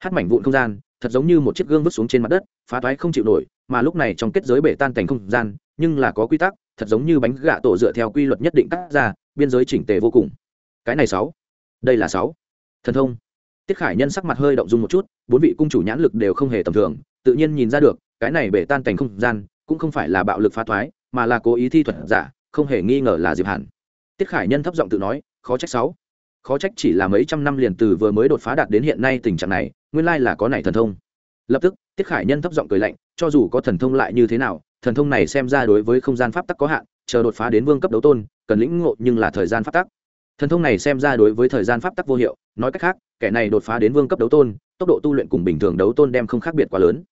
hát mảnh vụn không gian, thật giống như một chiếc gương vứt xuống trên mặt đất, phá toái không chịu nổi, mà lúc này trong kết giới bể tan thành không gian, nhưng là có quy tắc, thật giống như bánh gạ tổ dựa theo quy luật nhất định cắt ra, biên giới chỉnh tề vô cùng. Cái này sáu. Đây là sáu. Thần thông. Tiết khải nhân sắc mặt hơi động dung một chút, bốn vị cung chủ nhãn lực đều không hề tầm thường, tự nhiên nhìn ra được, cái này bể tan thành không gian, cũng không phải là bạo lực phá thoái, mà là cố ý thi thuật giả, không hề nghi ngờ là diệp hàn. Tiết khải nhân thấp giọng tự nói, khó trách sáu. Khó trách chỉ là mấy trăm năm liền từ vừa mới đột phá đạt đến hiện nay tình trạng này nguyên lai là có này thần thông. Lập tức, tiết khải nhân thấp giọng cười lạnh, cho dù có thần thông lại như thế nào, thần thông này xem ra đối với không gian pháp tắc có hạn, chờ đột phá đến vương cấp đấu tôn, cần lĩnh ngộ nhưng là thời gian pháp tắc. Thần thông này xem ra đối với thời gian pháp tắc vô hiệu, nói cách khác, kẻ này đột phá đến vương cấp đấu tôn, tốc độ tu luyện cùng bình thường đấu tôn đem không khác biệt quá lớn.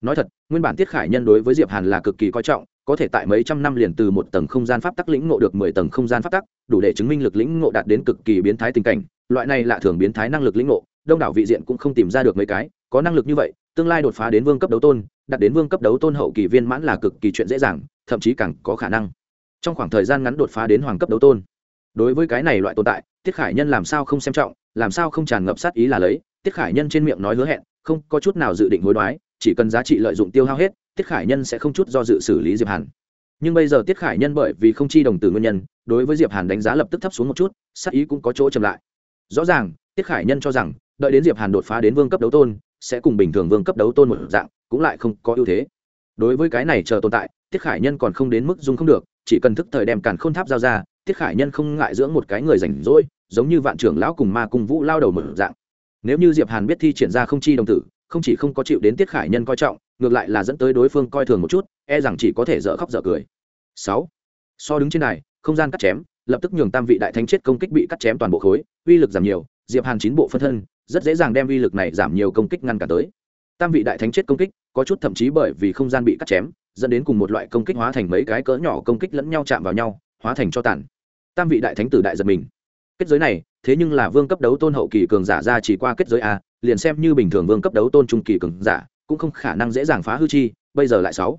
Nói thật, nguyên bản tiết khải nhân đối với diệp hàn là cực kỳ coi trọng, có thể tại mấy trăm năm liền từ một tầng không gian pháp tắc lĩnh ngộ được mười tầng không gian pháp tắc, đủ để chứng minh lực lĩnh ngộ đạt đến cực kỳ biến thái tình cảnh, loại này là thường biến thái năng lực lĩnh ngộ đông đảo vị diện cũng không tìm ra được mấy cái, có năng lực như vậy, tương lai đột phá đến vương cấp đấu tôn, đạt đến vương cấp đấu tôn hậu kỳ viên mãn là cực kỳ chuyện dễ dàng, thậm chí càng có khả năng. Trong khoảng thời gian ngắn đột phá đến hoàng cấp đấu tôn. Đối với cái này loại tồn tại, tiết khải nhân làm sao không xem trọng, làm sao không tràn ngập sát ý là lấy, tiết khải nhân trên miệng nói hứa hẹn, không có chút nào dự định hối đoái, chỉ cần giá trị lợi dụng tiêu hao hết, tiết khải nhân sẽ không chút do dự xử lý diệp hàn. Nhưng bây giờ tiết khải nhân bởi vì không chi đồng từ nguyên nhân, đối với diệp hàn đánh giá lập tức thấp xuống một chút, sát ý cũng có chỗ chậm lại. Rõ ràng, tiết khải nhân cho rằng đợi đến diệp hàn đột phá đến vương cấp đấu tôn, sẽ cùng bình thường vương cấp đấu tôn một dạng, cũng lại không có ưu thế. Đối với cái này chờ tồn tại, tiết khải nhân còn không đến mức dung không được, chỉ cần thức thời đem càn khôn tháp giao ra, tiết khải nhân không ngại dưỡng một cái người rảnh rỗi, giống như vạn trưởng lão cùng ma cung vũ lao đầu một dạng. Nếu như diệp hàn biết thi triển ra không chi đồng tử, không chỉ không có chịu đến tiết khải nhân coi trọng, ngược lại là dẫn tới đối phương coi thường một chút e rằng chỉ có thể dở khóc dở cười. Sáu. So đứng trên này không gian cắt chém, lập tức nhường tam vị đại thánh chết công kích bị cắt chém toàn bộ khối, uy lực giảm nhiều diệp hàn chín bộ phân thân, rất dễ dàng đem uy lực này giảm nhiều công kích ngăn cả tới. Tam vị đại thánh chết công kích, có chút thậm chí bởi vì không gian bị cắt chém, dẫn đến cùng một loại công kích hóa thành mấy cái cỡ nhỏ công kích lẫn nhau chạm vào nhau, hóa thành cho tàn. Tam vị đại thánh tử đại giật mình. Kết giới này, thế nhưng là vương cấp đấu tôn hậu kỳ cường giả ra chỉ qua kết giới a, liền xem như bình thường vương cấp đấu tôn trung kỳ cường giả, cũng không khả năng dễ dàng phá hư chi, bây giờ lại sáu.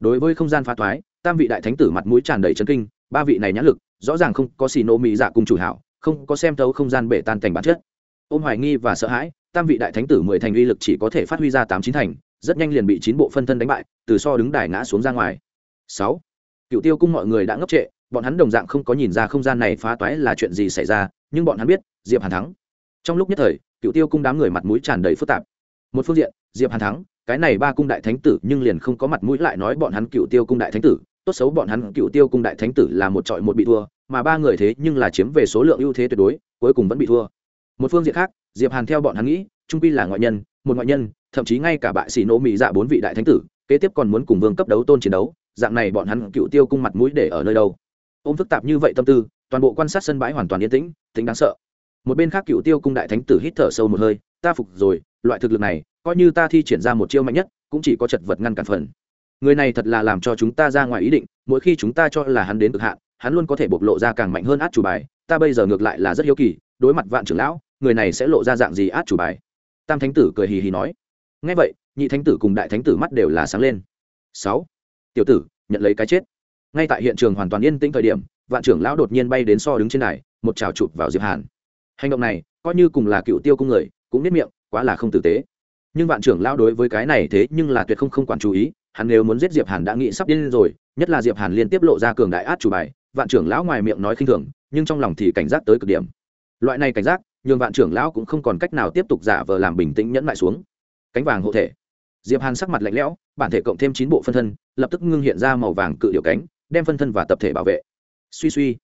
Đối với không gian phá thoái, tam vị đại thánh tử mặt mũi tràn đầy chấn kinh, ba vị này nhãn lực, rõ ràng không có xì nô mỹ dạ cùng chủ hảo không có xem thấu không gian bể tan thành bản chất. Ôm hoài nghi và sợ hãi, tam vị đại thánh tử mười thành uy lực chỉ có thể phát huy ra tám chín thành, rất nhanh liền bị chín bộ phân thân đánh bại, từ so đứng đài ngã xuống ra ngoài. Sáu, cựu tiêu cung mọi người đã ngốc trệ, bọn hắn đồng dạng không có nhìn ra không gian này phá toái là chuyện gì xảy ra, nhưng bọn hắn biết, diệp hàn thắng. Trong lúc nhất thời, cựu tiêu cung đám người mặt mũi tràn đầy phức tạp. Một phương diện, diệp hàn thắng, cái này ba cung đại thánh tử nhưng liền không có mặt mũi lại nói bọn hắn cựu tiêu cung đại thánh tử, tốt xấu bọn hắn cựu tiêu cung đại thánh tử là một trọi một bị thua mà ba người thế nhưng là chiếm về số lượng ưu thế tuyệt đối, cuối cùng vẫn bị thua. Một phương diện khác, diệp hàn theo bọn hắn nghĩ, trung pi là ngoại nhân, một ngoại nhân, thậm chí ngay cả bại sĩ nỗ mỹ dạ bốn vị đại thánh tử, kế tiếp còn muốn cùng vương cấp đấu tôn chiến đấu, dạng này bọn hắn cựu tiêu cung mặt mũi để ở nơi đâu. Ôm phức tạp như vậy tâm tư, toàn bộ quan sát sân bãi hoàn toàn yên tĩnh, tính đáng sợ. Một bên khác cựu tiêu cung đại thánh tử hít thở sâu một hơi, ta phục rồi, loại thực lực này, coi như ta thi triển ra một chiêu mạnh nhất, cũng chỉ có chật vật ngăn cản phần. Người này thật là làm cho chúng ta ra ngoài ý định, mỗi khi chúng ta cho là hắn đến cực hạn hắn luôn có thể bộc lộ ra càng mạnh hơn át chủ bài, ta bây giờ ngược lại là rất hiếu kỳ, đối mặt vạn trưởng lão, người này sẽ lộ ra dạng gì át chủ bài? Tam thánh tử cười hì hì nói. Ngay vậy, nhị thánh tử cùng đại thánh tử mắt đều là sáng lên. Sáu. Tiểu tử, nhận lấy cái chết. Ngay tại hiện trường hoàn toàn yên tĩnh thời điểm, vạn trưởng lão đột nhiên bay đến so đứng trên này một trào chụp vào diệp hàn. Hành động này, coi như cùng là cựu tiêu cung người, cũng biết miệng, quá là không tử tế. Nhưng vạn trưởng lão đối với cái này thế nhưng là tuyệt không không quản chú ý, hắn nếu muốn giết diệp hàn đã nghĩ sắp điên rồi, nhất là diệp hàn liên tiếp lộ ra cường đại át chủ bài vạn trưởng lão ngoài miệng nói khinh thường, nhưng trong lòng thì cảnh giác tới cực điểm. Loại này cảnh giác, nhường vạn trưởng lão cũng không còn cách nào tiếp tục giả vờ làm bình tĩnh nhẫn lại xuống. Cánh vàng hộ thể. Diệp hàn sắc mặt lạnh lẽo, bản thể cộng thêm chín bộ phân thân, lập tức ngưng hiện ra màu vàng cự điều cánh, đem phân thân và tập thể bảo vệ. Suy suy,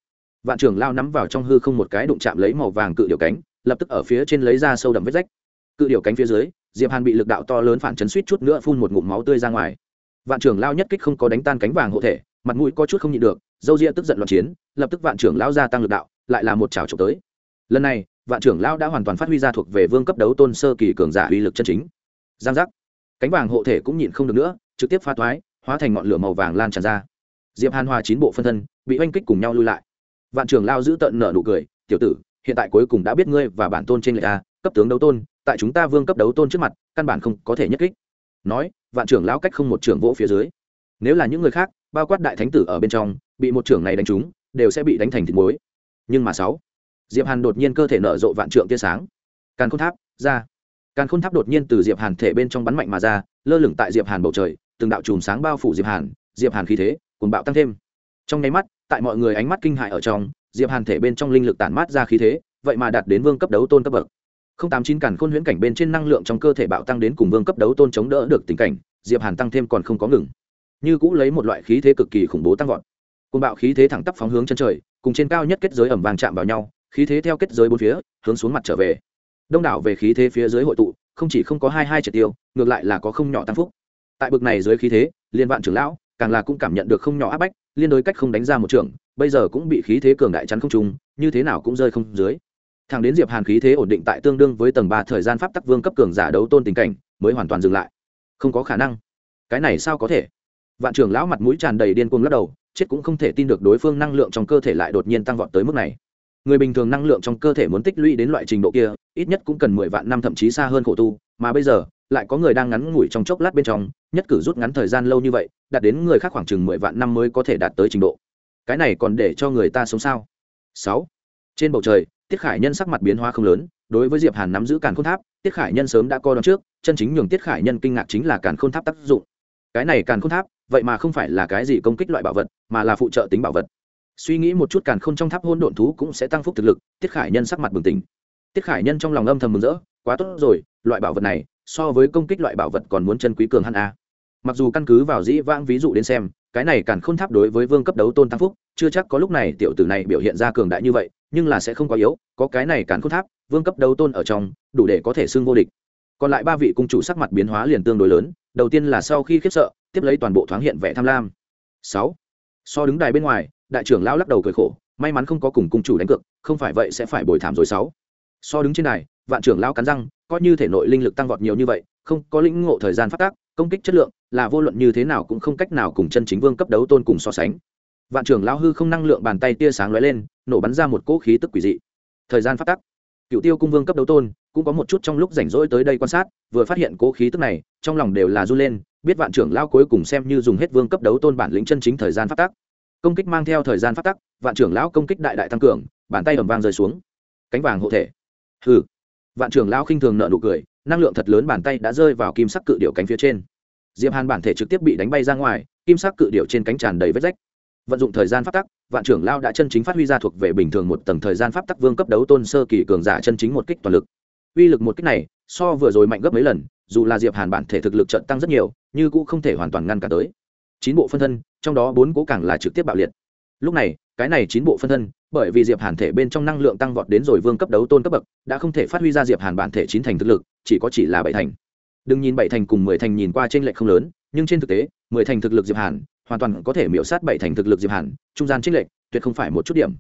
vạn trưởng lao nắm vào trong hư không một cái đụng chạm lấy màu vàng cự điều cánh, lập tức ở phía trên lấy ra sâu đậm vết rách. Cự điều cánh phía dưới, diệp hàn bị lực đạo to lớn phản chấn suýt chút nữa phun một ngụm máu tươi ra ngoài. Vạn trưởng lao nhất kích không có đánh tan cánh vàng hộ thể, mặt mũi có chút không nhịn được dâu ria tức giận loạn chiến, lập tức vạn trưởng lao gia tăng lực đạo, lại là một trào trộm tới. Lần này, vạn trưởng lao đã hoàn toàn phát huy ra thuộc về vương cấp đấu tôn sơ kỳ cường giả uy lực chân chính. Giang giác. Cánh vàng hộ thể cũng nhịn không được nữa, trực tiếp pha thoái, hóa thành ngọn lửa màu vàng lan tràn ra. Diệp hàn hòa chín bộ phân thân, bị oanh kích cùng nhau lui lại. Vạn trưởng lao giữ tận nở nụ cười, tiểu tử, hiện tại cuối cùng đã biết ngươi và bản tôn trên lệ a, cấp tướng đấu tôn, tại chúng ta vương cấp đấu tôn trước mặt, căn bản không có thể nhất kích. Nói, vạn trưởng lão cách không một trưởng vỗ phía dưới. Nếu là những người khác, bao quát đại thánh tử ở bên trong bị một trưởng này đánh trúng, đều sẽ bị đánh thành thịt muối. Nhưng mà sáu, diệp hàn đột nhiên cơ thể nở rộ vạn trượng tia sáng. Càn khôn tháp, ra. Càn khôn tháp đột nhiên từ diệp hàn thể bên trong bắn mạnh mà ra, lơ lửng tại diệp hàn bầu trời, từng đạo chùm sáng bao phủ diệp hàn diệp hàn khí thế cùng bạo tăng thêm. Trong nháy mắt, tại mọi người ánh mắt kinh hại ở trong, diệp hàn thể bên trong linh lực tản mát ra khí thế, vậy mà đạt đến vương cấp đấu tôn cấp bậc. Không tám chín càn khôn huyễn cảnh bên trên năng lượng trong cơ thể bạo tăng đến cùng vương cấp đấu tôn chống đỡ được tình cảnh, diệp hàn tăng thêm còn không có ngừng. Như cũ lấy một loại khí thế cực kỳ khủng bố tăng vọt côn bạo khí thế thẳng tắp phóng hướng chân trời, cùng trên cao nhất kết giới ẩm vàng chạm vào nhau, khí thế theo kết giới bốn phía, hướng xuống mặt trở về. Đông đảo về khí thế phía dưới hội tụ, không chỉ không có hai hai triệt tiêu, ngược lại là có không nhỏ tăng phúc. Tại bực này dưới khí thế, liên vạn trưởng lão, càng là cũng cảm nhận được không nhỏ áp bách, liên đối cách không đánh ra một trường bây giờ cũng bị khí thế cường đại chắn không trùng như thế nào cũng rơi không dưới. Thẳng đến diệp hàn khí thế ổn định tại tương đương với tầng ba thời gian pháp tắc vương cấp cường giả đấu tôn tình cảnh, mới hoàn toàn dừng lại. Không có khả năng. Cái này sao có thể? Vạn trưởng lão mặt mũi tràn đầy điên cuồng lắc đầu chết cũng không thể tin được đối phương năng lượng trong cơ thể lại đột nhiên tăng vọt tới mức này. Người bình thường năng lượng trong cơ thể muốn tích lũy đến loại trình độ kia, ít nhất cũng cần mười vạn năm thậm chí xa hơn khổ tu, mà bây giờ, lại có người đang ngắn ngủi trong chốc lát bên trong, nhất cử rút ngắn thời gian lâu như vậy, đạt đến người khác khoảng chừng mười vạn năm mới có thể đạt tới trình độ. Cái này còn để cho người ta sống sao? Sáu. Trên bầu trời, tiết khải nhân sắc mặt biến hóa không lớn, đối với diệp hàn nắm giữ càn khôn tháp, tiết khải nhân sớm đã coi đón trước, chân chính nhường tiết khải nhân kinh ngạc chính là càn khôn tháp tác dụng. Cái này càn khôn tháp vậy mà không phải là cái gì công kích loại bảo vật, mà là phụ trợ tính bảo vật. Suy nghĩ một chút càn khôn trong tháp hôn độn thú cũng sẽ tăng phúc thực lực, tiết khải nhân sắc mặt bừng tỉnh. Tiết khải nhân trong lòng âm thầm mừng rỡ, quá tốt rồi, loại bảo vật này, so với công kích loại bảo vật còn muốn chân quý cường hắn a. Mặc dù căn cứ vào dĩ vãng ví dụ đến xem, cái này càn khôn tháp đối với vương cấp đấu tôn tăng phúc, chưa chắc có lúc này tiểu tử này biểu hiện ra cường đại như vậy, nhưng là sẽ không quá yếu, có cái này càn khôn tháp, vương cấp đấu tôn ở trong, đủ để có thể xưng vô địch. Còn lại ba vị cung chủ sắc mặt biến hóa liền tương đối lớn, đầu tiên là sau khi khiếp sợ tiếp lấy toàn bộ thoáng hiện vẻ tham lam. Sáu. So đứng đài bên ngoài, đại trưởng lão lắc đầu cười khổ, may mắn không có cùng cung chủ đánh cược, không phải vậy sẽ phải bồi thảm rồi sáu. So đứng trên đài, vạn trưởng lão cắn răng, coi như thể nội linh lực tăng vọt nhiều như vậy, không có lĩnh ngộ thời gian phát tác, công kích chất lượng, là vô luận như thế nào cũng không cách nào cùng chân chính vương cấp đấu tôn cùng so sánh. Vạn trưởng lão hư không năng lượng bàn tay tia sáng lóe lên, nổ bắn ra một cỗ khí tức quỷ dị. Thời gian phát tắc cựu tiêu cung vương cấp đấu tôn cũng có một chút trong lúc rảnh rỗi tới đây quan sát, vừa phát hiện cỗ khí tức này, trong lòng đều là run lên biết vạn trưởng lão cuối cùng xem như dùng hết vương cấp đấu tôn bản lĩnh chân chính thời gian phát tắc. Công kích mang theo thời gian phát tắc, vạn trưởng lão công kích đại đại tăng cường, bàn tay ẩm vang rơi xuống. Cánh vàng hộ thể. Hừ. Vạn trưởng lão khinh thường nợ nụ cười, năng lượng thật lớn bàn tay đã rơi vào kim sắc cự điệu cánh phía trên. Diệp hàn bản thể trực tiếp bị đánh bay ra ngoài, kim sắc cự điệu trên cánh tràn đầy vết rách. Vận dụng thời gian pháp tắc, vạn trưởng lao đã chân chính phát huy ra thuộc về bình thường một tầng thời gian pháp tắc vương cấp đấu tôn sơ kỳ cường giả chân chính một kích toàn lực. Uy lực một kích này, so vừa rồi mạnh gấp mấy lần, dù là diệp hàn bản thể thực lực trận tăng rất nhiều như cũng không thể hoàn toàn ngăn cản tới. Chín bộ phân thân, trong đó bốn cố càng là trực tiếp bạo liệt. Lúc này, cái này chín bộ phân thân, bởi vì diệp hàn thể bên trong năng lượng tăng vọt đến rồi vương cấp đấu tôn cấp bậc, đã không thể phát huy ra diệp hàn bản thể chín thành thực lực, chỉ có chỉ là bảy thành. Đừng nhìn bảy thành cùng mười thành nhìn qua trên lệch không lớn, nhưng trên thực tế, mười thành thực lực diệp hàn, hoàn toàn có thể miểu sát bảy thành thực lực diệp hàn, trung gian trích lệch, tuyệt không phải một chút điểm.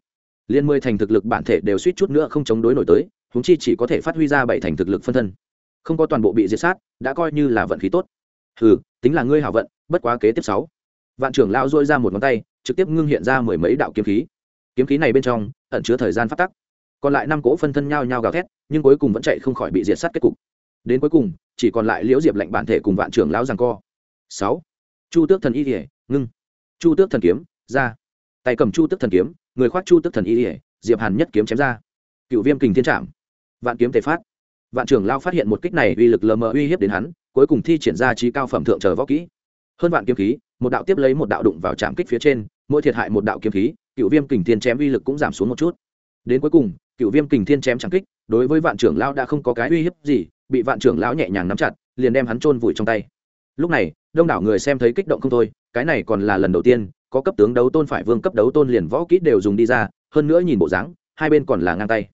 Liên mười thành thực lực bản thể đều suýt chút nữa không chống đối nổi tới chúng chi chỉ có thể phát huy ra bảy thành thực lực phân thân. Không có toàn bộ bị diệt sát, đã coi như là vận khí tốt hừ, tính là ngươi hảo vận, bất quá kế tiếp sáu. Vạn trưởng lão dôi ra một ngón tay, trực tiếp ngưng hiện ra mười mấy đạo kiếm khí. Kiếm khí này bên trong, ẩn chứa thời gian phát tắc. Còn lại năm cỗ phân thân nhao nhao gào thét, nhưng cuối cùng vẫn chạy không khỏi bị diệt sát kết cục. Đến cuối cùng, chỉ còn lại liễu diệp lệnh bản thể cùng vạn trưởng lão giằng co. Sáu. Chu tước thần y ỉa ngưng. Chu tước thần kiếm, ra. Tay cầm chu tước thần kiếm, người khoác chu tước thần y ỉa diệp hàn nhất kiếm chém ra. Cựu viêm kình thiên trạm vạn kiếm tề phát. Vạn trưởng lao phát hiện một kích này uy lực lờ mờ uy hiếp đến hắn cuối cùng thi triển ra trí cao phẩm thượng chờ võ kỹ. Hơn vạn kiếm khí, một đạo tiếp lấy một đạo đụng vào trạm kích phía trên, mỗi thiệt hại một đạo kiếm khí, cựu viêm kình thiên chém uy lực cũng giảm xuống một chút. Đến cuối cùng, cựu viêm kình thiên chém trạm kích, đối với vạn trưởng lao đã không có cái uy hiếp gì, bị vạn trưởng lão nhẹ nhàng nắm chặt, liền đem hắn chôn vùi trong tay. Lúc này, đông đảo người xem thấy kích động không thôi, cái này còn là lần đầu tiên, có cấp tướng đấu tôn phải vương cấp đấu tôn liền võ kỹ đều dùng đi ra, hơn nữa nhìn bộ dáng, hai bên còn là ngang tay.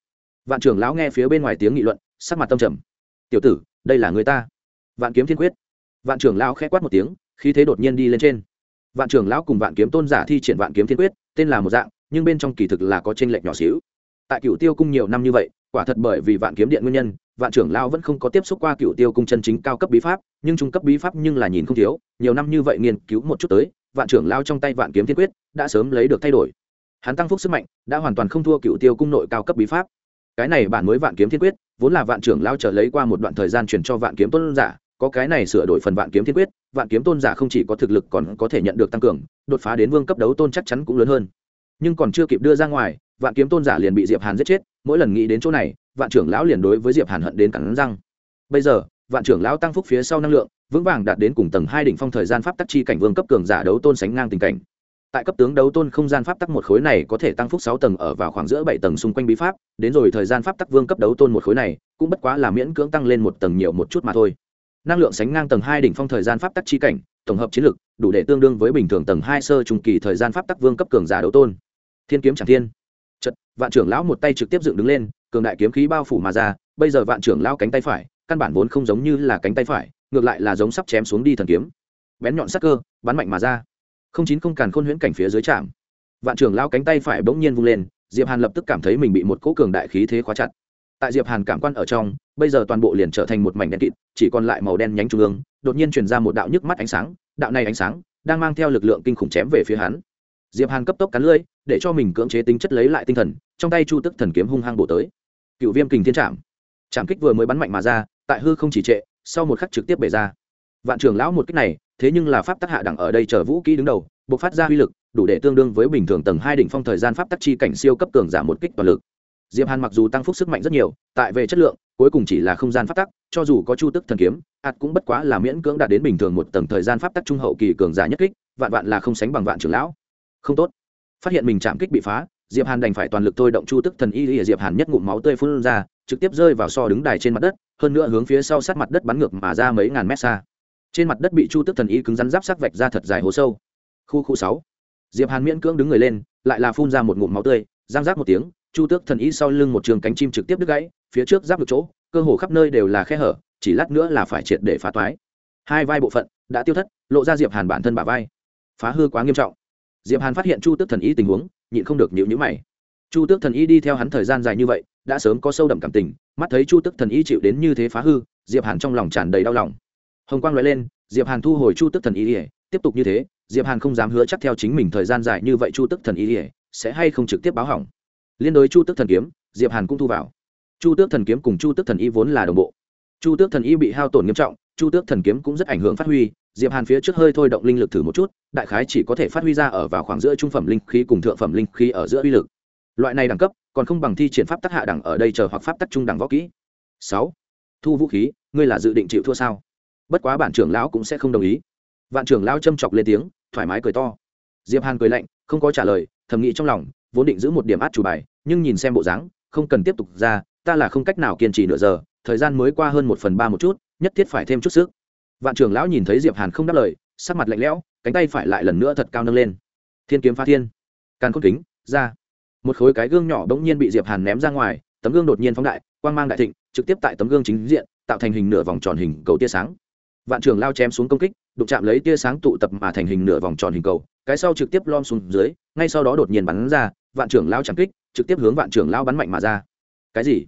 Vạn trưởng lão nghe phía bên ngoài tiếng nghị luận, sắc mặt tâm trầm. Tiểu tử, đây là người ta vạn kiếm thiên quyết. Vạn trưởng lão khẽ quát một tiếng, khí thế đột nhiên đi lên trên. Vạn trưởng lão cùng vạn kiếm tôn giả thi triển vạn kiếm thiên quyết, tên là một dạng, nhưng bên trong kỳ thực là có t r ê n lệch nhỏ xíu. Tại cựu tiêu cung nhiều năm như vậy, quả thật bởi vì vạn kiếm điện nguyên nhân, vạn trưởng lão vẫn không có tiếp xúc qua cựu tiêu cung chân chính cao cấp bí pháp, nhưng trung cấp bí pháp nhưng là nhìn không thiếu, nhiều năm như vậy nghiên cứu một chút tới, vạn trưởng lao trong tay vạn kiếm thiên quyết đã sớm lấy được thay đổi. Hắn tăng phúc sức mạnh, đã hoàn toàn không thua cựu tiêu cung nội cao cấp bí pháp. Cái này bản mới vạn kiếm thiên quyết, vốn là vạn trưởng lao trở lấy qua một đoạn thời gian chuyển cho vạn kiếm tôn giả có cái này sửa đổi phần vạn kiếm thiên quyết, vạn kiếm tôn giả không chỉ có thực lực còn có thể nhận được tăng cường, đột phá đến vương cấp đấu tôn chắc chắn cũng lớn hơn. Nhưng còn chưa kịp đưa ra ngoài, vạn kiếm tôn giả liền bị diệp hàn giết chết, mỗi lần nghĩ đến chỗ này, vạn trưởng lão liền đối với diệp hàn hận đến cắn răng. Bây giờ, vạn trưởng lão tăng phúc phía sau năng lượng, vững vàng đạt đến cùng tầng hai đỉnh phong thời gian pháp tắc chi cảnh vương cấp cường giả đấu tôn sánh ngang tình cảnh. Tại cấp tướng đấu tôn không gian pháp tắc một khối này có thể tăng phúc sáu tầng ở vào khoảng giữa bảy tầng xung quanh bí pháp, đến rồi thời gian pháp tắc vương cấp đấu tôn một khối này, cũng bất quá là miễn cưỡng tăng lên một tầng nhiều một chút mà thôi năng lượng sánh ngang tầng hai đỉnh phong thời gian pháp tắc chi cảnh, tổng hợp chiến lực đủ để tương đương với bình thường tầng hai sơ trung kỳ thời gian pháp tắc vương cấp cường giả đấu tôn. Thiên kiếm chẳng thiên. Chật, vạn trưởng lão một tay trực tiếp dựng đứng lên, cường đại kiếm khí bao phủ mà ra, bây giờ vạn trưởng lão cánh tay phải, căn bản vốn không giống như là cánh tay phải, ngược lại là giống sắp chém xuống đi thần kiếm. Bén nhọn sắc cơ, bắn mạnh mà ra. Không chín không càn khôn huyễn cảnh phía dưới trạm vạn trưởng lão cánh tay phải bỗng nhiên vung lên, diệp hàn lập tức cảm thấy mình bị một cỗ cường đại khí thế khóa chặt tại diệp hàn cảm quan ở trong, bây giờ toàn bộ liền trở thành một mảnh đen kịt, chỉ còn lại màu đen nhánh trung ương, đột nhiên truyền ra một đạo nhức mắt ánh sáng, đạo này ánh sáng đang mang theo lực lượng kinh khủng chém về phía hắn. Diệp hàn cấp tốc cắn lưỡi, để cho mình cưỡng chế tính chất lấy lại tinh thần, trong tay chu tức thần kiếm hung hăng bổ tới. Cựu viêm kình thiên trạm trạm kích vừa mới bắn mạnh mà ra, tại hư không chỉ trệ, sau một khắc trực tiếp bể ra. Vạn trưởng lão một kích này, thế nhưng là pháp tắc hạ đẳng ở đây chờ vũ kỹ đứng đầu, bộc phát ra uy lực, đủ để tương đương với bình thường tầng hai đỉnh phong thời gian pháp tắc chi cảnh siêu cấp cường giả một kích toàn lực diệp hàn mặc dù tăng phúc sức mạnh rất nhiều, tại về chất lượng, cuối cùng chỉ là không gian pháp tắc, cho dù có chu tức thần kiếm ạt cũng bất quá là miễn cưỡng đạt đến bình thường một tầng thời gian pháp tắc trung hậu kỳ cường giả nhất kích, vạn vạn là không sánh bằng vạn trưởng lão. Không tốt. Phát hiện mình chạm kích bị phá, diệp hàn đành phải toàn lực thôi động chu tức thần y y diệp hàn nhất ngụm máu tươi phun ra, trực tiếp rơi vào so đứng đài trên mặt đất, hơn nữa hướng phía sau sát mặt đất bắn ngược mà ra mấy ngàn mét xa. Trên mặt đất bị chu tức thần y cứng rắn giáp sắc vạch ra thật dài hố sâu. Khu khu sáu. Diệp hàn miễn cưỡng đứng người lên, lại là phun ra một ngụm máu tươi, giang rắc một tiếng chu tước thần y sau lưng một trường cánh chim trực tiếp đứt gãy, phía trước giáp được chỗ, cơ hồ khắp nơi đều là khe hở, chỉ lát nữa là phải triệt để phá toái. Hai vai bộ phận đã tiêu thất, lộ ra diệp hàn bản thân bả vai. Phá hư quá nghiêm trọng. Diệp hàn phát hiện chu tước thần y tình huống, nhịn không được nhịu nhữ mày. Chu tước thần y đi theo hắn thời gian dài như vậy, đã sớm có sâu đậm cảm tình, mắt thấy chu tước thần y chịu đến như thế phá hư, diệp hàn trong lòng tràn đầy đau lòng. Hồng quang nói lên, diệp hàn thu hồi chu tước thần y ỉa tiếp tục như thế, diệp hàn không dám hứa chắc theo chính mình thời gian dài như vậy chu tước thần y ỉa sẽ hay không trực tiếp báo hỏng liên đối chu tước thần kiếm, diệp hàn cũng thu vào. Chu tước thần kiếm cùng chu tước thần y vốn là đồng bộ. Chu tước thần y bị hao tổn nghiêm trọng, chu tước thần kiếm cũng rất ảnh hưởng phát huy, diệp hàn phía trước hơi thôi động linh lực thử một chút, đại khái chỉ có thể phát huy ra ở vào khoảng giữa trung phẩm linh khí cùng thượng phẩm linh khí ở giữa uy lực. Loại này đẳng cấp, còn không bằng thi triển pháp tắc hạ đẳng ở đây chờ hoặc pháp tắc trung đẳng võ kỹ. Sáu, thu vũ khí, ngươi là dự định chịu thua sao? Bất quá bản trưởng lão cũng sẽ không đồng ý. Vạn trưởng lão châm chọc lên tiếng, thoải mái cười to. Diệp hàn cười lạnh, không có trả lời, thầm nghĩ trong lòng, vốn định giữ một điểm át chủ bài nhưng nhìn xem bộ dáng, không cần tiếp tục ra, ta là không cách nào kiên trì nửa giờ, thời gian mới qua hơn một phần ba một chút, nhất thiết phải thêm chút sức. Vạn trưởng lão nhìn thấy diệp hàn không đáp lời, sắc mặt lạnh lẽo, cánh tay phải lại lần nữa thật cao nâng lên. Thiên kiếm phá thiên. Càn khôn kính, ra. Một khối cái gương nhỏ bỗng nhiên bị diệp hàn ném ra ngoài, tấm gương đột nhiên phóng đại, quang mang đại thịnh, trực tiếp tại tấm gương chính diện, tạo thành hình nửa vòng tròn hình cầu tia sáng. Vạn trưởng lao chém xuống công kích, đụng chạm lấy tia sáng tụ tập mà thành hình nửa vòng tròn hình cầu, cái sau trực tiếp lom xuống dưới, ngay sau đó đột nhiên bắn ra, vạn trưởng lao chẳng kích trực tiếp hướng vạn trưởng lão bắn mạnh mà ra. Cái gì?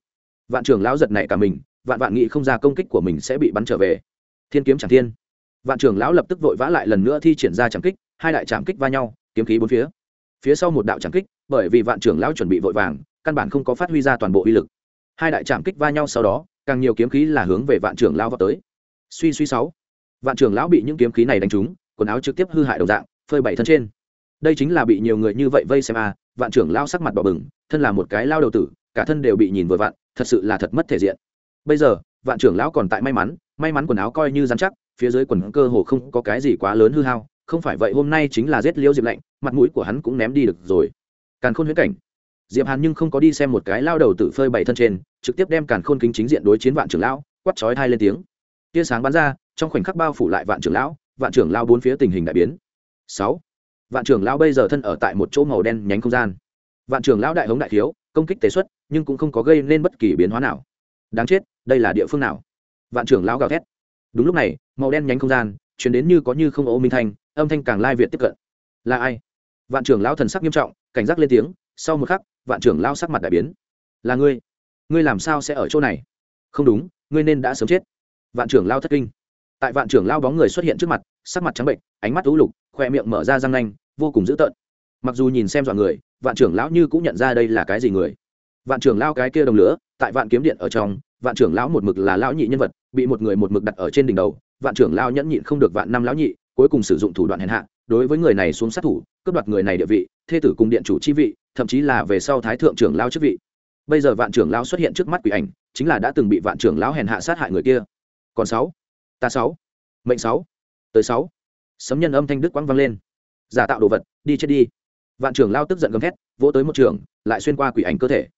Vạn trưởng lão giật nảy cả mình, vạn vạn nghĩ không ra công kích của mình sẽ bị bắn trở về. Thiên kiếm chẳng thiên. Vạn trưởng lão lập tức vội vã lại lần nữa thi triển ra chẳng kích, hai đại trạm kích va nhau, kiếm khí bốn phía. Phía sau một đạo chẳng kích, bởi vì vạn trưởng lão chuẩn bị vội vàng, căn bản không có phát huy ra toàn bộ uy lực. Hai đại trạm kích va nhau sau đó, càng nhiều kiếm khí là hướng về vạn trưởng lão vào tới. Suy suy sáu. Vạn trưởng lão bị những kiếm khí này đánh trúng, quần áo trực tiếp hư hại đồng dạng, phơi bảy thân trên. Đây chính là bị nhiều người như vậy vây xem à vạn trưởng lão sắc mặt bỏ bừng thân là một cái lao đầu tử cả thân đều bị nhìn vừa vặn, thật sự là thật mất thể diện. Bây giờ vạn trưởng lão còn tại may mắn may mắn quần áo coi như dán chắc phía dưới quần cơ hồ không có cái gì quá lớn hư hao không phải vậy hôm nay chính là giết liêu diệp lạnh mặt mũi của hắn cũng ném đi được rồi. Càn khôn huyễn cảnh. Diệp hàn nhưng không có đi xem một cái lao đầu tự phơi bày thân trên trực tiếp đem càn khôn kính chính diện đối chiến vạn trưởng lão quát chói thai lên tiếng. Tia sáng bắn ra trong khoảnh khắc bao phủ lại vạn trưởng lão vạn trưởng lão bốn phía tình hình đại biến. Sáu vạn trưởng lão bây giờ thân ở tại một chỗ màu đen nhánh không gian. Vạn trưởng lão đại hống đại thiếu công kích tế xuất, nhưng cũng không có gây nên bất kỳ biến hóa nào. Đáng chết, đây là địa phương nào? Vạn trưởng lão gào thét. Đúng lúc này, màu đen nhánh không gian chuyển đến như có như không ô minh thanh, âm thanh càng lai việt tiếp cận. Là ai? Vạn trưởng lão thần sắc nghiêm trọng, cảnh giác lên tiếng, sau một khắc, vạn trưởng lão sắc mặt đại biến. Là ngươi. Ngươi làm sao sẽ ở chỗ này? Không đúng, ngươi nên đã sớm chết. Vạn trưởng lão thất kinh. Tại vạn trưởng lão bóng người xuất hiện trước mặt, sắc mặt trắng bệnh ánh mắt u lục, khoe miệng mở ra răng nanh vô cùng dữ tợn. Mặc dù nhìn xem dọa người, vạn trưởng lão như cũng nhận ra đây là cái gì người. Vạn trưởng lão cái kia đồng lửa, tại vạn kiếm điện ở trong, vạn trưởng lão một mực là lão nhị nhân vật, bị một người một mực đặt ở trên đỉnh đầu, vạn trưởng lão nhẫn nhịn không được vạn năm lão nhị, cuối cùng sử dụng thủ đoạn hèn hạ, đối với người này xuống sát thủ, cướp đoạt người này địa vị, thê tử cùng điện chủ chi vị, thậm chí là về sau thái thượng trưởng lao chức vị. Bây giờ vạn trưởng lão xuất hiện trước mắt quỷ ảnh, chính là đã từng bị vạn trưởng lão hèn hạ sát hại người kia. Còn sáu, ta sáu, mệnh sáu, tới sáu. Sấm nhân âm thanh đức quang vang lên giả tạo đồ vật, đi chết đi. Vạn trưởng lao tức giận gầm thét, vỗ tới một trường, lại xuyên qua quỷ ảnh cơ thể.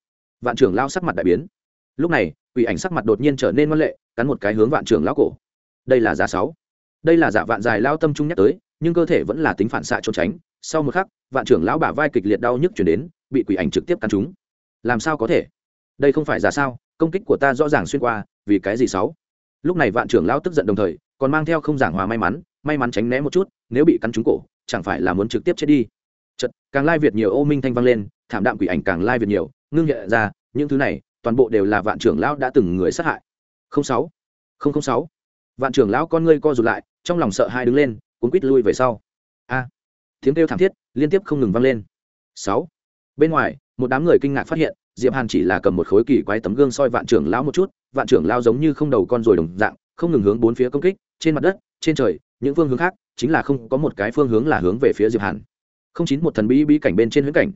Vạn trưởng lao sắc mặt đại biến. Lúc này, quỷ ảnh sắc mặt đột nhiên trở nên ngoan lệ, cắn một cái hướng vạn trưởng lao cổ. Đây là giả sáu. Đây là giả vạn dài lao tâm trung nhắc tới, nhưng cơ thể vẫn là tính phản xạ trốn tránh. Sau một khắc, vạn trưởng lão bả vai kịch liệt đau nhức chuyển đến, bị quỷ ảnh trực tiếp cắn trúng. Làm sao có thể? Đây không phải giả sao? Công kích của ta rõ ràng xuyên qua, vì cái gì sáu? Lúc này vạn trưởng lão tức giận đồng thời, còn mang theo không giảng hòa may mắn may mắn tránh né một chút, nếu bị cắn trúng cổ chẳng phải là muốn trực tiếp chết đi. Chật càng lai việt nhiều ô minh thanh vang lên, thảm đạm quỷ ảnh càng lai việt nhiều, ngưng nhẹ ra, những thứ này, toàn bộ đều là vạn trưởng lão đã từng người sát hại. Không sáu, không không sáu. Vạn trưởng lão con ngươi co rụt lại, trong lòng sợ hai đứng lên, cuốn quít lui về sau. A, tiếng kêu thảm thiết, liên tiếp không ngừng vang lên. Sáu, bên ngoài, một đám người kinh ngạc phát hiện, diệp hàn chỉ là cầm một khối kỳ quái tấm gương soi vạn trưởng lão một chút, vạn trưởng lão giống như không đầu con rồi đồng dạng, không ngừng hướng bốn phía công kích, trên mặt đất, trên trời, những phương hướng khác chính là không có một cái phương hướng là hướng về phía diệp hàn. Không chín một thần bí bí cảnh bên trên huyễn cảnh.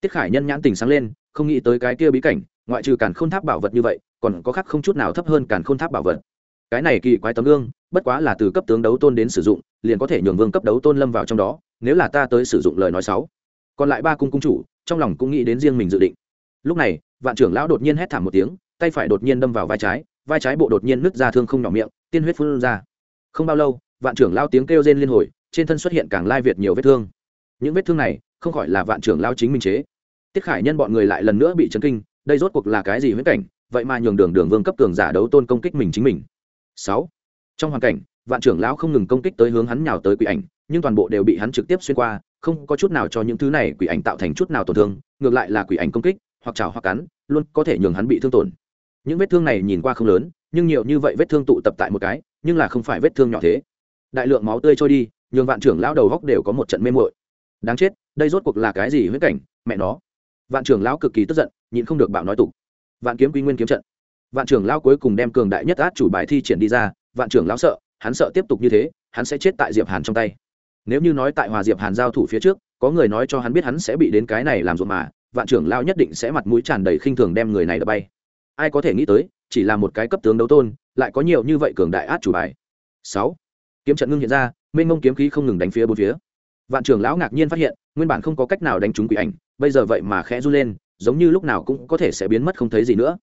Tiết khải nhân nhãn tình sáng lên, không nghĩ tới cái kia bí cảnh, ngoại trừ càn khôn tháp bảo vật như vậy, còn có khác không chút nào thấp hơn càn khôn tháp bảo vật. Cái này kỳ quái tấm gương, bất quá là từ cấp tướng đấu tôn đến sử dụng, liền có thể nhường vương cấp đấu tôn lâm vào trong đó, nếu là ta tới sử dụng lời nói sáu còn lại ba cung cung chủ, trong lòng cũng nghĩ đến riêng mình dự định. Lúc này, vạn trưởng lão đột nhiên hét thảm một tiếng, tay phải đột nhiên đâm vào vai trái vai trái bộ đột nhiên nứt ra thương không nhỏ miệng, tiên huyết phun ra. Không bao lâu vạn trưởng lao tiếng kêu rên liên hồi, trên thân xuất hiện càng lai việt nhiều vết thương. Những vết thương này không khỏi là vạn trưởng lao chính minh chế. Tiết khải nhân bọn người lại lần nữa bị chấn kinh, đây rốt cuộc là cái gì huyết cảnh, vậy mà nhường đường đường vương cấp cường giả đấu tôn công kích mình chính mình. Sáu, trong hoàn cảnh, vạn trưởng lão không ngừng công kích tới hướng hắn nhào tới quỷ ảnh, nhưng toàn bộ đều bị hắn trực tiếp xuyên qua, không có chút nào cho những thứ này quỷ ảnh tạo thành chút nào tổn thương, ngược lại là quỷ ảnh công kích, hoặc chảo hoặc cắn, luôn có thể nhường hắn bị thương tổn. Những vết thương này nhìn qua không lớn, nhưng nhiều như vậy vết thương tụ tập tại một cái, nhưng là không phải vết thương nhỏ thế đại lượng máu tươi trôi đi, nhường vạn trưởng lão đầu góc đều có một trận mê mội đáng chết, đây rốt cuộc là cái gì huyết cảnh, mẹ nó. Vạn trưởng lão cực kỳ tức giận, nhịn không được bảo nói tục. Vạn kiếm quy nguyên kiếm trận. Vạn trưởng lão cuối cùng đem cường đại nhất át chủ bài thi triển đi ra, vạn trưởng lão sợ, hắn sợ tiếp tục như thế, hắn sẽ chết tại diệp hàn trong tay. Nếu như nói tại hòa diệp hàn giao thủ phía trước, có người nói cho hắn biết hắn sẽ bị đến cái này làm ruột mà, vạn trưởng lão nhất định sẽ mặt mũi tràn đầy khinh thường đem người này đập bay. Ai có thể nghĩ tới, chỉ là một cái cấp tướng đấu tôn, lại có nhiều như vậy cường đại át chủ bài. Sáu kiếm trận ngưng hiện ra, mênh mông kiếm khí không ngừng đánh phía bốn phía. Vạn trưởng lão ngạc nhiên phát hiện, nguyên bản không có cách nào đánh trúng quỷ ảnh, bây giờ vậy mà khẽ run lên, giống như lúc nào cũng có thể sẽ biến mất không thấy gì nữa.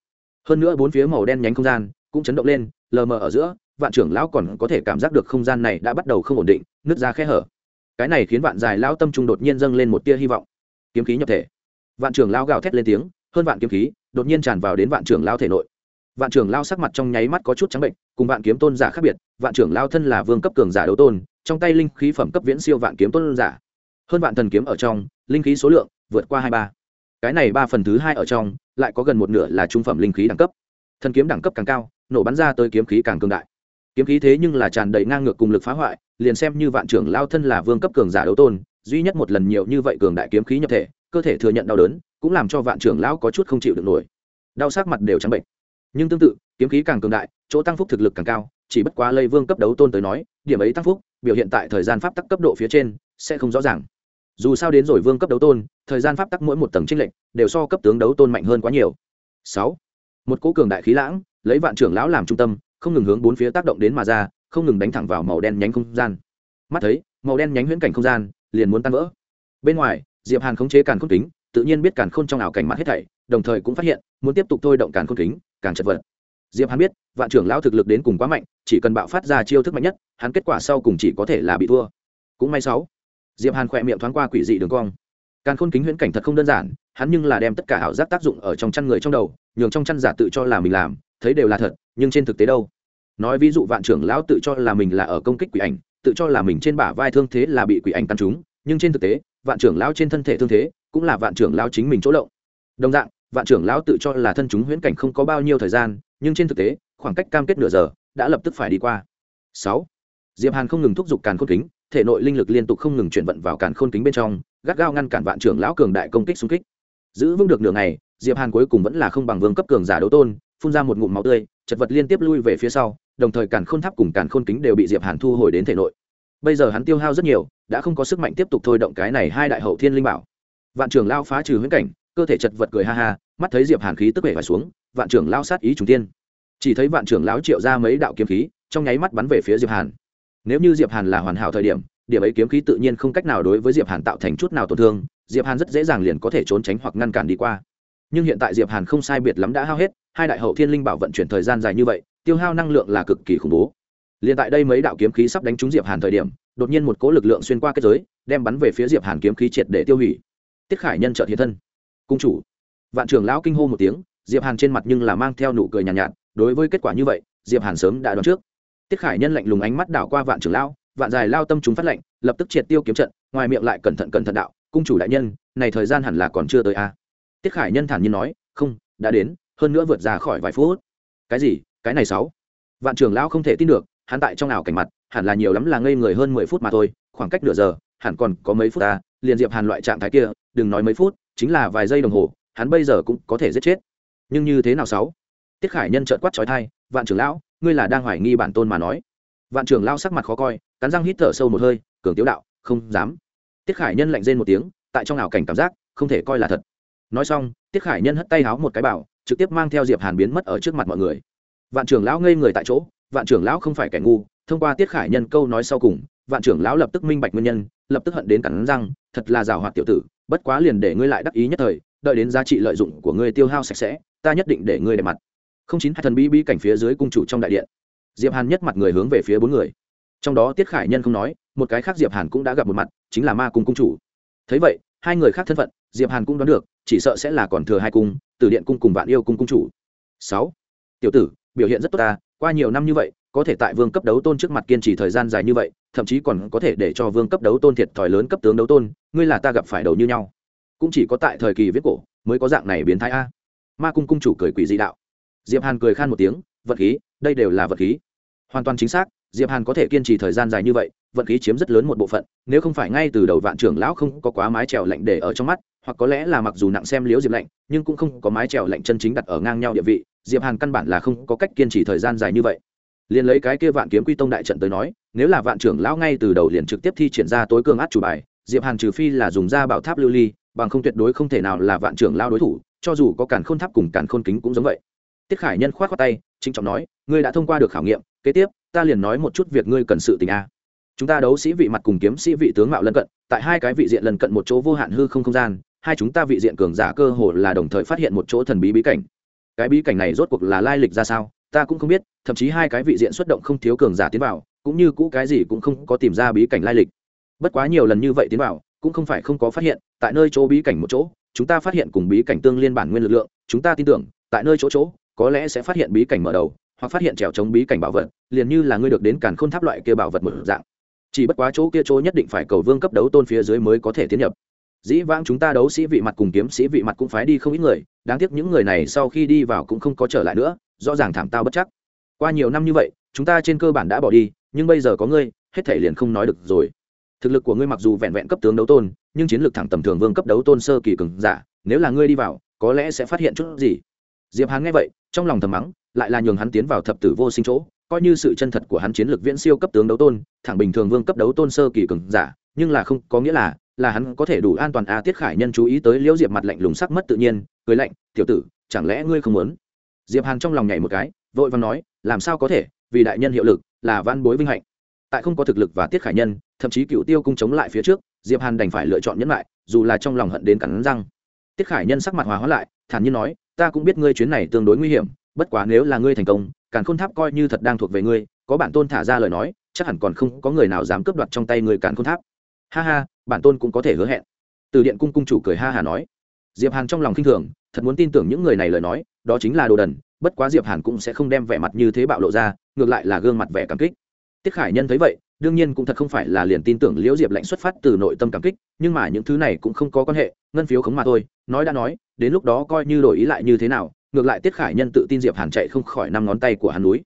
Hơn nữa bốn phía màu đen nhánh không gian cũng chấn động lên, lờ mờ ở giữa, vạn trưởng lão còn có thể cảm giác được không gian này đã bắt đầu không ổn định, nứt ra khe hở. Cái này khiến vạn dài lão tâm trung đột nhiên dâng lên một tia hy vọng. Kiếm khí nhập thể. Vạn trưởng lão gào thét lên tiếng, hơn vạn kiếm khí đột nhiên tràn vào đến vạn trưởng lão thể nội vạn trưởng lao sắc mặt trong nháy mắt có chút trắng bệnh, cùng vạn kiếm tôn giả khác biệt, vạn trưởng lao thân là vương cấp cường giả đấu tôn, trong tay linh khí phẩm cấp viễn siêu vạn kiếm tôn giả. Hơn vạn thần kiếm ở trong, linh khí số lượng vượt qua hai ba. Cái này ba phần thứ hai ở trong, lại có gần một nửa là trung phẩm linh khí đẳng cấp. Thần kiếm đẳng cấp càng cao, nổ bắn ra tới kiếm khí càng cường đại. Kiếm khí thế nhưng là tràn đầy ngang ngược cùng lực phá hoại, liền xem như vạn trưởng lao thân là vương cấp cường giả đấu tôn, duy nhất một lần nhiều như vậy cường đại kiếm khí nhập thể, cơ thể thừa nhận đau đớn, cũng làm cho vạn trưởng lão có chút không chịu được nổi. Đau sắc mặt đều trắng bệnh nhưng tương tự, kiếm khí càng cường đại, chỗ tăng phúc thực lực càng cao, chỉ bất quá lây vương cấp đấu tôn tới nói, điểm ấy tăng phúc, biểu hiện tại thời gian pháp tắc cấp độ phía trên, sẽ không rõ ràng. Dù sao đến rồi vương cấp đấu tôn, thời gian pháp tắc mỗi một tầng trinh lệnh đều so cấp tướng đấu tôn mạnh hơn quá nhiều. Sáu, một cỗ cường đại khí lãng, lấy vạn trưởng lão làm trung tâm, không ngừng hướng bốn phía tác động đến mà ra, không ngừng đánh thẳng vào màu đen nhánh không gian. Mắt thấy, màu đen nhánh huyễn cảnh không gian liền muốn tan vỡ. Bên ngoài, diệp hàn khống chế càn khôn kính, tự nhiên biết càn khôn trong ảo cảnh mắt hết thảy đồng thời cũng phát hiện, muốn tiếp tục thôi động càn khôn kính, càng chật vật. Diệp hắn biết, vạn trưởng lão thực lực đến cùng quá mạnh, chỉ cần bạo phát ra chiêu thức mạnh nhất, hắn kết quả sau cùng chỉ có thể là bị thua. Cũng may sáu. Diệp hàn khỏe miệng thoáng qua quỷ dị đường cong. Càn khôn kính huyễn cảnh thật không đơn giản, hắn nhưng là đem tất cả ảo giác tác dụng ở trong chăn người trong đầu, nhường trong chăn giả tự cho là mình làm, thấy đều là thật, nhưng trên thực tế đâu? Nói ví dụ vạn trưởng lão tự cho là mình là ở công kích quỷ ảnh, tự cho là mình trên bả vai thương thế là bị quỷ ảnh căn trúng, nhưng trên thực tế, vạn trưởng lão trên thân thể thương thế cũng là vạn trưởng lão chính mình chỗ lộng. Đồng dạng vạn trưởng lão tự cho là thân chúng huyễn cảnh không có bao nhiêu thời gian, nhưng trên thực tế, khoảng cách cam kết nửa giờ đã lập tức phải đi qua. Sáu, diệp hàn không ngừng thúc giục càn khôn kính, thể nội linh lực liên tục không ngừng chuyển vận vào càn khôn kính bên trong, gắt gao ngăn cản vạn trưởng lão cường đại công kích xung kích. Giữ vững được nửa ngày, diệp hàn cuối cùng vẫn là không bằng vương cấp cường giả đấu tôn, phun ra một ngụm máu tươi, chật vật liên tiếp lui về phía sau, đồng thời càn khôn tháp cùng càn khôn kính đều bị diệp hàn thu hồi đến thể nội. Bây giờ hắn tiêu hao rất nhiều, đã không có sức mạnh tiếp tục thôi động cái này hai đại hậu thiên linh bảo. Vạn trưởng lao phá trừ huyễn cảnh cơ thể chật vật cười ha ha, mắt thấy diệp hàn khí tức bể phải xuống, vạn trưởng lao sát ý trùng tiên chỉ thấy vạn trưởng lão triệu ra mấy đạo kiếm khí, trong nháy mắt bắn về phía diệp hàn. Nếu như diệp hàn là hoàn hảo thời điểm điểm ấy kiếm khí tự nhiên không cách nào đối với diệp hàn tạo thành chút nào tổn thương, diệp hàn rất dễ dàng liền có thể trốn tránh hoặc ngăn cản đi qua. Nhưng hiện tại diệp hàn không sai biệt lắm đã hao hết, hai đại hậu thiên linh bảo vận chuyển thời gian dài như vậy, tiêu hao năng lượng là cực kỳ khủng bố. Liền tại đây mấy đạo kiếm khí sắp đánh trúng diệp hàn thời điểm, đột nhiên một cỗ lực lượng xuyên qua kết giới, đem bắn về phía diệp hàn kiếm khí triệt để tiêu hủy. Tiết khải nhân trợ hiện thân cung chủ. Vạn trưởng lão kinh hô một tiếng diệp hàn trên mặt nhưng là mang theo nụ cười nhàn nhạt, nhạt đối với kết quả như vậy diệp hàn sớm đã đoán trước. Tiết khải nhân lạnh lùng ánh mắt đảo qua vạn trưởng lão vạn dài lao tâm chúng phát lệnh lập tức triệt tiêu kiếm trận ngoài miệng lại cẩn thận cẩn thận đạo cung chủ đại nhân này thời gian hẳn là còn chưa tới a à? tiết khải nhân thản nhiên nói không đã đến hơn nữa vượt ra khỏi vài phút. Cái gì? Cái này sáu? Vạn trưởng lão không thể tin được hắn tại trong ảo cảnh mặt hẳn là nhiều lắm là ngây người hơn mười phút mà thôi khoảng cách nửa giờ hẳn còn có mấy phút ta liền diệp hàn loại trạng thái kia đừng nói mấy phút chính là vài giây đồng hồ, hắn bây giờ cũng có thể giết chết. Nhưng như thế nào sáu? Tiết khải nhân trợn quát trói thai vạn trưởng lão, ngươi là đang hoài nghi bản tôn mà nói. Vạn trưởng lão sắc mặt khó coi, cắn răng hít thở sâu một hơi, cường tiếu đạo, không dám. Tiết khải nhân lạnh rên một tiếng, tại trong ảo cảnh cảm giác, không thể coi là thật. Nói xong, tiết khải nhân hất tay háo một cái bảo, trực tiếp mang theo diệp hàn biến mất ở trước mặt mọi người. Vạn trưởng lão ngây người tại chỗ, vạn trưởng lão không phải kẻ ngu, thông qua tiết khải nhân câu nói sau cùng vạn trưởng lão lập tức minh bạch nguyên nhân, lập tức hận đến cắn răng, thật là rào hoạt tiểu tử, bất quá liền để ngươi lại đắc ý nhất thời, đợi đến giá trị lợi dụng của ngươi tiêu hao sạch sẽ, ta nhất định để ngươi để mặt. Không chín hai thần bí bí cảnh phía dưới cung chủ trong đại điện. Diệp hàn nhất mặt người hướng về phía bốn người. Trong đó tiết khải nhân không nói, một cái khác diệp hàn cũng đã gặp một mặt, chính là ma cung cung chủ. Thấy vậy, hai người khác thân phận, diệp hàn cũng đoán được, chỉ sợ sẽ là còn thừa hai cung từ điện cung cùng vạn yêu cung cung chủ. Sáu. Tiểu tử, biểu hiện rất tốt ta, qua nhiều năm như vậy có thể tại vương cấp đấu tôn trước mặt kiên trì thời gian dài như vậy, thậm chí còn có thể để cho vương cấp đấu tôn thiệt thòi lớn cấp tướng đấu tôn, ngươi là ta gặp phải đầu như nhau. Cũng chỉ có tại thời kỳ viết cổ mới có dạng này biến thái a. Ma cung cung chủ cười quỷ dị đạo. Diệp hàn cười khan một tiếng, vật khí, đây đều là vật khí. Hoàn toàn chính xác, diệp hàn có thể kiên trì thời gian dài như vậy vận khí chiếm rất lớn một bộ phận, nếu không phải ngay từ đầu vạn trưởng lão không có quá mái trèo lạnh để ở trong mắt, hoặc có lẽ là mặc dù nặng xem liếu diệp lạnh, nhưng cũng không có mái trèo lạnh chân chính đặt ở ngang nhau địa vị, diệp hàn căn bản là không có cách kiên trì thời gian dài như vậy liền lấy cái kia vạn kiếm quy tông đại trận tới nói, nếu là vạn trưởng lão ngay từ đầu liền trực tiếp thi triển ra tối cường át chủ bài, diệp hàn trừ phi là dùng ra bảo tháp lưu ly, bằng không tuyệt đối không thể nào là vạn trưởng lão đối thủ, cho dù có cản khôn tháp cùng cản khôn kính cũng giống vậy. Tiết khải nhân khoát khoát tay trinh trọng nói, ngươi đã thông qua được khảo nghiệm, kế tiếp, ta liền nói một chút việc ngươi cần sự tình a. Chúng ta đấu sĩ vị mặt cùng kiếm sĩ vị tướng mạo lân cận, tại hai cái vị diện lần cận một chỗ vô hạn hư không không gian, hai chúng ta vị diện cường giả cơ hồ là đồng thời phát hiện một chỗ thần bí bí cảnh. Cái bí cảnh này rốt cuộc là lai lịch ra sao? Ta cũng không biết, thậm chí hai cái vị diện xuất động không thiếu cường giả tiến vào, cũng như cũ cái gì cũng không có tìm ra bí cảnh lai lịch. Bất quá nhiều lần như vậy tiến vào, cũng không phải không có phát hiện, tại nơi chỗ bí cảnh một chỗ, chúng ta phát hiện cùng bí cảnh tương liên bản nguyên lực lượng, chúng ta tin tưởng, tại nơi chỗ chỗ, có lẽ sẽ phát hiện bí cảnh mở đầu, hoặc phát hiện trèo chống bí cảnh bảo vật, liền như là ngươi được đến càn khôn tháp loại kia bảo vật một dạng. Chỉ bất quá chỗ kia chỗ nhất định phải cầu vương cấp đấu tôn phía dưới mới có thể tiến nhập. Dĩ vãng chúng ta đấu sĩ vị mặt cùng kiếm sĩ vị mặt cũng phái đi không ít người, đáng tiếc những người này sau khi đi vào cũng không có trở lại nữa rõ ràng thảm tao bất chắc. Qua nhiều năm như vậy, chúng ta trên cơ bản đã bỏ đi, nhưng bây giờ có ngươi, hết thể liền không nói được rồi. Thực lực của ngươi mặc dù vẹn vẹn cấp tướng đấu tôn, nhưng chiến lược thẳng tầm thường vương cấp đấu tôn sơ kỳ cường giả, nếu là ngươi đi vào, có lẽ sẽ phát hiện chút gì. Diệp hàn nghe vậy, trong lòng thầm mắng, lại là nhường hắn tiến vào thập tử vô sinh chỗ, coi như sự chân thật của hắn chiến lược viễn siêu cấp tướng đấu tôn, thẳng bình thường vương cấp đấu tôn sơ kỳ cường giả, nhưng là không, có nghĩa là là hắn có thể đủ an toàn a tiết khải nhân chú ý tới liễu diệp mặt lạnh lùng sắc mất tự nhiên, cười lạnh, tiểu tử, chẳng lẽ ngươi không muốn? Diệp hàn trong lòng nhảy một cái, vội vàng nói, làm sao có thể? Vì đại nhân hiệu lực là văn bối vinh hạnh. Tại không có thực lực và tiết khải nhân, thậm chí cựu tiêu cung chống lại phía trước, diệp hàn đành phải lựa chọn nhẫn lại, dù là trong lòng hận đến cắn răng. Tiết khải nhân sắc mặt hòa hóa lại, thản nhiên nói, ta cũng biết ngươi chuyến này tương đối nguy hiểm, bất quá nếu là ngươi thành công, càn khôn tháp coi như thật đang thuộc về ngươi, có bản tôn thả ra lời nói, chắc hẳn còn không có người nào dám cướp đoạt trong tay người càn khôn tháp. Ha ha, bản tôn cũng có thể hứa hẹn. Từ điện cung cung chủ cười ha hà nói diệp hàn trong lòng khinh thường, thật muốn tin tưởng những người này lời nói, đó chính là đồ đần, bất quá diệp hàn cũng sẽ không đem vẻ mặt như thế bạo lộ ra, ngược lại là gương mặt vẻ cảm kích. Tiết khải nhân thấy vậy, đương nhiên cũng thật không phải là liền tin tưởng liễu diệp lạnh xuất phát từ nội tâm cảm kích, nhưng mà những thứ này cũng không có quan hệ, ngân phiếu khống mà thôi, nói đã nói, đến lúc đó coi như đổi ý lại như thế nào, ngược lại tiết khải nhân tự tin diệp hàn chạy không khỏi năm ngón tay của hắn núi.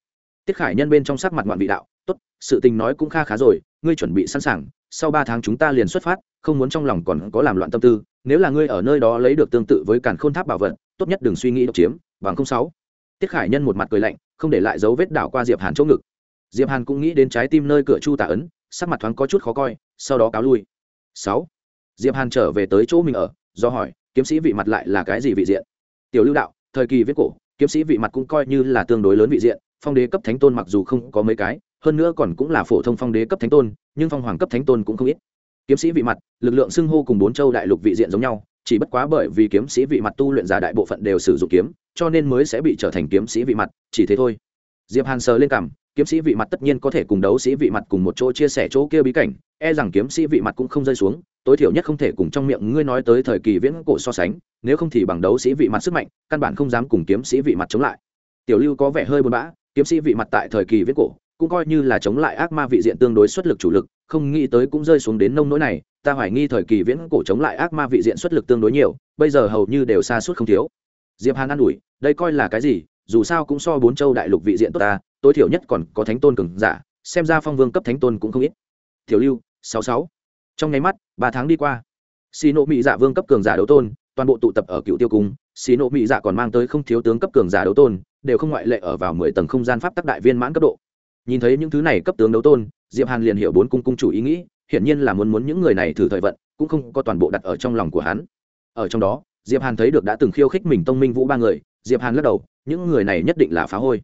Tiết khải nhân bên trong sắc mặt ngoạn vị đạo, tốt, sự tình nói cũng kha khá rồi, ngươi chuẩn bị sẵn sàng, sau ba tháng chúng ta liền xuất phát, không muốn trong lòng còn có làm loạn tâm tư nếu là ngươi ở nơi đó lấy được tương tự với càn khôn tháp bảo vật, tốt nhất đừng suy nghĩ độc chiếm, bằng không sáu. Tiết khải nhân một mặt cười lạnh, không để lại dấu vết đảo qua diệp hàn chỗ ngực. Diệp hàn cũng nghĩ đến trái tim nơi cửa chu tả ấn, sắc mặt thoáng có chút khó coi, sau đó cáo lui. Sáu. Diệp hàn trở về tới chỗ mình ở, do hỏi, kiếm sĩ vị mặt lại là cái gì vị diện? Tiểu lưu đạo, thời kỳ viết cổ, kiếm sĩ vị mặt cũng coi như là tương đối lớn vị diện, phong đế cấp thánh tôn mặc dù không có mấy cái, hơn nữa còn cũng là phổ thông phong đế cấp thánh tôn, nhưng phong hoàng cấp thánh tôn cũng không ít kiếm sĩ vị mặt, lực lượng xưng hô cùng bốn châu đại lục vị diện giống nhau, chỉ bất quá bởi vì kiếm sĩ vị mặt tu luyện giả đại bộ phận đều sử dụng kiếm, cho nên mới sẽ bị trở thành kiếm sĩ vị mặt, chỉ thế thôi. Diệp hàn sờ lên cằm, kiếm sĩ vị mặt tất nhiên có thể cùng đấu sĩ vị mặt cùng một chỗ chia sẻ chỗ kia bí cảnh e rằng kiếm sĩ vị mặt cũng không rơi xuống, tối thiểu nhất không thể cùng trong miệng ngươi nói tới thời kỳ viễn cổ so sánh, nếu không thì bằng đấu sĩ vị mặt sức mạnh, căn bản không dám cùng kiếm sĩ vị mặt chống lại. Tiểu lưu có vẻ hơi buồn bã, kiếm sĩ vị mặt tại thời kỳ viễn cổ cũng coi như là chống lại ác ma vị diện tương đối xuất lực chủ lực, không nghĩ tới cũng rơi xuống đến nông nỗi này, ta hoài nghi thời kỳ viễn cổ chống lại ác ma vị diện xuất lực tương đối nhiều, bây giờ hầu như đều xa suốt không thiếu. Diệp hàn an ủi, đây coi là cái gì, dù sao cũng so bốn châu đại lục vị diện tốt ta, tối thiểu nhất còn có thánh tôn cường giả, xem ra phong vương cấp thánh tôn cũng không ít. Tiểu lưu, sáu sáu. Trong nháy mắt, ba tháng đi qua. Xì nộ mỹ dạ vương cấp cường giả đấu tôn, toàn bộ tụ tập ở cựu tiêu cung xì nộ mỹ dạ còn mang tới không thiếu tướng cấp cường giả đấu tôn, đều không ngoại lệ ở vào mười tầng không gian pháp tắc đại viên mãn cấp độ nhìn thấy những thứ này cấp tướng đấu tôn, diệp hàn liền hiểu bốn cung cung chủ ý nghĩ, hiển nhiên là muốn muốn những người này thử thời vận, cũng không có toàn bộ đặt ở trong lòng của hắn. Ở trong đó, diệp hàn thấy được đã từng khiêu khích mình tông minh vũ ba người, diệp hàn lắc đầu, những người này nhất định là phá hôi.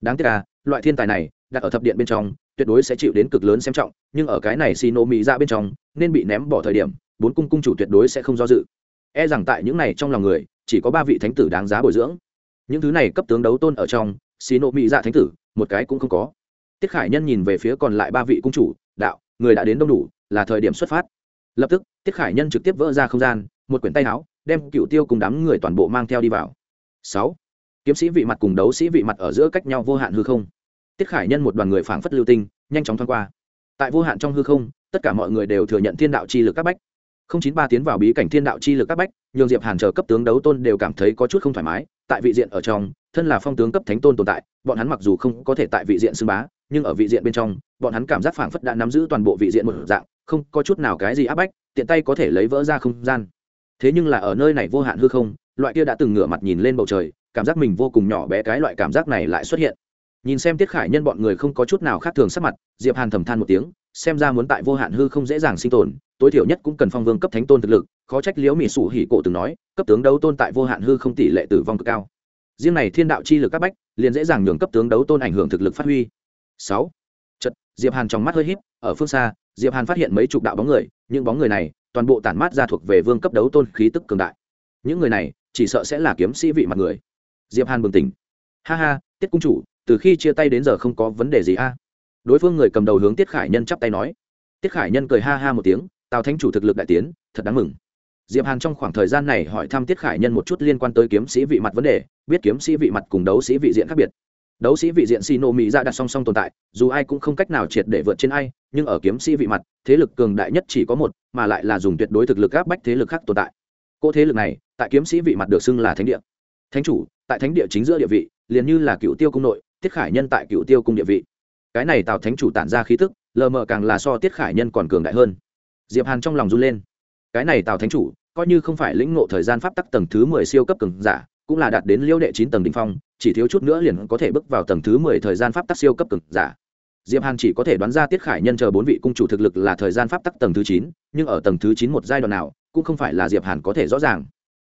Đáng tiếc là, loại thiên tài này, đặt ở thập điện bên trong, tuyệt đối sẽ chịu đến cực lớn xem trọng, nhưng ở cái này xì nổ mỹ ra bên trong, nên bị ném bỏ thời điểm, bốn cung cung chủ tuyệt đối sẽ không do dự. E rằng tại những này trong lòng người, chỉ có ba vị thánh tử đáng giá bồi dưỡng. Những thứ này cấp tướng đấu tôn ở trong xì nổ mỹ ra thánh tử, một cái cũng không có tiết khải nhân nhìn về phía còn lại ba vị cung chủ, đạo, người đã đến đông đủ, là thời điểm xuất phát. Lập tức, tiết khải nhân trực tiếp vỡ ra không gian, một quyển tay áo, đem cựu tiêu cùng đám người toàn bộ mang theo đi vào. Sáu, kiếm sĩ vị mặt cùng đấu sĩ vị mặt ở giữa cách nhau vô hạn hư không. Tiết khải nhân một đoàn người phảng phất lưu tinh, nhanh chóng thoáng qua. Tại vô hạn trong hư không, tất cả mọi người đều thừa nhận thiên đạo chi lực các bách. Không chín ba tiến vào bí cảnh thiên đạo chi lực các bách, nhường diệp hàn chờ cấp tướng đấu tôn đều cảm thấy có chút không thoải mái. Tại vị diện ở trong, thân là phong tướng cấp thánh tôn tồn tại, bọn hắn mặc dù không có thể tại vị diện xưng bá nhưng ở vị diện bên trong, bọn hắn cảm giác phảng phất đã nắm giữ toàn bộ vị diện một dạng, không có chút nào cái gì áp bách, tiện tay có thể lấy vỡ ra không gian. Thế nhưng là ở nơi này vô hạn hư không, loại kia đã từng ngửa mặt nhìn lên bầu trời, cảm giác mình vô cùng nhỏ bé cái loại cảm giác này lại xuất hiện. Nhìn xem tiết khải nhân bọn người không có chút nào khác thường sắc mặt, diệp hàn thầm than một tiếng, xem ra muốn tại vô hạn hư không dễ dàng sinh tồn, tối thiểu nhất cũng cần phong vương cấp thánh tôn thực lực, khó trách liễu mỹ sủ hỉ cổ từng nói, cấp tướng đấu tôn tại vô hạn hư không tỷ lệ tử vong cực cao. Riêng này thiên đạo chi lực các bách, liền dễ dàng nhường cấp tướng đấu tôn ảnh hưởng thực lực phát huy sáu. Chật diệp hàn trong mắt hơi híp, ở phương xa, diệp hàn phát hiện mấy chục đạo bóng người, những bóng người này, toàn bộ tản mát ra thuộc về vương cấp đấu tôn khí tức cường đại. Những người này, chỉ sợ sẽ là kiếm sĩ vị mặt người. Diệp hàn bừng tỉnh. Ha ha, tiết cung chủ, từ khi chia tay đến giờ không có vấn đề gì a? Đối phương người cầm đầu hướng tiết khải nhân chắp tay nói. Tiết khải nhân cười ha ha một tiếng, tào thánh chủ thực lực đại tiến, thật đáng mừng. Diệp hàn trong khoảng thời gian này hỏi thăm tiết khải nhân một chút liên quan tới kiếm sĩ vị mặt vấn đề, biết kiếm sĩ vị mặt cùng đấu sĩ vị diện khác biệt đấu sĩ vị diện xì nộ mỹ ra đặt song song tồn tại, dù ai cũng không cách nào triệt để vượt trên ai, nhưng ở kiếm sĩ vị mặt, thế lực cường đại nhất chỉ có một, mà lại là dùng tuyệt đối thực lực áp bách thế lực khác tồn tại. Cỗ thế lực này, tại kiếm sĩ vị mặt được xưng là thánh địa. Thánh chủ, tại thánh địa chính giữa địa vị, liền như là cựu tiêu cung nội, tiết khải nhân tại cựu tiêu cung địa vị. Cái này tạo thánh chủ tản ra khí tức, lờ mờ càng là so tiết khải nhân còn cường đại hơn. Diệp hàn trong lòng run lên. Cái này tạo thánh chủ, coi như không phải lĩnh ngộ thời gian pháp tắc tầng thứ mười siêu cấp cường giả cũng là đạt đến liêu đệ chín tầng đ ỉ n h phong, chỉ thiếu chút nữa liền có thể bước vào tầng thứ mười thời gian pháp tắc siêu cấp cường giả. Diệp hàn chỉ có thể đoán ra tiết khải nhân chờ bốn vị cung chủ thực lực là thời gian pháp tắc tầng thứ chín, nhưng ở tầng thứ chín một giai đoạn nào, cũng không phải là diệp hàn có thể rõ ràng.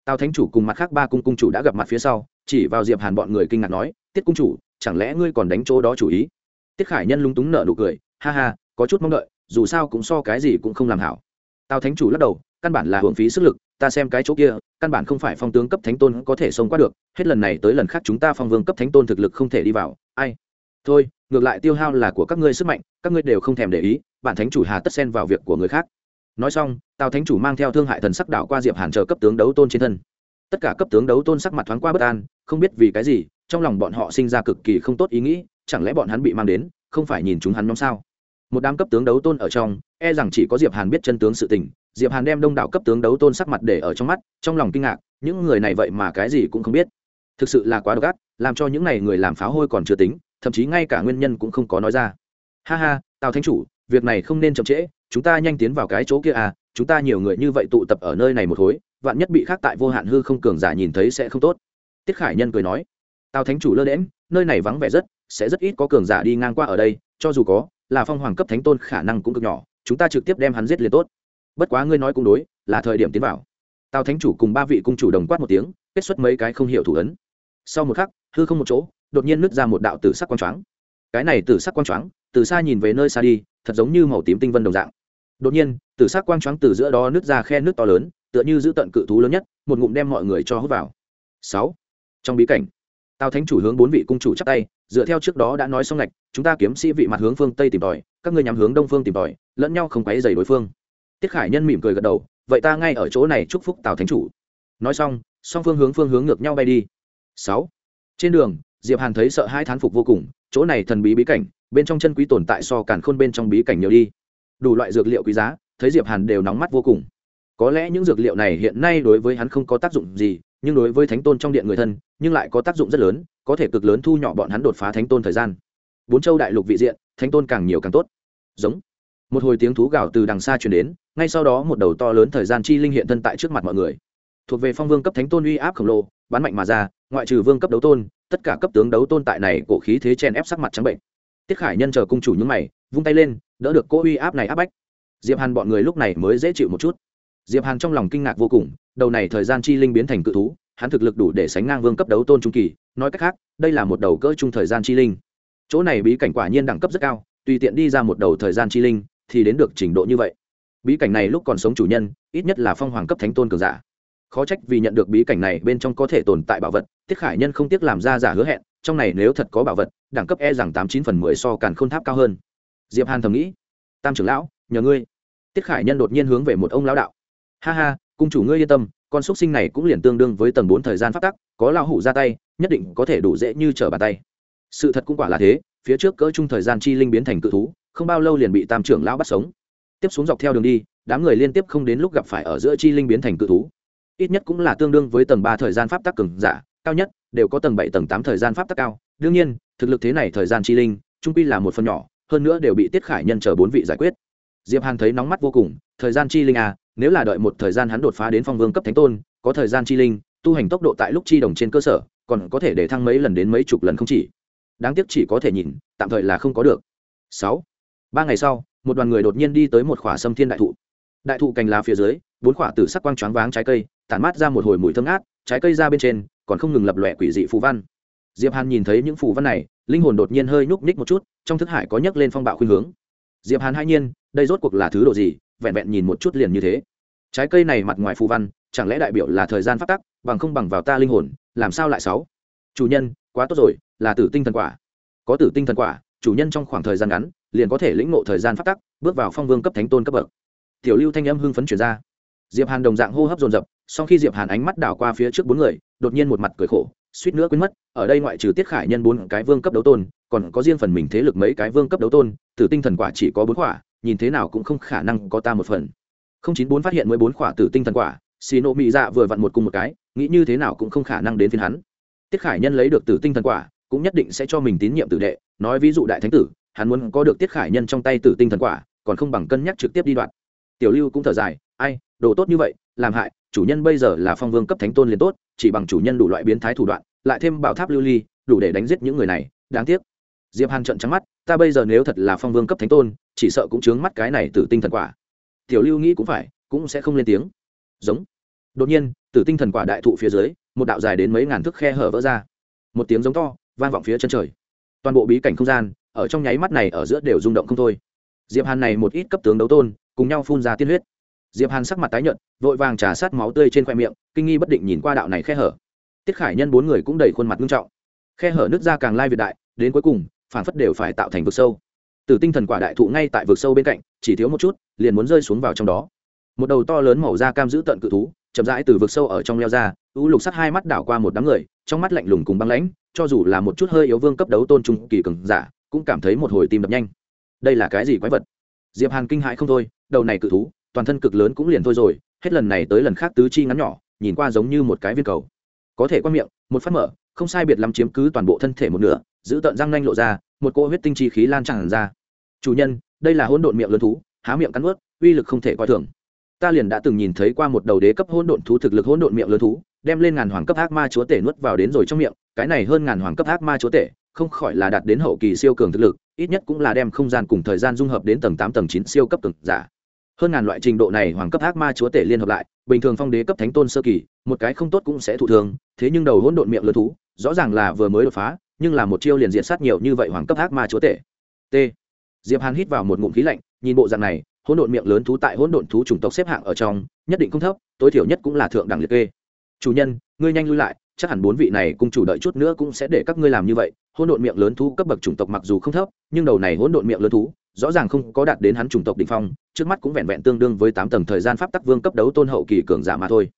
Tào thánh chủ cùng mặt khác ba cung cung chủ đã gặp mặt phía sau, chỉ vào diệp hàn bọn người kinh ngạc nói, tiết cung chủ, chẳng lẽ ngươi còn đánh chỗ đó chủ ý? Tiết khải nhân lúng túng nở nụ cười, ha ha, có chút mong đợi, dù sao cũng so cái gì cũng không làm hảo. Tào thánh chủ lắc đầu, căn bản là hưởng phí sức lực ta xem cái chỗ kia, căn bản không phải phong tướng cấp thánh tôn có thể xông qua được, hết lần này tới lần khác chúng ta phong vương cấp thánh tôn thực lực không thể đi vào, ai? Thôi, ngược lại tiêu hao là của các ngươi sức mạnh, các ngươi đều không thèm để ý, bản thánh chủ hà tất xen vào việc của người khác. Nói xong, tào thánh chủ mang theo thương hại thần sắc đảo qua diệp hàn chờ cấp tướng đấu tôn trên thân. Tất cả cấp tướng đấu tôn sắc mặt thoáng qua bất an, không biết vì cái gì, trong lòng bọn họ sinh ra cực kỳ không tốt ý nghĩ, chẳng lẽ bọn hắn bị mang đến, không phải nhìn chúng hắn nhóm sao? Một đám cấp tướng đấu tôn ở trong e rằng chỉ có diệp hàn biết chân tướng sự tình, diệp hàn đem đông đảo cấp tướng đấu tôn sắc mặt để ở trong mắt, trong lòng kinh ngạc, những người này vậy mà cái gì cũng không biết. Thực sự là quá độc ác, làm cho những này người làm pháo hôi còn chưa tính, thậm chí ngay cả nguyên nhân cũng không có nói ra. Ha ha, tào thánh chủ, việc này không nên chậm trễ, chúng ta nhanh tiến vào cái chỗ kia à chúng ta nhiều người như vậy tụ tập ở nơi này một khối vạn nhất bị khác tại vô hạn hư không cường giả nhìn thấy sẽ không tốt. Tiết khải nhân cười nói, tào thánh chủ lơ đễm nơi này vắng vẻ rất, sẽ rất ít có cường giả đi ngang qua ở đây, cho dù có, là phong hoàng cấp thánh tôn khả năng cũng cực nhỏ chúng ta trực tiếp đem hắn giết liền tốt. Bất quá ngươi nói cũng đối, là thời điểm tiến vào. Tào thánh chủ cùng ba vị cung chủ đồng quát một tiếng, kết xuất mấy cái không hiểu thủ ấn. Sau một khắc, hư không một chỗ, đột nhiên nứt ra một đạo tử sắc quang choáng. Cái này tử sắc quang choáng, từ xa nhìn về nơi xa đi, thật giống như màu tím tinh vân đồng dạng. Đột nhiên, tử sắc quang choáng từ giữa đó nứt ra khe nước to lớn, tựa như giữ tận cự thú lớn nhất, một ngụm đem mọi người cho hút vào. Sáu. Trong bí cảnh, tào thánh chủ hướng bốn vị cung chủ chắp tay dựa theo trước đó đã nói xong ngạch, chúng ta kiếm sĩ vị mặt hướng phương tây tìm tòi, các ngươi nhắm hướng đông phương tìm tòi, lẫn nhau không quấy dày đối phương. Tiết khải nhân mỉm cười gật đầu, vậy ta ngay ở chỗ này chúc phúc tào thánh chủ. Nói xong, song phương hướng phương hướng ngược nhau bay đi. Sáu. Trên đường, diệp hàn thấy sợ hai thán phục vô cùng, chỗ này thần bí bí cảnh, bên trong chân quý tồn tại so càn khôn bên trong bí cảnh nhiều đi. Đủ loại dược liệu quý giá, thấy diệp hàn đều nóng mắt vô cùng. Có lẽ những dược liệu này hiện nay đối với hắn không có tác dụng gì, nhưng đối với thánh tôn trong điện người thân, nhưng lại có tác dụng rất lớn có thể cực lớn thu nhỏ bọn hắn đột phá thánh tôn thời gian. Bốn châu đại lục vị diện, thánh tôn càng nhiều càng tốt. Giống. Một hồi tiếng thú gào từ đằng xa truyền đến, ngay sau đó một đầu to lớn thời gian chi linh hiện thân tại trước mặt mọi người. Thuộc về phong vương cấp thánh tôn uy áp khổng lồ, bắn mạnh mà ra, ngoại trừ vương cấp đấu tôn, tất cả cấp tướng đấu tôn tại này cổ khí thế chen ép sắc mặt trắng bệnh. Tiết khải nhân chờ cung chủ những mày, vung tay lên, đỡ được cỗ uy áp này áp bách. Diệp hàn bọn người lúc này mới dễ chịu một chút. Diệp hàn trong lòng kinh ngạc vô cùng, đầu này thời gian chi linh biến thành cự thú hắn thực lực đủ để sánh ngang vương cấp đấu tôn trung kỳ, nói cách khác, đây là một đầu cỡ trung thời gian chi linh. Chỗ này bí cảnh quả nhiên đẳng cấp rất cao, tùy tiện đi ra một đầu thời gian chi linh thì đến được trình độ như vậy. Bí cảnh này lúc còn sống chủ nhân, ít nhất là phong hoàng cấp thánh tôn cường giả. Khó trách vì nhận được bí cảnh này bên trong có thể tồn tại bảo vật, tiết khải nhân không tiếc làm ra giả hứa hẹn, trong này nếu thật có bảo vật, đẳng cấp e rằng tám chín phần mười so càn khôn tháp cao hơn. Diệp hàn thầm nghĩ, tam trưởng lão, nhờ ngươi. Tiết khải nhân đột nhiên hướng về một ông lão đạo, ha ha, cung chủ ngươi yên tâm con xúc sinh này cũng liền tương đương với tầng bốn thời gian phát tắc, có lão hủ ra tay, nhất định có thể đủ dễ như trở bàn tay. Sự thật cũng quả là thế, phía trước cỡ chung thời gian chi linh biến thành cự thú, không bao lâu liền bị tam trưởng lão bắt sống. Tiếp xuống dọc theo đường đi, đám người liên tiếp không đến lúc gặp phải ở giữa chi linh biến thành cự thú. Ít nhất cũng là tương đương với tầng ba thời gian pháp tắc cường giả, cao nhất đều có tầng bảy, tầng tám thời gian pháp tắc cao. Đương nhiên, thực lực thế này thời gian chi linh trung quy là một phần nhỏ, hơn nữa đều bị tiết khải nhân chờ bốn vị giải quyết. Diệp hàn thấy nóng mắt vô cùng, thời gian chi linh à nếu là đợi một thời gian hắn đột phá đến phong vương cấp thánh tôn, có thời gian chi linh, tu hành tốc độ tại lúc chi đồng trên cơ sở, còn có thể để thăng mấy lần đến mấy chục lần không chỉ. Đáng tiếc chỉ có thể nhìn, tạm thời là không có được. Sáu. Ba ngày sau, một đoàn người đột nhiên đi tới một khỏa sâm thiên đại thụ. Đại thụ cành lá phía dưới, bốn khỏa tử sắc quang choáng váng trái cây, tản mát ra một hồi mùi thơm ngát, trái cây ra bên trên, còn không ngừng lập lòe quỷ dị phù văn. Diệp hàn nhìn thấy những phù văn này, linh hồn đột nhiên hơi nhúc nhích một chút, trong thức hải có nhấc lên phong bạo khuynh hướng. Diệp hàn hai nhiên, đây rốt cuộc là thứ đồ gì vẹn vẹn nhìn một chút liền như thế. Trái cây này mặt ngoài phù văn, chẳng lẽ đại biểu là thời gian phát tắc, bằng không bằng vào ta linh hồn, làm sao lại sáu? Chủ nhân, quá tốt rồi, là tử tinh thần quả. Có tử tinh thần quả, chủ nhân trong khoảng thời gian ngắn, liền có thể lĩnh ngộ thời gian phát tắc, bước vào phong vương cấp thánh tôn cấp bậc. Tiểu lưu thanh âm hưng phấn chuyển ra. Diệp hàn đồng dạng hô hấp dồn dập, sau khi diệp hàn ánh mắt đảo qua phía trước bốn người, đột nhiên một mặt cười khổ, suýt nữa quên mất, ở đây ngoại trừ tiết khải nhân bốn cái vương cấp đấu tôn, còn có riêng phần mình thế lực mấy cái vương cấp đấu tôn, tử tinh thần quả chỉ có bốn quả nhìn thế nào cũng không khả năng có ta một phần. không chín bốn phát hiện mới bốn quả tử tinh thần quả xì nộ mỹ dạ vừa vặn một cùng một cái, nghĩ như thế nào cũng không khả năng đến phiên hắn. Tiết khải nhân lấy được tử tinh thần quả, cũng nhất định sẽ cho mình tín nhiệm tử đệ, nói ví dụ đại thánh tử, hắn muốn có được tiết khải nhân trong tay tử tinh thần quả, còn không bằng cân nhắc trực tiếp đi đoạn. Tiểu lưu cũng thở dài, ai, đồ tốt như vậy, làm hại, chủ nhân bây giờ là phong vương cấp thánh tôn liền tốt, chỉ bằng chủ nhân đủ loại biến thái thủ đoạn, lại thêm bảo tháp lưu ly, đủ để đánh giết những người này, đáng tiếc. Diệp hàn trận trắng mắt ta bây giờ nếu thật là phong vương cấp thánh tôn, chỉ sợ cũng chướng mắt cái này tử tinh thần quả. Tiểu lưu nghĩ cũng phải, cũng sẽ không lên tiếng. Giống. Đột nhiên, tử tinh thần quả đại thụ phía dưới, một đạo dài đến mấy ngàn thước khe hở vỡ ra. Một tiếng giống to, vang vọng phía chân trời. Toàn bộ bí cảnh không gian, ở trong nháy mắt này ở giữa đều rung động không thôi. Diệp hàn này một ít cấp tướng đấu tôn, cùng nhau phun ra tiên huyết. Diệp hàn sắc mặt tái nhợt, vội vàng trà sát máu tươi trên khoe miệng, kinh nghi bất định nhìn qua đạo này khe hở. Tiết khải nhân bốn người cũng đầy khuôn mặt nghiêm trọng. Khe hở nước ra càng lai việt đại, đến cuối cùng phản phất đều phải tạo thành vực sâu. Từ tinh thần quả đại thụ ngay tại vực sâu bên cạnh, chỉ thiếu một chút, liền muốn rơi xuống vào trong đó. Một đầu to lớn màu da cam giữ tận cự thú, chậm rãi từ vực sâu ở trong leo ra, u lục sắt hai mắt đảo qua một đám người, trong mắt lạnh lùng cùng băng lãnh, cho dù là một chút hơi yếu vương cấp đấu tôn trung kỳ cường giả, cũng cảm thấy một hồi tim đập nhanh. Đây là cái gì quái vật? Diệp hàn kinh hãi không thôi, đầu này cự thú, toàn thân cực lớn cũng liền thôi rồi, hết lần này tới lần khác tứ chi ngắn nhỏ, nhìn qua giống như một cái viên cầu. Có thể qua miệng, một phát mở, không sai biệt lắm chiếm cứ toàn bộ thân thể một nửa giữ tận răng nanh lộ ra, một cỗ huyết tinh chi khí lan tràn ra. Chủ nhân, đây là hỗn độn miệng lớn thú, há miệng cắn ướt uy lực không thể coi thường. Ta liền đã từng nhìn thấy qua một đầu đế cấp hỗn độn thú thực lực hỗn độn miệng lớn thú, đem lên ngàn hoàng cấp ác ma chúa tể nuốt vào đến rồi trong miệng, cái này hơn ngàn hoàng cấp ác ma chúa tể, không khỏi là đạt đến hậu kỳ siêu cường thực lực, ít nhất cũng là đem không gian cùng thời gian dung hợp đến tầng tám, tầng chín siêu cấp cực giả. Hơn ngàn loại trình độ này hoàng cấp ác ma chúa tể liên hợp lại, bình thường phong đế cấp thánh tôn sơ kỳ, một cái không tốt cũng sẽ thụ thường thế nhưng đầu hỗn độn miệng lớn thú, rõ ràng là vừa mới đột phá nhưng là một chiêu liền diện sát nhiều như vậy hoàng cấp ác ma chúa tể. T. Diệp hàn hít vào một ngụm khí lạnh, nhìn bộ dạng này, hỗn độn miệng lớn thú tại hỗn độn thú chủng tộc xếp hạng ở trong, nhất định không thấp, tối thiểu nhất cũng là thượng đẳng liệt kê. Chủ nhân, ngươi nhanh lui lại, chắc hẳn bốn vị này cùng chủ đợi chút nữa cũng sẽ để các ngươi làm như vậy. Hỗn độn miệng lớn thú cấp bậc chủng tộc mặc dù không thấp, nhưng đầu này hỗn độn miệng lớn thú, rõ ràng không có đạt đến hắn chủng tộc đỉnh phong, trước mắt cũng vẹn vẹn tương đương với tám tầng thời gian pháp tắc vương cấp đấu tôn hậu kỳ cường giả mà thôi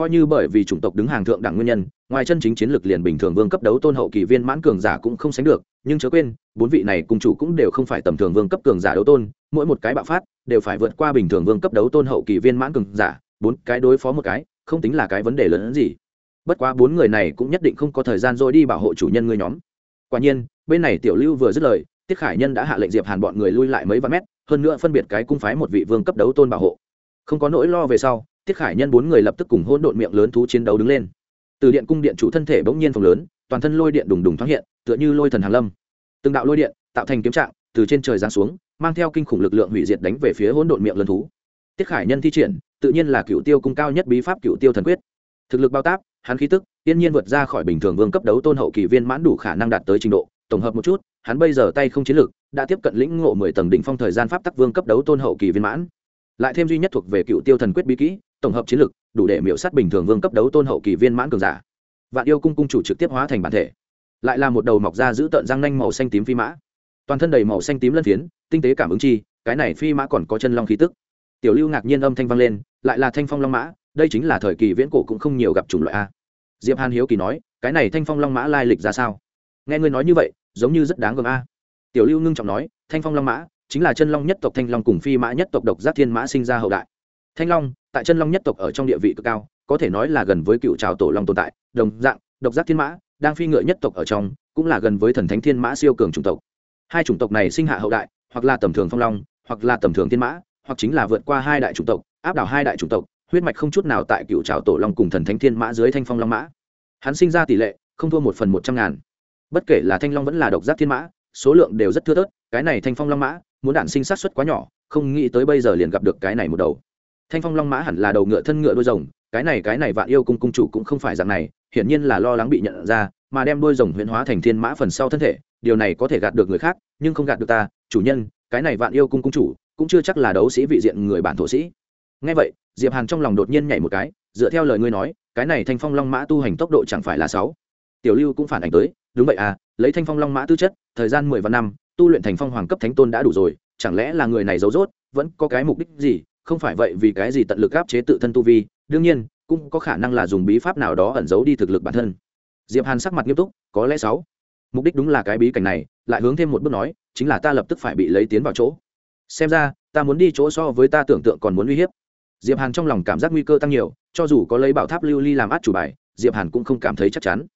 coi như bởi vì chủng tộc đứng hàng thượng đẳng nguyên nhân, ngoài chân chính chiến lược liền bình thường vương cấp đấu tôn hậu kỳ viên mãn cường giả cũng không sánh được, nhưng chớ quên, bốn vị này cùng chủ cũng đều không phải tầm thường vương cấp cường giả đấu tôn, mỗi một cái bạo phát đều phải vượt qua bình thường vương cấp đấu tôn hậu kỳ viên mãn cường giả, bốn cái đối phó một cái, không tính là cái vấn đề lớn hơn gì. Bất quá bốn người này cũng nhất định không có thời gian rồi đi bảo hộ chủ nhân ngươi nhóm. Quả nhiên, bên này tiểu lưu vừa dứt lời, tiết khải nhân đã hạ lệnh diệp hàn bọn người lui lại mấy vạn mét, hơn nữa phân biệt cái cung phái một vị vương cấp đấu tôn bảo hộ. Không có nỗi lo về sau tiết khải nhân bốn người lập tức cùng hôn độn miệng lớn thú chiến đấu đứng lên. Từ điện cung điện chủ thân thể bỗng nhiên phồng lớn, toàn thân lôi điện đùng đùng thoáng hiện, tựa như lôi thần hàn lâm. Từng đạo lôi điện tạo thành kiếm trạng, từ trên trời giáng xuống, mang theo kinh khủng lực lượng hủy diệt đánh về phía hỗn độn miệng lớn thú. Tiết khải nhân thi triển, tự nhiên là cựu tiêu cung cao nhất bí pháp cựu tiêu thần quyết. Thực lực bao táp, hắn khí tức, tiên nhiên vượt ra khỏi bình thường vương cấp đấu tôn hậu kỳ viên mãn đủ khả năng đạt tới trình độ. Tổng hợp một chút, hắn bây giờ tay không chiến lực, đã tiếp cận lĩnh ngộ mười tầng đỉnh phong thời gian pháp tắc vương cấp đấu tôn hậu kỳ viên mãn. Lại thêm duy nhất thuộc về cựu tiêu thần quyết bí kỹ tổng hợp chiến lực đủ để miễu sát bình thường vương cấp đấu tôn hậu kỳ viên mãn cường giả. Vạn yêu cung cung chủ trực tiếp hóa thành bản thể. Lại là một đầu mọc ra giữ tợn răng nanh màu xanh tím phi mã. Toàn thân đầy màu xanh tím lân phiến, tinh tế cảm ứng chi, cái này phi mã còn có chân long khí tức. Tiểu lưu ngạc nhiên âm thanh vang lên, lại là thanh phong long mã, đây chính là thời kỳ viễn cổ cũng không nhiều gặp chủng loại a. Diệp hàn hiếu kỳ nói, cái này thanh phong long mã lai lịch ra sao? Nghe ngươi nói như vậy, giống như rất đáng gờm a. Tiểu lưu ngưng trọng nói, thanh phong long mã, chính là chân long nhất tộc thanh long cùng phi mã nhất tộc độc giác thiên mã sinh ra hậu đại thanh long, tại chân long nhất tộc ở trong địa vị cực cao, có thể nói là gần với cựu trào tổ long tồn tại, đồng dạng, độc giác thiên mã, đang phi ngựa nhất tộc ở trong, cũng là gần với thần thánh thiên mã siêu cường chủng tộc. Hai chủng tộc này sinh hạ hậu đại, hoặc là tầm thường phong long, hoặc là tầm thường thiên mã, hoặc chính là vượt qua hai đại chủng tộc, áp đảo hai đại chủng tộc, huyết mạch không chút nào tại cựu trào tổ long cùng thần thánh thiên mã dưới thanh phong long mã. Hắn sinh ra tỷ lệ không thua một phần một trăm ngàn. Bất kể là thanh long vẫn là độc giác thiên mã, số lượng đều rất thưa thớt, cái này thanh phong long mã, muốn đản sinh sát xuất quá nhỏ, không nghĩ tới bây giờ liền gặp được cái này một đầu thanh phong long mã hẳn là đầu ngựa thân ngựa đôi rồng, cái này cái này vạn yêu cung cung chủ cũng không phải dạng này, hiển nhiên là lo lắng bị nhận ra, mà đem đôi rồng huyễn hóa thành thiên mã phần sau thân thể, điều này có thể gạt được người khác, nhưng không gạt được ta, chủ nhân, cái này vạn yêu cung cung chủ, cũng chưa chắc là đấu sĩ vị diện người bản thổ sĩ. Ngay vậy, diệp hàn trong lòng đột nhiên nhảy một cái, dựa theo lời ngươi nói, cái này thanh phong long mã tu hành tốc độ chẳng phải là sáu. Tiểu lưu cũng phản ảnh tới, đúng vậy à lấy thanh phong long mã tư chất, thời gian mười vạn năm, tu luyện thành phong hoàng cấp thánh tôn đã đủ rồi, chẳng lẽ là người này giấu rốt, vẫn có cái mục đích gì không phải vậy vì cái gì tận lực áp chế tự thân tu vi, đương nhiên, cũng có khả năng là dùng bí pháp nào đó ẩn giấu đi thực lực bản thân. Diệp hàn sắc mặt nghiêm túc, có lẽ sáu. Mục đích đúng là cái bí cảnh này, lại hướng thêm một bước nói, chính là ta lập tức phải bị lấy tiến vào chỗ. Xem ra, ta muốn đi chỗ so với ta tưởng tượng còn muốn uy hiếp. Diệp hàn trong lòng cảm giác nguy cơ tăng nhiều, cho dù có lấy bảo tháp lưu ly làm át chủ bài, diệp hàn cũng không cảm thấy chắc chắn.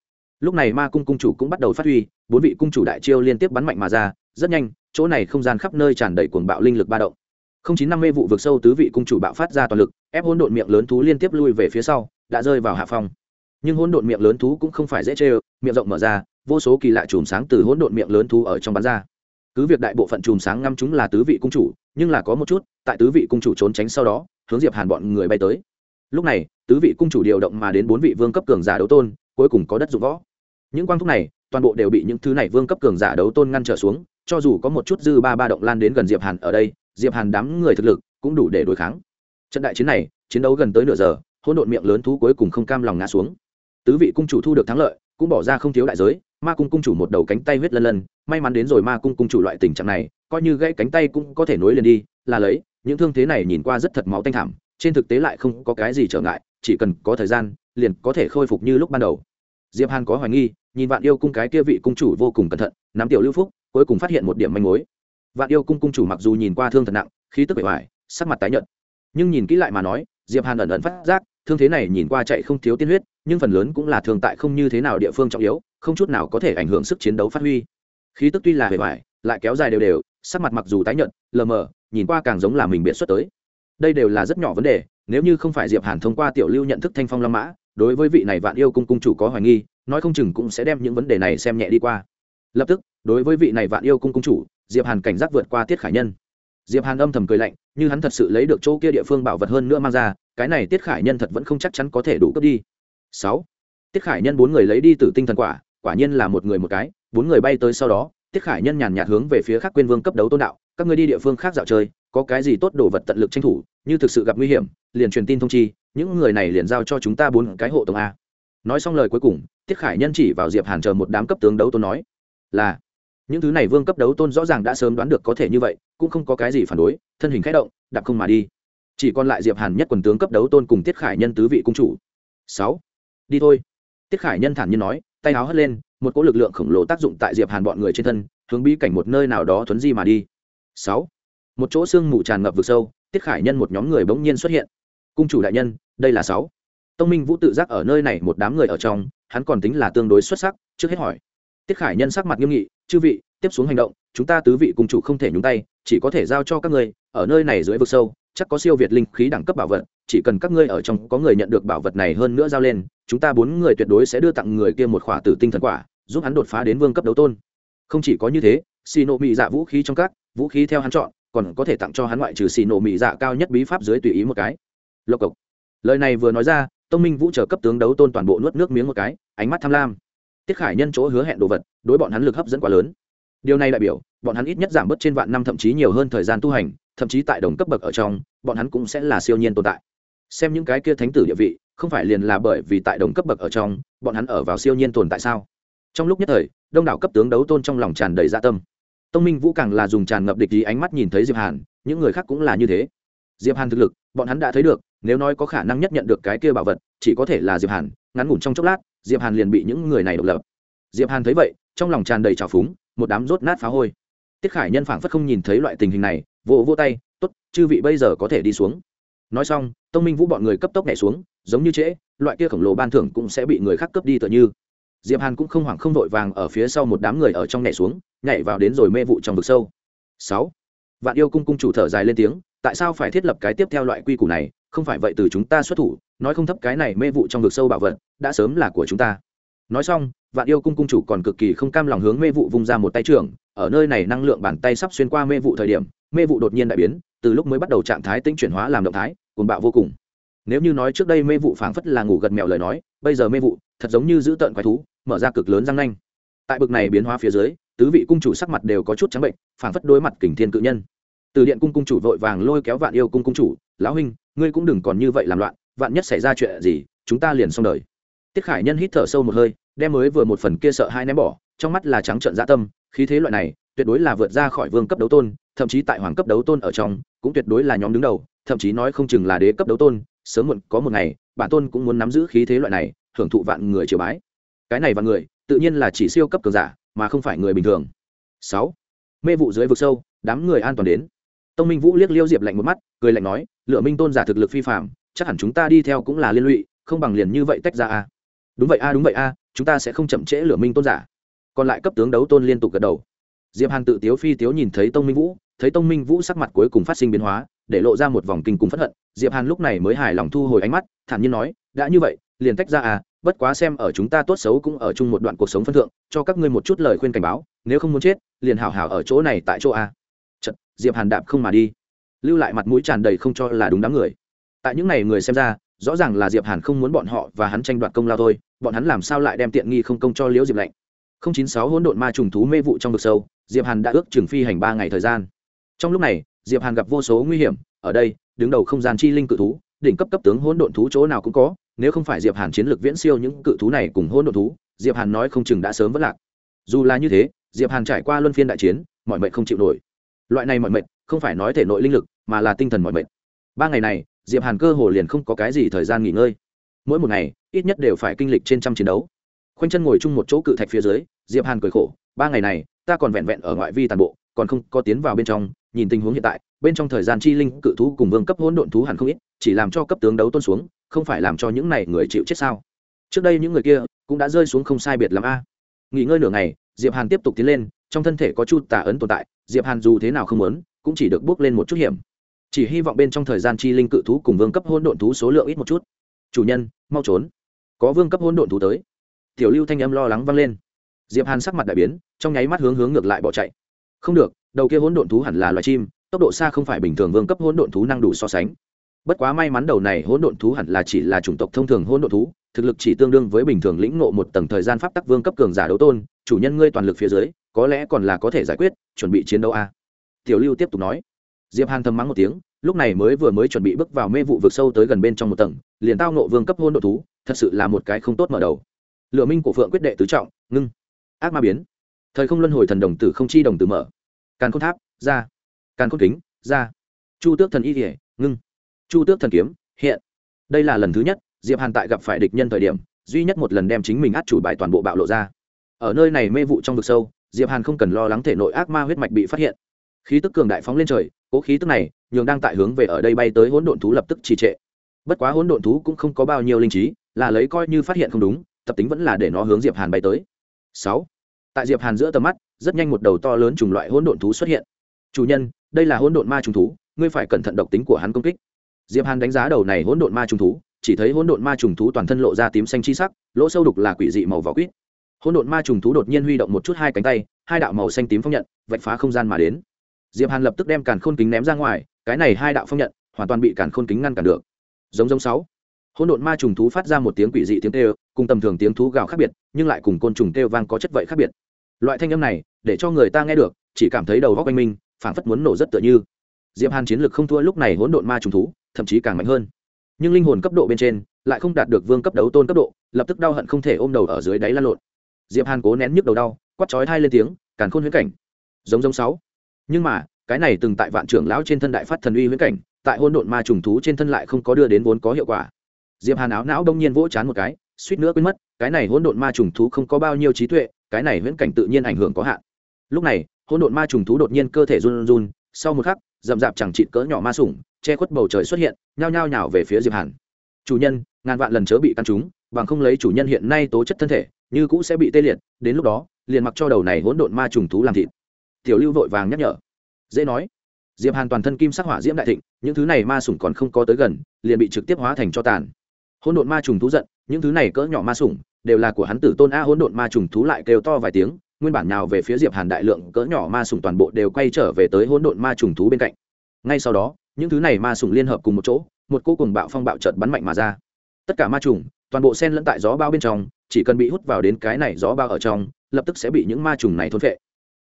Lúc này ma cung cung chủ cũng bắt đầu phát huy, bốn vị cung chủ đại chiêu liên tiếp bắn mạnh mà ra, rất nhanh, chỗ này không gian khắp nơi tràn đầy cuồng bạo linh lực ba động không chín năm mê vụ vực sâu tứ vị cung chủ bạo phát ra toàn lực, ép hỗn độn miệng lớn thú liên tiếp lui về phía sau, đã rơi vào hạ phong. Nhưng hỗn độn miệng lớn thú cũng không phải dễ chê miệng rộng mở ra, vô số kỳ lạ chùm sáng từ hỗn độn miệng lớn thú ở trong bắn ra. Cứ việc đại bộ phận chùm sáng ngăm chúng là tứ vị cung chủ, nhưng là có một chút, tại tứ vị cung chủ trốn tránh sau đó, hướng diệp hàn bọn người bay tới. Lúc này, tứ vị cung chủ điều động mà đến bốn vị vương cấp cường giả đấu tôn, cuối cùng có đất dụng võ. Những quang thúc này, toàn bộ đều bị những thứ này vương cấp cường giả đấu tôn ngăn trở xuống, cho dù có một chút dư ba ba động lan đến gần diệp hàn ở đây diệp hàn đám người thực lực cũng đủ để đối kháng. Trận đại chiến này, chiến đấu gần tới nửa giờ, hỗn độn miệng lớn thú cuối cùng không cam lòng ngã xuống. Tứ vị cung chủ thu được thắng lợi, cũng bỏ ra không thiếu đại giới, ma cung cung chủ một đầu cánh tay huyết lân lân, may mắn đến rồi ma cung cung chủ loại tình trạng này, coi như gãy cánh tay cũng có thể nối liền đi, là lấy, những thương thế này nhìn qua rất thật máu tanh thảm, trên thực tế lại không có cái gì trở ngại, chỉ cần có thời gian, liền có thể khôi phục như lúc ban đầu. Diệp hàn có hoài nghi, nhìn vạn yêu cung cái kia vị cung chủ vô cùng cẩn thận, nắm tiểu lưu phúc, cuối cùng phát hiện một điểm manh mối vạn yêu cung cung chủ mặc dù nhìn qua thương thật nặng, khí tức bề ngoài, sắc mặt tái nhợt. Nhưng nhìn kỹ lại mà nói, diệp hàn ẩn ẩn phát giác, thương thế này nhìn qua chạy không thiếu tiên huyết, nhưng phần lớn cũng là thường tại không như thế nào địa phương trọng yếu, không chút nào có thể ảnh hưởng sức chiến đấu phát huy. Khí tức tuy là bề ngoài, lại kéo dài đều đều, sắc mặt mặc dù tái nhợt, lờ mờ, nhìn qua càng giống là mình biệt xuất tới. Đây đều là rất nhỏ vấn đề, nếu như không phải diệp hàn thông qua tiểu lưu nhận thức thanh phong long mã, đối với vị này vạn yêu cung cung chủ có hoài nghi, nói không chừng cũng sẽ đem những vấn đề này xem nhẹ đi qua. Lập tức, đối với vị này vạn yêu cung cung chủ diệp hàn cảnh giác vượt qua tiết khải nhân. Diệp hàn âm thầm cười lạnh, như hắn thật sự lấy được chỗ kia địa phương bảo vật hơn nữa mang ra, cái này tiết khải nhân thật vẫn không chắc chắn có thể đủ cướp đi. Sáu. Tiết khải nhân bốn người lấy đi từ tinh thần quả quả nhiên là một người một cái, bốn người bay tới sau đó, tiết khải nhân nhàn nhạt hướng về phía khác quên vương cấp đấu tôn đạo, các ngươi đi địa phương khác dạo chơi, có cái gì tốt đồ vật tận lực tranh thủ, như thực sự gặp nguy hiểm, liền truyền tin thông chi, những người này liền giao cho chúng ta bốn cái hộ tổng a. Nói xong lời cuối cùng, tiết khải nhân chỉ vào diệp hàn chờ một đám cấp tướng đấu tôn nói, là những thứ này vương cấp đấu tôn rõ ràng đã sớm đoán được có thể như vậy, cũng không có cái gì phản đối, thân hình khẽ động, đạp không mà đi. Chỉ còn lại diệp hàn nhất quần tướng cấp đấu tôn cùng tiết khải nhân tứ vị cung chủ. Sáu, đi thôi. Tiết khải nhân thản nhiên nói, tay áo hất lên, một cỗ lực lượng khổng lồ tác dụng tại diệp hàn bọn người trên thân, hướng bí cảnh một nơi nào đó thuấn di mà đi. Sáu, một chỗ xương mù tràn ngập vực sâu, tiết khải nhân một nhóm người bỗng nhiên xuất hiện. Cung chủ đại nhân, đây là sáu. Tông minh vũ tự giác ở nơi này một đám người ở trong, hắn còn tính là tương đối xuất sắc, trước hết hỏi. Tiết khải nhân sắc mặt nghiêm nghị chư vị, tiếp xuống hành động, chúng ta tứ vị cùng chủ không thể nhúng tay, chỉ có thể giao cho các ngươi, ở nơi này dưới vực sâu, chắc có siêu việt linh khí đẳng cấp bảo vật, chỉ cần các ngươi ở trong có người nhận được bảo vật này hơn nữa giao lên, chúng ta bốn người tuyệt đối sẽ đưa tặng người kia một khỏa tử tinh thần quả, giúp hắn đột phá đến vương cấp đấu tôn. Không chỉ có như thế xì nộ mị dạ vũ khí trong các, vũ khí theo hắn chọn, còn có thể tặng cho hắn ngoại trừ xì nộ mị dạ cao nhất bí pháp dưới tùy ý một cái. Lộc cộc. Lời này vừa nói ra, tông minh vũ chờ cấp tướng đấu tôn toàn bộ nuốt nước miếng một cái, ánh mắt tham lam tiết khải nhân chỗ hứa hẹn đồ vật, đối bọn hắn lực hấp dẫn quá lớn. Điều này đại biểu, bọn hắn ít nhất giảm bớt trên vạn năm thậm chí nhiều hơn thời gian tu hành, thậm chí tại đồng cấp bậc ở trong, bọn hắn cũng sẽ là siêu nhiên tồn tại. Xem những cái kia thánh tử địa vị, không phải liền là bởi vì tại đồng cấp bậc ở trong, bọn hắn ở vào siêu nhiên tồn tại sao? Trong lúc nhất thời, đông đảo cấp tướng đấu tôn trong lòng tràn đầy dạ tâm. Tông minh vũ càng là dùng tràn ngập địch ý ánh mắt nhìn thấy diệp hàn, những người khác cũng là như thế. Diệp hàn thực lực, bọn hắn đã thấy được, nếu nói có khả năng nhất nhận được cái kia bảo vật, chỉ có thể là diệp hàn, ngắn ngủn trong chốc lát diệp hàn liền bị những người này độc lập. Diệp hàn thấy vậy, trong lòng tràn đầy trào phúng, một đám rốt nát phá hôi. Tiết khải nhân phảng phất không nhìn thấy loại tình hình này, vỗ vỗ tay, tốt, chư vị bây giờ có thể đi xuống. Nói xong, tông minh vũ bọn người cấp tốc nhảy xuống, giống như trễ, loại kia khổng lồ ban thưởng cũng sẽ bị người khác cướp đi tựa như. Diệp hàn cũng không hoảng không vội vàng ở phía sau một đám người ở trong nhảy xuống, nhảy vào đến rồi mê vụ trong vực sâu. Sáu, vạn yêu cung cung chủ thở dài lên tiếng, tại sao phải thiết lập cái tiếp theo loại quy củ này? Không phải vậy từ chúng ta xuất thủ, nói không thấp cái này mê vụ trong vực sâu bảo vật, đã sớm là của chúng ta. Nói xong, vạn yêu cung cung chủ còn cực kỳ không cam lòng hướng mê vụ vung ra một tay trưởng, ở nơi này năng lượng bàn tay sắp xuyên qua mê vụ thời điểm, mê vụ đột nhiên đại biến, từ lúc mới bắt đầu trạng thái tính chuyển hóa làm động thái, cuồng bạo vô cùng. Nếu như nói trước đây mê vụ phảng phất là ngủ gật mèo lời nói, bây giờ mê vụ, thật giống như giữ tợn quái thú, mở ra cực lớn răng nanh. Tại bực này biến hóa phía dưới, tứ vị cung chủ sắc mặt đều có chút trắng bệnh, phảng phất đối mặt kình thiên cự nhân. Từ điện cung cung chủ vội vàng lôi kéo vạn yêu cung cung chủ, lão huynh ngươi cũng đừng còn như vậy làm loạn, vạn nhất xảy ra chuyện gì, chúng ta liền xong đời. Tiết khải nhân hít thở sâu một hơi, đem mới vừa một phần kia sợ hai ném bỏ, trong mắt là trắng trợn dã tâm, khí thế loại này, tuyệt đối là vượt ra khỏi vương cấp đấu tôn, thậm chí tại hoàng cấp đấu tôn ở trong, cũng tuyệt đối là nhóm đứng đầu, thậm chí nói không chừng là đế cấp đấu tôn, sớm muộn có một ngày, bản tôn cũng muốn nắm giữ khí thế loại này, hưởng thụ vạn người triều bái. Cái này vạn người, tự nhiên là chỉ siêu cấp cường giả, mà không phải người bình thường. Sáu. Mê vụ dưới vực sâu, đám người an toàn đến. Tông minh vũ liếc liêu diệp lạnh một mắt, cười lạnh nói lựa minh tôn giả thực lực phi phạm chắc hẳn chúng ta đi theo cũng là liên lụy không bằng liền như vậy tách ra a. Đúng vậy a đúng vậy a chúng ta sẽ không chậm trễ lửa minh tôn giả. Còn lại cấp tướng đấu tôn liên tục gật đầu. Diệp hàn tự tiếu phi tiếu nhìn thấy tông minh vũ thấy tông minh vũ sắc mặt cuối cùng phát sinh biến hóa để lộ ra một vòng kinh cùng phất hận. Diệp hàn lúc này mới hài lòng thu hồi ánh mắt thản nhiên nói đã như vậy liền tách ra à bất quá xem ở chúng ta tốt xấu cũng ở chung một đoạn cuộc sống phân thượng cho các ngươi một chút lời khuyên cảnh báo nếu không muốn chết liền hảo hảo ở chỗ này tại chỗ a. Chật, diệp hàn đạp không mà đi lưu lại mặt mũi tràn đầy không cho là đúng đám người. Tại những này người xem ra, rõ ràng là diệp hàn không muốn bọn họ và hắn tranh đoạt công lao thôi, bọn hắn làm sao lại đem tiện nghi không công cho liễu diệp lạnh không chín sáu hỗn độn ma trùng thú mê vụ trong vực sâu, diệp hàn đã ước trường phi hành ba ngày thời gian. Trong lúc này, diệp hàn gặp vô số nguy hiểm, ở đây, đứng đầu không gian chi linh cự thú, đỉnh cấp cấp tướng hỗn độn thú chỗ nào cũng có, nếu không phải diệp hàn chiến lược viễn siêu những cự thú này cùng hỗn độn thú, diệp hàn nói không chừng đã sớm vất lạc. Dù là như thế, diệp hàn trải qua luân phiên đại chiến, mọi mệnh không chịu nổi. Loại này mọi mệnh, không phải nói thể nội linh lực mà là tinh thần mọi mệt. Ba ngày này, diệp hàn cơ hồ liền không có cái gì thời gian nghỉ ngơi. Mỗi một ngày, ít nhất đều phải kinh lịch trên trăm chiến đấu. Khoanh chân ngồi chung một chỗ cự thạch phía dưới, diệp hàn cười khổ, ba ngày này, ta còn vẹn vẹn ở ngoại vi toàn bộ, còn không có tiến vào bên trong. Nhìn tình huống hiện tại, bên trong thời gian chi linh cự thú cùng vương cấp hỗn độn thú hẳn không ít, chỉ làm cho cấp tướng đấu tôn xuống, không phải làm cho những này người chịu chết sao? Trước đây những người kia cũng đã rơi xuống không sai biệt lắm a. Nghỉ ngơi nửa ngày, diệp hàn tiếp tục tiến lên, trong thân thể có chu tà ấn tồn tại, diệp hàn dù thế nào không muốn, cũng chỉ được bước lên một chút hiểm chỉ hy vọng bên trong thời gian chi linh cự thú cùng vương cấp hôn độn thú số lượng ít một chút. Chủ nhân, mau trốn. Có vương cấp hôn độn thú tới. Tiểu lưu thanh âm lo lắng vang lên. Diệp hàn sắc mặt đại biến, trong nháy mắt hướng hướng ngược lại bỏ chạy. Không được, đầu kia hỗn độn thú hẳn là loài chim, tốc độ xa không phải bình thường vương cấp hỗn độn thú năng đủ so sánh. Bất quá may mắn đầu này hỗn độn thú hẳn là chỉ là chủng tộc thông thường hỗn độn thú, thực lực chỉ tương đương với bình thường lĩnh ngộ một tầng thời gian pháp tắc vương cấp cường giả đấu tôn, chủ nhân ngươi toàn lực phía dưới, có lẽ còn là có thể giải quyết, chuẩn bị chiến đấu a. Tiểu lưu tiếp tục nói diệp hàn thầm mắng một tiếng, lúc này mới vừa mới chuẩn bị bước vào mê vụ vực sâu tới gần bên trong một tầng, liền tao nộ vương cấp hôn độ thú, thật sự là một cái không tốt mở đầu. Lựa minh của phượng quyết đệ tứ trọng, ngưng. Ác ma biến. Thời không luân hồi thần đồng tử không chi đồng tử mở. Càn khôn tháp, ra. Càn khôn kính, ra. Chu tước thần y thể ngưng. Chu tước thần kiếm, hiện. Đây là lần thứ nhất, diệp hàn tại gặp phải địch nhân thời điểm, duy nhất một lần đem chính mình át chủ bài toàn bộ bạo lộ ra. Ở nơi này mê vụ trong vực sâu, diệp hàn không cần lo lắng thể nội ác ma huyết mạch bị phát hiện khí tức cường đại phóng lên trời, cố khí tức này, nhường đang tại hướng về ở đây bay tới hỗn độn thú lập tức trì trệ. Bất quá hỗn độn thú cũng không có bao nhiêu linh trí, là lấy coi như phát hiện không đúng, tập tính vẫn là để nó hướng diệp hàn bay tới. Sáu. Tại diệp hàn giữa tầm mắt, rất nhanh một đầu to lớn trùng loại hỗn độn thú xuất hiện. Chủ nhân, đây là hỗn độn ma trùng thú, ngươi phải cẩn thận độc tính của hắn công kích. Diệp hàn đánh giá đầu này hỗn độn ma trùng thú, chỉ thấy hỗn độn ma trùng thú toàn thân lộ ra tím xanh chi sắc, lỗ sâu đục là quỷ dị màu vỏ quýt. Hỗn độn ma trùng thú đột nhiên huy động một chút hai cánh tay, hai đạo màu xanh tím phong nhận, vạch phá không gian mà đến diệp hàn lập tức đem càn khôn kính ném ra ngoài, cái này hai đạo phong nhận, hoàn toàn bị càn khôn kính ngăn cản được. Giống giống sáu. Hỗn độn ma trùng thú phát ra một tiếng quỷ dị tiếng kêu, cùng tầm thường tiếng thú gào khác biệt, nhưng lại cùng côn trùng kêu vang có chất vậy khác biệt. Loại thanh âm này, để cho người ta nghe được, chỉ cảm thấy đầu góc anh minh phảng phất muốn nổ rất tựa như. Diệp hàn chiến lực không thua lúc này hỗn độn ma trùng thú, thậm chí càng mạnh hơn. Nhưng linh hồn cấp độ bên trên, lại không đạt được vương cấp đấu tôn cấp độ, lập tức đau hận không thể ôm đầu ở dưới đáy lăn lộn. Diệp hàn cố nén nhức đầu đau, quát chói thai lên tiếng, càn khôn huyễn cảnh. Giống giống sáu nhưng mà, cái này từng tại vạn trưởng lão trên thân đại phát thần uy huyễn cảnh, tại hôn độn ma trùng thú trên thân lại không có đưa đến vốn có hiệu quả. Diệp hàn áo não đông nhiên vỗ chán một cái, suýt nữa quên mất, cái này hỗn độn ma trùng thú không có bao nhiêu trí tuệ, cái này huyễn cảnh tự nhiên ảnh hưởng có hạn. Lúc này, hỗn độn ma trùng thú đột nhiên cơ thể run run, sau một khắc, rậm rạp chẳng chịt cỡ nhỏ ma sủng, che khuất bầu trời xuất hiện, nhao nhao nhào về phía diệp hàn. Chủ nhân, ngàn vạn lần chớ bị căn trúng bằng không lấy chủ nhân hiện nay tố chất thân thể, như cũ sẽ bị tê liệt, đến lúc đó, liền mặc cho đầu này hỗn độn ma trùng thú làm thịt tiểu lưu vội vàng nhắc nhở. Dễ nói. Diệp hàn toàn thân kim sắc hỏa diễm đại thịnh, những thứ này ma sủng còn không có tới gần, liền bị trực tiếp hóa thành cho tàn. Hỗn độn ma trùng thú giận, những thứ này cỡ nhỏ ma sủng, đều là của hắn tử tôn a hỗn độn ma trùng thú lại kêu to vài tiếng, nguyên bản nào về phía diệp hàn đại lượng cỡ nhỏ ma sủng toàn bộ đều quay trở về tới hỗn độn ma trùng thú bên cạnh. Ngay sau đó, những thứ này ma sủng liên hợp cùng một chỗ, một cô cùng bạo phong bạo chợt bắn mạnh mà ra. Tất cả ma trùng, toàn bộ sen lẫn tại gió bao bên trong, chỉ cần bị hút vào đến cái này gió bao ở trong, lập tức sẽ bị những ma trùng này thôn phệ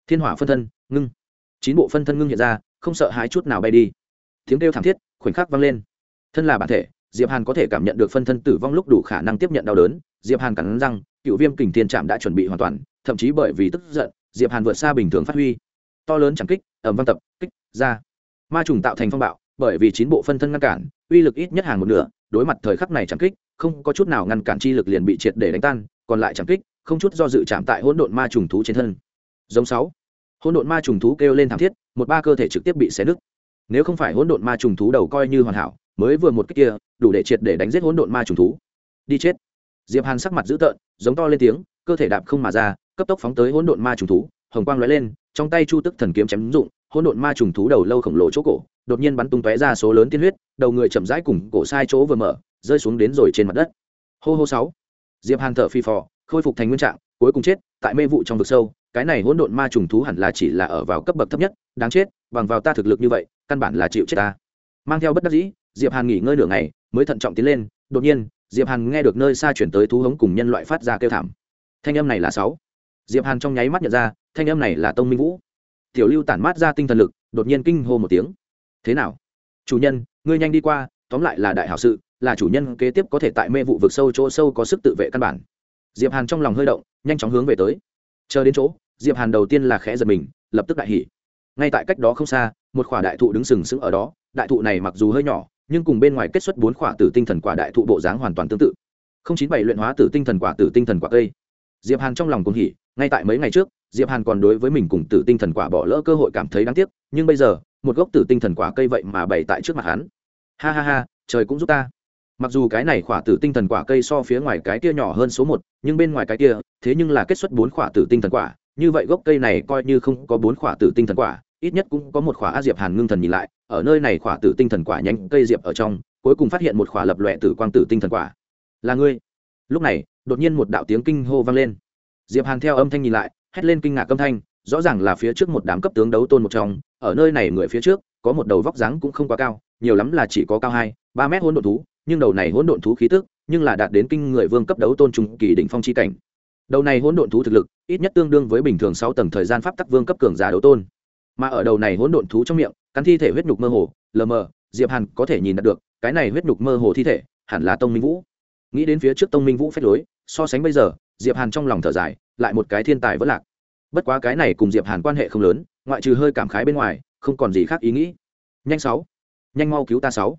thiên hỏa phân thân, ngưng. Chín bộ phân thân ngưng hiện ra, không sợ hãi chút nào bay đi. Tiếng kêu thảm thiết, khoảnh khắc vang lên. Thân là bản thể, diệp hàn có thể cảm nhận được phân thân tử vong lúc đủ khả năng tiếp nhận đau đớn. Diệp hàn cắn răng, cựu viêm kình thiên trạm đã chuẩn bị hoàn toàn, thậm chí bởi vì tức giận, diệp hàn vượt xa bình thường phát huy. To lớn chẳng kích ẩm văn tập, kích, ra. Ma trùng tạo thành phong bạo, bởi vì chín bộ phân thân ngăn cản, uy lực ít nhất hàng một nửa, đối mặt thời khắc này chẳng kích, không có chút nào ngăn cản chi lực liền bị triệt để đánh tan, còn lại chẳng kích, không chút do dự chạm tại hỗn độn ma trùng thú trên thân giống sáu. Hỗn độn ma trùng thú kêu lên thảm thiết, một ba cơ thể trực tiếp bị xé nứt. Nếu không phải hỗn độn ma trùng thú đầu coi như hoàn hảo, mới vừa một cách kia, đủ để triệt để đánh giết hỗn độn ma trùng thú. Đi chết. Diệp hàn sắc mặt dữ tợn, giống to lên tiếng, cơ thể đạp không mà ra, cấp tốc phóng tới hỗn độn ma trùng thú, hồng quang lóe lên, trong tay chu tức thần kiếm chém dụng, hỗn độn ma trùng thú đầu lâu khổng lồ chỗ cổ, đột nhiên bắn tung tóe ra số lớn tiên huyết, đầu người chậm rãi cùng cổ sai chỗ vừa mở, rơi xuống đến rồi trên mặt đất. Hô hô sáu. Diệp hàn thở phi phò, khôi phục thành nguyên trạng cuối cùng chết, tại mê vụ trong vực sâu, cái này hỗn độn ma trùng thú hẳn là chỉ là ở vào cấp bậc thấp nhất, đáng chết, bằng vào ta thực lực như vậy, căn bản là chịu chết ta. Mang theo bất đắc dĩ, diệp hàn nghỉ ngơi nửa ngày, mới thận trọng tiến lên, đột nhiên, diệp hàn nghe được nơi xa chuyển tới thú hống cùng nhân loại phát ra kêu thảm. Thanh âm này là sáu. Diệp hàn trong nháy mắt nhận ra, thanh âm này là tông minh vũ. Tiểu lưu tản mát ra tinh thần lực, đột nhiên kinh hô một tiếng. Thế nào? Chủ nhân, ngươi nhanh đi qua, tóm lại là đại hảo sự, là chủ nhân kế tiếp có thể tại mê vụ vực sâu chỗ sâu có sức tự vệ căn bản diệp hàn trong lòng hơi động, nhanh chóng hướng về tới. Chờ đến chỗ, diệp hàn đầu tiên là khẽ giật mình, lập tức đại hỉ. Ngay tại cách đó không xa, một khỏa đại thụ đứng sừng sững ở đó. Đại thụ này mặc dù hơi nhỏ, nhưng cùng bên ngoài kết xuất bốn khỏa tử tinh thần quả đại thụ bộ dáng hoàn toàn tương tự. Không chín bảy luyện hóa tử tinh thần quả, tử tinh thần quả cây. Diệp hàn trong lòng cũng hỉ, ngay tại mấy ngày trước, diệp hàn còn đối với mình cùng tử tinh thần quả bỏ lỡ cơ hội cảm thấy đáng tiếc, nhưng bây giờ, một gốc tử tinh thần quả cây vậy mà bày tại trước mặt hắn. Ha ha ha, trời cũng giúp ta mặc dù cái này khỏa tử tinh thần quả cây so phía ngoài cái kia nhỏ hơn số một, nhưng bên ngoài cái kia, thế nhưng là kết xuất bốn khỏa tử tinh thần quả. Như vậy gốc cây này coi như không có bốn khỏa tử tinh thần quả, ít nhất cũng có một khỏa a diệp hàn ngưng thần nhìn lại, ở nơi này khỏa tử tinh thần quả nhánh cây diệp ở trong, cuối cùng phát hiện một khỏa lập lòe tử quang tử tinh thần quả. Là ngươi? Lúc này, đột nhiên một đạo tiếng kinh hô vang lên. Diệp hàn theo âm thanh nhìn lại, hét lên kinh ngạc âm thanh, rõ ràng là phía trước một đám cấp tướng đấu tôn một trong, ở nơi này người phía trước, có một đầu vóc dáng cũng không quá cao, nhiều lắm là chỉ có cao hai, ba mét hôn độn thú nhưng đầu này hỗn độn thú khí tức, nhưng là đạt đến kinh người vương cấp đấu tôn trung kỳ đỉnh phong chi cảnh. Đầu này hỗn độn thú thực lực, ít nhất tương đương với bình thường sáu tầng thời gian pháp tắc vương cấp cường giả đấu tôn. Mà ở đầu này hỗn độn thú trong miệng, cắn thi thể huyết nhục mơ hồ, lờ mờ, diệp hàn có thể nhìn được, cái này huyết nhục mơ hồ thi thể, hẳn là tông minh vũ. Nghĩ đến phía trước tông minh vũ phách lối, so sánh bây giờ, diệp hàn trong lòng thở dài, lại một cái thiên tài vẫn lạc. Bất quá cái này cùng diệp hàn quan hệ không lớn, ngoại trừ hơi cảm khái bên ngoài, không còn gì khác ý nghĩ. Nhanh sáu, nhanh mau cứu ta sáu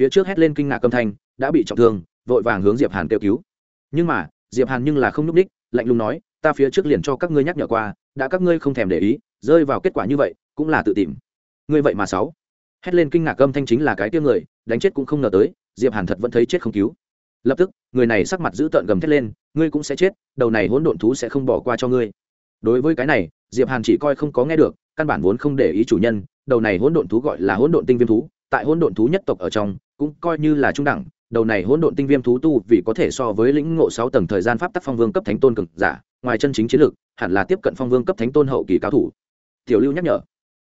phía trước hét lên kinh ngạc âm thanh, đã bị trọng thương, vội vàng hướng diệp hàn kêu cứu. Nhưng mà, diệp hàn nhưng là không nhúc ních, lạnh lùng nói, ta phía trước liền cho các ngươi nhắc nhở qua, đã các ngươi không thèm để ý, rơi vào kết quả như vậy, cũng là tự tìm. Ngươi vậy mà sáu hét lên kinh ngạc âm thanh chính là cái tiêu người, đánh chết cũng không ngờ tới, diệp hàn thật vẫn thấy chết không cứu. Lập tức, người này sắc mặt giữ tợn gầm thét lên, ngươi cũng sẽ chết, đầu này hỗn độn thú sẽ không bỏ qua cho ngươi. Đối với cái này, diệp hàn chỉ coi không có nghe được, căn bản vốn không để ý chủ nhân, đầu này hỗn độn thú gọi là hỗn độn tinh viêm thú, tại hỗn độn thú nhất tộc ở trong cũng coi như là trung đẳng, đầu này hỗn độn tinh viêm thú tu vì có thể so với lĩnh ngộ sáu tầng thời gian pháp tắc phong vương cấp thánh tôn cực giả, ngoài chân chính chiến lược, hẳn là tiếp cận phong vương cấp thánh tôn hậu kỳ cao thủ. Tiểu lưu nhắc nhở.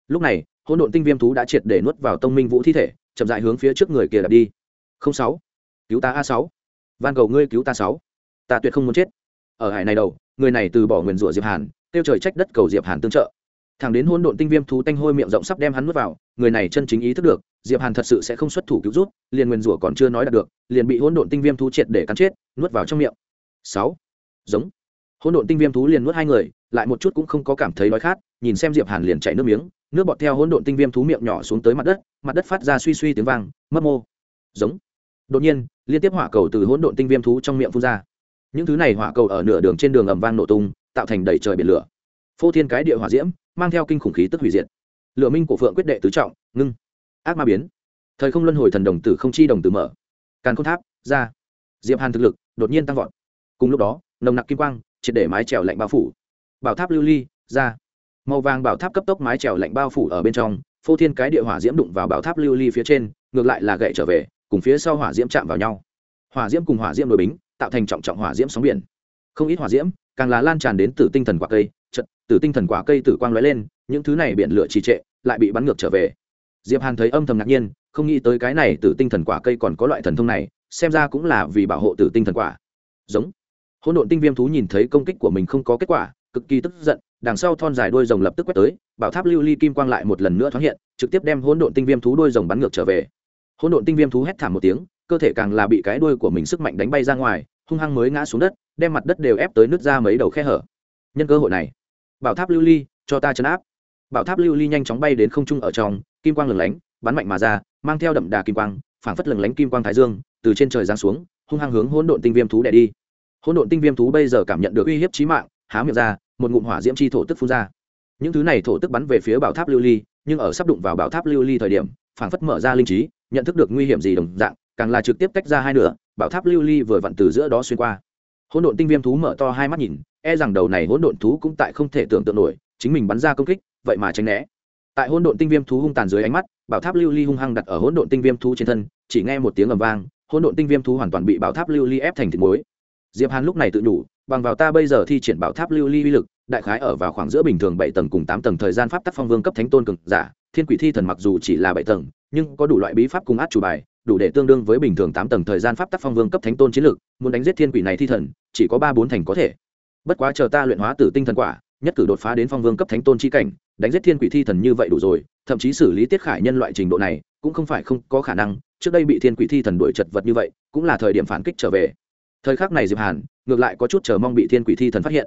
Lúc này, hỗn độn tinh viêm thú đã triệt để nuốt vào tông minh vũ thi thể, chậm dại hướng phía trước người kia đạp đi. Không sáu. Cứu ta a sáu. Van cầu ngươi cứu ta sáu. Ta tuyệt không muốn chết. Ở hải này đầu, người này từ bỏ nguyền rủa diệp hàn, tiêu trời trách đất cầu diệp hàn tương trợ. Thẳng đến hỗn độn tinh viêm thú tanh hôi miệng rộng sắp đem hắn nuốt vào, người này chân chính ý thức được diệp hàn thật sự sẽ không xuất thủ cứu rút liền Nguyên rủa còn chưa nói đạt được, liền bị hỗn độn tinh viêm thú triệt để cắn chết, nuốt vào trong miệng. Sáu. Giống. Hỗn độn tinh viêm thú liền nuốt hai người, lại một chút cũng không có cảm thấy đói khát, nhìn xem diệp hàn liền chảy nước miếng, nước bọt theo hỗn độn tinh viêm thú miệng nhỏ xuống tới mặt đất mặt đất phát ra suy suy tiếng vang mất mô. Giống. Đột nhiên, liên tiếp hỏa cầu từ hỗn độn tinh viêm thú trong miệng phun ra. Những thứ này hỏa cầu ở nửa đường trên đường ầm vang nổ tung, tạo thành đầy trời biển lửa. Phô thiên cái địa hỏa diễm, mang theo kinh khủng khí tức hủy diệt. Lửa minh của phượng quyết đệ tứ trọng, ngưng ác ma biến. Thời không luân hồi thần đồng tử không chi đồng tử mở. Càn khôn tháp, ra. Diệp hàn thực lực đột nhiên tăng vọt. Cùng lúc đó, nồng nặc kim quang, triệt để mái trèo lạnh bao phủ. Bảo tháp lưu ly, ra. Màu vàng bảo tháp cấp tốc mái trèo lạnh bao phủ ở bên trong, phô thiên cái địa hỏa diễm đụng vào bảo tháp lưu ly phía trên, ngược lại là gậy trở về, cùng phía sau hỏa diễm chạm vào nhau. Hỏa diễm cùng hỏa diễm đối bính, tạo thành trọng trọng hỏa diễm sóng biển. Không ít hỏa diễm, càng là lan tràn đến từ tinh thần quả cây, chật, từ tinh thần quả cây tử quang lóe lên, những thứ này biển lửa trì trệ, lại bị bắn ngược trở về diệp hàn thấy âm thầm ngạc nhiên, không nghĩ tới cái này tử tinh thần quả cây còn có loại thần thông này, xem ra cũng là vì bảo hộ tử tinh thần quả. Giống. Hỗn độn tinh viêm thú nhìn thấy công kích của mình không có kết quả, cực kỳ tức giận, đằng sau thon dài đuôi rồng lập tức quét tới, bảo tháp lưu ly kim quang lại một lần nữa thoáng hiện, trực tiếp đem hỗn độn tinh viêm thú đuôi rồng bắn ngược trở về. Hỗn độn tinh viêm thú hét thảm một tiếng, cơ thể càng là bị cái đuôi của mình sức mạnh đánh bay ra ngoài, hung hăng mới ngã xuống đất, đem mặt đất đều ép tới nứt ra mấy đầu khe hở. Nhân cơ hội này, bảo tháp lưu ly, cho ta chấn áp bảo tháp lưu ly nhanh chóng bay đến không trung ở trong, kim quang lừng lánh, bắn mạnh mà ra, mang theo đậm đà kim quang, phảng phất lừng lánh kim quang thái dương, từ trên trời giáng xuống, hung hăng hướng hỗn độn tinh viêm thú đè đi. Hỗn độn tinh viêm thú bây giờ cảm nhận được uy hiếp chí mạng, há miệng ra, một ngụm hỏa diễm chi thổ tức phun ra. Những thứ này thổ tức bắn về phía bảo tháp lưu ly, nhưng ở sắp đụng vào bảo tháp lưu ly thời điểm, phảng phất mở ra linh trí, nhận thức được nguy hiểm gì đồng dạng, càng là trực tiếp tách ra hai nửa, bảo tháp lưu ly vừa vặn từ giữa đó xuyên qua. Hỗn độn tinh viêm thú mở to hai mắt nhìn e rằng đầu này hỗn độn thú cũng tại không thể tưởng tượng nổi, chính mình bắn ra công kích vậy mà tránh né. Tại hỗn độn tinh viêm thú hung tàn dưới ánh mắt, bảo tháp lưu ly hung hăng đặt ở hỗn độn tinh viêm thú trên thân, chỉ nghe một tiếng ầm vang, hỗn độn tinh viêm thú hoàn toàn bị bảo tháp lưu ly ép thành thịt muối. Diệp hàn lúc này tự đủ bằng vào ta bây giờ thi triển bảo tháp lưu ly uy lực, đại khái ở vào khoảng giữa bình thường bảy tầng cùng tám tầng thời gian pháp tắc phong vương cấp thánh tôn cực giả, thiên quỷ thi thần mặc dù chỉ là bảy tầng, nhưng có đủ loại bí pháp cùng át chủ bài, đủ để tương đương với bình thường tám tầng thời gian pháp tắc phong vương cấp thánh tôn chiến lực, muốn đánh giết thiên quỷ này thi thần, chỉ có ba bốn thành có thể. Bất quá chờ ta luyện hóa tử tinh thần quả, nhất cử đột phá đến phong vương cấp thánh tôn chi cảnh đánh giết thiên quỷ thi thần như vậy đủ rồi, thậm chí xử lý tiết khải nhân loại trình độ này cũng không phải không có khả năng, trước đây bị thiên quỷ thi thần đuổi chật vật như vậy, cũng là thời điểm phản kích trở về. Thời khắc này diệp hàn, ngược lại có chút chờ mong bị thiên quỷ thi thần phát hiện.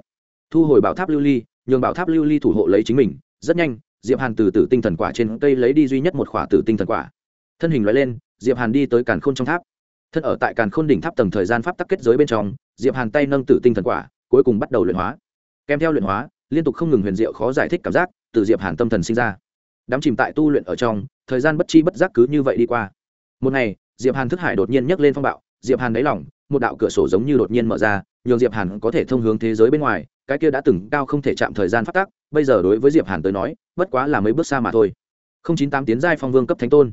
Thu hồi bảo tháp lưu ly, nhường bảo tháp lưu ly thủ hộ lấy chính mình, rất nhanh, diệp hàn từ từ tinh thần quả trên cây lấy đi duy nhất một khỏa tử tinh thần quả. Thân hình loại lên, diệp hàn đi tới càn khôn trong tháp. Thân ở tại càn khôn đỉnh tháp tầng thời gian pháp tắc kết giới bên trong, diệp hàn tay nâng tử tinh thần quả, cuối cùng bắt đầu luyện hóa. Kèm theo luyện hóa, liên tục không ngừng huyền diệu khó giải thích cảm giác từ diệp hàn tâm thần sinh ra. Đắm chìm tại tu luyện ở trong, thời gian bất chi bất giác cứ như vậy đi qua. Một ngày, diệp hàn thức hải đột nhiên nhấc lên phong bạo, diệp hàn đáy lỏng một đạo cửa sổ giống như đột nhiên mở ra, nhường diệp hàn có thể thông hướng thế giới bên ngoài, cái kia đã từng cao không thể chạm thời gian phát tác bây giờ đối với diệp hàn tới nói, bất quá là mấy bước xa mà thôi. Không chín tám tiến giai phong vương cấp thánh tôn.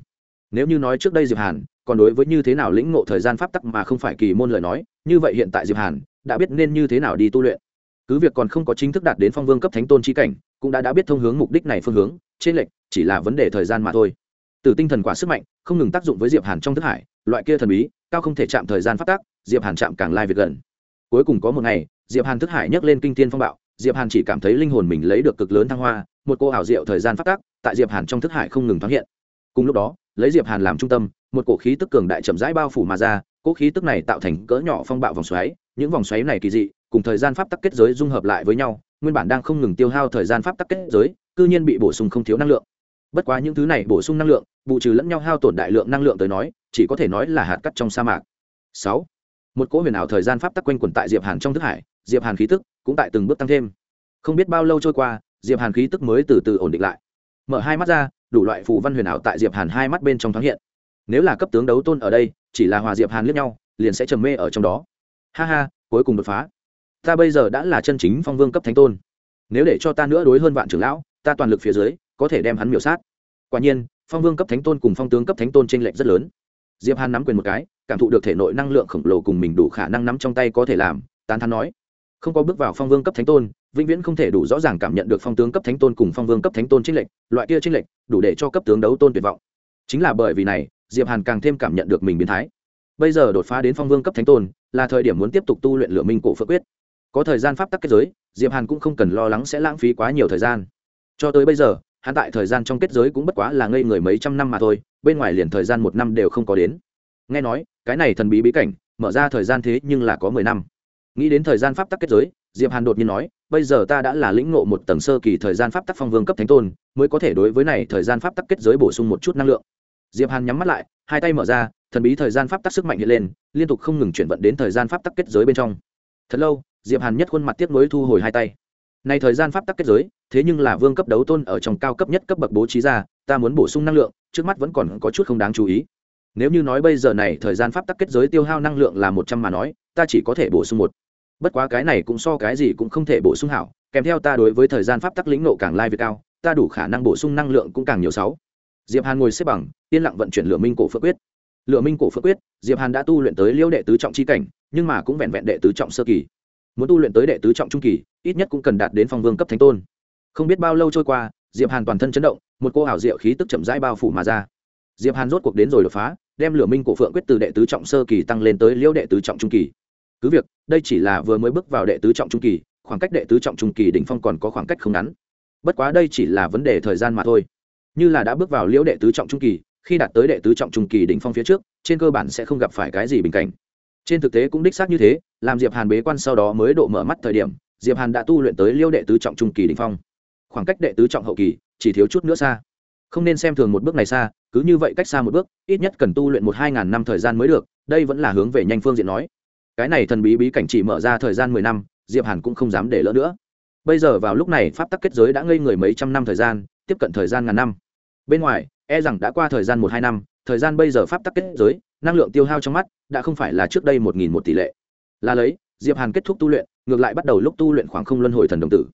Nếu như nói trước đây diệp hàn, còn đối với như thế nào lĩnh ngộ thời gian pháp tắc mà không phải kỳ môn lời nói, như vậy hiện tại diệp hàn, đã biết nên như thế nào đi tu luyện cứ việc còn không có chính thức đạt đến phong vương cấp thánh tôn chi cảnh, cũng đã đã biết thông hướng mục đích này phương hướng, trên lệch chỉ là vấn đề thời gian mà thôi. Từ tinh thần quả sức mạnh, không ngừng tác dụng với diệp hàn trong thức hải, loại kia thần bí, cao không thể chạm thời gian phát tác, diệp hàn chạm càng lai việc gần. Cuối cùng có một ngày, diệp hàn thức hải nhấc lên kinh thiên phong bạo, diệp hàn chỉ cảm thấy linh hồn mình lấy được cực lớn thăng hoa, một cô ảo diệu thời gian phát tác tại diệp hàn trong thức hải không ngừng thoáng hiện. Cùng lúc đó, lấy diệp hàn làm trung tâm, một cổ khí tức cường đại chậm rãi bao phủ mà ra cỗ khí tức này tạo thành cỡ nhỏ phong bạo vòng xoáy, những vòng xoáy này kỳ dị cùng thời gian pháp tắc kết giới dung hợp lại với nhau, nguyên bản đang không ngừng tiêu hao thời gian pháp tắc kết giới, cư nhiên bị bổ sung không thiếu năng lượng. Bất quá những thứ này bổ sung năng lượng, bù trừ lẫn nhau hao tổn đại lượng năng lượng tới nói, chỉ có thể nói là hạt cắt trong sa mạc. Sáu, một cỗ huyền ảo thời gian pháp tắc quanh quẩn tại diệp hàn trong thức hải, diệp hàn khí tức cũng tại từng bước tăng thêm. Không biết bao lâu trôi qua, diệp hàn khí tức mới từ từ ổn định lại. Mở hai mắt ra, đủ loại phù văn huyền ảo tại diệp hàn hai mắt bên trong thoáng hiện. Nếu là cấp tướng đấu tôn ở đây, chỉ là hòa diệp hàn liếc nhau, liền sẽ trầm mê ở trong đó. Ha ha, cuối cùng đột phá ta bây giờ đã là chân chính phong vương cấp thánh tôn. Nếu để cho ta nữa đối hơn vạn trưởng lão, ta toàn lực phía dưới, có thể đem hắn miểu sát. Quả nhiên, phong vương cấp thánh tôn cùng phong tướng cấp thánh tôn t r ê n lệch rất lớn. Diệp hàn nắm quyền một cái, cảm thụ được thể nội năng lượng khổng lồ cùng mình đủ khả năng nắm trong tay có thể làm, tán thắn nói. Không có bước vào phong vương cấp thánh tôn, vĩnh viễn không thể đủ rõ ràng cảm nhận được phong tướng cấp thánh tôn cùng phong vương cấp thánh tôn trinh lệch, loại kia trinh lệch, đủ để cho cấp tướng đấu tôn tuyệt vọng. Chính là bởi vì này, diệp hàn càng thêm cảm nhận được mình biến thái. Bây giờ đột phá đến phong vương cấp thánh tôn, là thời điểm muốn tiếp tục tu luyện lửa minh cổ phước quyết có thời gian pháp tắc kết giới, diệp hàn cũng không cần lo lắng sẽ lãng phí quá nhiều thời gian. Cho tới bây giờ, hắn tại thời gian trong kết giới cũng bất quá là ngây người mấy trăm năm mà thôi, bên ngoài liền thời gian một năm đều không có đến. Nghe nói, cái này thần bí bí cảnh, mở ra thời gian thế nhưng là có mười năm. Nghĩ đến thời gian pháp tắc kết giới, diệp hàn đột nhiên nói, bây giờ ta đã là lĩnh ngộ một tầng sơ kỳ thời gian pháp tắc phong vương cấp thánh tôn, mới có thể đối với này thời gian pháp tắc kết giới bổ sung một chút năng lượng. Diệp hàn nhắm mắt lại, hai tay mở ra, thần bí thời gian pháp tắc sức mạnh hiện lên, liên tục không ngừng chuyển vận đến thời gian pháp tắc kết giới bên trong. Thật lâu diệp hàn nhất khuôn mặt tiếp nối thu hồi hai tay. Này thời gian pháp tắc kết giới, thế nhưng là vương cấp đấu tôn ở trong cao cấp nhất cấp bậc bố trí ra, ta muốn bổ sung năng lượng, trước mắt vẫn còn có chút không đáng chú ý. Nếu như nói bây giờ này thời gian pháp tắc kết giới tiêu hao năng lượng là một trăm mà nói, ta chỉ có thể bổ sung một. Bất quá cái này cũng so cái gì cũng không thể bổ sung hảo, kèm theo ta đối với thời gian pháp tắc lĩnh nộ càng lai việc cao, ta đủ khả năng bổ sung năng lượng cũng càng nhiều sáu. Diệp hàn ngồi xếp bằng, yên lặng vận chuyển lửa minh cổ Phước quyết. Lửa minh cổ Phước quyết, diệp hàn đã tu luyện tới liêu đệ tứ trọng chi cảnh, nhưng mà cũng vẹn vẹn đệ tứ trọng sơ kỳ muốn tu luyện tới đệ tứ trọng trung kỳ, ít nhất cũng cần đạt đến phong vương cấp thánh tôn. Không biết bao lâu trôi qua, diệp hàn toàn thân chấn động, một cô ảo diệu khí tức chậm rãi bao phủ mà ra. Diệp hàn rốt cuộc đến rồi đột phá, đem lửa minh cổ phượng quyết từ đệ tứ trọng sơ kỳ tăng lên tới liễu đệ tứ trọng trung kỳ. Cứ việc, đây chỉ là vừa mới bước vào đệ tứ trọng trung kỳ, khoảng cách đệ tứ trọng trung kỳ đỉnh phong còn có khoảng cách không ngắn. Bất quá đây chỉ là vấn đề thời gian mà thôi. Như là đã bước vào liễu đệ tứ trọng trung kỳ, khi đạt tới đệ tứ trọng trung kỳ đỉnh phong phía trước, trên cơ bản sẽ không gặp phải cái gì bình cảnh trên thực tế cũng đích xác như thế, làm diệp hàn bế quan sau đó mới độ mở mắt thời điểm, diệp hàn đã tu luyện tới liêu đệ tứ trọng trung kỳ đỉnh phong. Khoảng cách đệ tứ trọng hậu kỳ, chỉ thiếu chút nữa xa. Không nên xem thường một bước này xa, cứ như vậy cách xa một bước, ít nhất cần tu luyện một hai ngàn năm thời gian mới được, đây vẫn là hướng về nhanh phương diện nói. Cái này thần bí bí cảnh chỉ mở ra thời gian mười năm, diệp hàn cũng không dám để lỡ nữa. Bây giờ vào lúc này, pháp tắc kết giới đã ngây người mấy trăm năm thời gian, tiếp cận thời gian ngàn năm. Bên ngoài e rằng đã qua thời gian một hai năm, thời gian bây giờ pháp tắc kết giới năng lượng tiêu hao trong mắt đã không phải là trước đây một nghìn một tỷ lệ. Là lấy, diệp hàn kết thúc tu luyện, ngược lại bắt đầu lúc tu luyện khoảng không luân hồi thần đồng tử.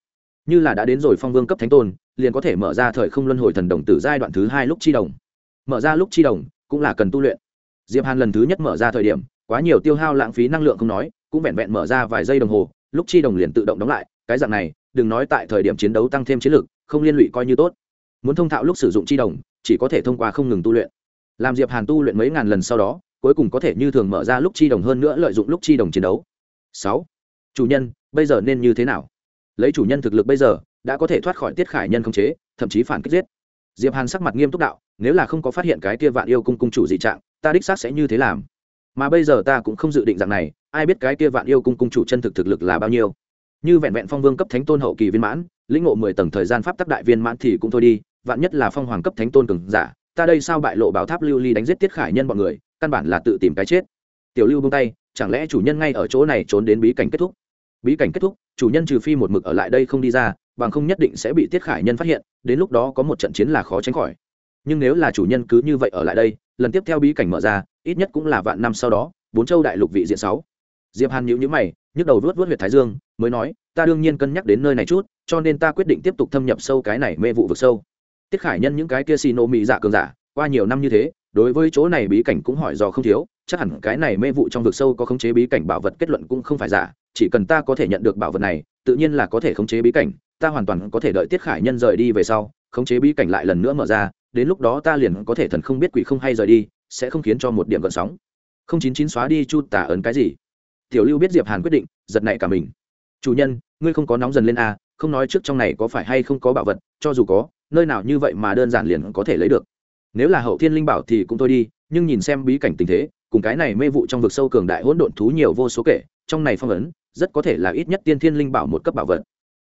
Như là đã đến rồi phong vương cấp thánh tôn, liền có thể mở ra thời không luân hồi thần đồng tử giai đoạn thứ hai lúc chi đồng. Mở ra lúc chi đồng, cũng là cần tu luyện. Diệp hàn lần thứ nhất mở ra thời điểm, quá nhiều tiêu hao lãng phí năng lượng không nói, cũng vẹn vẹn mở ra vài giây đồng hồ, lúc chi đồng liền tự động đóng lại, cái dạng này, đừng nói tại thời điểm chiến đấu tăng thêm chiến lược không liên lụy coi như tốt. Muốn thông thạo lúc sử dụng chi đồng, chỉ có thể thông qua không ngừng tu luyện làm diệp hàn tu luyện mấy ngàn lần sau đó, cuối cùng có thể như thường mở ra lúc chi đồng hơn nữa lợi dụng lúc chi đồng chiến đấu. Sáu. Chủ nhân, bây giờ nên như thế nào? Lấy chủ nhân thực lực bây giờ, đã có thể thoát khỏi tiết khải nhân không chế, thậm chí phản kích giết. Diệp hàn sắc mặt nghiêm túc đạo, nếu là không có phát hiện cái kia vạn yêu cung cung chủ dị trạng, ta đích xác sẽ như thế làm. Mà bây giờ ta cũng không dự định rằng này, ai biết cái kia vạn yêu cung cung chủ chân thực thực lực là bao nhiêu. Như vẹn vẹn phong vương cấp thánh tôn hậu kỳ viên mãn, lĩnh ngộ mười tầng thời gian pháp tắc đại viên mãn thì cũng thôi đi, vạn nhất là phong hoàng cấp thánh tôn cường giả ta đây sao bại lộ bảo tháp lưu ly đánh giết tiết khải nhân bọn người, căn bản là tự tìm cái chết. Tiểu lưu buông tay, chẳng lẽ chủ nhân ngay ở chỗ này trốn đến bí cảnh kết thúc? Bí cảnh kết thúc, chủ nhân trừ phi một mực ở lại đây không đi ra, bằng không nhất định sẽ bị tiết khải nhân phát hiện, đến lúc đó có một trận chiến là khó tránh khỏi. Nhưng nếu là chủ nhân cứ như vậy ở lại đây, lần tiếp theo bí cảnh mở ra, ít nhất cũng là vạn năm sau đó, bốn châu đại lục vị diện sáu. Diệp hàn nhíu nhíu mày, nhức đầu vớt vớt huyệt thái dương, mới nói, ta đương nhiên cân nhắc đến nơi này chút, cho nên ta quyết định tiếp tục thâm nhập sâu cái này mê vụ vực sâu tiết khải nhân những cái kia xì nổ mỹ dạ cường giả, qua nhiều năm như thế, đối với chỗ này bí cảnh cũng hỏi dò không thiếu, chắc hẳn cái này mê vụ trong vực sâu có khống chế bí cảnh bảo vật kết luận cũng không phải giả, chỉ cần ta có thể nhận được bảo vật này, tự nhiên là có thể khống chế bí cảnh, ta hoàn toàn có thể đợi tiết khải nhân rời đi về sau, khống chế bí cảnh lại lần nữa mở ra, đến lúc đó ta liền có thể thần không biết quỷ không hay rời đi, sẽ không khiến cho một điểm gợn sóng. Không chín chín xóa đi chu tả ấn cái gì? Tiểu lưu biết diệp hàn quyết định, giật nảy cả mình. Chủ nhân, ngươi không có nóng dần lên a không nói trước trong này có phải hay không có bảo vật, cho dù có nơi nào như vậy mà đơn giản liền có thể lấy được. Nếu là hậu thiên linh bảo thì cũng thôi đi, nhưng nhìn xem bí cảnh tình thế, cùng cái này mê vụ trong vực sâu cường đại hỗn độn thú nhiều vô số kể, trong này phong ấn, rất có thể là ít nhất tiên thiên linh bảo một cấp bảo vật.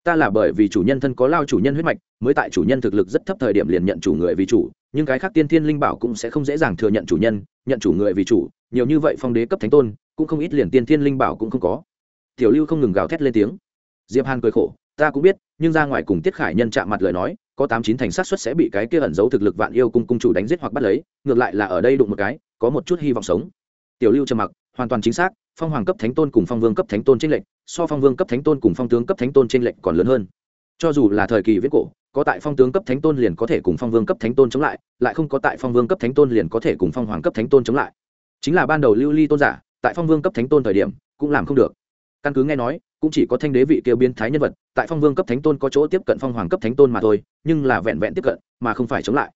Ta là bởi vì chủ nhân thân có lao chủ nhân huyết mạch, mới tại chủ nhân thực lực rất thấp thời điểm liền nhận chủ người vì chủ, nhưng cái khác tiên thiên linh bảo cũng sẽ không dễ dàng thừa nhận chủ nhân, nhận chủ người vì chủ, nhiều như vậy phong đế cấp thánh tôn, cũng không ít liền tiên thiên linh bảo cũng không có. Tiểu lưu không ngừng gào thét lên tiếng. Diệp hàn cười khổ, ta cũng biết, nhưng ra ngoài cùng tiết khải nhân chạm mặt lời nói có tám chín thành sát suất sẽ bị cái kia ẩn giấu thực lực vạn yêu cung cung chủ đánh giết hoặc bắt lấy, ngược lại là ở đây đụng một cái, có một chút hy vọng sống. Tiểu lưu trầm mặc, hoàn toàn chính xác, phong hoàng cấp thánh tôn cùng phong vương cấp thánh tôn trên lệnh so phong vương cấp thánh tôn cùng phong tướng cấp thánh tôn trên lệnh còn lớn hơn. Cho dù là thời kỳ viết cổ, có tại phong tướng cấp thánh tôn liền có thể cùng phong vương cấp thánh tôn chống lại lại không có tại phong vương cấp thánh tôn liền có thể cùng phong hoàng cấp thánh tôn chống lại. Chính là ban đầu lưu ly tôn giả, tại phong vương cấp thánh tôn thời điểm, cũng làm không được. Căn cứ nghe nói, cũng chỉ có thanh đế vị kia biến thái nhân vật tại phong vương cấp thánh tôn có chỗ tiếp cận phong hoàng cấp thánh tôn mà thôi, nhưng là vẹn vẹn tiếp cận mà không phải chống lại.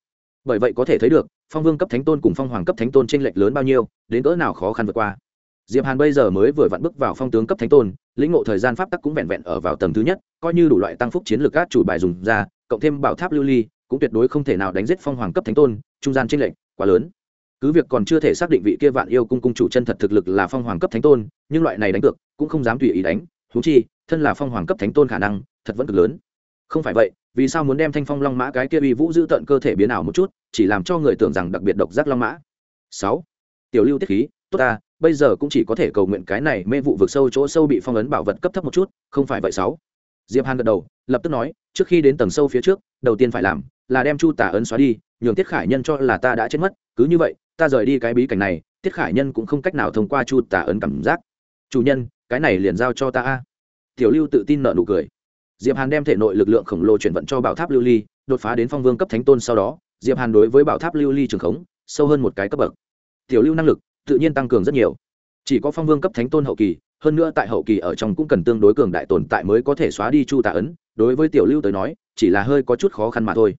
Bởi vậy có thể thấy được, phong vương cấp thánh tôn cùng phong hoàng cấp thánh tôn t r ê n lệch lớn bao nhiêu, đến cỡ nào khó khăn vượt qua. Diệp hàn bây giờ mới vừa vặn bước vào phong tướng cấp thánh tôn, lĩnh ngộ thời gian pháp tắc cũng vẹn vẹn ở vào tầng thứ nhất, coi như đủ loại tăng phúc chiến lược các chủ bài dùng ra, cộng thêm bảo tháp lưu ly, cũng tuyệt đối không thể nào đánh giết phong hoàng cấp thánh tôn, trung gian t r ê n lệch quá lớn. Cứ việc còn chưa thể xác định vị kia vạn yêu cung cung chủ chân thật thực lực là phong hoàng cấp thánh tôn, nhưng loại này đánh cược cũng không dám tùy ý đánh thú chi thân là phong hoàng cấp thánh tôn khả năng, thật vẫn cực lớn. Không phải vậy, vì sao muốn đem thanh phong long mã cái kia uy vũ giữ tận cơ thể biến ảo một chút, chỉ làm cho người tưởng rằng đặc biệt độc giác long mã? Sáu, tiểu lưu tiết khí, tốt ta, bây giờ cũng chỉ có thể cầu nguyện cái này mê vụ vực sâu chỗ sâu bị phong ấn bảo vật cấp thấp một chút, không phải vậy sáu. Diệp hàn gật đầu, lập tức nói, trước khi đến tầng sâu phía trước, đầu tiên phải làm là đem chu tả ấn xóa đi, nhường tiết khải nhân cho là ta đã chết mất, cứ như vậy, ta rời đi cái bí cảnh này, tiết khải nhân cũng không cách nào thông qua chu tả ấn cảm giác. Chủ nhân, cái này liền giao cho ta a tiểu lưu tự tin nợ nụ cười. Diệp hàn đem thể nội lực lượng khổng lồ chuyển vận cho bảo tháp lưu ly, đột phá đến phong vương cấp thánh tôn sau đó, diệp hàn đối với bảo tháp lưu ly trường khống, sâu hơn một cái cấp bậc. Tiểu lưu năng lực, tự nhiên tăng cường rất nhiều. Chỉ có phong vương cấp thánh tôn hậu kỳ, hơn nữa tại hậu kỳ ở trong cũng cần tương đối cường đại tồn tại mới có thể xóa đi chu tà ấn, đối với tiểu lưu tới nói, chỉ là hơi có chút khó khăn mà thôi.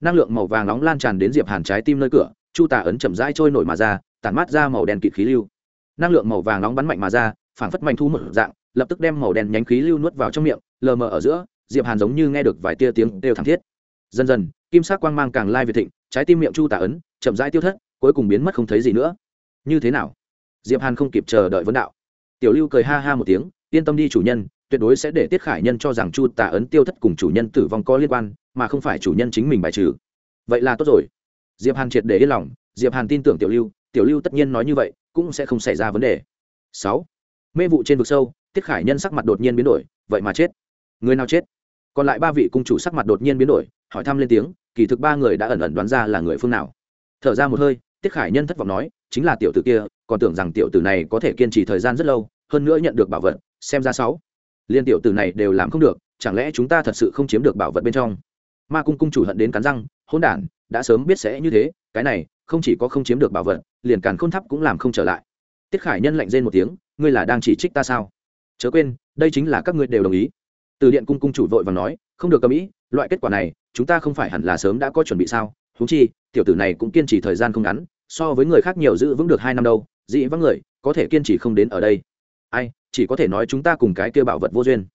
Năng lượng màu vàng nóng lan tràn đến diệp hàn trái tim nơi cửa, chu tà ấn chậm rãi trôi nổi mà ra, tản mát ra màu đen kịt khí lưu. Năng lượng màu vàng nóng bắn mạnh mà ra, phảng phất mạnh thu một dạng lập tức đem màu đen nhánh khí lưu nuốt vào trong miệng, lờ mờ ở giữa, diệp hàn giống như nghe được vài tia tiếng đều thảm thiết. Dần dần, kim sắc quang mang càng lai việt thịnh, trái tim miệng chu tả ấn chậm rãi tiêu thất, cuối cùng biến mất không thấy gì nữa. Như thế nào? Diệp hàn không kịp chờ đợi vấn đạo. Tiểu lưu cười ha ha một tiếng, yên tâm đi chủ nhân, tuyệt đối sẽ để tiết khải nhân cho rằng chu tả ấn tiêu thất cùng chủ nhân tử vong có liên quan, mà không phải chủ nhân chính mình bài trừ. Vậy là tốt rồi. Diệp hàn triệt để yên lòng, diệp hàn tin tưởng tiểu lưu tiểu lưu tất nhiên nói như vậy, cũng sẽ không xảy ra vấn đề. Sáu. Mê vụ trên vực sâu tiết khải nhân sắc mặt đột nhiên biến đổi, vậy mà chết. Người nào chết? Còn lại ba vị cung chủ sắc mặt đột nhiên biến đổi, hỏi thăm lên tiếng, kỳ thực ba người đã ẩn ẩn đoán ra là người phương nào. Thở ra một hơi tiết khải nhân thất vọng nói, chính là tiểu tử kia, còn tưởng rằng tiểu tử này có thể kiên trì thời gian rất lâu, hơn nữa nhận được bảo vật, xem ra sáu. Liên tiểu tử này đều làm không được, chẳng lẽ chúng ta thật sự không chiếm được bảo vật bên trong? Ma cung cung chủ hận đến cắn răng, hỗn đản, đã sớm biết sẽ như thế, cái này, không chỉ có không chiếm được bảo vật, liền càn khôn tháp cũng làm không trở lại. Tiết khải nhân lạnh rên một tiếng, ngươi là đang chỉ trích ta sao? Chớ quên, đây chính là các ngươi đều đồng ý. Từ điện cung cung chủ vội và nói, không được cầm ý, loại kết quả này, chúng ta không phải hẳn là sớm đã có chuẩn bị sao? Húng chi, tiểu tử này cũng kiên trì thời gian không ngắn, so với người khác nhiều giữ vững được hai năm đâu, dị vắng người, có thể kiên trì không đến ở đây. Ai, chỉ có thể nói chúng ta cùng cái kia bảo vật vô duyên.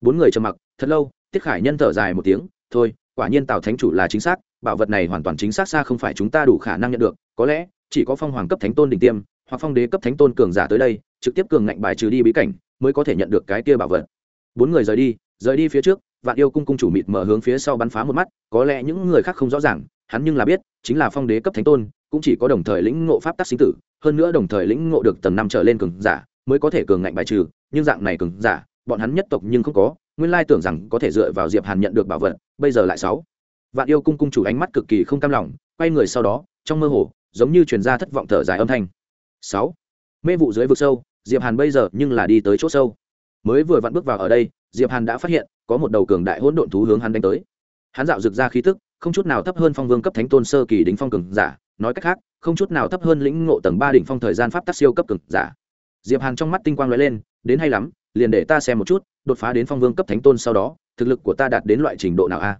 Bốn người trầm mặc, thật lâu, tiết khải nhân thở dài một tiếng, thôi, quả nhiên tào thánh chủ là chính xác, bảo vật này hoàn toàn chính xác xa không phải chúng ta đủ khả năng nhận được, có lẽ chỉ có phong hoàng cấp thánh tôn đỉnh tiêm, hoặc phong đế cấp thánh tôn cường giả tới đây trực tiếp cường ngạnh bài trừ đi bí cảnh, mới có thể nhận được cái kia bảo vật. Bốn người rời đi rời đi phía trước, vạn yêu cung cung chủ mịt mở hướng phía sau bắn phá một mắt, có lẽ những người khác không rõ ràng, hắn nhưng là biết, chính là phong đế cấp thánh tôn, cũng chỉ có đồng thời lĩnh ngộ pháp tắc sinh tử, hơn nữa đồng thời lĩnh ngộ được tầng năm trở lên cường giả, mới có thể cường ngạnh bài trừ, nhưng dạng này cường giả, bọn hắn nhất tộc nhưng không có, nguyên lai tưởng rằng có thể dựa vào diệp hàn nhận được bảo vật, bây giờ lại sáu. Vạn yêu cung cung chủ ánh mắt cực kỳ không cam lòng, quay người sau đó, trong mơ hồ, giống như truyền ra thất vọng thở dài âm thanh. Sáu mê vụ dưới vực sâu, diệp hàn bây giờ nhưng là đi tới chỗ sâu. Mới vừa vặn bước vào ở đây, diệp hàn đã phát hiện, có một đầu cường đại hỗn độn thú hướng hắn đánh tới. Hắn dạo rực ra khí tức, không chút nào thấp hơn phong vương cấp thánh tôn sơ kỳ đỉnh phong cường giả, nói cách khác, không chút nào thấp hơn lĩnh ngộ tầng ba đỉnh phong thời gian pháp tắc siêu cấp cường giả. Diệp hàn trong mắt tinh quang lóe lên, đến hay lắm, liền để ta xem một chút, đột phá đến phong vương cấp thánh tôn sau đó, thực lực của ta đạt đến loại trình độ nào a?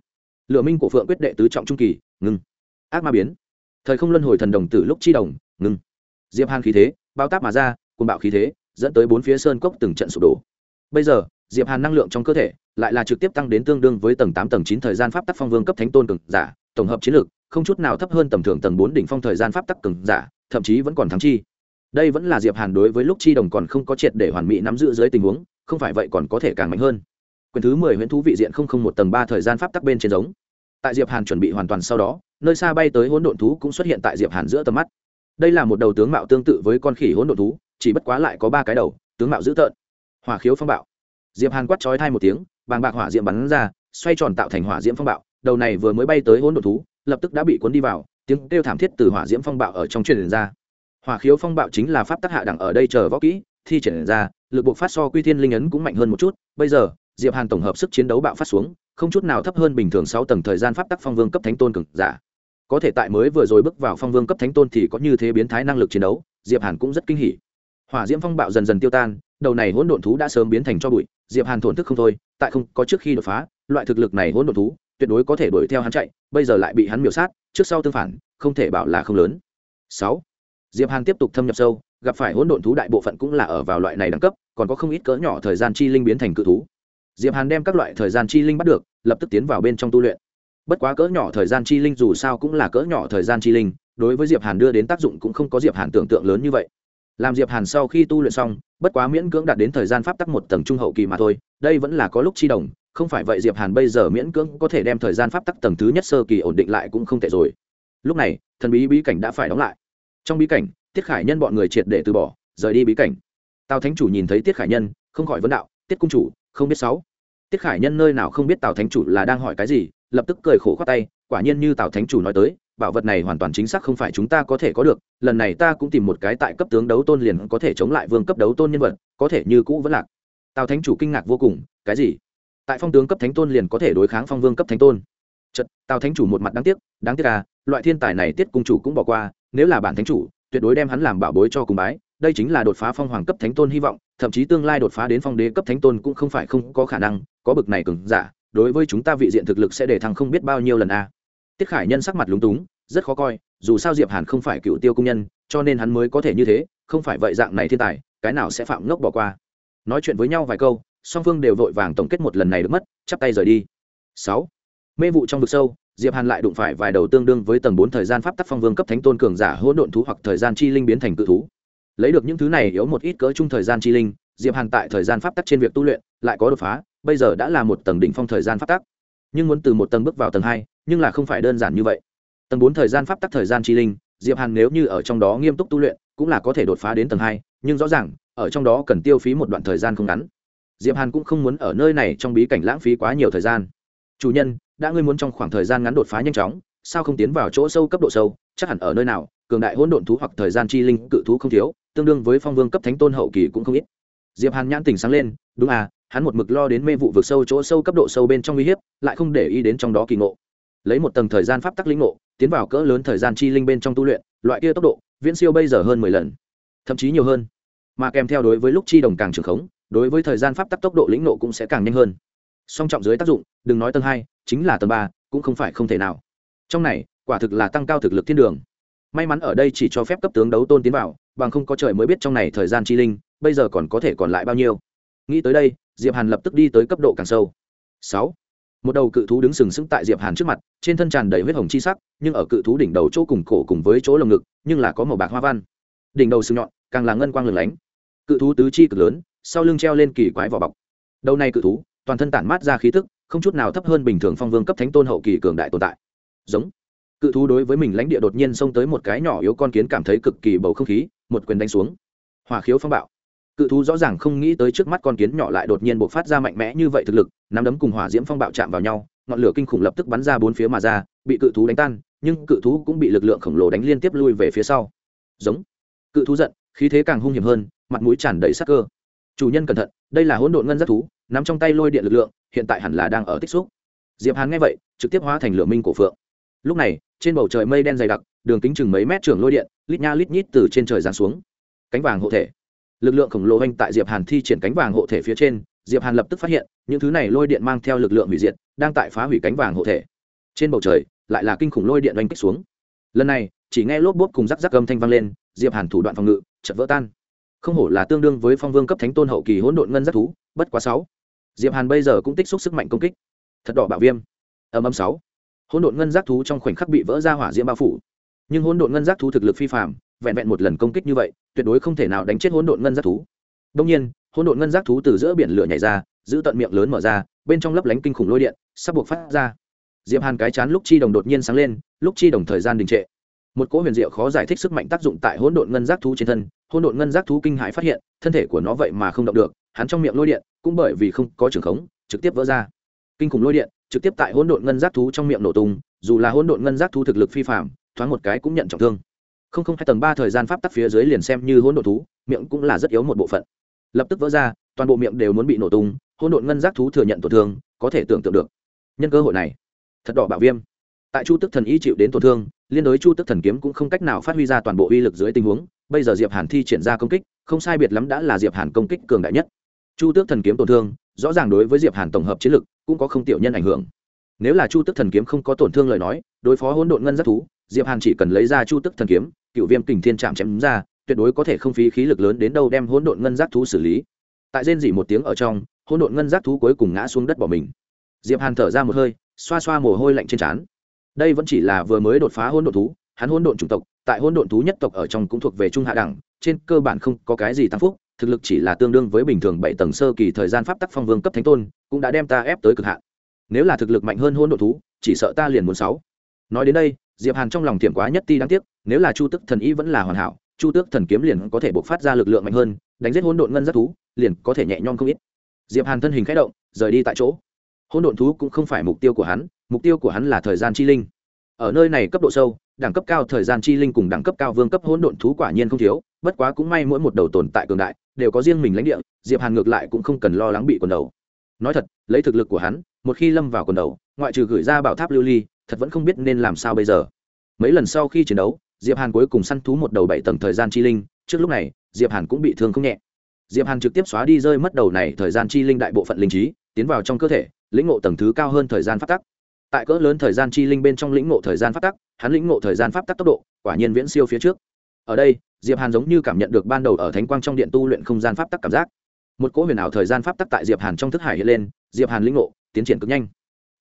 Lựa minh của phượng quyết đệ tứ trọng trung kỳ, ngưng. Ác ma biến. Thời không luân hồi thần đồng tử lúc chi đồng, ngưng. diệp hàn khí thế bao táp mà ra cùng bạo khí thế, dẫn tới bốn phía sơn cốc từng trận sụp đổ. Bây giờ, diệp hàn năng lượng trong cơ thể lại là trực tiếp tăng đến tương đương với tầng tám, tầng chín thời gian pháp tắc phong vương cấp thánh tôn cường giả, tổng hợp chiến lược, không chút nào thấp hơn tầm thường tầng bốn đỉnh phong thời gian pháp tắc cường giả, thậm chí vẫn còn thắng chi. Đây vẫn là diệp hàn đối với lúc chi đồng còn không có triệt để hoàn mỹ nắm giữ dưới tình huống, không phải vậy còn có thể càng mạnh hơn. Quyền thứ mười huyễn thú vị diện không không một tầng ba thời gian pháp tắc bên trên giống. Tại diệp hàn chuẩn bị hoàn toàn sau đó, nơi xa bay tới hỗn độn thú cũng xuất hiện tại diệp hàn giữa tầm mắt đây là một đầu tướng mạo tương tự với con khỉ hỗn độn thú, chỉ bất quá lại có ba cái đầu, tướng mạo dữ tợn. Hỏa khiếu phong bạo. Diệp hàn quát chói thai một tiếng, bàng bạc hỏa diệm bắn ra, xoay tròn tạo thành hỏa diễm phong bạo. Đầu này vừa mới bay tới hỗn độn thú, lập tức đã bị cuốn đi vào, tiếng kêu thảm thiết từ hỏa diễm phong bạo ở trong truyền ra. Hỏa khiếu phong bạo chính là pháp tắc hạ đẳng ở đây chờ võ kỹ, thi triển ra, lực buộc phát so quy thiên linh ấn cũng mạnh hơn một chút. Bây giờ, diệp hàn tổng hợp sức chiến đấu bạo phát xuống, không chút nào thấp hơn bình thường sáu tầng thời gian pháp tắc phong vương cấp thánh tôn cường giả có thể tại mới vừa rồi bước vào phong vương cấp thánh tôn thì có như thế biến thái năng lực chiến đấu, diệp hàn cũng rất kinh hỉ. Hỏa diễm phong bạo dần dần tiêu tan, đầu này hỗn độn thú đã sớm biến thành cho bụi, diệp hàn thổn thức không thôi, tại không có trước khi đột phá, loại thực lực này hỗn độn thú, tuyệt đối có thể đuổi theo hắn chạy, bây giờ lại bị hắn miểu sát, trước sau tương phản, không thể bảo là không lớn. Sáu. Diệp hàn tiếp tục thâm nhập sâu, gặp phải hỗn độn thú đại bộ phận cũng là ở vào loại này đẳng cấp, còn có không ít cỡ nhỏ thời gian chi linh biến thành cự thú. Diệp hàn đem các loại thời gian chi linh bắt được, lập tức tiến vào bên trong tu luyện bất quá cỡ nhỏ thời gian chi linh dù sao cũng là cỡ nhỏ thời gian chi linh, đối với diệp hàn đưa đến tác dụng cũng không có diệp hàn tưởng tượng lớn như vậy. Làm diệp hàn sau khi tu luyện xong, bất quá miễn cưỡng đạt đến thời gian pháp tắc một tầng trung hậu kỳ mà thôi, đây vẫn là có lúc chi đồng, không phải vậy diệp hàn bây giờ miễn cưỡng có thể đem thời gian pháp tắc tầng thứ nhất sơ kỳ ổn định lại cũng không tệ rồi. Lúc này, thần bí bí cảnh đã phải đóng lại. Trong bí cảnh, tiết khải nhân bọn người triệt để từ bỏ, rời đi bí cảnh. Tào thánh chủ nhìn thấy tiết khải nhân, không khỏi vấn đạo, tiết cung chủ, không biết sáu. Tiết khải nhân nơi nào không biết tào thánh chủ là đang hỏi cái gì lập tức cười khổ khoát tay, quả nhiên như tào thánh chủ nói tới, bảo vật này hoàn toàn chính xác không phải chúng ta có thể có được, lần này ta cũng tìm một cái tại cấp tướng đấu tôn liền có thể chống lại vương cấp đấu tôn nhân vật, có thể như cũ vẫn lạc. Tào thánh chủ kinh ngạc vô cùng, cái gì? Tại phong tướng cấp thánh tôn liền có thể đối kháng phong vương cấp thánh tôn. Chật tào thánh chủ một mặt đáng tiếc đáng tiếc à loại thiên tài này tiết cung chủ cũng bỏ qua, nếu là bản thánh chủ, tuyệt đối đem hắn làm bảo bối cho cùng bái, đây chính là đột phá phong hoàng cấp thánh tôn hy vọng, thậm chí tương lai đột phá đến phong đế cấp thánh tôn cũng không phải không có khả năng, có bực này cứng giả đối với chúng ta vị diện thực lực sẽ để thăng không biết bao nhiêu lần a. Tiết khải nhân sắc mặt lúng túng, rất khó coi, dù sao diệp hàn không phải cựu tiêu công nhân, cho nên hắn mới có thể như thế, không phải vậy dạng này thiên tài, cái nào sẽ phạm ngốc bỏ qua. Nói chuyện với nhau vài câu, song phương đều vội vàng tổng kết một lần này được mất, chắp tay rời đi. Sáu. Mê vụ trong vực sâu, diệp hàn lại đụng phải vài đầu tương đương với tầng bốn thời gian pháp tắc phong vương cấp thánh tôn cường giả hỗn độn thú hoặc thời gian chi linh biến thành cự thú. Lấy được những thứ này yếu một ít cỡ chung thời gian chi linh, diệp hàn tại thời gian pháp tắc trên việc tu luyện lại có đột phá bây giờ đã là một tầng đỉnh phong thời gian pháp tắc. Nhưng muốn từ một tầng bước vào tầng hai, nhưng là không phải đơn giản như vậy. Tầng bốn thời gian pháp tắc thời gian chi linh, diệp hàn nếu như ở trong đó nghiêm túc tu luyện, cũng là có thể đột phá đến tầng hai, nhưng rõ ràng, ở trong đó cần tiêu phí một đoạn thời gian không ngắn. Diệp hàn cũng không muốn ở nơi này trong bí cảnh lãng phí quá nhiều thời gian. Chủ nhân, đã ngươi muốn trong khoảng thời gian ngắn đột phá nhanh chóng, sao không tiến vào chỗ sâu cấp độ sâu, chắc hẳn ở nơi nào, cường đại hỗn độn thú hoặc thời gian chi linh cự thú không thiếu, tương đương với phong vương cấp thánh tôn hậu kỳ cũng không ít diệp hàn nhãn tỉnh sáng lên, đúng à hắn một mực lo đến mê vụ vực sâu chỗ sâu cấp độ sâu bên trong uy hiếp, lại không để ý đến trong đó kỳ ngộ. Lấy một tầng thời gian pháp tắc linh ngộ, tiến vào cỡ lớn thời gian chi linh bên trong tu luyện, loại kia tốc độ, viễn siêu bây giờ hơn mười lần, thậm chí nhiều hơn. Mà kèm theo đối với lúc chi đồng càng trường khống, đối với thời gian pháp tắc tốc độ lĩnh nộ cũng sẽ càng nhanh hơn. Song trọng dưới tác dụng, đừng nói tầng hai, chính là tầng ba, cũng không phải không thể nào. Trong này, quả thực là tăng cao thực lực thiên đường. May mắn ở đây chỉ cho phép cấp tướng đấu tôn tiến vào, bằng không có trời mới biết trong này thời gian chi linh bây giờ còn có thể còn lại bao nhiêu? Nghĩ tới đây, diệp hàn lập tức đi tới cấp độ càng sâu. Sáu. Một đầu cự thú đứng sừng sững tại diệp hàn trước mặt, trên thân tràn đầy huyết hồng chi sắc, nhưng ở cự thú đỉnh đầu chỗ cùng cổ cùng với chỗ lồng ngực, nhưng là có màu bạc hoa văn. Đỉnh đầu sừng nhọn, càng là ngân quang lửng lánh. Cự thú tứ chi cực lớn, sau lưng treo lên kỳ quái vỏ bọc. Đầu này cự thú, toàn thân tản mát ra khí tức, không chút nào thấp hơn bình thường phong vương cấp thánh tôn hậu kỳ cường đại tồn tại. Giống. Cự thú đối với mình lãnh địa đột nhiên xông tới một cái nhỏ yếu con kiến cảm thấy cực kỳ bầu không khí, một quyền đánh xuống. Hỏa khiếu phong bạo cự thú rõ ràng không nghĩ tới trước mắt con kiến nhỏ lại đột nhiên bộc phát ra mạnh mẽ như vậy thực lực, nắm đấm cùng hỏa diễm phong bạo chạm vào nhau, ngọn lửa kinh khủng lập tức bắn ra bốn phía mà ra, bị cự thú đánh tan, nhưng cự thú cũng bị lực lượng khổng lồ đánh liên tiếp lui về phía sau. Giống. Cự thú giận, khí thế càng hung hiểm hơn, mặt mũi tràn đầy sắc cơ. Chủ nhân cẩn thận, đây là hỗn độn ngân giác thú, nắm trong tay lôi điện lực lượng, hiện tại hẳn là đang ở tích xúc. Diệp hàn nghe vậy, trực tiếp hóa thành lửa minh cổ phượng. Lúc này, trên bầu trời mây đen dày đặc, đường kính chừng mấy mét trường lôi điện, lít nha lít nhít từ trên trời giáng xuống. Cánh vàng hộ thể lực lượng khổng lồ anh tại diệp hàn thi triển cánh vàng hộ thể phía trên, diệp hàn lập tức phát hiện, những thứ này lôi điện mang theo lực lượng hủy diệt, đang tại phá hủy cánh vàng hộ thể. Trên bầu trời, lại là kinh khủng lôi điện oanh kích xuống. Lần này, chỉ nghe lốp bốp cùng rắc rắc âm thanh vang lên, diệp hàn thủ đoạn phòng ngự, chợt vỡ tan. Không hổ là tương đương với phong vương cấp thánh tôn hậu kỳ hỗn độn ngân giác thú, bất quá sáu. Diệp hàn bây giờ cũng tích xúc sức mạnh công kích. Thật đỏ bạo viêm. Âm âm sáu. Hỗn độn ngân giác thú trong khoảnh khắc bị vỡ ra hỏa diễm bao phủ. Nhưng hỗn độn ngân giác thú thực lực phi phàm vẹn vẹn một lần công kích như vậy, tuyệt đối không thể nào đánh chết hỗn độn ngân giác thú. Đông nhiên, hỗn độn ngân giác thú từ giữa biển lửa nhảy ra, giữ tận miệng lớn mở ra, bên trong lấp lánh kinh khủng lôi điện, sắp buộc phát ra. Diệp hàn cái chán lúc chi đồng đột nhiên sáng lên, lúc chi đồng thời gian đình trệ. Một cỗ huyền diệu khó giải thích sức mạnh tác dụng tại hỗn độn ngân giác thú trên thân, hỗn độn ngân giác thú kinh hãi phát hiện, thân thể của nó vậy mà không động được, hắn trong miệng lôi điện cũng bởi vì không có trường khống, trực tiếp vỡ ra. Kinh khủng lôi điện trực tiếp tại hỗn độn ngân giác thú trong miệng nổ tung, dù là hỗn độn ngân giác thú thực lực phi phạm thoáng một cái cũng nhận trọng thương không không hai tầng ba thời gian pháp tắc phía dưới liền xem như hỗn độn thú, miệng cũng là rất yếu một bộ phận. Lập tức vỡ ra, toàn bộ miệng đều muốn bị nổ tung, hỗn độn ngân giác thú thừa nhận tổn thương, có thể tưởng tượng được. Nhân cơ hội này, thật đỏ bạo viêm. Tại chu tức thần y chịu đến tổn thương, liên đối chu tức thần kiếm cũng không cách nào phát huy ra toàn bộ uy lực dưới tình huống, bây giờ diệp hàn thi triển ra công kích, không sai biệt lắm đã là diệp hàn công kích cường đại nhất. Chu tước thần kiếm tổn thương, rõ ràng đối với diệp hàn tổng hợp chiến lực cũng có không tiểu nhân ảnh hưởng. Nếu là chu tước thần kiếm không có tổn thương lời nói, đối phó hỗn độn ngân giác thú diệp hàn chỉ cần lấy ra chu Tức thần kiếm cựu viêm kình thiên chạm chém ra, tuyệt đối có thể không phí khí lực lớn đến đâu đem hỗn độn ngân giác thú xử lý. Tại rên dỉ một tiếng ở trong, hỗn độn ngân giác thú cuối cùng ngã xuống đất bỏ mình. Diệp hàn thở ra một hơi, xoa xoa mồ hôi lạnh trên trán. Đây vẫn chỉ là vừa mới đột phá hỗn độn thú, hắn hỗn độn chủng tộc, tại hỗn độn thú nhất tộc ở trong cũng thuộc về trung hạ đẳng, trên cơ bản không có cái gì tăng phúc, thực lực chỉ là tương đương với bình thường bảy tầng sơ kỳ thời gian pháp tắc phong vương cấp thánh tôn, cũng đã đem ta ép tới cực hạn. Nếu là thực lực mạnh hơn hỗn độn thú, chỉ sợ ta liền muốn sáu. Nói đến đây diệp hàn trong lòng tiệm quá nhất ti đáng tiếc, nếu là chu tức thần y vẫn là hoàn hảo, chu tước thần kiếm liền có thể bộc phát ra lực lượng mạnh hơn, đánh giết hỗn độn ngân giác thú, liền có thể nhẹ nhõm không ít. Diệp hàn thân hình khẽ động, rời đi tại chỗ. Hỗn độn thú cũng không phải mục tiêu của hắn, mục tiêu của hắn là thời gian chi linh. Ở nơi này cấp độ sâu, đẳng cấp cao thời gian chi linh cùng đẳng cấp cao vương cấp hỗn độn thú quả nhiên không thiếu, bất quá cũng may mỗi một đầu tồn tại cường đại, đều có riêng mình lãnh địa, diệp hàn ngược lại cũng không cần lo lắng bị quần đầu. Nói thật, lấy thực lực của hắn, một khi lâm vào quần đầu, ngoại trừ gửi ra bảo tháp lưu ly thật vẫn không biết nên làm sao bây giờ. Mấy lần sau khi chiến đấu, diệp hàn cuối cùng săn thú một đầu bảy tầng thời gian chi linh, trước lúc này, diệp hàn cũng bị thương không nhẹ. Diệp hàn trực tiếp xóa đi rơi mất đầu này thời gian chi linh đại bộ phận linh trí, tiến vào trong cơ thể, lĩnh ngộ tầng thứ cao hơn thời gian phát tắc. Tại cỡ lớn thời gian chi linh bên trong lĩnh ngộ thời gian pháp tắc, hắn lĩnh ngộ thời gian pháp tắc tốc độ, quả nhiên viễn siêu phía trước. Ở đây, diệp hàn giống như cảm nhận được ban đầu ở thánh quang trong điện tu luyện không gian pháp tắc cảm giác. Một cỗ huyền ảo thời gian pháp tắc tại diệp hàn trong thức hải hiện lên, diệp hàn lĩnh ngộ, tiến triển cực nhanh.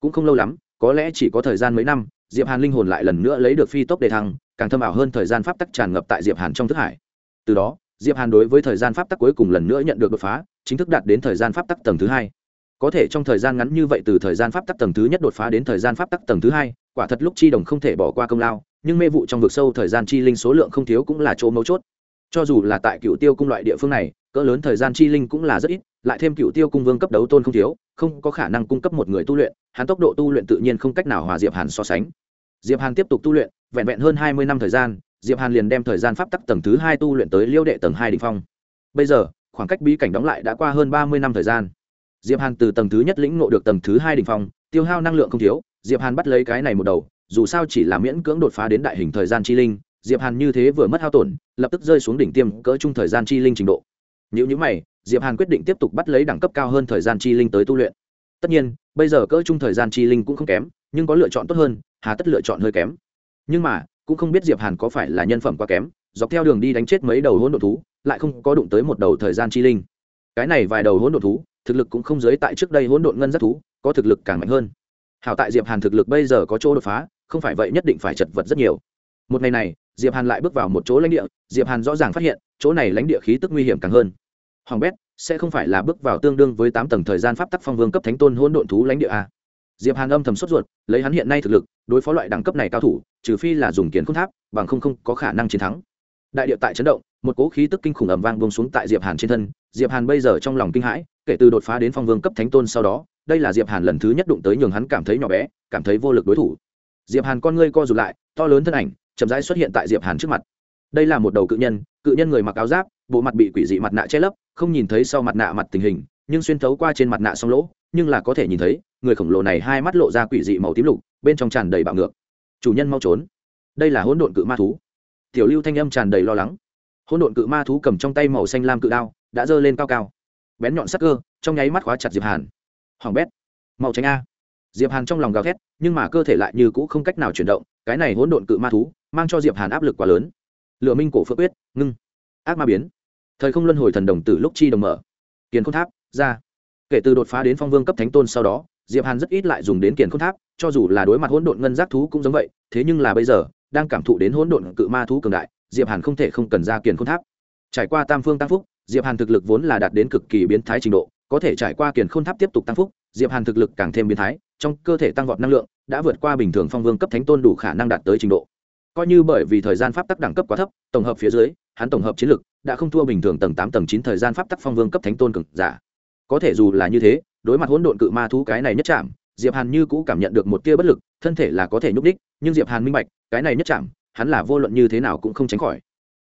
Cũng không lâu lắm có lẽ chỉ có thời gian mấy năm, diệp hàn linh hồn lại lần nữa lấy được phi tốc đề thăng, càng thâm ảo hơn thời gian pháp tắc tràn ngập tại diệp hàn trong thức hải. Từ đó, diệp hàn đối với thời gian pháp tắc cuối cùng lần nữa nhận được đột phá, chính thức đạt đến thời gian pháp tắc tầng thứ hai. Có thể trong thời gian ngắn như vậy từ thời gian pháp tắc tầng thứ nhất đột phá đến thời gian pháp tắc tầng thứ hai, quả thật lúc chi đồng không thể bỏ qua công lao, nhưng mê vụ trong vực sâu thời gian chi linh số lượng không thiếu cũng là chỗ mấu chốt. Cho dù là tại cựu tiêu cung loại địa phương này cỡ lớn thời gian chi linh cũng là rất ít, lại thêm cựu tiêu cung vương cấp đấu tôn không thiếu, không có khả năng cung cấp một người tu luyện, hắn tốc độ tu luyện tự nhiên không cách nào hòa diệp hàn so sánh. Diệp hàn tiếp tục tu luyện, vẹn vẹn hơn hai mươi năm thời gian, diệp hàn liền đem thời gian pháp tắc tầng thứ hai tu luyện tới liêu đệ tầng hai đ ỉ n h phong. Bây giờ, khoảng cách bí cảnh đóng lại đã qua hơn ba mươi năm thời gian. Diệp hàn từ tầng thứ nhất lĩnh ngộ được tầng thứ hai đ ỉ n h phong, tiêu hao năng lượng không thiếu, diệp hàn bắt lấy cái này một đầu, dù sao chỉ là miễn cưỡng đột phá đến đại hình thời gian chi linh, diệp hàn như thế vừa mất hao tổn, lập tức rơi xuống đỉnh tiêm cỡ chung thời gian chi linh trình độ nếu như mày, diệp hàn quyết định tiếp tục bắt lấy đẳng cấp cao hơn thời gian chi linh tới tu luyện. Tất nhiên, bây giờ cỡ chung thời gian chi linh cũng không kém, nhưng có lựa chọn tốt hơn, hà tất lựa chọn hơi kém. Nhưng mà, cũng không biết diệp hàn có phải là nhân phẩm quá kém, dọc theo đường đi đánh chết mấy đầu hỗn độ thú, lại không có đụng tới một đầu thời gian chi linh. Cái này vài đầu hỗn độ thú, thực lực cũng không giới tại trước đây hỗn độn ngân rất thú, có thực lực càng mạnh hơn. Hảo tại diệp hàn thực lực bây giờ có chỗ đột phá, không phải vậy nhất định phải chật vật rất nhiều. Một ngày này diệp hàn lại bước vào một chỗ lãnh địa, diệp hàn rõ ràng phát hiện, chỗ này lãnh địa khí tức nguy hiểm càng hơn. Hoàng bét, sẽ không phải là bước vào tương đương với tám tầng thời gian pháp tắc phong vương cấp thánh tôn hỗn độn thú lãnh địa a diệp hàn âm thầm sốt ruột, lấy hắn hiện nay thực lực, đối phó loại đẳng cấp này cao thủ, trừ phi là dùng kiến khôn tháp, bằng không không có khả năng chiến thắng. Đại địa tại chấn động, một cỗ khí tức kinh khủng ầm vang buông xuống tại diệp hàn trên thân. Diệp hàn bây giờ trong lòng kinh hãi, kể từ đột phá đến phong vương cấp thánh tôn sau đó, đây là diệp hàn lần thứ nhất đụng tới nhường hắn cảm thấy nhỏ bé, cảm thấy vô lực đối thủ. Diệp hàn con ngươi co rụt lại, to lớn thân ảnh chậm rãi xuất hiện tại diệp hàn trước mặt. Đây là một đầu cự nhân cự nhân người mặc áo giáp, bộ mặt bị quỷ dị mặt nạ che lấp, không nhìn thấy sau mặt nạ mặt tình hình, nhưng xuyên thấu qua trên mặt nạ song lỗ, nhưng là có thể nhìn thấy, người khổng lồ này hai mắt lộ ra quỷ dị màu tím lục, bên trong tràn đầy bạo ngược. Chủ nhân mau trốn. Đây là hỗn độn cự ma thú. Tiểu lưu thanh âm tràn đầy lo lắng. Hỗn độn cự ma thú cầm trong tay màu xanh lam cự đao, đã giơ lên cao cao. Bén nhọn sắc cơ, trong nháy mắt khóa chặt diệp hàn. Hoàng bét. Màu tránh a. Diệp hàn trong lòng gào thét, nhưng mà cơ thể lại như cũ không cách nào chuyển động, cái này hỗn độn cự ma thú mang cho diệp hàn áp lực quá lớn lựa minh cổ phước quyết, ngưng. ác ma biến. thời không luân hồi thần đồng từ lúc chi đồng mở. kiền khôn tháp, ra. kể từ đột phá đến phong vương cấp thánh tôn sau đó, diệp hàn rất ít lại dùng đến kiền khôn tháp, cho dù là đối mặt hỗn độn ngân giác thú cũng giống vậy, thế nhưng là bây giờ, đang cảm thụ đến hỗn độn cự ma thú cường đại, diệp hàn không thể không cần ra kiền khôn tháp. trải qua tam phương tăng phúc, diệp hàn thực lực vốn là đạt đến cực kỳ biến thái trình độ, có thể trải qua kiền khôn tháp tiếp tục tăng phúc, diệp hàn thực lực càng thêm biến thái, trong cơ thể tăng vọt năng lượng, đã vượt qua bình thường phong vương cấp thánh tôn đủ khả năng đạt tới trình độ coi như bởi vì thời gian pháp tắc đẳng cấp quá thấp, tổng hợp phía dưới, hắn tổng hợp chiến lực đã không thua bình thường tầng tám, tầng chín thời gian pháp tắc phong vương cấp thánh tôn cực giả. Có thể dù là như thế, đối mặt hỗn độn cự ma thú cái này nhất chạm diệp hàn như cũ cảm nhận được một tia bất lực, thân thể là có thể nhúc đích nhưng diệp hàn minh bạch, cái này nhất chạm hắn là vô luận như thế nào cũng không tránh khỏi.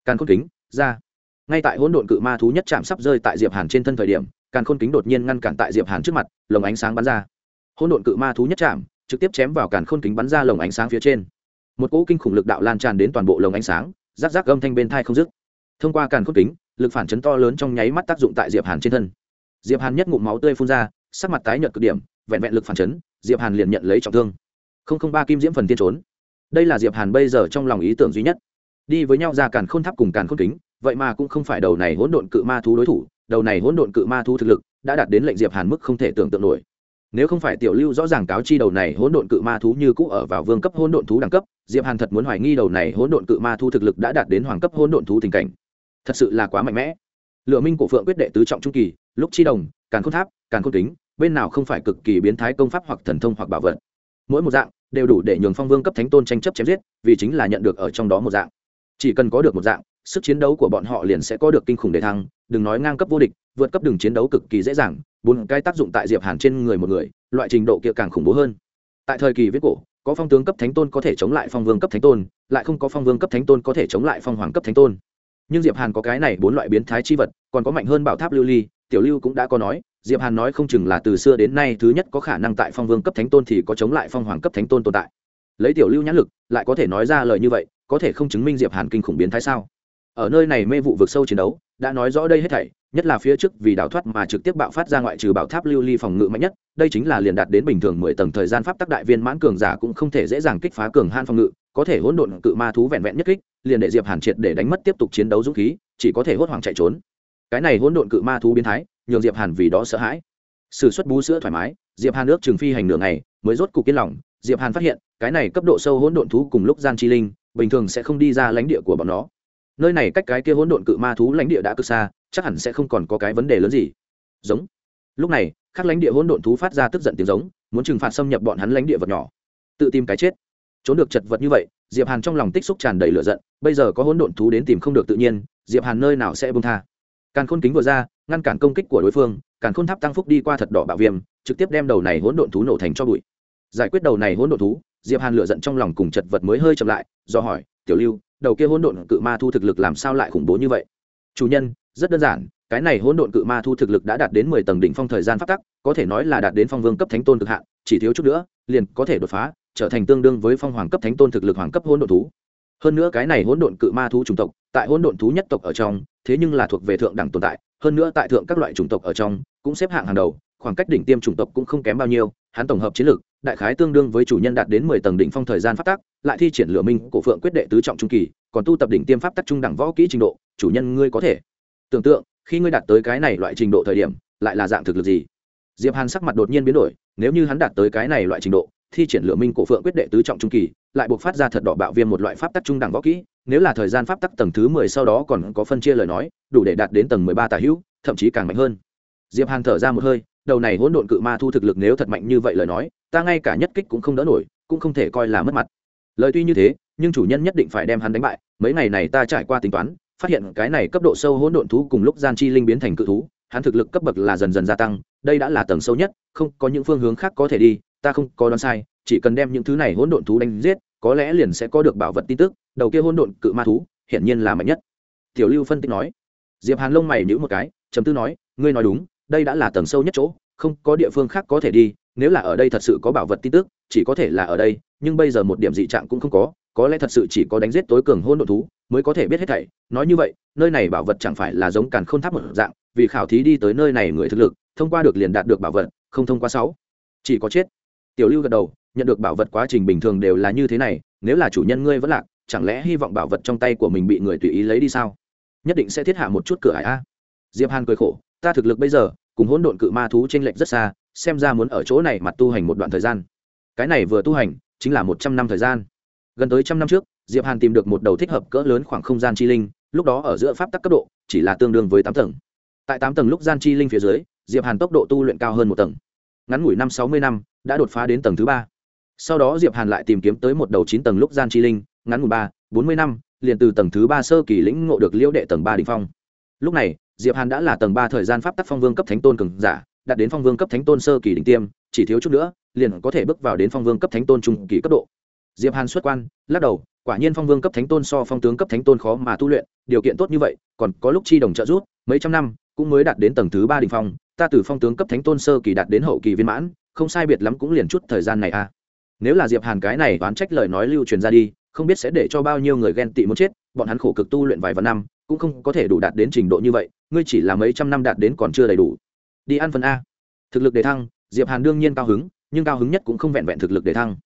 Càn khôn kính, ra. Ngay tại hỗn độn cự ma thú nhất chạm sắp rơi tại diệp hàn trên thân thời điểm, càn khôn kính đột nhiên ngăn cản tại diệp hàn trước mặt, lồng ánh sáng bắn ra. Hỗn độn cự ma thú nhất chạm trực tiếp chém vào càn khôn kính bắn ra lồng ánh sáng phía trên một cỗ kinh khủng lực đạo lan tràn đến toàn bộ lồng ánh sáng rác rác âm thanh bên thai không dứt. Thông qua càn khôn kính, lực phản chấn to lớn trong nháy mắt tác dụng tại diệp hàn trên thân. Diệp hàn nhất ngụm máu tươi phun ra, sắc mặt tái nhợt cực điểm, vẹn vẹn lực phản chấn, diệp hàn liền nhận lấy trọng thương. Không không ba kim diễm phần tiên trốn. Đây là diệp hàn bây giờ trong lòng ý tưởng duy nhất. Đi với nhau ra càn khôn tháp cùng càn khôn kính, vậy mà cũng không phải đầu này hỗn độn cự ma thú đối thủ, đầu này hỗn độn cự ma thú thực lực đã đạt đến lệnh diệp hàn mức không thể tưởng tượng nổi nếu không phải tiểu lưu rõ ràng cáo chi đầu này hỗn độn cự ma thú như cũ ở vào vương cấp hỗn độn thú đẳng cấp, diệp hàn thật muốn hoài nghi đầu này hỗn độn cự ma thú thực lực đã đạt đến hoàng cấp hỗn độn thú tình cảnh. Thật sự là quá mạnh mẽ. Lựa minh cổ phượng quyết đệ tứ trọng trung kỳ, lúc chi đồng, càn khôn tháp, càn khôn kính, bên nào không phải cực kỳ biến thái công pháp hoặc thần thông hoặc bảo vật. Mỗi một dạng đều đủ để nhường phong vương cấp thánh tôn tranh chấp chém giết, vì chính là nhận được ở trong đó một dạng. Chỉ cần có được một dạng, sức chiến đấu của bọn họ liền sẽ có được kinh khủng đề thăng, đừng nói ngang cấp vô địch vượt cấp đường chiến đấu cực kỳ dễ dàng, bốn cái tác dụng tại diệp hàn trên người một người, loại trình độ kia càng khủng bố hơn. Tại thời kỳ viết cổ, có phong tướng cấp thánh tôn có thể chống lại phong vương cấp thánh tôn, lại không có phong vương cấp thánh tôn có thể chống lại phong hoàng cấp thánh tôn. Nhưng diệp hàn có cái này bốn loại biến thái chi vật, còn có mạnh hơn bảo tháp lưu ly, tiểu lưu cũng đã có nói, diệp hàn nói không chừng là từ xưa đến nay thứ nhất có khả năng tại phong vương cấp thánh tôn thì có chống lại phong hoàng cấp thánh tôn tồn tại. Lấy tiểu lưu nhãn lực, lại có thể nói ra lời như vậy, có thể không chứng minh diệp hàn kinh khủng biến thái sao? Ở nơi này mê vụ vực sâu chiến đấu, đã nói rõ đây hết thảy nhất là phía trước vì đào thoát mà trực tiếp bạo phát ra ngoại trừ bảo tháp lưu ly phòng ngự mạnh nhất, đây chính là liền đạt đến bình thường mười tầng thời gian pháp tắc đại viên mãn cường giả cũng không thể dễ dàng kích phá cường han phòng ngự, có thể hỗn độn cự ma thú vẹn vẹn nhất kích, liền để diệp hàn triệt để đánh mất tiếp tục chiến đấu dũng khí, chỉ có thể hốt hoảng chạy trốn. Cái này hỗn độn cự ma thú biến thái, nhường diệp hàn vì đó sợ hãi. Sử xuất bú sữa thoải mái, diệp hàn nước trường phi hành nửa ngày, mới rốt cục yên lòng. Diệp hàn phát hiện, cái này cấp độ sâu hỗn độn thú cùng lúc gian chi linh, bình thường sẽ không đi ra lãnh địa của bọn nó nơi này cách cái kia hỗn độn cự ma thú lãnh địa đã cực xa, chắc hẳn sẽ không còn có cái vấn đề lớn gì. Giống. Lúc này các lãnh địa hỗn độn thú phát ra tức giận tiếng giống, muốn trừng phạt xâm nhập bọn hắn lãnh địa vật nhỏ. Tự tìm cái chết. Trốn được chật vật như vậy, diệp hàn trong lòng tích xúc tràn đầy lửa giận, bây giờ có hỗn độn thú đến tìm không được tự nhiên, diệp hàn nơi nào sẽ buông tha. Càn khôn kính vừa ra, ngăn cản công kích của đối phương, càn khôn tháp tăng phúc đi qua thật đỏ bạo viêm, trực tiếp đem đầu này hỗn độn thú nổ thành cho bụi. Giải quyết đầu này hỗn độn thú diệp hàn lửa giận trong lòng cùng chật vật mới hơi chậm lại, do hỏi, tiểu lưu, đầu kia hỗn độn cự ma thu thực lực làm sao lại khủng bố như vậy? Chủ nhân, rất đơn giản, cái này hỗn độn cự ma thu thực lực đã đạt đến mười tầng đỉnh phong thời gian phát tắc, có thể nói là đạt đến phong vương cấp thánh tôn cực hạn, chỉ thiếu chút nữa, liền có thể đột phá, trở thành tương đương với phong hoàng cấp thánh tôn thực lực hoàng cấp hỗn độn thú. Hơn nữa cái này hỗn độn cự ma thú chủng tộc, tại hỗn độn thú nhất tộc ở trong, thế nhưng là thuộc về thượng đẳng tồn tại, hơn nữa tại thượng các loại chủng tộc ở trong, cũng xếp hạng hàng đầu, khoảng cách đỉnh tiêm chủng tộc cũng không kém bao nhiêu, hắn tổng hợp chiến lược đại khái tương đương với chủ nhân đạt đến mười tầng đỉnh phong thời gian pháp tắc, lại thi triển lửa minh, cổ phượng quyết đệ tứ trọng trung kỳ, còn tu tập đỉnh tiêm pháp tắc trung đẳng võ kỹ trình độ, chủ nhân ngươi có thể. Tưởng tượng, khi ngươi đạt tới cái này loại trình độ thời điểm, lại là dạng thực lực gì? Diệp hàn sắc mặt đột nhiên biến đổi, nếu như hắn đạt tới cái này loại trình độ, thi triển lửa minh, cổ phượng quyết đệ tứ trọng trung kỳ, lại buộc phát ra thật đỏ bạo viêm một loại pháp tắc trung đẳng võ kỹ, nếu là thời gian pháp tắc tầng thứ mười sau đó còn có phân chia lời nói, đủ để đạt đến tầng mười ba tà hữu, thậm chí càng mạnh hơn. Diệp hàn thở ra một hơi đầu này hỗn độn cự ma thu thực lực nếu thật mạnh như vậy lời nói, ta ngay cả nhất kích cũng không đỡ nổi, cũng không thể coi là mất mặt. Lời tuy như thế, nhưng chủ nhân nhất định phải đem hắn đánh bại, mấy ngày này ta trải qua tính toán, phát hiện cái này cấp độ sâu hỗn độn thú cùng lúc gian chi linh biến thành cự thú, hắn thực lực cấp bậc là dần dần gia tăng, đây đã là tầng sâu nhất, không có những phương hướng khác có thể đi, ta không có đoán sai, chỉ cần đem những thứ này hỗn độn thú đánh giết, có lẽ liền sẽ có được bảo vật tin tức, đầu kia hỗn độn cự ma thú, hiển nhiên là mạnh nhất. Tiểu lưu phân tích nói. Diệp hàn lông mày nhíu một cái chấm tư nói, ngươi nói đúng đây đã là tầng sâu nhất chỗ, không có địa phương khác có thể đi, nếu là ở đây thật sự có bảo vật tin tức, chỉ có thể là ở đây, nhưng bây giờ một điểm dị trạng cũng không có có lẽ thật sự chỉ có đánh giết tối cường hôn đ thú mới có thể biết hết thảy. Nói như vậy, nơi này bảo vật chẳng phải là giống càn khôn tháp một dạng, vì khảo thí đi tới nơi này người thực lực, thông qua được liền đạt được bảo vật, không thông qua sáu. Chỉ có chết. Tiểu lưu gật đầu, nhận được bảo vật quá trình bình thường đều là như thế này, nếu là chủ nhân ngươi vẫn lạc, chẳng lẽ hy vọng bảo vật trong tay của mình bị người tùy ý lấy đi sao? Nhất định sẽ thiết hạ một chút cửa ải a. Diệp hàn cười khổ, ta thực lực bây giờ cùng hỗn độn cự ma thú t r ê n lệch rất xa, xem ra muốn ở chỗ này mặt tu hành một đoạn thời gian. Cái này vừa tu hành, chính là một trăm năm thời gian. Gần tới trăm năm trước, diệp hàn tìm được một đầu thích hợp cỡ lớn khoảng không gian chi linh, lúc đó ở giữa pháp tắc cấp độ, chỉ là tương đương với tám tầng. Tại tám tầng lúc gian chi linh phía dưới, diệp hàn tốc độ tu luyện cao hơn một tầng. Ngắn ngủi năm sáu mươi năm, đã đột phá đến tầng thứ ba. Sau đó diệp hàn lại tìm kiếm tới một đầu chín tầng lúc gian chi linh, ngắn ngủi ba, bốn mươi năm, liền từ tầng thứ ba sơ kỳ lĩnh ngộ được liễu đệ tầng ba đỉnh phong. Lúc này diệp hàn đã là tầng ba thời gian pháp tắc phong vương cấp thánh tôn cường giả, đạt đến phong vương cấp thánh tôn sơ kỳ đỉnh tiêm, chỉ thiếu chút nữa, liền có thể bước vào đến phong vương cấp thánh tôn trung kỳ cấp độ. Diệp hàn xuất quan, lắc đầu, quả nhiên phong vương cấp thánh tôn so phong tướng cấp thánh tôn khó mà tu luyện, điều kiện tốt như vậy, còn có lúc chi đồng trợ rút mấy trăm năm, cũng mới đạt đến tầng thứ ba đỉnh phong, ta từ phong tướng cấp thánh tôn sơ kỳ đạt đến hậu kỳ viên mãn, không sai biệt lắm cũng liền chút thời gian này à. Nếu là diệp hàn cái này đoán trách lời nói lưu truyền ra đi không biết sẽ để cho bao nhiêu người ghen tị muốn chết, bọn hắn khổ cực tu luyện vài vạn năm, cũng không có thể đủ đạt đến trình độ như vậy, ngươi chỉ là mấy trăm năm đạt đến còn chưa đầy đủ. Đi ăn phần a. Thực lực đề thăng, diệp hàn đương nhiên cao hứng, nhưng cao hứng nhất cũng không vẹn vẹn thực lực đề thăng.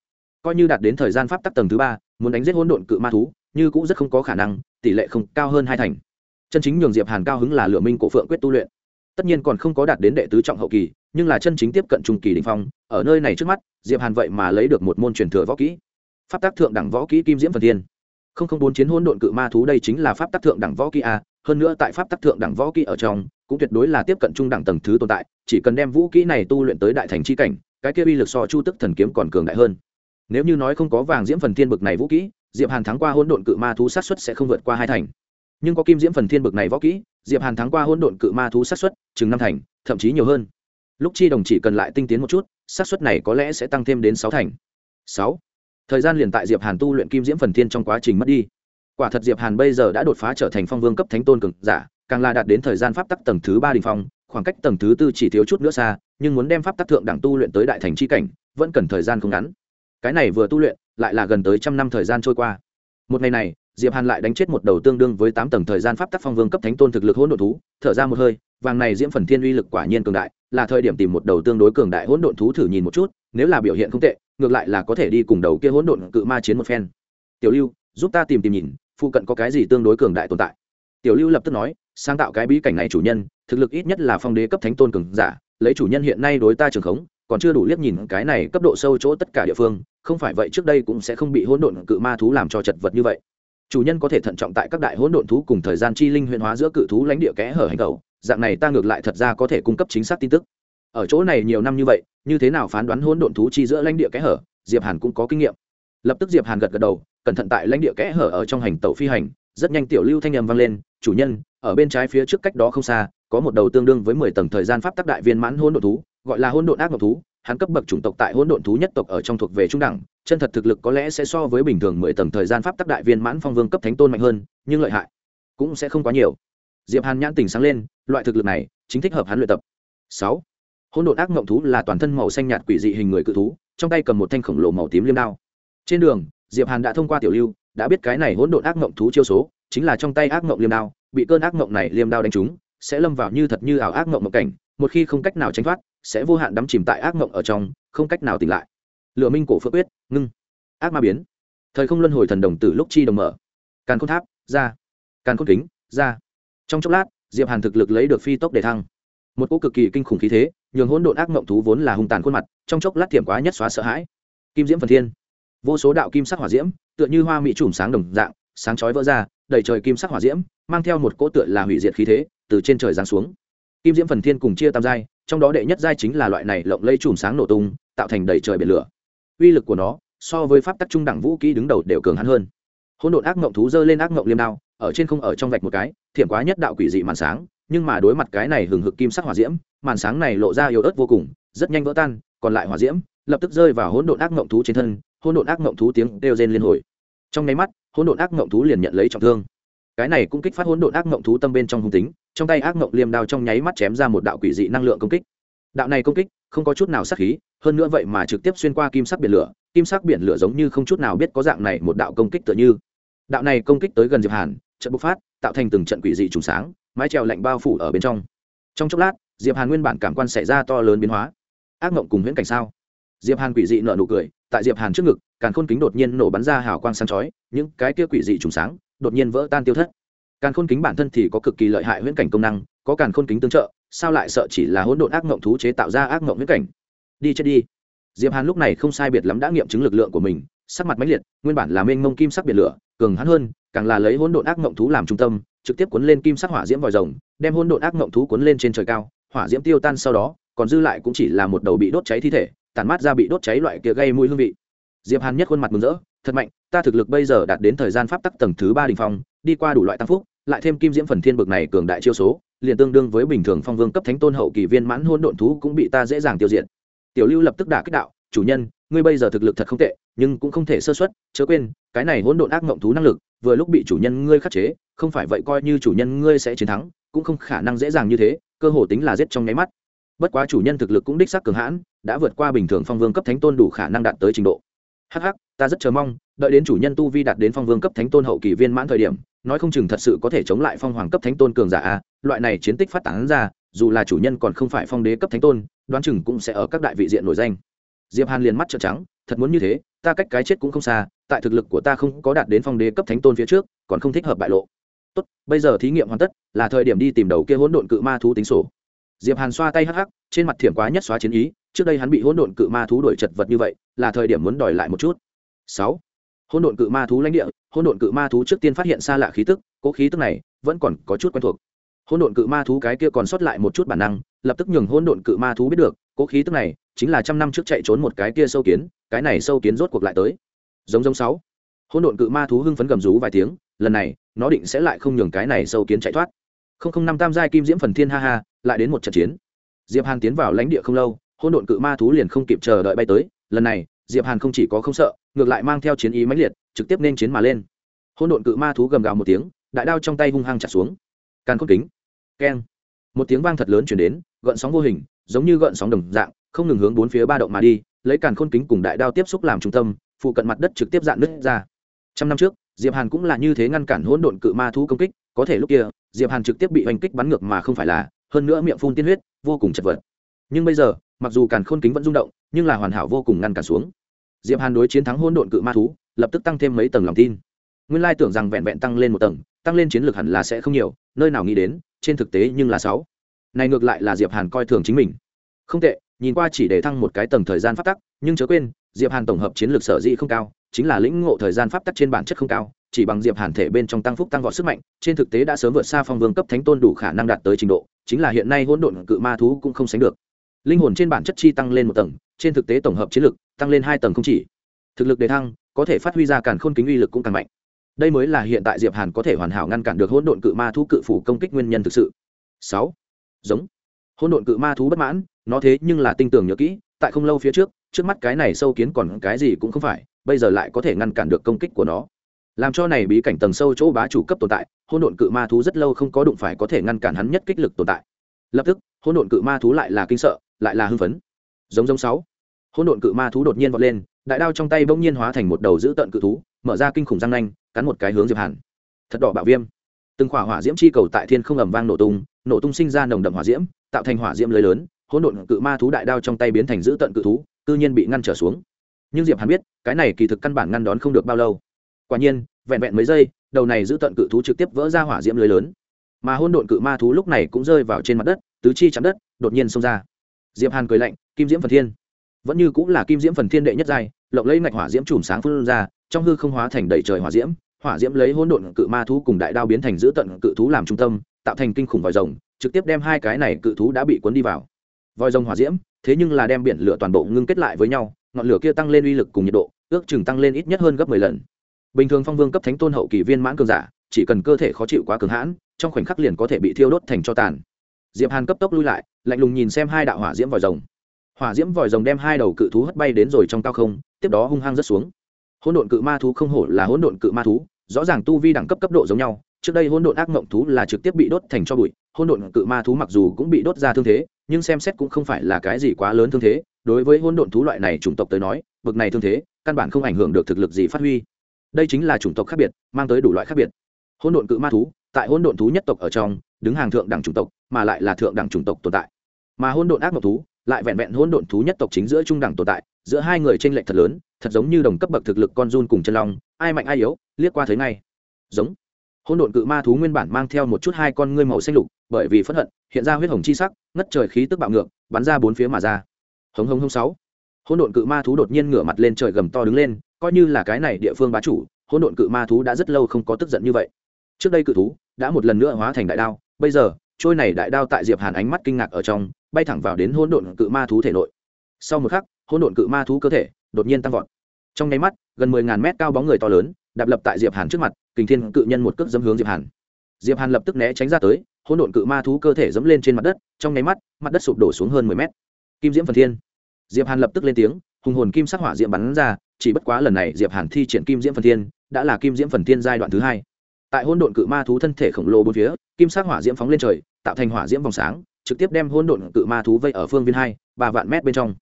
Coi như đạt đến thời gian pháp tắc tầng thứ ba, muốn đánh giết hỗn độn cự ma thú, như cũng rất không có khả năng, tỷ lệ không, cao hơn hai thành. Chân chính nhường diệp hàn cao hứng là lựa minh cổ phượng quyết tu luyện. Tất nhiên còn không có đạt đến đệ tứ trọng hậu kỳ, nhưng là chân chính tiếp cận trung kỳ đỉnh phong, ở nơi này trước mắt, diệp hàn vậy mà lấy được một môn truyền thừa võ kỹ pháp tác thượng đẳng võ kỹ kim diễm phần thiên. Không không bốn chiến hôn độn cự ma thú đây chính là pháp tác thượng đẳng võ kỹ a, hơn nữa tại pháp tác thượng đẳng võ kỹ ở trong, cũng tuyệt đối là tiếp cận trung đẳng tầng thứ tồn tại, chỉ cần đem vũ kỹ này tu luyện tới đại thành chi cảnh, cái kia uy lực so chu tức thần kiếm còn cường đại hơn. Nếu như nói không có vàng diễm phần thiên bực này vũ kỹ, diệp hàn thắng qua hôn độn cự ma thú sát xuất sẽ không vượt qua hai thành. Nhưng có kim diễm phần thiên bực này võ kỹ, diệp hàn thắng qua hôn độn cự ma thú sát xuất chừng năm thành, thậm chí nhiều hơn. Lúc chi đồng chỉ cần lại tinh tiến một chút sát xuất này có lẽ sẽ tăng thêm đến sáu thành. Sáu thời gian liền tại diệp hàn tu luyện kim diễm phần thiên trong quá trình mất đi. Quả thật diệp hàn bây giờ đã đột phá trở thành phong vương cấp thánh tôn cường giả, càng là đạt đến thời gian pháp tắc tầng thứ ba đình phong, khoảng cách tầng thứ tư chỉ thiếu chút nữa xa, nhưng muốn đem pháp tắc thượng đẳng tu luyện tới đại thành chi cảnh, vẫn cần thời gian không ngắn. Cái này vừa tu luyện, lại là gần tới trăm năm thời gian trôi qua. Một ngày này diệp hàn lại đánh chết một đầu tương đương với tám tầng thời gian pháp tắc phong vương cấp thánh tôn thực lực hỗn độn thú, thở ra một hơi, vàng này diễm phần thiên uy lực quả nhiên cường đại, là thời điểm tìm một đầu tương đối cường đại hỗn độn thú thử nhìn một chút, nếu là biểu hiện không tệ, ngược lại là có thể đi cùng đầu kia hỗn độn cự ma chiến một phen. Tiểu lưu, giúp ta tìm tìm nhìn, phụ cận có cái gì tương đối cường đại tồn tại? Tiểu lưu lập tức nói, sáng tạo cái bí cảnh này chủ nhân, thực lực ít nhất là phong đế cấp thánh tôn cường giả, lấy chủ nhân hiện nay đối ta trường khống, còn chưa đủ liếc nhìn cái này cấp độ sâu chỗ tất cả địa phương, không phải vậy trước đây cũng sẽ không bị hỗn độn cự ma thú làm cho chật vật như vậy chủ nhân có thể thận trọng tại các đại hỗn độn thú cùng thời gian chi linh huyền hóa giữa cự thú lãnh địa kẽ hở hành cầu dạng này ta ngược lại thật ra có thể cung cấp chính xác tin tức. Ở chỗ này nhiều năm như vậy, như thế nào phán đoán hỗn độn thú chi giữa lãnh địa kẽ hở, diệp hàn cũng có kinh nghiệm. Lập tức diệp hàn gật gật đầu, cẩn thận tại lãnh địa kẽ hở ở trong hành tàu phi hành, rất nhanh tiểu lưu thanh nhầm vang lên, chủ nhân, ở bên trái phía trước cách đó không xa, có một đầu tương đương với mười tầng thời gian pháp tắc đại viên mãn hỗn độn thú, gọi là hỗn độn ác ngọc thú hắn cấp bậc chủng tộc tại hỗn độn thú nhất tộc ở trong thuộc về trung đẳng, chân thật thực lực có lẽ sẽ so với bình thường mười tầng thời gian pháp tắc đại viên mãn phong vương cấp thánh tôn mạnh hơn, nhưng lợi hại cũng sẽ không quá nhiều. Diệp hàn nhãn tỉnh sáng lên, loại thực lực này chính thích hợp hắn luyện tập. Sáu, hỗn độn ác ngộng thú là toàn thân màu xanh nhạt quỷ dị hình người cự thú, trong tay cầm một thanh khổng lồ màu tím liêm đao. Trên đường, diệp hàn đã thông qua tiểu lưu, đã biết cái này hỗn độn ác ngộng thú chiêu số, chính là trong tay ác ngộng liêm đao, bị cơn ác ngộng này liêm đao đánh trúng, sẽ lâm vào như thật như ảo ác ngộng mộng cảnh, một khi không cách nào tránh thoát sẽ vô hạn đắm chìm tại ác ngộng ở trong, không cách nào tỉnh lại. Lựa minh cổ phước quyết, ngưng. Ác ma biến. Thời không luân hồi thần đồng từ lúc chi đồng mở. Càn khôn tháp, ra. Càn khôn kính, ra. Trong chốc lát, diệp hàn thực lực lấy được phi tốc để thăng. Một cỗ cực kỳ kinh khủng khí thế, nhường hỗn độn ác mộng thú vốn là hung tàn khuôn mặt, trong chốc lát thiểm quá nhất xóa sợ hãi. Kim diễm phần thiên. Vô số đạo kim sắc hỏa diễm, tựa như hoa mỹ trùm sáng đồng dạng, sáng chói vỡ ra, đầy trời kim sắc hỏa diễm, mang theo một cỗ tựa là hủy diệt khí thế, từ trên trời giáng xuống kim diễm phần thiên cùng chia tam giai, trong đó đệ nhất giai chính là loại này lộng lây chùm sáng nổ tung, tạo thành đầy trời biển lửa. Uy lực của nó, so với pháp tắc trung đẳng vũ kỹ đứng đầu đều cường hắn hơn. Hỗn độn ác mộng thú dơ lên ác mộng liêm đao, ở trên không ở trong vạch một cái, thiểm quá nhất đạo quỷ dị màn sáng, nhưng mà đối mặt cái này hừng hực kim sắc hỏa diễm, màn sáng này lộ ra yếu ớt vô cùng, rất nhanh vỡ tan, còn lại hỏa diễm lập tức rơi vào hỗn độn ác mộng thú trên thân, hỗn độn ác mộng thú tiếng đều rên liên hồi. Trong nháy mắt, hỗn độn ác mộng thú liền nhận lấy trọng thương. Cái này cũng kích phát hỗn độn ác mộng thú tâm bên trong hung tính trong tay ác mộng liêm đao trong nháy mắt chém ra một đạo quỷ dị năng lượng công kích. Đạo này công kích không có chút nào sắc khí, hơn nữa vậy mà trực tiếp xuyên qua kim sắc biển lửa, kim sắc biển lửa giống như không chút nào biết có dạng này một đạo công kích tựa như. Đạo này công kích tới gần diệp hàn, trận bộc phát, tạo thành từng trận quỷ dị trùng sáng, mái trèo lạnh bao phủ ở bên trong. Trong chốc lát, diệp hàn nguyên bản cảm quan xảy ra to lớn biến hóa. Ác mộng cùng huyễn cảnh sao? Diệp hàn quỷ dị nở nụ cười, tại diệp hàn trước ngực, càn khôn kính đột nhiên nổ bắn ra hào quang sáng chói, những cái kia quỷ dị trùng sáng đột nhiên vỡ tan tiêu thất càn khôn kính bản thân thì có cực kỳ lợi hại huyễn cảnh công năng, có càn khôn kính tương trợ, sao lại sợ chỉ là hỗn độn ác mộng thú chế tạo ra ác mộng huyễn cảnh? Đi chết đi. Diệp hàn lúc này không sai biệt lắm đã nghiệm chứng lực lượng của mình, sắc mặt mãnh liệt, nguyên bản là mênh mông kim sắc biển lửa, cường hắn hơn, càng là lấy hỗn độn ác mộng thú làm trung tâm, trực tiếp cuốn lên kim sắc hỏa diễm vòi rồng, đem hỗn độn ác mộng thú cuốn lên trên trời cao, hỏa diễm tiêu tan sau đó, còn dư lại cũng chỉ là một đầu bị đốt cháy thi thể tàn mát ra bị đốt cháy loại kia gây mùi hương vị diệp hàn nhất khuôn mặt mừng rỡ, thật mạnh, ta thực lực bây giờ đạt đến thời gian pháp tắc tầng thứ ba đỉnh phong, đi qua đủ loại tăng phúc, lại thêm kim diễm phần thiên bực này cường đại chiêu số, liền tương đương với bình thường phong vương cấp thánh tôn hậu kỳ viên mãn hôn độn thú cũng bị ta dễ dàng tiêu diệt. Tiểu lưu lập tức đả kích đạo, chủ nhân, ngươi bây giờ thực lực thật không tệ, nhưng cũng không thể sơ xuất chớ quên, cái này hỗn độn ác mộng thú năng lực, vừa lúc bị chủ nhân ngươi khắc chế, không phải vậy coi như chủ nhân ngươi sẽ chiến thắng, cũng không khả năng dễ dàng như thế, cơ hồ tính là giết trong nháy mắt. Bất quá chủ nhân thực lực cũng đích xác cường hãn, đã vượt qua bình thường phong vương cấp thánh tôn đủ khả năng đạt tới trình độ. Hắc, ta rất chờ mong đợi đến chủ nhân tu vi đạt đến phong vương cấp thánh tôn hậu kỳ viên mãn thời điểm nói không chừng thật sự có thể chống lại phong hoàng cấp thánh tôn cường giả a loại này chiến tích phát tán ra dù là chủ nhân còn không phải phong đế cấp thánh tôn đoán chừng cũng sẽ ở các đại vị diện nổi danh. Diệp hàn liền mắt trợn trắng thật muốn như thế ta cách cái chết cũng không xa tại thực lực của ta không có đạt đến phong đế cấp thánh tôn phía trước còn không thích hợp bại lộ. Tốt bây giờ thí nghiệm hoàn tất là thời điểm đi tìm đầu kia hỗn độn cự ma thú tính sổ. Diệp hàn xoa tay hắc hắc trên mặt thiểm quá nhất xóa chiến ý trước đây hắn bị hỗn độn cự ma thú đuổi chật vật như vậy, là thời điểm muốn đòi lại một chút. Sáu, hỗn độn cự ma thú lãnh địa, hỗn độn cự ma thú trước tiên phát hiện xa lạ khí tức, cố khí tức này vẫn còn có chút quen thuộc. Hỗn độn cự ma thú cái kia còn sót lại một chút bản năng, lập tức nhường hỗn độn cự ma thú biết được, cố khí tức này chính là trăm năm trước chạy trốn một cái kia sâu kiến, cái này sâu kiến rốt cuộc lại tới. Giống giống sáu, hỗn độn cự ma thú hưng phấn gầm rú vài tiếng, lần này, nó định sẽ lại không nhường cái này sâu kiến chạy thoát. Không không năm tam giai kim diễm phần thiên ha ha, lại đến một trận chiến. Diệp hàn tiến vào lãnh địa không lâu hỗn độn cự ma thú liền không kịp chờ đợi bay tới, lần này, diệp hàn không chỉ có không sợ, ngược lại mang theo chiến ý mãnh liệt, trực tiếp nên chiến mà lên. Hỗn độn cự ma thú gầm gào một tiếng, đại đao trong tay hung hăng chặt xuống. Càn khôn kính. Keng. Một tiếng vang thật lớn chuyển đến, gợn sóng vô hình, giống như gợn sóng đồng dạng, không ngừng hướng bốn phía ba động mà đi, lấy càn khôn kính cùng đại đao tiếp xúc làm trung tâm, phụ cận mặt đất trực tiếp dạn nứt ra. Trăm năm trước, diệp hàn cũng là như thế ngăn cản hỗn độn cự ma thú công kích, có thể lúc kia, diệp hàn trực tiếp bị oanh kích bắn ngược mà không phải là, hơn nữa miệng phun tiên huyết, vô cùng chật vật. Nhưng bây giờ mặc dù càn khôn kính vẫn rung động, nhưng là hoàn hảo vô cùng ngăn cản xuống. Diệp hàn đối chiến thắng hôn độn cự ma thú, lập tức tăng thêm mấy tầng lòng tin. Nguyên lai tưởng rằng vẹn vẹn tăng lên một tầng, tăng lên chiến lược hẳn là sẽ không nhiều, nơi nào nghĩ đến, trên thực tế nhưng là sáu. Này ngược lại là diệp hàn coi thường chính mình. Không tệ, nhìn qua chỉ để thăng một cái tầng thời gian pháp tắc, nhưng chớ quên, diệp hàn tổng hợp chiến lược sở dĩ không cao, chính là lĩnh ngộ thời gian pháp tắc trên bản chất không cao, chỉ bằng diệp hàn thể bên trong tăng phúc tăng vọt sức mạnh, trên thực tế đã sớm vượt xa phong vương cấp thánh tôn đủ khả năng đạt tới trình độ, chính là hiện nay hỗn độn cự ma thú cũng không sánh được linh hồn trên bản chất chi tăng lên một tầng, trên thực tế tổng hợp chiến lực tăng lên hai tầng không chỉ. Thực lực đề thăng, có thể phát huy ra càn khôn kính uy lực cũng càng mạnh. Đây mới là hiện tại diệp hàn có thể hoàn hảo ngăn cản được hỗn độn cự ma thú cự phủ công kích nguyên nhân thực sự. Sáu. Giống. Hỗn độn cự ma thú bất mãn, nó thế nhưng là tinh tường nhớ kỹ, tại không lâu phía trước trước mắt cái này sâu kiến còn cái gì cũng không phải, bây giờ lại có thể ngăn cản được công kích của nó. Làm cho này bí cảnh tầng sâu chỗ bá chủ cấp tồn tại, hỗn độn cự ma thú rất lâu không có đụng phải có thể ngăn cản hắn nhất kích lực tồn tại. Lập tức, hỗn độn cự ma thú lại là kinh sợ lại là hưng phấn. Giống giống sáu. Hỗn độn cự ma thú đột nhiên vọt lên, đại đao trong tay bỗng nhiên hóa thành một đầu dữ tợn cự thú, mở ra kinh khủng răng nanh, cắn một cái hướng diệp hàn. Thật đỏ bạo viêm. Từng khỏa hỏa diễm chi cầu tại thiên không ầm vang nổ tung nổ tung sinh ra nồng đậm hỏa diễm, tạo thành hỏa diễm lưới lớn, hỗn độn cự ma thú đại đao trong tay biến thành dữ tận cự thú tự nhiên bị ngăn trở xuống. Nhưng diệp hàn biết, cái này kỳ thực căn bản ngăn đón không được bao lâu. Quả nhiên, vẹn vẹn mấy giây, đầu này giữ tận cự thú trực tiếp vỡ ra hỏa diễm lưới lớn. Mà hỗn độn cự ma thú lúc này cũng rơi vào trên mặt đất, tứ chi chạm đất, đột nhiên xông ra diệp hàn cười lạnh, kim diễm phần thiên. Vẫn như cũng là kim diễm phần thiên đệ nhất giai, lộng lấy ngạch hỏa diễm chùm sáng phun ra, trong hư không hóa thành đầy trời hỏa diễm hỏa diễm lấy hỗn độn cự ma thú cùng đại đao biến thành giữ tận cự thú làm trung tâm, tạo thành kinh khủng vòi rồng, trực tiếp đem hai cái này cự thú đã bị cuốn đi vào. Vòi rồng hỏa diễm, thế nhưng là đem biển lửa toàn bộ ngưng kết lại với nhau, ngọn lửa kia tăng lên uy lực cùng nhiệt độ, ước chừng tăng lên ít nhất hơn gấp mười lần. Bình thường phong vương cấp thánh tôn hậu kỳ viên mãn cường giả, chỉ cần cơ thể khó chịu quá cường hãn, trong khoảnh khắc liền có thể bị thiêu đốt thành cho tàn diệp hàn cấp tốc lui lại, lạnh lùng nhìn xem hai đạo hỏa diễm vòi rồng. Hỏa diễm vòi rồng đem hai đầu cự thú hất bay đến rồi trong cao không, tiếp đó hung hăng rất xuống. Hỗn độn cự ma thú không hổ là hỗn độn cự ma thú, rõ ràng tu vi đẳng cấp cấp độ giống nhau, trước đây hỗn độn ác ngộng thú là trực tiếp bị đốt thành cho bụi, hỗn độn cự ma thú mặc dù cũng bị đốt ra thương thế, nhưng xem xét cũng không phải là cái gì quá lớn thương thế, đối với hỗn độn thú loại này chủng tộc tới nói, bực này thương thế, căn bản không ảnh hưởng được thực lực gì phát huy. Đây chính là chủng tộc khác biệt, mang tới đủ loại khác biệt. Hỗn độn cự ma thú, tại hỗn độn thú nhất tộc ở trong đứng hàng thượng đẳng chủng tộc, mà lại là thượng đẳng chủng tộc tồn tại. Mà hỗn độn ác mộng thú, lại vẹn vẹn hỗn độn thú nhất tộc chính giữa trung đẳng tồn tại, giữa hai người tranh lệch thật lớn, thật giống như đồng cấp bậc thực lực con run cùng chân long, ai mạnh ai yếu, liếc qua thấy ngay. Giống. Hỗn độn cự ma thú nguyên bản mang theo một chút hai con ngươi màu xanh lục, bởi vì phẫn hận, hiện ra huyết hồng chi sắc, ngất trời khí tức bạo ngược, bắn ra bốn phía mà ra. Hống hống hống sáu. Hỗn độn cự ma thú đột nhiên ngửa mặt lên trời gầm to đứng lên, coi như là cái này địa phương bá chủ, hỗn độn cự ma thú đã rất lâu không có tức giận như vậy. Trước đây cự thú đã một lần nữa hóa thành đại đao bây giờ, trôi này đại đao tại diệp hàn ánh mắt kinh ngạc ở trong, bay thẳng vào đến hỗn độn cự ma thú thể nội. Sau một khắc, hỗn độn cự ma thú cơ thể đột nhiên tăng vọt. Trong nháy mắt, gần mười ngàn mét cao bóng người to lớn, đạp lập tại diệp hàn trước mặt, kình thiên cự nhân một cước dẫm hướng diệp hàn. Diệp hàn lập tức né tránh ra tới, hỗn độn cự ma thú cơ thể dẫm lên trên mặt đất, trong nháy mắt, mặt đất sụp đổ xuống hơn mười mét. Kim diễm phần thiên. Diệp hàn lập tức lên tiếng, hùng hồn kim sắc hỏa diễm bắn ra, chỉ bất quá lần này diệp hàn thi triển kim diễm phần thiên, đã là kim diễm phần thiên giai đoạn thứ hai tại hỗn độn cự ma thú thân thể khổng lồ bốn phía, kim sắc hỏa diễm phóng lên trời, tạo thành hỏa diễm vòng sáng, trực tiếp đem hỗn độn cự ma thú vây ở phương viên hai, ba vạn mét bên trong.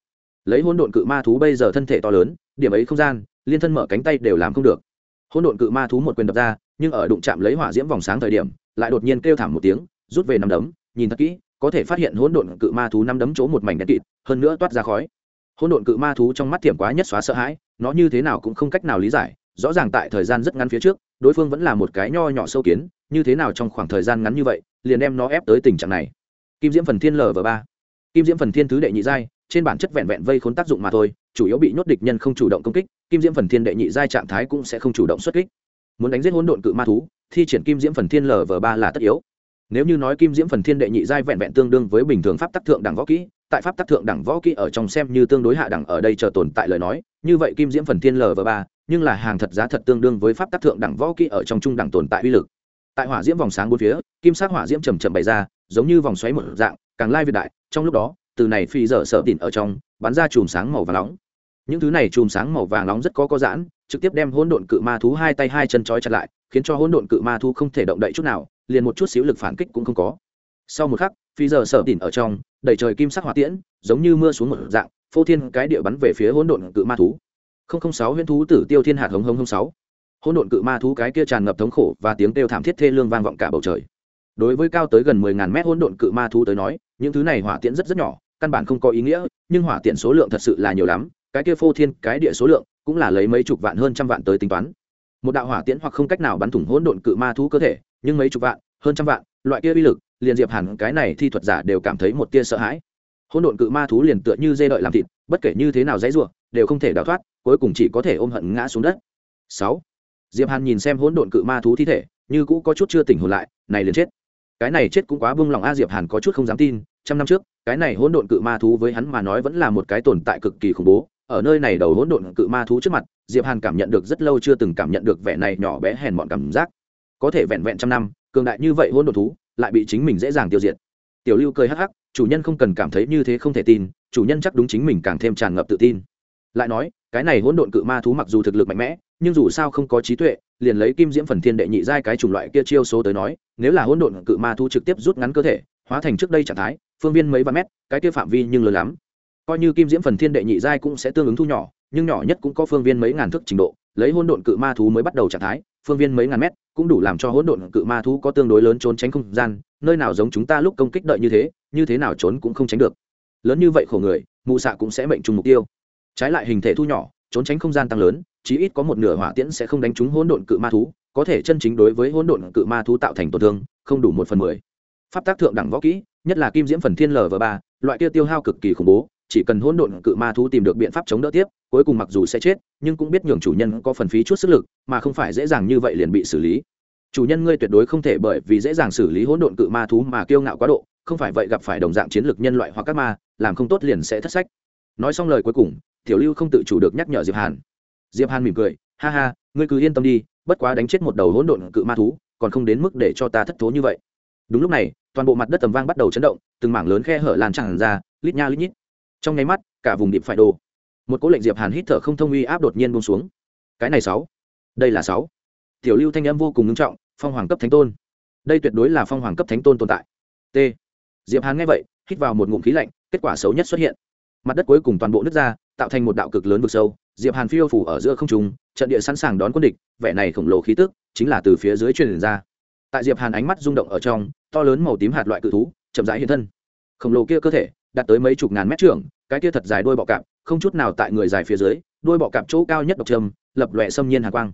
Lấy hỗn độn cự ma thú bây giờ thân thể to lớn, điểm ấy không gian, liên thân mở cánh tay đều làm không được. Hỗn độn cự ma thú một quyền đập ra, nhưng ở đụng chạm lấy hỏa diễm vòng sáng thời điểm, lại đột nhiên kêu thảm một tiếng, rút về năm đấm, nhìn thật kỹ, có thể phát hiện hỗn độn cự ma thú năm đấm chỗ một mảnh đen kịt, hơn nữa toát ra khói. Hỗn độn cự ma thú trong mắt thiểm quá nhất xóa sợ hãi, nó như thế nào cũng không cách nào lý giải rõ ràng tại thời gian rất ngắn phía trước, đối phương vẫn là một cái nho nhỏ sâu kiến, như thế nào trong khoảng thời gian ngắn như vậy, liền đem nó ép tới tình trạng này. Kim diễm phần thiên lv ba. Kim diễm phần thiên thứ đệ nhị giai, trên bản chất vẹn vẹn vây khốn tác dụng mà thôi, chủ yếu bị nhốt địch nhân không chủ động công kích, kim diễm phần thiên đệ nhị giai trạng thái cũng sẽ không chủ động xuất kích. Muốn đánh giết hỗn độn cự ma thú, thi triển kim diễm phần thiên lv ba là tất yếu. Nếu như nói kim diễm phần thiên đệ nhị giai vẹn vẹn tương đương với bình thường pháp tắc thượng đẳng võ kỹ, tại pháp tắc thượng đẳng võ kỹ ở trong xem như tương đối hạ đẳng ở đây chờ tồn tại lời nói, như vậy kim diễm phần thiên lv ba nhưng là hàng thật giá thật tương đương với pháp tắc thượng đẳng võ kỹ ở trong trung đẳng tồn tại uy lực. Tại hỏa diễm vòng sáng bốn phía, kim sắc hỏa diễm chầm chậm bày ra, giống như vòng xoáy một dạng, càng lai việt đại, trong lúc đó, từ này phi dở sợ tỉn ở trong, bắn ra chùm sáng màu vàng nóng. Những thứ này chùm sáng màu vàng nóng rất có có giãn, trực tiếp đem hỗn độn cự ma thú hai tay hai chân trói chặt lại, khiến cho hỗn độn cự ma thú không thể động đậy chút nào, liền một chút xíu lực phản kích cũng không có. Sau một khắc, phi giờ sợ tỉn ở trong đẩy trời kim sắc hỏa tiễn, giống như mưa xuống một dạng, phô thiên cái địa bắn về phía hỗn độn cự ma thú sáu huyễn thú tử tiêu thiên hạt hống hống hống sáu. Hỗn độn cự ma thú cái kia tràn ngập thống khổ và tiếng kêu thảm thiết thê lương vang vọng cả bầu trời. Đối với cao tới gần mười ngàn mét hỗn độn cự ma thú tới nói, những thứ này hỏa tiễn rất rất nhỏ, căn bản không có ý nghĩa, nhưng hỏa tiễn số lượng thật sự là nhiều lắm, cái kia phô thiên, cái địa số lượng cũng là lấy mấy chục vạn hơn trăm vạn tới tính toán. Một đạo hỏa tiễn hoặc không cách nào bắn thủng hỗn độn cự ma thú cơ thể, nhưng mấy chục vạn, hơn trăm vạn, loại kia uy lực, liền diệp hẳn cái này thi thuật giả đều cảm thấy một tia sợ hãi hỗn độn cự ma thú liền tựa như dê đợi làm thịt, bất kể như thế nào dãy ruộng đều không thể đào thoát, cuối cùng chỉ có thể ôm hận ngã xuống đất. Sáu, diệp hàn nhìn xem hỗn độn cự ma thú thi thể, như cũ có chút chưa tỉnh hồn lại, này liền chết. Cái này chết cũng quá buông lòng a, diệp hàn có chút không dám tin, trăm năm trước, cái này hỗn độn cự ma thú với hắn mà nói vẫn là một cái tồn tại cực kỳ khủng bố. Ở nơi này đầu hỗn độn cự ma thú trước mặt, diệp hàn cảm nhận được rất lâu chưa từng cảm nhận được vẻ này nhỏ bé hèn mọn cảm giác. Có thể vẹn vẹn trăm năm, cường đại như vậy hỗn độn thú, lại bị chính mình dễ dàng tiêu diệt. Tiểu lưu cười hắc hắc chủ nhân không cần cảm thấy như thế không thể tin, chủ nhân chắc đúng chính mình càng thêm tràn ngập tự tin. Lại nói, cái này hỗn độn cự ma thú mặc dù thực lực mạnh mẽ, nhưng dù sao không có trí tuệ, liền lấy kim diễm phần thiên đệ nhị giai cái chủng loại kia chiêu số tới nói, nếu là hỗn độn cự ma thú trực tiếp rút ngắn cơ thể, hóa thành trước đây trạng thái, phương viên mấy vạn mét, cái kia phạm vi nhưng lớn lắm. Coi như kim diễm phần thiên đệ nhị giai cũng sẽ tương ứng thu nhỏ, nhưng nhỏ nhất cũng có phương viên mấy ngàn thước trình độ, lấy hỗn độn cự ma thú mới bắt đầu trạng thái, phương viên mấy ngàn mét cũng đủ làm cho hỗn độn cự ma thú có tương đối lớn trốn tránh không gian nơi nào giống chúng ta lúc công kích đợi như thế như thế nào trốn cũng không tránh được. Lớn như vậy khổ người, mụ xạ cũng sẽ mệnh trùng mục tiêu. Trái lại hình thể thu nhỏ, trốn tránh không gian tăng lớn, chí ít có một nửa hỏa tiễn sẽ không đánh trúng hỗn độn cự ma thú, có thể chân chính đối với hỗn độn cự ma thú tạo thành tổn thương, không đủ một phần mười. Pháp tác thượng đẳng võ kỹ, nhất là kim diễm phần thiên lv ba, loại kia tiêu hao cực kỳ khủng bố, chỉ cần hỗn độn cự ma thú tìm được biện pháp chống đỡ tiếp, cuối cùng mặc dù sẽ chết, nhưng cũng biết nhường chủ nhân có phần phí chút sức lực, mà không phải dễ dàng như vậy liền bị xử lý chủ nhân ngươi tuyệt đối không thể bởi vì dễ dàng xử lý hỗn độn cự ma thú mà kiêu ngạo quá độ, không phải vậy gặp phải đồng dạng chiến lược nhân loại hoặc các ma, làm không tốt liền sẽ thất sách. Nói xong lời cuối cùng, tiểu lưu không tự chủ được nhắc nhở diệp hàn. Diệp hàn mỉm cười, ha ha, ngươi cứ yên tâm đi, bất quá đánh chết một đầu hỗn độn cự ma thú, còn không đến mức để cho ta thất thố như vậy. Đúng lúc này, toàn bộ mặt đất tầm vang bắt đầu chấn động, từng mảng lớn khe hở lan tràn ra, lít nha lít nhít. Trong nháy mắt, cả vùng điệp phải đồ một cố lệnh diệp hàn hít thở không thông uy áp đột nhiên buông xuống. Cái này sáu. Đây là sáu. Tiểu lưu thanh âm vô cùng nghiêm trọng phong hoàng cấp thánh tôn. Đây tuyệt đối là phong hoàng cấp thánh tôn tồn tại. T. Diệp hàn nghe vậy, hít vào một ngụm khí lạnh, kết quả xấu nhất xuất hiện. Mặt đất cuối cùng toàn bộ nước ra, tạo thành một đạo cực lớn vực sâu. Diệp hàn phiêu phủ ở giữa không trung, trận địa sẵn sàng đón quân địch, vẻ này khổng lồ khí tức chính là từ phía dưới truyền ra. Tại diệp hàn ánh mắt rung động ở trong, to lớn màu tím hạt loại cự thú, chậm rãi hiện thân. Khổng lồ kia cơ thể, đạt tới mấy chục ngàn mét trưởng, cái kia thật dài đôi bọ cạp, không chút nào tại người dài phía dưới đôi bọ cạp chỗ cao nhất độc trầm, lập loè xâm nhiên hàn quang.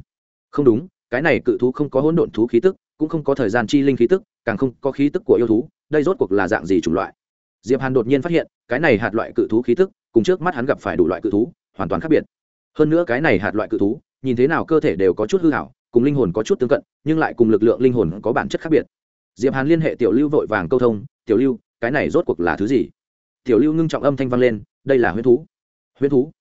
Không đúng cái này cự thú không có hỗn độn thú khí tức, cũng không có thời gian chi linh khí tức, càng không có khí tức của yêu thú, đây rốt cuộc là dạng gì chủng loại? Diệp hàn đột nhiên phát hiện, cái này hạt loại cự thú khí tức, cùng trước mắt hắn gặp phải đủ loại cự thú, hoàn toàn khác biệt. Hơn nữa cái này hạt loại cự thú, nhìn thế nào cơ thể đều có chút hư hảo, cùng linh hồn có chút tương cận, nhưng lại cùng lực lượng linh hồn có bản chất khác biệt. Diệp hàn liên hệ tiểu lưu vội vàng câu thông, tiểu lưu, cái này rốt cuộc là thứ gì? Tiểu lưu ngưng trọng âm thanh vang lên, đây là huyết thú. Huyết thú?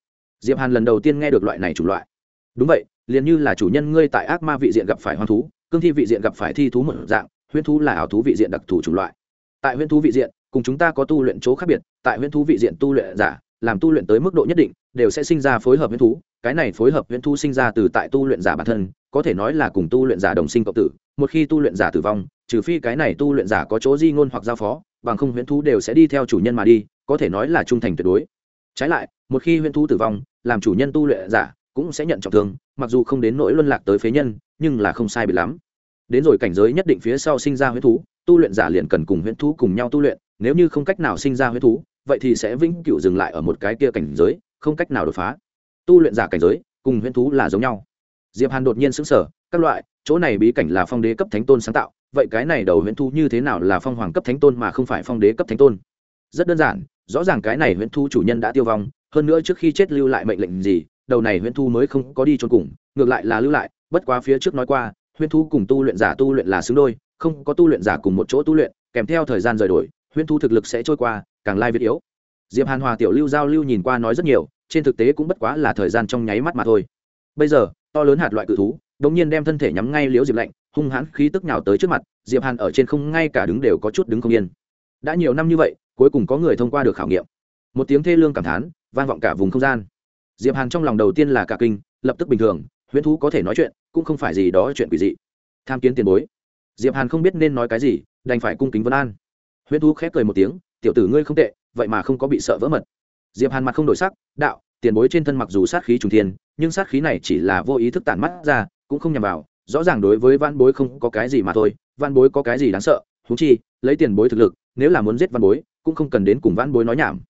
Diệp hàn lần đầu tiên nghe được loại này chủng loại. Đúng vậy liền như là chủ nhân ngươi tại ác ma vị diện gặp phải hoang thú, cương thi vị diện gặp phải thi thú một dạng, huyễn thú là ảo thú vị diện đặc thù chủng loại. Tại huyễn thú vị diện, cùng chúng ta có tu luyện chỗ khác biệt, tại huyễn thú vị diện tu luyện giả, làm tu luyện tới mức độ nhất định, đều sẽ sinh ra phối hợp huyễn thú, cái này phối hợp huyễn thú sinh ra từ tại tu luyện giả bản thân, có thể nói là cùng tu luyện giả đồng sinh cộng tử, một khi tu luyện giả tử vong, trừ phi cái này tu luyện giả có chỗ di ngôn hoặc giao phó, bằng không huyễn thú đều sẽ đi theo chủ nhân mà đi, có thể nói là trung thành tuyệt đối. Trái lại, một khi huyễn thú tử vong, làm chủ nhân tu luyện giả cũng sẽ nhận trọng thương, mặc dù không đến nỗi luân lạc tới phế nhân, nhưng là không sai bị lắm. Đến rồi cảnh giới nhất định phía sau sinh ra huyễn thú, tu luyện giả liền cần cùng huyễn thú cùng nhau tu luyện, nếu như không cách nào sinh ra huyễn thú, vậy thì sẽ vĩnh cửu dừng lại ở một cái kia cảnh giới, không cách nào đột phá. Tu luyện giả cảnh giới, cùng huyễn thú là giống nhau. Diệp hàn đột nhiên sững sờ, các loại, chỗ này bí cảnh là phong đế cấp thánh tôn sáng tạo, vậy cái này đầu huyễn thú như thế nào là phong hoàng cấp thánh tôn mà không phải phong đế cấp thánh tôn? Rất đơn giản, rõ ràng cái này huyễn thú chủ nhân đã tiêu vong, hơn nữa trước khi chết lưu lại mệnh lệnh gì đầu này huyễn Thu mới không có đi trốn cùng, ngược lại là lưu lại, bất quá phía trước nói qua, huyễn Thu cùng tu luyện giả tu luyện là xứng đôi, không có tu luyện giả cùng một chỗ tu luyện, kèm theo thời gian rời đổi, huyễn Thu thực lực sẽ trôi qua, càng lai việt yếu. Diệp hàn hòa tiểu lưu giao lưu nhìn qua nói rất nhiều, trên thực tế cũng bất quá là thời gian trong nháy mắt mà thôi. Bây giờ, to lớn hạt loại cự thú, đột nhiên đem thân thể nhắm ngay liễu diệp lạnh, hung hãn khí tức nhào tới trước mặt, diệp hàn ở trên không ngay cả đứng đều có chút đứng không yên. Đã nhiều năm như vậy, cuối cùng có người thông qua được khảo nghiệm. Một tiếng thê lương cảm thán, vang vọng cả vùng không gian diệp hàn trong lòng đầu tiên là cả kinh, lập tức bình thường, huyễn thú có thể nói chuyện, cũng không phải gì đó chuyện quỷ dị. Tham kiến tiền bối. Diệp hàn không biết nên nói cái gì, đành phải cung kính vân an. Huyễn thú khép cười một tiếng, tiểu tử ngươi không tệ, vậy mà không có bị sợ vỡ mật. Diệp hàn mặt không đổi sắc, đạo, tiền bối trên thân mặc dù sát khí trùng thiên, nhưng sát khí này chỉ là vô ý thức tản mắt ra, cũng không nhằm vào, rõ ràng đối với văn bối không có cái gì mà thôi, văn bối có cái gì đáng sợ thú chi, lấy tiền bối thực lực, nếu là muốn giết văn bối, cũng không cần đến cùng văn bối nói nhảm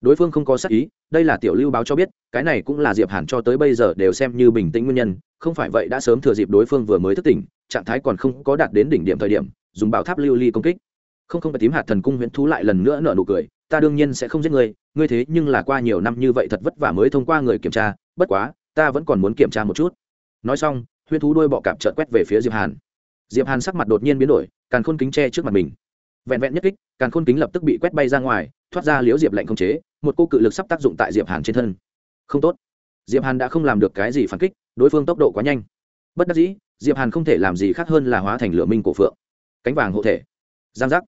đối phương không có sát ý, đây là tiểu lưu báo cho biết, cái này cũng là diệp hàn cho tới bây giờ đều xem như bình tĩnh nguyên nhân, không phải vậy đã sớm thừa dịp đối phương vừa mới thức tỉnh, trạng thái còn không có đạt đến đỉnh điểm thời điểm, dùng bảo tháp lưu ly công kích. Không không phải tím hạt thần cung huyễn thú lại lần nữa nở nụ cười, ta đương nhiên sẽ không giết ngươi ngươi thế nhưng là qua nhiều năm như vậy thật vất vả mới thông qua người kiểm tra, bất quá, ta vẫn còn muốn kiểm tra một chút. Nói xong, huyễn thú đuôi bọ cạp trợn quét về phía diệp hàn. Diệp hàn sắc mặt đột nhiên biến đổi, càn khôn kính che trước mặt mình. Vẹn vẹn nhất kích, càn khôn kính lập tức bị quét bay ra ngoài thoát ra liễu diệp lạnh không chế, một cô cự lực sắp tác dụng tại diệp hàn trên thân. Không tốt. Diệp hàn đã không làm được cái gì phản kích, đối phương tốc độ quá nhanh. Bất đắc dĩ, diệp hàn không thể làm gì khác hơn là hóa thành lửa minh cổ phượng. Cánh vàng hộ thể. Giang giác.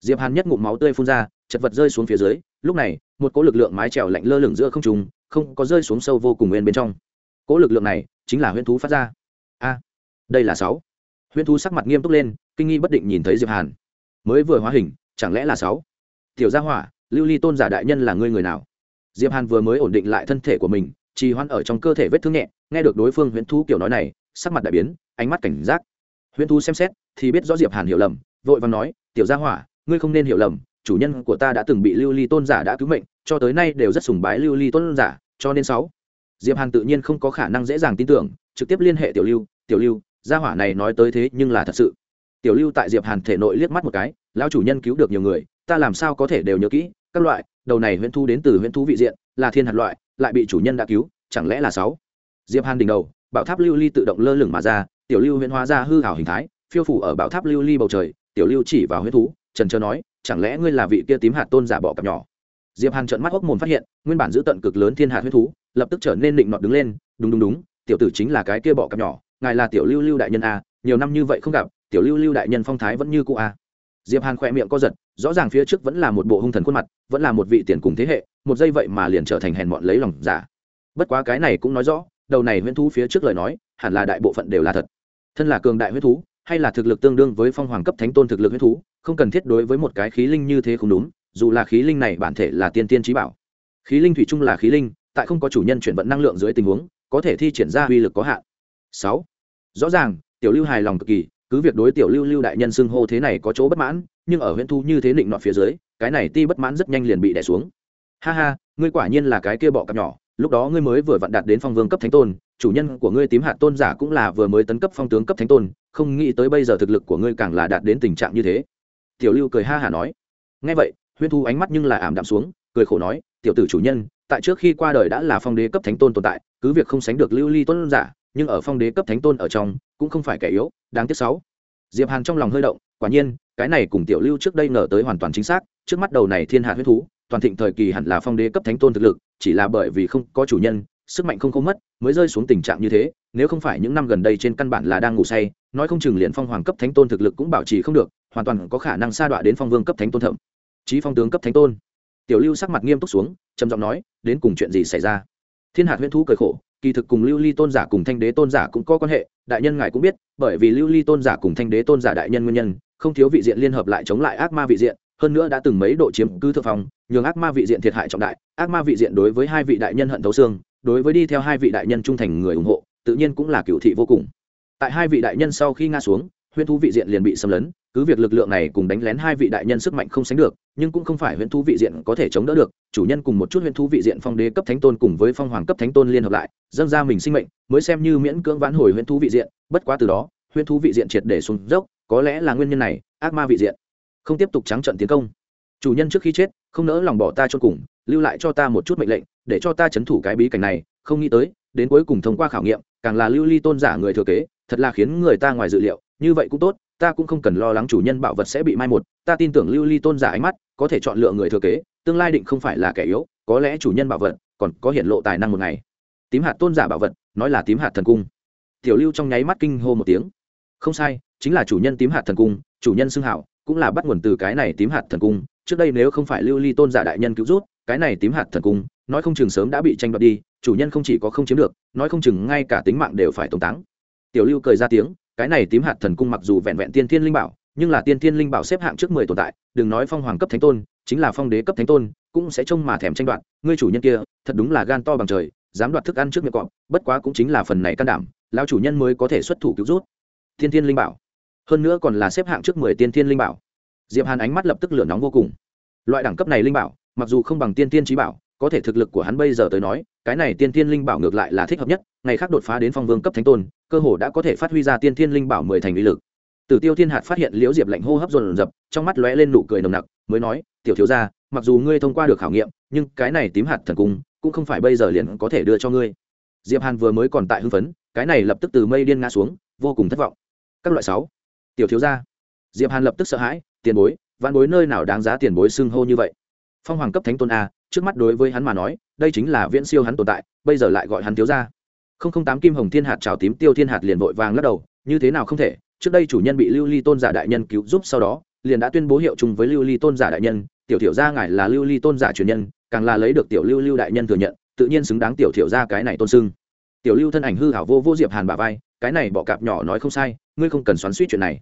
Diệp hàn nhất ngụm máu tươi phun ra, chật vật rơi xuống phía dưới, lúc này, một cỗ lực lượng mái trèo lạnh lơ lửng giữa không trung, không có rơi xuống sâu vô cùng nguyên bên trong. Cỗ lực lượng này, chính là huyễn thú phát ra. A, đây là sáu. Huyễn thú sắc mặt nghiêm túc lên, kinh nghi bất định nhìn thấy diệp hàn. Mới vừa hóa hình, chẳng lẽ là sáu? Tiểu gia hỏa lưu ly tôn giả đại nhân là ngươi người nào? Diệp hàn vừa mới ổn định lại thân thể của mình, trì hoãn ở trong cơ thể vết thương nhẹ, nghe được đối phương huyễn thú kiểu nói này, sắc mặt đại biến, ánh mắt cảnh giác. Huyễn thú xem xét, thì biết rõ diệp hàn hiểu lầm, vội vàng nói, tiểu gia hỏa, ngươi không nên hiểu lầm, chủ nhân của ta đã từng bị lưu ly tôn giả đã cứu mệnh, cho tới nay đều rất sùng bái lưu ly tôn giả, cho nên sáu. Diệp hàn tự nhiên không có khả năng dễ dàng tin tưởng, trực tiếp liên hệ tiểu lưu tiểu lưu, gia hỏa này nói tới thế nhưng là thật sự. Tiểu lưu tại diệp hàn thể nội liếc mắt một cái, lão chủ nhân cứu được nhiều người, ta làm sao có thể đều nhớ kỹ các loại, đầu này huyễn thu đến từ huyễn thú vị diện, là thiên hạt loại, lại bị chủ nhân đã cứu, chẳng lẽ là sáu? Diệp hàn đỉnh đầu, bảo tháp lưu ly tự động lơ lửng mà ra, tiểu lưu huyễn hóa ra hư hảo hình thái, phiêu phủ ở bảo tháp lưu ly bầu trời, tiểu lưu chỉ vào huyễn thú, trần trơ nói, chẳng lẽ ngươi là vị kia tím hạt tôn giả bỏ cặp nhỏ? Diệp hàn trợn mắt hốc mồm phát hiện, nguyên bản giữ tận cực lớn thiên hạt huyết thú, lập tức trở nên định nọt đứng lên, đúng đúng đúng, tiểu tử chính là cái kia bỏ cặp nhỏ, ngài là tiểu lưu lưu đại nhân a, nhiều năm như vậy không gặp, tiểu lưu lưu đại nhân phong thái vẫn như cũ a diệp hàn khỏe miệng co giật, rõ ràng phía trước vẫn là một bộ hung thần khuôn mặt, vẫn là một vị tiền cùng thế hệ, một giây vậy mà liền trở thành hèn mọn lấy lòng giả. Bất quá cái này cũng nói rõ, đầu này huyễn thú phía trước lời nói, hẳn là đại bộ phận đều là thật. Thân là cường đại huyễn thú, hay là thực lực tương đương với phong hoàng cấp thánh tôn thực lực huyễn thú, không cần thiết đối với một cái khí linh như thế không đúng, dù là khí linh này bản thể là tiên tiên trí bảo. Khí linh thủy chung là khí linh, tại không có chủ nhân chuyển vận năng lượng dưới tình huống, có thể thi triển ra uy lực có hạn. Sáu. Rõ ràng, tiểu lưu hài lòng cực kỳ cứ việc đối tiểu lưu lưu đại nhân xưng hô thế này có chỗ bất mãn, nhưng ở huyện thu như thế định nọ phía dưới, cái này ti bất mãn rất nhanh liền bị đẻ xuống. Ha ha, ngươi quả nhiên là cái kia bọ cặp nhỏ, lúc đó ngươi mới vừa vặn đạt đến phong vương cấp thánh tôn, chủ nhân của ngươi tím hạt tôn giả cũng là vừa mới tấn cấp phong tướng cấp thánh tôn, không nghĩ tới bây giờ thực lực của ngươi càng là đạt đến tình trạng như thế. Tiểu lưu cười ha hả nói. Ngay vậy, huyên thu ánh mắt nhưng là ảm đạm xuống, cười khổ nói, tiểu tử chủ nhân, tại trước khi qua đời đã là phong đế cấp thánh tôn tồn tại, cứ việc không sánh được lưu ly tôn giả, nhưng ở phong đế cấp thánh tôn ở trong cũng không phải kẻ yếu, đáng tiếc sáu. Diệp hàn trong lòng hơi động, quả nhiên, cái này cùng tiểu lưu trước đây ngờ tới hoàn toàn chính xác, trước mắt đầu này thiên hạ huyết thú, toàn thịnh thời kỳ hẳn là phong đế cấp thánh tôn thực lực, chỉ là bởi vì không có chủ nhân, sức mạnh không không mất, mới rơi xuống tình trạng như thế, nếu không phải những năm gần đây trên căn bản là đang ngủ say, nói không chừng liền phong hoàng cấp thánh tôn thực lực cũng bảo trì không được, hoàn toàn có khả năng sa đọa đến phong vương cấp thánh tôn thậm. Chí phong tướng cấp thánh tôn. Tiểu lưu sắc mặt nghiêm túc xuống, trầm giọng nói, đến cùng chuyện gì xảy ra? Thiên hạt huyễn thú cười khổ, kỳ thực cùng lưu ly tôn giả cùng thanh đế tôn giả cũng có quan hệ đại nhân ngài cũng biết, bởi vì lưu ly tôn giả cùng thanh đế tôn giả đại nhân nguyên nhân, không thiếu vị diện liên hợp lại chống lại ác ma vị diện, hơn nữa đã từng mấy độ chiếm cứ thượng phòng nhường ác ma vị diện thiệt hại trọng đại, ác ma vị diện đối với hai vị đại nhân hận thấu xương, đối với đi theo hai vị đại nhân trung thành người ủng hộ, tự nhiên cũng là cựu thị vô cùng. Tại hai vị đại nhân sau khi nga xuống, huyễn thú vị diện liền bị xâm lấn cứ việc lực lượng này cùng đánh lén hai vị đại nhân sức mạnh không sánh được, nhưng cũng không phải huyễn thú vị diện có thể chống đỡ được, chủ nhân cùng một chút huyễn thú vị diện phong đế cấp thánh tôn cùng với phong hoàng cấp thánh tôn liên hợp lại, dâng ra mình sinh mệnh, mới xem như miễn cưỡng vãn hồi huyễn thú vị diện, bất quá từ đó, huyễn thú vị diện triệt để xuống dốc, có lẽ là nguyên nhân này, ác ma vị diện. Không tiếp tục trắng trận tiến công. Chủ nhân trước khi chết, không nỡ lòng bỏ ta cho cùng, lưu lại cho ta một chút mệnh lệnh, để cho ta chấn thủ cái bí cảnh này, không nghĩ tới, đến cuối cùng thông qua khảo nghiệm, càng là lưu ly tôn giả người thừa kế, thật là khiến người ta ngoài dự liệu, như vậy cũng tốt ta cũng không cần lo lắng chủ nhân bảo vật sẽ bị mai một, ta tin tưởng lưu ly tôn giả ánh mắt, có thể chọn lựa người thừa kế, tương lai định không phải là kẻ yếu, có lẽ chủ nhân bảo vật còn có hiện lộ tài năng một ngày. Tím hạt tôn giả bảo vật, nói là tím hạt thần cung. Tiểu lưu trong nháy mắt kinh hô một tiếng. Không sai, chính là chủ nhân tím hạt thần cung, chủ nhân xưng hảo, cũng là bắt nguồn từ cái này tím hạt thần cung. Trước đây nếu không phải lưu ly tôn giả đại nhân cứu rút, cái này tím hạt thần cung, nói không chừng sớm đã bị tranh đoạt đi, chủ nhân không chỉ có không chiếm được, nói không chừng ngay cả tính mạng đều phải tống táng. Tiểu lưu cười ra tiếng cái này tím hạt thần cung mặc dù vẹn vẹn tiên thiên linh bảo, nhưng là tiên thiên linh bảo xếp hạng trước mười tồn tại, đừng nói phong hoàng cấp thánh tôn, chính là phong đế cấp thánh tôn, cũng sẽ trông mà thèm tranh đoạt, ngươi chủ nhân kia, thật đúng là gan to bằng trời, dám đoạt thức ăn trước miệng cọp, bất quá cũng chính là phần này can đảm lao chủ nhân mới có thể xuất thủ cứu rút. Tiên thiên linh bảo. Hơn nữa còn là xếp hạng trước mười tiên thiên linh bảo. Diệp hàn ánh mắt lập tức lửa nóng vô cùng. Loại đẳng cấp này linh bảo, mặc dù không bằng tiên thiên trí bảo có thể thực lực của hắn bây giờ tới nói cái này tiên tiên linh bảo ngược lại là thích hợp nhất ngày khác đột phá đến phong vương cấp thánh tôn cơ hồ đã có thể phát huy ra tiên tiên linh bảo mười thành uy lực Tử Tiêu Thiên Hạt phát hiện Liễu Diệp lạnh hô hấp dồn dập, trong mắt lóe lên nụ cười nồng nặc, mới nói, "Tiểu thiếu gia, mặc dù ngươi thông qua được khảo nghiệm, nhưng cái này tím hạt thần cung cũng không phải bây giờ liền có thể đưa cho ngươi." Diệp Hàn vừa mới còn tại hưng phấn, cái này lập tức từ mây điên ngã xuống, vô cùng thất vọng. Các loại sáu, Tiểu thiếu gia. Diệp Hàn lập tức sợ hãi, tiền bối, vạn bối nơi nào đáng giá tiền bối xưng hô như vậy? Phong hoàng cấp thánh tôn a, trước mắt đối với hắn mà nói, đây chính là viễn siêu hắn tồn tại, bây giờ lại gọi hắn thiếu gia. Không không tám kim hồng thiên hạt trào tím tiêu thiên hạt liền vội vàng lắc đầu, như thế nào không thể, trước đây chủ nhân bị lưu ly tôn giả đại nhân cứu giúp sau đó liền đã tuyên bố hiệu chung với lưu ly tôn giả đại nhân tiểu tiểu gia ngài là lưu ly tôn giả truyền nhân càng là lấy được tiểu lưu lưu đại nhân thừa nhận tự nhiên xứng đáng tiểu tiểu gia cái này tôn sưng. Tiểu lưu thân ảnh hư hảo vô vô diệp hàn bà vai cái này bọ cạp nhỏ nói không sai ngươi không cần xoắn suýt chuyện này.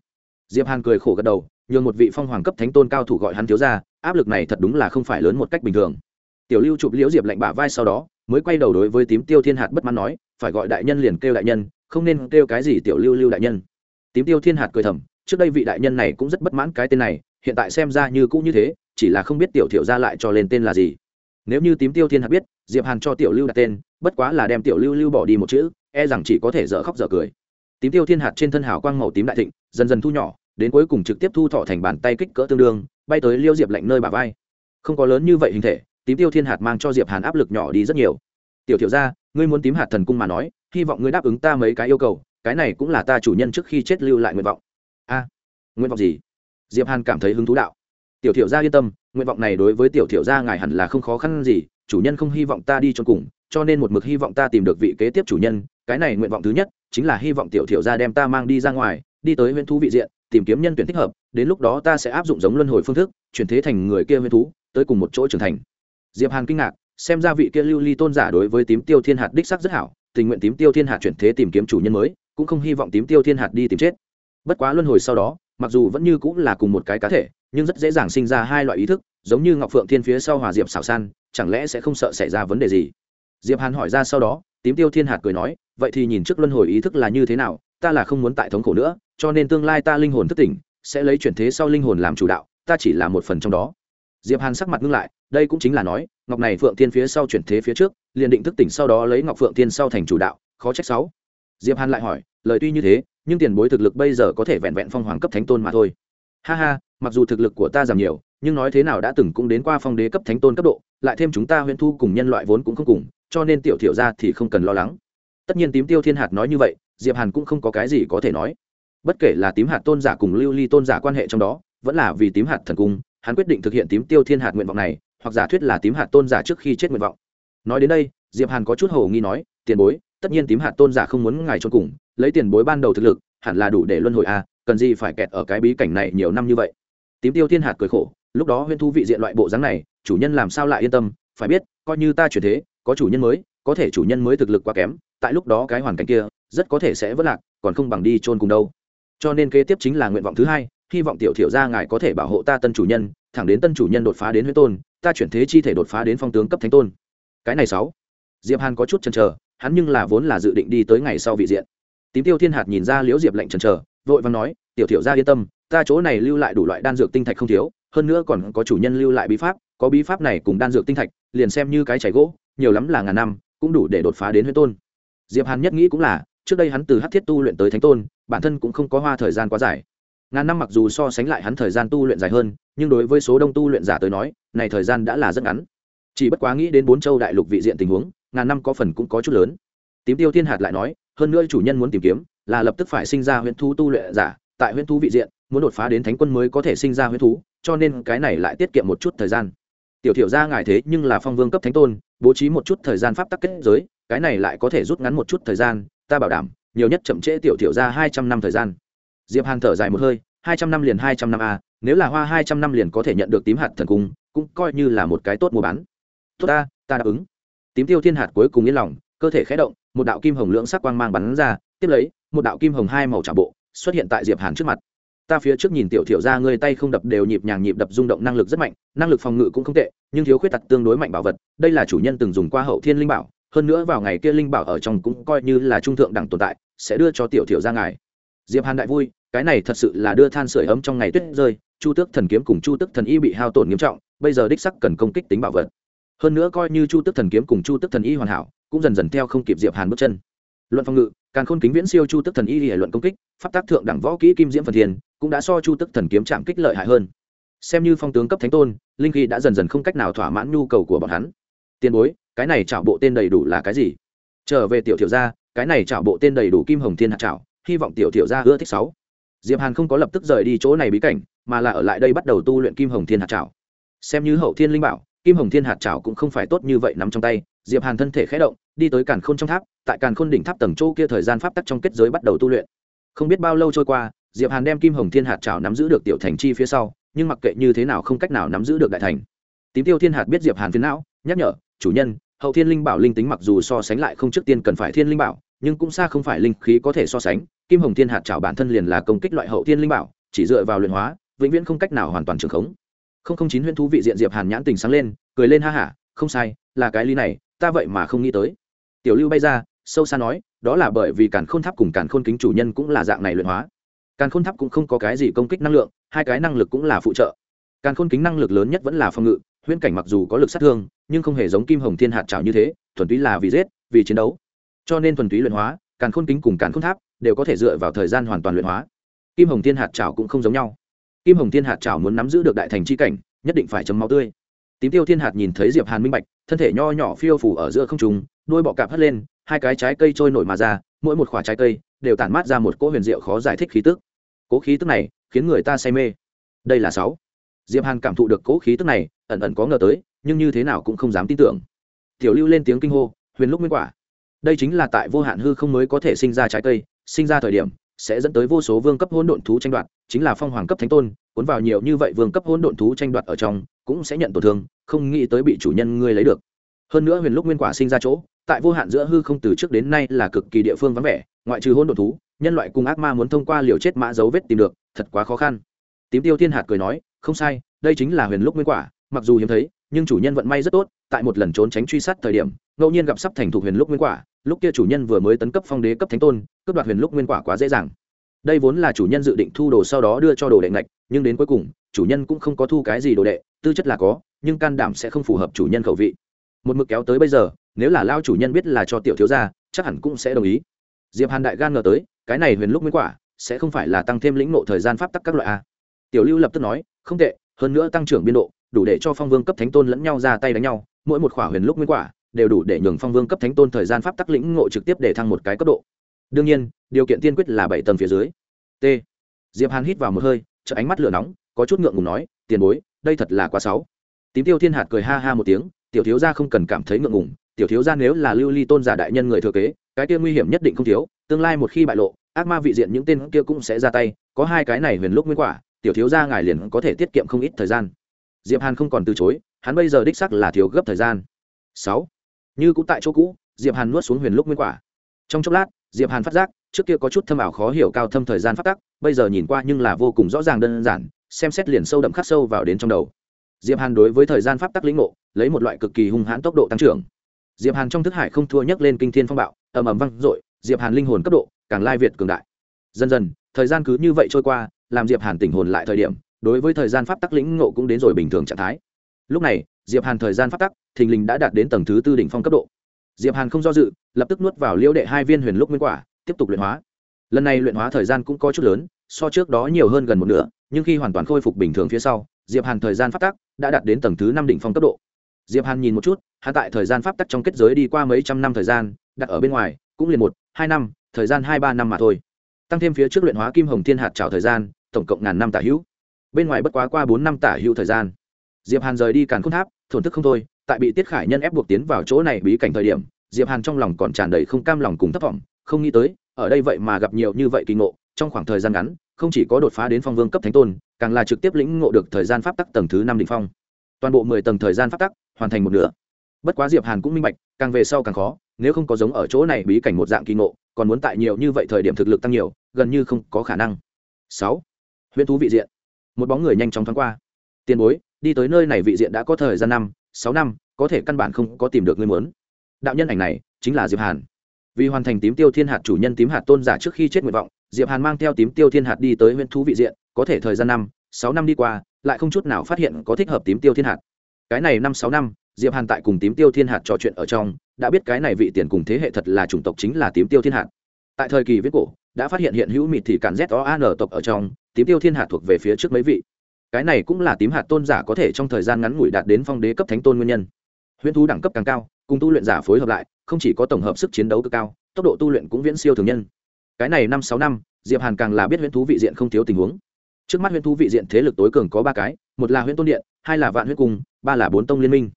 Diệp hàn cười khổ gật đầu nhường một vị phong hoàng cấp thánh tôn cao thủ gọi hắn thiếu gia áp lực này thật đúng là không phải lớn một cách bình thường tiểu lưu chụp liễu diệp lạnh bả vai sau đó, mới quay đầu đối với tím tiêu thiên hạt bất mãn nói, phải gọi đại nhân liền kêu đại nhân, không nên kêu cái gì tiểu lưu lưu đại nhân. Tím tiêu thiên hạt cười thầm, trước đây vị đại nhân này cũng rất bất mãn cái tên này, hiện tại xem ra như cũ như thế, chỉ là không biết tiểu thiểu ra lại cho lên tên là gì. Nếu như tím tiêu thiên hạt biết, diệp hàn cho tiểu lưu đặt tên, bất quá là đem tiểu lưu lưu bỏ đi một chữ e rằng chỉ có thể dở khóc dở cười. Tím tiêu thiên hạt trên thân hào quang màu tím đại thịnh, dần dần thu nhỏ, đến cuối cùng trực tiếp thu thọ thành bàn tay kích cỡ tương đương, bay tới liêu diệp lạnh nơi bà vai. Không có lớn như vậy hình thể tím tiêu thiên hạt mang cho diệp hàn áp lực nhỏ đi rất nhiều. Tiểu thiểu ra ngươi muốn tím hạt thần cung mà nói, hy vọng ngươi đáp ứng ta mấy cái yêu cầu, cái này cũng là ta chủ nhân trước khi chết lưu lại nguyện vọng. A, nguyện vọng gì? Diệp hàn cảm thấy hứng thú đạo. Tiểu thiểu gia yên tâm, nguyện vọng này đối với tiểu thiểu gia ngài hẳn là không khó khăn gì, chủ nhân không hy vọng ta đi cho cùng, cho nên một mực hy vọng ta tìm được vị kế tiếp chủ nhân, cái này nguyện vọng thứ nhất, chính là hy vọng tiểu thiểu gia đem ta mang đi ra ngoài, đi tới huyện thú vị diện, tìm kiếm nhân tuyển thích hợp, đến lúc đó ta sẽ áp dụng giống luân hồi phương thức, chuyển thế thành người kia huyện thú, tới cùng một chỗ trưởng thành diệp hàn kinh ngạc, xem ra vị kia lưu ly tôn giả đối với tím tiêu thiên hạt đích sắc rất hảo, tình nguyện tím tiêu thiên hạt chuyển thế tìm kiếm chủ nhân mới, cũng không hy vọng tím tiêu thiên hạt đi tìm chết. Bất quá luân hồi sau đó, mặc dù vẫn như cũng là cùng một cái cá thể, nhưng rất dễ dàng sinh ra hai loại ý thức, giống như ngọc phượng thiên phía sau hòa diệp xảo san, chẳng lẽ sẽ không sợ xảy ra vấn đề gì? Diệp hàn hỏi ra sau đó, tím tiêu thiên hạt cười nói, vậy thì nhìn trước luân hồi ý thức là như thế nào, ta là không muốn tại thống khổ nữa, cho nên tương lai ta linh hồn thức tỉnh, sẽ lấy chuyển thế sau linh hồn làm chủ đạo, ta chỉ là một phần trong đó diệp hàn sắc mặt ngưng lại, đây cũng chính là nói, ngọc này phượng thiên phía sau chuyển thế phía trước, liền định thức tỉnh sau đó lấy ngọc phượng thiên sau thành chủ đạo, khó trách sáu. Diệp hàn lại hỏi, lời tuy như thế, nhưng tiền bối thực lực bây giờ có thể vẹn vẹn phong hoàng cấp thánh tôn mà thôi. Ha ha, mặc dù thực lực của ta giảm nhiều, nhưng nói thế nào đã từng cũng đến qua phong đế cấp thánh tôn cấp độ, lại thêm chúng ta huyễn thu cùng nhân loại vốn cũng không cùng, cho nên tiểu thiểu ra thì không cần lo lắng. Tất nhiên tím tiêu thiên hạt nói như vậy, diệp hàn cũng không có cái gì có thể nói. Bất kể là tím hạt tôn giả cùng lưu ly tôn giả quan hệ trong đó, vẫn là vì tím hạt thần cung hắn quyết định thực hiện tím tiêu thiên hạt nguyện vọng này hoặc giả thuyết là tím hạt tôn giả trước khi chết nguyện vọng. Nói đến đây diệp hàn có chút hồ nghi nói tiền bối tất nhiên tím hạt tôn giả không muốn ngài trốn cùng lấy tiền bối ban đầu thực lực hẳn là đủ để luân hồi a à, cần gì phải kẹt ở cái bí cảnh này nhiều năm như vậy? Tím tiêu thiên hạt cười khổ lúc đó huyên thu vị diện loại bộ dáng này chủ nhân làm sao lại yên tâm phải biết coi như ta chuyển thế có chủ nhân mới có thể chủ nhân mới thực lực quá kém tại lúc đó cái hoàn cảnh kia rất có thể sẽ vất lạc còn không bằng đi chôn cùng đâu. Cho nên kế tiếp chính là nguyện vọng thứ hai hy vọng tiểu thiểu gia ngài có thể bảo hộ ta tân chủ nhân, thẳng đến tân chủ nhân đột phá đến huyết tôn, ta chuyển thế chi thể đột phá đến phong tướng cấp thánh tôn. Cái này sáu. Diệp hàn có chút chần chờ, hắn nhưng là vốn là dự định đi tới ngày sau vị diện. Tím tiêu thiên hạt nhìn ra liễu diệp lệnh chần chờ, vội vàng nói, tiểu thiểu gia yên tâm, ta chỗ này lưu lại đủ loại đan dược tinh thạch không thiếu, hơn nữa còn có chủ nhân lưu lại bí pháp, có bí pháp này cùng đan dược tinh thạch, liền xem như cái chảy gỗ, nhiều lắm là ngàn năm, cũng đủ để đột phá đến huyết tôn. Diệp hàn nhất nghĩ cũng là, trước đây hắn từ hắc thiết tu luyện tới thánh tôn, bản thân cũng không có hoa thời gian quá dài ngàn năm mặc dù so sánh lại hắn thời gian tu luyện dài hơn, nhưng đối với số đông tu luyện giả tới nói, này thời gian đã là rất ngắn. Chỉ bất quá nghĩ đến bốn châu đại lục vị diện tình huống, ngàn năm có phần cũng có chút lớn. Tím tiêu thiên hạt lại nói, hơn nữa chủ nhân muốn tìm kiếm, là lập tức phải sinh ra huyễn thú tu luyện giả, tại huyễn thú vị diện, muốn đột phá đến thánh quân mới có thể sinh ra huyễn thú, cho nên cái này lại tiết kiệm một chút thời gian. Tiểu thiểu ra ngài thế nhưng là phong vương cấp thánh tôn, bố trí một chút thời gian pháp tắc kết giới, cái này lại có thể rút ngắn một chút thời gian, ta bảo đảm, nhiều nhất chậm trễ tiểu thiểu ra hai trăm năm thời gian diệp hàn thở dài một hơi, hai trăm năm liền hai trăm năm a, nếu là hoa hai trăm năm liền có thể nhận được tím hạt thần cung, cũng coi như là một cái tốt mua bán. Tốt ta ta đáp ứng. Tím tiêu thiên hạt cuối cùng yên lòng, cơ thể khé động, một đạo kim hồng lưỡng sắc quang mang bắn ra, tiếp lấy, một đạo kim hồng hai màu trả bộ xuất hiện tại diệp hàn trước mặt. Ta phía trước nhìn tiểu thiểu ra ngươi tay không đập đều nhịp nhàng nhịp đập rung động năng lực rất mạnh, năng lực phòng ngự cũng không tệ, nhưng thiếu khuyết tật tương đối mạnh bảo vật, đây là chủ nhân từng dùng qua hậu thiên linh bảo, hơn nữa vào ngày kia linh bảo ở trong cũng coi như là trung thượng đẳng tồn tại, sẽ đưa cho tiểu thiểu ra ngài. Diệp hàn đại vui cái này thật sự là đưa than sửa ấm trong ngày tuyết rơi, chu tước thần kiếm cùng chu tước thần y bị hao tổn nghiêm trọng, bây giờ đích sắc cần công kích tính bảo vật. Hơn nữa coi như chu tước thần kiếm cùng chu tước thần y hoàn hảo, cũng dần dần theo không kịp diệp hàn bước chân. Luận phòng ngự càng khôn kính viễn siêu chu tước thần y hệ luận công kích, pháp tác thượng đẳng võ kỹ kim diễm phần thiên, cũng đã so chu tước thần kiếm chạm kích lợi hại hơn. Xem như phong tướng cấp thánh tôn, linh khí đã dần dần không cách nào thỏa mãn nhu cầu của bọn hắn. Tiền bối, cái này chảo bộ tên đầy đủ là cái gì? Trở về tiểu thiểu gia, cái này chảo bộ tên đầy đủ kim hồng thiên hạt chảo, hy vọng tiểu thiểu gia ưa thích sáu diệp hàn không có lập tức rời đi chỗ này bí cảnh, mà là ở lại đây bắt đầu tu luyện kim hồng thiên hạt chảo. Xem như hậu thiên linh bảo, kim hồng thiên hạt chảo cũng không phải tốt như vậy nắm trong tay, diệp hàn thân thể khẽ động, đi tới càn khôn trong tháp, tại càn khôn đỉnh tháp tầng chỗ kia thời gian pháp tắc trong kết giới bắt đầu tu luyện. Không biết bao lâu trôi qua, diệp hàn đem kim hồng thiên hạt chảo nắm giữ được tiểu thành chi phía sau, nhưng mặc kệ như thế nào không cách nào nắm giữ được đại thành. Tím tiêu thiên hạt biết diệp hàn phiến não, nhắc nhở, chủ nhân, hậu thiên linh bảo linh tính mặc dù so sánh lại không trước tiên cần phải thiên linh bảo nhưng cũng xa không phải linh khí có thể so sánh, kim hồng thiên hạt chảo bản thân liền là công kích loại hậu thiên linh bảo, chỉ dựa vào luyện hóa, vĩnh viễn không cách nào hoàn toàn trường khống. Không không chín huyễn thú vị diện diệp hàn nhãn tình sáng lên, cười lên ha hả, không sai, là cái ly này, ta vậy mà không nghĩ tới. Tiểu lưu bay ra, sâu xa nói, đó là bởi vì càn khôn tháp cùng càn khôn kính chủ nhân cũng là dạng này luyện hóa. Càn khôn tháp cũng không có cái gì công kích năng lượng, hai cái năng lực cũng là phụ trợ. Càn khôn kính năng lực lớn nhất vẫn là phòng ngự, huyễn cảnh mặc dù có lực sát thương, nhưng không hề giống kim hồng thiên hạt trào như thế, thuần túy là vì giết, vì chiến đấu cho nên thuần túy luyện hóa, càn khôn kính cùng càn khôn tháp đều có thể dựa vào thời gian hoàn toàn luyện hóa. Kim hồng thiên hạt trào cũng không giống nhau. Kim hồng thiên hạt trào muốn nắm giữ được đại thành c h i cảnh, nhất định phải chấm máu tươi. Tím tiêu thiên hạt nhìn thấy diệp hàn minh bạch, thân thể nho nhỏ phiêu phủ ở giữa không trùng đuôi bọ cạp hất lên, hai cái trái cây trôi nổi mà ra, mỗi một khoả trái cây đều tản mát ra một cỗ huyền diệu khó giải thích khí tức. Cố khí tức này khiến người ta say mê. Đây là sáu. Diệp hàn cảm thụ được cố khí tức này, ẩn ẩn có ngờ tới, nhưng như thế nào cũng không dám tin tưởng. Tiểu lưu lên tiếng kinh hô, huyền lúc nguyên quả đây chính là tại vô hạn hư không mới có thể sinh ra trái cây, sinh ra thời điểm, sẽ dẫn tới vô số vương cấp hỗn độn thú tranh đoạt, chính là phong hoàng cấp thánh tôn, cuốn vào nhiều như vậy vương cấp hỗn độn thú tranh đoạt ở trong, cũng sẽ nhận tổn thương, không nghĩ tới bị chủ nhân ngươi lấy được. Hơn nữa huyền lúc nguyên quả sinh ra chỗ, tại vô hạn giữa hư không từ trước đến nay là cực kỳ địa phương vắng vẻ, ngoại trừ hỗn độn thú, nhân loại cùng ác ma muốn thông qua liều chết mã dấu vết tìm được, thật quá khó khăn. Tím tiêu thiên hạt cười nói, không sai, đây chính là huyền lúc nguyên quả, mặc dù hiếm thấy, nhưng chủ nhân vận may rất tốt tại một lần trốn tránh truy sát thời điểm, ngẫu nhiên gặp sắp thành thục huyền lúc nguyên quả, lúc kia chủ nhân vừa mới tấn cấp phong đế cấp thánh tôn, cướp đoạt huyền lúc nguyên quả quá dễ dàng. Đây vốn là chủ nhân dự định thu đồ sau đó đưa cho đồ đệ ngạch, nhưng đến cuối cùng, chủ nhân cũng không có thu cái gì đồ đệ, tư chất là có, nhưng can đảm sẽ không phù hợp chủ nhân khẩu vị. Một mực kéo tới bây giờ, nếu là lao chủ nhân biết là cho tiểu thiếu gia, chắc hẳn cũng sẽ đồng ý. Diệp hàn đại gan ngờ tới, cái này huyền lúc nguyên quả sẽ không phải là tăng thêm lĩnh nộ thời gian pháp tắc các loại a. Tiểu lưu lập tức nói, không tệ, hơn nữa tăng trưởng biên độ, đủ để cho phong vương cấp thánh tôn lẫn nhau ra tay đánh nhau mỗi một khỏa huyền lúc nguyên quả đều đủ để nhường phong vương cấp thánh tôn thời gian pháp tắc lĩnh ngộ trực tiếp để thăng một cái cấp độ. Đương nhiên, điều kiện tiên quyết là bảy tầng phía dưới. T. Diệp hàn hít vào một hơi chợ ánh mắt lửa nóng, có chút ngượng ngùng nói, tiền bối, đây thật là quá sáu tím tiêu thiên hạt cười ha ha một tiếng, tiểu thiếu gia không cần cảm thấy ngượng ngùng, tiểu thiếu gia nếu là lưu ly tôn giả đại nhân người thừa kế, cái kia nguy hiểm nhất định không thiếu, tương lai một khi bại lộ, ác ma vị diện những tên kia cũng sẽ ra tay, có hai cái này huyền lúc nguyên quả, tiểu thiếu gia ngài liền có thể tiết kiệm không ít thời gian. Diệp hàn không còn từ chối hắn bây giờ đích sắc là thiếu gấp thời gian. Sáu, như cũng tại chỗ cũ, diệp hàn nuốt xuống huyền lúc nguyên quả. Trong chốc lát, diệp hàn phát giác, trước kia có chút thâm ảo khó hiểu cao thâm thời gian phát tắc, bây giờ nhìn qua nhưng là vô cùng rõ ràng đơn giản, xem xét liền sâu đậm khắc sâu vào đến trong đầu. Diệp hàn đối với thời gian pháp tắc lĩnh ngộ, lấy một loại cực kỳ hung hãn tốc độ tăng trưởng. Diệp hàn trong thức hải không thua nhấc lên kinh thiên phong bạo, ầm ầm vang dội, diệp hàn linh hồn cấp độ càng lai việt cường đại. Dần dần, thời gian cứ như vậy trôi qua, làm diệp hàn tỉnh hồn lại thời điểm, đối với thời gian pháp tắc lĩnh ngộ cũng đến rồi bình thường trạng thái lúc này, diệp hàn thời gian phát tắc, thình lình đã đạt đến tầng thứ tư đỉnh phong cấp độ. Diệp hàn không do dự, lập tức nuốt vào liễu đệ hai viên huyền lúc nguyên quả, tiếp tục luyện hóa. Lần này luyện hóa thời gian cũng có chút lớn, so trước đó nhiều hơn gần một nửa, nhưng khi hoàn toàn khôi phục bình thường phía sau, diệp hàn thời gian phát tắc đã đạt đến tầng thứ năm đỉnh phong cấp độ. Diệp hàn nhìn một chút hạ tại thời gian pháp tắc trong kết giới đi qua mấy trăm năm thời gian, đặt ở bên ngoài, cũng liền một, hai năm, thời gian hai ba năm mà thôi. Tăng thêm phía trước luyện hóa kim hồng thiên hạt trào thời gian, tổng cộng ngàn năm tả hữu. Bên ngoài bất quá qua bốn năm tả hữu thời gian diệp hàn rời đi càn khôn tháp, thổn thức không thôi, tại bị tiết khải nhân ép buộc tiến vào chỗ này bí cảnh thời điểm, diệp hàn trong lòng còn tràn đầy không cam lòng cùng thất vọng, không nghĩ tới, ở đây vậy mà gặp nhiều như vậy kỳ ngộ, trong khoảng thời gian ngắn, không chỉ có đột phá đến phong vương cấp thánh tôn, càng là trực tiếp lĩnh ngộ được thời gian pháp tắc tầng thứ năm đỉnh phong. Toàn bộ mười tầng thời gian pháp tắc, hoàn thành một nửa. Bất quá diệp hàn cũng minh bạch, càng về sau càng khó, nếu không có giống ở chỗ này bí cảnh một dạng kỳ ngộ, còn muốn tại nhiều như vậy thời điểm thực lực tăng nhiều, gần như không có khả năng. Sáu. Huyễn thú vị diện. Một bóng người nhanh chóng thoáng qua. Tiền bối đi tới nơi này vị diện đã có thời gian năm, sáu năm, có thể căn bản không có tìm được người muốn. Đạo nhân ảnh này, chính là diệp hàn. Vì hoàn thành tím tiêu thiên hạt chủ nhân tím hạt tôn giả trước khi chết nguyện vọng, diệp hàn mang theo tím tiêu thiên hạt đi tới huyện thú vị diện, có thể thời gian năm, sáu năm đi qua, lại không chút nào phát hiện có thích hợp tím tiêu thiên hạt. Cái này năm, sáu năm, diệp hàn tại cùng tím tiêu thiên hạt trò chuyện ở trong, đã biết cái này vị tiền cùng thế hệ thật là chủng tộc chính là tím tiêu thiên hạt. Tại thời kỳ viết cổ, đã phát hiện hiện hữu mịt thì cản z o an tộc ở trong, tím tiêu thiên hạt thuộc về phía trước mấy vị cái này cũng là tím hạt tôn giả có thể trong thời gian ngắn ngủi đạt đến phong đế cấp thánh tôn nguyên nhân. Huyễn thú đẳng cấp càng cao, cùng tu luyện giả phối hợp lại, không chỉ có tổng hợp sức chiến đấu cực cao, tốc độ tu luyện cũng viễn siêu thường nhân. Cái này năm sáu năm, diệp hàn càng là biết huyễn thú vị diện không thiếu tình huống. Trước mắt huyễn thú vị diện thế lực tối cường có ba cái, một là huyễn tôn điện, hai là vạn huyết cung, ba là bốn tông liên minh.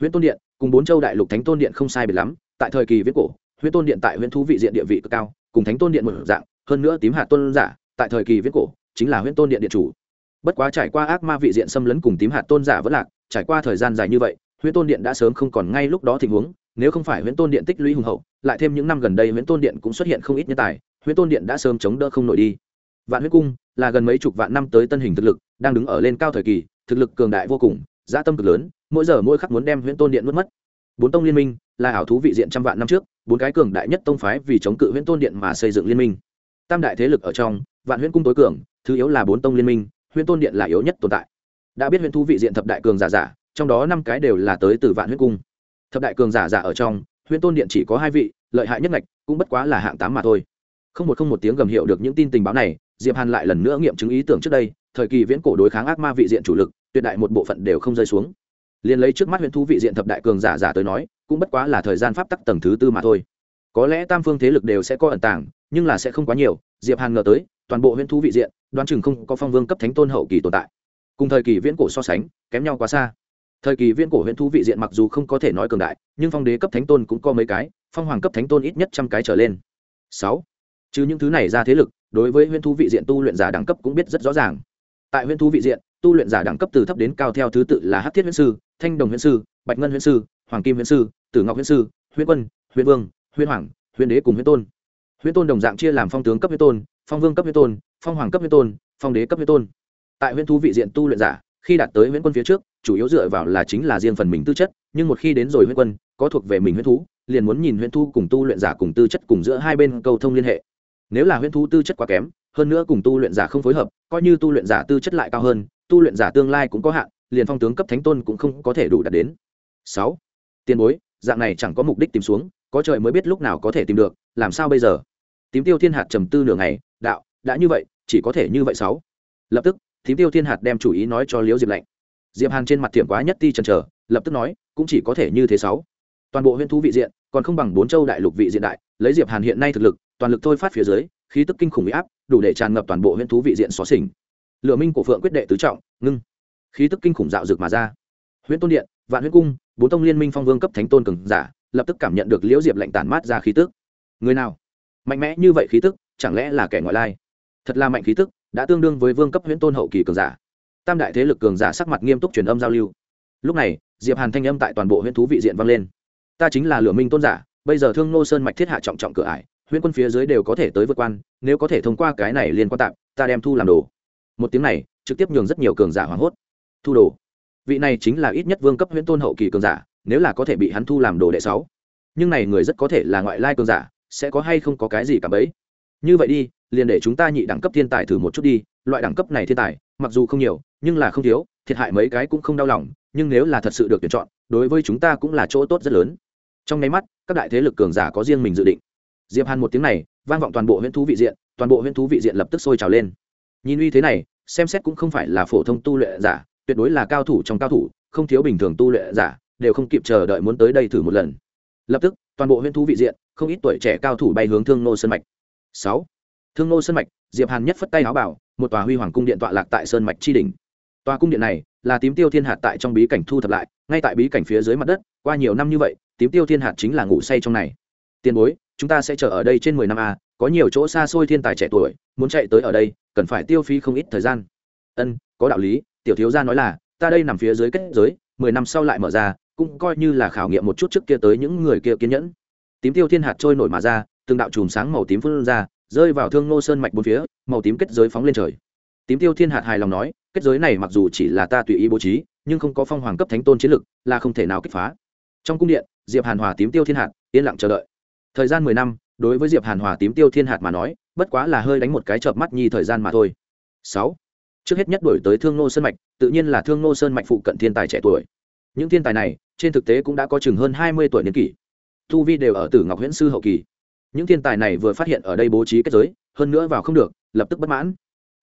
Huyễn tôn điện cùng bốn châu đại lục thánh tôn điện không sai biệt lắm, tại thời kỳ viết cổ, huyễn tôn điện tại huyễn thú vị diện địa vị cực cao, cùng thánh tôn điện một dạng, hơn nữa tím hạt tôn giả, tại thời kỳ viết cổ, chính là huyễn tôn điện điện chủ bất quá trải qua ác ma vị diện xâm lấn cùng tím hạt tôn giả vẫn lạc, trải qua thời gian dài như vậy, huyễn tôn điện đã sớm không còn ngay lúc đó tình huống, nếu không phải huyễn tôn điện tích lũy hùng hậu, lại thêm những năm gần đây huyễn tôn điện cũng xuất hiện không ít nhân tài, huyễn tôn điện đã sớm chống đỡ không nổi đi. Vạn huyết cung là gần mấy chục vạn năm tới tân hình thực lực, đang đứng ở lên cao thời kỳ, thực lực cường đại vô cùng gia tâm cực lớn, mỗi giờ mỗi khắc muốn đem huyễn tôn điện mất mất. Bốn tông liên minh là ảo thú vị diện trăm vạn năm trước, bốn cái cường đại nhất tông phái vì chống cự huyễn tôn điện mà xây dựng liên minh. Tam đại thế lực ở trong, vạn huyễn cung tối cường, thứ yếu là bốn tông liên minh huyễn tôn điện là yếu nhất tồn tại. Đã biết huyễn thú vị diện thập đại cường giả giả, trong đó năm cái đều là tới từ vạn huyết cung. Thập đại cường giả giả ở trong, huyễn tôn điện chỉ có hai vị, lợi hại nhất ngạch cũng bất quá là hạng tám mà thôi. Không một không một tiếng gầm hiệu được những tin tình báo này, diệp hàn lại lần nữa nghiệm chứng ý tưởng trước đây, thời kỳ viễn cổ đối kháng ác ma vị diện chủ lực, tuyệt đại một bộ phận đều không rơi xuống. Liền lấy trước mắt huyễn thú vị diện thập đại cường giả giả tới nói, cũng bất quá là thời gian pháp tắc tầng thứ tư mà thôi. Có lẽ tam phương thế lực đều sẽ có ẩn tàng, nhưng là sẽ không quá nhiều, diệp hàn ngờ tới toàn bộ huyện thú vị diện, đoán chừng không có phong vương cấp thánh tôn hậu kỳ tồn tại. Cùng thời kỳ viễn cổ so sánh, kém nhau quá xa. Thời kỳ viễn cổ huyện thú vị diện mặc dù không có thể nói cường đại, nhưng phong đế cấp thánh tôn cũng có mấy cái, phong hoàng cấp thánh tôn ít nhất trăm cái trở lên. Sáu. Chứ những thứ này ra thế lực, đối với huyện thú vị diện tu luyện giả đẳng cấp cũng biết rất rõ ràng. Tại huyện thú vị diện, tu luyện giả đẳng cấp từ thấp đến cao theo thứ tự là hắc thiết huyễn sư, thanh đồng huyễn sư, bạch ngân huyễn sư, hoàng kim huyễn sư, tử ngọc huyễn sư, huyễn quân, huyễn vương, huyễn hoàng, huyễn đế cùng huyễn tôn. Huyễn tôn đồng dạng chia làm phong tướng cấp huyễn tôn phong vương cấp huyết tôn, phong hoàng cấp huyết tôn, phong đế cấp huyết tôn. Tại huyễn thú vị diện tu luyện giả, khi đạt tới huyễn quân phía trước, chủ yếu dựa vào là chính là riêng phần mình tư chất, nhưng một khi đến rồi huyễn quân, có thuộc về mình huyễn thú, liền muốn nhìn huyễn Thú cùng tu luyện giả cùng tư chất cùng giữa hai bên cầu thông liên hệ. Nếu là huyễn thú tư chất quá kém, hơn nữa cùng tu luyện giả không phối hợp, coi như tu luyện giả tư chất lại cao hơn, tu luyện giả tương lai cũng có hạn, liền phong tướng cấp thánh tôn cũng không có thể đủ đạt đến. Sáu, tiền bối, dạng này chẳng có mục đích tìm xuống, có trời mới biết lúc nào có thể tìm được, làm sao bây giờ? Tím tiêu thiên hạt trầm tư nửa ngày đạo, đã như vậy, chỉ có thể như vậy sáu. Lập tức, thím tiêu thiên hạt đem chủ ý nói cho liễu diệp lạnh. Diệp hàn trên mặt tiệm quá nhất ti chần chờ, lập tức nói, cũng chỉ có thể như thế sáu. Toàn bộ huyện thú vị diện, còn không bằng bốn châu đại lục vị diện đại, lấy diệp hàn hiện nay thực lực, toàn lực thôi phát phía dưới, khí tức kinh khủng bị áp, đủ để tràn ngập toàn bộ huyện thú vị diện xóa xỉnh. Lựa minh của phượng quyết đệ tứ trọng, ngưng. Khí tức kinh khủng dạo dược mà ra. Huyện tôn điện, vạn huyện cung, bốn tông liên minh phong vương cấp thánh tôn cường giả, lập tức cảm nhận được liễu diệp lạnh tản mát ra khí tức. Người nào? Mạnh mẽ như vậy khí tức chẳng lẽ là kẻ ngoại lai? Thật là mạnh khí tức, đã tương đương với vương cấp huyễn tôn hậu kỳ cường giả. Tam đại thế lực cường giả sắc mặt nghiêm túc truyền âm giao lưu. Lúc này, diệp hàn thanh âm tại toàn bộ huyễn thú vị diện vang lên. Ta chính là lửa minh tôn giả, bây giờ thương nô sơn mạch thiết hạ trọng trọng cửa ải, huyễn quân phía dưới đều có thể tới vượt quan, nếu có thể thông qua cái này liên quan tạm, ta đem thu làm đồ. Một tiếng này, trực tiếp nhường rất nhiều cường giả hoảng hốt. Thu đồ. Vị này chính là ít nhất vương cấp huyễn tôn hậu kỳ cường giả, nếu là có thể bị hắn thu làm đồ đệ sáu. Nhưng này người rất có thể là ngoại lai cường giả, sẽ có hay không có cái gì cả bấy? Như vậy đi, liền để chúng ta nhị đẳng cấp thiên tài thử một chút đi, loại đẳng cấp này thiên tài, mặc dù không nhiều, nhưng là không thiếu, thiệt hại mấy cái cũng không đau lòng, nhưng nếu là thật sự được tuyển chọn, đối với chúng ta cũng là chỗ tốt rất lớn. Trong nháy mắt, các đại thế lực cường giả có riêng mình dự định. Diệp hàn một tiếng này, vang vọng toàn bộ huyễn thú vị diện, toàn bộ huyễn thú vị diện lập tức sôi trào lên. Nhìn uy thế này, xem xét cũng không phải là phổ thông tu luyện giả, tuyệt đối là cao thủ trong cao thủ, không thiếu bình thường tu luyện giả, đều không kịp chờ đợi muốn tới đây thử một lần. Lập tức, toàn bộ huyễn thú vị diện, không ít tuổi trẻ cao thủ bay hướng thương nô sơn mạch sáu. Thương nô sơn mạch, diệp hàn nhất phất tay áo bảo, một tòa huy hoàng cung điện tọa lạc tại sơn mạch tri đỉnh. Tòa cung điện này là tím tiêu thiên hạt tại trong bí cảnh thu thập lại, ngay tại bí cảnh phía dưới mặt đất, qua nhiều năm như vậy, tím tiêu thiên hạt chính là ngủ say trong này. Tiền bối, chúng ta sẽ chờ ở đây trên mười năm a có nhiều chỗ xa xôi thiên tài trẻ tuổi, muốn chạy tới ở đây, cần phải tiêu phí không ít thời gian. Ân, có đạo lý, tiểu thiếu gia nói là, ta đây nằm phía dưới kết giới, mười năm sau lại mở ra, cũng coi như là khảo nghiệm một chút trước kia tới những người kia kiên nhẫn. Tím tiêu thiên hạt trôi nổi mà ra từng đạo chùm sáng màu tím phun ra, rơi vào thương ngô sơn mạch bốn phía, màu tím kết giới phóng lên trời. Tím tiêu thiên hạt hài lòng nói, kết giới này mặc dù chỉ là ta tùy ý bố trí, nhưng không có phong hoàng cấp thánh tôn chiến lực, là không thể nào kích phá. Trong cung điện, diệp hàn hòa tím tiêu thiên hạt, yên lặng chờ đợi. Thời gian mười năm, đối với diệp hàn hòa tím tiêu thiên hạt mà nói, bất quá là hơi đánh một cái chợp mắt nhi thời gian mà thôi. Sáu. Trước hết nhất đổi tới thương nô sơn mạch, tự nhiên là thương nô sơn mạch phụ cận thiên tài trẻ tuổi. Những thiên tài này, trên thực tế cũng đã có chừng hơn hai mươi tuổi niên kỷ. Thu vi đều ở tử ngọc huyễn sư hậu kỳ những thiên tài này vừa phát hiện ở đây bố trí kết giới, hơn nữa vào không được, lập tức bất mãn.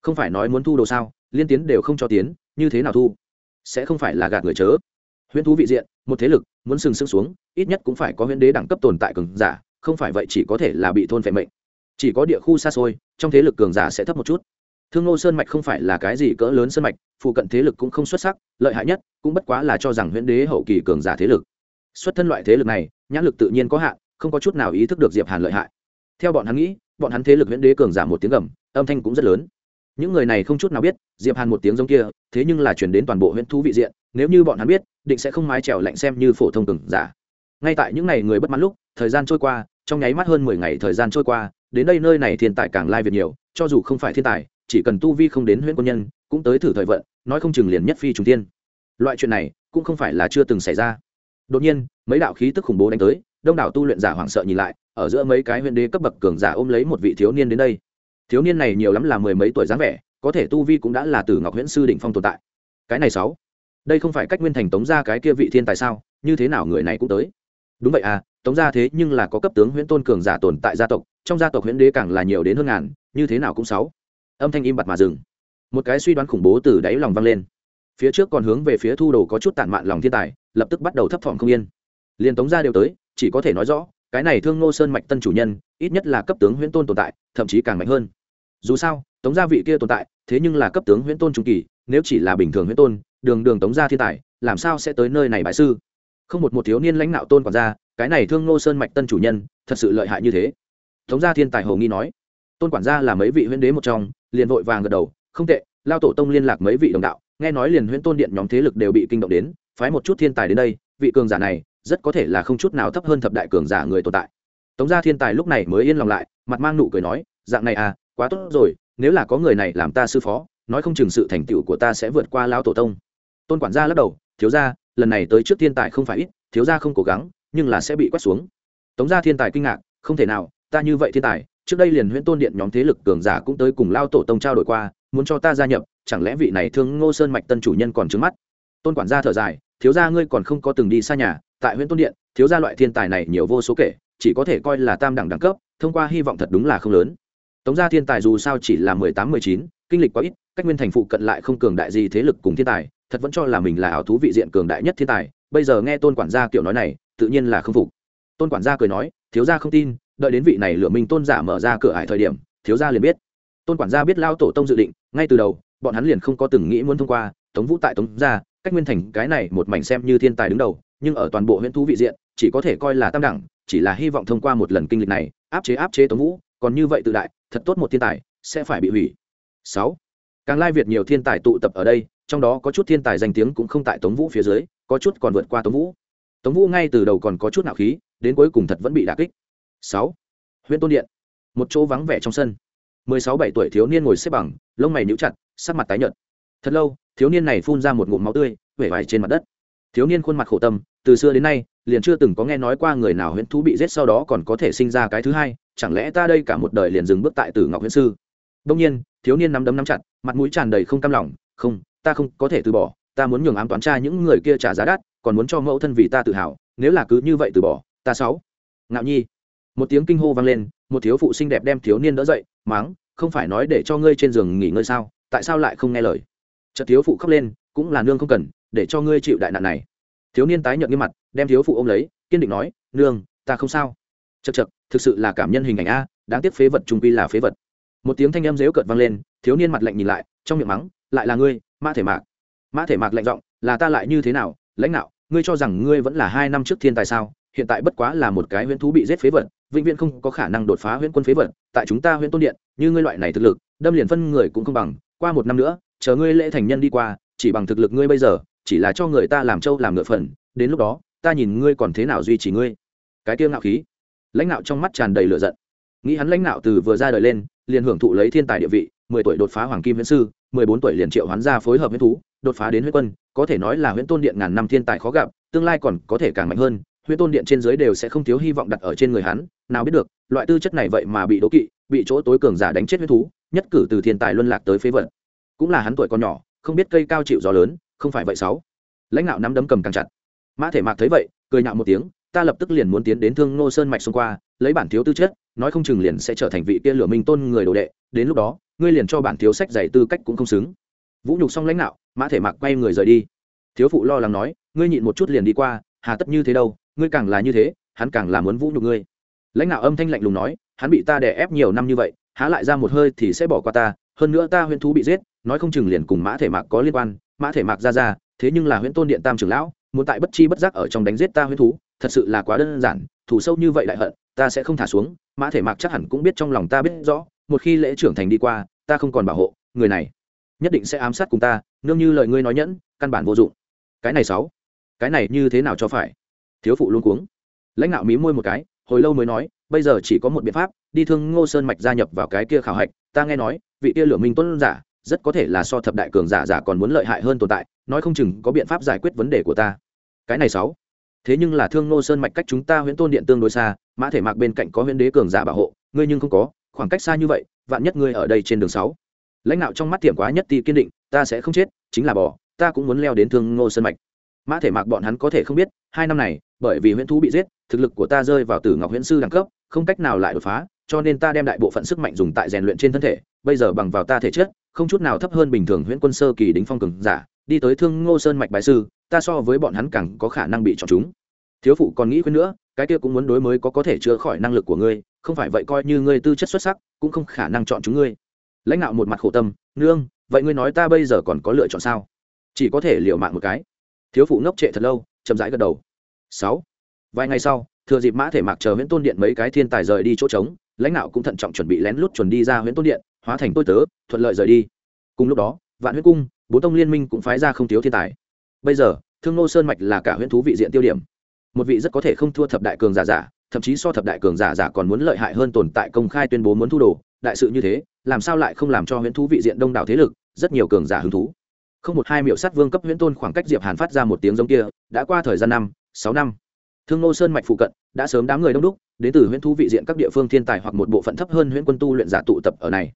Không phải nói muốn thu đồ sao, liên tiến đều không cho tiến, như thế nào thu? Sẽ không phải là gạt người chớ. Huyễn thú vị diện, một thế lực, muốn sừng sững xuống, ít nhất cũng phải có huyễn đế đẳng cấp tồn tại cường giả, không phải vậy chỉ có thể là bị thôn phệ mệnh. Chỉ có địa khu xa xôi, trong thế lực cường giả sẽ thấp một chút. Thương ngô sơn mạch không phải là cái gì cỡ lớn sơn mạch, phụ cận thế lực cũng không xuất sắc, lợi hại nhất cũng bất quá là cho rằng huyễn đế hậu kỳ cường giả thế lực. Xuất thân loại thế lực này, nhãn lực tự nhiên có hạn không có chút nào ý thức được diệp hàn lợi hại. Theo bọn hắn nghĩ, bọn hắn thế lực huyễn đế cường giả một tiếng gầm, âm thanh cũng rất lớn. Những người này không chút nào biết, diệp hàn một tiếng giống kia, thế nhưng là chuyển đến toàn bộ huyễn thú vị diện, nếu như bọn hắn biết, định sẽ không mái trèo lạnh xem như phổ thông cường giả. Ngay tại những ngày người bất mãn lúc, thời gian trôi qua, trong nháy mắt hơn mười ngày thời gian trôi qua, đến đây nơi này thiên tài càng lai việt nhiều, cho dù không phải thiên tài, chỉ cần tu vi không đến huyễn quân nhân, cũng tới thử thời vận, nói không chừng liền nhất phi trùng tiên loại chuyện này, cũng không phải là chưa từng xảy ra. Đột nhiên, mấy đạo khí tức khủng bố đánh tới đông đảo tu luyện giả hoảng sợ nhìn lại, ở giữa mấy cái huyện đế cấp bậc cường giả ôm lấy một vị thiếu niên đến đây. Thiếu niên này nhiều lắm là mười mấy tuổi dáng vẻ, có thể tu vi cũng đã là từ ngọc huyễn sư đỉnh phong tồn tại. Cái này sáu, đây không phải cách nguyên thành tống ra cái kia vị thiên tài sao? Như thế nào người này cũng tới? Đúng vậy à tống ra thế nhưng là có cấp tướng huyễn tôn cường giả tồn tại gia tộc, trong gia tộc huyễn đế càng là nhiều đến hơn ngàn, như thế nào cũng sáu. Âm thanh im bặt mà dừng. Một cái suy đoán khủng bố từ đáy lòng vang lên. Phía trước còn hướng về phía thu đồ có chút tản mạn lòng thiên tài, lập tức bắt đầu thấp thỏm không yên. Liền tống ra đều tới chỉ có thể nói rõ, cái này thương ngô sơn mạch tân chủ nhân, ít nhất là cấp tướng huyễn tôn tồn tại, thậm chí càng mạnh hơn. Dù sao, tống gia vị kia tồn tại, thế nhưng là cấp tướng huyễn tôn trung kỳ, nếu chỉ là bình thường huyễn tôn, đường đường tống gia thiên tài, làm sao sẽ tới nơi này bại sư? Không một một thiếu niên lãnh đạo tôn còn ra cái này thương ngô sơn mạch tân chủ nhân, thật sự lợi hại như thế. Tống gia thiên tài hồ nghi nói, tôn quản gia là mấy vị huyễn đế một trong, liền vội vàng gật đầu, không tệ, lao tổ tông liên lạc mấy vị đồng đạo, nghe nói liền huyễn tôn điện nhóm thế lực đều bị kinh động đến, phái một chút thiên tài đến đây, vị cường giả này rất có thể là không chút nào thấp hơn thập đại cường giả người tồn tại. Tống gia thiên tài lúc này mới yên lòng lại, mặt mang nụ cười nói, dạng này à quá tốt rồi, nếu là có người này làm ta sư phó, nói không chừng sự thành tựu của ta sẽ vượt qua Lão tổ tông. Tôn quản gia lắc đầu, thiếu gia, lần này tới trước thiên tài không phải ít, thiếu gia không cố gắng, nhưng là sẽ bị quét xuống. Tống gia thiên tài kinh ngạc, không thể nào, ta như vậy thiên tài, trước đây liền huyễn tôn điện nhóm thế lực cường giả cũng tới cùng lao tổ tông trao đổi qua, muốn cho ta gia nhập, chẳng lẽ vị này thương ngô sơn mạch tân chủ nhân còn trứng mắt? Tôn quản gia thở dài, thiếu gia ngươi còn không có từng đi xa nhà tại huyện tôn điện, thiếu gia loại thiên tài này nhiều vô số kể, chỉ có thể coi là tam đẳng đẳng cấp, thông qua hy vọng thật đúng là không lớn. Tống gia thiên tài dù sao chỉ là mười tám, mười chín, kinh lịch quá ít, cách nguyên thành phụ cận lại không cường đại gì thế lực cùng thiên tài, thật vẫn cho là mình là ảo thú vị diện cường đại nhất thiên tài, bây giờ nghe tôn quản gia kiểu nói này, tự nhiên là không phục. Tôn quản gia cười nói, thiếu gia không tin, đợi đến vị này lửa minh tôn giả mở ra cửa hải thời điểm, thiếu gia liền biết. Tôn quản gia biết lao tổ tông dự định, ngay từ đầu, bọn hắn liền không có từng nghĩ muốn thông qua, tống vũ tại tống gia, cách nguyên thành cái này một mảnh xem như thiên tài đứng đầu nhưng ở toàn bộ huyện thú vị diện, chỉ có thể coi là tam đẳng, chỉ là hy vọng thông qua một lần kinh lịch này, áp chế áp chế tống vũ, còn như vậy tự đại, thật tốt một thiên tài, sẽ phải bị hủy. Sáu, càng lai việt nhiều thiên tài tụ tập ở đây, trong đó có chút thiên tài danh tiếng cũng không tại tống vũ phía dưới, có chút còn vượt qua tống vũ. Tống vũ ngay từ đầu còn có chút nạo khí, đến cuối cùng thật vẫn bị đà kích. Sáu huyện tôn điện, một chỗ vắng vẻ trong sân. Mười sáu, bảy tuổi thiếu niên ngồi xếp bằng, lông mày níu chặt, sắc mặt tái nhợt. Thật lâu, thiếu niên này phun ra một ngụm máu tươi huệ vải trên mặt đất. Thiếu niên khuôn mặt khổ tâm từ xưa đến nay, liền chưa từng có nghe nói qua người nào huyễn thú bị giết sau đó còn có thể sinh ra cái thứ hai, chẳng lẽ ta đây cả một đời liền dừng bước tại tử ngọc huyễn sư? Đông nhiên, thiếu niên nắm đấm nắm chặt, mặt mũi tràn đầy không cam lòng, không, ta không có thể từ bỏ, ta muốn nhường ám toán tra những người kia trả giá đắt, còn muốn cho mẫu thân vì ta tự hào, nếu là cứ như vậy từ bỏ, ta sáu. Ngạo nhi. Một tiếng kinh hô vang lên, một thiếu phụ xinh đẹp đem thiếu niên đỡ dậy, máng, không phải nói để cho ngươi trên giường nghỉ ngơi sao, tại sao lại không nghe lời? Chợt thiếu phụ khóc lên, cũng là nương không cần, để cho ngươi chịu đại nạn này thiếu niên tái nhợt nghiêm mặt, đem thiếu phụ ôm lấy, kiên định nói, nương, ta không sao. Chật chật thực sự là cảm nhân hình ảnh a, đáng tiếc phế vật trung quy là phế vật. Một tiếng thanh âm dếu cợt vang lên, thiếu niên mặt lạnh nhìn lại, trong miệng mắng, lại là ngươi, mã thể mạc. Mã thể mạc lạnh giọng, là ta lại như thế nào, lãnh đạo, ngươi cho rằng ngươi vẫn là hai năm trước thiên tài sao? Hiện tại bất quá là một cái huyễn thú bị giết phế vật, vĩnh viễn không có khả năng đột phá huyễn quân phế vật, tại chúng ta huyễn tôn điện, như ngươi loại này thực lực, đâm liền phân người cũng không bằng, qua một năm nữa, chờ ngươi lễ thành nhân đi qua, chỉ bằng thực lực ngươi bây giờ chỉ là cho người ta làm trâu làm ngựa phần, đến lúc đó, ta nhìn ngươi còn thế nào duy trì ngươi. Cái tiêu ngạo khí. Lãnh đạo trong mắt tràn đầy lửa giận. Nghĩ hắn lãnh đạo từ vừa ra đời lên, liền hưởng thụ lấy thiên tài địa vị, mười tuổi đột phá hoàng kim huyễn sư, mười bốn tuổi liền triệu hoán gia phối hợp huyễn thú, đột phá đến huyễn quân, có thể nói là huyễn tôn điện ngàn năm thiên tài khó gặp, tương lai còn có thể càng mạnh hơn, huyễn tôn điện trên dưới đều sẽ không thiếu hy vọng đặt ở trên người hắn, nào biết được, loại tư chất này vậy mà bị đố kỵ, bị chỗ tối cường giả đánh chết huyễn thú, nhất cử từ thiên tài luân lạc tới phế vật. Cũng là hắn tuổi còn nhỏ, không biết cây cao chịu gió lớn không phải vậy sáu. Lãnh đạo nắm đấm cầm càng chặt. Mã thể mạc thấy vậy, cười nhạo một tiếng, ta lập tức liền muốn tiến đến thương ngô sơn mạch xung qua, lấy bản thiếu tư chất, nói không chừng liền sẽ trở thành vị kia lửa minh tôn người đồ đệ, đến lúc đó, ngươi liền cho bản thiếu sách giày tư cách cũng không xứng. Vũ nhục xong lãnh đạo mã thể mạc quay người rời đi. Thiếu phụ lo lắng nói, ngươi nhịn một chút liền đi qua, hà tất như thế đâu, ngươi càng là như thế, hắn càng là muốn vũ nhục ngươi. Lãnh đạo âm thanh lạnh lùng nói, hắn bị ta đè ép nhiều năm như vậy, há lại ra một hơi thì sẽ bỏ qua ta, hơn nữa ta huyễn thú bị giết, nói không chừng liền cùng mã thể mạc có liên quan mã thể mạc ra ra, thế nhưng là huyễn tôn điện tam trưởng lão, muốn tại bất chi bất giác ở trong đánh giết ta huyễn thú, thật sự là quá đơn giản, thủ sâu như vậy đại hận, ta sẽ không thả xuống, mã thể mạc chắc hẳn cũng biết trong lòng ta biết rõ, một khi lễ trưởng thành đi qua, ta không còn bảo hộ, người này nhất định sẽ ám sát cùng ta, nương như lời ngươi nói nhẫn, căn bản vô dụng. Cái này sáu, cái này như thế nào cho phải? Thiếu phụ luôn cuống. Lãnh đạo mí môi một cái, hồi lâu mới nói, bây giờ chỉ có một biện pháp, đi thương ngô sơn mạch gia nhập vào cái kia khảo hạch, ta nghe nói, vị kia lửa minh tuấn giả rất có thể là so thập đại cường giả giả còn muốn lợi hại hơn tồn tại, nói không chừng có biện pháp giải quyết vấn đề của ta. Cái này sáu. Thế nhưng là thương nô sơn mạch cách chúng ta huyễn tôn điện tương đối xa, mã thể mạc bên cạnh có huyễn đế cường giả bảo hộ, ngươi nhưng không có, khoảng cách xa như vậy, vạn nhất ngươi ở đây trên đường sáu. Lãnh đạo trong mắt tiệm quá nhất ti kiên định, ta sẽ không chết, chính là bỏ ta cũng muốn leo đến thương ngô sơn mạch. Mã thể mạc bọn hắn có thể không biết, hai năm này, bởi vì huyễn thú bị giết, thực lực của ta rơi vào tử ngọc huyễn sư đẳng cấp, không cách nào lại đột phá cho nên ta đem đại bộ phận sức mạnh dùng tại rèn luyện trên thân thể, bây giờ bằng vào ta thể chất, không chút nào thấp hơn bình thường huyễn quân sơ kỳ đính phong cường giả, đi tới thương ngô sơn mạch bài sư, ta so với bọn hắn càng có khả năng bị chọn chúng. Thiếu phụ còn nghĩ quên nữa, cái kia cũng muốn đối mới có có thể chữa khỏi năng lực của ngươi, không phải vậy coi như ngươi tư chất xuất sắc, cũng không khả năng chọn chúng ngươi. Lãnh đạo một mặt khổ tâm, nương, vậy ngươi nói ta bây giờ còn có lựa chọn sao? Chỉ có thể liệu mạng một cái. Thiếu phụ ngốc trệ thật lâu, chậm rãi gật đầu. Sáu. Vài ngày sau, thừa dịp mã thể mạc chờ huyễn tôn điện mấy cái thiên tài rời đi chỗ trống lãnh đạo cũng thận trọng chuẩn bị lén lút chuẩn đi ra huyễn tôn điện, hóa thành tôi tớ, thuận lợi rời đi. Cùng lúc đó, vạn huyết cung, bố tông liên minh cũng phái ra không thiếu thiên tài. Bây giờ, thương nô sơn mạch là cả huyễn thú vị diện tiêu điểm. Một vị rất có thể không thua thập đại cường giả giả, thậm chí so thập đại cường giả giả còn muốn lợi hại hơn tồn tại công khai tuyên bố muốn thu đồ. Đại sự như thế, làm sao lại không làm cho huyễn thú vị diện đông đảo thế lực, rất nhiều cường giả hứng thú. Không một hai miệu sát vương cấp huyễn tôn khoảng cách diệp hàn phát ra một tiếng giống kia, đã qua thời gian năm, sáu năm thương nô sơn mạch phụ cận, đã sớm đám người đông đúc, đến từ huyễn thú vị diện các địa phương thiên tài hoặc một bộ phận thấp hơn huyễn quân tu luyện giả tụ tập ở này.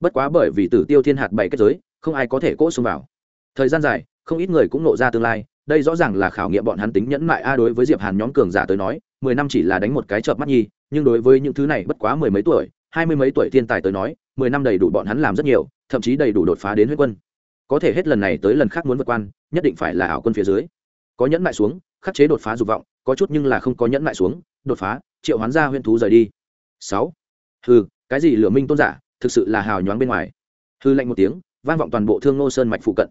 Bất quá bởi vì tử tiêu thiên hạt bảy kết giới, không ai có thể cỗ xông vào. Thời gian dài, không ít người cũng nộ ra tương lai, đây rõ ràng là khảo nghiệm bọn hắn tính nhẫn mại a đối với diệp hàn nhóm cường giả tới nói, mười năm chỉ là đánh một cái chợp mắt nhi, nhưng đối với những thứ này bất quá mười mấy tuổi, hai mươi mấy tuổi thiên tài tới nói, mười năm đầy đủ bọn hắn làm rất nhiều, thậm chí đầy đủ đột phá đến huyết quân. Có thể hết lần này tới lần khác muốn vượt quan, nhất định phải là ảo quân phía dưới. Có nhẫn mại xuống, khắc chế đột phá dục vọng có chút nhưng là không có nhẫn lại xuống, đột phá, triệu hoán ra huyễn thú rời đi. Sáu. Hừ, cái gì lửa minh tôn giả, thực sự là hào nhoáng bên ngoài. Hư lạnh một tiếng, vang vọng toàn bộ thương nô sơn mạch phụ cận.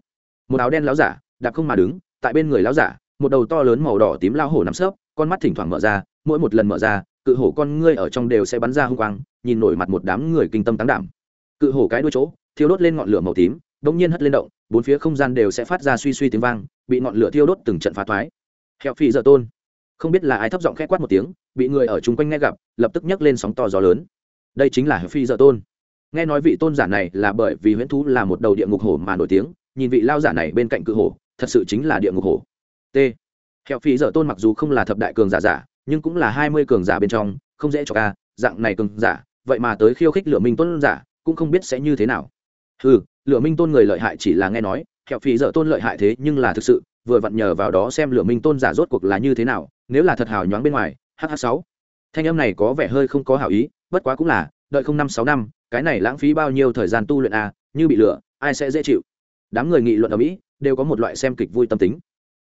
Một áo đen láo giả, đạp không mà đứng, tại bên người láo giả, một đầu to lớn màu đỏ tím lao hổ nằm sấp, con mắt thỉnh thoảng mở ra, mỗi một lần mở ra, cự hổ con ngươi ở trong đều sẽ bắn ra hung quang, nhìn nổi mặt một đám người kinh tâm tán đảm. Cự hổ cái đuôi chỗ, thiêu đốt lên ngọn lửa màu tím đ nhiên hất lên động, bốn phía không gian đều sẽ phát ra suy suy tiếng vang, bị ngọn lửa thiêu đốt từng trận phá thoái. Hẹo phi dợ tôn không biết là ai thấp giọng khẽ quát một tiếng, bị người ở chung quanh nghe gặp, lập tức nhấc lên sóng to gió lớn. Đây chính là hẹo phi dợ tôn. Nghe nói vị tôn giả này là bởi vì huyễn thú là một đầu địa ngục hổ mà nổi tiếng, nhìn vị lao giả này bên cạnh cự hổ, thật sự chính là địa ngục hổ. T. Hẹo phi dợ tôn mặc dù không là thập đại cường giả giả, nhưng cũng là hai mươi cường giả bên trong, không dễ cho ca, dạng này cường giả, vậy mà tới khiêu khích lửa minh tôn giả, cũng không biết sẽ như thế nào. Ừ lửa minh tôn người lợi hại chỉ là nghe nói hẹo phì dở tôn lợi hại thế nhưng là thực sự, vừa vặn nhờ vào đó xem lửa minh tôn giả rốt cuộc là như thế nào, nếu là thật hào nhoáng bên ngoài hh sáu. Thanh âm này có vẻ hơi không có hảo ý, bất quá cũng là, đợi không năm sáu năm, cái này lãng phí bao nhiêu thời gian tu luyện à như bị lửa, ai sẽ dễ chịu? Đám người nghị luận ở mỹ, đều có một loại xem kịch vui tâm tính.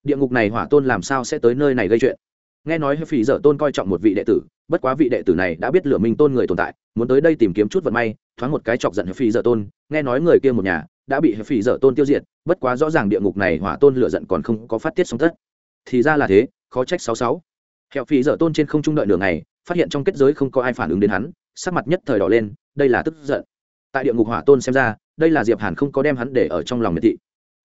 Địa ngục này hỏa tôn làm sao sẽ tới nơi này gây chuyện? Nghe nói phỉ dở tôn coi trọng một vị đệ tử, bất quá vị đệ tử này đã biết lửa minh tôn người tồn tại, muốn tới đây tìm kiếm chút vận may, thoáng một cái chọc giận phỉ dở tôn, nghe nói người kia một nhà đã bị phỉ dở tôn tiêu diệt, bất quá rõ ràng địa ngục này hỏa tôn lửa giận còn không có phát tiết song tất. Thì ra là thế, khó trách sáu sáu. Hẹo phỉ dở tôn trên không trung đợi nửa ngày, phát hiện trong kết giới không có ai phản ứng đến hắn, sắc mặt nhất thời đỏ lên, đây là tức giận. Tại địa ngục hỏa tôn xem ra, đây là diệp hàn không có đem hắn để ở trong lòng miệt thị.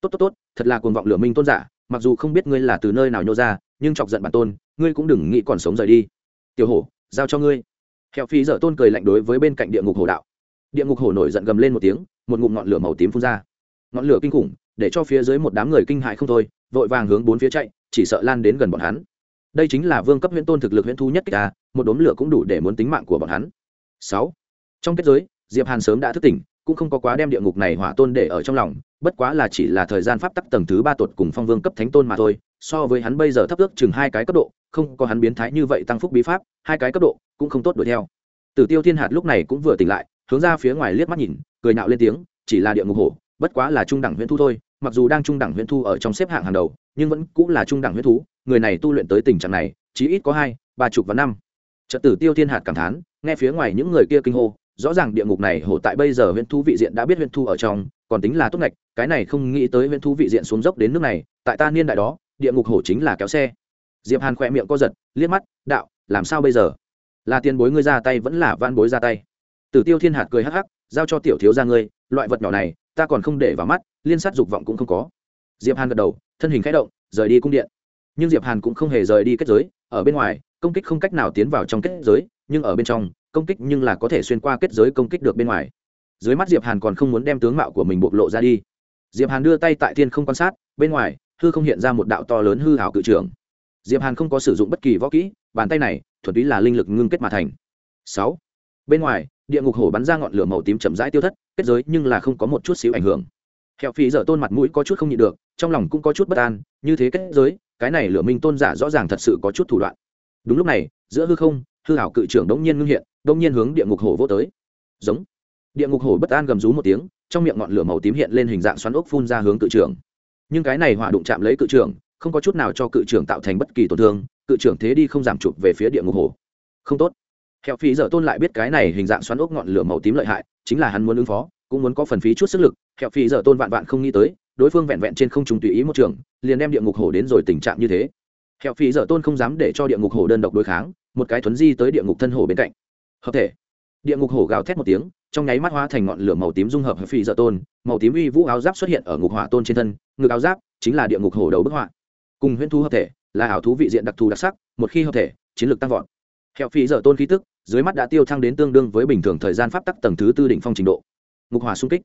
Tốt tốt tốt, thật là cuồng vọng lửa minh tôn giả, mặc dù không biết ngươi là từ nơi nào nhô ra, nhưng chọc giận bản tôn, ngươi cũng đừng nghĩ còn sống rời đi. Tiểu hổ, giao cho ngươi. Hẹo phi dở tôn cười lạnh đối với bên cạnh địa ngục hổ đạo địa ngục hổ nổi giận gầm lên một tiếng, một ngụm ngọn lửa màu tím phun ra. Ngọn lửa kinh khủng, để cho phía dưới một đám người kinh hại không thôi, vội vàng hướng bốn phía chạy, chỉ sợ lan đến gần bọn hắn. Đây chính là vương cấp huyễn tôn thực lực huyễn thu nhất kích ta một đốm lửa cũng đủ để muốn tính mạng của bọn hắn. Sáu. Trong kết giới, diệp hàn sớm đã thức tỉnh, cũng không có quá đem địa ngục này hỏa tôn để ở trong lòng, bất quá là chỉ là thời gian pháp tắc tầng thứ ba tuột cùng phong vương cấp thánh tôn mà thôi, so với hắn bây giờ thấp ước chừng hai cái cấp độ, không có hắn biến thái như vậy tăng phúc bí pháp, hai cái cấp độ cũng không tốt đuổi theo. Tử tiêu thiên hạt lúc này cũng vừa tỉnh lại hướng ra phía ngoài liếc mắt nhìn, cười nạo lên tiếng, chỉ là địa ngục hổ, bất quá là trung đẳng huyễn thu thôi, mặc dù đang trung đẳng huyễn thu ở trong xếp hạng hàng đầu, nhưng vẫn cũng là trung đẳng huyễn thú, người này tu luyện tới tình trạng này, chí ít có hai, ba chục và năm. Trật tử tiêu thiên hạt cảm thán, nghe phía ngoài những người kia kinh hô, rõ ràng địa ngục này hổ tại bây giờ huyễn thu vị diện đã biết huyễn thu ở trong, còn tính là tốt ngạch, cái này không nghĩ tới huyễn thu vị diện xuống dốc đến nước này, tại ta niên đại đó, địa ngục hổ chính là kéo xe. Diệp hàn khỏe miệng co giật, liếc mắt, đạo, làm sao bây giờ? Là tiền bối ngươi ra tay vẫn là van bối ra tay? Tử tiêu thiên hạt cười hắc hắc, giao cho tiểu thiếu ra ngươi, loại vật nhỏ này, ta còn không để vào mắt, liên sát dục vọng cũng không có. Diệp hàn gật đầu, thân hình khẽ động, rời đi cung điện. Nhưng diệp hàn cũng không hề rời đi kết giới, ở bên ngoài, công kích không cách nào tiến vào trong kết giới, nhưng ở bên trong, công kích nhưng là có thể xuyên qua kết giới công kích được bên ngoài. Dưới mắt diệp hàn còn không muốn đem tướng mạo của mình bộc lộ ra đi. Diệp hàn đưa tay tại thiên không quan sát, bên ngoài, hư không hiện ra một đạo to lớn hư hảo cự trưởng. Diệp hàn không có sử dụng bất kỳ võ kỹ, bàn tay này, thuần túy là linh lực ngưng kết mà thành. Sáu. Bên ngoài địa ngục hổ bắn ra ngọn lửa màu tím chậm rãi tiêu thất, kết giới nhưng là không có một chút xíu ảnh hưởng. Hẹo phí dở tôn mặt mũi có chút không nhịn được, trong lòng cũng có chút bất an, như thế kết giới, cái này lửa minh tôn giả rõ ràng thật sự có chút thủ đoạn. Đúng lúc này, giữa hư không, hư hảo cự trưởng đống nhiên ngưng hiện, đống nhiên hướng địa ngục hổ vô tới. Giống. Địa ngục hổ bất an gầm rú một tiếng, trong miệng ngọn lửa màu tím hiện lên hình dạng xoắn ốc phun ra hướng cự trưởng. Nhưng cái này hỏa đụng chạm lấy cự trưởng, không có chút nào cho cự trưởng tạo thành bất kỳ tổn thương, cự trưởng thế đi không giảm chụp về phía địa ngục hổ. Không tốt hẹo phí dở tôn lại biết cái này hình dạng xoắn ốc ngọn lửa màu tím lợi hại, chính là hắn muốn ứng phó, cũng muốn có phần phí chút sức lực. Hẹo phí dở tôn vạn vạn không nghĩ tới, đối phương vẹn vẹn trên không trùng tùy ý một trường, liền đem địa ngục hổ đến rồi tình trạng như thế. Hẹo phí dở tôn không dám để cho địa ngục hổ đơn độc đối kháng, một cái thuấn di tới địa ngục thân hổ bên cạnh. Hợp thể. Địa ngục hổ gào thét một tiếng, trong nháy mắt hóa thành ngọn lửa màu tím dung hợp hợp phi giờ tôn, màu tím uy vũ áo giáp xuất hiện ở ngục hỏa tôn trên thân, ngực áo giáp chính là địa ngục hổ đầu bức họa. Cùng huyễn thú hợp thể là ảo thú vị diện đặc thù đặc sắc, một khi hợp thể, chiến lược tăng vọt. Hẹo phi dở tôn khí tức dưới mắt đã tiêu thăng đến tương đương với bình thường thời gian pháp tắc tầng thứ tư đỉnh phong trình độ. Ngục hỏa xung kích.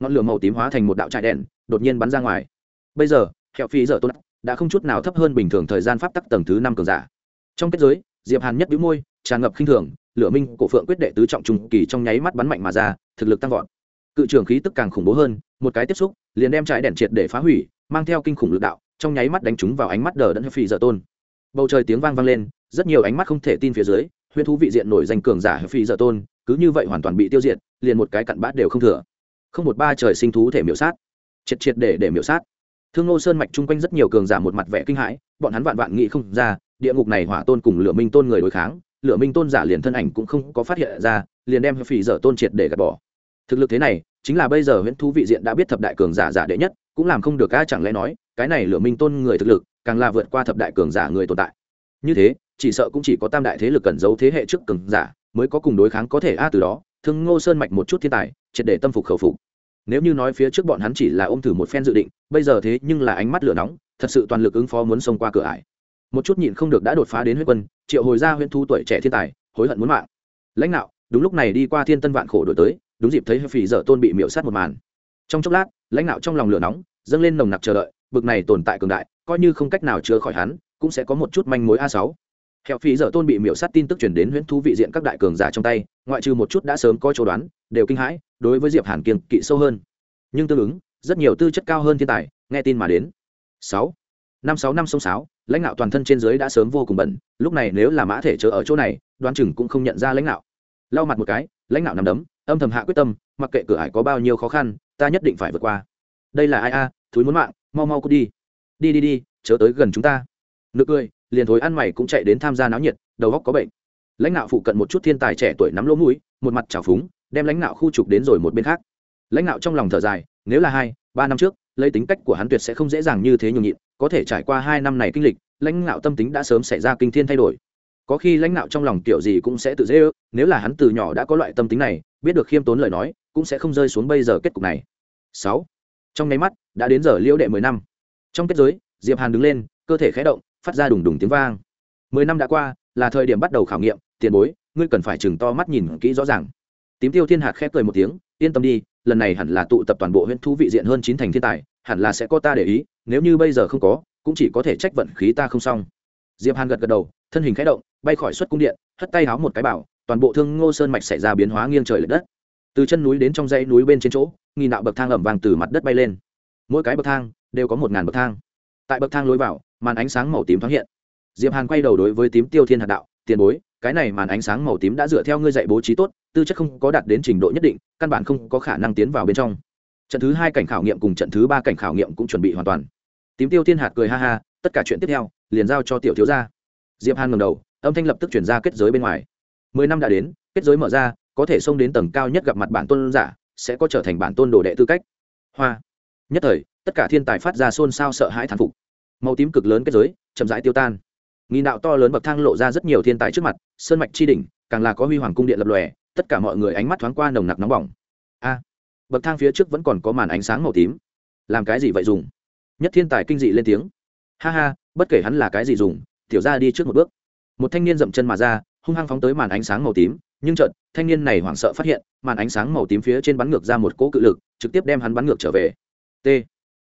Ngọn lửa màu tím hóa thành một đạo trại đèn, đột nhiên bắn ra ngoài. Bây giờ, hẹo phi dở tôn đã không chút nào thấp hơn bình thường thời gian pháp tắc tầng thứ năm cường giả. Trong kết giới, diệp hàn nhất bĩu môi, tràn ngập khinh thường, lửa minh, cổ phượng quyết đệ tứ trọng trung kỳ trong nháy mắt bắn mạnh mà ra, thực lực tăng vọt. Cự trường khí tức càng khủng bố hơn, một cái tiếp xúc, liền đem trại đèn triệt để phá hủy, mang theo kinh khủng lực đạo, trong nháy mắt đánh trúng vào ánh mắt đờ đẫn phi dở tôn. Bầu trời tiếng vang vang lên, rất nhiều ánh mắt không thể tin phía dưới huyễn thú vị diện nổi danh cường giả phi dở tôn, cứ như vậy hoàn toàn bị tiêu diệt, liền một cái cặn bát đều không thừa. Không một ba trời sinh thú thể miểu sát. Triệt triệt để để miểu sát. Thương ngô sơn mạch chung quanh rất nhiều cường giả một mặt vẻ kinh hãi, bọn hắn vạn vạn nghĩ không ra, địa ngục này hỏa tôn cùng lửa minh tôn người đối kháng, lửa minh tôn giả liền thân ảnh cũng không có phát hiện ra, liền đem phỉ dở tôn triệt để gạt bỏ. Thực lực thế này, chính là bây giờ huyễn thú vị diện đã biết thập đại cường giả giả đệ nhất, cũng làm không được ca chẳng lẽ nói, cái này lửa minh tôn người thực lực, càng là vượt qua thập đại cường giả người tồn tại. Như thế chỉ sợ cũng chỉ có tam đại thế lực cẩn giấu thế hệ trước cường giả mới có cùng đối kháng có thể a từ đó, thương ngô sơn mạch một chút thiên tài, triệt để tâm phục khẩu phục. Nếu như nói phía trước bọn hắn chỉ là ôm thử một phen dự định, bây giờ thế nhưng là ánh mắt lửa nóng, thật sự toàn lực ứng phó muốn xông qua cửa ải. Một chút nhịn không được đã đột phá đến huyết quân, triệu hồi ra huyễn thu tuổi trẻ thiên tài, hối hận muốn mạng. Lãnh đạo, đúng lúc này đi qua thiên tân vạn khổ đổi tới, đúng dịp thấy phì dở tôn bị miễu sát một màn. Trong chốc lát, lãnh đạo trong lòng lửa nóng, dâng lên nồng nặc chờ đợi, bực này tồn tại cường đại, coi như không cách nào chữa khỏi hắn, cũng sẽ có một chút manh mối a sáu. Hẹo phí dở tôn bị miểu sát tin tức truyền đến huyễn thú vị diện các đại cường giả trong tay, ngoại trừ một chút đã sớm có chỗ đoán, đều kinh hãi, đối với Diệp Hàn kiên kỵ sâu hơn. Nhưng tương ứng, rất nhiều tư chất cao hơn thiên tài, nghe tin mà đến. Sáu, năm sáu năm sông sáu, lãnh đạo toàn thân trên dưới đã sớm vô cùng bẩn, lúc này nếu là mã thể chờ ở chỗ này, đoán chừng cũng không nhận ra lãnh đạo. Lau mặt một cái, lãnh đạo nằm đấm, âm thầm hạ quyết tâm, mặc kệ cửa ải có bao nhiêu khó khăn, ta nhất định phải vượt qua. Đây là ai a, thúi muốn mạng, mau mau cút đi. Đi đi đi, chớ tới gần chúng ta. Nực cười, liền thối ăn mày cũng chạy đến tham gia náo nhiệt đầu góc có bệnh. Lãnh đạo phụ cận một chút thiên tài trẻ tuổi nắm lỗ mũi một mặt trào phúng đem lãnh đạo khu trục đến rồi một bên khác. Lãnh đạo trong lòng thở dài nếu là hai ba năm trước lấy tính cách của hắn tuyệt sẽ không dễ dàng như thế nhường nhịn có thể trải qua hai năm này kinh lịch lãnh đạo tâm tính đã sớm xảy ra kinh thiên thay đổi. Có khi lãnh đạo trong lòng kiểu gì cũng sẽ tự dễ ước nếu là hắn từ nhỏ đã có loại tâm tính này biết được khiêm tốn lời nói cũng sẽ không rơi xuống bây giờ kết cục này. Sáu trong nháy mắt đã đến giờ liễu đệ mười năm. Trong kết giới diệp hàn đứng lên cơ thể khé động phát ra đùng đùng tiếng vang. Mười năm đã qua, là thời điểm bắt đầu khảo nghiệm, tiền bối, ngươi cần phải chừng to mắt nhìn kỹ rõ ràng. Tím tiêu thiên hạt khép cười một tiếng, yên tâm đi, lần này hẳn là tụ tập toàn bộ huyện thú vị diện hơn chín thành thiên tài, hẳn là sẽ có ta để ý, nếu như bây giờ không có, cũng chỉ có thể trách vận khí ta không xong. Diệp hàn gật gật đầu, thân hình khẽ động, bay khỏi xuất cung điện, hất tay háo một cái bảo, toàn bộ thương ngô sơn mạch xảy ra biến hóa nghiêng trời lệch đất. Từ chân núi đến trong dãy núi bên trên chỗ, nghi nạo bậc thang ẩm vàng từ mặt đất bay lên. Mỗi cái bậc thang đều có một ngàn bậc thang. Tại bậc thang lối vào màn ánh sáng màu tím thoáng hiện. Diệp hàn quay đầu đối với tím tiêu thiên hạt đạo, tiền bối, cái này màn ánh sáng màu tím đã dựa theo ngươi dạy bố trí tốt, tư chất không có đạt đến trình độ nhất định, căn bản không có khả năng tiến vào bên trong. Trận thứ hai cảnh khảo nghiệm cùng trận thứ ba cảnh khảo nghiệm cũng chuẩn bị hoàn toàn. Tím tiêu thiên hạt cười ha ha, tất cả chuyện tiếp theo, liền giao cho tiểu thiếu gia. Diệp hàn ngẩng đầu, âm thanh lập tức chuyển ra kết giới bên ngoài. Mười năm đã đến, kết giới mở ra, có thể xông đến tầng cao nhất gặp mặt bản tôn giả, sẽ có trở thành bản tôn đồ đệ tư cách. Hoa. Nhất thời, tất cả thiên tài phát ra xôn xao sợ hãi thán phục màu tím cực lớn kết giới, chậm rãi tiêu tan. Nghi đạo to lớn bậc thang lộ ra rất nhiều thiên tài trước mặt, sơn mạch tri đỉnh, càng là có huy hoàng cung điện lập lòe, tất cả mọi người ánh mắt thoáng qua nồng nặc nóng bỏng. A, bậc thang phía trước vẫn còn có màn ánh sáng màu tím. Làm cái gì vậy dùng? Nhất thiên tài kinh dị lên tiếng. Ha ha, bất kể hắn là cái gì dùng, tiểu ra đi trước một bước. Một thanh niên dậm chân mà ra, hung hăng phóng tới màn ánh sáng màu tím, nhưng chợt, thanh niên này hoảng sợ phát hiện, màn ánh sáng màu tím phía trên bắn ngược ra một cỗ cự lực, trực tiếp đem hắn bắn ngược trở về. T.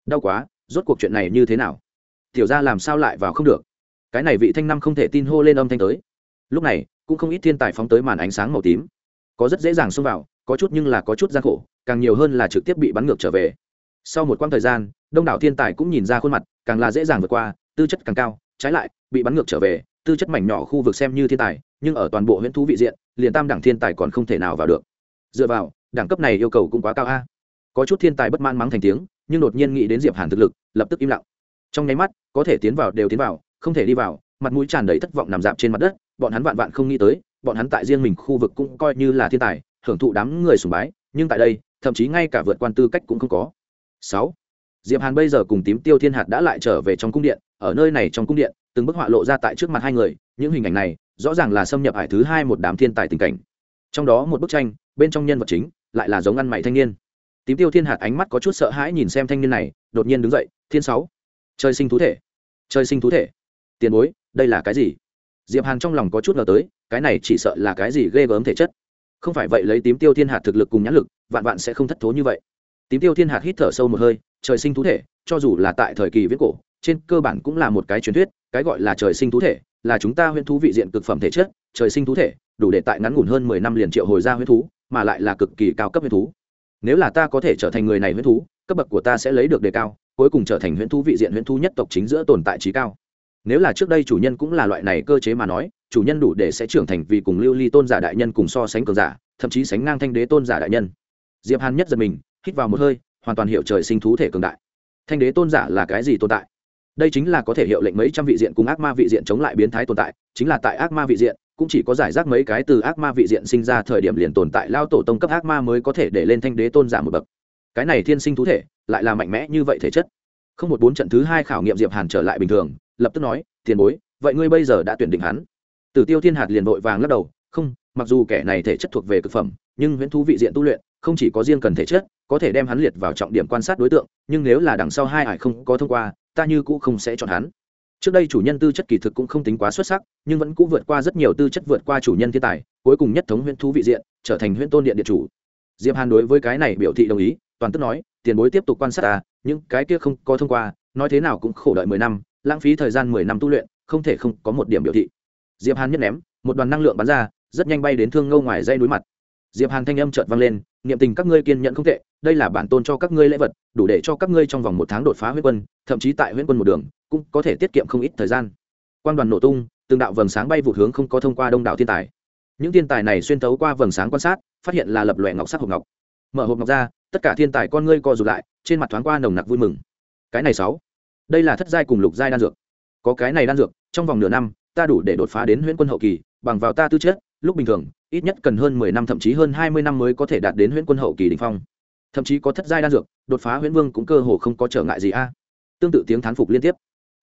Đau quá, rốt cuộc chuyện này như thế nào? Tiểu ra làm sao lại vào không được. Cái này vị thanh năm không thể tin hô lên âm thanh tới. Lúc này, cũng không ít thiên tài phóng tới màn ánh sáng màu tím. Có rất dễ dàng xông vào, có chút nhưng là có chút gian khổ, càng nhiều hơn là trực tiếp bị bắn ngược trở về. Sau một quãng thời gian, đông đảo thiên tài cũng nhìn ra khuôn mặt, càng là dễ dàng vượt qua, tư chất càng cao, trái lại, bị bắn ngược trở về, tư chất mảnh nhỏ khu vực xem như thiên tài, nhưng ở toàn bộ huyện thú vị diện, liền tam đẳng thiên tài còn không thể nào vào được. Dựa vào, đẳng cấp này yêu cầu cũng quá cao a. Có chút thiên tài bất man mắng thành tiếng, nhưng đột nhiên nghĩ đến diệp hàn thực lực, lập tức im lặng trong nháy mắt, có thể tiến vào đều tiến vào, không thể đi vào, mặt mũi tràn đầy thất vọng nằm dạp trên mặt đất, bọn hắn vạn vạn không nghĩ tới, bọn hắn tại riêng mình khu vực cũng coi như là thiên tài, hưởng thụ đám người sùng bái, nhưng tại đây, thậm chí ngay cả vượt quan tư cách cũng không có. Sáu, diệp hàn bây giờ cùng tím tiêu thiên hạt đã lại trở về trong cung điện, ở nơi này trong cung điện, từng bức họa lộ ra tại trước mặt hai người, những hình ảnh này, rõ ràng là xâm nhập hải thứ hai một đám thiên tài tình cảnh. Trong đó một bức tranh, bên trong nhân vật chính, lại là giống ăn mày thanh niên. Tím tiêu thiên hạt ánh mắt có chút sợ hãi nhìn xem thanh niên này, đột nhiên đứng dậy, thiên sáu chơi sinh thú thể. Chơi sinh thú thể. Tiền bối, đây là cái gì? Diệp hàn trong lòng có chút ngờ tới, cái này chỉ sợ là cái gì ghê gớm thể chất. Không phải vậy lấy tím tiêu thiên hạt thực lực cùng nhãn lực, vạn vạn sẽ không thất thố như vậy. Tím tiêu thiên hạt hít thở sâu một hơi, trời sinh thú thể, cho dù là tại thời kỳ viễn cổ, trên cơ bản cũng là một cái truyền thuyết, cái gọi là trời sinh thú thể, là chúng ta huyễn thú vị diện cực phẩm thể chất, trời sinh thú thể, đủ để tại ngắn ngủn hơn mười năm liền triệu hồi ra huyễn thú, mà lại là cực kỳ cao cấp huyễn thú. Nếu là ta có thể trở thành người này huyễn thú, cấp bậc của ta sẽ lấy được đề cao cuối cùng trở thành huyễn thú vị diện huyễn thú nhất tộc chính giữa tồn tại trí cao. Nếu là trước đây chủ nhân cũng là loại này cơ chế mà nói, chủ nhân đủ để sẽ trưởng thành vì cùng lưu ly tôn giả đại nhân cùng so sánh cường giả, thậm chí sánh ngang thanh đế tôn giả đại nhân. Diệp hàn nhất giật mình, hít vào một hơi, hoàn toàn hiểu trời sinh thú thể cường đại. Thanh đế tôn giả là cái gì tồn tại? Đây chính là có thể hiệu lệnh mấy trăm vị diện cùng ác ma vị diện chống lại biến thái tồn tại, chính là tại ác ma vị diện, cũng chỉ có giải rác mấy cái từ ác ma vị diện sinh ra thời điểm liền tồn tại, lao tổ tông cấp ác ma mới có thể để lên thanh đế tôn giả một bậc cái này thiên sinh thú thể lại là mạnh mẽ như vậy thể chất. Không một bốn trận thứ hai khảo nghiệm diệp hàn trở lại bình thường, lập tức nói, tiền bối, vậy ngươi bây giờ đã tuyển định hắn? Tử tiêu thiên hạt liền vội vàng lắc đầu, không, mặc dù kẻ này thể chất thuộc về cực phẩm, nhưng huyễn thú vị diện tu luyện, không chỉ có riêng cần thể chất, có thể đem hắn liệt vào trọng điểm quan sát đối tượng, nhưng nếu là đằng sau hai ải không có thông qua, ta như cũ không sẽ chọn hắn. Trước đây chủ nhân tư chất kỳ thực cũng không tính quá xuất sắc, nhưng vẫn cũng vượt qua rất nhiều tư chất vượt qua chủ nhân thiên tài, cuối cùng nhất thống huyễn thú vị diện, trở thành huyễn tôn điện điện chủ. Diệp hàn đối với cái này biểu thị đồng ý toàn tức nói, tiền bối tiếp tục quan sát ta, những cái kia không có thông qua, nói thế nào cũng khổ đợi mười năm, lãng phí thời gian mười năm tu luyện, không thể không có một điểm biểu thị. Diệp hàn nhất ném, một đoàn năng lượng bắn ra, rất nhanh bay đến thương ngâu ngoài dây núi mặt. Diệp hàn thanh âm chợt vang lên, niệm tình các ngươi kiên nhẫn không tệ, đây là bản tôn cho các ngươi lễ vật, đủ để cho các ngươi trong vòng một tháng đột phá huyết quân, thậm chí tại huyết quân một đường, cũng có thể tiết kiệm không ít thời gian. Quan đoàn nổ tung, từng đạo vầng sáng bay vụt hướng không có thông qua đông đảo thiên tài. Những thiên tài này xuyên thấu qua vầng sáng quan sát, phát hiện là lập lòe ngọc sắc hộp ngọc. Mở hộp ngọc ra tất cả thiên tài con ngươi co rụt lại, trên mặt thoáng qua nồng nặc vui mừng. Cái này sáu. Đây là thất giai cùng lục giai đan dược. Có cái này đan dược, trong vòng nửa năm, ta đủ để đột phá đến huyễn quân hậu kỳ, bằng vào ta tư chất, lúc bình thường, ít nhất cần hơn mười năm, thậm chí hơn hai mươi năm mới có thể đạt đến huyễn quân hậu kỳ đỉnh phong. Thậm chí có thất giai đan dược, đột phá huyễn vương cũng cơ hồ không có trở ngại gì a. Tương tự tiếng thán phục liên tiếp.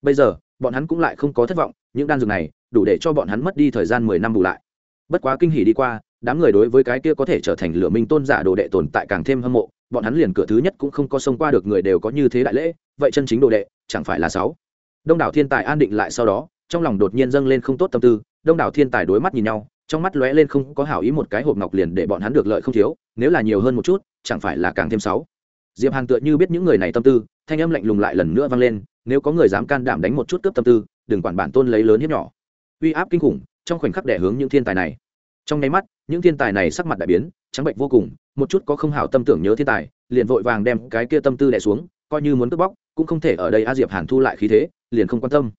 Bây giờ, bọn hắn cũng lại không có thất vọng, những đan dược này đủ để cho bọn hắn mất đi thời gian mười năm bù lại. Bất quá kinh hỉ đi qua đám người đối với cái kia có thể trở thành lửa minh tôn giả đồ đệ tồn tại càng thêm hâm mộ, bọn hắn liền cửa thứ nhất cũng không có xông qua được người đều có như thế đại lễ, vậy chân chính đồ đệ, chẳng phải là sáu? Đông đảo thiên tài an định lại sau đó, trong lòng đột nhiên dâng lên không tốt tâm tư, đông đảo thiên tài đối mắt nhìn nhau, trong mắt lóe lên không có hảo ý một cái hộp ngọc liền để bọn hắn được lợi không thiếu, nếu là nhiều hơn một chút, chẳng phải là càng thêm sáu? Diệp hàn tựa như biết những người này tâm tư, thanh âm lạnh lùng lại lần nữa vang lên, nếu có người dám can đảm đánh một chút cướp tâm tư, đừng quản bản tôn lấy lớn hiếp nhỏ. Uy áp kinh khủng, trong khoảnh khắc đẻ hướng những thiên tài này trong nháy mắt, những thiên tài này sắc mặt đại biến, trắng bệnh vô cùng, một chút có không hảo tâm tưởng nhớ thiên tài, liền vội vàng đem cái kia tâm tư đẻ xuống, coi như muốn cướp bóc, cũng không thể ở đây a diệp hàn thu lại khí thế, liền không quan tâm.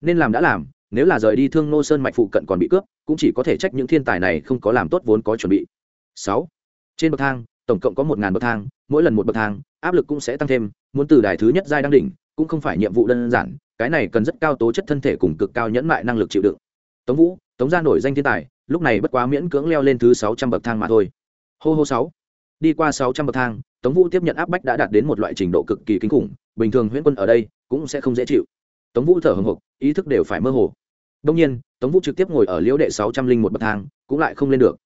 Nên làm đã làm, nếu là rời đi thương nô sơn mạch phụ cận còn bị cướp, cũng chỉ có thể trách những thiên tài này không có làm tốt vốn có chuẩn bị. Sáu. Trên bậc thang, tổng cộng có một ngàn bậc thang, mỗi lần một bậc thang, áp lực cũng sẽ tăng thêm, muốn từ đài thứ nhất giai đăng đỉnh, cũng không phải nhiệm vụ đơn giản, cái này cần rất cao tố chất thân thể cùng cực cao nhẫn mại năng lực chịu đựng. Tống vũ, tống gia nổi danh thiên tài lúc này bất quá miễn cưỡng leo lên thứ sáu trăm bậc thang mà thôi. Hô hô sáu. Đi qua sáu trăm bậc thang, tống vũ tiếp nhận áp bách đã đạt đến một loại trình độ cực kỳ kinh khủng, bình thường huyễn quân ở đây cũng sẽ không dễ chịu. Tống vũ thở hồng hộc, ý thức đều phải mơ hồ. Đông nhiên, tống vũ trực tiếp ngồi ở liễu đệ sáu trăm linh một bậc thang, cũng lại không lên được.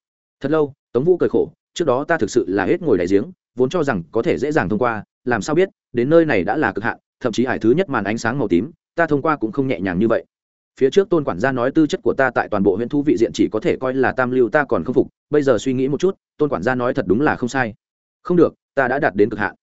Thật lâu, tống vũ cười khổ, trước đó ta thực sự là hết ngồi đại giếng, vốn cho rằng có thể dễ dàng thông qua, làm sao biết, đến nơi này đã là cực hạn, thậm chí hải thứ nhất màn ánh sáng màu tím, ta thông qua cũng không nhẹ nhàng như vậy phía trước tôn quản gia nói tư chất của ta tại toàn bộ huyện thu vị diện chỉ có thể coi là tam lưu ta còn không phục, bây giờ suy nghĩ một chút, tôn quản gia nói thật đúng là không sai. Không được, ta đã đạt đến cực hạn.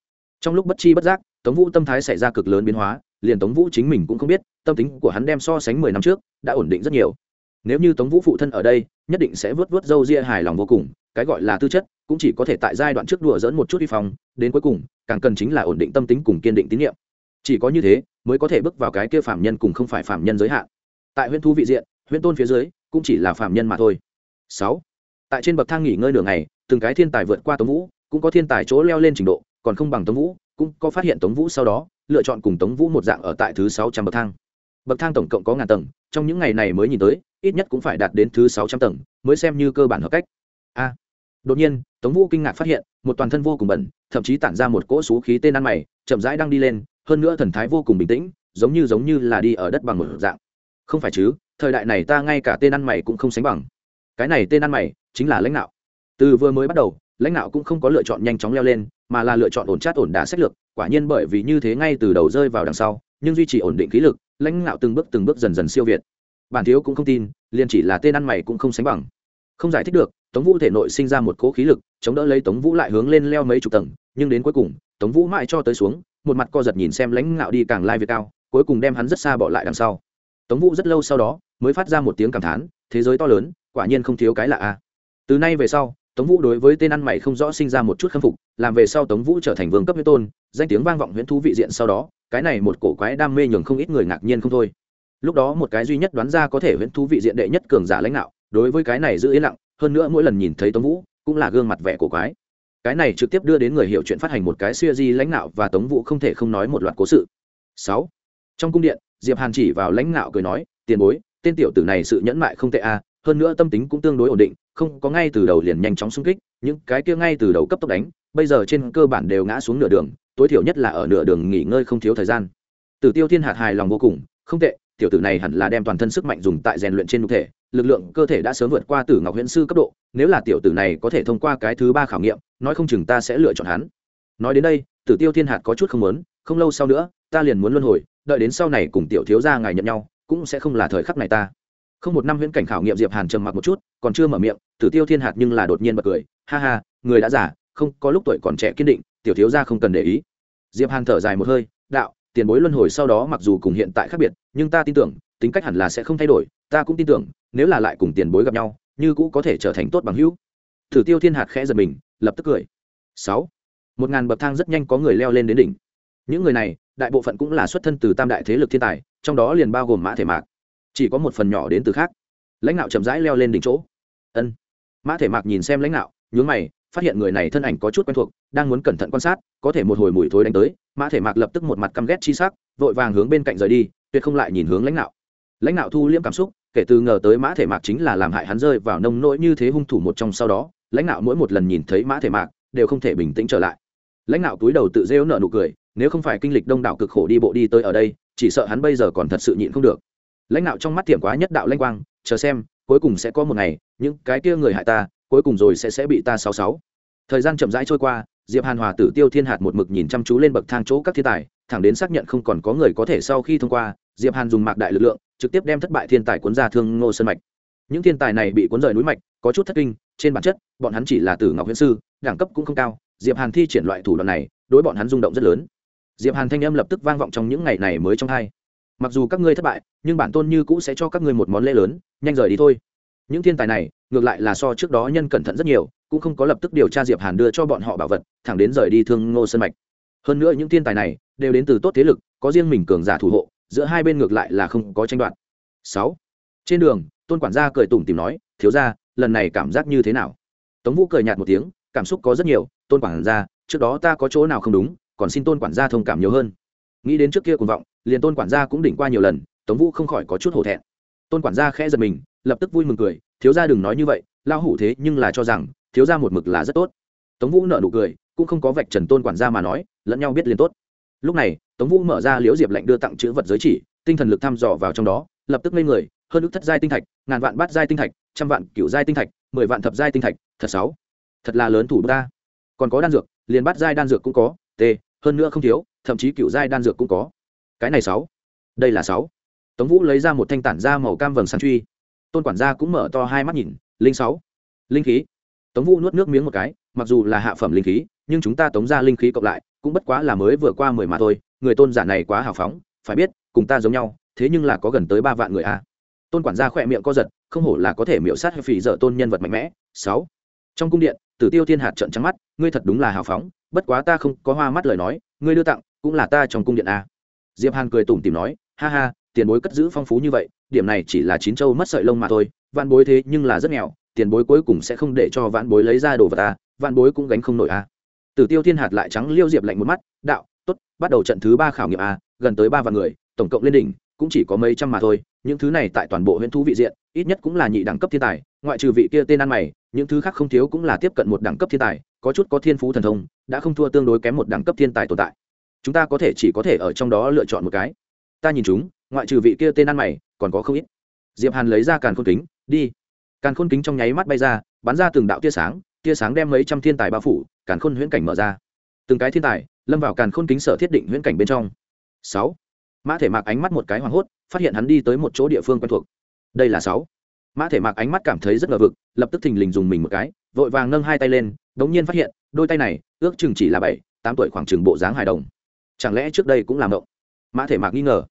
Trong lúc bất chi bất giác, tống vũ tâm thái xảy ra cực lớn biến hóa, liền tống vũ chính mình cũng không biết, tâm tính của hắn đem so sánh mười năm trước, đã ổn định rất nhiều. Nếu như tống vũ phụ thân ở đây, nhất định sẽ vớt vớt râu ria hài lòng vô cùng, cái gọi là tư chất cũng chỉ có thể tại giai đoạn trước đùa dỡn một chút đi phòng đến cuối cùng, càng cần chính là ổn định tâm tính cùng kiên định tín nhiệm. Chỉ có như thế, mới có thể bước vào cái kia phạm nhân cùng không phải phạm nhân giới hạn tại huyện thu vị diện huyện tôn phía dưới, cũng chỉ là phạm nhân mà thôi. Sáu. Tại trên bậc thang nghỉ ngơi nửa ngày, từng cái thiên tài vượt qua tống vũ, cũng có thiên tài chỗ leo lên trình độ, còn không bằng tống vũ, cũng có phát hiện tống vũ sau đó, lựa chọn cùng tống vũ một dạng ở tại thứ sáu trăm bậc thang. Bậc thang tổng cộng có ngàn tầng, trong những ngày này mới nhìn tới, ít nhất cũng phải đạt đến thứ sáu trăm tầng, mới xem như cơ bản hợp cách. A. Đột nhiên, tống vũ kinh ngạc phát hiện, một toàn thân vô cùng bẩn, thậm chí tản ra một cỗ xú khí tên ăn mày, chậm rãi đang đi lên, hơn nữa thần thái vô cùng bình tĩnh, giống như giống như là đi ở đất bằng một dạng không phải chứ, thời đại này ta ngay cả tên ăn mày cũng không sánh bằng. Cái này tên ăn mày chính là lãnh đạo. Từ vừa mới bắt đầu, lãnh đạo cũng không có lựa chọn nhanh chóng leo lên, mà là lựa chọn ổn chát ổn đả sách lược, quả nhiên bởi vì như thế ngay từ đầu rơi vào đằng sau, nhưng duy trì ổn định khí lực, lãnh đạo từng bước từng bước dần dần siêu việt. Bản thiếu cũng không tin, liền chỉ là tên ăn mày cũng không sánh bằng. Không giải thích được, tống vũ thể nội sinh ra một cỗ khí lực, chống đỡ lấy tống vũ lại hướng lên leo mấy chục tầng, nhưng đến cuối cùng, tống vũ mãi cho tới xuống, một mặt co giật nhìn xem lãnh đạo đi càng lai việt cao, cuối cùng đem hắn rất xa bỏ lại đằng sau tống vũ rất lâu sau đó mới phát ra một tiếng cảm thán, thế giới to lớn, quả nhiên không thiếu cái lạ a. Từ nay về sau, tống vũ đối với tên ăn mày không rõ sinh ra một chút khâm phục, làm về sau tống vũ trở thành vương cấp huyết tôn, danh tiếng vang vọng huyễn thú vị diện sau đó, cái này một cổ quái đam mê nhường không ít người ngạc nhiên không thôi. Lúc đó một cái duy nhất đoán ra có thể huyễn thú vị diện đệ nhất cường giả lãnh đạo, đối với cái này giữ yên lặng, hơn nữa mỗi lần nhìn thấy tống vũ, cũng là gương mặt vẻ cổ quái. Cái này trực tiếp đưa đến người hiểu chuyện phát hành một cái siêu di lãnh đạo và tống vũ không thể không nói một loạt cố sự. Sáu. Trong cung điện diệp hàn chỉ vào lãnh ngạo cười nói, tiền bối, tên tiểu tử này sự nhẫn mại không tệ a hơn nữa tâm tính cũng tương đối ổn định, không có ngay từ đầu liền nhanh chóng xung kích, những cái kia ngay từ đầu cấp tốc đánh, bây giờ trên cơ bản đều ngã xuống nửa đường, tối thiểu nhất là ở nửa đường nghỉ ngơi không thiếu thời gian. Tử tiêu thiên hạt hài lòng vô cùng, không tệ, tiểu tử này hẳn là đem toàn thân sức mạnh dùng tại rèn luyện trên nhục thể, lực lượng cơ thể đã sớm vượt qua tử ngọc huyễn sư cấp độ, nếu là tiểu tử này có thể thông qua cái thứ ba khảo nghiệm, nói không chừng ta sẽ lựa chọn hắn. Nói đến đây, tử tiêu thiên hạt có chút không muốn, không lâu sau nữa, ta liền muốn luân hồi đợi đến sau này cùng tiểu thiếu gia ngài nhận nhau, cũng sẽ không là thời khắc này ta. Không một năm huyễn cảnh khảo nghiệm diệp hàn trầm mặc một chút, còn chưa mở miệng, tử tiêu thiên hạt nhưng là đột nhiên bật cười, ha ha, người đã giả không, có lúc tuổi còn trẻ kiên định, tiểu thiếu gia không cần để ý. Diệp hàn thở dài một hơi, đạo, tiền bối luân hồi sau đó mặc dù cùng hiện tại khác biệt, nhưng ta tin tưởng, tính cách hẳn là sẽ không thay đổi, ta cũng tin tưởng, nếu là lại cùng tiền bối gặp nhau, như cũ có thể trở thành tốt bằng hữu. Thử tiêu thiên hạt khẽ giật mình, lập tức cười. Sáu. Một ngàn bậc thang rất nhanh có người leo lên đến đỉnh. Những người này đại bộ phận cũng là xuất thân từ tam đại thế lực thiên tài, trong đó liền bao gồm mã thể mạc. Chỉ có một phần nhỏ đến từ khác. Lãnh đạo chậm rãi leo lên đỉnh chỗ. Ân. Mã thể mạc nhìn xem lãnh đạo nhướng mày, phát hiện người này thân ảnh có chút quen thuộc, đang muốn cẩn thận quan sát, có thể một hồi mùi thối đánh tới, mã thể mạc lập tức một mặt căm ghét chi sắc, vội vàng hướng bên cạnh rời đi, tuyệt không lại nhìn hướng lãnh đạo lãnh đạo thu liễm cảm xúc, kể từ ngờ tới mã thể mạc chính là làm hại hắn rơi vào nông nỗi như thế hung thủ một trong sau đó, lãnh đạo mỗi một lần nhìn thấy mã thể mạc, đều không thể bình tĩnh trở lại. Lãnh đạo túi đầu tự rêu nợ nụ cười nếu không phải kinh lịch đông đảo cực khổ đi bộ đi tới ở đây, chỉ sợ hắn bây giờ còn thật sự nhịn không được. Lãnh đạo trong mắt thiểm quá nhất đạo lanh quang, chờ xem, cuối cùng sẽ có một ngày, những cái kia người hại ta, cuối cùng rồi sẽ sẽ bị ta sáu sáu. Thời gian chậm rãi trôi qua, diệp hàn hòa tử tiêu thiên hạt một mực nhìn chăm chú lên bậc thang chỗ các thiên tài, thẳng đến xác nhận không còn có người có thể sau khi thông qua, diệp hàn dùng mạc đại lực lượng, trực tiếp đem thất bại thiên tài cuốn ra thương ngô sơn mạch. Những thiên tài này bị cuốn rời núi mạch, có chút thất kinh, trên bản chất, bọn hắn chỉ là tử ngọc huyễn sư, đẳng cấp cũng không cao, diệp hàn thi triển loại thủ đoạn này, đối bọn hắn rung động rất lớn diệp hàn thanh âm lập tức vang vọng trong những ngày này mới trong hai. Mặc dù các ngươi thất bại, nhưng bản tôn như cũ sẽ cho các ngươi một món lễ lớn, nhanh rời đi thôi. Những thiên tài này, ngược lại là so trước đó nhân cẩn thận rất nhiều, cũng không có lập tức điều tra diệp hàn đưa cho bọn họ bảo vật, thẳng đến rời đi thương ngô sơn mạch. Hơn nữa những thiên tài này, đều đến từ tốt thế lực, có riêng mình cường giả thủ hộ, giữa hai bên ngược lại là không có tranh đoạt. Sáu. Trên đường, tôn quản gia cười tủm tìm nói, thiếu gia, lần này cảm giác như thế nào? Tống vũ cười nhạt một tiếng, cảm xúc có rất nhiều, tôn quản gia, trước đó ta có chỗ nào không đúng còn xin tôn quản gia thông cảm nhiều hơn. Nghĩ đến trước kia cuồng vọng, liền tôn quản gia cũng đỉnh qua nhiều lần, tống vũ không khỏi có chút hổ thẹn. Tôn quản gia khẽ giật mình, lập tức vui mừng cười, thiếu gia đừng nói như vậy lao hủ thế nhưng là cho rằng, thiếu gia một mực là rất tốt. Tống vũ nợ nụ cười, cũng không có vạch trần tôn quản gia mà nói, lẫn nhau biết liền tốt. Lúc này, tống vũ mở ra liễu diệp lệnh đưa tặng chữ vật giới chỉ, tinh thần lực thăm dò vào trong đó, lập tức lên người, hơn ước thất giai tinh thạch, ngàn vạn bát giai tinh thạch, trăm vạn cựu giai tinh thạch, mười vạn thập giai tinh thạch, thật sáu. Thật là lớn thủ ta. Còn có đan dược, liền bát giai đan dược cũng có, t hơn nữa không thiếu, thậm chí cựu giai đan dược cũng có. Cái này sáu. Đây là sáu. Tống vũ lấy ra một thanh tản da màu cam vầng sáng truy. Tôn quản gia cũng mở to hai mắt nhìn, linh sáu. Linh khí. Tống vũ nuốt nước miếng một cái, mặc dù là hạ phẩm linh khí, nhưng chúng ta tống ra linh khí cộng lại, cũng bất quá là mới vừa qua mười mà thôi, người tôn giả này quá hào phóng, phải biết, cùng ta giống nhau, thế nhưng là có gần tới ba vạn người a tôn quản gia khỏe miệng co giật, không hổ là có thể miễu sát hay phỉ dở tôn nhân vật mạnh mẽ, sáu. Trong cung điện, tử tiêu thiên hạt trận trắng mắt ngươi thật đúng là hào phóng, bất quá ta không có hoa mắt lời nói, ngươi đưa tặng, cũng là ta trong cung điện a diệp hàn cười tủm tìm nói, ha ha, tiền bối cất giữ phong phú như vậy, điểm này chỉ là chín châu mất sợi lông mà thôi, vạn bối thế nhưng là rất nghèo, tiền bối cuối cùng sẽ không để cho vạn bối lấy ra đồ vật ta vạn bối cũng gánh không nổi a tử tiêu thiên hạt lại trắng liêu diệp lạnh một mắt, đạo, tốt, bắt đầu trận thứ ba khảo nghiệm a gần tới ba vạn người, tổng cộng lên đỉnh, cũng chỉ có mấy trăm mà thôi, những thứ này tại toàn bộ huyện thú vị diện, ít nhất cũng là nhị đẳng cấp thiên tài, ngoại trừ vị kia tên ăn mày, những thứ khác không thiếu cũng là tiếp cận một đẳng cấp thiên tài có chút có thiên phú thần thông, đã không thua tương đối kém một đẳng cấp thiên tài tồn tại. Chúng ta có thể chỉ có thể ở trong đó lựa chọn một cái. Ta nhìn chúng, ngoại trừ vị kia tên ăn mày, còn có không ít. Diệp hàn lấy ra càn khôn kính, đi. Càn khôn kính trong nháy mắt bay ra, bắn ra từng đạo tia sáng tia sáng đem mấy trăm thiên tài bao phủ, càn khôn huyễn cảnh mở ra. Từng cái thiên tài lâm vào càn khôn kính sở thiết định huyễn cảnh bên trong. Sáu. Mã thể mạc ánh mắt một cái hoảng hốt, phát hiện hắn đi tới một chỗ địa phương quen thuộc. Đây là sáu. Mã thể mạc ánh mắt cảm thấy rất ngờ vực, lập tức thình lình dùng mình một cái vội vàng nâng hai tay lên đống nhiên phát hiện đôi tay này ước chừng chỉ là bảy tám tuổi khoảng chừng bộ dáng hài đồng. Chẳng lẽ trước đây cũng làm động mã thể mạc nghi ngờ.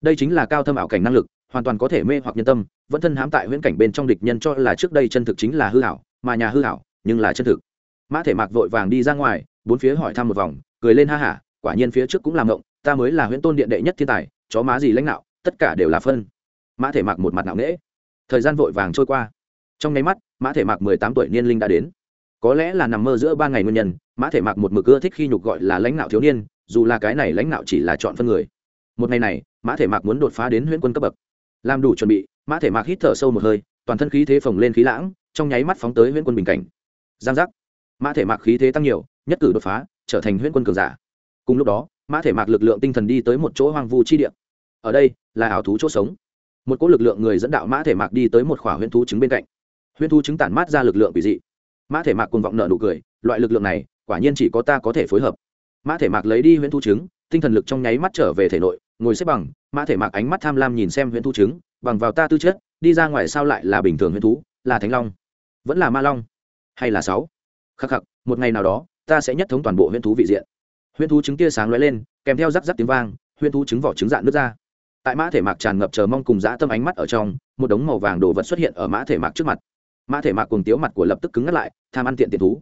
Đây chính là cao thâm ảo cảnh năng lực hoàn toàn có thể mê hoặc nhân tâm vẫn thân hãm tại huyễn cảnh bên trong địch nhân cho là trước đây chân thực chính là hư hảo mà nhà hư hảo nhưng là chân thực. Mã thể mạc vội vàng đi ra ngoài bốn phía hỏi thăm một vòng cười lên ha hả quả nhiên phía trước cũng làm động, ta mới là huyễn tôn điện đệ nhất thiên tài chó má gì lãnh đạo tất cả đều là phân. Mã thể mạc một mặt nặng nễ thời gian vội vàng trôi qua trong nháy mắt, mã thể mạc mười tám tuổi niên linh đã đến. Có lẽ là nằm mơ giữa ba ngày nguyên nhân, mã thể mạc một mực ưa thích khi nhục gọi là lãnh đạo thiếu niên, dù là cái này lãnh đạo chỉ là chọn phân người. Một ngày này, mã thể mạc muốn đột phá đến huyễn quân cấp bậc. Làm đủ chuẩn bị, mã thể mạc hít thở sâu một hơi, toàn thân khí thế phồng lên khí lãng, trong nháy mắt phóng tới huyễn quân bình cảnh. Giang giác. Mã thể mạc khí thế tăng nhiều, nhất cử đột phá, trở thành huyễn quân cường giả. Cùng lúc đó, mã thể mạc lực lượng tinh thần đi tới một chỗ hoang vu chi địa. Ở đây là ảo thú chỗ sống. Một cỗ lực lượng người dẫn đạo mã thể mạc đi tới một khỏa huyễn thú trứng bên cạnh huyễn Thu chứng tản mát ra lực lượng quỷ dị. Mã thể mạc cùng vọng nợ nụ cười loại lực lượng này quả nhiên chỉ có ta có thể phối hợp. Mã thể mạc lấy đi huyễn Thu chứng, tinh thần lực trong nháy mắt trở về thể nội ngồi xếp bằng mã thể mạc ánh mắt tham lam nhìn xem huyễn Thu chứng, bằng vào ta tư chất đi ra ngoài sao lại là bình thường huyễn thú là thánh long? Vẫn là ma long? Hay là sáu? Khắc khắc một ngày nào đó ta sẽ nhất thống toàn bộ huyễn thú vị diện. Huyễn thú trứng tia sáng lóe lên kèm theo rắc rắc tiếng vang huyễn thú trứng vỏ trứng dạn nước ra. Tại mã thể mạc tràn ngập chờ mong cùng dã tâm ánh mắt ở trong một đống màu vàng đồ vật xuất hiện ở mã thể mạc trước mặt mã thể mạc cùng tiếu mặt của lập tức cứng ngắt lại, tham ăn tiện tiện thú.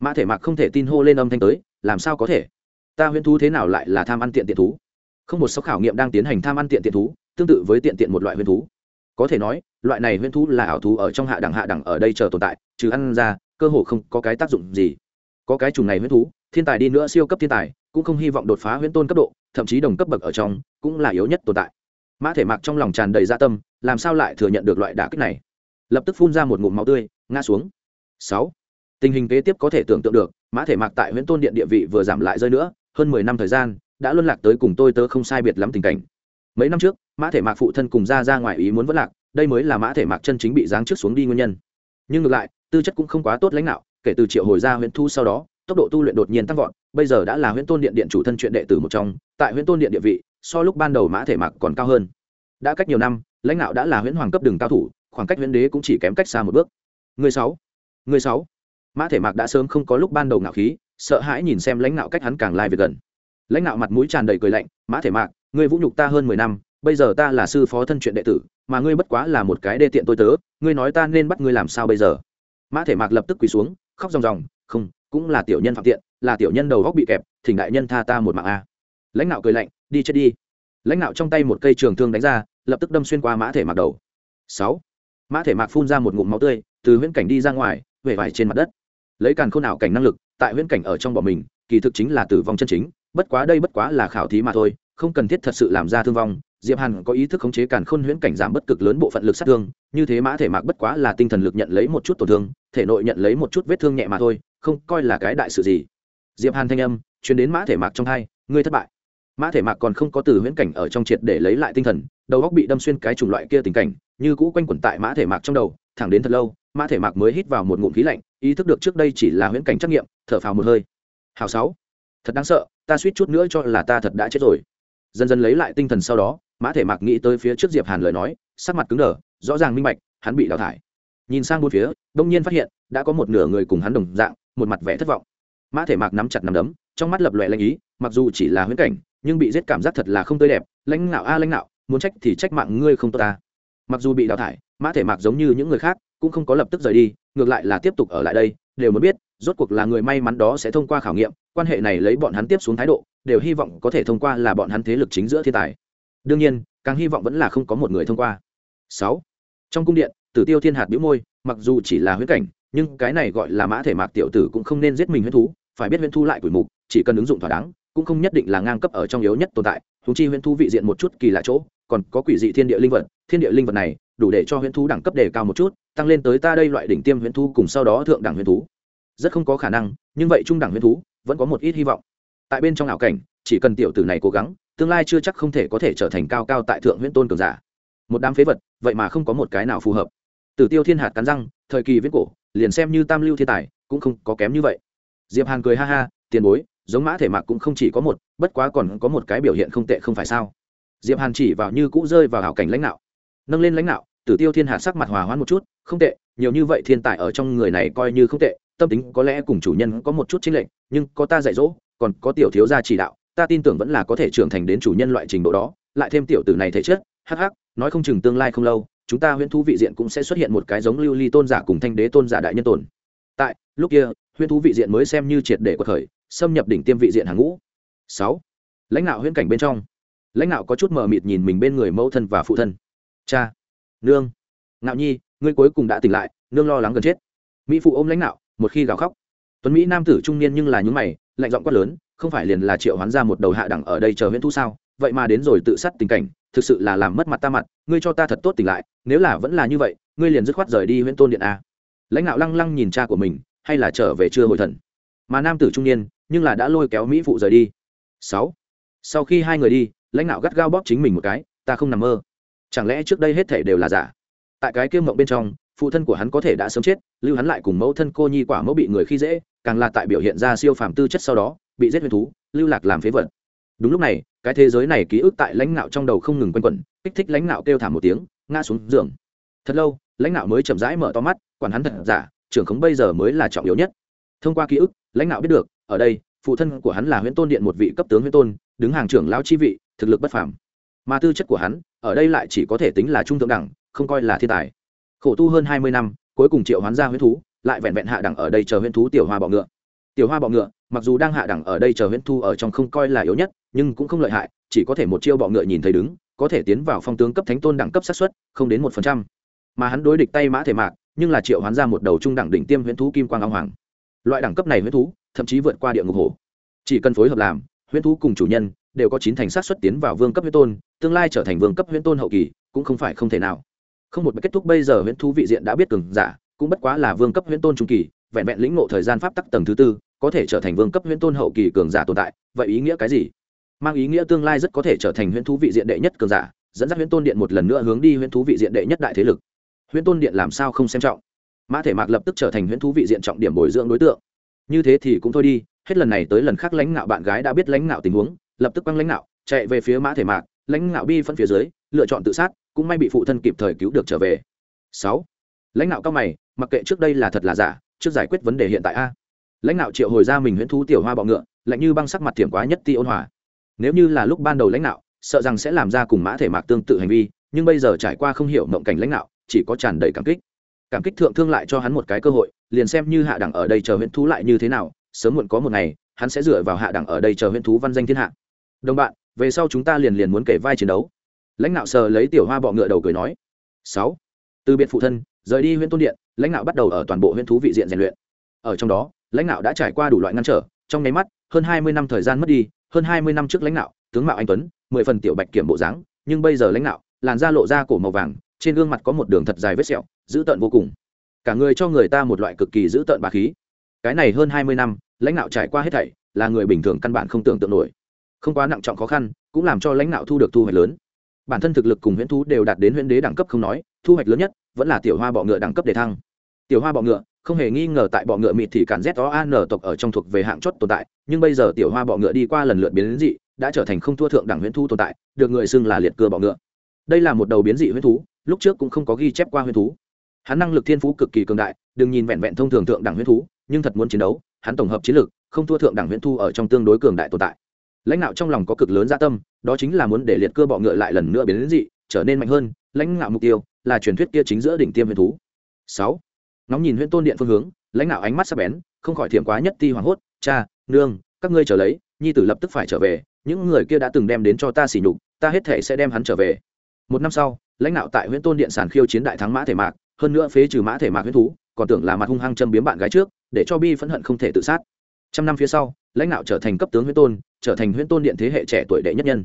Mã thể mạc không thể tin hô lên âm thanh tới, làm sao có thể? Ta huyễn thú thế nào lại là tham ăn tiện tiện thú? Không một số khảo nghiệm đang tiến hành tham ăn tiện tiện thú, tương tự với tiện tiện một loại huyễn thú. Có thể nói, loại này huyễn thú là ảo thú ở trong hạ đẳng hạ đẳng ở đây chờ tồn tại, trừ ăn ra, cơ hồ không có cái tác dụng gì. Có cái chủng này huyễn thú, thiên tài đi nữa siêu cấp thiên tài, cũng không hy vọng đột phá huyễn tôn cấp độ, thậm chí đồng cấp bậc ở trong, cũng là yếu nhất tồn tại. Mã thể mạc trong lòng tràn đầy gia tâm, làm sao lại thừa nhận được loại đả kích này? Lập tức phun ra một ngụm máu tươi, ngã xuống. Sáu, tình hình kế tiếp có thể tưởng tượng được, mã thể mạc tại huyễn tôn điện địa vị vừa giảm lại rơi nữa, hơn mười năm thời gian, đã luân lạc tới cùng tôi tớ không sai biệt lắm tình cảnh. Mấy năm trước, mã thể mạc phụ thân cùng ra ra ngoài ý muốn vất lạc, đây mới là mã thể mạc chân chính bị giáng trước xuống đi nguyên nhân. Nhưng ngược lại, tư chất cũng không quá tốt lãnh đạo, kể từ triệu hồi ra huyễn thu sau đó, tốc độ tu luyện đột nhiên tăng vọt, bây giờ đã là huyễn tôn điện điện chủ thân chuyện đệ tử một trong, tại huyễn tôn điện địa vị, so lúc ban đầu mã thể mạc còn cao hơn. Đã cách nhiều năm, lãnh đạo đã là huyễn hoàng cấp đường cao thủ khoảng cách huyễn đế cũng chỉ kém cách xa một bước. Người sáu người sáu. Mã thể mạc đã sớm không có lúc ban đầu ngạo khí, sợ hãi nhìn xem lãnh đạo cách hắn càng lai về gần. Lãnh đạo mặt mũi tràn đầy cười lạnh, mã thể mạc, ngươi vũ nhục ta hơn mười năm, bây giờ ta là sư phó thân chuyện đệ tử, mà ngươi bất quá là một cái đê tiện tôi tớ, ngươi nói ta nên bắt ngươi làm sao bây giờ? Mã thể mạc lập tức quỳ xuống, khóc ròng ròng, không, cũng là tiểu nhân phạm tiện, là tiểu nhân đầu góc bị kẹp, thỉnh đại nhân tha ta một mạng a. Lãnh đạo cười lạnh, đi chết đi. Lãnh đạo trong tay một cây trường thương đánh ra, lập tức đâm xuyên qua mã thể mạc đầu. Sáu mã thể mạc phun ra một ngụm máu tươi, từ huyễn cảnh đi ra ngoài về vải trên mặt đất. Lấy càn khôn ảo cảnh năng lực, tại huyễn cảnh ở trong bọn mình, kỳ thực chính là tử vong chân chính, bất quá đây bất quá là khảo thí mà thôi, không cần thiết thật sự làm ra thương vong. Diệp hàn có ý thức khống chế càn khôn huyễn cảnh giảm bất cực lớn bộ phận lực sát thương, như thế mã thể mạc bất quá là tinh thần lực nhận lấy một chút tổn thương, thể nội nhận lấy một chút vết thương nhẹ mà thôi, không coi là cái đại sự gì. Diệp hàn thanh âm, truyền đến mã thể mạc trong hai, ngươi thất bại. Mã thể mạc còn không có từ huyễn cảnh ở trong triệt để lấy lại tinh thần, đầu góc bị đâm xuyên cái chủng loại kia tình cảnh như cũ quanh quẩn tại mã thể mạc trong đầu, thẳng đến thật lâu, mã thể mạc mới hít vào một ngụm khí lạnh, ý thức được trước đây chỉ là huyễn cảnh trắc nghiệm, thở phào một hơi. Hào sáu, thật đáng sợ, ta suýt chút nữa cho là ta thật đã chết rồi. Dần dần lấy lại tinh thần sau đó, mã thể mạc nghĩ tới phía trước diệp hàn lời nói, sắc mặt cứng đờ, rõ ràng minh bạch, hắn bị đào thải. Nhìn sang bốn phía, đông nhiên phát hiện, đã có một nửa người cùng hắn đồng dạng, một mặt vẻ thất vọng. Mã thể mạc nắm chặt nắm đấm, trong mắt lập loè lanh ý, mặc dù chỉ là huyễn cảnh, nhưng bị giết cảm giác thật là không tươi đẹp, lãnh nạo a à lãnh nạo muốn trách thì trách mạng ngươi không tốt ta mặc dù bị đào thải, mã thể mạc giống như những người khác cũng không có lập tức rời đi, ngược lại là tiếp tục ở lại đây, đều muốn biết, rốt cuộc là người may mắn đó sẽ thông qua khảo nghiệm, quan hệ này lấy bọn hắn tiếp xuống thái độ, đều hy vọng có thể thông qua là bọn hắn thế lực chính giữa thiên tài. Đương nhiên, càng hy vọng vẫn là không có một người thông qua. Sáu. Trong cung điện, tử tiêu thiên hạt biễu môi, mặc dù chỉ là huyết cảnh, nhưng cái này gọi là mã thể mạc tiểu tử cũng không nên giết mình huyết thú, phải biết huyết thu lại quỷ mục, chỉ cần ứng dụng thỏa đáng, cũng không nhất định là ngang cấp ở trong yếu nhất tồn tại thú chi huyễn thu vị diện một chút kỳ lạ chỗ, còn có quỷ dị thiên địa linh vật thiên địa linh vật này, đủ để cho huyễn Thú đẳng cấp đề cao một chút, tăng lên tới ta đây loại đỉnh tiêm huyễn Thú cùng sau đó thượng đẳng huyễn thú. Rất không có khả năng, nhưng vậy trung đẳng huyễn thú vẫn có một ít hy vọng. Tại bên trong ảo cảnh, chỉ cần tiểu tử này cố gắng, tương lai chưa chắc không thể có thể trở thành cao cao tại thượng huyễn tôn cường giả. Một đám phế vật, vậy mà không có một cái nào phù hợp. Tử tiêu thiên hạt cắn răng, thời kỳ viễn cổ, liền xem như tam lưu thiên tài, cũng không có kém như vậy. Diệp hàn cười ha ha, tiền bối, giống mã thể mạc cũng không chỉ có một, bất quá còn có một cái biểu hiện không tệ không phải sao? Diệp hàn chỉ vào như cũ rơi vào hảo cảnh lãnh đạo nâng lên lãnh đạo, tử tiêu thiên hạ sắc mặt hòa hoãn một chút, không tệ, nhiều như vậy thiên tài ở trong người này coi như không tệ, tâm tính có lẽ cùng chủ nhân có một chút chính lệnh nhưng có ta dạy dỗ, còn có tiểu thiếu gia chỉ đạo, ta tin tưởng vẫn là có thể trưởng thành đến chủ nhân loại trình độ đó, lại thêm tiểu tử này thể chất, hắc hắc, nói không chừng tương lai không lâu, chúng ta huyễn thú vị diện cũng sẽ xuất hiện một cái giống lưu ly tôn giả cùng thanh đế tôn giả đại nhân tồn. Tại, lúc kia, huyễn thú vị diện mới xem như triệt để của thời xâm nhập đỉnh tiêm vị diện hàng ngũ. Sáu, lãnh đạo huyễn cảnh bên trong. Lãnh đạo có chút mờ mịt nhìn mình bên người mẫu thân và phụ thân cha, nương. Ngạo nhi, ngươi cuối cùng đã tỉnh lại, nương lo lắng gần chết. Mỹ phụ ôm lãnh đạo một khi gào khóc. Tuấn mỹ nam tử trung niên nhưng là những mày, lạnh giọng quát lớn, không phải liền là triệu hoán ra một đầu hạ đẳng ở đây chờ huyễn thu sao? Vậy mà đến rồi tự sát tình cảnh, thực sự là làm mất mặt ta mặt, ngươi cho ta thật tốt tỉnh lại, nếu là vẫn là như vậy, ngươi liền dứt khoát rời đi huyễn tôn điện a. Lãnh đạo lăng lăng nhìn cha của mình, hay là trở về chưa hồi thần. Mà nam tử trung niên, nhưng là đã lôi kéo mỹ phụ rời đi. Sáu. Sau khi hai người đi, lãnh đạo gắt gao bóp chính mình một cái, ta không nằm mơ chẳng lẽ trước đây hết thể đều là giả? Tại cái kiêm mộng bên trong, phụ thân của hắn có thể đã sớm chết, lưu hắn lại cùng mẫu thân cô nhi quả mẫu bị người khi dễ, càng là tại biểu hiện ra siêu phàm tư chất sau đó, bị giết huyền thú, lưu lạc làm phế vật. Đúng lúc này, cái thế giới này ký ức tại lãnh đạo trong đầu không ngừng quanh quẩn, kích thích lãnh đạo kêu thảm một tiếng, ngã xuống giường. Thật lâu, lãnh đạo mới chậm rãi mở to mắt, quản hắn thật giả, trưởng khống bây giờ mới là trọng yếu nhất. Thông qua ký ức, lãnh đạo biết được, ở đây, phụ thân của hắn là huyễn tôn điện một vị cấp tướng huyễn tôn, đứng hàng trưởng lão chi vị, thực lực bất phàm mà tư chất của hắn, ở đây lại chỉ có thể tính là trung thượng đẳng, không coi là thiên tài. Khổ tu hơn hai mươi năm, cuối cùng triệu hoán ra huyễn thú, lại vẹn vẹn hạ đẳng ở đây chờ huyễn thú tiểu hoa bọ ngựa. Tiểu hoa bọ ngựa, mặc dù đang hạ đẳng ở đây chờ huyễn thu ở trong không coi là yếu nhất, nhưng cũng không lợi hại, chỉ có thể một chiêu bọ ngựa nhìn thấy đứng, có thể tiến vào phong tướng cấp thánh tôn đẳng cấp sát xuất không đến một phần trăm. Mà hắn đối địch tay mã thể mạc, nhưng là triệu hoán ra một đầu trung đẳng đỉnh tiêm huyễn thú kim quang áo hoàng. Loại đẳng cấp này huyễn thú, thậm chí vượt qua địa ngục hổ. Chỉ cần phối hợp làm, huyễn thú cùng chủ nhân, đều có chín thành sát xuất tiến vào vương cấp huyết tôn tương lai trở thành vương cấp huyễn tôn hậu kỳ cũng không phải không thể nào. Không một kết thúc bây giờ huyễn thú vị diện đã biết cường giả, cũng bất quá là vương cấp huyễn tôn trung kỳ, vẹn vẹn lĩnh ngộ thời gian pháp tắc tầng thứ tư, có thể trở thành vương cấp huyễn tôn hậu kỳ cường giả tồn tại, vậy ý nghĩa cái gì? Mang ý nghĩa tương lai rất có thể trở thành huyễn thú vị diện đệ nhất cường giả, dẫn dắt huyễn tôn điện một lần nữa hướng đi huyễn thú vị diện đệ nhất đại thế lực. Huyễn tôn điện làm sao không xem trọng? Mã thể mạc lập tức trở thành huyễn thú vị diện trọng điểm bồi dưỡng đối tượng. Như thế thì cũng thôi đi, hết lần này tới lần khác lãnh ngạo bạn gái đã biết lãnh ngạo tình huống, lập tức quăng lãnh ngạo, chạy về phía mã thể mạc lãnh ngạo bi phân phía dưới, lựa chọn tự sát, cũng may bị phụ thân kịp thời cứu được trở về. Sáu, lãnh ngạo cao mày, mặc kệ trước đây là thật là giả, trước giải quyết vấn đề hiện tại a. Lãnh ngạo triệu hồi ra mình huyễn thú tiểu hoa bọ ngựa, lạnh như băng sắc mặt thiểm quá nhất ti ôn hòa. Nếu như là lúc ban đầu lãnh đạo sợ rằng sẽ làm ra cùng mã thể mạc tương tự hành vi, nhưng bây giờ trải qua không hiểu mộng cảnh lãnh đạo chỉ có tràn đầy cảm kích. Cảm kích thượng thương lại cho hắn một cái cơ hội, liền xem như hạ đẳng ở đây chờ huyễn thú lại như thế nào, sớm muộn có một ngày, hắn sẽ dựa vào hạ đẳng ở đây chờ huyễn thú văn danh thiên hạ. Đồng bạn về sau chúng ta liền liền muốn kể vai chiến đấu. Lãnh đạo sờ lấy tiểu hoa bọ ngựa đầu cười nói, sáu, từ biệt phụ thân, rời đi huyện tôn điện, lãnh đạo bắt đầu ở toàn bộ huyện thú vị diện rèn luyện. Ở trong đó, lãnh đạo đã trải qua đủ loại ngăn trở, trong nháy mắt, hơn hai mươi năm thời gian mất đi, hơn hai mươi năm trước lãnh đạo, tướng mạo anh tuấn, mười phần tiểu bạch kiểm bộ dáng, nhưng bây giờ lãnh đạo, làn da lộ ra cổ màu vàng, trên gương mặt có một đường thật dài vết sẹo, dữ tợn vô cùng. Cả người cho người ta một loại cực kỳ dữ tợn bà khí. Cái này hơn hai mươi năm, lãnh đạo trải qua hết thảy, là người bình thường căn bản không tưởng tượng nổi không quá nặng trọng khó khăn, cũng làm cho lãnh đạo thu được thu hoạch lớn. Bản thân thực lực cùng huyễn thú đều đạt đến huyễn đế đẳng cấp không nói, thu hoạch lớn nhất vẫn là tiểu hoa bọ ngựa đẳng cấp để thăng. Tiểu hoa bọ ngựa, không hề nghi ngờ tại bọ ngựa mịt thì cản z o an tộc ở trong thuộc về hạng chót tồn tại, nhưng bây giờ tiểu hoa bọ ngựa đi qua lần lượt biến dị, đã trở thành không thua thượng đẳng huyễn thú tồn tại, được người xưng là liệt cưa bọ ngựa. Đây là một đầu biến dị huyễn thú, lúc trước cũng không có ghi chép qua huyễn thú. Hắn năng lực thiên phú cực kỳ cường đại, đừng nhìn vẹn vẹn thông thường thượng đẳng huyễn thú, nhưng thật muốn chiến đấu, hắn tổng hợp chiến lực, không thua thượng đẳng huyễn thu ở trong tương đối cường đại tồn tại lãnh đạo trong lòng có cực lớn gia tâm, đó chính là muốn để liệt cưa bọ ngựa lại lần nữa biến đến dị, trở nên mạnh hơn, lãnh đạo mục tiêu là truyền thuyết kia chính giữa đỉnh tiêm huyền thú. Sáu nóng nhìn huyễn tôn điện phương hướng, lãnh đạo ánh mắt sắc bén, không khỏi thiểm quá nhất ti hoảng hốt, cha, nương, các ngươi trở lấy, nhi tử lập tức phải trở về, những người kia đã từng đem đến cho ta xỉ nhục, ta hết thể sẽ đem hắn trở về. Một năm sau, lãnh đạo tại huyễn tôn điện sản khiêu chiến đại thắng mã thể mạc, hơn nữa phế trừ mã thể mạc huyễn thú, còn tưởng là mặt hung hăng châm biếm bạn gái trước, để cho bi phẫn hận không thể tự sát. Trăm năm phía sau, lãnh đạo trở thành cấp tướng huyễn tôn trở thành huyễn tôn điện thế hệ trẻ tuổi đệ nhất nhân.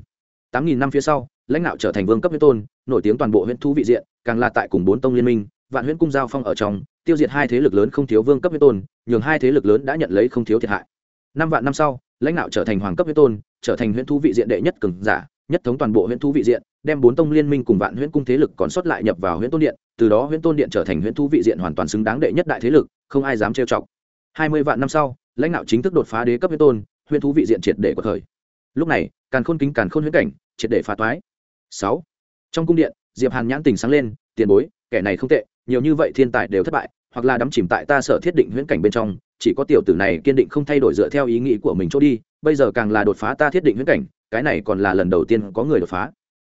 Tám nghìn năm phía sau, lãnh đạo trở thành vương cấp huyễn tôn, nổi tiếng toàn bộ huyễn thú vị diện, càng là tại cùng bốn tông liên minh, vạn huyễn cung giao phong ở trong, tiêu diệt hai thế lực lớn không thiếu vương cấp huyễn tôn, nhường hai thế lực lớn đã nhận lấy không thiếu thiệt hại. Năm vạn năm sau, lãnh đạo trở thành hoàng cấp huyễn tôn, trở thành huyễn thú vị diện đệ nhất cường giả, nhất thống toàn bộ huyễn thú vị diện, đem bốn tông liên minh cùng vạn huyễn cung thế lực còn sót lại nhập vào huyễn tôn điện, từ đó huyễn tôn điện trở thành huyễn thú vị diện hoàn toàn xứng đáng đệ nhất đại thế lực, không ai dám trêu chọc. Hai mươi vạn năm sau, lãnh đạo chính thức đột phá đế cấp huyễn tôn huyễn thú vị diện triệt để của thời. Lúc này, càn khôn kính càn khôn huyễn cảnh, triệt để phá toái. Sáu. Trong cung điện, diệp hàn nhãn tình sáng lên, tiền bối, kẻ này không tệ, nhiều như vậy thiên tài đều thất bại, hoặc là đắm chìm tại ta sở thiết định huyễn cảnh bên trong, chỉ có tiểu tử này kiên định không thay đổi dựa theo ý nghĩ của mình chỗ đi, bây giờ càng là đột phá ta thiết định huyễn cảnh, cái này còn là lần đầu tiên có người đột phá.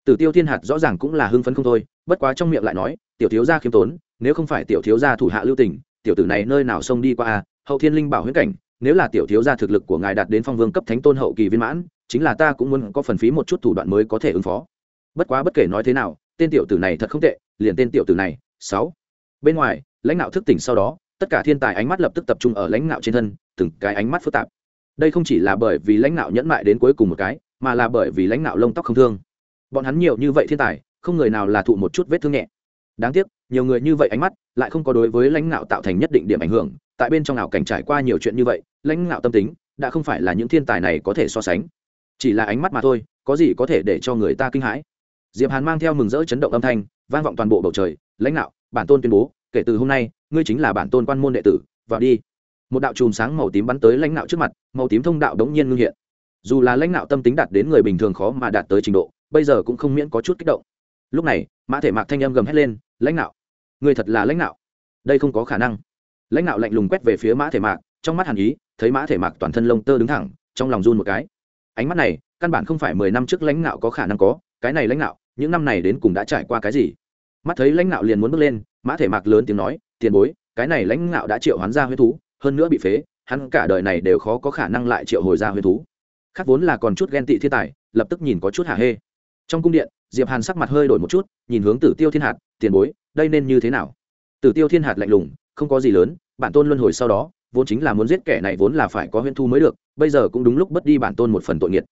Tử tiêu thiên hạt rõ ràng cũng là hưng phấn không thôi, bất quá trong miệng lại nói, tiểu thiếu gia khiêm tốn, nếu không phải tiểu thiếu gia thủ hạ lưu tình, tiểu tử này nơi nào xông đi qua a hậu thiên linh bảo huyễn cảnh nếu là tiểu thiếu gia thực lực của ngài đạt đến phong vương cấp thánh tôn hậu kỳ viên mãn, chính là ta cũng muốn có phần phí một chút thủ đoạn mới có thể ứng phó. Bất quá bất kể nói thế nào, tên tiểu tử này thật không tệ, liền tên tiểu tử này, sáu. Bên ngoài, lãnh đạo thức tỉnh sau đó, tất cả thiên tài ánh mắt lập tức tập trung ở lãnh đạo trên thân, từng cái ánh mắt phức tạp. Đây không chỉ là bởi vì lãnh đạo nhẫn mại đến cuối cùng một cái, mà là bởi vì lãnh đạo lông tóc không thương. Bọn hắn nhiều như vậy thiên tài, không người nào là thụ một chút vết thương nhẹ. Đáng tiếc, nhiều người như vậy ánh mắt lại không có đối với lãnh đạo tạo thành nhất định điểm ảnh hưởng tại bên trong ảo cảnh trải qua nhiều chuyện như vậy, lãnh ngạo tâm tính, đã không phải là những thiên tài này có thể so sánh. Chỉ là ánh mắt mà thôi, có gì có thể để cho người ta kinh hãi. Diệp hàn mang theo mừng rỡ chấn động âm thanh, vang vọng toàn bộ bầu trời, lãnh đạo bản tôn tuyên bố, kể từ hôm nay, ngươi chính là bản tôn quan môn đệ tử, vào đi. Một đạo chùm sáng màu tím bắn tới lãnh đạo trước mặt, màu tím thông đạo đống nhiên ngưng hiện. Dù là lãnh đạo tâm tính đạt đến người bình thường khó mà đạt tới trình độ, bây giờ cũng không miễn có chút kích động. Lúc này, mã thể mạc thanh âm gầm hét lên, lãnh đạo người thật là lãnh đạo đây không có khả năng lãnh đạo lạnh lùng quét về phía mã thể mạc, trong mắt hàn ý, thấy mã thể mạc toàn thân lông tơ đứng thẳng, trong lòng run một cái. Ánh mắt này, căn bản không phải mười năm trước lãnh đạo có khả năng có, cái này lãnh đạo những năm này đến cùng đã trải qua cái gì? Mắt thấy lãnh đạo liền muốn bước lên, mã thể mạc lớn tiếng nói, tiền bối, cái này lãnh đạo đã triệu hoán ra huyết thú, hơn nữa bị phế, hắn cả đời này đều khó có khả năng lại triệu hồi ra huyết thú. Khác vốn là còn chút ghen tị thiên tài, lập tức nhìn có chút hạ hê. Trong cung điện, diệp hàn sắc mặt hơi đổi một chút, nhìn hướng tử tiêu thiên hạt, tiền bối, đây nên như thế nào? Tử tiêu thiên hạt lạnh lùng không có gì lớn, bản tôn luân hồi sau đó, vốn chính là muốn giết kẻ này vốn là phải có huyễn thu mới được, bây giờ cũng đúng lúc bất đi bản tôn một phần tội nghiệt.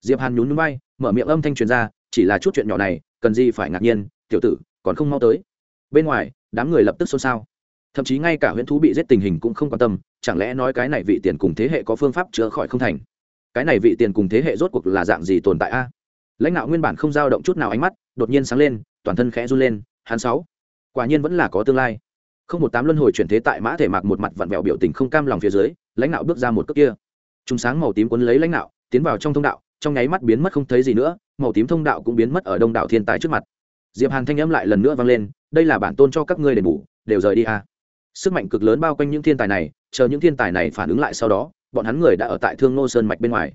Diệp hàn nhún nhún bay mở miệng âm thanh truyền ra, chỉ là chút chuyện nhỏ này, cần gì phải ngạc nhiên, tiểu tử, còn không mau tới. Bên ngoài, đám người lập tức xôn xao. Thậm chí ngay cả huyễn thú bị giết tình hình cũng không quan tâm, chẳng lẽ nói cái này vị tiền cùng thế hệ có phương pháp chữa khỏi không thành? Cái này vị tiền cùng thế hệ rốt cuộc là dạng gì tồn tại a? Lãnh đạo nguyên bản không dao động chút nào ánh mắt, đột nhiên sáng lên, toàn thân khẽ run lên, hắn sáu, quả nhiên vẫn là có tương lai không một tám luân hồi chuyển thế tại mã thể mạc một mặt vặn vẹo biểu tình không cam lòng phía dưới, lãnh đạo bước ra một cước kia. Chúng sáng màu tím cuốn lấy lãnh đạo, tiến vào trong thông đạo, trong nháy mắt biến mất không thấy gì nữa, màu tím thông đạo cũng biến mất ở đông đảo thiên tài trước mặt. Diệp hàn thanh âm lại lần nữa vang lên, đây là bản tôn cho các ngươi đền bù, đều rời đi a. Sức mạnh cực lớn bao quanh những thiên tài này, chờ những thiên tài này phản ứng lại sau đó, bọn hắn người đã ở tại thương nô sơn mạch bên ngoài.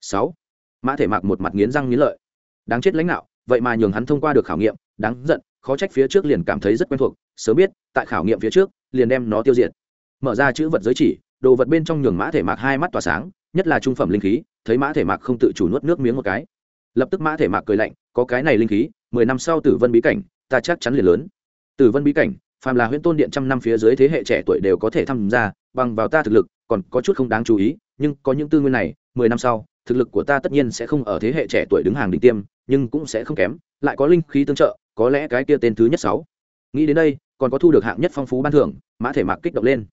Sáu. Mã thể mạc một mặt nghiến răng nghiến lợi. Đáng chết lãnh đạo, vậy mà nhường hắn thông qua được khảo nghiệm, đáng giận khó trách phía trước liền cảm thấy rất quen thuộc, sớm biết, tại khảo nghiệm phía trước, liền đem nó tiêu diệt. Mở ra chữ vật giới chỉ, đồ vật bên trong nhường mã thể mạc hai mắt tỏa sáng, nhất là trung phẩm linh khí, thấy mã thể mạc không tự chủ nuốt nước miếng một cái. Lập tức mã thể mạc cười lạnh, có cái này linh khí, mười năm sau tử vân bí cảnh, ta chắc chắn liền lớn. Tử vân bí cảnh, phàm là huyễn tôn điện trăm năm phía dưới thế hệ trẻ tuổi đều có thể tham gia, bằng vào ta thực lực, còn có chút không đáng chú ý, nhưng có những tư nguyên này, mười năm sau, thực lực của ta tất nhiên sẽ không ở thế hệ trẻ tuổi đứng hàng đỉnh tiêm, nhưng cũng sẽ không kém, lại có linh khí tương trợ có lẽ cái kia tên thứ nhất sáu. Nghĩ đến đây, còn có thu được hạng nhất phong phú ban thưởng, mã thể mạc kích động lên.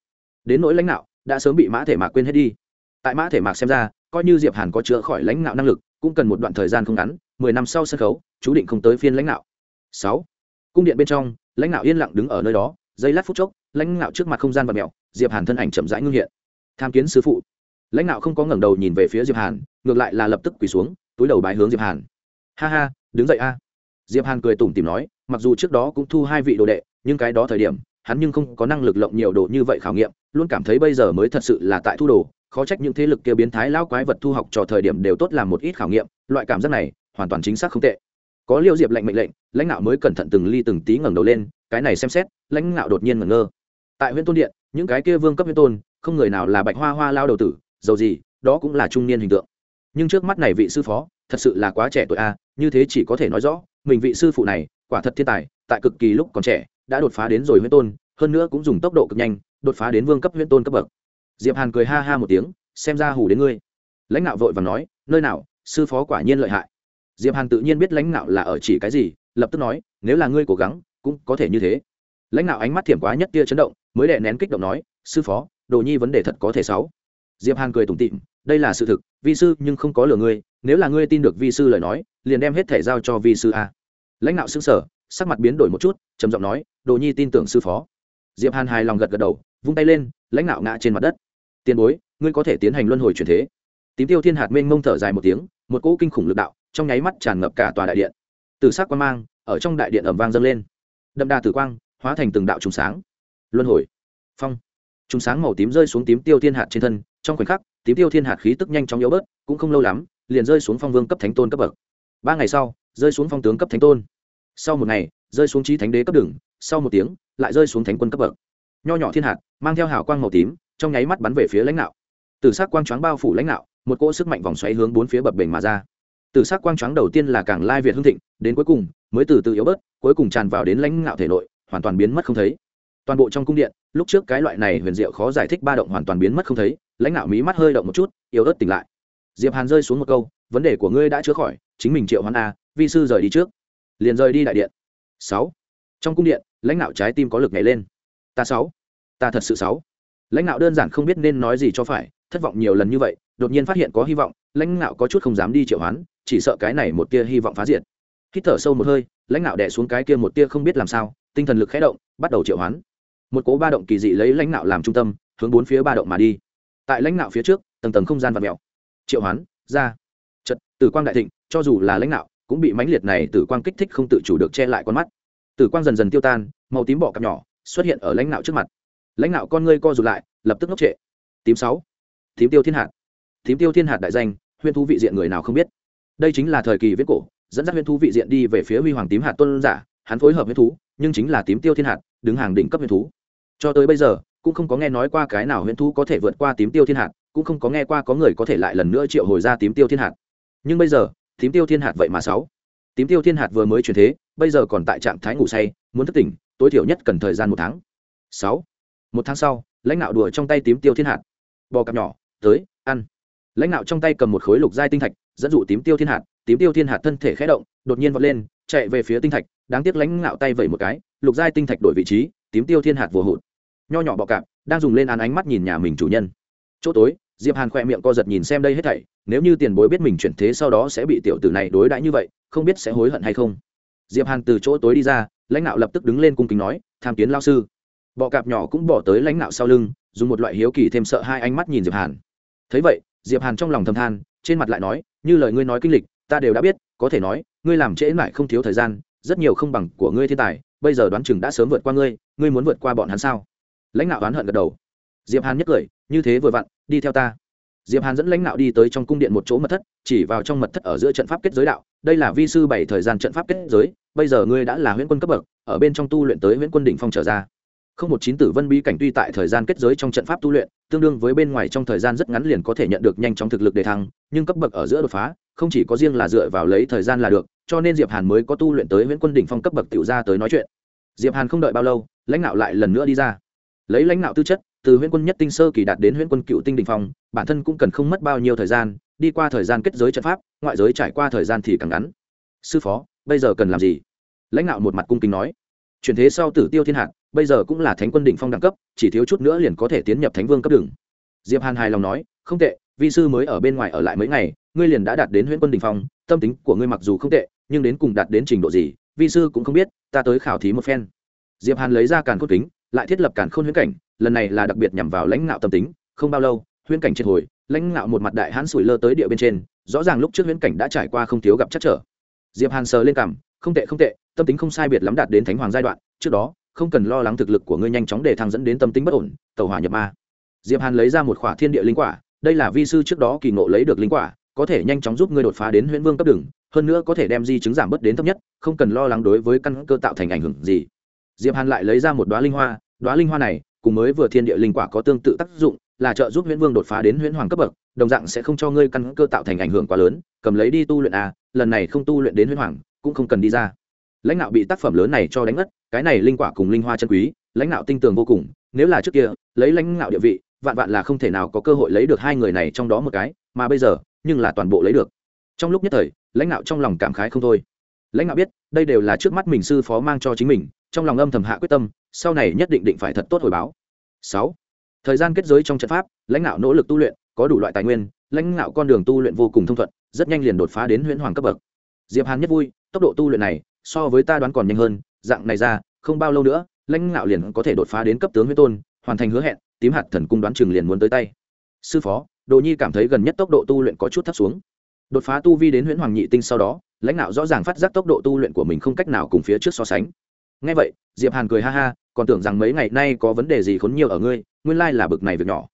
Đến nỗi lãnh đạo đã sớm bị mã thể mạc quên hết đi. Tại mã thể mạc xem ra, coi như diệp hàn có chữa khỏi lãnh đạo năng lực, cũng cần một đoạn thời gian không ngắn, mười năm sau sân khấu, chú định không tới phiên lãnh đạo sáu. Cung điện bên trong, lãnh đạo yên lặng đứng ở nơi đó, giây lát phút chốc, lãnh đạo trước mặt không gian và mèo diệp hàn thân ảnh chậm rãi ngưng hiện. Tham kiến sứ phụ. Lãnh đạo không có ngẩng đầu nhìn về phía diệp hàn, ngược lại là lập tức quỳ xuống, túi đầu bái hướng diệp hàn. Ha ha, đứng dậy a diệp hàn cười tủm tỉm nói, mặc dù trước đó cũng thu hai vị đồ đệ, nhưng cái đó thời điểm, hắn nhưng không có năng lực lộng nhiều đồ như vậy khảo nghiệm, luôn cảm thấy bây giờ mới thật sự là tại thu đồ, khó trách những thế lực kia biến thái lão quái vật thu học trò thời điểm đều tốt làm một ít khảo nghiệm, loại cảm giác này, hoàn toàn chính xác không tệ. Có liêu diệp lệnh mệnh lệnh, lãnh đạo mới cẩn thận từng ly từng tí ngẩng đầu lên, cái này xem xét, lãnh đạo đột nhiên ngẩn ngơ. Tại huyện tôn điện, những cái kia vương cấp huyện tôn, không người nào là bạch hoa hoa lao đầu tử, dầu gì, đó cũng là trung niên hình tượng. Nhưng trước mắt này vị sư phó, thật sự là quá trẻ tuổi a, như thế chỉ có thể nói rõ mình vị sư phụ này, quả thật thiên tài, tại cực kỳ lúc còn trẻ, đã đột phá đến rồi huyễn tôn, hơn nữa cũng dùng tốc độ cực nhanh, đột phá đến vương cấp huyễn tôn cấp bậc. Diệp hàn cười ha ha một tiếng, xem ra hù đến ngươi. Lãnh đạo vội và nói, nơi nào, sư phó quả nhiên lợi hại. Diệp hàn tự nhiên biết lãnh đạo là ở chỉ cái gì, lập tức nói, nếu là ngươi cố gắng, cũng có thể như thế. Lãnh đạo ánh mắt thiểm quá nhất tia chấn động, mới đệ nén kích động nói, sư phó, đồ nhi vấn đề thật có thể sáu. Diệp hàn cười tủm tỉm, đây là sự thực, vi sư nhưng không có lừa ngươi, nếu là ngươi tin được vi sư lời nói, liền đem hết thể giao cho vi sư a lãnh đạo xứng sở sắc mặt biến đổi một chút, trầm giọng nói, đồ nhi tin tưởng sư phó. Diệp hàn hài lòng gật gật đầu, vung tay lên, lãnh đạo ngã trên mặt đất. Tiền bối, ngươi có thể tiến hành luân hồi chuyển thế. Tím tiêu thiên hạt mênh mông thở dài một tiếng, một cỗ kinh khủng lực đạo trong nháy mắt tràn ngập cả tòa đại điện. Từ sắc quan mang ở trong đại điện ẩm vang dâng lên. Đậm đà tử quang hóa thành từng đạo trùng sáng. Luân hồi. Phong. Trùng sáng màu tím rơi xuống tím tiêu thiên hạt trên thân, trong khoảnh khắc, tím tiêu thiên hạt khí tức nhanh chóng yếu bớt, cũng không lâu lắm, liền rơi xuống phong vương cấp thánh tôn cấp bậc. Ba ngày sau rơi xuống phong tướng cấp thánh tôn. Sau một ngày, rơi xuống trí thánh đế cấp đường sau một tiếng, lại rơi xuống thánh quân cấp bậc. Nho nhỏ thiên hạt, mang theo hào quang màu tím, trong nháy mắt bắn về phía lãnh đạo. Từ s ắ c quang choáng bao phủ lãnh đạo, một cỗ sức mạnh vòng xoáy hướng bốn phía bập bềnh mà ra. Từ sắc quang choáng đầu tiên là cảng lai việt hưng thịnh, đến cuối cùng, mới từ từ yếu bớt, cuối cùng tràn vào đến lãnh đạo thể nội, hoàn toàn biến mất không thấy. Toàn bộ trong cung điện, lúc trước cái loại này huyền diệu khó giải thích ba động hoàn toàn biến mất không thấy, lãnh đạo mí mắt hơi động một chút, yếu ớt tỉnh lại. Diệp hàn rơi xuống một câu, vấn đề của ngươi đã chữa khỏi, chính mình triệu hoán a vi sư rời đi trước. Liền rời đi đại điện. Sáu. Trong cung điện, lãnh đạo trái tim có lực nhảy lên. Ta sáu. Ta thật sự sáu. Lãnh đạo đơn giản không biết nên nói gì cho phải, thất vọng nhiều lần như vậy, đột nhiên phát hiện có hy vọng, lãnh đạo có chút không dám đi triệu hoán, chỉ sợ cái này một tia hy vọng phá diệt. Hít thở sâu một hơi, lãnh đạo đẻ xuống cái kia một tia không biết làm sao, tinh thần lực khẽ động, bắt đầu triệu hoán. Một cố ba động kỳ dị lấy lãnh đạo làm trung tâm, hướng bốn phía ba động mà đi. Tại lãnh đạo phía trước, tầng tầng không gian và mèo. Triệu hoán, ra. Trật tử quang đại thịnh, cho dù là lãnh đạo cũng bị mãnh liệt này tử quang kích thích không tự chủ được che lại con mắt. Tử quang dần dần tiêu tan, màu tím bọ cặp nhỏ xuất hiện ở lãnh nạo trước mặt. Lãnh nạo con ngươi co rụt lại, lập tức ngốc trệ. Tím sáu. Tím tiêu thiên hạt. Tím tiêu thiên hạt đại danh huyên thú vị diện người nào không biết. Đây chính là thời kỳ viết cổ, dẫn dắt huyên thú vị diện đi về phía huy hoàng tím hạt tuân giả, hắn phối hợp với thú, nhưng chính là tím tiêu thiên hạt, đứng hàng đỉnh cấp huyên thú. Cho tới bây giờ, cũng không có nghe nói qua cái nào huyền thú có thể vượt qua tím tiêu thiên hạt, cũng không có nghe qua có người có thể lại lần nữa triệu hồi ra tím tiêu thiên hạt. Nhưng bây giờ tím tiêu thiên hạt vậy mà sáu. Tím tiêu thiên hạt vừa mới chuyển thế, bây giờ còn tại trạng thái ngủ say, muốn thức tỉnh, tối thiểu nhất cần thời gian một tháng. Sáu. Một tháng sau, lãnh đạo đùa trong tay tím tiêu thiên hạt. Bò cặp nhỏ, tới, ăn. Lãnh đạo trong tay cầm một khối lục giai tinh thạch, dẫn dụ tím tiêu thiên hạt. Tím tiêu thiên hạt thân thể khé động, đột nhiên vọt lên, chạy về phía tinh thạch, đáng tiếc lãnh đạo tay vẩy một cái, lục giai tinh thạch đổi vị trí, tím tiêu thiên hạt vừa hụt. Nho nhỏ bọ cạp, đang dùng lên án ánh mắt nhìn nhà mình chủ nhân. Chỗ tối diệp hàn khỏe miệng co giật nhìn xem đây hết thảy, nếu như tiền bối biết mình chuyển thế sau đó sẽ bị tiểu tử này đối đãi như vậy, không biết sẽ hối hận hay không. Diệp hàn từ chỗ tối đi ra, lãnh đạo lập tức đứng lên cung kính nói, tham kiến lao sư. Bọ cạp nhỏ cũng bỏ tới lãnh đạo sau lưng, dùng một loại hiếu kỳ thêm sợ hai ánh mắt nhìn diệp hàn. Thấy vậy, diệp hàn trong lòng thầm than, trên mặt lại nói, như lời ngươi nói kinh lịch, ta đều đã biết, có thể nói, ngươi làm trễ lại không thiếu thời gian, rất nhiều không bằng của ngươi thiên tài, bây giờ đoán chừng đã sớm vượt qua ngươi ngươi muốn vượt qua bọn hắn sao? Lãnh đạo oán hận gật đầu. Diệp hàn nhất cười, như thế vừa vặn đi theo ta. Diệp hàn dẫn lãnh đạo đi tới trong cung điện một chỗ mật thất, chỉ vào trong mật thất ở giữa trận pháp kết giới đạo, đây là vi sư bảy thời gian trận pháp kết giới, bây giờ ngươi đã là huyễn quân cấp bậc, ở bên trong tu luyện tới huyễn quân đỉnh phong trở ra. Không một chín tử vân bi cảnh tuy tại thời gian kết giới trong trận pháp tu luyện, tương đương với bên ngoài trong thời gian rất ngắn liền có thể nhận được nhanh chóng thực lực đề thăng, nhưng cấp bậc ở giữa đột phá, không chỉ có riêng là dựa vào lấy thời gian là được, cho nên diệp hàn mới có tu luyện tới huyễn quân đỉnh phong cấp bậc tiểu ra tới nói chuyện. Diệp hàn không đợi bao lâu, lãnh đạo lại lần nữa đi ra. Lấy lãnh đạo tư chất từ huyễn quân nhất tinh sơ kỳ đạt đến huyễn quân cựu tinh đình phong bản thân cũng cần không mất bao nhiêu thời gian đi qua thời gian kết giới trận pháp ngoại giới trải qua thời gian thì càng ngắn. Sư phó bây giờ cần làm gì? Lãnh đạo một mặt cung kính nói. Chuyển thế sau tử tiêu thiên Hạc, bây giờ cũng là thánh quân đỉnh phong đẳng cấp chỉ thiếu chút nữa liền có thể tiến nhập thánh vương cấp đường. Diệp hàn hài lòng nói không tệ vi sư mới ở bên ngoài ở lại mấy ngày ngươi liền đã đạt đến huyễn quân đỉnh phong tâm tính của ngươi mặc dù không tệ nhưng đến cùng đạt đến trình độ gì vi sư cũng không biết ta tới khảo thí một phen. Diệp hàn lấy ra càn cốt kính lại thiết lập cản khôn huyễn cảnh, lần này là đặc biệt nhằm vào lãnh ngạo tâm tính, không bao lâu, huyễn cảnh triệt hồi, lãnh ngạo một mặt đại hãn sủi lơ tới địa bên trên, rõ ràng lúc trước huyễn cảnh đã trải qua không thiếu gặp chắc trở. Diệp hàn sờ lên cằm, không tệ không tệ, tâm tính không sai biệt lắm đạt đến thánh hoàng giai đoạn, trước đó, không cần lo lắng thực lực của ngươi nhanh chóng để thăng dẫn đến tâm tính bất ổn tàu hỏa nhập ma. Diệp hàn lấy ra một khỏa thiên địa linh quả, đây là vi sư trước đó kỳ ngộ lấy được linh quả, có thể nhanh chóng giúp ngươi đột phá đến huyễn vương cấp đường hơn nữa có thể đem di chứng giảm bớt đến thấp nhất, không cần lo lắng đối với căn cơ tạo thành ảnh hưởng gì diệp hàn lại lấy ra một đóa linh hoa, đóa linh hoa này cùng mới vừa thiên địa linh quả có tương tự tác dụng, là trợ giúp huyễn vương đột phá đến huyễn hoàng cấp bậc, đồng dạng sẽ không cho ngươi căn cơ tạo thành ảnh hưởng quá lớn, cầm lấy đi tu luyện a lần này không tu luyện đến huyễn hoàng, cũng không cần đi ra. Lãnh đạo bị tác phẩm lớn này cho đánh mất cái này linh quả cùng linh hoa chân quý, lãnh đạo tinh tường vô cùng, nếu là trước kia, lấy lãnh đạo địa vị, vạn vạn là không thể nào có cơ hội lấy được hai người này trong đó một cái, mà bây giờ, nhưng là toàn bộ lấy được. Trong lúc nhất thời, lãnh đạo trong lòng cảm khái không thôi. Lãnh đạo biết, đây đều là trước mắt mình sư phó mang cho chính mình trong lòng âm thầm hạ quyết tâm, sau này nhất định định phải thật tốt hồi báo. Sáu, thời gian kết giới trong trận pháp, lãnh đạo nỗ lực tu luyện, có đủ loại tài nguyên, lãnh đạo con đường tu luyện vô cùng thông thuận, rất nhanh liền đột phá đến huyễn hoàng cấp bậc. Diệp hàn nhất vui, tốc độ tu luyện này, so với ta đoán còn nhanh hơn, dạng này ra, không bao lâu nữa, lãnh đạo liền có thể đột phá đến cấp tướng huyết tôn, hoàn thành hứa hẹn, tím hạt thần cung đoán chừng liền muốn tới tay. Sư phó, đồ nhi cảm thấy gần nhất tốc độ tu luyện có chút thấp xuống. Đột phá tu vi đến huyễn hoàng nhị tinh sau đó, lãnh đạo rõ ràng phát giác tốc độ tu luyện của mình không cách nào cùng phía trước so sánh ngay vậy, diệp hàn cười ha ha, còn tưởng rằng mấy ngày nay có vấn đề gì khốn nhiều ở ngươi, nguyên lai là bực này việc nhỏ.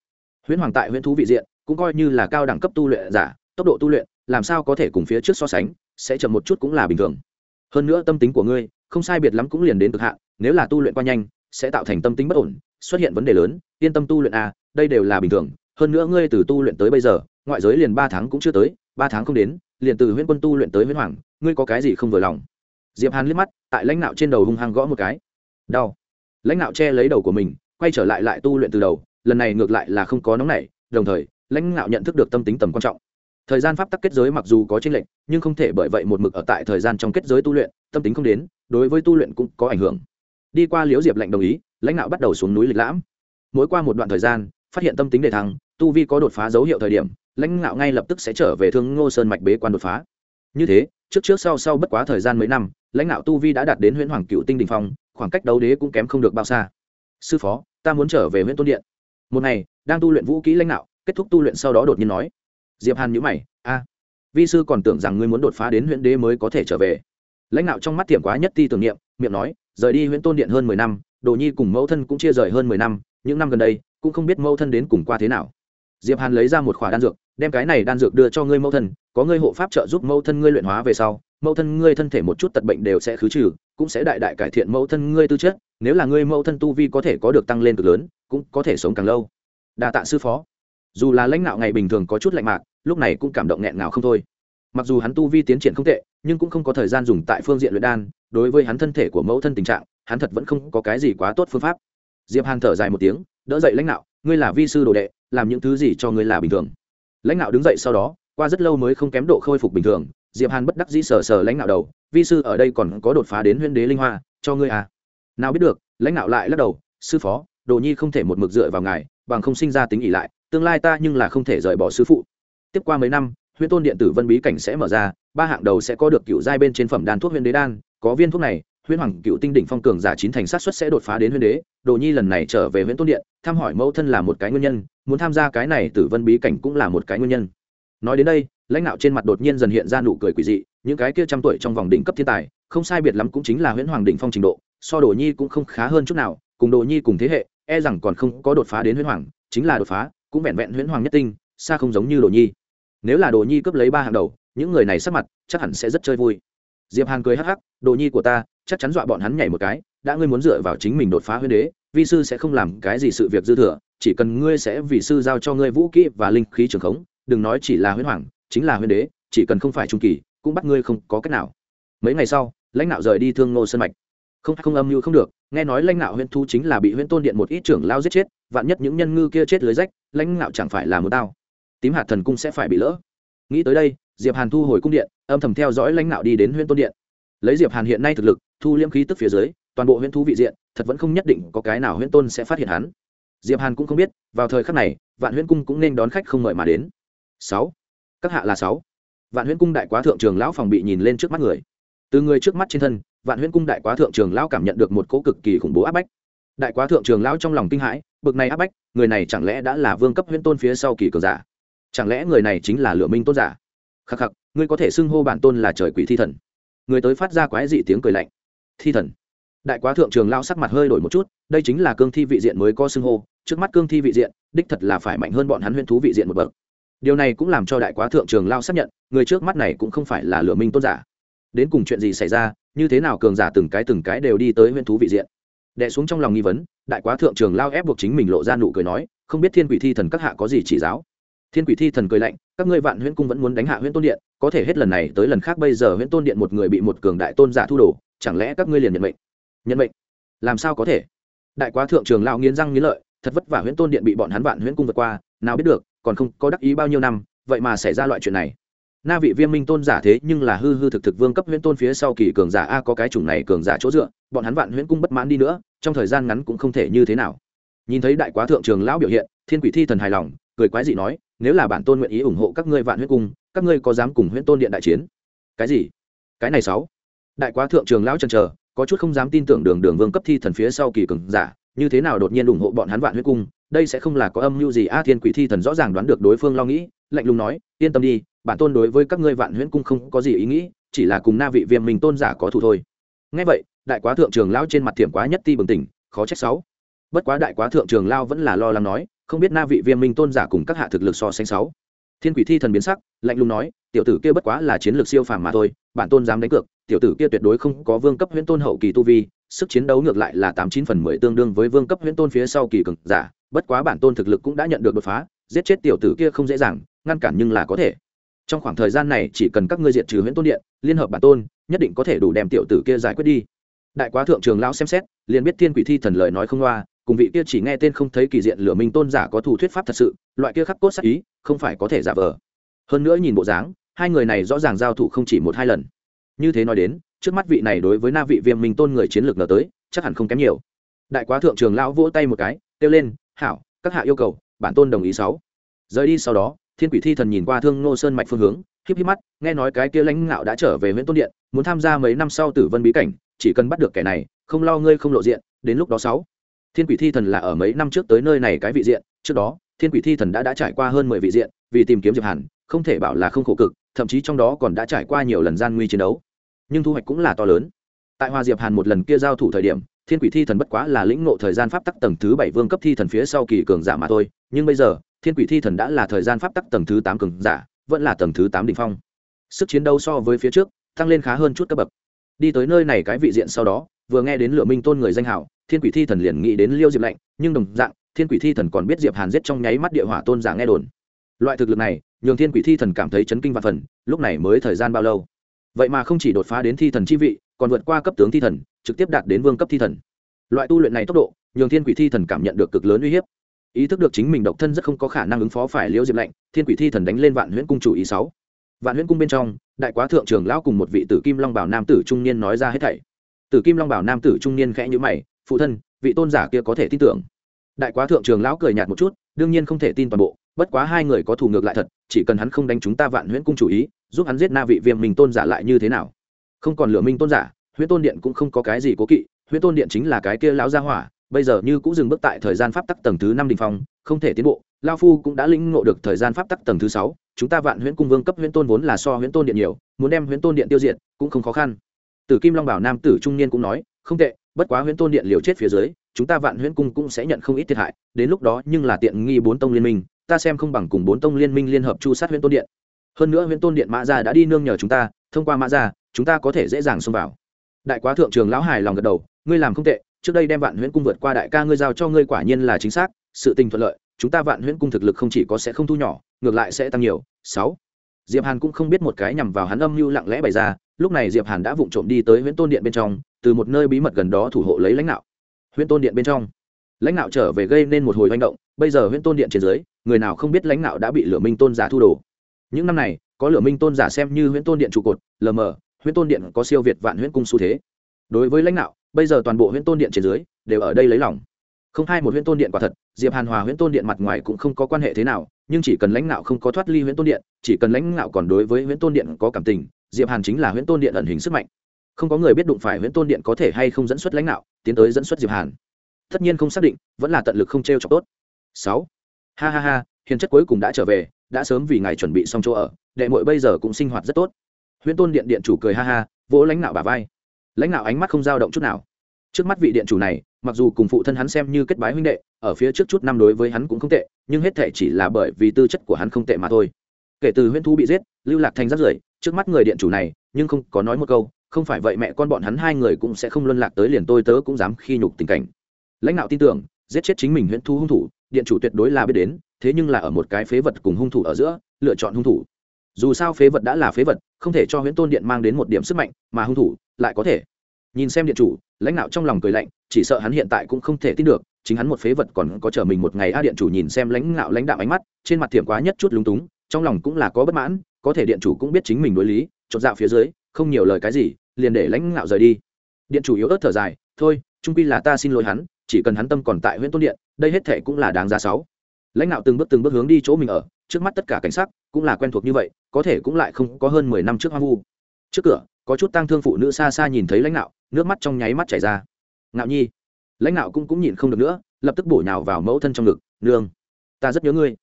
Huyễn hoàng tại huyễn thú vị diện, cũng coi như là cao đẳng cấp tu luyện giả, tốc độ tu luyện, làm sao có thể cùng phía trước so sánh, sẽ chậm một chút cũng là bình thường. Hơn nữa tâm tính của ngươi, không sai biệt lắm cũng liền đến cực hạn, nếu là tu luyện qua nhanh, sẽ tạo thành tâm tính bất ổn, xuất hiện vấn đề lớn, yên tâm tu luyện a đây đều là bình thường. Hơn nữa ngươi từ tu luyện tới bây giờ, ngoại giới liền ba tháng cũng chưa tới, ba tháng không đến, liền từ huyễn quân tu luyện tới huyễn hoàng, ngươi có cái gì không vừa lòng? Diệp hàn liếc mắt, tại lãnh đạo trên đầu hung hăng gõ một cái. Đau. Lãnh đạo che lấy đầu của mình, quay trở lại lại tu luyện từ đầu, lần này ngược lại là không có nóng nảy, đồng thời, lãnh đạo nhận thức được tâm tính tầm quan trọng. Thời gian pháp tắc kết giới mặc dù có tranh lệch, nhưng không thể bởi vậy một mực ở tại thời gian trong kết giới tu luyện, tâm tính không đến, đối với tu luyện cũng có ảnh hưởng. Đi qua liễu diệp lệnh đồng ý, lãnh đạo bắt đầu xuống núi lịch lãm. Mỗi qua một đoạn thời gian, phát hiện tâm tính đề thăng, tu vi có đột phá dấu hiệu thời điểm, lãnh đạo ngay lập tức sẽ trở về thương ngô sơn mạch bế quan đột phá như thế, trước trước sau sau bất quá thời gian mấy năm, lãnh đạo tu vi đã đạt đến huyện hoàng cựu tinh đình phong, khoảng cách đấu đế cũng kém không được bao xa. Sư phó, ta muốn trở về huyện tôn điện. Một ngày, đang tu luyện vũ kỹ lãnh đạo, kết thúc tu luyện sau đó đột nhiên nói. Diệp hàn nhữ mày, a, vi sư còn tưởng rằng ngươi muốn đột phá đến huyện đế mới có thể trở về. Lãnh đạo trong mắt thiểm quá nhất ti tưởng niệm, miệng nói, rời đi huyện tôn điện hơn mười năm, đồ nhi cùng mẫu thân cũng chia rời hơn mười năm, những năm gần đây, cũng không biết mẫu thân đến cùng qua thế nào diệp hàn lấy ra một khỏa đan dược, đem cái này đan dược đưa cho ngươi mẫu thân, có ngươi hộ pháp trợ giúp mẫu thân ngươi luyện hóa về sau, mẫu thân ngươi thân thể một chút tật bệnh đều sẽ khứ trừ, cũng sẽ đại đại cải thiện mẫu thân ngươi tư chất, nếu là ngươi mẫu thân tu vi có thể có được tăng lên cực lớn, cũng có thể sống càng lâu. Đa tạ sư phó. Dù là lãnh đạo ngày bình thường có chút lạnh mạc, lúc này cũng cảm động nghẹn ngào không thôi. Mặc dù hắn tu vi tiến triển không tệ, nhưng cũng không có thời gian dùng tại phương diện luyện đan, đối với hắn thân thể của mẫu thân tình trạng, hắn thật vẫn không có cái gì quá tốt phương pháp. Diệp hàn thở dài một tiếng, đỡ dậy lãnh đạo ngươi là vi sư đồ đệ, làm những thứ gì cho ngươi là bình thường. Lãnh đạo đứng dậy sau đó, qua rất lâu mới không kém độ khôi phục bình thường, diệp hàn bất đắc dĩ sờ sờ lãnh đạo đầu, vi sư ở đây còn có đột phá đến huyên đế linh hoa, cho ngươi à. Nào biết được, lãnh đạo lại lắc đầu, sư phó, đồ nhi không thể một mực dựa vào ngài, bằng không sinh ra tính ỉ lại, tương lai ta nhưng là không thể rời bỏ sư phụ. Tiếp qua mấy năm, huyễn tôn điện tử vân bí cảnh sẽ mở ra, ba hạng đầu sẽ có được cựu giai bên trên phẩm đan thuốc huyễn đế đan, có viên thuốc này huyễn hoàng cựu tinh đỉnh phong cường giả chín thành sát xuất sẽ đột phá đến huyễn đế. Đồ nhi lần này trở về huyễn tôn điện, thăm hỏi mẫu thân là một cái nguyên nhân, muốn tham gia cái này tử vân bí cảnh cũng là một cái nguyên nhân. Nói đến đây, lãnh đạo trên mặt đột nhiên dần hiện ra nụ cười quỷ dị, những cái kia trăm tuổi trong vòng đỉnh cấp thiên tài, không sai biệt lắm cũng chính là huyễn hoàng đỉnh phong trình độ, so đồ nhi cũng không khá hơn chút nào, cùng đồ nhi cùng thế hệ e rằng còn không có đột phá đến huyễn hoàng, chính là đột phá, cũng vẹn vẹn huyễn hoàng nhất tinh, xa không giống như đồ nhi. Nếu là đồ nhi cướp lấy ba hàng đầu, những người này sắp mặt chắc hẳn sẽ rất chơi vui. Diệp hàn cười hắc hắc, đồ nhi của ta chắc chắn dọa bọn hắn nhảy một cái, đã ngươi muốn dựa vào chính mình đột phá huyễn đế, vi sư sẽ không làm cái gì sự việc dư thừa, chỉ cần ngươi sẽ vì sư giao cho ngươi vũ kỹ và linh khí trường khống, đừng nói chỉ là huyễn hoàng, chính là huyễn đế, chỉ cần không phải trung kỳ, cũng bắt ngươi không có cách nào. Mấy ngày sau, lãnh đạo rời đi thương ngô sân mạch. Không không âm mưu không được, nghe nói lãnh đạo huyễn thu chính là bị huyễn tôn điện một ít trưởng lao giết chết, vạn nhất những nhân ngư kia chết lưới rách, lãnh đạo chẳng phải là một tao. Tím hạt thần cung sẽ phải bị lỡ. Nghĩ tới đây, diệp hàn thu hồi cung điện, âm thầm theo dõi lãnh đạo đi đến huyễn tôn điện. Lấy diệp hàn hiện nay thực lực thu liễm khí tức phía dưới, toàn bộ huyễn thú vị diện, thật vẫn không nhất định có cái nào huyễn tôn sẽ phát hiện hắn. Diệp hàn cũng không biết, vào thời khắc này, vạn huyễn cung cũng nên đón khách không mời mà đến. Sáu. Các hạ là sáu. Vạn huyễn cung đại quá thượng trường lão phòng bị nhìn lên trước mắt người. Từ người trước mắt trên thân, vạn huyễn cung đại quá thượng trường lão cảm nhận được một cỗ cực kỳ khủng bố áp bách. Đại quá thượng trường lão trong lòng kinh hãi, bực này áp bách, người này chẳng lẽ đã là vương cấp huyễn tôn phía sau kỳ cường giả? Chẳng lẽ người này chính là lửa minh tôn giả? Khắc khắc, ngươi có thể xưng hô bản tôn là trời quỷ thi thần. Người tới phát ra quái dị tiếng cười lạnh thi thần. Đại quá thượng trường lao sắc mặt hơi đổi một chút, đây chính là cương thi vị diện mới có xưng hô, trước mắt cương thi vị diện, đích thật là phải mạnh hơn bọn hắn huyễn thú vị diện một bậc. Điều này cũng làm cho đại quá thượng trường lao xác nhận, người trước mắt này cũng không phải là lửa minh tôn giả. Đến cùng chuyện gì xảy ra, như thế nào cường giả từng cái từng cái đều đi tới huyễn thú vị diện? Đẻ xuống trong lòng nghi vấn, đại quá thượng trường lao ép buộc chính mình lộ ra nụ cười nói, không biết thiên quỷ thi thần các hạ có gì chỉ giáo? Thiên quỷ thi thần cười lạnh, các ngươi vạn huyễn cung vẫn muốn đánh hạ huyễn tôn điện, có thể hết lần này tới lần khác bây giờ huyễn tôn điện một người bị một cường đại tôn giả thu đồ chẳng lẽ các ngươi liền nhận mệnh? Nhận mệnh? Làm sao có thể? Đại quá thượng trường lao nghiến răng nghiến lợi, thật vất vả huyễn tôn điện bị bọn hắn vạn huyễn cung vượt qua, nào biết được, còn không có đắc ý bao nhiêu năm, vậy mà xảy ra loại chuyện này. Na vị viêm minh tôn giả thế nhưng là hư hư thực thực vương cấp huyễn tôn phía sau kỳ cường giả a, có cái chủng này cường giả chỗ dựa, bọn hắn vạn huyễn cung bất mãn đi nữa, trong thời gian ngắn cũng không thể như thế nào. Nhìn thấy đại quá thượng trường lão biểu hiện, thiên quỷ thi thần hài lòng, cười quái dị nói, nếu là bản tôn nguyện ý ủng hộ các ngươi vạn huyễn cung, các ngươi có dám cùng huyễn tôn điện đại chiến? Cái gì? Cái này sáu? Đại quá thượng trường lão trần chờ, có chút không dám tin tưởng đường đường vương cấp thi thần phía sau kỳ cường giả, như thế nào đột nhiên ủng hộ bọn hắn vạn huyết cung, đây sẽ không là có âm mưu gì, a thiên quỷ thi thần rõ ràng đoán được đối phương lo nghĩ, lạnh lùng nói, yên tâm đi, bản tôn đối với các ngươi vạn huyễn cung không có gì ý nghĩ, chỉ là cùng na vị viêm mình tôn giả có thù thôi. Ngay vậy, đại quá thượng trường lao trên mặt thiểm quá nhất ti bừng tỉnh, khó trách sáu. Bất quá đại quá thượng trường lao vẫn là lo lắng nói, không biết na vị viêm minh tôn giả cùng các hạ thực lực so sánh sáu thiên quỷ thi thần biến sắc, lạnh lùng nói, tiểu tử kia bất quá là chiến lược siêu phàm mà thôi, bản tôn dám đánh cược, tiểu tử kia tuyệt đối không có vương cấp huyễn tôn hậu kỳ tu vi, sức chiến đấu ngược lại là tám chín phần mười tương đương với vương cấp huyễn tôn phía sau kỳ cường giả, bất quá bản tôn thực lực cũng đã nhận được đột phá, giết chết tiểu tử kia không dễ dàng, ngăn cản nhưng là có thể. Trong khoảng thời gian này chỉ cần các ngươi diệt trừ huyễn tôn điện, liên hợp bản tôn, nhất định có thể đủ đem tiểu tử kia giải quyết đi. Đại quá thượng trường lão xem xét, liền biết thiên quỷ thi thần lời nói không loa cùng vị kia chỉ nghe tên không thấy kỳ diện lửa minh tôn giả có thủ thuyết pháp thật sự, loại kia khắc cốt sắc ý, không phải có thể giả vờ. Hơn nữa nhìn bộ dáng, hai người này rõ ràng giao thủ không chỉ một hai lần. Như thế nói đến, trước mắt vị này đối với na vị viêm minh tôn người chiến lược nở tới, chắc hẳn không kém nhiều. Đại quá thượng trường lão vỗ tay một cái, kêu lên, hảo, các hạ yêu cầu, bản tôn đồng ý sáu. Rời đi sau đó, thiên quỷ thi thần nhìn qua thương ngô sơn mạch phương hướng, híp híp mắt, nghe nói cái kia lãnh ngạo đã trở về huyện tôn điện, muốn tham gia mấy năm sau tử vân bí cảnh, chỉ cần bắt được kẻ này, không lo ngươi không lộ diện, đến lúc đó sáu thiên quỷ thi thần là ở mấy năm trước tới nơi này cái vị diện, trước đó, thiên quỷ thi thần đã đã trải qua hơn mười vị diện, vì tìm kiếm diệp hàn, không thể bảo là không khổ cực, thậm chí trong đó còn đã trải qua nhiều lần gian nguy chiến đấu. Nhưng thu hoạch cũng là to lớn. Tại hoa diệp hàn một lần kia giao thủ thời điểm, thiên quỷ thi thần bất quá là lĩnh ngộ thời gian pháp tắc tầng thứ bảy vương cấp thi thần phía sau kỳ cường giả mà thôi, nhưng bây giờ, thiên quỷ thi thần đã là thời gian pháp tắc tầng thứ tám cường giả, vẫn là tầng thứ tám đ ỉ n h phong. Sức chiến đấu so với phía trước, tăng lên khá hơn chút cấp bậc. Đi tới nơi này cái vị diện sau đó, vừa nghe đến lựa minh tôn người danh hảo thiên quỷ thi thần liền nghĩ đến liêu diệp lạnh, nhưng đồng dạng, thiên quỷ thi thần còn biết diệp hàn giết trong nháy mắt địa hỏa tôn giả nghe đồn. Loại thực lực này, nhường thiên quỷ thi thần cảm thấy chấn kinh và phần, lúc này mới thời gian bao lâu? Vậy mà không chỉ đột phá đến thi thần chi vị, còn vượt qua cấp tướng thi thần, trực tiếp đạt đến vương cấp thi thần. Loại tu luyện này tốc độ, nhường thiên quỷ thi thần cảm nhận được cực lớn uy hiếp. Ý thức được chính mình độc thân rất không có khả năng ứng phó phải liễu diệp lạnh, thiên quỷ thi thần đánh lên vạn huyễn cung chủ ý sáu. Vạn huyễn cung bên trong, đại quá thượng trường lão cùng một vị tử kim long bảo nam tử trung niên nói ra hết thảy. Tử kim long bảo nam tử trung niên khẽ nhữ mày phụ thân, vị tôn giả kia có thể tin tưởng. Đại quá thượng trường lão cười nhạt một chút, đương nhiên không thể tin toàn bộ, bất quá hai người có thủ ngược lại thật, chỉ cần hắn không đánh chúng ta vạn huyễn cung chủ ý, giúp hắn giết na vị viêm mình tôn giả lại như thế nào? Không còn lửa minh tôn giả, huyễn tôn điện cũng không có cái gì cố kỵ, huyễn tôn điện chính là cái kia lão gia hỏa, bây giờ như cũng dừng bước tại thời gian pháp tắc tầng thứ năm đình phong, không thể tiến bộ lao phu cũng đã lĩnh ngộ được thời gian pháp tắc tầng thứ sáu, chúng ta vạn huyễn cung vương cấp huyễn tôn vốn là so huyễn tôn điện nhiều, muốn đem huyễn tôn điện tiêu diệt cũng không khó khăn. Tử kim long bảo nam tử trung niên cũng nói, không tệ bất quá huyễn tôn điện liều chết phía dưới, chúng ta vạn huyễn cung cũng sẽ nhận không ít thiệt hại, đến lúc đó nhưng là tiện nghi bốn tông liên minh, ta xem không bằng cùng bốn tông liên minh liên hợp chu sát huyễn tôn điện. Hơn nữa huyễn tôn điện mã gia đã đi nương nhờ chúng ta, thông qua mã gia, chúng ta có thể dễ dàng xông vào. Đại quá thượng trường lão hài lòng gật đầu, ngươi làm không tệ, trước đây đem vạn huyễn cung vượt qua đại ca ngươi giao cho ngươi quả nhiên là chính xác, sự tình thuận lợi, chúng ta vạn huyễn cung thực lực không chỉ có sẽ không thu nhỏ, ngược lại sẽ tăng nhiều. Sáu. Diệp hàn cũng không biết một cái nhằm vào hắn âm mưu lặng lẽ bày ra lúc này diệp hàn đã vụng trộm đi tới huyễn tôn điện bên trong từ một nơi bí mật gần đó thủ hộ lấy lãnh đạo huyễn tôn điện bên trong lãnh đạo trở về gây nên một hồi manh động bây giờ huyễn tôn điện trên dưới người nào không biết lãnh đạo đã bị lửa minh tôn giả thu đồ những năm này có lửa minh tôn giả xem như huyễn tôn điện trụ cột lờ mờ huyễn tôn điện có siêu việt vạn huyễn cung xu thế đối với lãnh đạo bây giờ toàn bộ huyễn tôn điện trên dưới đều ở đây lấy lòng không hai một huyễn tôn điện quả thật diệp hàn hòa huyễn tôn điện mặt ngoài cũng không có quan hệ thế nào nhưng chỉ cần lãnh đạo không có thoát ly huyễn tôn điện chỉ cần lãnh đạo còn đối với huyễn tôn điện có cảm tình diệp hàn chính là huyễn tôn điện ẩn hình sức mạnh. Không có người biết đụng phải huyễn tôn điện có thể hay không dẫn xuất lãnh đạo, tiến tới dẫn xuất diệp hàn. Tất nhiên không xác định, vẫn là tận lực không t cho tốt. Sáu. Ha ha ha, hiền chất cuối cùng đã trở về, đã sớm vì ngài chuẩn bị xong chỗ ở, đệ muội bây giờ cũng sinh hoạt rất tốt. Huyễn tôn điện điện chủ cười ha ha, vỗ lãnh đạo bà vai. Lãnh đạo ánh mắt không dao động chút nào. Trước mắt vị điện chủ này, mặc dù cùng phụ thân hắn xem như kết bái huynh đệ, ở phía trước chút năm đối với hắn cũng không tệ, nhưng hết thể chỉ là bởi vì tư chất của hắn không tệ mà thôi. Kể từ huyễn thu bị giết, lưu lạc thành rắt rưởi trước mắt người điện chủ này, nhưng không có nói một câu, không phải vậy mẹ con bọn hắn hai người cũng sẽ không luân lạc tới liền tôi tớ cũng dám khi nhục tình cảnh. Lãnh đạo tin tưởng, giết chết chính mình huyễn thu hung thủ, điện chủ tuyệt đối là biết đến, thế nhưng là ở một cái phế vật cùng hung thủ ở giữa, lựa chọn hung thủ. Dù sao phế vật đã là phế vật, không thể cho huyễn tôn điện mang đến một điểm sức mạnh, mà hung thủ lại có thể. Nhìn xem điện chủ, lãnh đạo trong lòng cười lạnh, chỉ sợ hắn hiện tại cũng không thể tin được, chính hắn một phế vật còn có chờ mình một ngày. A, điện chủ nhìn xem lãnh đạo lãnh đạo ánh mắt, trên mặt thiểm quá nhất chút lúng túng trong lòng cũng là có bất mãn, có thể điện chủ cũng biết chính mình đối lý, chột dạo phía dưới, không nhiều lời cái gì, liền để lãnh ngạo rời đi. Điện chủ yếu ớt thở dài, thôi, trung pi là ta xin lỗi hắn, chỉ cần hắn tâm còn tại huyện tôn điện, đây hết thệ cũng là đáng giá sáu. Lãnh đạo từng bước từng bước hướng đi chỗ mình ở, trước mắt tất cả cảnh sắc cũng là quen thuộc như vậy, có thể cũng lại không có hơn mười năm trước hoang vu. Trước cửa, có chút tang thương phụ nữ xa xa nhìn thấy lãnh đạo nước mắt trong nháy mắt chảy ra. Ngạo nhi. Lãnh đạo cũng cũng nhìn không được nữa, lập tức bổ nhào vào mẫu thân trong ngực, nương, ta rất nhớ ngươi.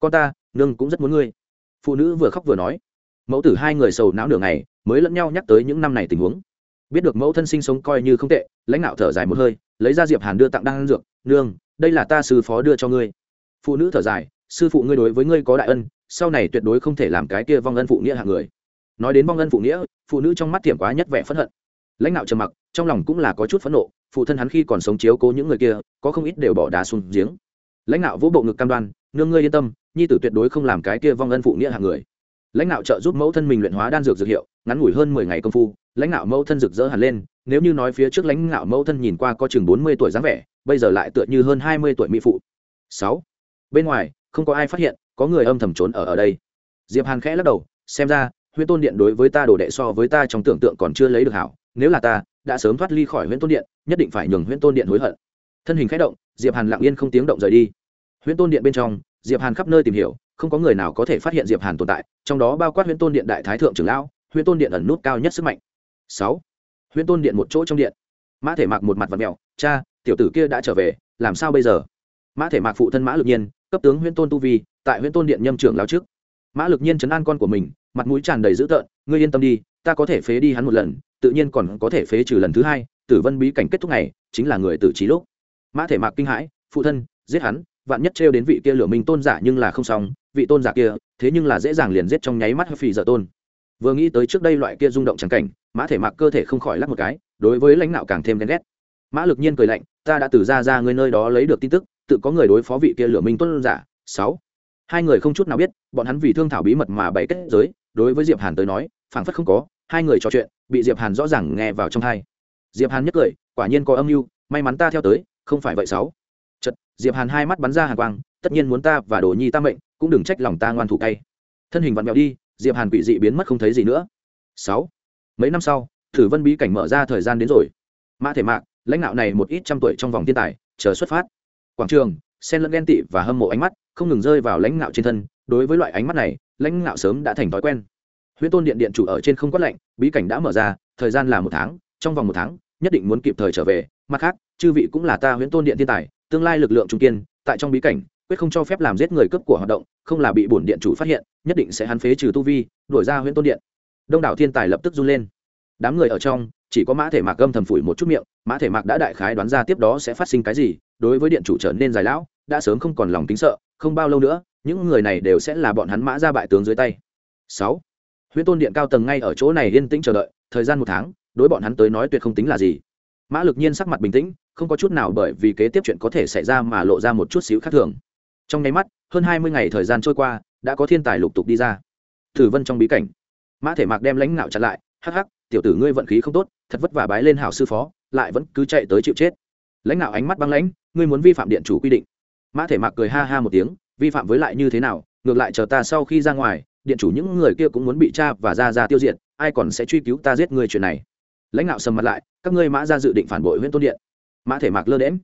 Con ta, nương cũng rất muốn ngươi phụ nữ vừa khóc vừa nói, mẫu tử hai người sầu não nửa ngày, mới lẫn nhau nhắc tới những năm này tình huống. Biết được mẫu thân sinh sống coi như không tệ, lãnh đạo thở dài một hơi, lấy ra diệp hàn đưa tặng đan dược, nương, đây là ta sư phó đưa cho ngươi. Phụ nữ thở dài, sư phụ ngươi đối với ngươi có đại ân, sau này tuyệt đối không thể làm cái kia vong ân phụ nghĩa hạng người. Nói đến vong ân phụ nghĩa, phụ nữ trong mắt tiệm quá nhất vẻ phẫn hận. Lãnh đạo trầm mặc, trong lòng cũng là có chút phẫn nộ, phụ thân hắn khi còn sống chiếu cố những người kia, có không ít đều bỏ đá xuống giếng. Lãnh đạo vỗ bộ ngực cam đoan, nương ngươi yên tâm nhi tử tuyệt đối không làm cái kia vong ân phụ nghĩa hạng người. Lãnh đạo trợ giúp mẫu thân mình luyện hóa đan dược dược hiệu, ngắn ngủi hơn mười ngày công phu, lãnh đạo mẫu thân rực rỡ hẳn lên, nếu như nói phía trước lãnh đạo mẫu thân nhìn qua có chừng bốn mươi tuổi dáng vẻ, bây giờ lại tựa như hơn hai mươi tuổi mỹ phụ. Sáu. Bên ngoài, không có ai phát hiện, có người âm thầm trốn ở ở đây. Diệp hàn khẽ lắc đầu, xem ra, huyễn tôn điện đối với ta đồ đệ so với ta trong tưởng tượng còn chưa lấy được hảo, nếu là ta, đã sớm thoát ly khỏi huyễn tôn điện, nhất định phải nhường huyễn tôn điện hối hận. Thân hình khẽ động, diệp hàn lặng yên không tiếng động rời đi. Huyễn tôn điện bên trong diệp hàn khắp nơi tìm hiểu, không có người nào có thể phát hiện diệp hàn tồn tại, trong đó bao quát huyễn tôn điện đại thái thượng trưởng lão huyễn tôn điện ẩn nút cao nhất sức mạnh. Sáu. Huyễn tôn điện một chỗ trong điện. Mã thể mạc một mặt vật mèo, cha, tiểu tử kia đã trở về, làm sao bây giờ? Mã thể mạc phụ thân mã lực nhiên, cấp tướng huyễn tôn tu vi, tại huyễn tôn điện nhâm trưởng lão trước. Mã lực nhiên chấn an con của mình, mặt mũi tràn đầy dữ tợn, ngươi yên tâm đi, ta có thể phế đi hắn một lần, tự nhiên còn có thể phế trừ lần thứ hai, tử vân bí cảnh kết thúc này, chính là người tử trí lúc. Mã thể mạc kinh hãi, phụ thân, giết hắn vạn nhất trêu đến vị kia lửa minh tôn giả nhưng là không xong, vị tôn giả kia, thế nhưng là dễ dàng liền giết trong nháy mắt phì dở tôn. Vừa nghĩ tới trước đây loại kia rung động trắng cảnh, mã thể mặc cơ thể không khỏi lắc một cái, đối với lãnh đạo càng thêm ghen ghét. Mã lực nhiên cười lạnh, ta đã từ ra ra người nơi đó lấy được tin tức, tự có người đối phó vị kia lửa minh tôn giả. Sáu. Hai người không chút nào biết, bọn hắn vì thương thảo bí mật mà bày kết giới, đối với diệp hàn tới nói, phảng phất không có, hai người trò chuyện, bị diệp hàn rõ ràng nghe vào trong hai diệp hàn nhất cười, quả nhiên có âm mưu, may mắn ta theo tới, không phải vậy, sáu chật diệp hàn hai mắt bắn ra hàn quang, tất nhiên muốn ta và đồ nhi ta mệnh, cũng đừng trách lòng ta ngoan thủ cay. Thân hình vặn vẹo đi, diệp hàn quỷ dị biến mất không thấy gì nữa. Sáu, mấy năm sau, thử vân bí cảnh mở ra thời gian đến rồi. Mã thể mạc, lãnh đạo này một ít trăm tuổi trong vòng thiên tài, chờ xuất phát. Quảng trường sen lẫn ghen tị và hâm mộ ánh mắt, không ngừng rơi vào lãnh đạo trên thân. Đối với loại ánh mắt này, lãnh đạo sớm đã thành thói quen. Huyễn tôn điện điện chủ ở trên không quát lạnh, bí cảnh đã mở ra, thời gian là một tháng, trong vòng một tháng, nhất định muốn kịp thời trở về. Mặt khác, chư vị cũng là ta huyễn tôn điện thiên tài tương lai lực lượng trung kiên, tại trong bí cảnh, quyết không cho phép làm giết người cướp của hoạt động, không là bị bổn điện chủ phát hiện, nhất định sẽ hắn phế trừ tu vi, đuổi ra huyễn tôn điện. Đông đảo thiên tài lập tức run lên. Đám người ở trong, chỉ có mã thể mạc gâm thầm phủi một chút miệng, mã thể mạc đã đại khái đoán ra tiếp đó sẽ phát sinh cái gì, đối với điện chủ trở nên dài lão, đã sớm không còn lòng tính sợ, không bao lâu nữa, những người này đều sẽ là bọn hắn mã ra bại tướng dưới tay. Sáu, huyễn tôn điện cao tầng ngay ở chỗ này yên tĩnh chờ đợi, thời gian một tháng, đối bọn hắn tới nói tuyệt không tính là gì. Mã lực nhiên sắc mặt bình tĩnh không có chút nào bởi vì kế tiếp chuyện có thể xảy ra mà lộ ra một chút xíu khác thường. Trong nháy mắt, hơn hai mươi ngày thời gian trôi qua, đã có thiên tài lục tục đi ra. Thử vân trong bí cảnh. Mã thể mạc đem lãnh ngạo chặn lại, hắc hắc, tiểu tử ngươi vận khí không tốt, thật vất vả bái lên hảo sư phó, lại vẫn cứ chạy tới chịu chết. Lãnh ngạo ánh mắt băng lãnh, ngươi muốn vi phạm điện chủ quy định. Mã thể mạc cười ha ha một tiếng, vi phạm với lại như thế nào, ngược lại chờ ta sau khi ra ngoài, điện chủ những người kia cũng muốn bị cha và ra ra tiêu diệt, ai còn sẽ truy cứu ta giết người chuyện này? Lãnh đạo sầm mặt lại, các ngươi mã ra dự định phản bội huyện tôn điện mã thể mạc lơ đễm.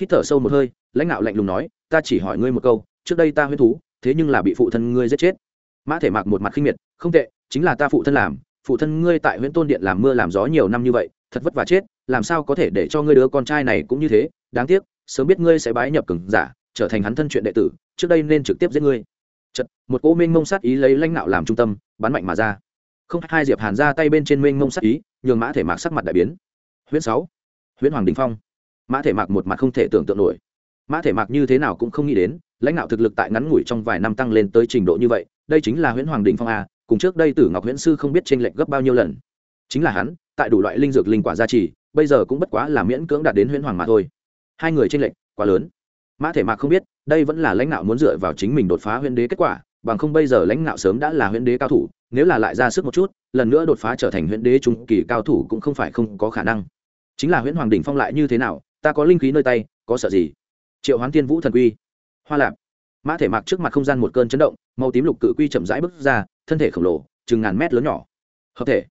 Hít thở sâu một hơi, lãnh đạo lạnh lùng nói, ta chỉ hỏi ngươi một câu, trước đây ta huyết thú, thế nhưng là bị phụ thân ngươi giết chết. Mã thể mạc một mặt khinh miệt, không tệ, chính là ta phụ thân làm, phụ thân ngươi tại huyện tôn điện làm mưa làm gió nhiều năm như vậy, thật vất vả chết, làm sao có thể để cho ngươi đứa con trai này cũng như thế? Đáng tiếc, sớm biết ngươi sẽ bái nhập cừng giả, trở thành hắn thân chuyện đệ tử, trước đây nên trực tiếp giết ngươi. Chật một cỗ minh mông sát ý lấy lãnh đạo làm trung tâm, bắn mạnh mà ra. Không hai diệp hàn ra tay bên trên minh mông sát ý, nhường mã thể mạc sắc mặt đại biến. Huyễn sáu, huyễn hoàng đình phong mã thể mạc một mặt không thể tưởng tượng nổi. Mã thể mạc như thế nào cũng không nghĩ đến, lãnh đạo thực lực tại ngắn ngủi trong vài năm tăng lên tới trình độ như vậy, đây chính là huyễn hoàng đình phong a, cùng trước đây tử ngọc huyễn sư không biết tranh lệch gấp bao nhiêu lần. Chính là hắn, tại đủ loại linh dược linh quả gia trì, bây giờ cũng bất quá là miễn cưỡng đạt đến huyễn hoàng mà thôi. Hai người tranh lệch quá lớn. Mã thể mạc không biết, đây vẫn là lãnh đạo muốn dựa vào chính mình đột phá huyễn đế kết quả, bằng không bây giờ lãnh đạo sớm đã là huyễn đế cao thủ, nếu là lại ra sức một chút, lần nữa đột phá trở thành huyễn đế trung kỳ cao thủ cũng không phải không có khả năng. Chính là huyễn hoàng đỉnh phong lại như thế nào ta có linh khí nơi tay, có sợ gì? Triệu hoán tiên vũ thần quy. Hoa lạp. Mã thể mạc trước mặt không gian một cơn chấn động, màu tím lục cự quy chậm rãi bước ra, thân thể khổng lồ, chừng ngàn mét lớn nhỏ. Hợp thể.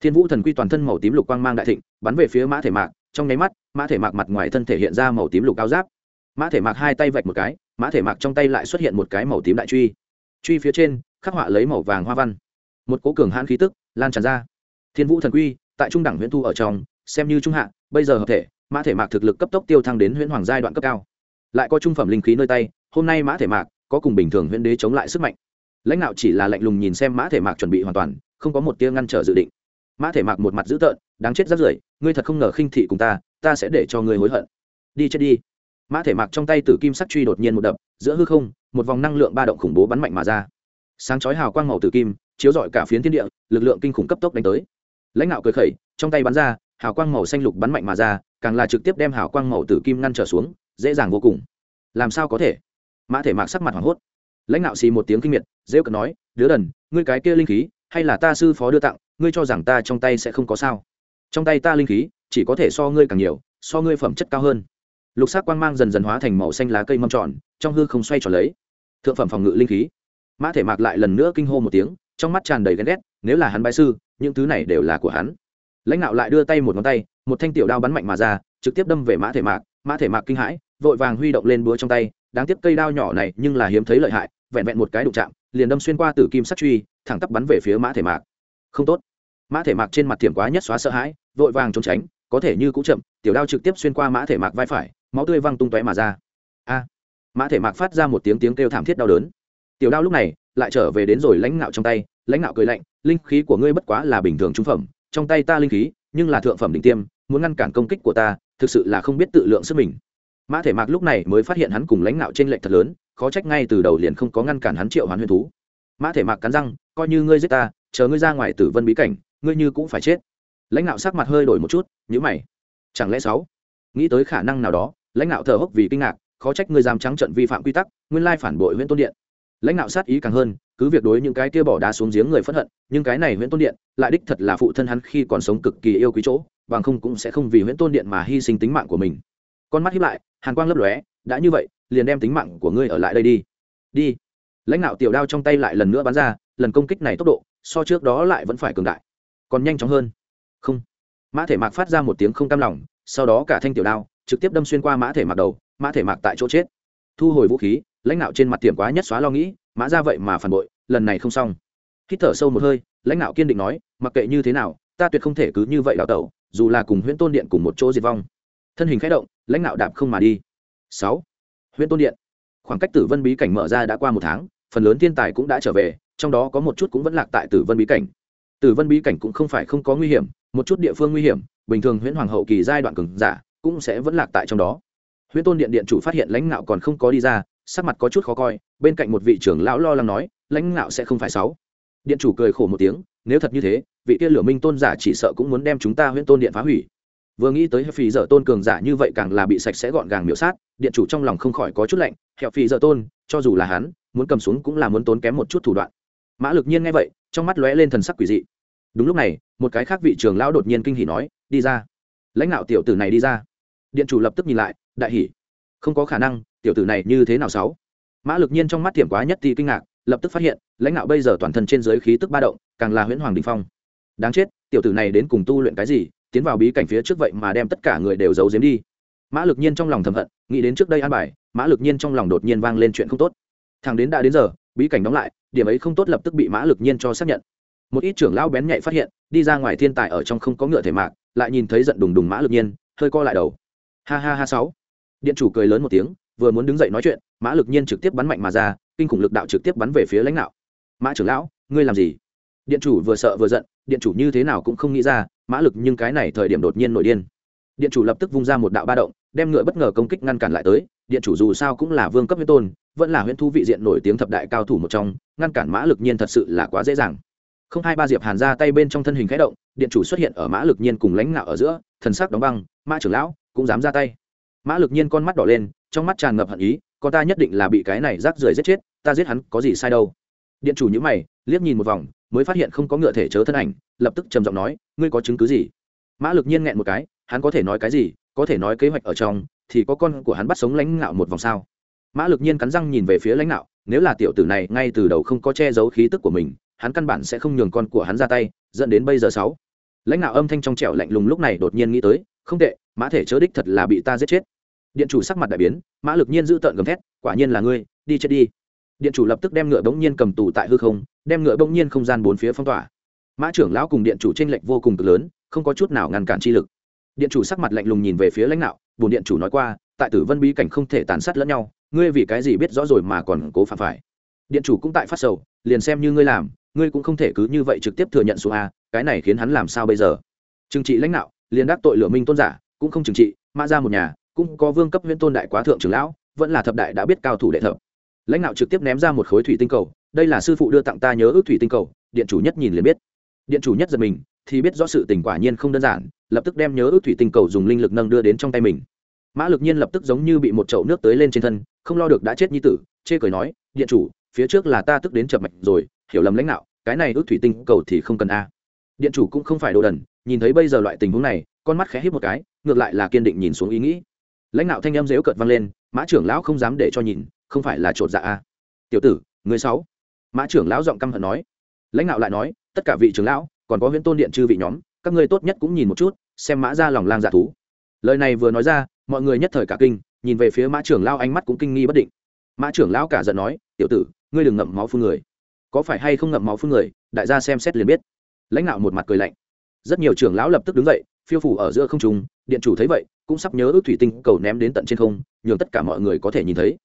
Thiên vũ thần quy toàn thân màu tím lục quang mang đại thịnh, bắn về phía mã thể mạc, trong nháy mắt, mã thể mạc mặt ngoài thân thể hiện ra màu tím lục áo giáp. Mã thể mạc hai tay vạch một cái, mã thể mạc trong tay lại xuất hiện một cái màu tím đại truy. Truy phía trên, khắc họa lấy màu vàng hoa văn. Một cố cường hãn khí tức lan tràn ra. Thiên vũ thần quy, tại trung đẳng huyễn thu ở trong, xem như trung hạ, bây giờ hợp thể mã thể mạc thực lực cấp tốc tiêu thăng đến huyễn hoàng giai đoạn cấp cao. Lại có trung phẩm linh khí nơi tay, hôm nay mã thể mạc có cùng bình thường huyễn đế chống lại sức mạnh. Lãnh đạo chỉ là lạnh lùng nhìn xem mã thể mạc chuẩn bị hoàn toàn, không có một tia ngăn trở dự định. Mã thể mạc một mặt dữ tợn, đáng chết rất rưởi, ngươi thật không ngờ khinh thị cùng ta ta sẽ để cho ngươi hối hận. Đi chết đi. Mã thể mạc trong tay tử kim sắc truy đột nhiên một đập, giữa hư không, một vòng năng lượng ba động khủng bố bắn mạnh mà ra. Sáng chói hào quang màu tử kim, chiếu rọi cả phiến thiên địa, lực lượng kinh khủng cấp tốc đánh tới. Lãnh đạo cười khẩy, trong tay bắn ra, hào quang màu xanh lục bắn mạnh mà ra càng là trực tiếp đem hào quang màu tử kim ngăn trở xuống, dễ dàng vô cùng. Làm sao có thể? Mã thể mạc sắc mặt hoảng hốt. Lãnh đạo xì một tiếng kinh miệt, rêu cận nói, đứa đần, ngươi cái kia linh khí, hay là ta sư phó đưa tặng, ngươi cho rằng ta trong tay sẽ không có sao? Trong tay ta linh khí, chỉ có thể so ngươi càng nhiều, so ngươi phẩm chất cao hơn. Lục sắc quang mang dần dần hóa thành màu xanh lá cây mâm tròn, trong hư không xoay tròn lấy. Thượng phẩm phòng ngự linh khí. Mã thể mạc lại lần nữa kinh hô một tiếng, trong mắt tràn đầy ghen ghét, nếu là hắn bại sư, những thứ này đều là của hắn. Lãnh đạo lại đưa tay một ngón tay một thanh tiểu đao bắn mạnh mà ra, trực tiếp đâm về mã thể mạc. Mã thể mạc kinh hãi, vội vàng huy động lên búa trong tay. Đáng tiếc cây đao nhỏ này nhưng là hiếm thấy lợi hại, vẹn vẹn một cái đụng chạm, liền đâm xuyên qua tử kim sắt truy, thẳng tắp bắn về phía mã thể mạc. Không tốt. Mã thể mạc trên mặt thiểm quá nhất xóa sợ hãi, vội vàng trốn tránh, có thể như cũ chậm, tiểu đao trực tiếp xuyên qua mã thể mạc vai phải, máu tươi văng tung tóe mà ra. A. Mã thể mạc phát ra một tiếng tiếng kêu thảm thiết đau đớn. Tiểu đao lúc này lại trở về đến rồi lãnh ngạo trong tay, lãnh ngạo cười lạnh, linh khí của ngươi bất quá là bình thường trung phẩm, trong tay ta linh khí, nhưng là thượng phẩm đỉnh tiêm muốn ngăn cản công kích của ta, thực sự là không biết tự lượng sức mình. Mã thể mạc lúc này mới phát hiện hắn cùng lãnh ngạo trên lệnh thật lớn, khó trách ngay từ đầu liền không có ngăn cản hắn triệu hoán huyền thú. Mã thể mạc cắn răng, coi như ngươi giết ta, chờ ngươi ra ngoài tử vân bí cảnh, ngươi như cũng phải chết. Lãnh ngạo sắc mặt hơi đổi một chút nhữ mày. Chẳng lẽ sáu? Nghĩ tới khả năng nào đó, lãnh ngạo thở hốc vì kinh ngạc, khó trách ngươi dám trắng trận vi phạm quy tắc, nguyên lai phản bội huyện tôn điện. Lãnh đạo sát ý càng hơn, cứ việc đối những cái kia bỏ đá xuống giếng người phẫn hận, nhưng cái này huyện tôn điện, lại đích thật là phụ thân hắn khi còn sống cực kỳ yêu quý chỗ bằng không cũng sẽ không vì huyễn tôn điện mà hy sinh tính mạng của mình. Con mắt hiếp lại, hàn quang lấp lóe, đã như vậy, liền đem tính mạng của ngươi ở lại đây đi. Đi. Lãnh đạo tiểu đao trong tay lại lần nữa bắn ra, lần công kích này tốc độ, so trước đó lại vẫn phải cường đại. Còn nhanh chóng hơn. Không. Mã thể mạc phát ra một tiếng không cam lòng, sau đó cả thanh tiểu đao trực tiếp đâm xuyên qua mã thể mạc đầu, mã thể mạc tại chỗ chết. Thu hồi vũ khí, lãnh đạo trên mặt tiệm quá nhất xóa lo nghĩ, mã ra vậy mà phản bội, lần này không xong. Hít thở sâu một hơi, lãnh đạo kiên định nói, mặc kệ như thế nào, ta tuyệt không thể cứ như vậy đào tẩu dù là cùng huyễn tôn điện cùng một chỗ diệt vong. Thân hình k h ẽ động, lãnh đạo đạp không mà đi. Sáu. Huyễn tôn điện. Khoảng cách tử vân bí cảnh mở ra đã qua một tháng, phần lớn thiên tài cũng đã trở về, trong đó có một chút cũng vẫn lạc tại tử vân bí cảnh. Tử vân bí cảnh cũng không phải không có nguy hiểm, một chút địa phương nguy hiểm, bình thường huyễn hoàng hậu kỳ giai đoạn cường giả cũng sẽ vẫn lạc tại trong đó. Huyễn tôn điện điện chủ phát hiện lãnh đạo còn không có đi ra, sắc mặt có chút khó coi, bên cạnh một vị trưởng lão lo lắng nói, lãnh đạo sẽ không phải sáu. Điện chủ cười khổ một tiếng nếu thật như thế, vị kia lửa minh tôn giả chỉ sợ cũng muốn đem chúng ta huyễn tôn điện phá hủy. Vừa nghĩ tới phì dở tôn cường giả như vậy càng là bị sạch sẽ gọn gàng miểu sát, điện chủ trong lòng không khỏi có chút lạnh hẹo phì dở tôn, cho dù là hắn, muốn cầm xuống cũng là muốn tốn kém một chút thủ đoạn. Mã lực nhiên nghe vậy, trong mắt lóe lên thần sắc quỷ dị. Đúng lúc này, một cái khác vị trưởng lão đột nhiên kinh hỉ nói, đi ra. Lãnh đạo tiểu tử này đi ra. Điện chủ lập tức nhìn lại, đại hỉ. Không có khả năng, tiểu tử này như thế nào sáu? Mã lực nhiên trong mắt tiềm quá nhất thì kinh ngạc, lập tức phát hiện, lãnh đạo bây giờ toàn thân trên giới khí tức ba động càng là huyễn hoàng đình phong. Đáng chết, tiểu tử này đến cùng tu luyện cái gì, tiến vào bí cảnh phía trước vậy mà đem tất cả người đều giấu giếm đi. Mã lực nhiên trong lòng thầm hận, nghĩ đến trước đây an bài, mã lực nhiên trong lòng đột nhiên vang lên chuyện không tốt. Thằng đến đã đến giờ, bí cảnh đóng lại, điểm ấy không tốt lập tức bị mã lực nhiên cho xác nhận. Một ít trưởng lão bén nhạy phát hiện, đi ra ngoài thiên tài ở trong không có ngựa thể mạc, lại nhìn thấy giận đùng đùng mã lực nhiên, hơi co lại đầu. Ha ha ha sáu. Điện chủ cười lớn một tiếng, vừa muốn đứng dậy nói chuyện, mã lực nhiên trực tiếp bắn mạnh mà ra, kinh khủng lực đạo trực tiếp bắn về phía lãnh đạo. Mã trưởng lão, ngươi làm gì? Điện chủ vừa sợ vừa giận, điện chủ như thế nào cũng không nghĩ ra, mã lực nhưng cái này thời điểm đột nhiên nổi điên. Điện chủ lập tức vung ra một đạo ba động, đem ngựa bất ngờ công kích ngăn cản lại tới, điện chủ dù sao cũng là vương cấp huyết tôn, vẫn là huyễn thu vị diện nổi tiếng thập đại cao thủ một trong, ngăn cản mã lực nhiên thật sự là quá dễ dàng. Không hai ba diệp hàn ra tay bên trong thân hình khẽ động, điện chủ xuất hiện ở mã lực nhiên cùng lãnh ngạo ở giữa, thần sắc đóng băng, mã trưởng lão cũng dám ra tay. Mã lực nhiên con mắt đỏ lên, trong mắt tràn ngập hận ý, con ta nhất định là bị cái này rác rưởi giết chết, ta giết hắn có gì sai đâu. Điện chủ nhíu mày, liếc nhìn một vòng mới phát hiện không có ngựa thể chớ thân ảnh, lập tức trầm giọng nói, ngươi có chứng cứ gì? Mã lực nhiên nghẹn một cái, hắn có thể nói cái gì? Có thể nói kế hoạch ở trong, thì có con của hắn bắt sống lãnh ngạo một vòng sao? Mã lực nhiên cắn răng nhìn về phía lãnh ngạo, nếu là tiểu tử này ngay từ đầu không có che giấu khí tức của mình, hắn căn bản sẽ không nhường con của hắn ra tay, dẫn đến bây giờ sáu. Lãnh ngạo âm thanh trong trẻo lạnh lùng lúc này đột nhiên nghĩ tới, không tệ, mã thể chớ đích thật là bị ta giết chết. Điện chủ sắc mặt đại biến, mã lực nhiên giữ tợn gầm thét, quả nhiên là ngươi, đi chết đi điện chủ lập tức đem ngựa bỗng nhiên cầm tù tại hư không, đem ngựa bỗng nhiên không gian bốn phía phong tỏa. Mã trưởng lão cùng điện chủ tranh lệch vô cùng cực lớn, không có chút nào ngăn cản chi lực. Điện chủ sắc mặt lạnh lùng nhìn về phía lãnh đạo bồn điện chủ nói qua, tại tử vân bí cảnh không thể tàn sát lẫn nhau, ngươi vì cái gì biết rõ rồi mà còn cố phạm phải. Điện chủ cũng tại phát sầu, liền xem như ngươi làm, ngươi cũng không thể cứ như vậy trực tiếp thừa nhận số a, cái này khiến hắn làm sao bây giờ? Trừng trị lãnh đạo, liền đắc tội lửa minh tôn giả, cũng không trừng trị, mã ra một nhà, cũng có vương cấp huyễn tôn đại quá thượng trưởng lão, vẫn là thập đại đã biết cao thủ đệ thập lãnh đạo trực tiếp ném ra một khối thủy tinh cầu, đây là sư phụ đưa tặng ta nhớ ước thủy tinh cầu, điện chủ nhất nhìn liền biết. Điện chủ nhất giật mình, thì biết rõ sự tình quả nhiên không đơn giản, lập tức đem nhớ ước thủy tinh cầu dùng linh lực nâng đưa đến trong tay mình. Mã lực nhiên lập tức giống như bị một chậu nước tới lên trên thân, không lo được đã chết như tử, chê cười nói, điện chủ, phía trước là ta tức đến chập mạch rồi, hiểu lầm lãnh đạo cái này ước thủy tinh cầu thì không cần a. Điện chủ cũng không phải đồ đần, nhìn thấy bây giờ loại tình huống này, con mắt khẽ hít một cái, ngược lại là kiên định nhìn xuống ý nghĩ. Lãnh đạo thanh em dếu cợt vang lên, mã trưởng lão không dám để cho nhìn không phải là chột dạ a tiểu tử, người sáu. Mã trưởng lão giọng căm hận nói. Lãnh đạo lại nói, tất cả vị trưởng lão, còn có huyễn tôn điện chư vị nhóm, các ngươi tốt nhất cũng nhìn một chút, xem mã ra lòng lang dạ thú. Lời này vừa nói ra, mọi người nhất thời cả kinh, nhìn về phía mã trưởng lão ánh mắt cũng kinh nghi bất định. Mã trưởng lão cả giận nói, tiểu tử, ngươi đừng ngậm máu phun người. Có phải hay không ngậm máu phun người, đại gia xem xét liền biết. Lãnh đạo một mặt cười lạnh. Rất nhiều trưởng lão lập tức đứng dậy, phiêu phủ ở giữa không trung, điện chủ thấy vậy, cũng sắp nhớ ước thủy tinh cầu ném đến tận trên không, nhường tất cả mọi người có thể nhìn thấy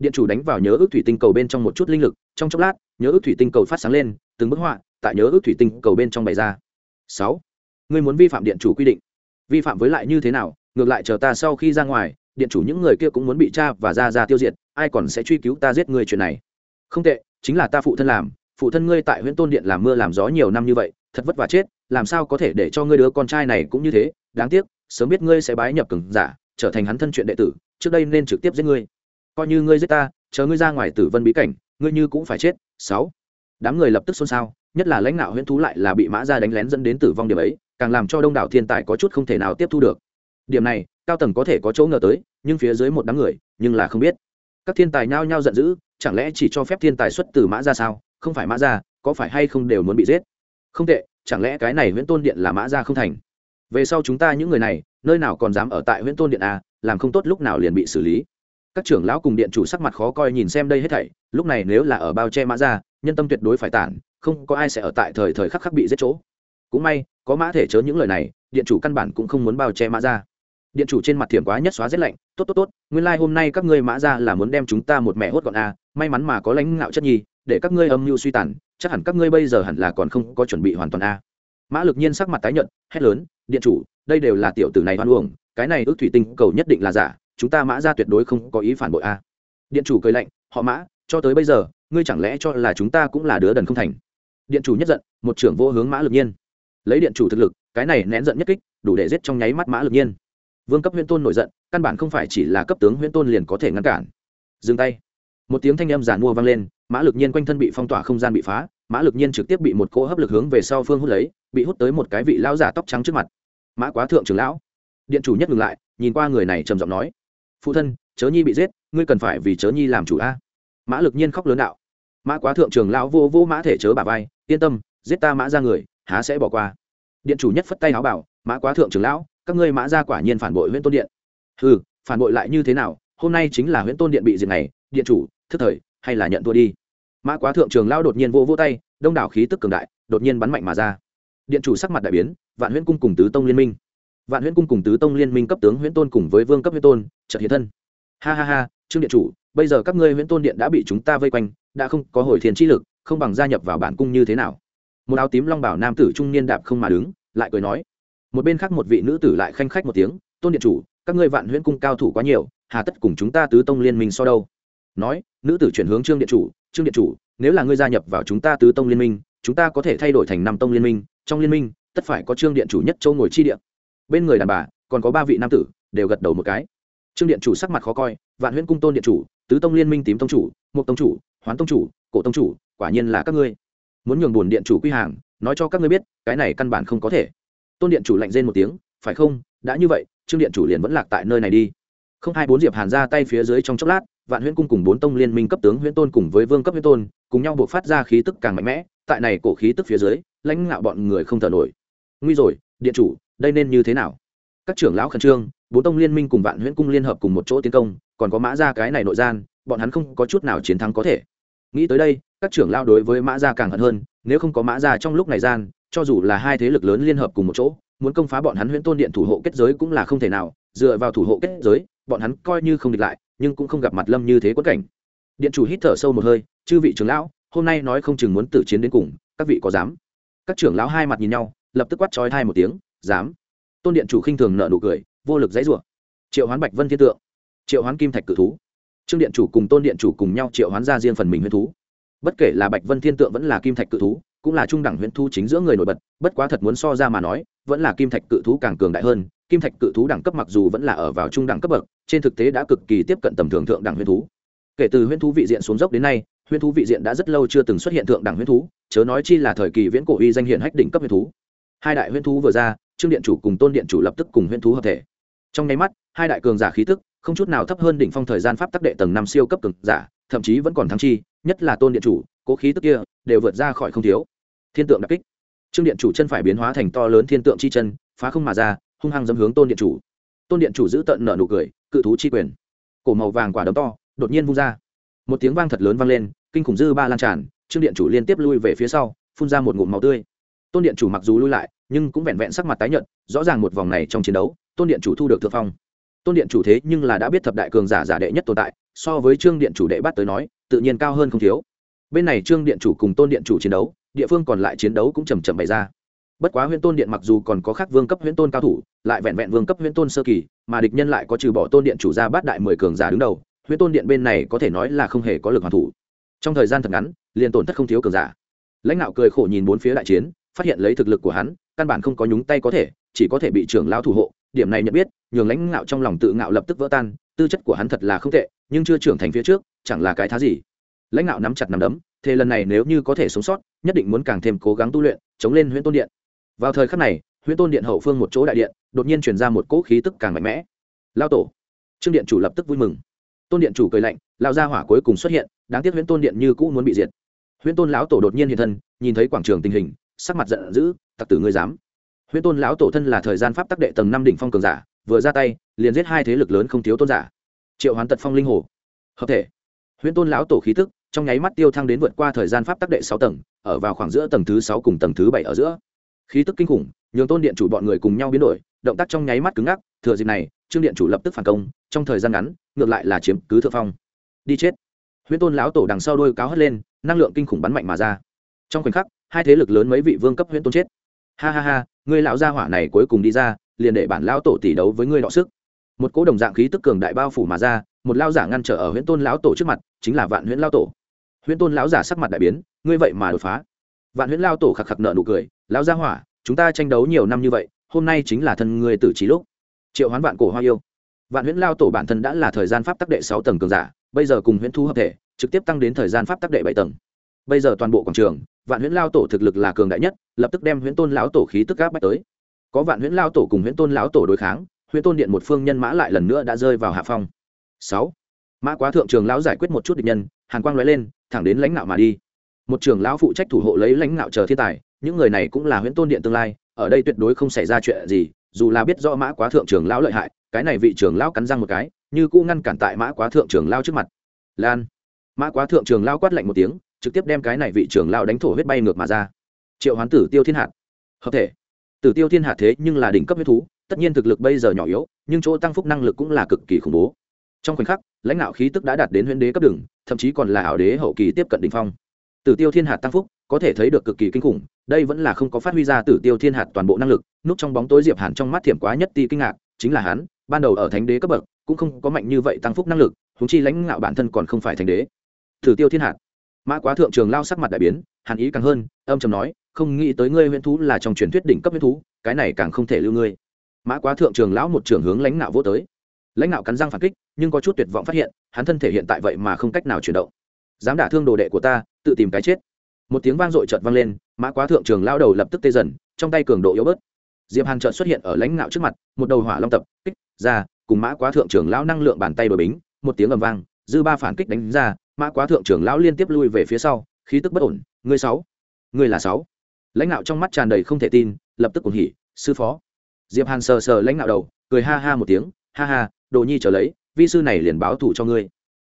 điện chủ đánh vào nhớ ước thủy tinh cầu bên trong một chút linh lực, trong chốc lát, nhớ ước thủy tinh cầu phát sáng lên, từng bức họa tại nhớ ước thủy tinh cầu bên trong bày ra. Sáu, ngươi muốn vi phạm điện chủ quy định. Vi phạm với lại như thế nào, ngược lại chờ ta sau khi ra ngoài, điện chủ những người kia cũng muốn bị cha và ra ra tiêu diệt, ai còn sẽ truy cứu ta giết người chuyện này. Không tệ, chính là ta phụ thân làm, phụ thân ngươi tại huyện tôn điện làm mưa làm gió nhiều năm như vậy, thật vất vả chết, làm sao có thể để cho ngươi đứa con trai này cũng như thế, đáng tiếc, sớm biết ngươi sẽ bái nhập cường giả, trở thành hắn thân chuyện đệ tử, trước đây nên trực tiếp giết ngươi coi như ngươi giết ta, chờ ngươi ra ngoài tử vân bí cảnh, ngươi như cũng phải chết. Sáu. Đám người lập tức xôn xao, nhất là lãnh đạo huyễn thú lại là bị mã ra đánh lén dẫn đến tử vong điểm ấy, càng làm cho đông đảo thiên tài có chút không thể nào tiếp thu được. Điểm này, cao tầng có thể có chỗ ngờ tới, nhưng phía dưới một đám người, nhưng là không biết. Các thiên tài nhao nhao giận dữ, chẳng lẽ chỉ cho phép thiên tài xuất từ mã ra sao? Không phải mã ra có phải hay không đều muốn bị giết? Không tệ, chẳng lẽ cái này huyễn tôn điện là mã ra không thành? Về sau chúng ta những người này, nơi nào còn dám ở tại huyễn tôn điện a làm không tốt lúc nào liền bị xử lý các trưởng lão cùng điện chủ sắc mặt khó coi nhìn xem đây hết thảy, lúc này nếu là ở bao che mã ra, nhân tâm tuyệt đối phải tản, không có ai sẽ ở tại thời thời khắc khắc bị giết chỗ. Cũng may, có mã thể chớ những lời này, điện chủ căn bản cũng không muốn bao che mã ra. Điện chủ trên mặt thiểm quá nhất xóa rét lạnh, tốt tốt tốt, nguyên lai、like、hôm nay các ngươi mã ra là muốn đem chúng ta một mẹ hốt gọn a may mắn mà có lãnh ngạo chất nhi, để các ngươi âm mưu suy tàn, chắc hẳn các ngươi bây giờ hẳn là còn không có chuẩn bị hoàn toàn a mã lực nhiên sắc mặt tái nhận hét lớn, điện chủ, đây đều là tiểu tử này hoan uổng, cái này ước thủy tinh cầu nhất định là giả chúng ta mã ra tuyệt đối không có ý phản bội a. Điện chủ cười lạnh, họ mã, cho tới bây giờ, ngươi chẳng lẽ cho là chúng ta cũng là đứa đần không thành? Điện chủ nhất giận, một trưởng vô hướng mã lực nhiên. Lấy điện chủ thực lực, cái này nén giận nhất kích, đủ để giết trong nháy mắt mã lực nhiên. Vương cấp huyễn tôn nổi giận, căn bản không phải chỉ là cấp tướng huyễn tôn liền có thể ngăn cản. Dừng tay. Một tiếng thanh âm giản mua vang lên, mã lực nhiên quanh thân bị phong tỏa không gian bị phá, mã lực nhiên trực tiếp bị một cỗ hấp lực hướng về sau phương hút lấy, bị hút tới một cái vị lão giả tóc trắng trước mặt. Mã quá thượng trưởng lão. Điện chủ nhất ngừng lại, nhìn qua người này trầm giọng nói phụ thân, chớ nhi bị giết, ngươi cần phải vì chớ nhi làm chủ a. Mã lực nhiên khóc lớn đạo. Mã quá thượng Trường lão vô vô mã thể chớ bà vai, yên tâm, giết ta mã ra người, há sẽ bỏ qua. Điện chủ nhất phất tay áo bảo, mã quá thượng Trường lão, các ngươi mã ra quả nhiên phản bội huyện tôn điện. Ừ phản bội lại như thế nào? Hôm nay chính là huyện tôn điện bị diệt này điện chủ, thức thời, hay là nhận thua đi? Mã quá thượng trường Lão đột nhiên vô vô tay, đông đảo khí tức cường đại, đột nhiên bắn mạnh mà ra. Điện chủ sắc mặt đại biến, vạn huyễn cung cùng tứ tông liên minh vạn huyễn cung cùng tứ tông liên minh cấp tướng huyễn tôn cùng với vương cấp huyễn tôn trật hiện thân. Ha ha ha, trương điện chủ, bây giờ các ngươi huyễn tôn điện đã bị chúng ta vây quanh, đã không có hồi thiền chi lực, không bằng gia nhập vào bản cung như thế nào? Một áo tím long bảo nam tử trung niên đạp không mà đứng, lại cười nói. Một bên khác một vị nữ tử lại khanh khách một tiếng, tôn điện chủ, các ngươi vạn huyễn cung cao thủ quá nhiều, hà tất cùng chúng ta tứ tông liên minh so đâu? Nói, nữ tử chuyển hướng trương điện chủ, trương điện chủ, nếu là ngươi gia nhập vào chúng ta tứ tông liên minh, chúng ta có thể thay đổi thành năm tông liên minh, trong liên minh, tất phải có trương điện chủ nhất châu ngồi chi điện bên người đàn bà, còn có ba vị nam tử, đều gật đầu một cái. Trương điện chủ sắc mặt khó coi, vạn huyễn cung tôn điện chủ, tứ tông liên minh tím tông chủ mục tông chủ, hoán tông chủ, cổ tông chủ, quả nhiên là các ngươi. Muốn nhường buồn điện chủ quy hàng, nói cho các ngươi biết, cái này căn bản không có thể. Tôn điện chủ lạnh rên một tiếng, phải không? Đã như vậy, trương điện chủ liền vẫn lạc tại nơi này đi. Không hai bốn diệp hàn ra tay phía dưới trong chốc lát, vạn huyễn cung cùng bốn tông liên minh cấp tướng huyễn tôn cùng với vương cấp huyễn tôn, cùng nhau buộc phát ra khí tức càng mạnh mẽ, tại này cổ khí tức phía dưới, lãnh ngạo bọn người không thở nổi. Nguy rồi, điện chủ đây nên như thế nào? Các trưởng lão khẩn trương, bốn tông liên minh cùng vạn huyễn cung liên hợp cùng một chỗ tiến công, còn có mã ra cái này nội gian, bọn hắn không có chút nào chiến thắng có thể. Nghĩ tới đây, các trưởng lão đối với mã ra càng hận hơn, nếu không có mã ra trong lúc này gian, cho dù là hai thế lực lớn liên hợp cùng một chỗ, muốn công phá bọn hắn huyễn tôn điện thủ hộ kết giới cũng là không thể nào, dựa vào thủ hộ kết giới, bọn hắn coi như không địch lại, nhưng cũng không gặp mặt lâm như thế quất cảnh. Điện chủ hít thở sâu một hơi, chư vị trưởng lão, hôm nay nói không chừng muốn tử chiến đến cùng, các vị có dám? Các trưởng lão hai mặt nhìn nhau, lập tức quát trói thai một tiếng dám. Tôn điện chủ khinh thường nợ nụ cười, vô lực dãy rủa. Triệu hoán bạch vân thiên tượng, triệu hoán kim thạch cự thú. Trương điện chủ cùng tôn điện chủ cùng nhau triệu hoán ra riêng phần mình huyễn thú. Bất kể là bạch vân thiên tượng vẫn là kim thạch cự thú, cũng là trung đẳng huyễn thú chính giữa người nổi bật, bất quá thật muốn so ra mà nói, vẫn là kim thạch cự thú càng cường đại hơn. Kim thạch cự thú đẳng cấp mặc dù vẫn là ở vào trung đẳng cấp bậc, trên thực tế đã cực kỳ tiếp cận tầm thường thượng đẳng huyễn thú. Kể từ huyễn thú vị diện xuống dốc đến nay, huyễn thú vị diện đã rất lâu chưa từng xuất hiện thượng đẳng huyễn thú, chớ nói chi là thời kỳ viễn cổ uy danh hiện hách đỉnh cấp huyễn thú. Hai đại huyễn thú vừa ra trương điện chủ cùng tôn điện chủ lập tức cùng huyễn thú hợp thể. Trong nháy mắt, hai đại cường giả khí tức, không chút nào thấp hơn đỉnh phong thời gian pháp tắc đệ tầng năm siêu cấp cường giả, thậm chí vẫn còn thắng chi, nhất là tôn điện chủ, cố khí tức kia, đều vượt ra khỏi không thiếu. Thiên tượng đặc kích. Trương điện chủ chân phải biến hóa thành to lớn thiên tượng chi chân, phá không mà ra, hung hăng dâm hướng tôn điện chủ. Tôn điện chủ giữ tận nợ nụ cười, cự thú chi quyền. Cổ màu vàng quả đấm to, đột nhiên vung ra. Một tiếng vang thật lớn vang lên, kinh khủng dư ba lan tràn, trương điện chủ liên tiếp lui về phía sau, phun ra một ngụm máu tươi tôn điện chủ mặc dù lui lại, nhưng cũng vẹn vẹn sắc mặt tái nhợt, rõ ràng một vòng này trong chiến đấu, tôn điện chủ thu được thượng phong. Tôn điện chủ thế nhưng là đã biết thập đại cường giả giả đệ nhất tồn tại, so với trương điện chủ đệ bắt tới nói, tự nhiên cao hơn không thiếu. Bên này trương điện chủ cùng tôn điện chủ chiến đấu, địa phương còn lại chiến đấu cũng chầm chậm bày ra. Bất quá huyễn tôn điện mặc dù còn có khác vương cấp huyễn tôn cao thủ, lại vẹn vẹn vương cấp huyễn tôn sơ kỳ, mà địch nhân lại có trừ bỏ tôn điện chủ ra bát đại mười cường giả đứng đầu, huyễn tôn điện bên này có thể nói là không hề có lực hoàn thủ. Trong thời gian thật ngắn, liền tổn thất không thiếu cường giả. Lãnh đạo cười khổ nhìn bốn phía đại chiến phát hiện lấy thực lực của hắn, căn bản không có nhúng tay có thể, chỉ có thể bị trưởng lao thủ hộ. Điểm này nhận biết, nhường lãnh ngạo trong lòng tự ngạo lập tức vỡ tan, tư chất của hắn thật là không tệ, nhưng chưa trưởng thành phía trước, chẳng là cái thá gì. Lãnh ngạo nắm chặt nắm đấm, thế lần này nếu như có thể sống sót, nhất định muốn càng thêm cố gắng tu luyện, chống lên huyễn tôn điện. Vào thời khắc này, huyễn tôn điện hậu phương một chỗ đại điện, đột nhiên chuyển ra một cỗ khí tức càng mạnh mẽ. Lao tổ, trương điện chủ lập tức vui mừng. Tôn điện chủ cười lạnh lao ra hỏa cuối cùng xuất hiện, đáng tiếc huyễn tôn điện như cũ muốn bị diệt. Huyễn tôn lão tổ đột nhiên hiện thân, nhìn thấy quảng trường tình hình sắc mặt giận dữ, tặc tử ngươi dám. Huyễn tôn lão tổ thân là thời gian pháp tắc đệ tầng năm đỉnh phong cường giả, vừa ra tay, liền giết hai thế lực lớn không thiếu tôn giả. Triệu hoán tật phong linh hồ. Hợp thể. Huyễn tôn lão tổ khí tức, trong nháy mắt tiêu thăng đến vượt qua thời gian pháp tắc đệ sáu tầng, ở vào khoảng giữa tầng thứ sáu cùng tầng thứ bảy ở giữa. Khí tức kinh khủng, nhường tôn điện chủ bọn người cùng nhau biến đổi, động tác trong nháy mắt cứng ngắc, thừa dịp này, trương điện chủ lập tức phản công, trong thời gian ngắn, ngược lại là chiếm cứ thượng phong. Đi chết. Huyễn tôn lão tổ đằng sau đôi cáo hất lên, năng lượng kinh khủng bắn mạnh mà ra. Trong khoảnh khắc hai thế lực lớn mấy vị vương cấp huyễn tôn chết. Ha ha ha, ngươi lão gia hỏa này cuối cùng đi ra, liền để bản lão tổ tỷ đấu với ngươi đọ sức. Một cỗ đồng dạng khí tức cường đại bao phủ mà ra, một lao giả ngăn trở ở huyễn tôn lão tổ trước mặt, chính là vạn huyễn lao tổ. Huyễn tôn lão giả sắc mặt đại biến, ngươi vậy mà đột phá. Vạn huyễn lao tổ khạc khạc nợ nụ cười, lão gia hỏa, chúng ta tranh đấu nhiều năm như vậy, hôm nay chính là thân ngươi tử trí lúc. Triệu hoán vạn cổ hoa yêu. Vạn huyễn lao tổ bản thân đã là thời gian pháp tắc đệ sáu tầng cường giả, bây giờ cùng huyễn thu hợp thể, trực tiếp tăng đến thời gian pháp tắc đệ bảy tầng bây giờ toàn bộ quảng trường, vạn huyễn lao tổ thực lực là cường đại nhất, lập tức đem huyễn tôn lão tổ khí tức gáp bách tới. Có vạn huyễn lao tổ cùng huyễn tôn lão tổ đối kháng, huyễn tôn điện một phương nhân mã lại lần nữa đã rơi vào hạ phong. Sáu. Mã quá thượng trường lão giải quyết một chút địch nhân, hàn quang nói lên, thẳng đến lãnh nạo mà đi. Một trường lão phụ trách thủ hộ lấy lãnh nạo chờ thiên tài, những người này cũng là huyễn tôn điện tương lai, ở đây tuyệt đối không xảy ra chuyện gì, dù là biết rõ mã quá thượng trường lão lợi hại, cái này vị trường lão cắn răng một cái, như cũ ngăn cản tại mã quá thượng trường lão trước mặt. Lan. Mã quá thượng trường lão quát lạnh một tiếng trực tiếp đem cái này vị trưởng lão đánh thổ huyết bay ngược mà ra. Triệu hoán tử tiêu thiên hạt. Hợp thể. Tử tiêu thiên hạt thế nhưng là đỉnh cấp huyết thú, tất nhiên thực lực bây giờ nhỏ yếu, nhưng chỗ tăng phúc năng lực cũng là cực kỳ khủng bố. Trong khoảnh khắc, lãnh đạo khí tức đã đạt đến huyễn đế cấp đường, thậm chí còn là ảo đế hậu kỳ tiếp cận đ ỉ n h phong. Tử tiêu thiên hạt tăng phúc, có thể thấy được cực kỳ kinh khủng, đây vẫn là không có phát huy ra tử tiêu thiên hạt toàn bộ năng lực, núp trong bóng tối diệp hàn trong mắt thiểm quá nhất ti kinh ngạc, chính là hắn, ban đầu ở thánh đế cấp bậc, cũng không có mạnh như vậy tăng phúc năng lực húng chi lãnh ngạo bản thân còn không phải thánh đế. Tử tiêu thiên hạt mã quá thượng trường lao sắc mặt đại biến, hàn ý càng hơn, âm trầm nói, không nghĩ tới ngươi huyễn thú là trong truyền thuyết đỉnh cấp huyễn thú, cái này càng không thể lưu ngươi. Mã quá thượng trường lão một trường hướng lãnh nạo vô tới. Lãnh nạo cắn răng phản kích, nhưng có chút tuyệt vọng phát hiện, hắn thân thể hiện tại vậy mà không cách nào chuyển động. Dám đả thương đồ đệ của ta, tự tìm cái chết. Một tiếng vang dội chợt vang lên, mã quá thượng trường lao đầu lập tức tê dần, trong tay cường độ yếu bớt. Diệp hàn chợt xuất hiện ở lãnh nạo trước mặt, một đầu hỏa long tập, kích ra, cùng mã quá thượng trường lão năng lượng bàn tay đổi bính, một tiếng ầm vang, dư ba phản kích đánh ra mã quá thượng Trưởng lão liên tiếp lui về phía sau, khí tức bất ổn, ngươi sáu, ngươi là sáu. Lãnh nạo trong mắt tràn đầy không thể tin, lập tức cùng hỉ, sư phó. Diệp hàn sờ sờ lãnh nạo đầu, cười ha ha một tiếng, ha ha, đồ nhi trở lấy, vi sư này liền báo thủ cho ngươi.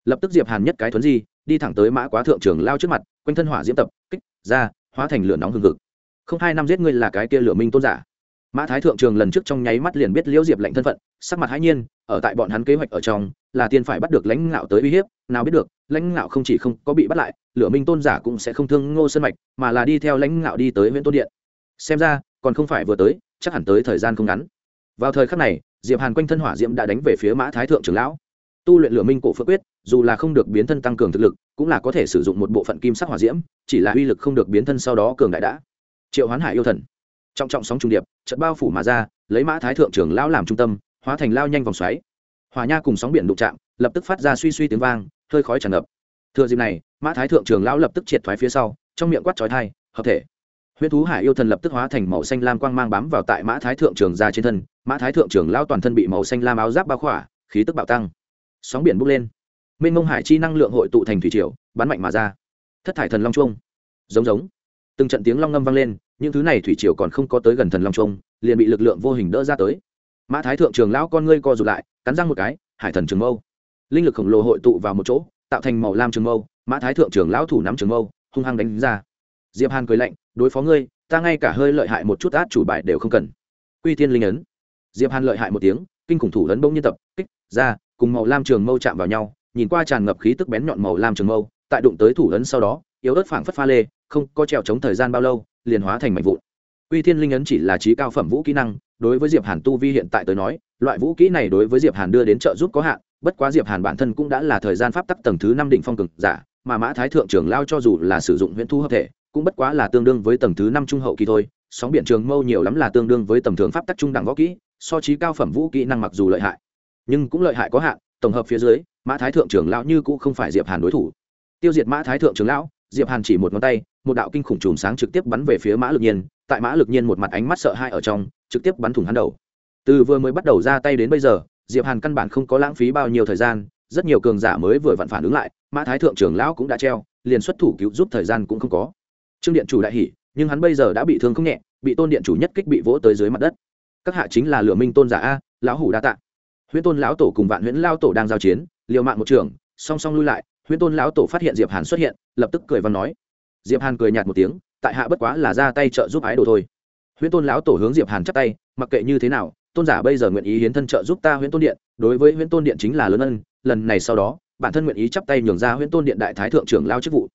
Lập tức diệp hàn nhất cái thuấn di, đi thẳng tới mã quá thượng Trưởng lao trước mặt, quanh thân hỏa diễm tập, kích ra, hóa thành lửa nóng hừng hực. Không hai năm giết ngươi là cái kia lửa minh tôn giả mã thái thượng trường lần trước trong nháy mắt liền biết liễu diệp lệnh thân phận, sắc mặt hãi nhiên, ở tại bọn hắn kế hoạch ở trong, là tiên phải bắt được lãnh ngạo tới uy hiếp, nào biết được, lãnh ngạo không chỉ không có bị bắt lại, lửa minh tôn giả cũng sẽ không thương ngô sơn mạch, mà là đi theo lãnh ngạo đi tới huyện tôn điện. Xem ra, còn không phải vừa tới, chắc hẳn tới thời gian không ngắn. Vào thời khắc này, diệp hàn quanh thân hỏa diễm đã đánh về phía mã thái thượng trưởng lão. Tu luyện lửa minh cổ phước quyết, dù là không được biến thân tăng cường thực lực, cũng là có thể sử dụng một bộ phận kim sắc hỏa diễm, chỉ là uy lực không được biến thân sau đó cường đại đã. Triệu hoán hải yêu thần trọng trọng sóng trung điệp trận bao phủ mà ra, lấy mã thái thượng trưởng lão làm trung tâm, hóa thành lao nhanh vòng xoáy. Hòa nha cùng sóng biển đụng chạm, lập tức phát ra suy suy tiếng vang, hơi khói tràn ngập. Thừa dịp này, mã thái thượng trường lão lập tức triệt thoái phía sau, trong miệng quát trói thai hợp thể! Huyễn thú hải yêu thần lập tức hóa thành màu xanh lam quang mang bám vào tại mã thái thượng trường ra trên thân, mã thái thượng trường lão toàn thân bị màu xanh lam áo giáp bao khỏa, khí tức bạo tăng. Sóng biển bốc lên. Mênh mông hải chi năng lượng hội tụ thành thủy triều, bắn mạnh mà ra. Thất thải thần long chuông. Giống giống. Từng trận tiếng long ngâm vang lên những thứ này thủy triều còn không có tới gần thần long trung, liền bị lực lượng vô hình đỡ ra tới. Mã thái thượng trường lão con ngươi co rụt lại, cắn răng một cái, hải thần trường mâu. Linh lực khổng lồ hội tụ vào một chỗ, tạo thành màu lam trường mâu, mã thái thượng trường lão thủ nắm trường mâu, hung hăng đánh ra. Diệp hàn cười lạnh, đối phó ngươi, ta ngay cả hơi lợi hại một chút át chủ bài đều không cần. Quy tiên linh ấn. Diệp hàn lợi hại một tiếng, kinh khủng thủ ấn bỗng nhiên tập, kích, ra, cùng màu lam trường mâu chạm vào nhau, nhìn qua tràn ngập khí tức bén nhọn màu lam trường mâu, tại đụng tới thủ ấn sau đó, yếu ớt phảng phất pha lê, không có trèo chống thời gian bao lâu liền hóa thành mảnh vụn Quy Thiên Linh ấn chỉ là trí cao phẩm vũ kỹ năng, đối với Diệp Hàn tu vi hiện tại tới nói, loại vũ kỹ này đối với Diệp Hàn đưa đến trợ giúp có hạn, bất quá Diệp Hàn bản thân cũng đã là thời gian pháp tắc tầng thứ năm đỉnh phong cường giả, mà Mã Thái thượng trưởng lao cho dù là sử dụng huyễn thu hợp thể, cũng bất quá là tương đương với tầng thứ năm trung hậu kỳ thôi, sóng biển trường mâu nhiều lắm là tương đương với tầm thường pháp tắc trung đẳng võ kỹ, so trí cao phẩm vũ kỹ năng mặc dù lợi hại, nhưng cũng lợi hại có hạn, tổng hợp phía dưới, Mã Thái thượng trưởng lão như cũng không phải Diệp Hàn đối thủ. Tiêu diệt Mã Thái thượng trưởng lão, Diệp Hàn chỉ một ngón tay, một đạo kinh khủng chùm sáng trực tiếp bắn về phía Mã Lực Nhiên, tại Mã Lực Nhiên một mặt ánh mắt sợ hãi ở trong, trực tiếp bắn thủng hắn đầu. Từ vừa mới bắt đầu ra tay đến bây giờ, Diệp Hàn căn bản không có lãng phí bao nhiêu thời gian, rất nhiều cường giả mới vừa vặn phản ứng lại, Mã Thái thượng trưởng lão cũng đã treo, liền xuất thủ cứu giúp thời gian cũng không có. Trương điện chủ đại hỉ, nhưng hắn bây giờ đã bị thương không nhẹ, bị Tôn điện chủ nhất kích bị vỗ tới dưới mặt đất. Các hạ chính là Lửa Minh Tôn giả a, lão hủ đa tạ. Huyễn Tôn lão tổ cùng Vạn Huyễn lao tổ đang giao chiến, liều mạng một trường, song song lui lại, Huyễn Tôn lão tổ phát hiện Diệp Hàn xuất hiện, lập tức cười và nói: diệp hàn cười nhạt một tiếng tại hạ bất quá là ra tay trợ giúp ái đồ thôi. Huyễn tôn lão tổ hướng diệp hàn chắp tay mặc kệ như thế nào tôn giả bây giờ nguyện ý hiến thân trợ giúp ta huyễn tôn điện đối với huyễn tôn điện chính là lớn ân lần này sau đó bản thân nguyện ý chắp tay nhường ra huyễn tôn điện đại thái thượng trưởng lao chức vụ.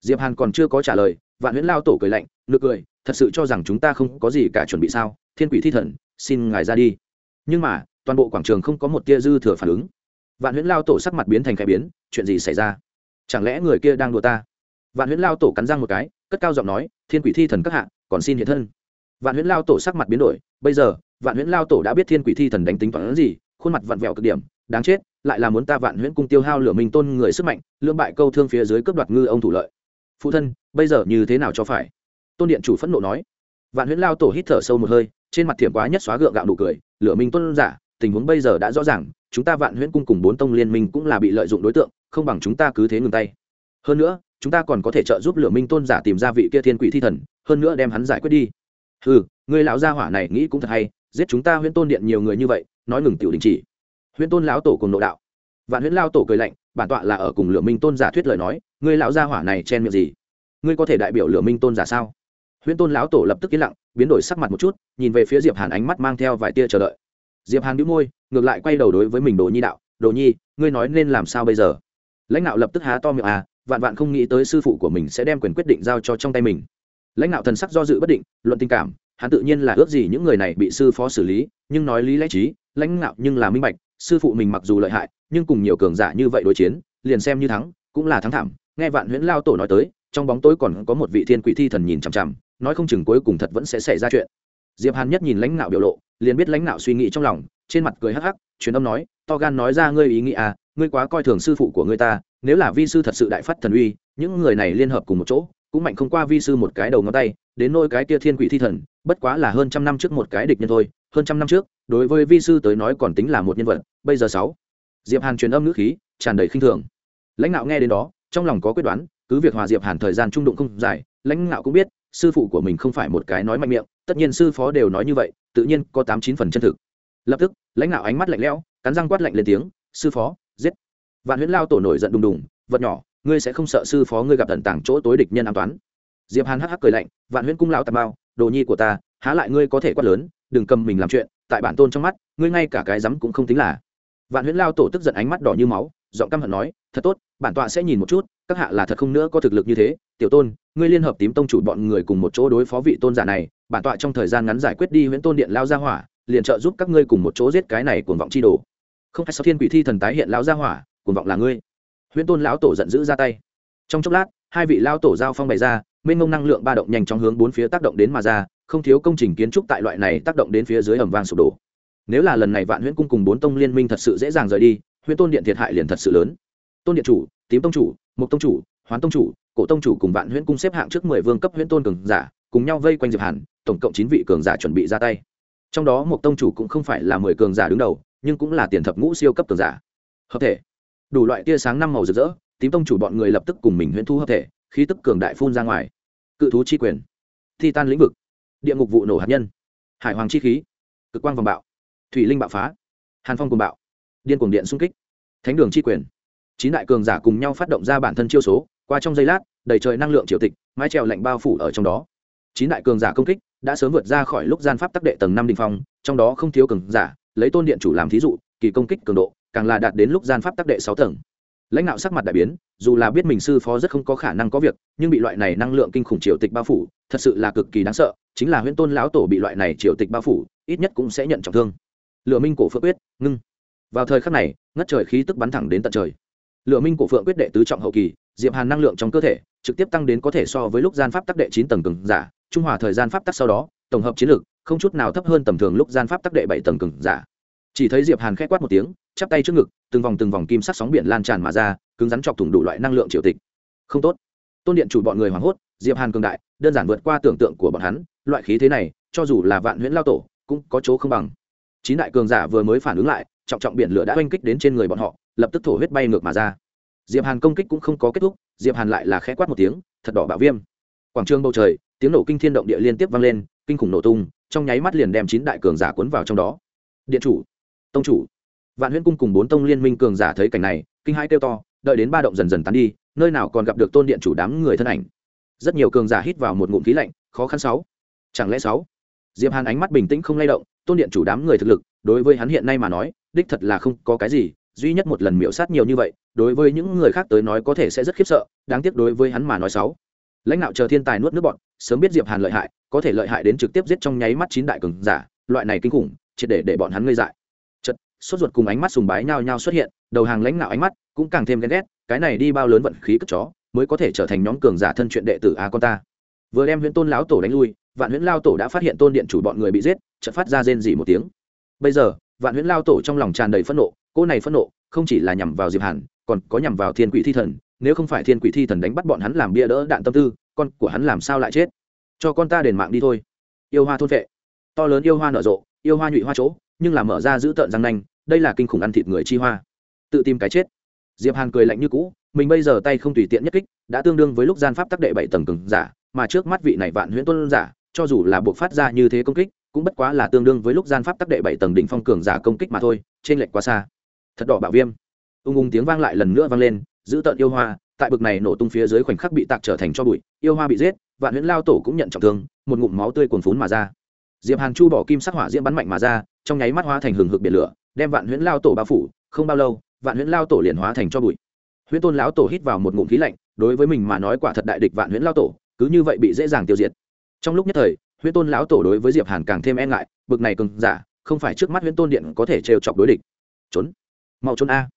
Diệp hàn còn chưa có trả lời vạn huyễn lao tổ cười lạnh nực cười thật sự cho rằng chúng ta không có gì cả chuẩn bị sao thiên quỷ thi thần xin ngài ra đi. Nhưng mà toàn bộ quảng trường không có một tia dư thừa phản ứng vạn huyễn lao tổ sắc mặt biến thành khẽ biến, chuyện gì xảy ra? Chẳng lẽ người kia đang đùa ta? Vạn huyễn lao tổ cắn răng một cái, cất cao giọng nói, thiên quỷ thi thần các hạ, còn xin hiện thân. Vạn huyễn lao tổ sắc mặt biến đổi, bây giờ, vạn huyễn lao tổ đã biết thiên quỷ thi thần đánh tính toán gì, khuôn mặt vặn vẹo cực điểm, đáng chết, lại là muốn ta vạn huyễn cung tiêu hao lửa minh tôn người sức mạnh lương bại câu thương phía dưới cướp đoạt ngư ông thủ lợi. Phụ thân, bây giờ như thế nào cho phải? Tôn điện chủ phẫn nộ nói. Vạn huyễn lao tổ hít thở sâu một hơi, trên mặt thiểm quá nhất xóa gượng gạo nụ cười, lửa minh tôn giả tình huống bây giờ đã rõ ràng, chúng ta vạn huyễn cung cùng bốn tông liên minh cũng là bị lợi dụng đối tượng, không bằng chúng ta cứ thế ngừng tay. Hơn nữa, chúng ta còn có thể trợ giúp lửa minh tôn giả tìm ra vị kia thiên quỷ thi thần, hơn nữa đem hắn giải quyết đi. Ừ người lão gia hỏa này nghĩ cũng thật hay, giết chúng ta huyễn tôn điện nhiều người như vậy, nói ngừng tiểu đình chỉ. Huyễn tôn lão tổ cùng nội đạo. Vạn huyễn lao tổ cười lạnh, bản tọa là ở cùng lửa minh tôn giả thuyết lời nói, người lão gia hỏa này chen miệng gì? Ngươi có thể đại biểu lửa minh tôn giả sao? Huyễn tôn lão tổ lập tức yên lặng, biến đổi sắc mặt một chút, nhìn về phía diệp hàn ánh mắt mang theo vài tia chờ đợi diệp hàn đĩu môi, ngược lại quay đầu đối với mình đồ nhi đạo, đồ nhi, ngươi nói nên làm sao bây giờ? Lãnh đạo lập tức há to miệng à vạn vạn không nghĩ tới sư phụ của mình sẽ đem quyền quyết định giao cho trong tay mình. Lãnh đạo thần sắc do dự bất định, luận tình cảm, hắn tự nhiên là ước gì những người này bị sư phó xử lý, nhưng nói lý lẽ trí lãnh đạo nhưng là minh bạch, sư phụ mình mặc dù lợi hại, nhưng cùng nhiều cường giả như vậy đối chiến, liền xem như thắng, cũng là thắng thảm. Nghe vạn huyễn lao tổ nói tới, trong bóng tối còn có một vị thiên quỷ thi thần nhìn chằm chằm, nói không chừng cuối cùng thật vẫn sẽ xảy ra chuyện. Diệp hàn nhất nhìn lãnh đạo biểu lộ liền biết lãnh đạo suy nghĩ trong lòng, trên mặt cười hắc hắc, truyền âm nói, to gan nói ra ngươi ý nghĩ à ngươi quá coi thường sư phụ của ngươi ta, nếu là vi sư thật sự đại phát thần uy, những người này liên hợp cùng một chỗ, cũng mạnh không qua vi sư một cái đầu ngón tay, đến nôi cái kia thiên quỷ thi thần, bất quá là hơn trăm năm trước một cái địch nhân thôi, hơn trăm năm trước, đối với vi sư tới nói còn tính là một nhân vật, bây giờ sáu. Diệp hàn truyền âm ngữ khí, tràn đầy khinh thường. Lãnh đạo nghe đến đó, trong lòng có quyết đoán, cứ việc hòa diệp hàn thời gian trung đụng không dài, lãnh đạo cũng biết, sư phụ của mình không phải một cái nói mạnh miệng, tất nhiên sư phó đều nói như vậy tự nhiên có tám chín phần chân thực. Lập tức, lãnh đạo ánh mắt lạnh lẽo, cắn răng quát lạnh lên tiếng, sư phó, giết! Vạn huyễn lao tổ nổi giận đùng đùng, vật nhỏ, ngươi sẽ không sợ sư phó ngươi gặp tận tảng chỗ tối địch nhân an toán diệp hàn hắc hắc cười lạnh, vạn huyễn cung lão tà bao đồ nhi của ta, há lại ngươi có thể quát lớn, đừng cầm mình làm chuyện, tại bản tôn trong mắt, ngươi ngay cả cái rắm cũng không tính là. Vạn huyễn lao tổ tức giận ánh mắt đỏ như máu giọng căm hận nói, thật tốt, bản tọa sẽ nhìn một chút, các hạ là thật không nữa có thực lực như thế. Tiểu tôn, ngươi liên hợp tím tông chủ bọn người cùng một chỗ đối phó vị tôn giả này, bản tọa trong thời gian ngắn giải quyết đi huyễn tôn điện lao ra hỏa, liền trợ giúp các ngươi cùng một chỗ giết cái này cuồng vọng chi đồ. Không phải sao thiên quỷ thi thần tái hiện lao ra hỏa, cuồng vọng là ngươi. Huyễn tôn lão tổ giận dữ ra tay. Trong chốc lát, hai vị lao tổ giao phong bày ra, mênh mông năng lượng ba động nhanh chóng hướng bốn phía tác động đến mà ra, không thiếu công trình kiến trúc tại loại này tác động đến phía dưới ẩm vang sụp đổ. Nếu là lần này vạn huyễn cung cùng bốn tông liên minh thật sự dễ dàng rời đi huyện tôn điện thiệt hại liền thật sự lớn. Tôn điện chủ, tím tông chủ mục tông chủ, hoán tông chủ, cổ tông chủ cùng vạn huyễn cung xếp hạng trước mười vương cấp huyễn tôn cường giả, cùng nhau vây quanh diệp hàn, tổng cộng chín vị cường giả chuẩn bị ra tay. Trong đó một tông chủ cũng không phải là mười cường giả đứng đầu, nhưng cũng là tiền thập ngũ siêu cấp cường giả. Hợp thể. Đủ loại tia sáng năm màu rực rỡ, tím tông chủ bọn người lập tức cùng mình huyễn thu hợp thể, khí tức cường đại phun ra ngoài. Cự thú chi quyền. Thi tan lĩnh vực. Địa ngục vụ nổ hạt nhân. Hải hoàng chi khí. Cực quang vòng bạo. Thủy linh bạo phá. Hàn phong cùng bạo điên cuồng điện xung kích. Thánh đường chi quyền. Chín đại cường giả cùng nhau phát động ra bản thân chiêu số, qua trong giây lát, đầy trời năng lượng triều tịch, mái trèo lạnh bao phủ ở trong đó. Chín đại cường giả công kích đã sớm vượt ra khỏi lúc gian pháp tắc đệ tầng năm đình phong, trong đó không thiếu cường giả, lấy tôn điện chủ làm thí dụ, kỳ công kích cường độ, càng là đạt đến lúc gian pháp tắc đệ sáu tầng. Lãnh đạo sắc mặt đại biến, dù là biết mình sư phó rất không có khả năng có việc, nhưng bị loại này năng lượng kinh khủng triều tịch bao phủ, thật sự là cực kỳ đáng sợ, chính là huyễn tôn lão tổ bị loại này triều tịch bao phủ, ít nhất cũng sẽ nhận trọng thương. Lựa minh cổ phước quyết, ngưng vào thời khắc này, ngất trời khí tức bắn thẳng đến tận trời. Lựa minh cổ phượng quyết đệ tứ trọng hậu kỳ, diệp hàn năng lượng trong cơ thể, trực tiếp tăng đến có thể so với lúc gian pháp tắc đệ chín tầng cường giả, trung hòa thời gian pháp tắc sau đó, tổng hợp chiến lược, không chút nào thấp hơn tầm thường lúc gian pháp tắc đệ bảy tầng cường giả. Chỉ thấy diệp hàn khẽ quát một tiếng, chắp tay trước ngực, từng vòng từng vòng kim sắc sóng biển lan tràn mà ra, cứng rắn chọc thủng đủ loại năng lượng triều tịch. Không tốt. Tôn điện chủ bọn người hoảng hốt, diệp hàn cường đại, đơn giản vượt qua tưởng tượng của bọn hắn, loại khí thế này, cho dù là vạn huyễn lao tổ, cũng có chỗ không bằng. Chín đại cường giả vừa mới phản ứng lại trọng trọng biển lửa đã oanh kích đến trên người bọn họ, lập tức thổ huyết bay ngược mà ra. Diệp hàn công kích cũng không có kết thúc, diệp hàn lại là khẽ quát một tiếng, thật đỏ bạo viêm. Quảng trường bầu trời, tiếng nổ kinh thiên động địa liên tiếp vang lên, kinh khủng nổ tung, trong nháy mắt liền đem chín đại cường giả cuốn vào trong đó. Điện chủ, tông chủ. Vạn huyễn cung cùng bốn tông liên minh cường giả thấy cảnh này, kinh hai kêu to, đợi đến ba động dần dần tán đi, nơi nào còn gặp được tôn điện chủ đám người thân ảnh. Rất nhiều cường giả hít vào một ngụm khí lạnh, khó khăn sáu. Chẳng lẽ sáu? Diệp hàn ánh mắt bình tĩnh không lay động, tôn điện chủ đám người thực lực, đối với hắn hiện nay mà nói đích thật là không có cái gì, duy nhất một lần miễu sát nhiều như vậy, đối với những người khác tới nói có thể sẽ rất khiếp sợ, đáng tiếc đối với hắn mà nói sáu lãnh đạo chờ thiên tài nuốt nước bọn, sớm biết diệp hàn lợi hại, có thể lợi hại đến trực tiếp giết trong nháy mắt chín đại cường giả, loại này kinh khủng chỉ để để bọn hắn ngây dại. Chật sốt ruột cùng ánh mắt sùng bái nhau nhau xuất hiện, đầu hàng lãnh đạo ánh mắt cũng càng thêm ghen ghét, cái này đi bao lớn vận khí cất chó, mới có thể trở thành nhóm cường giả thân chuyện đệ tử a con ta. Vừa đem huyễn tôn lão tổ đánh lui, vạn huyễn lao tổ đã phát hiện tôn điện chủ bọn người bị giết, chợt phát ra rên dỉ một tiếng. Bây giờ vạn huyễn lao tổ trong lòng tràn đầy phẫn nộ, cô này phẫn nộ, không chỉ là nhằm vào diệp hàn, còn có nhằm vào thiên quỷ thi thần. Nếu không phải thiên quỷ thi thần đánh bắt bọn hắn làm bia đỡ đạn tâm tư, con của hắn làm sao lại chết? Cho con ta đền mạng đi thôi. Yêu hoa thôn vệ. To lớn yêu hoa nở rộ, yêu hoa nhụy hoa chỗ, nhưng là mở ra giữ tợn răng nanh, đây là kinh khủng ăn thịt người chi hoa. Tự tìm cái chết. Diệp hàn cười lạnh như cũ, mình bây giờ tay không tùy tiện nhất kích, đã tương đương với lúc gian pháp tác đệ bảy tầng cường giả, mà trước mắt vị này vạn huyễn tôn giả, cho dù là buộc phát ra như thế công kích cũng bất quá là tương đương với lúc gian pháp tắc đệ bảy tầng đỉnh phong cường giả công kích mà thôi, trên lệch quá xa. Thật đỏ bạo viêm. Ung ung tiếng vang lại lần nữa vang lên, giữ tợn yêu hoa, tại bực này nổ tung phía dưới khoảnh khắc bị tạc trở thành cho bụi, yêu hoa bị giết, vạn huyễn lao tổ cũng nhận trọng thương, một ngụm máu tươi cuồn phún mà ra. Diệp hàn chu bỏ kim sắc hỏa diễm bắn mạnh mà ra, trong nháy mắt hóa thành hừng hực biển lửa, đem vạn huyễn lao tổ bao phủ, không bao lâu, vạn huyễn lao tổ liền hóa thành cho bụi. Huyễn tôn lão tổ hít vào một ngụm khí lạnh, đối với mình mà nói quả thật đại địch vạn huyễn lao tổ, cứ như vậy bị dễ dàng tiêu diệt. Trong lúc nhất thời huyễn tôn lão tổ đối với diệp hàn càng thêm e ngại, bực này cường giả, không phải trước mắt huyễn tôn điện có thể trêu chọc đối địch. Trốn. Mau trốn a.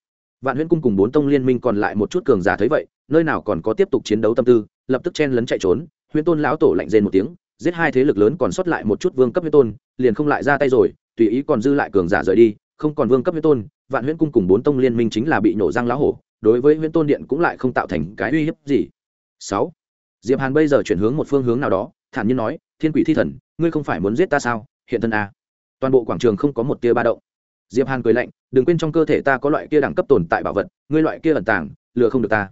Vạn huyễn cung cùng bốn tông liên minh còn lại một chút cường giả thấy vậy, nơi nào còn có tiếp tục chiến đấu tâm tư, lập tức chen lấn chạy trốn, huyễn tôn lão tổ lạnh rên một tiếng, giết hai thế lực lớn còn sót lại một chút vương cấp huyễn tôn, liền không lại ra tay rồi, tùy ý còn dư lại cường giả rời đi, không còn vương cấp huyễn tôn, vạn huyễn cung cùng bốn tông liên minh chính là bị nổ răng lá hổ, đối với huyễn tôn điện cũng lại không tạo thành cái uy hiếp gì. Sáu. Diệp hàn bây giờ chuyển hướng một phương hướng nào đó thản nhiên nói, thiên quỷ thi thần, ngươi không phải muốn giết ta sao? Hiện thân a toàn bộ quảng trường không có một tia ba động. Diệp hàn cười lạnh, đừng quên trong cơ thể ta có loại kia đẳng cấp tồn tại bảo vật, ngươi loại kia ẩn tàng, lừa không được ta.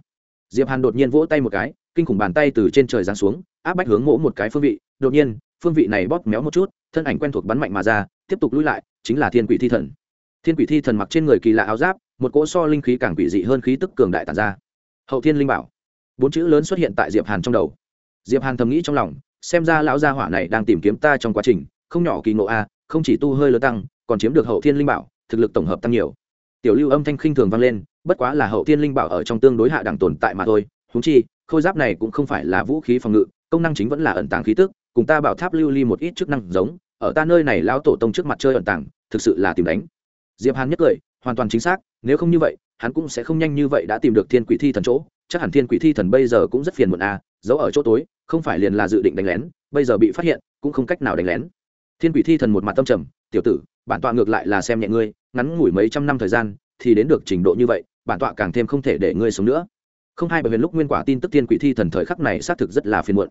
Diệp hàn đột nhiên vỗ tay một cái, kinh khủng bàn tay từ trên trời giáng xuống, áp bách hướng mỗ một cái phương vị. Đột nhiên, phương vị này bóp méo một chút, thân ảnh quen thuộc bắn mạnh mà ra, tiếp tục lui lại, chính là thiên quỷ thi thần. Thiên quỷ thi thần mặc trên người kỳ lạ áo giáp, một cỗ so linh khí càng quỷ dị hơn khí tức cường đại tàn ra. Hậu thiên linh bảo. Bốn chữ lớn xuất hiện tại diệp hàn trong đầu. Diệp hàn thầm nghĩ trong lòng xem ra lão gia hỏa này đang tìm kiếm ta trong quá trình, không nhỏ kỳ ngộ a không chỉ tu hơi lớn tăng, còn chiếm được hậu thiên linh bảo, thực lực tổng hợp tăng nhiều. Tiểu lưu âm thanh khinh thường vang lên, bất quá là hậu thiên linh bảo ở trong tương đối hạ đẳng tồn tại mà thôi húng chi, khôi giáp này cũng không phải là vũ khí phòng ngự, công năng chính vẫn là ẩn tàng khí tức, cùng ta bảo tháp lưu ly một ít chức năng giống, ở ta nơi này lão tổ tông trước mặt chơi ẩn tàng, thực sự là tìm đánh. Diệp hàn nhất cười, hoàn toàn chính xác, nếu không như vậy, hắn cũng sẽ không nhanh như vậy đã tìm được thiên quỷ thi thần chỗ, chắc hẳn thiên quỷ thi thần bây giờ cũng rất phiền muộn a giấu ở chỗ tối không phải liền là dự định đánh lén, bây giờ bị phát hiện, cũng không cách nào đánh lén. Thiên quỷ thi thần một mặt tâm trầm, tiểu tử, bản tọa ngược lại là xem nhẹ ngươi, ngắn ngủi mấy trăm năm thời gian, thì đến được trình độ như vậy, bản tọa càng thêm không thể để ngươi sống nữa. Không hai bởi huyền lúc nguyên quả tin tức thiên quỷ thi thần thời khắc này xác thực rất là phiền muộn.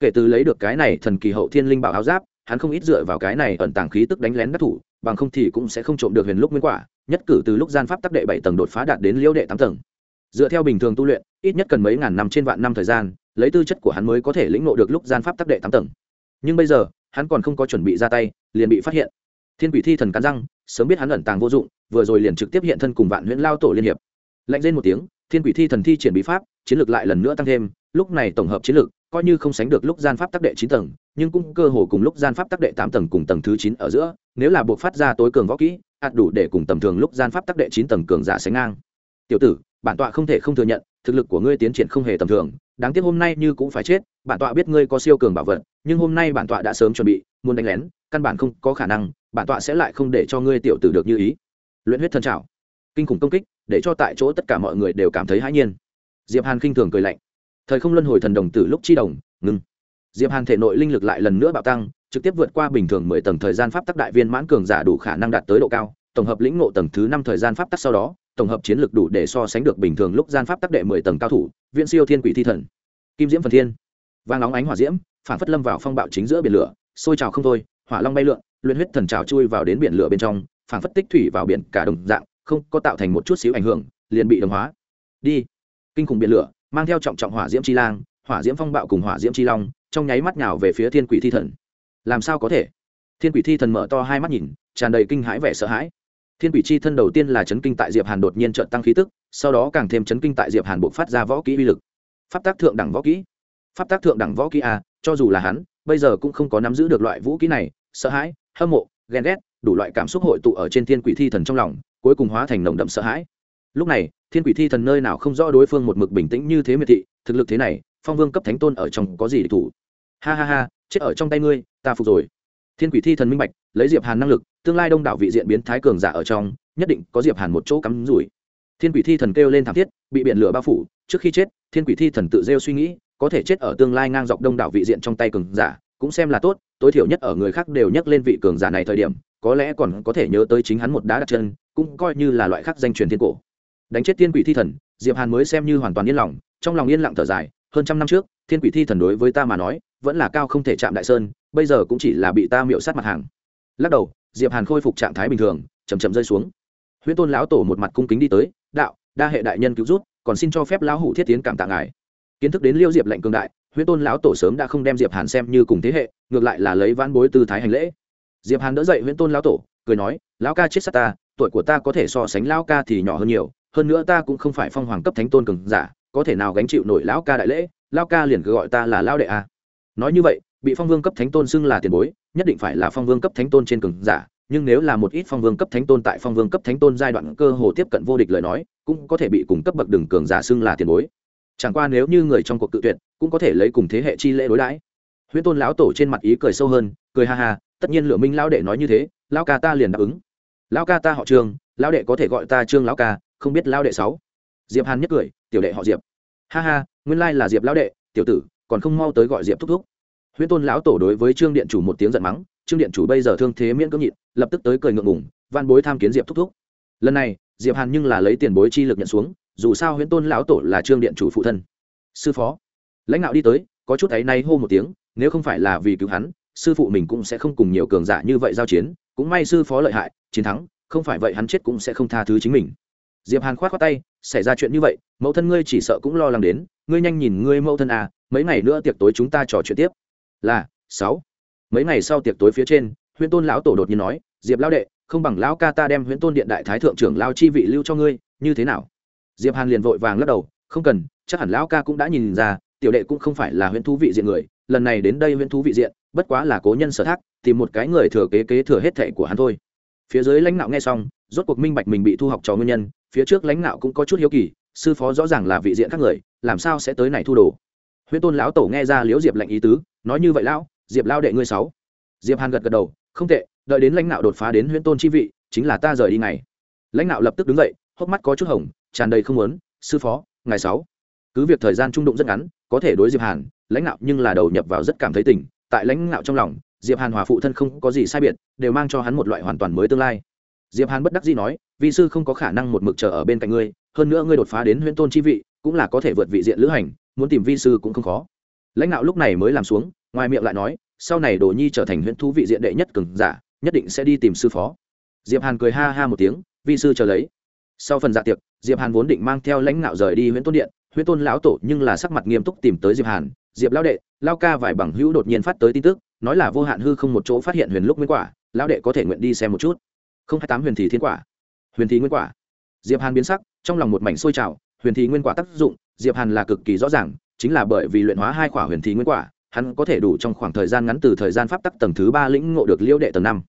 Kể từ lấy được cái này thần kỳ hậu thiên linh bảo áo giáp, hắn không ít dựa vào cái này ẩn tàng khí tức đánh lén các thủ, bằng không thì cũng sẽ không trộm được huyền lúc nguyên quả, nhất cử từ lúc gian pháp tắc đệ bảy tầng đột phá đạt đến liễu đệ tám tầng. Dựa theo bình thường tu luyện, ít nhất cần mấy ngàn năm trên vạn năm thời gian lấy tư chất của hắn mới có thể lĩnh ngộ được lúc gian pháp tắc đệ tám tầng. Nhưng bây giờ, hắn còn không có chuẩn bị ra tay, liền bị phát hiện. Thiên quỷ thi thần cắn răng, sớm biết hắn ẩn tàng vô dụng, vừa rồi liền trực tiếp hiện thân cùng vạn huyễn lao tổ liên hiệp. Lạnh lên một tiếng, thiên quỷ thi thần thi triển bí pháp, chiến lược lại lần nữa tăng thêm, lúc này tổng hợp chiến lược coi như không sánh được lúc gian pháp tắc đệ chín tầng, nhưng cũng cơ hồ cùng lúc gian pháp tắc đệ tám tầng cùng tầng thứ chín ở giữa, nếu là buộc phát ra tối cường võ kỹ, ạt đủ để cùng tầm thường lúc gian pháp tắc đệ chín tầng cường giả sánh ngang. Tiểu tử, bản tọa không thể không thừa nhận thực lực của ngươi tiến triển không hề tầm thường, đáng tiếc hôm nay như cũng phải chết, bản tọa biết ngươi có siêu cường bảo vật, nhưng hôm nay bản tọa đã sớm chuẩn bị, muốn đánh lén, căn bản không có khả năng, bản tọa sẽ lại không để cho ngươi tiểu tử được như ý. Luyện huyết thân trào kinh khủng công kích, để cho tại chỗ tất cả mọi người đều cảm thấy hãi nhiên. Diệp hàn khinh thường cười lạnh. Thời không luân hồi thần đồng tử lúc chi đồng ngừng diệp hàn thể nội linh lực lại lần nữa bạo tăng, trực tiếp vượt qua bình thường mười tầng thời gian pháp tắc đại viên mãn cường giả đủ khả năng đạt tới độ cao, tổng hợp lĩnh ngộ tầng thứ năm thời gian pháp tắc sau đó tổng hợp chiến lược đủ để so sánh được bình thường lúc gian pháp tắc đệ mười tầng cao thủ viện siêu thiên quỷ thi thần. Kim diễm phần thiên. Vang nóng ánh hỏa diễm, phản phất lâm vào phong bạo chính giữa biển lửa, sôi trào không thôi, hỏa long bay lượn, luyện huyết thần trào chui vào đến biển lửa bên trong, phản phất tích thủy vào biển cả đồng dạng, không có tạo thành một chút xíu ảnh hưởng, liền bị đồng hóa. Đi. Kinh khủng biển lửa, mang theo trọng trọng hỏa diễm chi lang, hỏa diễm phong bạo cùng hỏa diễm chi long, trong nháy mắt nhào về phía thiên quỷ thi thần. Làm sao có thể? Thiên quỷ thi thần mở to hai mắt nhìn, tràn đầy kinh hãi vẻ sợ hãi thiên quỷ chi thân đầu tiên là chấn kinh tại diệp hàn đột nhiên trợn tăng khí tức, sau đó càng thêm chấn kinh tại diệp hàn buộc phát ra võ kỹ uy lực. Pháp tác thượng đẳng võ kỹ. Pháp tác thượng đẳng võ kỹ a cho dù là hắn, bây giờ cũng không có nắm giữ được loại vũ kỹ này, sợ hãi, hâm mộ, ghen ghét, đủ loại cảm xúc hội tụ ở trên thiên quỷ thi thần trong lòng, cuối cùng hóa thành nồng đậm sợ hãi. Lúc này, thiên quỷ thi thần nơi nào không rõ đối phương một mực bình tĩnh như thế miệt thị, thực lực thế này, phong vương cấp thánh tôn ở trong có gì để thủ? Ha ha ha, chết ở trong tay ngươi, ta phục rồi thiên quỷ thi thần minh bạch, lấy diệp hàn năng lực, tương lai đông đảo vị diện biến thái cường giả ở trong, nhất định có diệp hàn một chỗ cắm rủi. Thiên quỷ thi thần kêu lên thảm thiết, bị biển lửa bao phủ, trước khi chết, thiên quỷ thi thần tự rêu suy nghĩ, có thể chết ở tương lai ngang dọc đông đảo vị diện trong tay cường giả, cũng xem là tốt, tối thiểu nhất ở người khác đều nhắc lên vị cường giả này thời điểm, có lẽ còn có thể nhớ tới chính hắn một đá đặt chân, cũng coi như là loại khác danh truyền thiên cổ. Đánh chết thiên quỷ thi thần, diệp hàn mới xem như hoàn toàn yên lòng, trong lòng yên lặng thở dài, hơn trăm năm trước, thiên quỷ thi thần đối với ta mà nói, vẫn là cao không thể chạm đại sơn bây giờ cũng chỉ là bị ta miệu sát mặt hàng. Lắc đầu, diệp hàn khôi phục trạng thái bình thường chầm chậm rơi xuống. Huyễn tôn lão tổ một mặt cung kính đi tới, đạo, đa hệ đại nhân cứu rút còn xin cho phép lão hủ thiết tiến cảm tạ ngài. Kiến thức đến liêu diệp lệnh cường đại, huyễn tôn lão tổ sớm đã không đem diệp hàn xem như cùng thế hệ, ngược lại là lấy vãn bối tư thái hành lễ. Diệp hàn đỡ dậy huyễn tôn lão tổ, cười nói, lão ca chết sát ta, tuổi của ta có thể so sánh lão ca thì nhỏ hơn nhiều, hơn nữa ta cũng không phải phong hoàng cấp thánh tôn cường giả, có thể nào gánh chịu nổi lão ca đại lễ, lão ca liền cứ gọi ta là lão đệ a nói như vậy bị phong vương cấp thánh tôn xưng là tiền bối, nhất định phải là phong vương cấp thánh tôn trên cường giả, nhưng nếu là một ít phong vương cấp thánh tôn tại phong vương cấp thánh tôn giai đoạn cơ hồ tiếp cận vô địch lời nói, cũng có thể bị cùng cấp bậc đường cường giả xưng là tiền bối. Chẳng qua nếu như người trong cuộc tự tuyệt, cũng có thể lấy cùng thế hệ chi lễ đối đãi. Huyễn tôn lão tổ trên mặt ý cười sâu hơn, cười ha ha, tất nhiên lửa minh lão đệ nói như thế, lão ca ta liền đáp ứng. Lão ca ta họ trương, lão đệ có thể gọi ta trương lão ca, không biết lão đệ sáu. Diệp hàn nhất cười, tiểu đệ họ diệp. Ha ha, nguyên lai là diệp lão đệ, tiểu tử, còn không mau tới gọi diệp thúc thúc huyễn tôn lão tổ đối với trương điện chủ một tiếng giận mắng, trương điện chủ bây giờ thương thế miễn cưỡng nhịn, lập tức tới cười ngượng ngùng van bối tham kiến diệp thúc thúc. Lần này, diệp hàn nhưng là lấy tiền bối chi lực nhận xuống, dù sao huyễn tôn lão tổ là trương điện chủ phụ thân. Sư phó. Lãnh đạo đi tới, có chút ấy nay hô một tiếng, nếu không phải là vì cứu hắn, sư phụ mình cũng sẽ không cùng nhiều cường giả như vậy giao chiến, cũng may sư phó lợi hại, chiến thắng, không phải vậy hắn chết cũng sẽ không tha thứ chính mình. Diệp hàn khoát khoát tay, xảy ra chuyện như vậy, mẫu thân ngươi chỉ sợ cũng lo lắng đến, ngươi nhanh nhìn ngươi mẫu thân à mấy ngày nữa tiệc tối chúng ta trò chuyện tiếp là sáu. Mấy ngày sau tiệc tối phía trên, huyễn tôn lão tổ đột nhiên nói, diệp lão đệ, không bằng lão ca ta đem huyễn tôn điện đại thái thượng trưởng lao chi vị lưu cho ngươi, như thế nào? Diệp hàn liền vội vàng lắc đầu, không cần, chắc hẳn lão ca cũng đã nhìn ra, tiểu đệ cũng không phải là huyễn thú vị diện người, lần này đến đây huyễn thú vị diện, bất quá là cố nhân sở thác, tìm một cái người thừa kế kế thừa hết thệ của hắn thôi. Phía dưới lãnh đạo nghe xong, rốt cuộc minh bạch mình bị thu học trò nguyên nhân, phía trước lãnh đạo cũng có chút hiếu kỳ, sư phó rõ ràng là vị diện các người, làm sao sẽ tới này thu đồ? Huyễn tôn lão tổ nghe ra liễu diệp lệnh ý tứ, nói như vậy lão, diệp lao đệ ngươi sáu. Diệp hàn gật gật đầu, không tệ, đợi đến lãnh đạo đột phá đến huyễn tôn chi vị, chính là ta rời đi ngày lãnh đạo lập tức đứng dậy, hốc mắt có chút hồng, tràn đầy không muốn, sư phó ngày sáu. Cứ việc thời gian trung đụng rất ngắn, có thể đối diệp hàn, lãnh đạo nhưng là đầu nhập vào rất cảm thấy tình, tại lãnh đạo trong lòng, diệp hàn hòa phụ thân không có gì sai biệt, đều mang cho hắn một loại hoàn toàn mới tương lai. Diệp hàn bất đắc dĩ nói, vi sư không có khả năng một mực chờ ở bên cạnh ngươi, hơn nữa ngươi đột phá đến huyễn tôn chi vị, cũng là có thể vượt vị diện lữ hành muốn tìm vi sư cũng không khó. Lãnh đạo lúc này mới làm xuống, ngoài miệng lại nói, sau này đồ nhi trở thành huyện thú vị diện đệ nhất cường giả, nhất định sẽ đi tìm sư phó. Diệp hàn cười ha ha một tiếng, vi sư chờ lấy. Sau phần dạ tiệc, diệp hàn vốn định mang theo lãnh đạo rời đi huyện tôn điện huyện tôn lão tổ nhưng là sắc mặt nghiêm túc tìm tới diệp hàn, diệp lão đệ lao ca vài bằng hữu đột nhiên phát tới tin tức, nói là vô hạn hư không một chỗ phát hiện huyền lúc nguyên quả, lão đệ có thể nguyện đi xem một chút. Không, hai tám huyền thì thiên quả. Huyền thì nguyên quả. Diệp hàn biến sắc, trong lòng một mảnh sôi trào huyền thì nguyên quả tác dụng, diệp hàn là cực kỳ rõ ràng, chính là bởi vì luyện hóa hai quả huyền thì nguyên quả, hắn có thể đủ trong khoảng thời gian ngắn từ thời gian pháp tắc tầng thứ ba lĩnh ngộ được liễu đệ tầng năm.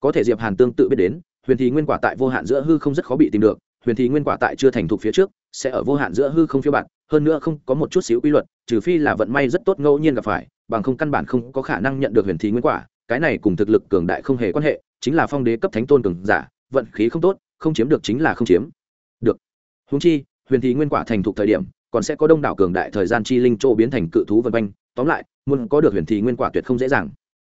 Có thể diệp hàn tương tự biết đến, huyền thì nguyên quả tại vô hạn giữa hư không rất khó bị tìm được, huyền thì nguyên quả tại chưa thành thục phía trước, sẽ ở vô hạn giữa hư không phiêu bạt, hơn nữa không có một chút xíu quy luật, trừ phi là vận may rất tốt ngẫu nhiên gặp phải, bằng không căn bản không có khả năng nhận được huyền thì nguyên quả, cái này cùng thực lực cường đại không hề quan hệ, chính là phong đế cấp thánh tôn cường giả, vận khí không tốt, không chiếm được chính là không chiếm được. Húng chi huyền thì nguyên quả thành thục thời điểm, còn sẽ có đông đảo cường đại thời gian chi linh chỗ biến thành cự thú vân quanh. Tóm lại, muốn có được huyền thì nguyên quả tuyệt không dễ dàng.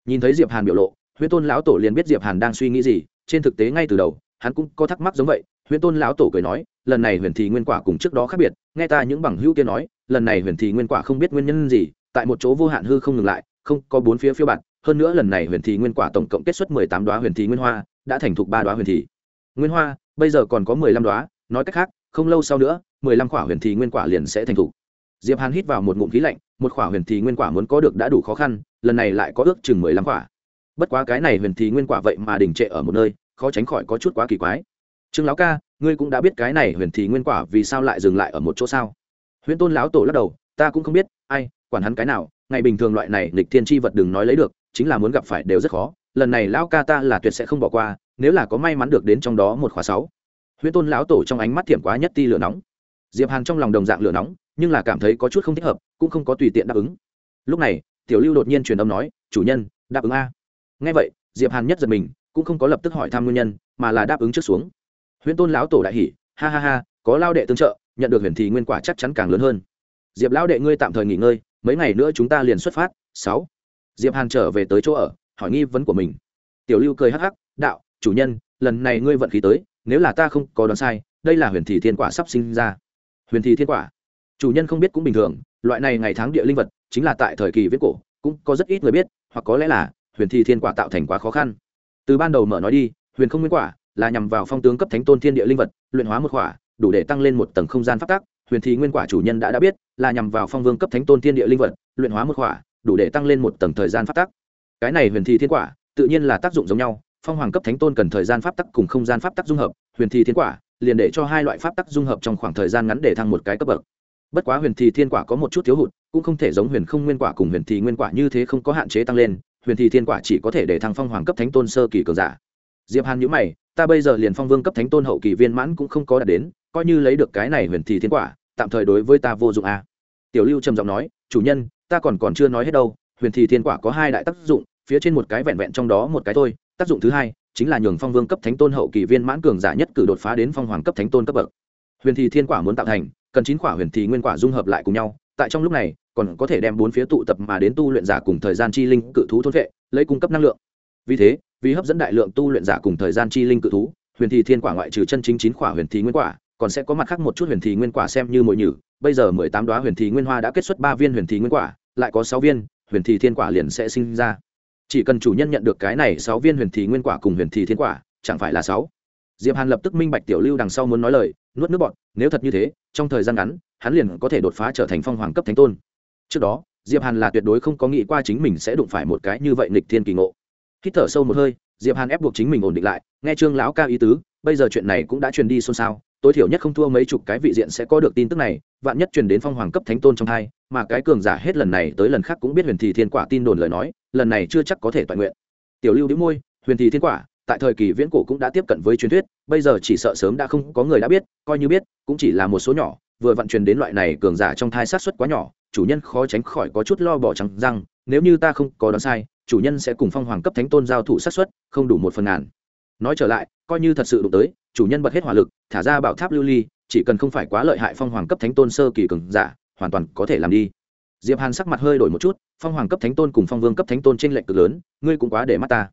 Nhìn thấy diệp hàn biểu lộ, huyễn tôn lão tổ liền biết diệp hàn đang suy nghĩ gì, trên thực tế ngay từ đầu, hắn cũng có thắc mắc giống vậy. Huyễn tôn lão tổ cười nói, lần này huyền thì nguyên quả cùng trước đó khác biệt, nghe ta những bằng hữu kia nói, lần này huyền thì nguyên quả không biết nguyên nhân gì, tại một chỗ vô hạn hư không ngừng lại, không có bốn phía phiêu bạt, hơn nữa lần này huyền thì nguyên quả tổng cộng kết xuất mười tám đoá huyền thì nguyên hoa, đã thành thục ba đoá huyền thì. Nguyên hoa, bây giờ còn có mười lăm đoá nói cách khác không lâu sau nữa, mười lăm quả huyền thì nguyên quả liền sẽ thành thục. Diệp hàn hít vào một ngụm khí lạnh, một quả huyền thì nguyên quả muốn có được đã đủ khó khăn, lần này lại có ước chừng mười lăm quả. Bất quá cái này huyền thì nguyên quả vậy mà đình trệ ở một nơi, khó tránh khỏi có chút quá kỳ quái. Trương lão ca, ngươi cũng đã biết cái này huyền thì nguyên quả vì sao lại dừng lại ở một chỗ sao? Huyền tôn lão tổ lắc đầu, ta cũng không biết, ai, quản hắn cái nào, ngày bình thường loại này lịch thiên chi vật đừng nói lấy được, chính là muốn gặp phải đều rất khó, lần này lão ca ta là tuyệt sẽ không bỏ qua, nếu là có may mắn được đến trong đó một khóa sáu huyễn tôn lão tổ trong ánh mắt thiểm quá nhất ti lửa nóng. Diệp hàn trong lòng đồng dạng lửa nóng, nhưng là cảm thấy có chút không thích hợp, cũng không có tùy tiện đáp ứng. Lúc này, tiểu lưu đột nhiên truyền âm nói, chủ nhân, đáp ứng a. Nghe vậy, diệp hàn nhất giật mình, cũng không có lập tức hỏi thăm nguyên nhân, mà là đáp ứng trước xuống. Huyễn tôn lão tổ đại hỉ, ha ha ha, có lao đệ tương trợ, nhận được huyền thì nguyên quả chắc chắn càng lớn hơn. Diệp lão đệ ngươi tạm thời nghỉ ngơi, mấy ngày nữa chúng ta liền xuất phát. Sáu. Diệp hàn trở về tới chỗ ở, hỏi nghi vấn của mình. Tiểu lưu cười hắc hắc, đạo, chủ nhân, lần này ngươi vận khí tới nếu là ta không có đoán sai, đây là huyền thị thiên quả sắp sinh ra. Huyền thị thiên quả. Chủ nhân không biết cũng bình thường, loại này ngày tháng địa linh vật chính là tại thời kỳ viết cổ, cũng có rất ít người biết, hoặc có lẽ là huyền thị thiên quả tạo thành quá khó khăn. Từ ban đầu mở nói đi, huyền không nguyên quả là nhằm vào phong tướng cấp thánh tôn thiên địa linh vật, luyện hóa một quả, đủ để tăng lên một tầng không gian phát tác huyền thị nguyên quả chủ nhân đã đã biết là nhằm vào phong vương cấp thánh tôn thiên địa linh vật, luyện hóa một quả, đủ để tăng lên một tầng thời gian phát tác cái này huyền thị thiên quả tự nhiên là tác dụng giống nhau phong hoàng cấp thánh tôn cần thời gian pháp tắc cùng không gian pháp tắc dung hợp, huyền Thì thiên quả, liền để cho hai loại pháp tắc dung hợp trong khoảng thời gian ngắn để thăng một cái cấp bậc bất quá huyền Thì thiên quả có một chút thiếu hụt, cũng không thể giống huyền không nguyên quả cùng huyền Thì nguyên quả như thế không có hạn chế tăng lên, huyền Thì thiên quả chỉ có thể để thăng phong hoàng cấp thánh tôn sơ kỳ cường giả diệp hàn nhữ mày, ta bây giờ liền phong vương cấp thánh tôn hậu kỳ viên mãn cũng không có đạt đến, coi như lấy được cái này huyền Thì thiên quả, tạm thời đối với ta vô dụng a à. tiểu lưu trầm giọng nói, chủ nhân, ta còn còn chưa nói hết đâu, huyền Thì thiên quả có hai đại tác dụng, phía trên một cái vẹn vẹn trong đó một cái thôi tác dụng thứ hai chính là nhường phong vương cấp thánh tôn hậu kỳ viên mãn cường giả nhất cử đột phá đến phong hoàng cấp thánh tôn cấp bậc. Huyền thì thiên quả muốn tạo thành, cần chín quả huyền thì nguyên quả dung hợp lại cùng nhau, tại trong lúc này, còn có thể đem bốn phía tụ tập mà đến tu luyện giả cùng thời gian chi linh cự thú thôn vệ, lấy cung cấp năng lượng. Vì thế, vì hấp dẫn đại lượng tu luyện giả cùng thời gian chi linh cự thú, huyền thì thiên quả ngoại trừ chân chính chín quả huyền thì nguyên quả, còn sẽ có mặt khác một chút huyền thì nguyên quả xem như mỗi nhử. Bây giờ mười tám đoá huyền thì nguyên hoa đã kết xuất ba viên huyền thì nguyên quả, lại có sáu viên, huyền thì thiên quả liền sẽ sinh ra chỉ cần chủ nhân nhận được cái này sáu viên huyền thì nguyên quả cùng huyền thì thiên quả, chẳng phải là sáu. Diệp hàn lập tức minh bạch tiểu lưu đằng sau muốn nói lời, nuốt nước bọt, nếu thật như thế, trong thời gian ngắn, hắn liền có thể đột phá trở thành phong hoàng cấp thánh tôn. Trước đó, diệp hàn là tuyệt đối không có nghĩ qua chính mình sẽ đụng phải một cái như vậy nghịch thiên kỳ ngộ. Hít thở sâu một hơi, diệp hàn ép buộc chính mình ổn định lại, nghe trương lão ca ý tứ, bây giờ chuyện này cũng đã truyền đi xôn xao tối thiểu nhất không thua mấy chục cái vị diện sẽ có được tin tức này, vạn nhất truyền đến phong hoàng cấp thánh tôn trong hai, mà cái cường giả hết lần này tới lần khác cũng biết huyền thị thiên quả tin đồn lời nói, lần này chưa chắc có thể toàn nguyện. Tiểu lưu đĩu môi, huyền thị thiên quả, tại thời kỳ viễn cổ cũng đã tiếp cận với truyền thuyết, bây giờ chỉ sợ sớm đã không có người đã biết, coi như biết, cũng chỉ là một số nhỏ, vừa vận truyền đến loại này cường giả trong thai sát xuất quá nhỏ, chủ nhân khó tránh khỏi có chút lo bỏ trắng rằng nếu như ta không có đoán sai, chủ nhân sẽ cùng phong hoàng cấp thánh tôn giao thủ sát xuất không đủ một phần ngàn. Nói trở lại, coi như thật sự đụng tới chủ nhân bật hết hỏa lực, thả ra bảo tháp lưu ly, chỉ cần không phải quá lợi hại phong hoàng cấp thánh tôn sơ kỳ cường giả, hoàn toàn có thể làm đi. Diệp hàn sắc mặt hơi đổi một chút, phong hoàng cấp thánh tôn cùng phong vương cấp thánh tôn trên lệnh cực lớn, ngươi cũng quá để mắt ta.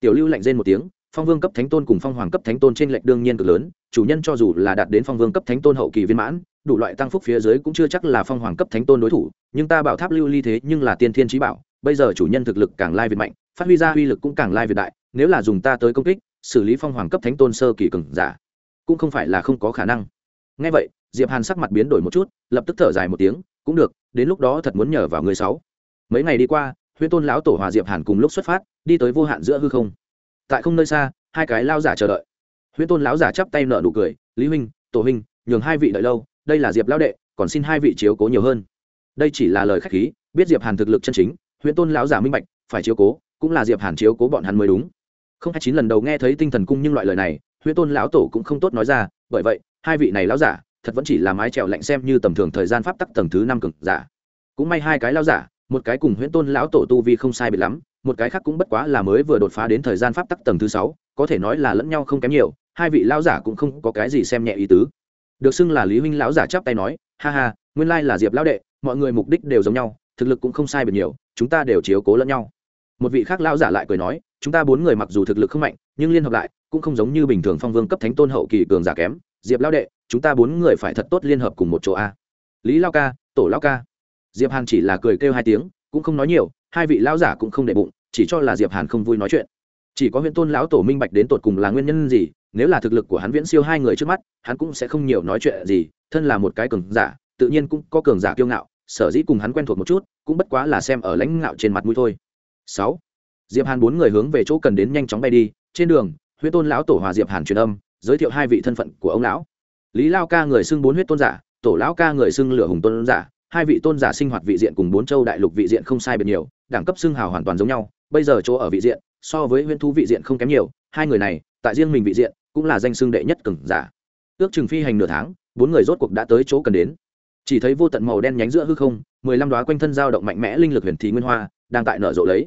Tiểu lưu lạnh rên một tiếng, phong vương cấp thánh tôn cùng phong hoàng cấp thánh tôn trên lệnh đương nhiên cực lớn, chủ nhân cho dù là đạt đến phong vương cấp thánh tôn hậu kỳ viên mãn, đủ loại tăng phúc phía dưới cũng chưa chắc là phong hoàng cấp thánh tôn đối thủ, nhưng ta bảo tháp lưu ly thế nhưng là tiên thiên trí bảo, bây giờ chủ nhân thực lực càng lai việt mạnh, phát huy ra uy lực cũng càng lai việt đại, nếu là dùng ta tới công kích xử lý phong hoàng cấp thánh tôn sơ kỳ cường giả, cũng không phải là không có khả năng. Ngay vậy, diệp hàn sắc mặt biến đổi một chút, lập tức thở dài một tiếng, cũng được, đến lúc đó thật muốn nhờ vào người sáu. Mấy ngày đi qua, huyễn tôn lão tổ hòa diệp hàn cùng lúc xuất phát, đi tới vô hạn giữa hư không. Tại không nơi xa, hai cái lao giả chờ đợi. Huyễn tôn lão giả chắp tay nở nụ cười, lý huynh, tổ huynh, nhường hai vị đợi lâu, đây là diệp lão đệ, còn xin hai vị chiếu cố nhiều hơn. Đây chỉ là lời khách khí, biết diệp hàn thực lực chân chính, huyễn tôn lão giả minh bạch, phải chiếu cố, cũng là diệp hàn chiếu cố bọn hắn mới đúng không hai chín lần đầu nghe thấy tinh thần cung nhưng loại lời này, huyễn tôn lão tổ cũng không tốt nói ra, bởi vậy, hai vị này lão giả, thật vẫn chỉ là mái trèo lạnh xem như tầm thường thời gian pháp tắc tầng thứ năm cực giả. Cũng may hai cái lão giả, một cái cùng huyễn tôn lão tổ tu vi không sai biệt lắm, một cái khác cũng bất quá là mới vừa đột phá đến thời gian pháp tắc tầng thứ sáu, có thể nói là lẫn nhau không kém nhiều, hai vị lão giả cũng không có cái gì xem nhẹ ý tứ. Được xưng là lý huynh lão giả chắp tay nói, ha ha, nguyên lai là diệp lão đệ, mọi người mục đích đều giống nhau, thực lực cũng không sai biệt nhiều, chúng ta đều chiếu cố lẫn nhau. Một vị khác lão giả lại cười nói chúng ta bốn người mặc dù thực lực không mạnh, nhưng liên hợp lại, cũng không giống như bình thường phong vương cấp thánh tôn hậu kỳ cường giả kém. Diệp lão đệ, chúng ta bốn người phải thật tốt liên hợp cùng một chỗ a. Lý lao ca, tổ lao ca. Diệp hàn chỉ là cười kêu hai tiếng, cũng không nói nhiều, hai vị lão giả cũng không để bụng, chỉ cho là diệp hàn không vui nói chuyện. Chỉ có huyện tôn lão tổ minh bạch đến tột cùng là nguyên nhân gì, nếu là thực lực của hắn viễn siêu hai người trước mắt, hắn cũng sẽ không nhiều nói chuyện gì, thân là một cái cường giả, tự nhiên cũng có cường giả kiêu ngạo, sở dĩ cùng hắn quen thuộc một chút, cũng bất quá là xem ở lãnh ngạo trên mặt mũi thôi. Sáu diệp hàn bốn người hướng về chỗ cần đến nhanh chóng bay đi, trên đường, huyết tôn lão tổ hòa diệp hàn truyền âm, giới thiệu hai vị thân phận của ông lão. Lý lao ca người xưng bốn huyết tôn giả, tổ lão ca người xưng lửa hùng tôn giả, hai vị tôn giả sinh hoạt vị diện cùng bốn châu đại lục vị diện không sai biệt nhiều, đẳng cấp xưng hào hoàn toàn giống nhau, bây giờ chỗ ở vị diện, so với huyễn thú vị diện không kém nhiều, hai người này, tại riêng mình vị diện, cũng là danh xưng đệ nhất cường giả. Ước chừng phi hành nửa tháng, bốn người rốt cuộc đã tới chỗ cần đến. Chỉ thấy vô tận màu đen nhánh giữa hư không, mười lăm đoá quanh thân dao động mạnh mẽ linh lực huyền thị nguyên hoa, đang tại nở rộ lấy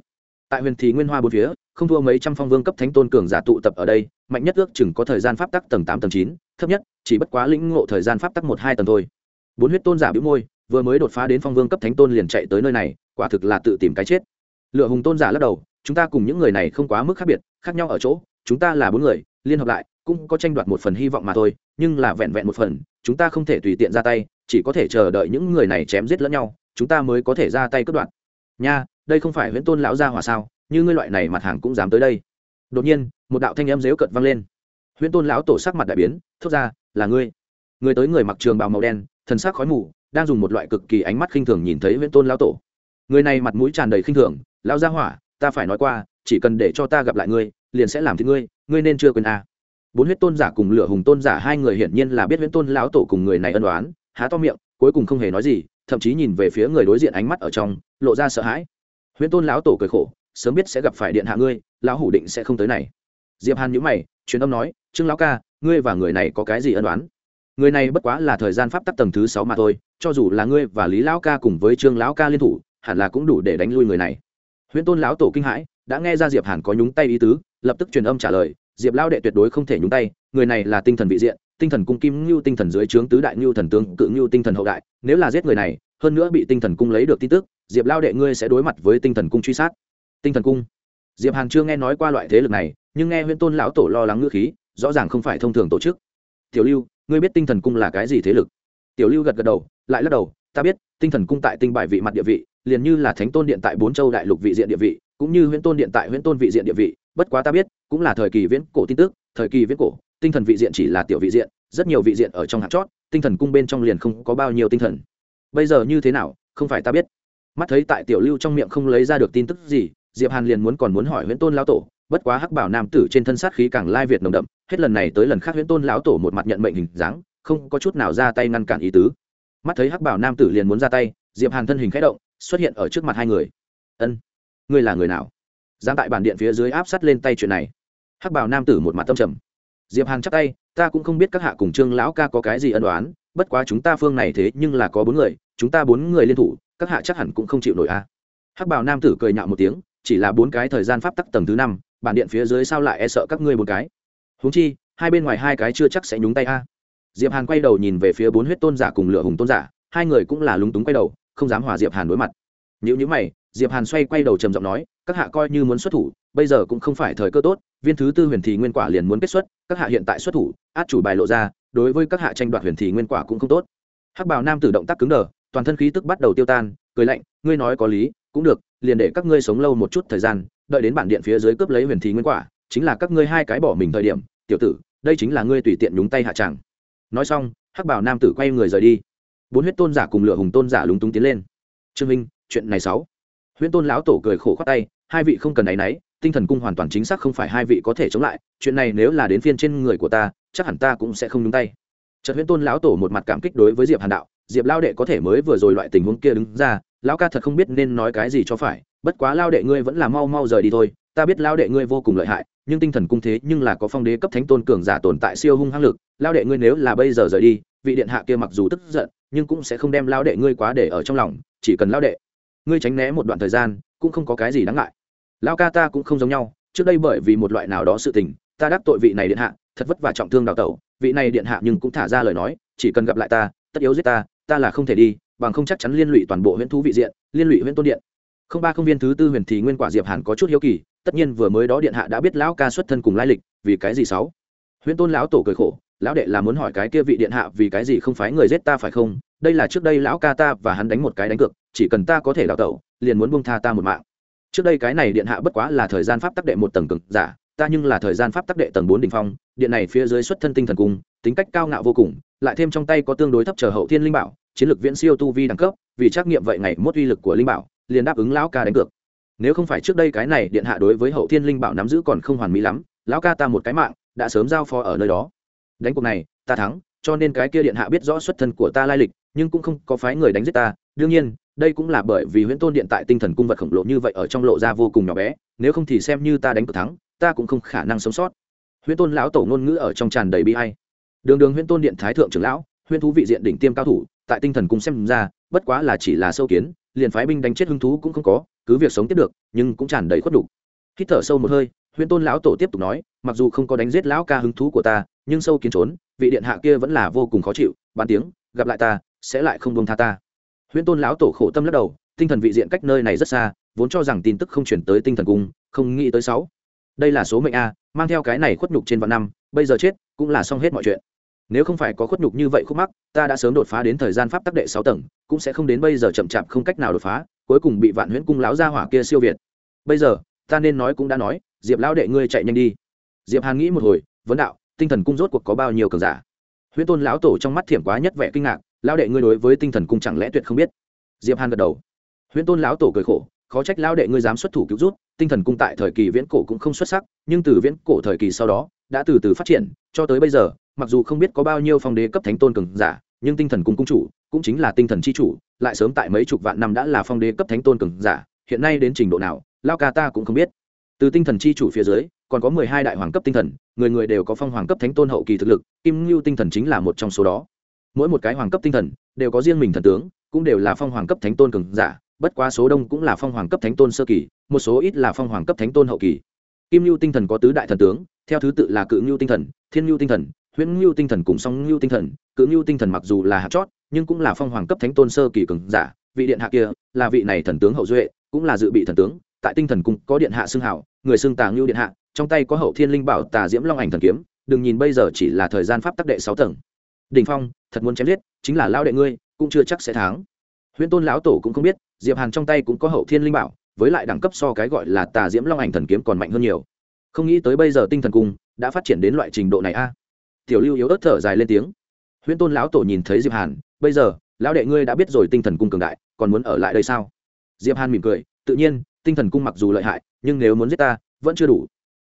tại huyền thì nguyên hoa bốn phía, không thua mấy trăm phong vương cấp thánh tôn cường giả tụ tập ở đây, mạnh nhất ước chừng có thời gian pháp tắc tầng tám, tầng chín, thấp nhất chỉ bất quá lĩnh ngộ thời gian pháp tắc một, hai tầng thôi. Bốn huyết tôn giả bĩu môi, vừa mới đột phá đến phong vương cấp thánh tôn liền chạy tới nơi này, quả thực là tự tìm cái chết. Lựa hùng tôn giả lắc đầu, chúng ta cùng những người này không quá mức khác biệt, khác nhau ở chỗ, chúng ta là bốn người, liên hợp lại, cũng có tranh đoạt một phần hy vọng mà thôi, nhưng là vẹn vẹn một phần, chúng ta không thể tùy tiện ra tay, chỉ có thể chờ đợi những người này chém giết lẫn nhau, chúng ta mới có thể ra tay cướp đoạt. Nha đây không phải huyễn tôn lão gia hỏa sao, như ngươi loại này mặt hàng cũng dám tới đây. Đột nhiên, một đạo thanh âm dếu cận vang lên. Huyễn tôn lão tổ sắc mặt đại biến, thốt ra, là ngươi. Người tới người mặc trường bào màu đen, thần sắc khói mù, đang dùng một loại cực kỳ ánh mắt khinh thường nhìn thấy huyễn tôn lão tổ. Người này mặt mũi tràn đầy khinh thường, lão gia hỏa, ta phải nói qua, chỉ cần để cho ta gặp lại ngươi, liền sẽ làm thì ngươi ngươi nên chưa quên a. À. bốn huyết tôn giả cùng lửa hùng tôn giả hai người hiển nhiên là biết huyễn tôn lão tổ cùng người này ân đoán há to miệng, cuối cùng không hề nói gì, thậm chí nhìn về phía người đối diện ánh mắt ở trong, lộ ra sợ hãi huyễn tôn lão tổ cười khổ, sớm biết sẽ gặp phải điện hạ ngươi, lão hủ định sẽ không tới này. Diệp hàn nhữ mày, truyền âm nói, trương lão ca, ngươi và người này có cái gì ân đoán người này bất quá là thời gian pháp tắc tầng thứ sáu mà thôi, cho dù là ngươi và lý lão ca cùng với trương lão ca liên thủ, hẳn là cũng đủ để đánh lui người này. Huyễn tôn lão tổ kinh hãi, đã nghe ra diệp hàn có nhúng tay ý tứ, lập tức truyền âm trả lời, diệp lão đệ tuyệt đối không thể nhúng tay, người này là tinh thần vị diện, tinh thần cung kim ngưu tinh thần dưới trướng tứ đại ngưu thần tướng, cự ngưu tinh thần hậu đại, nếu là giết người này, hơn nữa bị tinh thần cung lấy được tin tức diệp lao đệ ngươi sẽ đối mặt với tinh thần cung truy sát. Tinh thần cung? Diệp hàn chưa nghe nói qua loại thế lực này, nhưng nghe huyễn tôn lão tổ lo lắng ngữ khí, rõ ràng không phải thông thường tổ chức. Tiểu lưu, ngươi biết tinh thần cung là cái gì thế lực? Tiểu lưu gật gật đầu, lại lắc đầu, ta biết, tinh thần cung tại tinh bài vị mặt địa vị, liền như là thánh tôn điện tại bốn châu đại lục vị diện địa vị, cũng như huyễn tôn điện tại huyễn tôn vị diện địa vị, bất quá ta biết, cũng là thời kỳ viễn cổ tin tức, thời kỳ viễn cổ, tinh thần vị diện chỉ là tiểu vị diện, rất nhiều vị diện ở trong hạt chót, tinh thần cung bên trong liền không có bao nhiêu tinh thần. Bây giờ như thế nào, không phải ta biết mắt thấy tại tiểu lưu trong miệng không lấy ra được tin tức gì, diệp hàn liền muốn còn muốn hỏi huyễn tôn lão tổ, bất quá hắc bảo nam tử trên thân sát khí càng lai việt nồng đậm, hết lần này tới lần khác huyễn tôn lão tổ một mặt nhận mệnh hình dáng, không có chút nào ra tay ngăn cản ý tứ. Mắt thấy hắc bảo nam tử liền muốn ra tay, diệp hàn thân hình khẽ động, xuất hiện ở trước mặt hai người. Ân, ngươi là người nào? Dám tại bản điện phía dưới áp sát lên tay chuyện này. Hắc bảo nam tử một mặt tâm trầm. Diệp hàn chắp tay, ta cũng không biết các hạ cùng trương lão ca có cái gì ân đoán bất quá chúng ta phương này thế nhưng là có bốn người, chúng ta bốn người liên thủ các hạ chắc hẳn cũng không chịu nổi a. Hắc bảo nam tử cười nhạo một tiếng, chỉ là bốn cái thời gian pháp tắc tầng thứ năm, bản điện phía dưới sao lại e sợ các ngươi một cái? Huống chi, hai bên ngoài hai cái chưa chắc sẽ nhúng tay a. Diệp hàn quay đầu nhìn về phía bốn huyết tôn giả cùng lửa hùng tôn giả, hai người cũng là lúng túng quay đầu, không dám hòa diệp hàn đối mặt. Nếu như mày, diệp hàn xoay quay đầu trầm giọng nói, các hạ coi như muốn xuất thủ, bây giờ cũng không phải thời cơ tốt, viên thứ tư huyền thì nguyên quả liền muốn kết xuất, các hạ hiện tại xuất thủ, át chủ bài lộ ra, đối với các hạ tranh đoạt huyền thì nguyên quả cũng không tốt. Hắc bào nam tử động tác cứng đờ toàn thân khí tức bắt đầu tiêu tan, cười lạnh, ngươi nói có lý, cũng được, liền để các ngươi sống lâu một chút thời gian, đợi đến bản điện phía dưới cướp lấy huyền Thí nguyên quả, chính là các ngươi hai cái bỏ mình thời điểm, tiểu tử, đây chính là ngươi tùy tiện nhúng tay hạ tràng nói xong, hắc bảo nam tử quay người rời đi. Bốn huyết tôn giả cùng lửa hùng tôn giả lúng túng tiến lên. Trương minh, chuyện này sáu huyễn tôn lão tổ cười khổ khoát tay, hai vị không cần áy náy, tinh thần cung hoàn toàn chính xác không phải hai vị có thể chống lại, chuyện này nếu là đến phiên trên người của ta, chắc hẳn ta cũng sẽ không nhúng tay. Trật huyễn tôn lão tổ một mặt cảm kích đối với diệp hàn đạo diệp lao đệ có thể mới vừa rồi loại tình huống kia đứng ra lão ca thật không biết nên nói cái gì cho phải, bất quá lao đệ ngươi vẫn là mau mau rời đi thôi, ta biết lao đệ ngươi vô cùng lợi hại, nhưng tinh thần cung thế nhưng là có phong đế cấp thánh tôn cường giả tồn tại siêu hung hăng lực, lao đệ ngươi nếu là bây giờ rời đi, vị điện hạ kia mặc dù tức giận, nhưng cũng sẽ không đem lao đệ ngươi quá để ở trong lòng, chỉ cần lao đệ ngươi tránh né một đoạn thời gian, cũng không có cái gì đáng ngại. Lao ca ta cũng không giống nhau, trước đây bởi vì một loại nào đó sự tình, ta đắc tội vị này điện hạ, thật vất vả trọng thương đào tẩu, vị này điện hạ nhưng cũng thả ra lời nói, chỉ cần gặp lại ta, tất yếu giết ta ta là không thể đi, bằng không chắc chắn liên lụy toàn bộ Huyện thú vị diện, liên lụy Huyện tôn điện. Không ba không viên thứ tư huyền thì nguyên quả diệp hàn có chút hiếu kỳ, tất nhiên vừa mới đó điện hạ đã biết lão ca xuất thân cùng lai lịch, vì cái gì sáu? Huyện tôn lão tổ cười khổ, lão đệ là muốn hỏi cái kia vị điện hạ vì cái gì không phái người giết ta phải không? Đây là trước đây lão ca ta và hắn đánh một cái đánh cược, chỉ cần ta có thể đào tẩu, liền muốn buông tha ta một mạng. Trước đây cái này điện hạ bất quá là thời gian pháp tắc đệ một tầng cực giả, ta nhưng là thời gian pháp tắc đệ tầng bốn đỉnh phong điện này phía dưới xuất thân tinh thần cung tính cách cao ngạo vô cùng, lại thêm trong tay có tương đối thấp trở hậu thiên linh bảo, chiến lược viễn siêu tu vi đẳng cấp, vì trắc nghiệm vậy ngày mốt uy lực của linh bảo, liền đáp ứng lão ca đánh cược. Nếu không phải trước đây cái này điện hạ đối với hậu thiên linh bảo nắm giữ còn không hoàn mỹ lắm, lão ca ta một cái mạng, đã sớm giao phó ở nơi đó. Đánh cuộc này, ta thắng, cho nên cái kia điện hạ biết rõ xuất thân của ta lai lịch, nhưng cũng không có phái người đánh giết ta. Đương nhiên, đây cũng là bởi vì huyễn tôn điện tại tinh thần cung vật khổng lồ như vậy ở trong lộ ra vô cùng nhỏ bé, nếu không thì xem như ta đánh cược thắng, ta cũng không khả năng sống sót huyễn tôn lão tổ ngôn ngữ ở trong tràn đầy bi hay đường đường huyễn tôn điện thái thượng trưởng lão, huyễn thú vị diện đỉnh tiêm cao thủ, tại tinh thần cung xem ra, bất quá là chỉ là sâu kiến, liền phái binh đánh chết hứng thú cũng không có, cứ việc sống tiếp được, nhưng cũng tràn đầy khuất đủ. hít thở sâu một hơi, huyễn tôn lão tổ tiếp tục nói, mặc dù không có đánh giết lão ca hứng thú của ta, nhưng sâu kiến trốn, vị điện hạ kia vẫn là vô cùng khó chịu bàn tiếng, gặp lại ta, sẽ lại không buông tha ta. Huyễn tôn lão tổ khổ tâm lắc đầu, tinh thần vị diện cách nơi này rất xa, vốn cho rằng tin tức không chuyển tới tinh thần cung, không nghĩ tới sáu. Đây là số mệnh a mang theo cái này khuất nhục trên vạn năm, bây giờ chết, cũng là xong hết mọi chuyện. Nếu không phải có khuất nhục như vậy khúc mắc, ta đã sớm đột phá đến thời gian pháp tắc đệ sáu tầng, cũng sẽ không đến bây giờ chậm chạp không cách nào đột phá, cuối cùng bị vạn huyễn cung láo ra hỏa kia siêu việt. Bây giờ, ta nên nói cũng đã nói, diệp lão đệ ngươi chạy nhanh đi. Diệp hàn nghĩ một hồi, vấn đạo, tinh thần cung rốt cuộc có bao nhiêu cường giả? Huyễn tôn lão tổ trong mắt thiểm quá nhất vẻ kinh ngạc, lão đệ ngươi đối với tinh thần cung chẳng lẽ tuyệt không biết? Diệp hàn gật đầu. Huyễn tôn lão tổ cười khổ, khó trách lão đệ ngươi dám xuất thủ cứu rút tinh thần cung tại thời kỳ viễn cổ cũng không xuất sắc, nhưng từ viễn cổ thời kỳ sau đó, đã từ từ phát triển, cho tới bây giờ, mặc dù không biết có bao nhiêu phong đế cấp thánh tôn cường giả, nhưng tinh thần cung cung chủ cũng chính là tinh thần chi chủ, lại sớm tại mấy chục vạn năm đã là phong đế cấp thánh tôn cường giả, hiện nay đến trình độ nào, lao ca ta cũng không biết. Từ tinh thần chi chủ phía dưới, còn có mười hai đại hoàng cấp tinh thần, người người đều có phong hoàng cấp thánh tôn hậu kỳ thực lực, kim ngưu tinh thần chính là một trong số đó. Mỗi một cái hoàng cấp tinh thần, đều có riêng mình thần tướng, cũng đều là phong hoàng cấp thánh tôn cường giả, bất quá số đông cũng là phong hoàng cấp thánh tôn sơ kỳ một số ít là phong hoàng cấp thánh tôn hậu kỳ. Kim ngưu tinh thần có tứ đại thần tướng, theo thứ tự là cự ngưu tinh thần, thiên ngưu tinh thần, huyễn ngưu tinh thần cùng song ngưu tinh thần. Cự ngưu tinh thần mặc dù là hạt chót, nhưng cũng là phong hoàng cấp thánh tôn sơ kỳ cường giả. Vị điện hạ kia là vị này thần tướng hậu duệ, cũng là dự bị thần tướng, tại tinh thần cung có điện hạ xưng hảo người xưng tà ngưu điện hạ, trong tay có hậu thiên linh bảo tà diễm long ảnh thần kiếm, đừng nhìn bây giờ chỉ là thời gian pháp tắc đệ sáu tầng. Đỉnh phong, thật muốn chém giết, chính là lao đệ ngươi, cũng chưa chắc sẽ thắng. Huyễn tôn lão tổ cũng không biết, diệp hàn trong tay cũng có hậu thiên linh bảo với lại đẳng cấp so cái gọi là tà diễm long ảnh thần kiếm còn mạnh hơn nhiều. Không nghĩ tới bây giờ tinh thần cung đã phát triển đến loại trình độ này a. Tiểu lưu yếu ớt thở dài lên tiếng. Huyễn tôn lão tổ nhìn thấy diệp hàn, bây giờ, lão đệ ngươi đã biết rồi tinh thần cung cường đại, còn muốn ở lại đây sao? Diệp hàn mỉm cười, tự nhiên, tinh thần cung mặc dù lợi hại, nhưng nếu muốn giết ta, vẫn chưa đủ.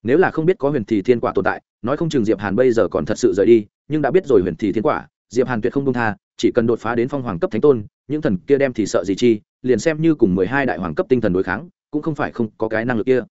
Nếu là không biết có huyền thì thiên quả tồn tại, nói không chừng diệp hàn bây giờ còn thật sự rời đi, nhưng đã biết rồi huyền thì thiên quả, diệp hàn tuyệt không công tha, chỉ cần đột phá đến phong hoàng cấp thánh tôn, những thần kia đem thì sợ gì chi liền xem như cùng mười hai đại hoàng cấp tinh thần đối kháng, cũng không phải không có cái năng lực kia.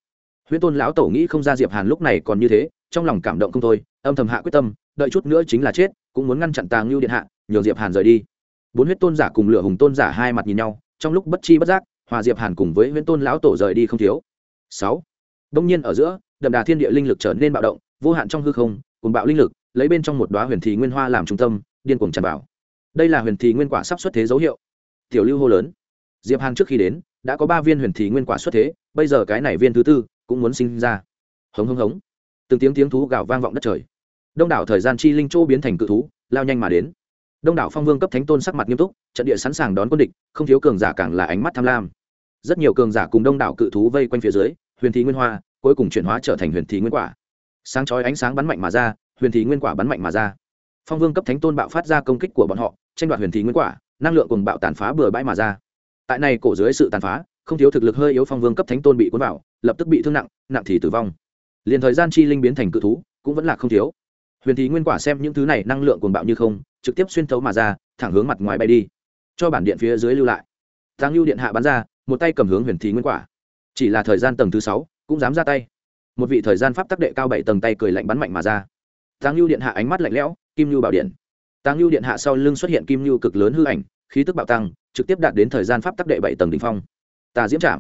Huyễn tôn lão tổ nghĩ không ra diệp hàn lúc này còn như thế, trong lòng cảm động không thôi, âm thầm hạ quyết tâm, đợi chút nữa chính là chết, cũng muốn ngăn chặn tàng lưu điện hạ, nhường diệp hàn rời đi. Bốn huyết tôn giả cùng lửa hùng tôn giả hai mặt nhìn nhau, trong lúc bất chi bất giác, hòa diệp hàn cùng với huyễn tôn lão tổ rời đi không thiếu. Sáu. Đông nhiên ở giữa, đậm đà thiên địa linh lực trở nên bạo động, vô hạn trong hư không cùng bạo linh lực, lấy bên trong một đóa huyền thì nguyên hoa làm trung tâm, điên cuồng tràn vào. Đây là huyền thì nguyên quả sắp xuất thế dấu hiệu. Tiểu lưu hô lớn diệp hàn trước khi đến, đã có ba viên huyền thì nguyên quả xuất thế, bây giờ cái này viên thứ tư cũng muốn sinh ra. Hống hống hống. Từng tiếng tiếng thú gào vang vọng đất trời. Đông đảo thời gian chi linh châu biến thành cự thú, lao nhanh mà đến. Đông đảo phong vương cấp thánh tôn sắc mặt nghiêm túc, trận địa sẵn sàng đón quân địch, không thiếu cường giả càng là ánh mắt tham lam. Rất nhiều cường giả cùng đông đảo cự thú vây quanh phía dưới, huyền Thí nguyên hoa, cuối cùng chuyển hóa trở thành huyền Thí nguyên quả. Sáng chói ánh sáng bắn mạnh mà ra, huyền Thí nguyên quả bắn mạnh mà ra. Phong vương cấp thánh tôn bạo phát ra công kích của bọn họ, tranh đoạt huyền Thí nguyên quả, năng lượng cùng bạo tàn phá bừa bãi mà ra tại này cổ dưới sự tàn phá, không thiếu thực lực hơi yếu phong vương cấp thánh tôn bị cuốn vào, lập tức bị thương nặng nặng thì tử vong. Liền thời gian chi linh biến thành cự thú, cũng vẫn là không thiếu. Huyền thì nguyên quả xem những thứ này năng lượng cuồng bạo như không, trực tiếp xuyên thấu mà ra, thẳng hướng mặt ngoài bay đi. Cho bản điện phía dưới lưu lại. Tăng lưu điện hạ bắn ra, một tay cầm hướng huyền thì nguyên quả. Chỉ là thời gian tầng thứ sáu, cũng dám ra tay. Một vị thời gian pháp tắc đệ cao bảy tầng tay cười lạnh bắn mạnh mà ra. Tăng lưu điện hạ ánh mắt lạnh lẽo, kim lưu bảo điện. Tăng lưu điện hạ sau lưng xuất hiện kim lưu cực lớn hư ảnh khí tức bạo tăng, trực tiếp đạt đến thời gian pháp tắc đệ bảy tầng đ ỉ n h phong. Tà diễm chạm.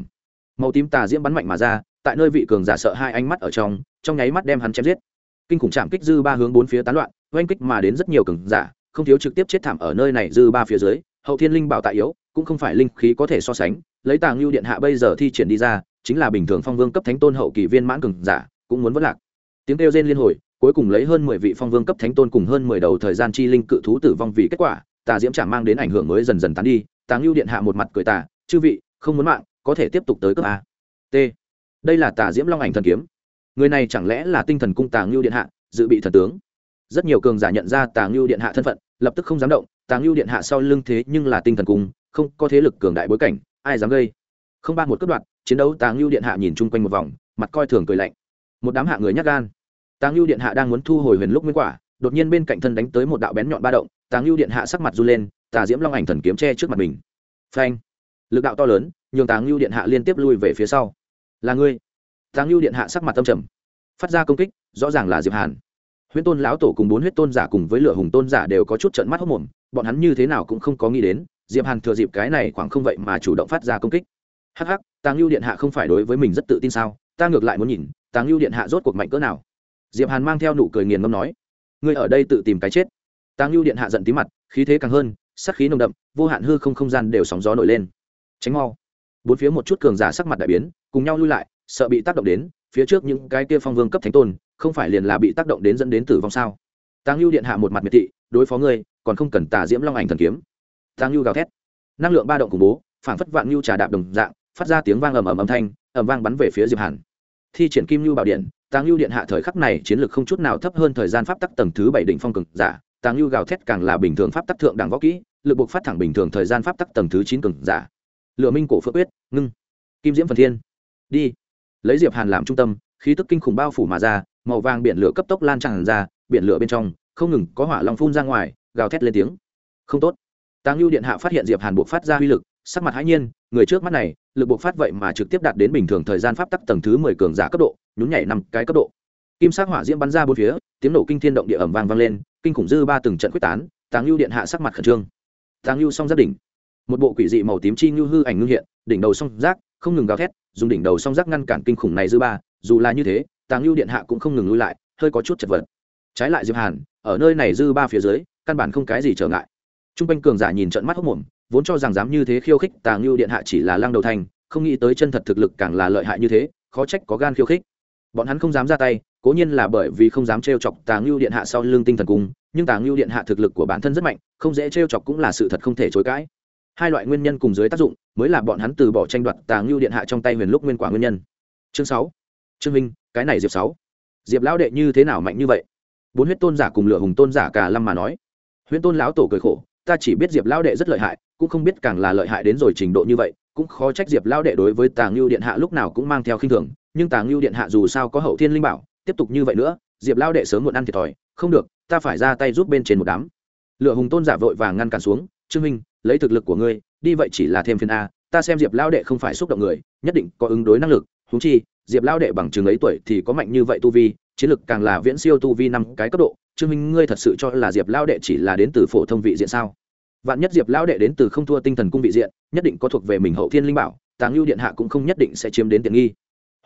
Màu tím tà diễm bắn mạnh mà ra, tại nơi vị cường giả sợ hai ánh mắt ở trong trong nháy mắt đem hắn chém giết. Kinh khủng chạm kích dư ba hướng bốn phía tán loạn, oanh kích mà đến rất nhiều cường giả, không thiếu trực tiếp chết thảm ở nơi này dư ba phía dưới, hậu thiên linh bảo tại yếu, cũng không phải linh khí có thể so sánh, lấy tàng lưu điện hạ bây giờ thi triển đi ra, chính là bình thường phong vương cấp thánh tôn hậu kỳ viên mãn cường giả, cũng muốn vất lạc. Tiếng kêu rên liên hồi, cuối cùng lấy hơn mười vị phong vương cấp thánh tôn cùng hơn mười đầu thời gian chi linh cự thú tử vong vì kết quả tà diễm trả mang đến ảnh hưởng mới dần dần tán đi tàng lưu điện hạ một mặt cười tà, chư vị, không muốn mạng, có thể tiếp tục tới cấp a. T. Đây là tà diễm long ảnh thần kiếm. Người này chẳng lẽ là tinh thần cung tàng lưu điện hạ, dự bị thần tướng? Rất nhiều cường giả nhận ra tàng lưu điện hạ thân phận, lập tức không dám động tàng lưu điện hạ sau lưng thế nhưng là tinh thần cung, không có thế lực cường đại bối cảnh, ai dám gây? Không ba một cất đoạn chiến đấu tàng lưu điện hạ nhìn chung quanh một vòng, mặt coi thường cười lạnh. Một đám hạ người nhát gan. Tàng lưu điện hạ đang muốn thu hồi huyền lúc nguyên quả đột nhiên bên cạnh thân đánh tới một đạo bén nhọn ba động tàng lưu điện hạ sắc mặt run lên, tà diễm long ảnh thần kiếm che trước mặt mình. Phanh! Lực đạo to lớn, nhường tàng lưu điện hạ liên tiếp lui về phía sau. Là ngươi? Tàng lưu điện hạ sắc mặt tâm trầm. Phát ra công kích, rõ ràng là diệp hàn. Huyễn tôn lão tổ cùng bốn huyết tôn giả cùng với lửa hùng tôn giả đều có chút trận mắt hốc mồm bọn hắn như thế nào cũng không có nghĩ đến, diệp hàn thừa dịp cái này khoảng không vậy mà chủ động phát ra công kích. Hắc hắc tàng lưu điện hạ không phải đối với mình rất tự tin sao? Ta ngược lại muốn nhìn tàng lưu điện hạ rốt cuộc mạnh cỡ nào? Diệp hàn mang theo nụ cười nghiền ngâm nói ngươi ở đây tự tìm cái chết. Tàng lưu điện hạ giận tí mặt, khí thế càng hơn sắc khí nồng đậm, vô hạn hư không không gian đều sóng gió nổi lên. Tránh mau. Bốn phía một chút cường giả sắc mặt đại biến, cùng nhau lui lại, sợ bị tác động đến, phía trước những cái kia phong vương cấp thánh tôn, không phải liền là bị tác động đến dẫn đến tử vong sao? Tàng lưu điện hạ một mặt miệt thị, đối phó ngươi, còn không cần tà diễm long ảnh thần kiếm. Tàng lưu gào thét. Năng lượng ba động khủng bố phản phất vạn lưu trà đạp đồng dạng, phát ra tiếng vang ầm ầm âm thanh, ầm vang bắn về phía diệp hàn. Thi triển kim lưu bảo điện tàng lưu điện hạ thời khắc này chiến lược không chút nào thấp hơn thời gian pháp tắc tầng thứ bảy đỉnh phong cực giả. Tàng lưu gào thét càng là bình thường pháp tắc thượng đẳng võ kỹ, lực buộc phát thẳng bình thường thời gian pháp tắc tầng thứ chín cực giả. Lựa minh cổ phước quyết, ngưng. Kim diễm phần thiên, đi. Lấy diệp hàn làm trung tâm, khí tức kinh khủng bao phủ mà ra, màu vàng biển lửa cấp tốc lan tràn ra, biển lửa bên trong, không ngừng có hỏa long phun ra ngoài, gào thét lên tiếng. Không tốt. Tàng lưu điện hạ phát hiện diệp hàn buộc phát ra uy lực, sắc mặt hãi nhiên, người trước mắt này, lực buộc phát vậy mà trực tiếp đạt đến bình thường thời gian pháp tắc tầng thứ mười cường giả cấp độ nhún nhảy năm cái cấp độ. Kim sắc hỏa diễm bắn ra bốn phía, tiếng nổ kinh thiên động địa ẩm vang vang lên, kinh khủng dư ba từng trận quyết tán, tàng lưu điện hạ sắc mặt khẩn trương. Tàng lưu song giác đỉnh. Một bộ quỷ dị màu tím chi như hư ảnh ngưng hiện, đỉnh đầu song giác không ngừng gào thét, dùng đỉnh đầu song giác ngăn cản kinh khủng này dư ba, dù là như thế, tàng lưu điện hạ cũng không ngừng lui lại, hơi có chút chật vật. Trái lại diệp hàn, ở nơi này dư ba phía dưới, căn bản không cái gì trở ngại. Trung quanh cường giả nhìn trận mắt hốc mồm, vốn cho rằng dám như thế khiêu khích tàng lưu điện hạ chỉ là lăng đầu thành, không nghĩ tới chân thật thực lực càng là lợi hại như thế, khó trách có gan khiêu khích bọn hắn không dám ra tay, cố nhiên là bởi vì không dám trêu chọc tàng lưu điện hạ sau lưng tinh thần cung nhưng tàng lưu điện hạ thực lực của bản thân rất mạnh, không dễ trêu chọc cũng là sự thật không thể chối cãi. Hai loại nguyên nhân cùng dưới tác dụng, mới là bọn hắn từ bỏ tranh đoạt tàng lưu điện hạ trong tay huyền lúc nguyên quả nguyên nhân. Chương sáu. Trương minh, cái này diệp sáu. Diệp lão đệ như thế nào mạnh như vậy? Bốn huyết tôn giả cùng lửa hùng tôn giả cả lâm mà nói. Huyễn tôn lão tổ cười khổ, ta chỉ biết diệp lão đệ rất lợi hại, cũng không biết càng là lợi hại đến rồi trình độ như vậy, cũng khó trách diệp lão đệ đối với tàng lưu điện hạ lúc nào cũng mang theo khinh thường nhưng tàng lưu điện hạ dù sao có hậu thiên linh bảo, tiếp tục như vậy nữa, diệp lão đệ sớm muộn ăn thiệt thòi, không được, ta phải ra tay giúp bên trên một đám. Lựa hùng tôn giả vội vàng ngăn cản xuống, trương minh lấy thực lực của ngươi, đi vậy chỉ là thêm phiên a, ta xem diệp lão đệ không phải xúc động người, nhất định có ứng đối năng lực húng chi, diệp lão đệ bằng chừng ấy tuổi thì có mạnh như vậy tu vi, chiến lực càng là viễn siêu tu vi năm cái cấp độ, trương minh ngươi thật sự cho là diệp lão đệ chỉ là đến từ phổ thông vị diện sao? Vạn nhất diệp lão đệ đến từ không thua tinh thần cung vị diện, nhất định có thuộc về mình hậu thiên linh bảo tàng lưu điện hạ cũng không nhất định sẽ chiếm đến tiện nghi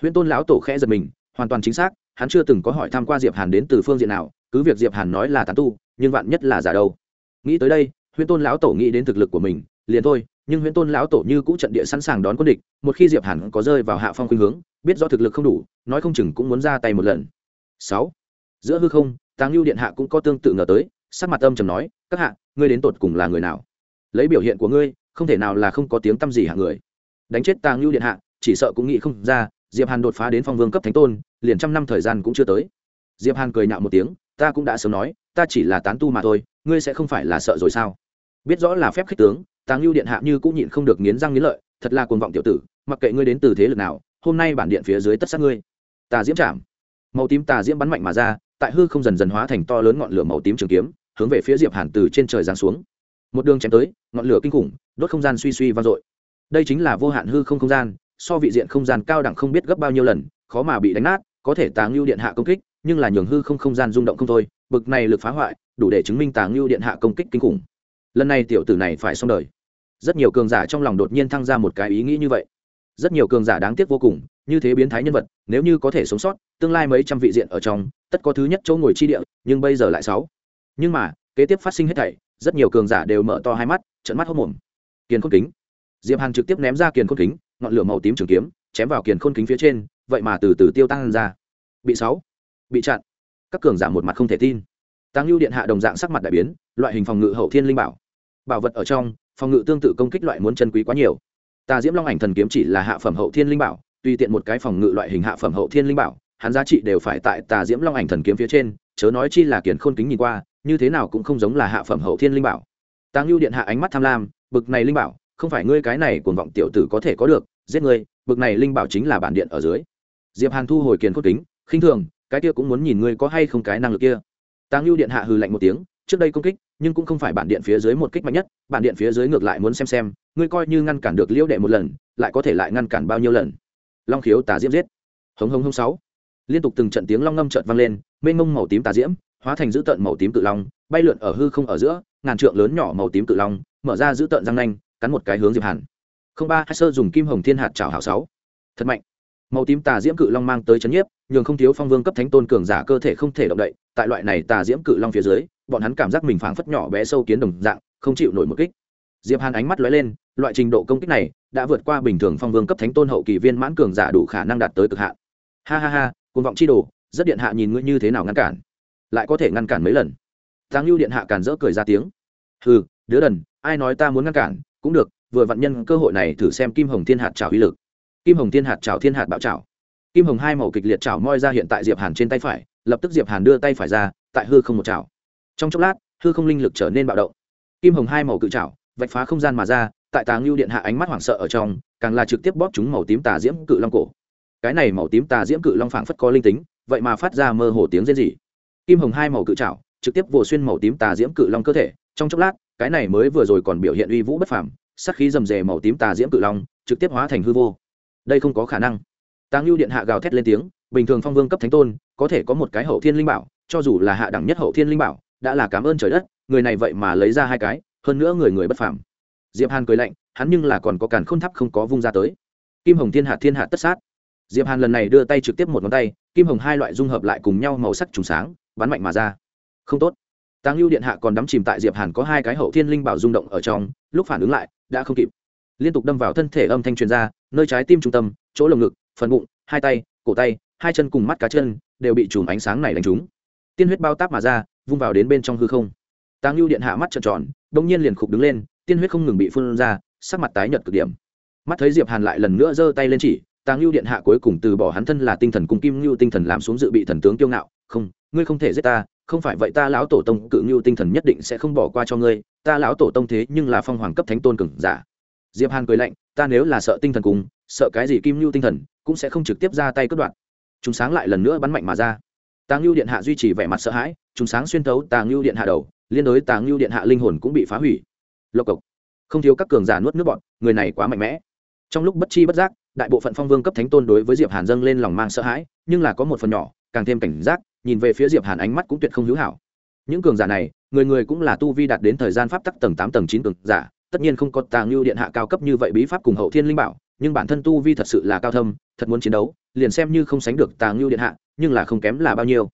huyễn tôn lão tổ khẽ giật mình, hoàn toàn chính xác, hắn chưa từng có hỏi tham q u a diệp hàn đến từ phương diện nào, cứ việc diệp hàn nói là tán tu, nhưng vạn nhất là giả đâu. Nghĩ tới đây, huyễn tôn lão tổ nghĩ đến thực lực của mình, liền thôi, nhưng huyễn tôn lão tổ như cũ trận địa sẵn sàng đón quân địch, một khi diệp hàn có rơi vào hạ phong khuynh hướng, biết do thực lực không đủ, nói không chừng cũng muốn ra tay một lần. Sáu. Giữa hư không tàng lưu điện hạ cũng có tương tự ngờ tới, sắc mặt âm trầm nói, các hạ, ngươi đến tột cùng là người nào? Lấy biểu hiện của ngươi, không thể nào là không có tiếng tâm gì hạng người? Đánh chết tàng lưu điện hạ, chỉ sợ cũng nghĩ không ra diệp hàn đột phá đến phong vương cấp thánh tôn, liền trăm năm thời gian cũng chưa tới. Diệp hàn cười nhạo một tiếng, ta cũng đã sớm nói, ta chỉ là tán tu mà thôi, ngươi sẽ không phải là sợ rồi sao? Biết rõ là phép khích tướng tàng lưu điện hạ như cũng nhịn không được nghiến răng nghiến lợi, thật là cuồng vọng tiểu tử, mặc kệ ngươi đến từ thế lực nào, hôm nay bản điện phía dưới tất sát ngươi. Tà diễm chạm. Màu tím tà diễm bắn mạnh mà ra, tại hư không dần dần hóa thành to lớn ngọn lửa màu tím trường kiếm, hướng về phía diệp hàn từ trên trời giáng xuống. Một đường chém tới, ngọn lửa kinh khủng, đốt không gian suy suy vang dội. Đây chính là vô hạn hư không không gian so vị diện không gian cao đẳng không biết gấp bao nhiêu lần, khó mà bị đánh nát, có thể tàng lưu điện hạ công kích, nhưng là nhường hư không không gian rung động không thôi, bực này lực phá hoại, đủ để chứng minh tàng lưu điện hạ công kích kinh khủng. Lần này tiểu tử này phải xong đời. Rất nhiều cường giả trong lòng đột nhiên thăng ra một cái ý nghĩ như vậy. Rất nhiều cường giả đáng tiếc vô cùng, như thế biến thái nhân vật, nếu như có thể sống sót, tương lai mấy trăm vị diện ở trong, tất có thứ nhất chỗ ngồi chi địa, nhưng bây giờ lại sáu. Nhưng mà, kế tiếp phát sinh hết thảy, rất nhiều cường giả đều mở to hai mắt trận mắt hốc mồm. Kiền khôn kính. Diệp hàn trực tiếp ném ra kiền khôn kính ngọn lửa màu tím trường kiếm chém vào kiền khôn kính phía trên, vậy mà từ từ tiêu tan ra. Bị sáu, bị chặn. Các cường giả một mặt không thể tin. Tăng lưu điện hạ đồng dạng sắc mặt đại biến, loại hình phòng ngự hậu thiên linh bảo. Bảo vật ở trong, phòng ngự tương tự công kích loại muốn chân quý quá nhiều. Tà diễm long ảnh thần kiếm chỉ là hạ phẩm hậu thiên linh bảo, tùy tiện một cái phòng ngự loại hình hạ phẩm hậu thiên linh bảo, hắn giá trị đều phải tại tà diễm long ảnh thần kiếm phía trên, chớ nói chi là kiền khôn kính nhìn qua, như thế nào cũng không giống là hạ phẩm hậu thiên linh bảo. Tàng lưu điện hạ ánh mắt tham lam, bực này linh bảo không phải ngươi cái này cuồng vọng tiểu tử có thể có được, giết ngươi, bực này linh bảo chính là bản điện ở dưới. Diệp hàn thu hồi kiền cốt kính, khinh thường, cái kia cũng muốn nhìn ngươi có hay không cái năng lực kia. Tàng lưu điện hạ hừ lạnh một tiếng, trước đây công kích, nhưng cũng không phải bản điện phía dưới một kích mạnh nhất, bản điện phía dưới ngược lại muốn xem xem, ngươi coi như ngăn cản được liễu đệ một lần, lại có thể lại ngăn cản bao nhiêu lần. Long khiếu tà diễm giết. Hống hống hống sáu. Liên tục từng trận tiếng long ngâm trợn vang lên, mênh mông màu tím tà diễm, hóa thành dữ tợn màu tím cự long, bay lượn ở hư không ở giữa, ngàn trượng lớn nhỏ màu tím cự long, mở ra dữ tợn răng nanh cắn một cái hướng diệp hàn. Không ba hai sơ dùng kim hồng thiên hạt chảo hảo sáu. Thật mạnh. Màu tím tà diễm cự long mang tới chấn nhiếp, nhường không thiếu phong vương cấp thánh tôn cường giả cơ thể không thể động đậy, tại loại này tà diễm cự long phía dưới, bọn hắn cảm giác mình phảng phất nhỏ bé sâu kiến đồng dạng, không chịu nổi một kích. Diệp hàn ánh mắt lóe lên, loại trình độ công kích này đã vượt qua bình thường phong vương cấp thánh tôn hậu kỳ viên mãn cường giả đủ khả năng đạt tới cực hạn. Ha ha ha, cuồng vọng chi đồ, rất điện hạ nhìn ngươi như thế nào ngăn cản. Lại có thể ngăn cản mấy lần. Tăng lưu điện hạ cản rỡ cười ra tiếng. Hừ, đứa đần, ai nói ta muốn ngăn cản cũng được, vừa vạn nhân cơ hội này thử xem kim hồng thiên hạt trào uy lực. Kim hồng thiên hạt trào thiên hạt bạo trào kim hồng hai màu kịch liệt trào moi ra hiện tại diệp hàn trên tay phải, lập tức diệp hàn đưa tay phải ra, tại hư không một trào trong chốc lát, hư không linh lực trở nên bạo động. Kim hồng hai màu cự trào vạch phá không gian mà ra, tại tàng lưu điện hạ ánh mắt hoảng sợ ở trong, càng là trực tiếp bóp chúng màu tím tà diễm cự long cổ. Cái này màu tím tà diễm cự long phảng phất có linh tính, vậy mà phát ra mơ hồ tiếng rên rỉ. Kim hồng hai màu cự trào trực tiếp vồ xuyên màu tím tà diễm cự long cơ thể, trong chốc lát cái này mới vừa rồi còn biểu hiện uy vũ bất phàm sắc khí rầm rề màu tím tà diễm cự long, trực tiếp hóa thành hư vô. Đây không có khả năng. Tàng lưu điện hạ gào thét lên tiếng, bình thường phong vương cấp thánh tôn, có thể có một cái hậu thiên linh bảo, cho dù là hạ đẳng nhất hậu thiên linh bảo, đã là cảm ơn trời đất, người này vậy mà lấy ra hai cái, hơn nữa người người bất phàm. Diệp hàn cười lạnh, hắn nhưng là còn có càn khôn thắp không có vung ra tới. Kim hồng thiên hạt thiên hạt tất sát. Diệp hàn lần này đưa tay trực tiếp một ngón tay, kim hồng hai loại dung hợp lại cùng nhau màu sắc trùng sáng, bắn mạnh mà ra. Không tốt tàng lưu điện hạ còn đắm chìm tại diệp hàn có hai cái hậu thiên linh bảo rung động ở trong, lúc phản ứng lại, đã không kịp. Liên tục đâm vào thân thể âm thanh truyền ra, nơi trái tim trung tâm, chỗ lồng ngực, phần bụng, hai tay, cổ tay, hai chân cùng mắt cá chân, đều bị chùm ánh sáng này đánh trúng. Tiên huyết bao táp mà ra, vung vào đến bên trong hư không. Tàng lưu điện hạ mắt trợn tròn đông nhiên liền khục đứng lên, tiên huyết không ngừng bị phun ra, sắc mặt tái nhợt cực điểm. Mắt thấy diệp hàn lại lần nữa giơ tay lên chỉ tàng lưu điện hạ cuối cùng từ bỏ hắn thân là tinh thần cùng kim lưu tinh thần làm xuống dự bị thần tướng kiêu ngạo, không, ngươi không thể giết ta không phải vậy ta lão tổ tông cự lưu tinh thần nhất định sẽ không bỏ qua cho ngươi, ta lão tổ tông thế nhưng là phong hoàng cấp thánh tôn cường giả. Diệp hàn cười lạnh, ta nếu là sợ tinh thần cùng, sợ cái gì kim lưu tinh thần, cũng sẽ không trực tiếp ra tay cướp đoạt. Chúng sáng lại lần nữa bắn mạnh mà ra. Tàng lưu điện hạ duy trì vẻ mặt sợ hãi, chúng sáng xuyên thấu tàng lưu điện hạ đầu, liên đối tàng lưu điện hạ linh hồn cũng bị phá hủy. Lộc cộc. Không thiếu các cường giả nuốt nước bọn, người này quá mạnh mẽ. Trong lúc bất chi bất giác, đại bộ phận phong vương cấp thánh tôn đối với diệp hàn dâng lên lòng mang sợ hãi, nhưng là có một phần nhỏ, càng thêm cảnh giác nhìn về phía diệp hàn ánh mắt cũng tuyệt không hữu hảo. Những cường giả này, người người cũng là tu vi đạt đến thời gian pháp tắc tầng tám, tầng chín cường giả, tất nhiên không có tàng lưu điện hạ cao cấp như vậy bí pháp cùng hậu thiên linh bảo, nhưng bản thân tu vi thật sự là cao thâm, thật muốn chiến đấu, liền xem như không sánh được tàng lưu điện hạ, nhưng là không kém là bao nhiêu.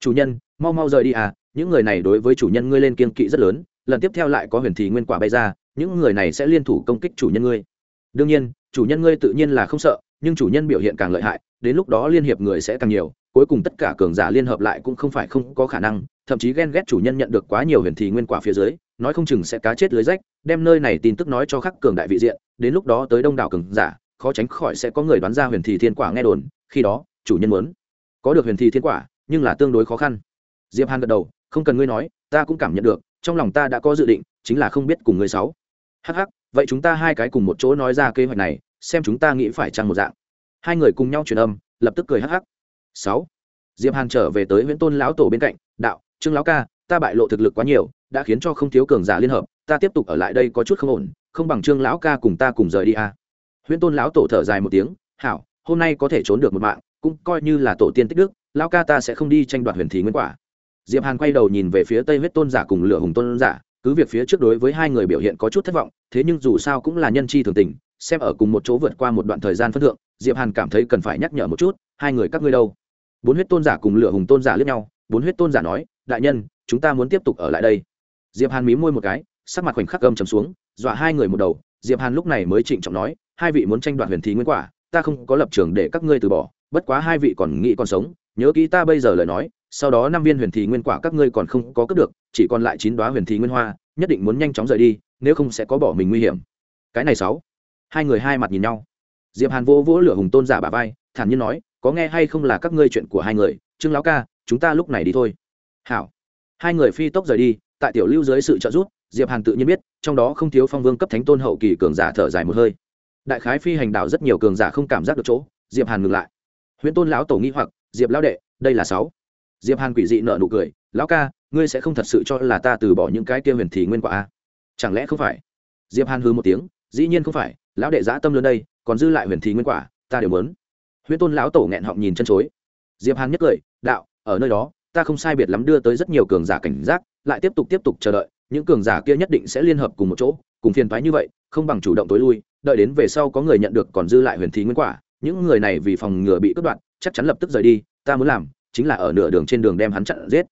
Chủ nhân, mau mau rời đi à những người này đối với chủ nhân ngươi lên kiên kỵ rất lớn, lần tiếp theo lại có huyền thì nguyên quả bay ra, những người này sẽ liên thủ công kích chủ nhân ngươi. Đương nhiên, chủ nhân ngươi tự nhiên là không sợ, nhưng chủ nhân biểu hiện càng lợi hại, đến lúc đó liên hiệp người sẽ càng nhiều cuối cùng tất cả cường giả liên hợp lại cũng không phải không có khả năng, thậm chí ghen ghét chủ nhân nhận được quá nhiều huyền thì nguyên quả phía dưới, nói không chừng sẽ cá chết lưới rách, đem nơi này tin tức nói cho khắc cường đại vị diện, đến lúc đó tới đông đảo cường giả, khó tránh khỏi sẽ có người đoán ra huyền thì thiên quả nghe đồn, khi đó, chủ nhân muốn có được huyền thì thiên quả, nhưng là tương đối khó khăn. Diệp hàn gật đầu, không cần ngươi nói, ta cũng cảm nhận được, trong lòng ta đã có dự định, chính là không biết cùng ngươi sáu. Hắc hắc, vậy chúng ta hai cái cùng một chỗ nói ra kế hoạch này, xem chúng ta nghĩ phải chăng một dạng. Hai người cùng nhau truyền âm, lập tức cười hắc hắc sáu. Diệp hàn trở về tới Huyễn tôn lão tổ bên cạnh, đạo, trương lão ca, ta bại lộ thực lực quá nhiều, đã khiến cho không thiếu cường giả liên hợp, ta tiếp tục ở lại đây có chút không ổn, không bằng trương lão ca cùng ta cùng rời đi a. À. Huyễn tôn lão tổ thở dài một tiếng, hảo, hôm nay có thể trốn được một mạng, cũng coi như là tổ tiên tích đức, lão ca ta sẽ không đi tranh đoạt huyền thí nguyên quả. Diệp hàn quay đầu nhìn về phía tây huyết tôn giả cùng lửa hùng tôn giả, cứ việc phía trước đối với hai người biểu hiện có chút thất vọng, thế nhưng dù sao cũng là nhân chi thường tình, xem ở cùng một chỗ vượt qua một đoạn thời gian phân thượng, diệp hàn cảm thấy cần phải nhắc nhở một chút, hai người các ngươi đâu? Bốn huyết tôn giả cùng lửa hùng tôn giả lướt nhau, bốn huyết tôn giả nói, đại nhân, chúng ta muốn tiếp tục ở lại đây. Diệp hàn mí môi một cái, sắc mặt khoảnh khắc gầm trầm xuống, dọa hai người một đầu. Diệp hàn lúc này mới trịnh trọng nói, hai vị muốn tranh đoạt huyền thí nguyên quả, ta không có lập trường để các ngươi từ bỏ, bất quá hai vị còn nghĩ còn sống, nhớ kỹ ta bây giờ lời nói, sau đó năm viên huyền thí nguyên quả các ngươi còn không có cướp được, chỉ còn lại chín đóa huyền thí nguyên hoa, nhất định muốn nhanh chóng rời đi, nếu không sẽ có bỏ mình nguy hiểm. Cái này sáu. Hai người hai mặt nhìn nhau. Diệp hàn vô vỗ lửa hùng tôn giả bà vai, thản nhiên nói có nghe hay không là các ngươi chuyện của hai người, trương lão ca, chúng ta lúc này đi thôi. Hảo. Hai người phi tốc rời đi, tại tiểu lưu dưới sự trợ giúp, diệp hàn tự nhiên biết, trong đó không thiếu phong vương cấp thánh tôn hậu kỳ cường giả thở dài một hơi. Đại khái phi hành đạo rất nhiều cường giả không cảm giác được chỗ, diệp hàn ngừng lại. Huyễn tôn lão tổ nghi hoặc, diệp lão đệ, đây là sáu. Diệp hàn quỷ dị nợ nụ cười, lão ca, ngươi sẽ không thật sự cho là ta từ bỏ những cái kia huyền thì nguyên quả a chẳng lẽ không phải? Diệp hàn hừ một tiếng, dĩ nhiên không phải, lão đệ giã tâm lớn đây, còn dư lại huyền thì nguyên quả, ta đều muốn huyễn tôn lão tổ nghẹn họng nhìn chân chối. Diệp hàn nhất cười, đạo, ở nơi đó, ta không sai biệt lắm đưa tới rất nhiều cường giả cảnh giác, lại tiếp tục tiếp tục chờ đợi, những cường giả kia nhất định sẽ liên hợp cùng một chỗ, cùng phiền toái như vậy, không bằng chủ động tối lui, đợi đến về sau có người nhận được còn dư lại huyền thí nguyên quả, những người này vì phòng ngừa bị cướp đoạt, chắc chắn lập tức rời đi, ta muốn làm chính là ở nửa đường trên đường đem hắn chặn giết.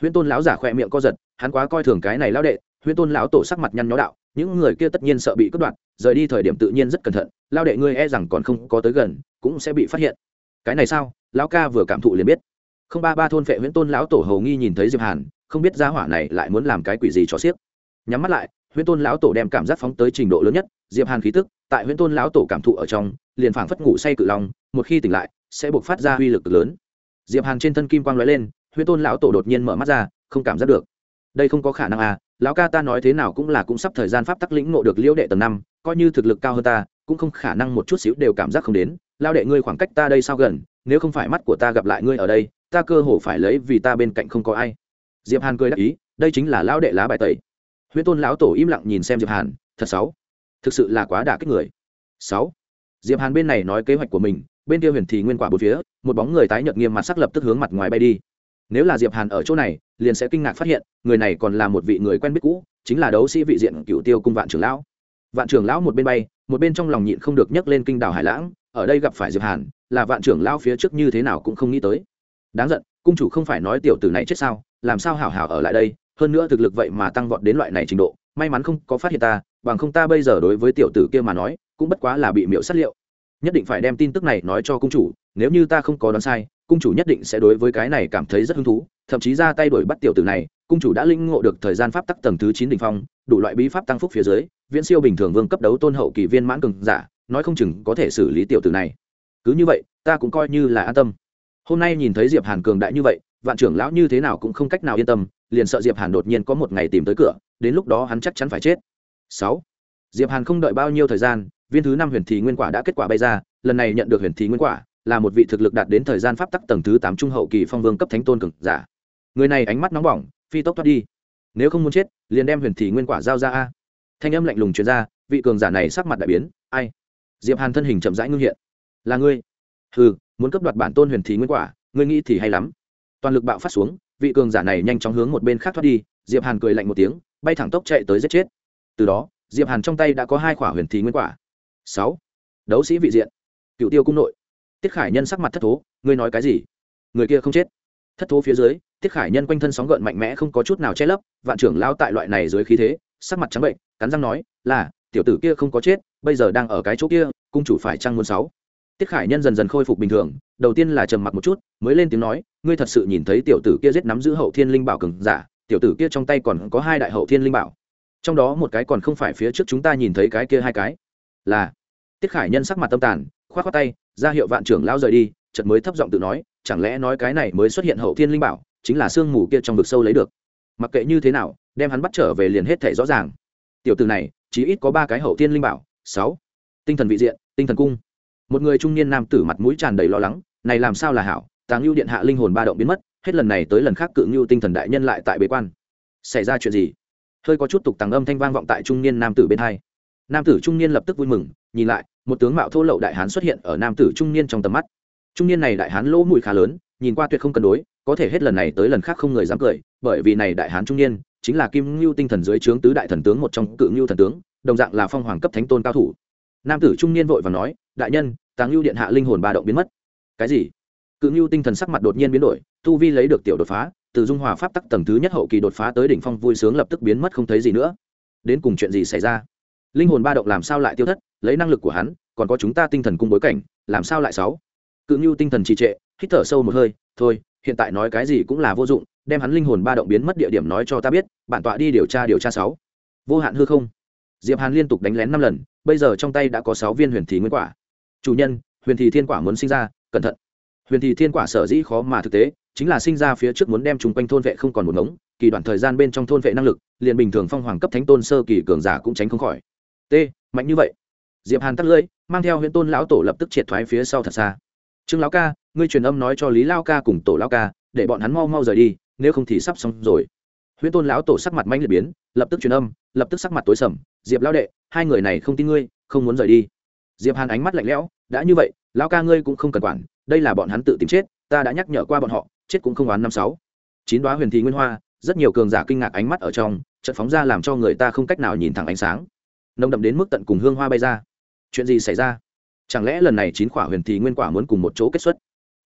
Huyễn tôn lão giả khoe miệng co giật, hắn quá coi thường cái này lão đệ, huyễn tôn lão tổ sắc mặt nhăn nhó đạo, những người kia tất nhiên sợ bị cướp đoạt rời đi thời điểm tự nhiên rất cẩn thận, lao đệ ngươi e rằng còn không có tới gần, cũng sẽ bị phát hiện. Cái này sao? Lão ca vừa cảm thụ liền biết. Không ba ba thôn phệ huyễn tôn lão tổ hầu nghi nhìn thấy diệp hàn, không biết gia hỏa này lại muốn làm cái quỷ gì cho xiếc. Nhắm mắt lại, huyễn tôn lão tổ đem cảm giác phóng tới trình độ lớn nhất, diệp hàn khí tức, tại huyễn tôn lão tổ cảm thụ ở trong, liền phảng phất ngủ say cự long, một khi tỉnh lại, sẽ buộc phát ra uy lực lớn. Diệp hàn trên thân kim quang lóe lên, huyễn tôn lão tổ đột nhiên mở mắt ra, không cảm giác được. Đây không có khả năng à lão ca ta nói thế nào cũng là cũng sắp thời gian pháp tắc lĩnh ngộ được liễu đệ tầng năm, coi như thực lực cao hơn ta, cũng không khả năng một chút xíu đều cảm giác không đến. Lao đệ ngươi khoảng cách ta đây sao gần, nếu không phải mắt của ta gặp lại ngươi ở đây, ta cơ hồ phải lấy vì ta bên cạnh không có ai. Diệp hàn cười đáp ý, đây chính là lão đệ lá bài tẩy. Huyễn tôn lão tổ im lặng nhìn xem diệp hàn, thật sáu thực sự là quá đả kích người. Sáu diệp hàn bên này nói kế hoạch của mình, bên kia huyền thì nguyên quả bốn phía, một bóng người tái nhợt nghiêm mặt sắc lập tức hướng mặt ngoài bay đi nếu là diệp hàn ở chỗ này, liền sẽ kinh ngạc phát hiện, người này còn là một vị người quen biết cũ, chính là đấu sĩ vị diện cựu tiêu cung vạn trưởng lão. Vạn trưởng lão một bên bay, một bên trong lòng nhịn không được nhấc lên kinh đảo hải lãng, ở đây gặp phải diệp hàn, là vạn trưởng lão phía trước như thế nào cũng không nghĩ tới. Đáng giận, cung chủ không phải nói tiểu tử này chết sao, làm sao hảo hảo ở lại đây, hơn nữa thực lực vậy mà tăng vọt đến loại này trình độ, may mắn không có phát hiện ta, bằng không ta bây giờ đối với tiểu tử kia mà nói, cũng bất quá là bị miễu sát liệu. Nhất định phải đem tin tức này nói cho cung chủ, nếu như ta không có đoán sai cung chủ nhất định sẽ đối với cái này cảm thấy rất hứng thú, thậm chí ra tay đuổi bắt tiểu tử này, cung chủ đã linh ngộ được thời gian pháp tắc tầng thứ chín đỉnh phong, đủ loại bí pháp tăng phúc phía dưới, viễn siêu bình thường vương cấp đấu tôn hậu kỳ viên mãn cường giả, nói không chừng có thể xử lý tiểu tử này. Cứ như vậy, ta cũng coi như là an tâm. Hôm nay nhìn thấy diệp hàn cường đại như vậy, vạn trưởng lão như thế nào cũng không cách nào yên tâm, liền sợ diệp hàn đột nhiên có một ngày tìm tới cửa, đến lúc đó hắn chắc chắn phải chết. Sáu. Diệp hàn không đợi bao nhiêu thời gian, viên thứ năm huyền thị nguyên quả đã kết quả bay ra, lần này nhận được huyền thị nguyên quả là một vị thực lực đạt đến thời gian pháp tắc tầng thứ tám trung hậu kỳ phong vương cấp thánh tôn cường giả. Người này ánh mắt nóng bỏng, phi tốc thoát đi. Nếu không muốn chết, liền đem huyền thị nguyên quả giao ra a. Thanh âm lạnh lùng truyền ra, vị cường giả này sắc mặt đại biến, ai? Diệp hàn thân hình chậm rãi ngưng hiện. Là ngươi. Hừ, muốn cấp đoạt bản tôn huyền thị nguyên quả, ngươi nghĩ thì hay lắm. Toàn lực bạo phát xuống, vị cường giả này nhanh chóng hướng một bên khác thoát đi, diệp hàn cười lạnh một tiếng, bay thẳng tốc chạy tới giết chết. Từ đó, diệp hàn trong tay đã có hai quả huyền thị nguyên quả. Sáu. Đấu sĩ vị diện. Cựu tiêu cung nội tiết khải nhân sắc mặt thất thố, ngươi nói cái gì? Người kia không chết. Thất thố phía dưới, tiết khải nhân quanh thân sóng gợn mạnh mẽ không có chút nào che lấp, vạn trưởng lao tại loại này dưới khí thế, sắc mặt trắng bệnh, cắn răng nói, là, tiểu tử kia không có chết, bây giờ đang ở cái chỗ kia, cung chủ phải trăng muôn sáu? Tiết khải nhân dần dần khôi phục bình thường, đầu tiên là trầm mặc một chút, mới lên tiếng nói, ngươi thật sự nhìn thấy tiểu tử kia giết nắm giữ hậu thiên linh bảo cường giả, tiểu tử kia trong tay còn có hai đại hậu thiên linh bảo. Trong đó một cái còn không phải phía trước chúng ta nhìn thấy cái kia hai cái. Là. Tiết khải nhân sắc mặt tâm tàn khoát khoát tay, ra hiệu vạn trưởng lão rời đi, chợt mới thấp giọng tự nói, chẳng lẽ nói cái này mới xuất hiện hậu thiên linh bảo, chính là sương mù kia trong vực sâu lấy được. Mặc kệ như thế nào, đem hắn bắt trở về liền hết thể rõ ràng. Tiểu từ này chỉ ít có ba cái hậu thiên linh bảo, sáu. Tinh thần vị diện, tinh thần cung. Một người trung niên nam tử mặt mũi tràn đầy lo lắng, này làm sao là hảo, tàng lưu điện hạ linh hồn ba động biến mất, hết lần này tới lần khác cự ngưu tinh thần đại nhân lại tại bế quan. Xảy ra chuyện gì? Hơi có chút tục tàng âm thanh vang vọng tại trung niên nam tử bên hai. Nam tử trung niên lập tức vui mừng, nhìn lại một tướng mạo thô lậu đại hán xuất hiện ở nam tử trung niên trong tầm mắt. Trung niên này đại hán lỗ mũi khá lớn, nhìn qua tuyệt không cân đối, có thể hết lần này tới lần khác không người dám cười, bởi vì này đại hán trung niên chính là kim ngưu tinh thần dưới trướng tứ đại thần tướng một trong cự ngưu thần tướng, đồng dạng là phong hoàng cấp thánh tôn cao thủ. Nam tử trung niên vội và nói, đại nhân tàng ngưu điện hạ linh hồn ba động biến mất. Cái gì? Cự ngưu tinh thần sắc mặt đột nhiên biến đổi, tu vi lấy được tiểu đột phá, từ dung hòa pháp tắc tầng thứ nhất hậu kỳ đột phá tới đỉnh phong vui sướng lập tức biến mất không thấy gì nữa. Đến cùng chuyện gì xảy ra? Linh hồn ba động làm sao lại tiêu thất, lấy năng lực của hắn, còn có chúng ta tinh thần cung bối cảnh, làm sao lại sáu? Cự ngưu tinh thần trì trệ, hít thở sâu một hơi, thôi, hiện tại nói cái gì cũng là vô dụng, đem hắn linh hồn ba động biến mất địa điểm nói cho ta biết, bản tọa đi điều tra điều tra sáu. Vô hạn hư không. Diệp hàn liên tục đánh lén năm lần, bây giờ trong tay đã có sáu viên huyền thì nguyên quả. Chủ nhân, huyền thì thiên quả muốn sinh ra, cẩn thận. Huyền thì thiên quả sở dĩ khó mà thực tế, chính là sinh ra phía trước muốn đem chung quanh thôn vệ không còn một ngống, kỳ đoạn thời gian bên trong thôn vệ năng lực, liền bình thường phong hoàng cấp thánh tôn sơ kỳ cường giả cũng tránh không khỏi t, mạnh như vậy. Diệp hàn tắt lưỡi, mang theo huyện tôn lão tổ lập tức triệt thoái phía sau thật xa. Trương lão ca, ngươi truyền âm nói cho lý lao ca cùng tổ lao ca, để bọn hắn mau mau rời đi, nếu không thì sắp xong rồi. Huyễn tôn lão tổ sắc mặt manh liệt biến, lập tức truyền âm, lập tức sắc mặt tối sầm. Diệp lao đệ, hai người này không tin ngươi, không muốn rời đi. Diệp hàn ánh mắt lạnh lẽo, đã như vậy, lão ca ngươi cũng không cần quản, đây là bọn hắn tự tìm chết, ta đã nhắc nhở qua bọn họ, chết cũng không oán năm sáu. Chín đoá huyền thị nguyên hoa, rất nhiều cường giả kinh ngạc ánh mắt ở trong trận phóng ra làm cho người ta không cách nào nhìn thẳng ánh sáng nồng đậm đến mức tận cùng hương hoa bay ra. Chuyện gì xảy ra? Chẳng lẽ lần này chín quả huyền thì nguyên quả muốn cùng một chỗ kết xuất?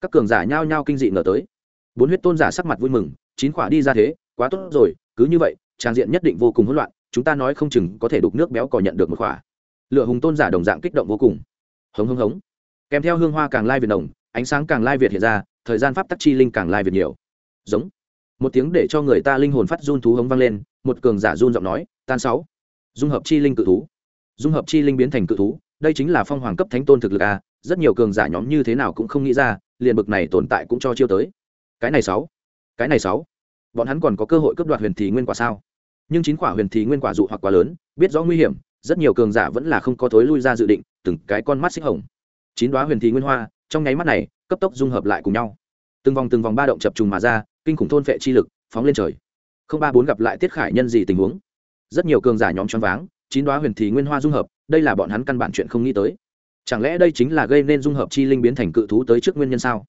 Các cường giả nhao nhao kinh dị ngờ tới. Bốn huyết tôn giả sắc mặt vui mừng, chín quả đi ra thế, quá tốt rồi, cứ như vậy, trang diện nhất định vô cùng hỗn loạn, chúng ta nói không chừng có thể đục nước béo cò nhận được một quả. Lựa hùng tôn giả đồng dạng kích động vô cùng. Hống hống hống. Kèm theo hương hoa càng lai việt đồng ánh sáng càng lai việt hiện ra, thời gian pháp tắc chi linh càng lai việt nhiều. Giống. Một tiếng để cho người ta linh hồn phát run thú hống vang lên, một cường giả run giọng nói, tan sáu dung hợp chi linh cự thú. Dung hợp chi linh biến thành cự thú, đây chính là phong hoàng cấp thánh tôn thực lực a, rất nhiều cường giả nhóm như thế nào cũng không nghĩ ra, liền bực này tồn tại cũng cho chiêu tới. Cái này sáu, cái này sáu. Bọn hắn còn có cơ hội cướp đoạt huyền thì nguyên quả sao? Nhưng chín quả huyền thì nguyên quả dụ hoặc quá lớn, biết rõ nguy hiểm, rất nhiều cường giả vẫn là không có thối lui ra dự định, từng cái con mắt xích hồng. Chín đoá huyền thì nguyên hoa, trong nháy mắt này, cấp tốc dung hợp lại cùng nhau. Từng vòng từng vòng ba động chập trùng mà ra, kinh khủng thôn phệ chi lực, phóng lên trời. Không ba bốn gặp lại tiết khải nhân gì tình huống? Rất nhiều cường giả nhóm choáng váng, chín đoá huyền thì nguyên hoa dung hợp, đây là bọn hắn căn bản chuyện không nghĩ tới. Chẳng lẽ đây chính là gây nên dung hợp chi linh biến thành cự thú tới trước nguyên nhân sao?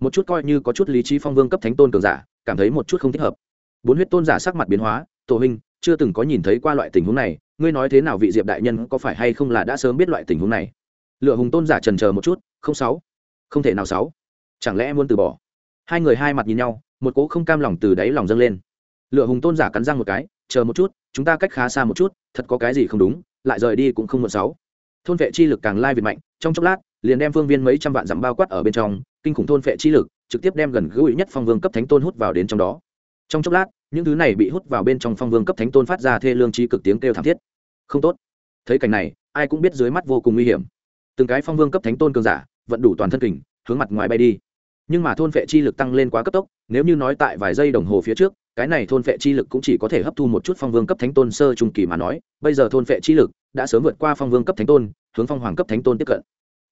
Một chút coi như có chút lý trí phong vương cấp thánh tôn cường giả, cảm thấy một chút không thích hợp. Bốn huyết tôn giả sắc mặt biến hóa, tổ hình chưa từng có nhìn thấy qua loại tình huống này, ngươi nói thế nào vị diệp đại nhân có phải hay không là đã sớm biết loại tình huống này? Lựa hùng tôn giả trần chờ một chút, không sáu, không thể nào sáu. Chẳng lẽ muốn từ bỏ? Hai người hai mặt nhìn nhau, một cố không cam lòng từ đáy lòng dâng lên. Lựa hùng tôn giả cắn răng một cái, chờ một chút chúng ta cách khá xa một chút, thật có cái gì không đúng, lại rời đi cũng không một sáu. Thôn vệ chi lực càng lai việt mạnh, trong chốc lát, liền đem phương viên mấy trăm vạn dặm bao quát ở bên trong, kinh khủng thôn vệ chi lực, trực tiếp đem gần gũi nhất phong vương cấp thánh tôn hút vào đến trong đó. Trong chốc lát, những thứ này bị hút vào bên trong phong vương cấp thánh tôn phát ra thê lương trí cực tiếng kêu thảm thiết. Không tốt. Thấy cảnh này, ai cũng biết dưới mắt vô cùng nguy hiểm. Từng cái phong vương cấp thánh tôn cường giả, vận đủ toàn thân kình, hướng mặt ngoài bay đi. Nhưng mà thôn vệ chi lực tăng lên quá cấp tốc, nếu như nói tại vài giây đồng hồ phía trước cái này thôn vệ chi lực cũng chỉ có thể hấp thu một chút phong vương cấp thánh tôn sơ trung kỳ mà nói, bây giờ thôn vệ chi lực đã sớm vượt qua phong vương cấp thánh tôn, hướng phong hoàng cấp thánh tôn tiếp cận.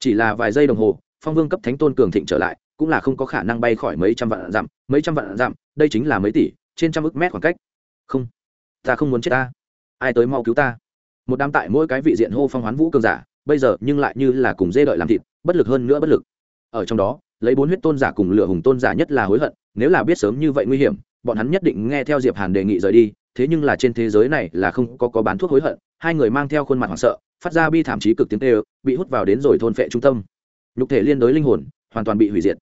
Chỉ là vài giây đồng hồ, phong vương cấp thánh tôn cường thịnh trở lại, cũng là không có khả năng bay khỏi mấy trăm vạn dặm, mấy trăm vạn dặm, đây chính là mấy tỷ, trên trăm ức mét khoảng cách. Không, ta không muốn chết ta. Ai tới mau cứu ta? Một đám tại mỗi cái vị diện hô phong hoán vũ cường giả, bây giờ nhưng lại như là cùng dê đợi làm thịt, bất lực hơn nữa bất lực. Ở trong đó, lấy bốn huyết tôn giả cùng lửa hùng tôn giả nhất là hối hận, nếu là biết sớm như vậy nguy hiểm bọn hắn nhất định nghe theo diệp hàn đề nghị rời đi, thế nhưng là trên thế giới này là không có có bán thuốc hối hận, hai người mang theo khuôn mặt hoảng sợ, phát ra bi thảm chí cực tiếng tê bị hút vào đến rồi thôn phệ trung tâm. Nhục thể liên đối linh hồn, hoàn toàn bị hủy diệt.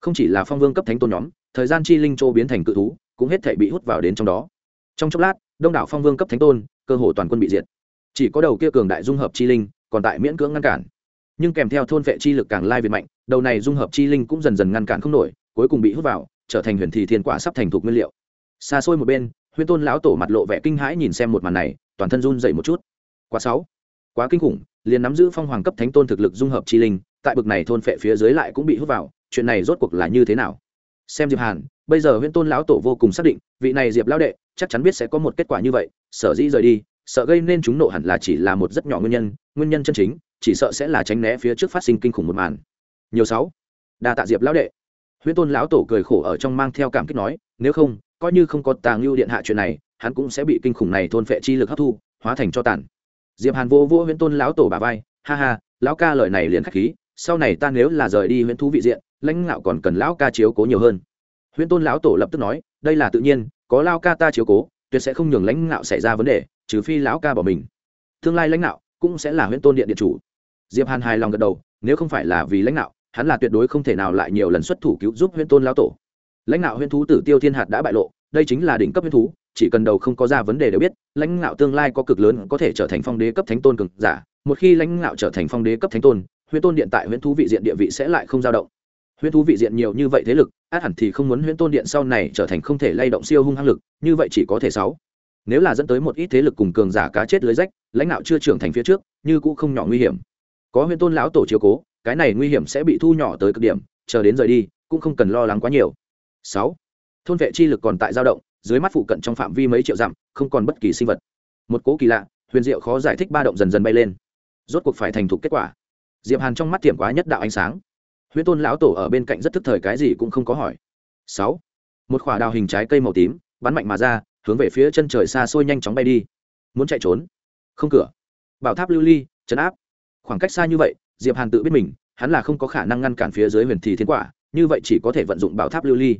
Không chỉ là phong vương cấp thánh tôn nhóm, thời gian chi linh châu biến thành cự thú, cũng hết thể bị hút vào đến trong đó. Trong chốc lát, đông đảo phong vương cấp thánh tôn, cơ hồ toàn quân bị diệt. Chỉ có đầu kia cường đại dung hợp chi linh, còn tại miễn cưỡng ngăn cản. Nhưng kèm theo thôn vệ chi lực càng lai việt mạnh, đầu này dung hợp chi linh cũng dần dần ngăn cản không nổi, cuối cùng bị hút vào trở thành huyền thị thiên quả sắp thành thục nguyên liệu. Xa xôi một bên, huyền tôn lão tổ mặt lộ vẻ kinh hãi nhìn xem một màn này, toàn thân run dậy một chút. Quá sáu quá kinh khủng, liền nắm giữ phong hoàng cấp thánh tôn thực lực dung hợp chi linh, tại bực này thôn phệ phía dưới lại cũng bị hút vào, chuyện này rốt cuộc là như thế nào? Xem diệp hàn, bây giờ huyễn tôn lão tổ vô cùng xác định, vị này diệp lão đệ chắc chắn biết sẽ có một kết quả như vậy, sở dĩ rời đi, sợ gây nên chúng nộ hẳn là chỉ là một rất nhỏ nguyên nhân nguyên nhân chân chính, chỉ sợ sẽ là tránh né phía trước phát sinh kinh khủng một màn. Nhiều sáu đa tạ diệp lão đệ huyễn tôn lão tổ cười khổ ở trong mang theo cảm kích nói, nếu không, coi như không có tàng lưu điện hạ chuyện này, hắn cũng sẽ bị kinh khủng này thôn phệ chi lực hấp thu, hóa thành cho tàn. Diệp hàn vô vô huyễn tôn lão tổ bà vai, ha ha, lão ca lời này liền khách khí, sau này ta nếu là rời đi huyễn thú vị diện, lãnh lão còn cần lão ca chiếu cố nhiều hơn. Huyễn tôn lão tổ lập tức nói, đây là tự nhiên, có lao ca ta chiếu cố, tuyệt sẽ không nhường lãnh lão xảy ra vấn đề, trừ phi lão ca bỏ mình. Tương lai lãnh lão cũng sẽ là huyễn tôn điện điện chủ. Diệp hàn hài lòng gật đầu, nếu không phải là vì lãnh lão hắn là tuyệt đối không thể nào lại nhiều lần xuất thủ cứu giúp huyễn tôn lão tổ. Lãnh đạo huyễn thú tử tiêu thiên hạt đã bại lộ, đây chính là đỉnh cấp huyễn thú, chỉ cần đầu không có ra vấn đề đều biết, lãnh đạo tương lai có cực lớn có thể trở thành phong đế cấp thánh tôn cực giả. Một khi lãnh đạo trở thành phong đế cấp thánh tôn, huyễn tôn điện tại huyễn thú vị diện địa vị sẽ lại không dao động. Huyễn thú vị diện nhiều như vậy thế lực, át hẳn thì không muốn huyễn tôn điện sau này trở thành không thể lay động siêu hung hăng lực, như vậy chỉ có thể sáu. Nếu là dẫn tới một ít thế lực cùng cường giả cá chết lưới rách, lãnh đạo chưa trưởng thành phía trước, như cũng không nhỏ nguy hiểm. Có huyễn tôn lão tổ chiếu cố cái này nguy hiểm sẽ bị thu nhỏ tới cực điểm, chờ đến rời đi, cũng không cần lo lắng quá nhiều. Sáu, thôn vệ chi lực còn tại dao động, dưới mắt phụ cận trong phạm vi mấy triệu dặm, không còn bất kỳ sinh vật. Một cố kỳ lạ, huyền diệu khó giải thích ba động dần dần bay lên. Rốt cuộc phải thành thục kết quả. Diệp hàn trong mắt tiệm quá nhất đạo ánh sáng. Huyễn tôn lão tổ ở bên cạnh rất thức thời cái gì cũng không có hỏi. Sáu, một khỏa đào hình trái cây màu tím, bắn mạnh mà ra, hướng về phía chân trời xa xôi nhanh chóng bay đi. Muốn chạy trốn? Không cửa. Bảo tháp lưu ly chấn áp. Khoảng cách xa như vậy diệp hàn tự biết mình, hắn là không có khả năng ngăn cản phía dưới huyền thì thiên quả, như vậy chỉ có thể vận dụng bảo tháp lưu ly.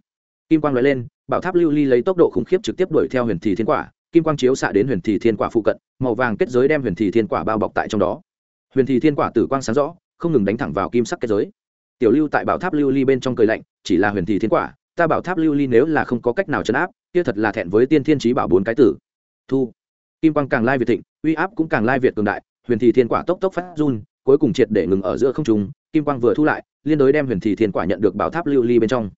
Kim quang nói lên, bảo tháp lưu ly lấy tốc độ khủng khiếp trực tiếp đuổi theo huyền thì thiên quả, kim quang chiếu xạ đến huyền thì thiên quả phụ cận, màu vàng kết giới đem huyền thì thiên quả bao bọc tại trong đó. Huyền thì thiên quả tử quang sáng rõ, không ngừng đánh thẳng vào kim sắc kết giới. Tiểu lưu tại bảo tháp lưu ly bên trong cười lạnh, chỉ là huyền thì thiên quả, ta bảo tháp lưu ly nếu là không có cách nào chấn áp, kia thật là thẹn với tiên thiên trí bảo bốn cái tử. Thu. Kim quang càng lai việt thịnh, uy áp cũng càng lai việt cường đại, huyền thì thiên quả tốc tốc phát run cuối cùng triệt để ngừng ở giữa không trung, kim quang vừa thu lại, liên đối đem huyền thì thiên quả nhận được bảo tháp lưu ly bên trong.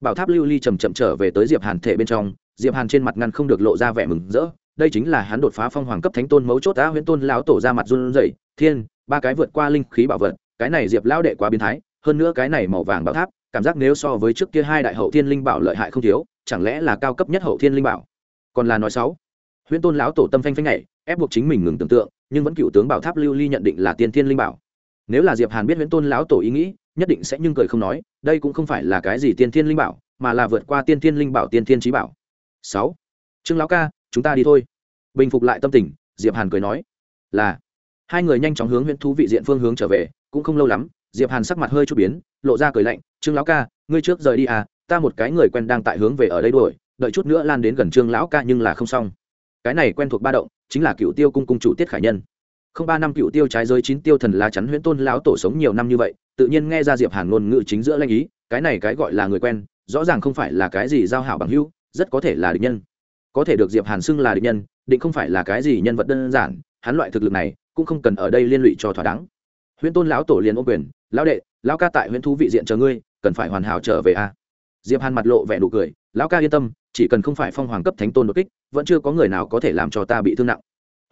Bảo tháp lưu ly chầm chậm trở về tới diệp hàn thể bên trong, diệp hàn trên mặt ngăn không được lộ ra vẻ mừng rỡ, đây chính là hắn đột phá phong hoàng cấp thánh tôn mấu chốt đã huyễn tôn lão tổ ra mặt run rẩy, thiên, ba cái vượt qua linh khí bảo vật, cái này diệp lão đệ quá biến thái, hơn nữa cái này màu vàng bảo tháp, cảm giác nếu so với trước kia hai đại hậu thiên linh bảo lợi hại không thiếu, chẳng lẽ là cao cấp nhất hậu thiên linh bảo? Còn là nói sáu huyễn tôn lão tổ tâm phanh phanh nhảy, ép buộc chính mình ngừng tưởng tượng nhưng vẫn cựu tướng bảo tháp lưu ly nhận định là tiên thiên linh bảo. Nếu là diệp hàn biết huyễn tôn lão tổ ý nghĩ, nhất định sẽ nhưng cười không nói, đây cũng không phải là cái gì tiên thiên linh bảo, mà là vượt qua tiên thiên linh bảo tiên thiên trí bảo. Sáu. Trương lão ca, chúng ta đi thôi. Bình phục lại tâm tình, diệp hàn cười nói. Là. Hai người nhanh chóng hướng huyễn thú vị diện phương hướng trở về, cũng không lâu lắm, diệp hàn sắc mặt hơi chút biến, lộ ra cười lạnh, trương lão ca, ngươi trước rời đi à ta một cái người quen đang tại hướng về ở đây đuổi, đợi chút nữa lan đến gần trương lão ca nhưng là không xong. Cái này quen thuộc ba động chính là cựu tiêu cung cung chủ tiết khải nhân. Không ba năm cựu tiêu trái giới chín tiêu thần lá chắn huyễn tôn lão tổ sống nhiều năm như vậy, tự nhiên nghe ra diệp hàn ngôn ngữ chính giữa lanh ý, cái này cái gọi là người quen, rõ ràng không phải là cái gì giao hảo bằng hữu, rất có thể là địch nhân. Có thể được diệp hàn xưng là địch nhân, định không phải là cái gì nhân vật đơn giản, hắn loại thực lực này cũng không cần ở đây liên lụy cho thỏa đáng. Huyễn tôn lão tổ liền ô quyền, lão đệ, lão ca tại huyễn thú vị diện chờ ngươi, cần phải hoàn hảo trở về a diệp hàn mặt lộ vẻ nụ cười, lão ca yên tâm, chỉ cần không phải phong hoàng cấp thánh tôn đột kích vẫn chưa có người nào có thể làm cho ta bị thương nặng.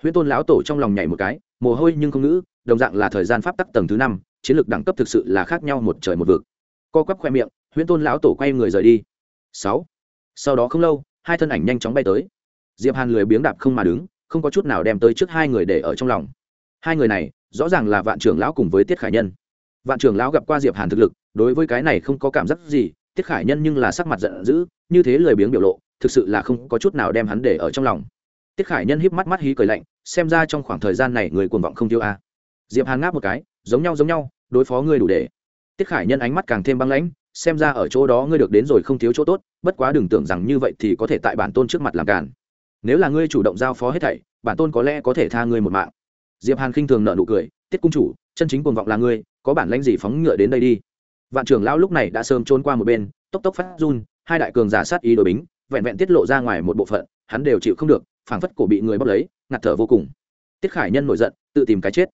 Huyễn tôn lão tổ trong lòng nhảy một cái, mồ hôi nhưng không ngữ, đồng dạng là thời gian pháp tắc tầng thứ năm, chiến lược đẳng cấp thực sự là khác nhau một trời một vực. Co quắp khoe miệng, huyễn tôn lão tổ quay người rời đi. Sáu. Sau đó không lâu, hai thân ảnh nhanh chóng bay tới. Diệp hàn lười biếng đạp không mà đứng, không có chút nào đem tới trước hai người để ở trong lòng. Hai người này, rõ ràng là vạn trưởng lão cùng với tiết khải nhân. Vạn trưởng lão gặp qua diệp hàn thực lực, đối với cái này không có cảm giác gì, tiết khải nhân nhưng là sắc mặt giận dữ, như thế lười biếng biểu lộ thực sự là không có chút nào đem hắn để ở trong lòng. Tiết khải nhân híp mắt mắt hí cười lạnh, xem ra trong khoảng thời gian này người cuồng vọng không tiêu a. Diệp hàn ngáp một cái, giống nhau giống nhau, đối phó ngươi đủ để. Tiết khải nhân ánh mắt càng thêm băng lãnh, xem ra ở chỗ đó ngươi được đến rồi không thiếu chỗ tốt, bất quá đừng tưởng rằng như vậy thì có thể tại bản tôn trước mặt làm cản nếu là ngươi chủ động giao phó hết thảy, bản tôn có lẽ có thể tha ngươi một mạng. Diệp hàn khinh thường nợ nụ cười, tiết cung chủ, chân chính cuồng vọng là ngươi, có bản lãnh gì phóng ngựa đến đây đi? Vạn trưởng lão lúc này đã sớm trốn qua một bên, tốc tốc phát run, hai đại cường giả sát ý đội bính vẹn vẹn tiết lộ ra ngoài một bộ phận, hắn đều chịu không được, phảng phất cổ bị người bóc lấy, ngạt thở vô cùng. Tiết khải nhân nổi giận, tự tìm cái chết.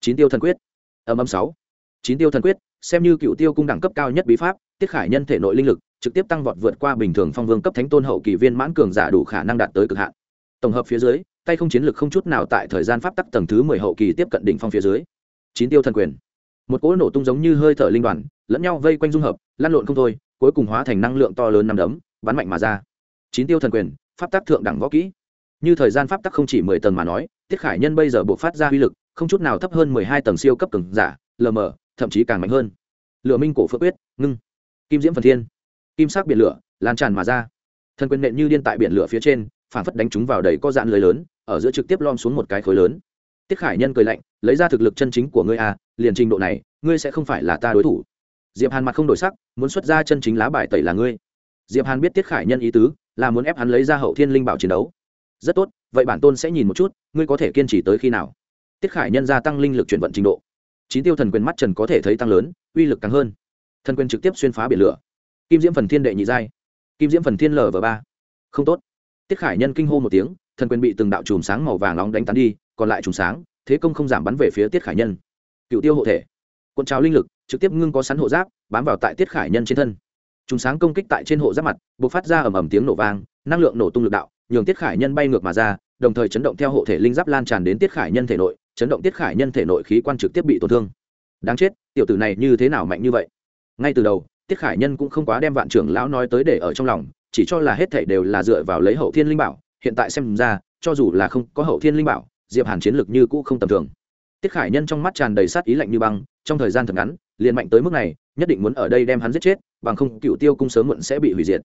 Chín tiêu thần quyết. Âm âm sáu. Chín tiêu thần quyết, xem như cựu tiêu cung đẳng cấp cao nhất bí pháp, tiết khải nhân thể nội linh lực, trực tiếp tăng vọt vượt qua bình thường phong vương cấp thánh tôn hậu kỳ viên mãn cường giả đủ khả năng đạt tới cực hạn. Tổng hợp phía dưới, tay không chiến lực không chút nào tại thời gian pháp tắc tầng thứ mười hậu kỳ tiếp cận đỉnh phong phía dưới. Chín tiêu thần quyền. Một cỗ nổ tung giống như hơi thở linh đoàn, lẫn nhau vây quanh dung hợp, lăn lộn không thôi, cuối cùng hóa thành năng lượng to lớn nằm đấm, bắn mạnh mà ra chín tiêu thần quyền, pháp tắc thượng đẳng võ kỹ. Như thời gian pháp tắc không chỉ mười tầng mà nói, tiết khải nhân bây giờ buộc phát ra uy lực, không chút nào thấp hơn mười hai tầng siêu cấp cường giả, lờ mờ, thậm chí càng mạnh hơn. Lửa minh cổ phước quyết, ngưng. Kim diễm phần thiên. Kim sắc biển lửa, lan tràn mà ra. Thần quyền nện như điên tại biển lửa phía trên, phản phất đánh chúng vào đầy có dạn lưới lớn, ở giữa trực tiếp lom xuống một cái khối lớn. Tiết khải nhân cười lạnh, lấy ra thực lực chân chính của ngươi à liền trình độ này, ngươi sẽ không phải là ta đối thủ. Diệp hàn mặt không đổi sắc, muốn xuất ra chân chính lá bài tẩy là ngươi. Diệp hàn biết tiết khải nhân ý tứ là muốn ép hắn lấy ra hậu thiên linh bảo chiến đấu. Rất tốt, vậy bản tôn sẽ nhìn một chút, ngươi có thể kiên trì tới khi nào? Tiết khải nhân gia tăng linh lực chuyển vận trình độ. Chín tiêu thần quyền mắt trần có thể thấy tăng lớn, uy lực càng hơn. Thần quyền trực tiếp xuyên phá biển lửa. Kim diễm phần thiên đệ nhị giai. Kim diễm phần thiên lở và ba. Không tốt. Tiết khải nhân kinh hô một tiếng, thần quyền bị từng đạo chùm sáng màu vàng nóng đánh tán đi, còn lại chùm sáng, thế công không giảm bắn về phía tiết khải nhân. Cựu tiêu hộ thể. Cuộn trào linh lực, trực tiếp ngưng có sắn hộ giáp, bám vào tại tiết khải nhân trên thân chùm sáng công kích tại trên hộ giáp mặt b phát ra ầm ầm tiếng nổ vang, năng lượng nổ tung lực đạo, nhường tiết khải nhân bay ngược mà ra, đồng thời chấn động theo hộ thể linh giáp lan tràn đến tiết khải nhân thể nội, chấn động tiết khải nhân thể nội khí quan trực tiếp bị tổn thương. Đáng chết, tiểu tử này như thế nào mạnh như vậy? Ngay từ đầu, tiết khải nhân cũng không quá đem vạn trưởng lão nói tới để ở trong lòng, chỉ cho là hết thảy đều là dựa vào lấy hậu thiên linh bảo, hiện tại xem ra, cho dù là không có hậu thiên linh bảo, diệp hàn chiến lược như cũ không tầm thường. Tiết khải nhân trong mắt tràn đầy sát ý lạnh như băng, trong thời gian thật ngắn, liền mạnh tới mức này, nhất định muốn ở đây đem hắn giết chết bằng không cựu tiêu cung sớm muộn sẽ bị hủy diệt.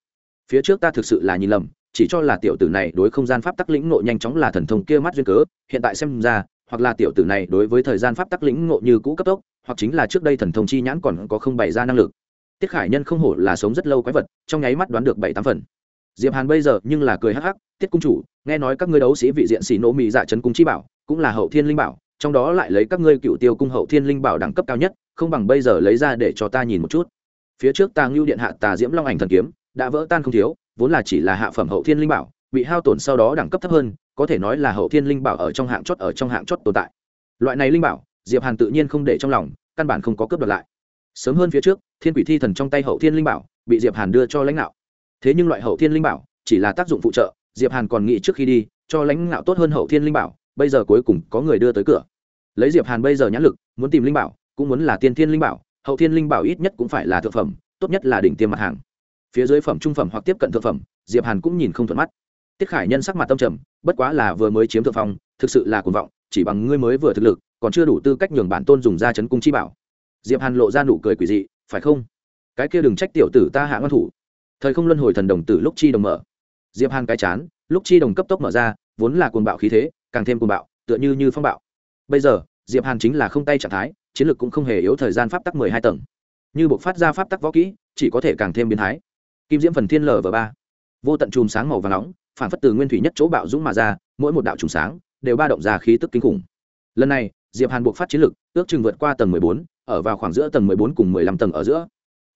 Phía trước ta thực sự là nhìn lầm, chỉ cho là tiểu tử này đối không gian pháp tắc lĩnh ngộ nhanh chóng là thần thông kia mắt duyên cớ, hiện tại xem ra, hoặc là tiểu tử này đối với thời gian pháp tắc lĩnh ngộ như cũ cấp tốc, hoặc chính là trước đây thần thông chi nhãn còn có không bày ra năng lực. Tiết khải nhân không hổ là sống rất lâu quái vật, trong nháy mắt đoán được bảy tám phần. Diệp hàn bây giờ nhưng là cười hắc hắc, tiết cung chủ, nghe nói các ngươi đấu sĩ vị diện xì nỗ mỹ dạ trấn cung chi bảo, cũng là hậu thiên linh bảo, trong đó lại lấy các ngươi cựu tiêu cung hậu thiên linh bảo đẳng cấp cao nhất, không bằng bây giờ lấy ra để cho ta nhìn một chút phía trước Tàng ngưu điện hạ tà diễm long ảnh thần kiếm, đã vỡ tan không thiếu, vốn là chỉ là hạ phẩm hậu thiên linh bảo, bị hao tổn sau đó đẳng cấp thấp hơn, có thể nói là hậu thiên linh bảo ở trong hạng chót ở trong hạng chót tồn tại. Loại này linh bảo, diệp hàn tự nhiên không để trong lòng, căn bản không có cướp đoạt lại. Sớm hơn phía trước, thiên quỷ thi thần trong tay hậu thiên linh bảo bị diệp hàn đưa cho lãnh đạo thế nhưng loại hậu thiên linh bảo chỉ là tác dụng phụ trợ, diệp hàn còn nghĩ trước khi đi, cho lãnh đạo tốt hơn hậu thiên linh bảo, bây giờ cuối cùng có người đưa tới cửa. Lấy diệp hàn bây giờ nhãn lực, muốn tìm linh bảo, cũng muốn là tiên thiên linh bảo hậu thiên linh bảo ít nhất cũng phải là thượng phẩm, tốt nhất là đỉnh tiêm mặt hàng. Phía dưới phẩm trung phẩm hoặc tiếp cận thượng phẩm, diệp hàn cũng nhìn không thuận mắt. Tiết khải nhân sắc mặt tâm trầm, bất quá là vừa mới chiếm thượng phong, thực sự là cuồng vọng, chỉ bằng ngươi mới vừa thực lực, còn chưa đủ tư cách nhường bản tôn dùng ra chấn cung chi bảo. Diệp hàn lộ ra nụ cười quỷ dị, phải không? Cái kia đừng trách tiểu tử ta hạ ngăn thủ. Thời không luân hồi thần đồng tử lúc chi đồng mở. Diệp hàn cái chán, lúc chi đồng cấp tốc mở ra, vốn là cuồng bạo khí thế, càng thêm cuồng bạo, tựa như như phong bạo. Bây giờ, diệp hàn chính là không tay trạng thái chiến lược cũng không hề yếu thời gian pháp tắc mười hai tầng. Như buộc phát ra pháp tắc võ kỹ, chỉ có thể càng thêm biến thái. Kim diễm phần thiên lở và ba. Vô tận chùm sáng màu và nóng, phản phất từ nguyên thủy nhất chỗ bạo dũng mà ra, mỗi một đạo chùm sáng đều ba động ra khí tức kinh khủng. Lần này, diệp hàn buộc phát chiến lực ước chừng vượt qua tầng mười bốn, ở vào khoảng giữa tầng mười bốn cùng mười lăm tầng ở giữa.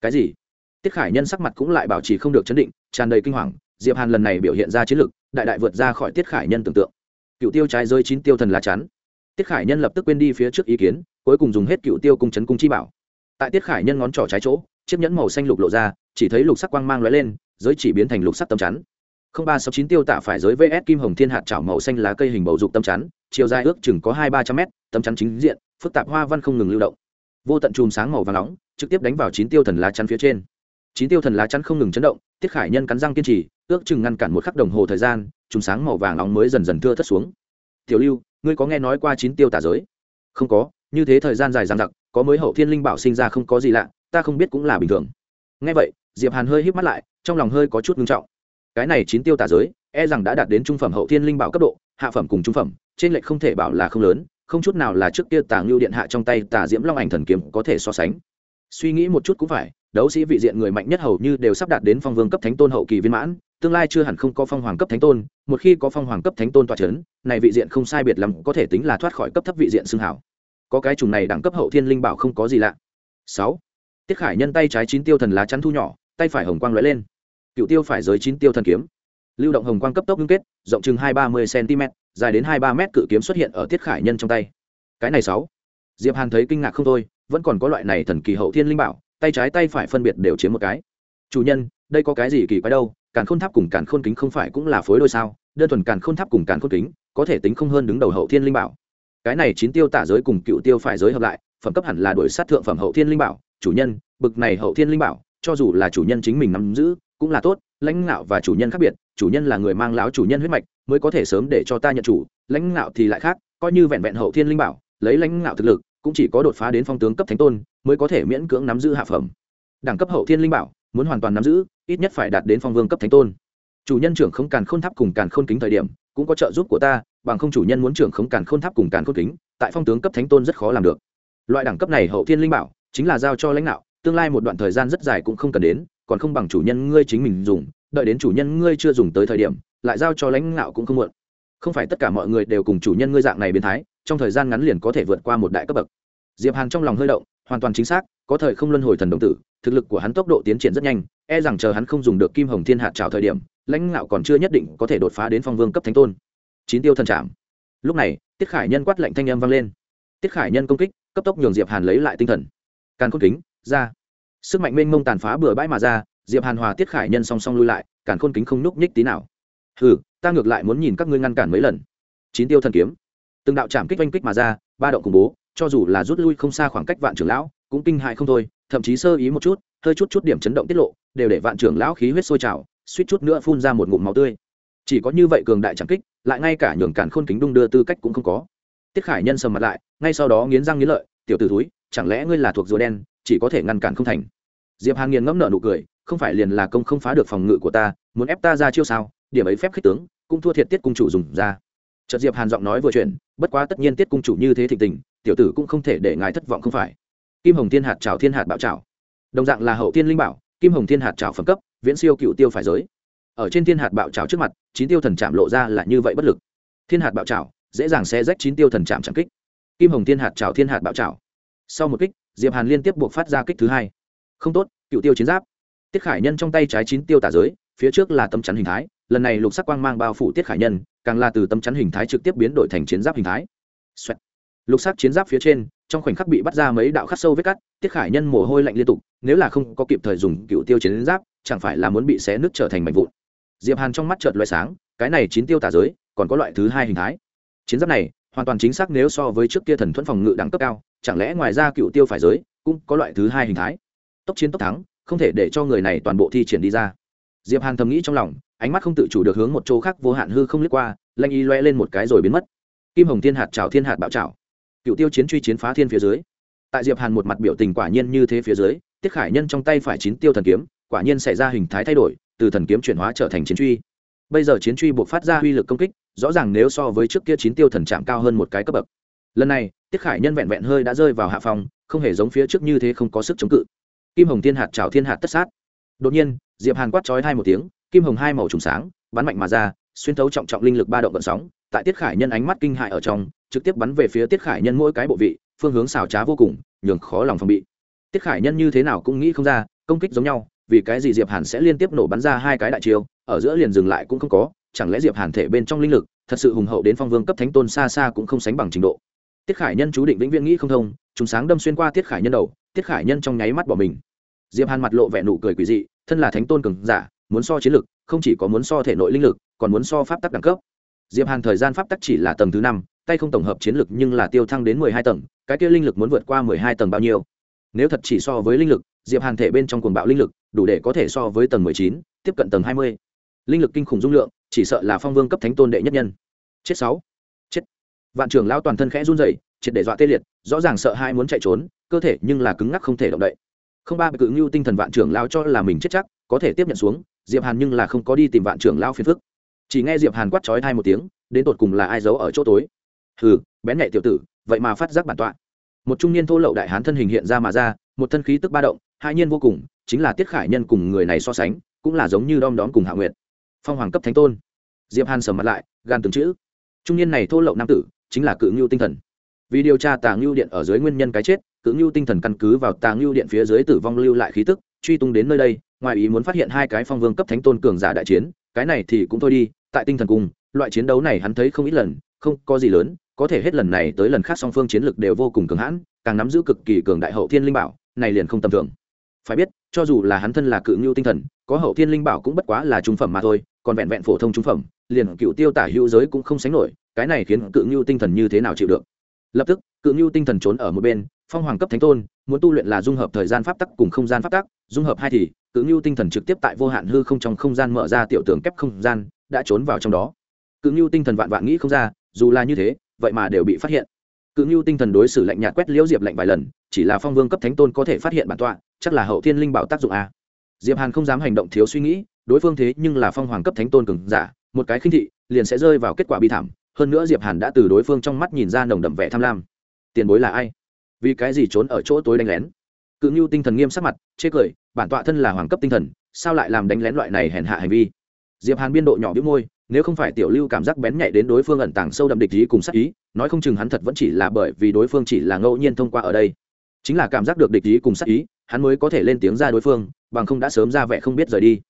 Cái gì? Tiết khải nhân sắc mặt cũng lại bảo trì không được chấn định, tràn đầy kinh hoàng, diệp hàn lần này biểu hiện ra chiến lực đại đại vượt ra khỏi tiết khải nhân tưởng tượng. Cựu tiêu trái rơi chín tiêu thần lá chắn. Tiết khải nhân lập tức quên đi phía trước ý kiến cuối cùng dùng hết cựu tiêu cung chấn cung chi bảo. Tại tiết khải nhân ngón trỏ trái chỗ, chiếc nhẫn màu xanh lục lộ ra, chỉ thấy lục sắc quang mang lóe lên, giới chỉ biến thành lục sắc tâm chắn. Không ba sáu chín tiêu tạ phải giới vs kim hồng thiên hạt chảo màu xanh lá cây hình bầu dục tâm chắn, chiều dài ước chừng có hai ba trăm mét tâm chắn chính diện, phức tạp hoa văn không ngừng lưu động. Vô tận chùm sáng màu và nóng, trực tiếp đánh vào chín tiêu thần lá chắn phía trên. Chín tiêu thần lá chắn không ngừng chấn động, tiết khải nhân cắn răng kiên trì, ước chừng ngăn cản một khắc đồng hồ thời gian, chùm sáng màu vàng nóng mới dần dần thưa thất xuống. Tiểu lưu, ngươi có nghe nói qua chín tiêu tả giới? Không có như thế thời gian dài dằng dặc, có mới hậu thiên linh bảo sinh ra không có gì lạ, ta không biết cũng là bình thường. Nghe vậy, diệp hàn hơi híp mắt lại, trong lòng hơi có chút ngưng trọng. Cái này chín tiêu tả giới e rằng đã đạt đến trung phẩm hậu thiên linh bảo cấp độ, hạ phẩm cùng trung phẩm, trên lệch không thể bảo là không lớn, không chút nào là trước kia tà ngưu điện hạ trong tay tà diễm long ảnh thần kiếm có thể so sánh. Suy nghĩ một chút cũng phải, đấu sĩ vị diện người mạnh nhất hầu như đều sắp đạt đến phong vương cấp thánh tôn hậu kỳ viên mãn, tương lai chưa hẳn không có phong hoàng cấp thánh tôn, một khi có phong hoàng cấp thánh tôn tọa c h ấ n này vị diện không sai biệt lắm có thể tính là thoát khỏi cấp thấp vị diện xưng hảo có cái trùng này đẳng cấp hậu thiên linh bảo không có gì lạ. Sáu. Tiết khải nhân tay trái chín tiêu thần lá chắn thu nhỏ, tay phải hồng quang lóe lên. Cựu tiêu phải giới chín tiêu thần kiếm. Lưu động hồng quang cấp tốc ngưng kết, rộng chừng hai ba mươi cm, dài đến hai ba m cự kiếm xuất hiện ở tiết khải nhân trong tay. Cái này sáu. Diệp hàn thấy kinh ngạc không thôi, vẫn còn có loại này thần kỳ hậu thiên linh bảo, tay trái tay phải phân biệt đều chiếm một cái. Chủ nhân, đây có cái gì kỳ quái đâu, càn khôn tháp cùng càn khôn kính không phải cũng là phối đôi sao? Đơn thuần càn khôn tháp cùng càn khôn kính, có thể tính không hơn đứng đầu hậu thiên linh bảo cái này chín tiêu tả giới cùng cựu tiêu phải giới hợp lại, phẩm cấp hẳn là đổi sát thượng phẩm hậu thiên linh bảo, chủ nhân, bực này hậu thiên linh bảo, cho dù là chủ nhân chính mình nắm giữ, cũng là tốt, lãnh ngạo và chủ nhân khác biệt, chủ nhân là người mang láo chủ nhân huyết mạch, mới có thể sớm để cho ta nhận chủ, lãnh ngạo thì lại khác, coi như vẹn vẹn hậu thiên linh bảo, lấy lãnh ngạo thực lực, cũng chỉ có đột phá đến phong tướng cấp thánh tôn, mới có thể miễn cưỡng nắm giữ hạ phẩm. Đẳng cấp hậu thiên linh bảo, muốn hoàn toàn nắm giữ, ít nhất phải đạt đến phong vương cấp thánh tôn. Chủ nhân trưởng không càn khôn tháp cùng càn khôn kính thời điểm cũng có trợ giúp của ta, bằng không chủ nhân muốn trưởng khống càn khôn tháp cùng càn khôn kính, tại phong tướng cấp thánh tôn rất khó làm được. Loại đẳng cấp này hậu thiên linh bảo, chính là giao cho lãnh đạo, tương lai một đoạn thời gian rất dài cũng không cần đến, còn không bằng chủ nhân ngươi chính mình dùng, đợi đến chủ nhân ngươi chưa dùng tới thời điểm, lại giao cho lãnh đạo cũng không muộn. Không phải tất cả mọi người đều cùng chủ nhân ngươi dạng này biến thái, trong thời gian ngắn liền có thể vượt qua một đại cấp bậc. Diệp hàn trong lòng hơi động, hoàn toàn chính xác, có thời không luân hồi thần đồng tử, thực lực của hắn tốc độ tiến triển rất nhanh e rằng chờ hắn không dùng được kim hồng thiên hạt trào thời điểm, lãnh ngạo còn chưa nhất định có thể đột phá đến phong vương cấp thánh tôn. Chín tiêu thần trảm. Lúc này, tiết khải nhân quát lệnh thanh âm vang lên. Tiết khải nhân công kích, cấp tốc nhường diệp hàn lấy lại tinh thần. Càn khôn kính, ra. Sức mạnh mênh mông tàn phá bừa bãi mà ra, diệp hàn hòa tiết khải nhân song song lui lại, càn khôn kính không núc nhích tí nào. Hừ, ta ngược lại muốn nhìn các ngươi ngăn cản mấy lần. Chín tiêu thần kiếm. Từng đạo chạm kích oanh kích mà ra, ba động khủng bố, cho dù là rút lui không xa khoảng cách vạn trưởng lão, cũng kinh hại không thôi, thậm chí sơ ý một chút, hơi chút chút điểm chấn động tiết lộ đều để vạn trưởng lão khí huyết sôi trào, suýt chút nữa phun ra một ngụm máu tươi. Chỉ có như vậy cường đại chẳng kích, lại ngay cả nhường cản khôn kính đung đưa tư cách cũng không có. Tiết khải nhân sầm mặt lại, ngay sau đó nghiến răng nghiến lợi, tiểu t ử túi chẳng lẽ ngươi là thuộc rùa đen, chỉ có thể ngăn cản không thành? Diệp hàn nghiền ngẫm nợ nụ cười, không phải liền là công không phá được phòng ngự của ta, muốn ép ta ra chiêu sao? Điểm ấy phép khích tướng, cũng thua thiệt tiết cung chủ dùng ra. Chợt diệp hàn giọng nói vừa chuyện bất quá tất nhiên tiết cung chủ như thế thịnh tình, tiểu tử cũng không thể để ngài thất vọng không phải. Kim hồng thiên hạt trào thiên hạt bạo trào đồng dạng là hậu thiên linh bảo kim hồng thiên hạt trào phẩm cấp, viễn siêu cựu tiêu phải giới. Ở trên thiên hạt bạo trào trước mặt, chín tiêu thần chạm lộ ra là như vậy bất lực. Thiên hạt bạo trào dễ dàng sẽ rách chín tiêu thần chạm chẳng kích. Kim hồng thiên hạt trào thiên hạt bạo trào sau một kích, diệp hàn liên tiếp buộc phát ra kích thứ hai. Không tốt, cựu tiêu chiến giáp. Tiết khải nhân trong tay trái chín tiêu tả giới, phía trước là tâm chắn hình thái, lần này lục sắc quang mang bao phủ tiết khải nhân, càng là từ tâm chắn hình thái trực tiếp biến đổi thành chiến giáp hình thái、Xoẹt. lục sắc chiến giáp phía trên trong khoảnh khắc bị bắt ra mấy đạo khắc sâu vết cắt, tiết khải nhân mồ hôi lạnh liên tục, nếu là không có kịp thời dùng cựu tiêu chiến giáp, chẳng phải là muốn bị xé nứt trở thành mảnh vụn. Diệp hàn trong mắt chợt loại sáng, cái này chín tiêu tả giới, còn có loại thứ hai hình thái. Chiến giáp này, hoàn toàn chính xác nếu so với trước kia thần thuẫn phòng ngự đẳng cấp cao, chẳng lẽ ngoài ra cựu tiêu phải giới, cũng có loại thứ hai hình thái? Tốc chiến tốc thắng, không thể để cho người này toàn bộ thi triển đi ra. Diệp hàn thầm nghĩ trong lòng, ánh mắt không tự chủ được hướng một chỗ khác vô hạn hư không lướt qua, lanh y loe lên một cái rồi biến mất. Kim hồng thiên hạt trào thiên hạt bạo trào cựu tiêu chiến truy chiến phá thiên phía dưới. Tại diệp hàn một mặt biểu tình quả nhiên như thế phía dưới, tiết khải nhân trong tay phải chín tiêu thần kiếm, quả nhiên xảy ra hình thái thay đổi, từ thần kiếm chuyển hóa trở thành chiến truy. Bây giờ chiến truy buộc phát ra uy lực công kích, rõ ràng nếu so với trước kia chín tiêu thần chạm cao hơn một cái cấp bậc. Lần này, tiết khải nhân vẹn vẹn hơi đã rơi vào hạ phòng không hề giống phía trước như thế không có sức chống cự. Kim hồng thiên hạt trào thiên hạt tất sát. Đột nhiên, diệp hàn quát chói hai một tiếng, kim hồng hai màu trùng sáng, bắn mạnh mà ra, xuyên thấu trọng trọng linh lực ba động vận sóng tại tiết khải nhân ánh mắt kinh hại ở trong, trực tiếp bắn về phía tiết khải nhân mỗi cái bộ vị, phương hướng xảo trá vô cùng, nhường khó lòng phòng bị. Tiết khải nhân như thế nào cũng nghĩ không ra, công kích giống nhau, vì cái gì diệp hàn sẽ liên tiếp nổ bắn ra hai cái đại chiêu, ở giữa liền dừng lại cũng không có, chẳng lẽ diệp hàn thể bên trong linh lực, thật sự hùng hậu đến phong vương cấp thánh tôn xa xa cũng không sánh bằng trình độ. Tiết khải nhân chú định vĩnh viễn nghĩ không thông, chúng sáng đâm xuyên qua tiết khải nhân đầu, tiết khải nhân trong nháy mắt bỏ mình. Diệp hàn mặt lộ vẻ nụ cười quỷ dị, thân là thánh tôn cường giả, muốn so chiến lực, không chỉ có muốn so thể nội linh lực, còn muốn so pháp tắc đẳng cấp diệp hàn thời gian pháp tắc chỉ là tầng thứ năm, tay không tổng hợp chiến lực nhưng là tiêu thăng đến mười hai tầng, cái kia linh lực muốn vượt qua mười hai tầng bao nhiêu? Nếu thật chỉ so với linh lực, diệp hàn thể bên trong cuồng bạo linh lực, đủ để có thể so với tầng mười chín, tiếp cận tầng hai mươi. Linh lực kinh khủng dung lượng, chỉ sợ là phong vương cấp thánh tôn đệ nhất nhân. Chết sáu. Chết. Vạn trưởng lão toàn thân khẽ run rẩy, triệt để dọa tê liệt, rõ ràng sợ hai muốn chạy trốn, cơ thể nhưng là cứng ngắc không thể động đậy. Không ba cự ngưu tinh thần vạn trưởng lao cho là mình chết chắc, có thể tiếp nhận xuống, diệp hàn nhưng là không có đi tìm vạn trưởng lao phiền phức chỉ nghe diệp hàn quát chói hai một tiếng, đến tột cùng là ai giấu ở chỗ tối? Hừ, bén nhạy tiểu tử, vậy mà phát giác bản tọa. Một trung niên thô lậu đại hán thân hình hiện ra mà ra, một thân khí tức ba động, hai nhiên vô cùng, chính là tiết khải nhân cùng người này so sánh, cũng là giống như đom đóm cùng hạ nguyệt. Phong hoàng cấp thánh tôn. Diệp hàn sầm mặt lại, gan từng chữ. Trung niên này thô lậu nam tử, chính là cự ngưu tinh thần. Vì điều tra Tàng ngưu điện ở dưới nguyên nhân cái chết, cự ngưu tinh thần căn cứ vào Tàng ngưu điện phía dưới tử vong lưu lại khí tức, truy tung đến nơi đây, ngoài ý muốn phát hiện hai cái phong vương cấp thánh tôn cường giả đại chiến cái này thì cũng thôi đi, tại tinh thần cung loại chiến đấu này hắn thấy không ít lần, không có gì lớn, có thể hết lần này tới lần khác song phương chiến lực đều vô cùng cường hãn, càng nắm giữ cực kỳ cường đại hậu thiên linh bảo, này liền không tầm thường. Phải biết, cho dù là hắn thân là cự ngưu tinh thần, có hậu thiên linh bảo cũng bất quá là trung phẩm mà thôi, còn vẹn vẹn phổ thông trung phẩm, liền cựu tiêu tả hữu giới cũng không sánh nổi, cái này khiến cự ngưu tinh thần như thế nào chịu được? Lập tức, cự ngưu tinh thần trốn ở một bên, phong hoàng cấp thánh tôn, muốn tu luyện là dung hợp thời gian pháp tắc cùng không gian pháp tắc, dung hợp hai thì cự ngưu tinh thần trực tiếp tại vô hạn hư không trong không gian mở ra tiểu tường kép không gian, đã trốn vào trong đó. Cự ngưu tinh thần vạn vạn nghĩ không ra, dù là như thế, vậy mà đều bị phát hiện. Cự ngưu tinh thần đối xử lạnh nhạt quét liễu diệp lạnh vài lần, chỉ là phong vương cấp thánh tôn có thể phát hiện bản tọa, chắc là hậu thiên linh bảo tác dụng a. Diệp hàn không dám hành động thiếu suy nghĩ, đối phương thế nhưng là phong hoàng cấp thánh tôn cường giả, một cái khinh thị, liền sẽ rơi vào kết quả bi thảm, hơn nữa diệp hàn đã từ đối phương trong mắt nhìn ra nồng đậm vẻ tham lam. Tiền bối là ai? Vì cái gì trốn ở chỗ tối đánh lén? Cự ngưu tinh thần nghiêm sắc mặt, chê cười, bản tọa thân là hoàng cấp tinh thần, sao lại làm đánh lén loại này hèn hạ hành vi? Diệp hàn biên độ nhỏ biếu môi, nếu không phải tiểu lưu cảm giác bén nhạy đến đối phương ẩn tàng sâu đậm địch ý cùng sát ý, nói không chừng hắn thật vẫn chỉ là bởi vì đối phương chỉ là ngẫu nhiên thông qua ở đây. Chính là cảm giác được địch ý cùng sát ý, hắn mới có thể lên tiếng ra đối phương, bằng không đã sớm ra vẻ không biết rời đi.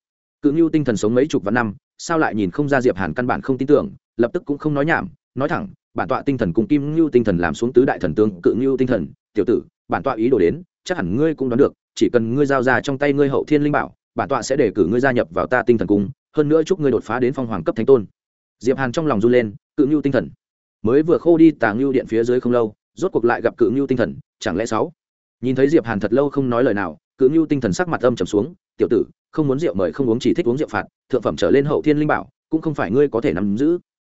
Cự ngưu tinh thần sống mấy chục vạn năm, sao lại nhìn không ra diệp hàn căn bản không tin tưởng, lập tức cũng không nói nhảm, nói thẳng, bản tọa tinh thần cùng kim ngưu tinh thần làm xuống tứ đại thần tướng cự ngưu tinh thần, tiểu tử, bản tọa ý đồ đến chắc hẳn ngươi cũng đoán được, chỉ cần ngươi giao ra trong tay ngươi hậu thiên linh bảo, bản tọa sẽ để cử ngươi gia nhập vào ta tinh thần cung, hơn nữa chúc ngươi đột phá đến phong hoàng cấp thánh tôn. Diệp hàn trong lòng run lên, cự ngưu tinh thần. Mới vừa khô đi tàng ngưu điện phía dưới không lâu, rốt cuộc lại gặp cự ngưu tinh thần, chẳng lẽ sáu? Nhìn thấy diệp hàn thật lâu không nói lời nào, cự ngưu tinh thần sắc mặt âm trầm xuống, tiểu tử, không muốn rượu mời không uống chỉ thích uống rượu phạt, thượng phẩm trở lên hậu thiên linh bảo, cũng không phải ngươi có thể nắm giữ.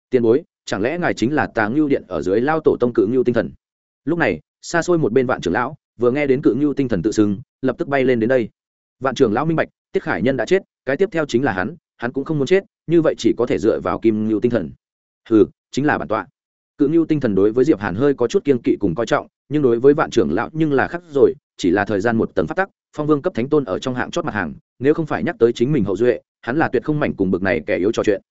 Tiền bối, chẳng lẽ ngài chính là tàng ngưu điện ở dưới lao tổ tông cự ngưu tinh thần? Lúc này, xa xôi một bên vạn trưởng lão vừa nghe đến cự ngưu tinh thần tự xưng, lập tức bay lên đến đây. Vạn trưởng lão minh bạch, tiết khải nhân đã chết, cái tiếp theo chính là hắn hắn cũng không muốn chết, như vậy chỉ có thể dựa vào kim ngưu tinh thần. Hừ, chính là bản tọa. Cự ngưu tinh thần đối với diệp hàn hơi có chút kiên kỵ cùng coi trọng, nhưng đối với vạn trưởng lão nhưng là khác rồi, chỉ là thời gian một tầng phát tắc, phong vương cấp thánh tôn ở trong hạng chót mặt hàng, nếu không phải nhắc tới chính mình hậu duệ, hắn là tuyệt không mảnh cùng bực này kẻ yếu trò chuyện.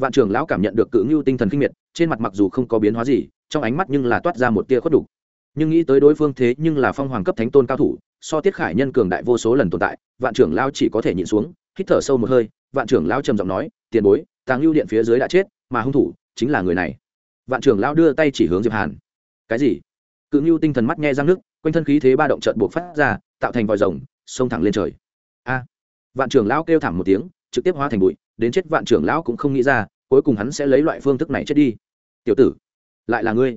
Vạn trưởng lão cảm nhận được cự ngưu tinh thần kinh miệt, trên mặt mặc dù không có biến hóa gì, trong ánh mắt nhưng là toát ra một tia khuất đục nhưng nghĩ tới đối phương thế nhưng là phong hoàng cấp thánh tôn cao thủ, so tiết khải nhân cường đại vô số lần tồn tại, vạn trưởng lão chỉ có thể nhịn xuống, hít thở sâu một hơi, vạn trưởng lão trầm giọng nói, tiền bối, tàng lưu điện phía dưới đã chết, mà hung thủ chính là người này. Vạn trưởng lão đưa tay chỉ hướng diệp hàn. Cái gì? Cự ngưu tinh thần mắt nghe răng nước, quanh thân khí thế ba động trận buộc phát ra, tạo thành vòi rồng, xông thẳng lên trời. A! Vạn trưởng lão kêu thảm một tiếng, trực tiếp hóa thành bụi, đến chết vạn trưởng lão cũng không nghĩ ra, cuối cùng hắn sẽ lấy loại phương thức này chết đi. Tiểu tử, lại là ngươi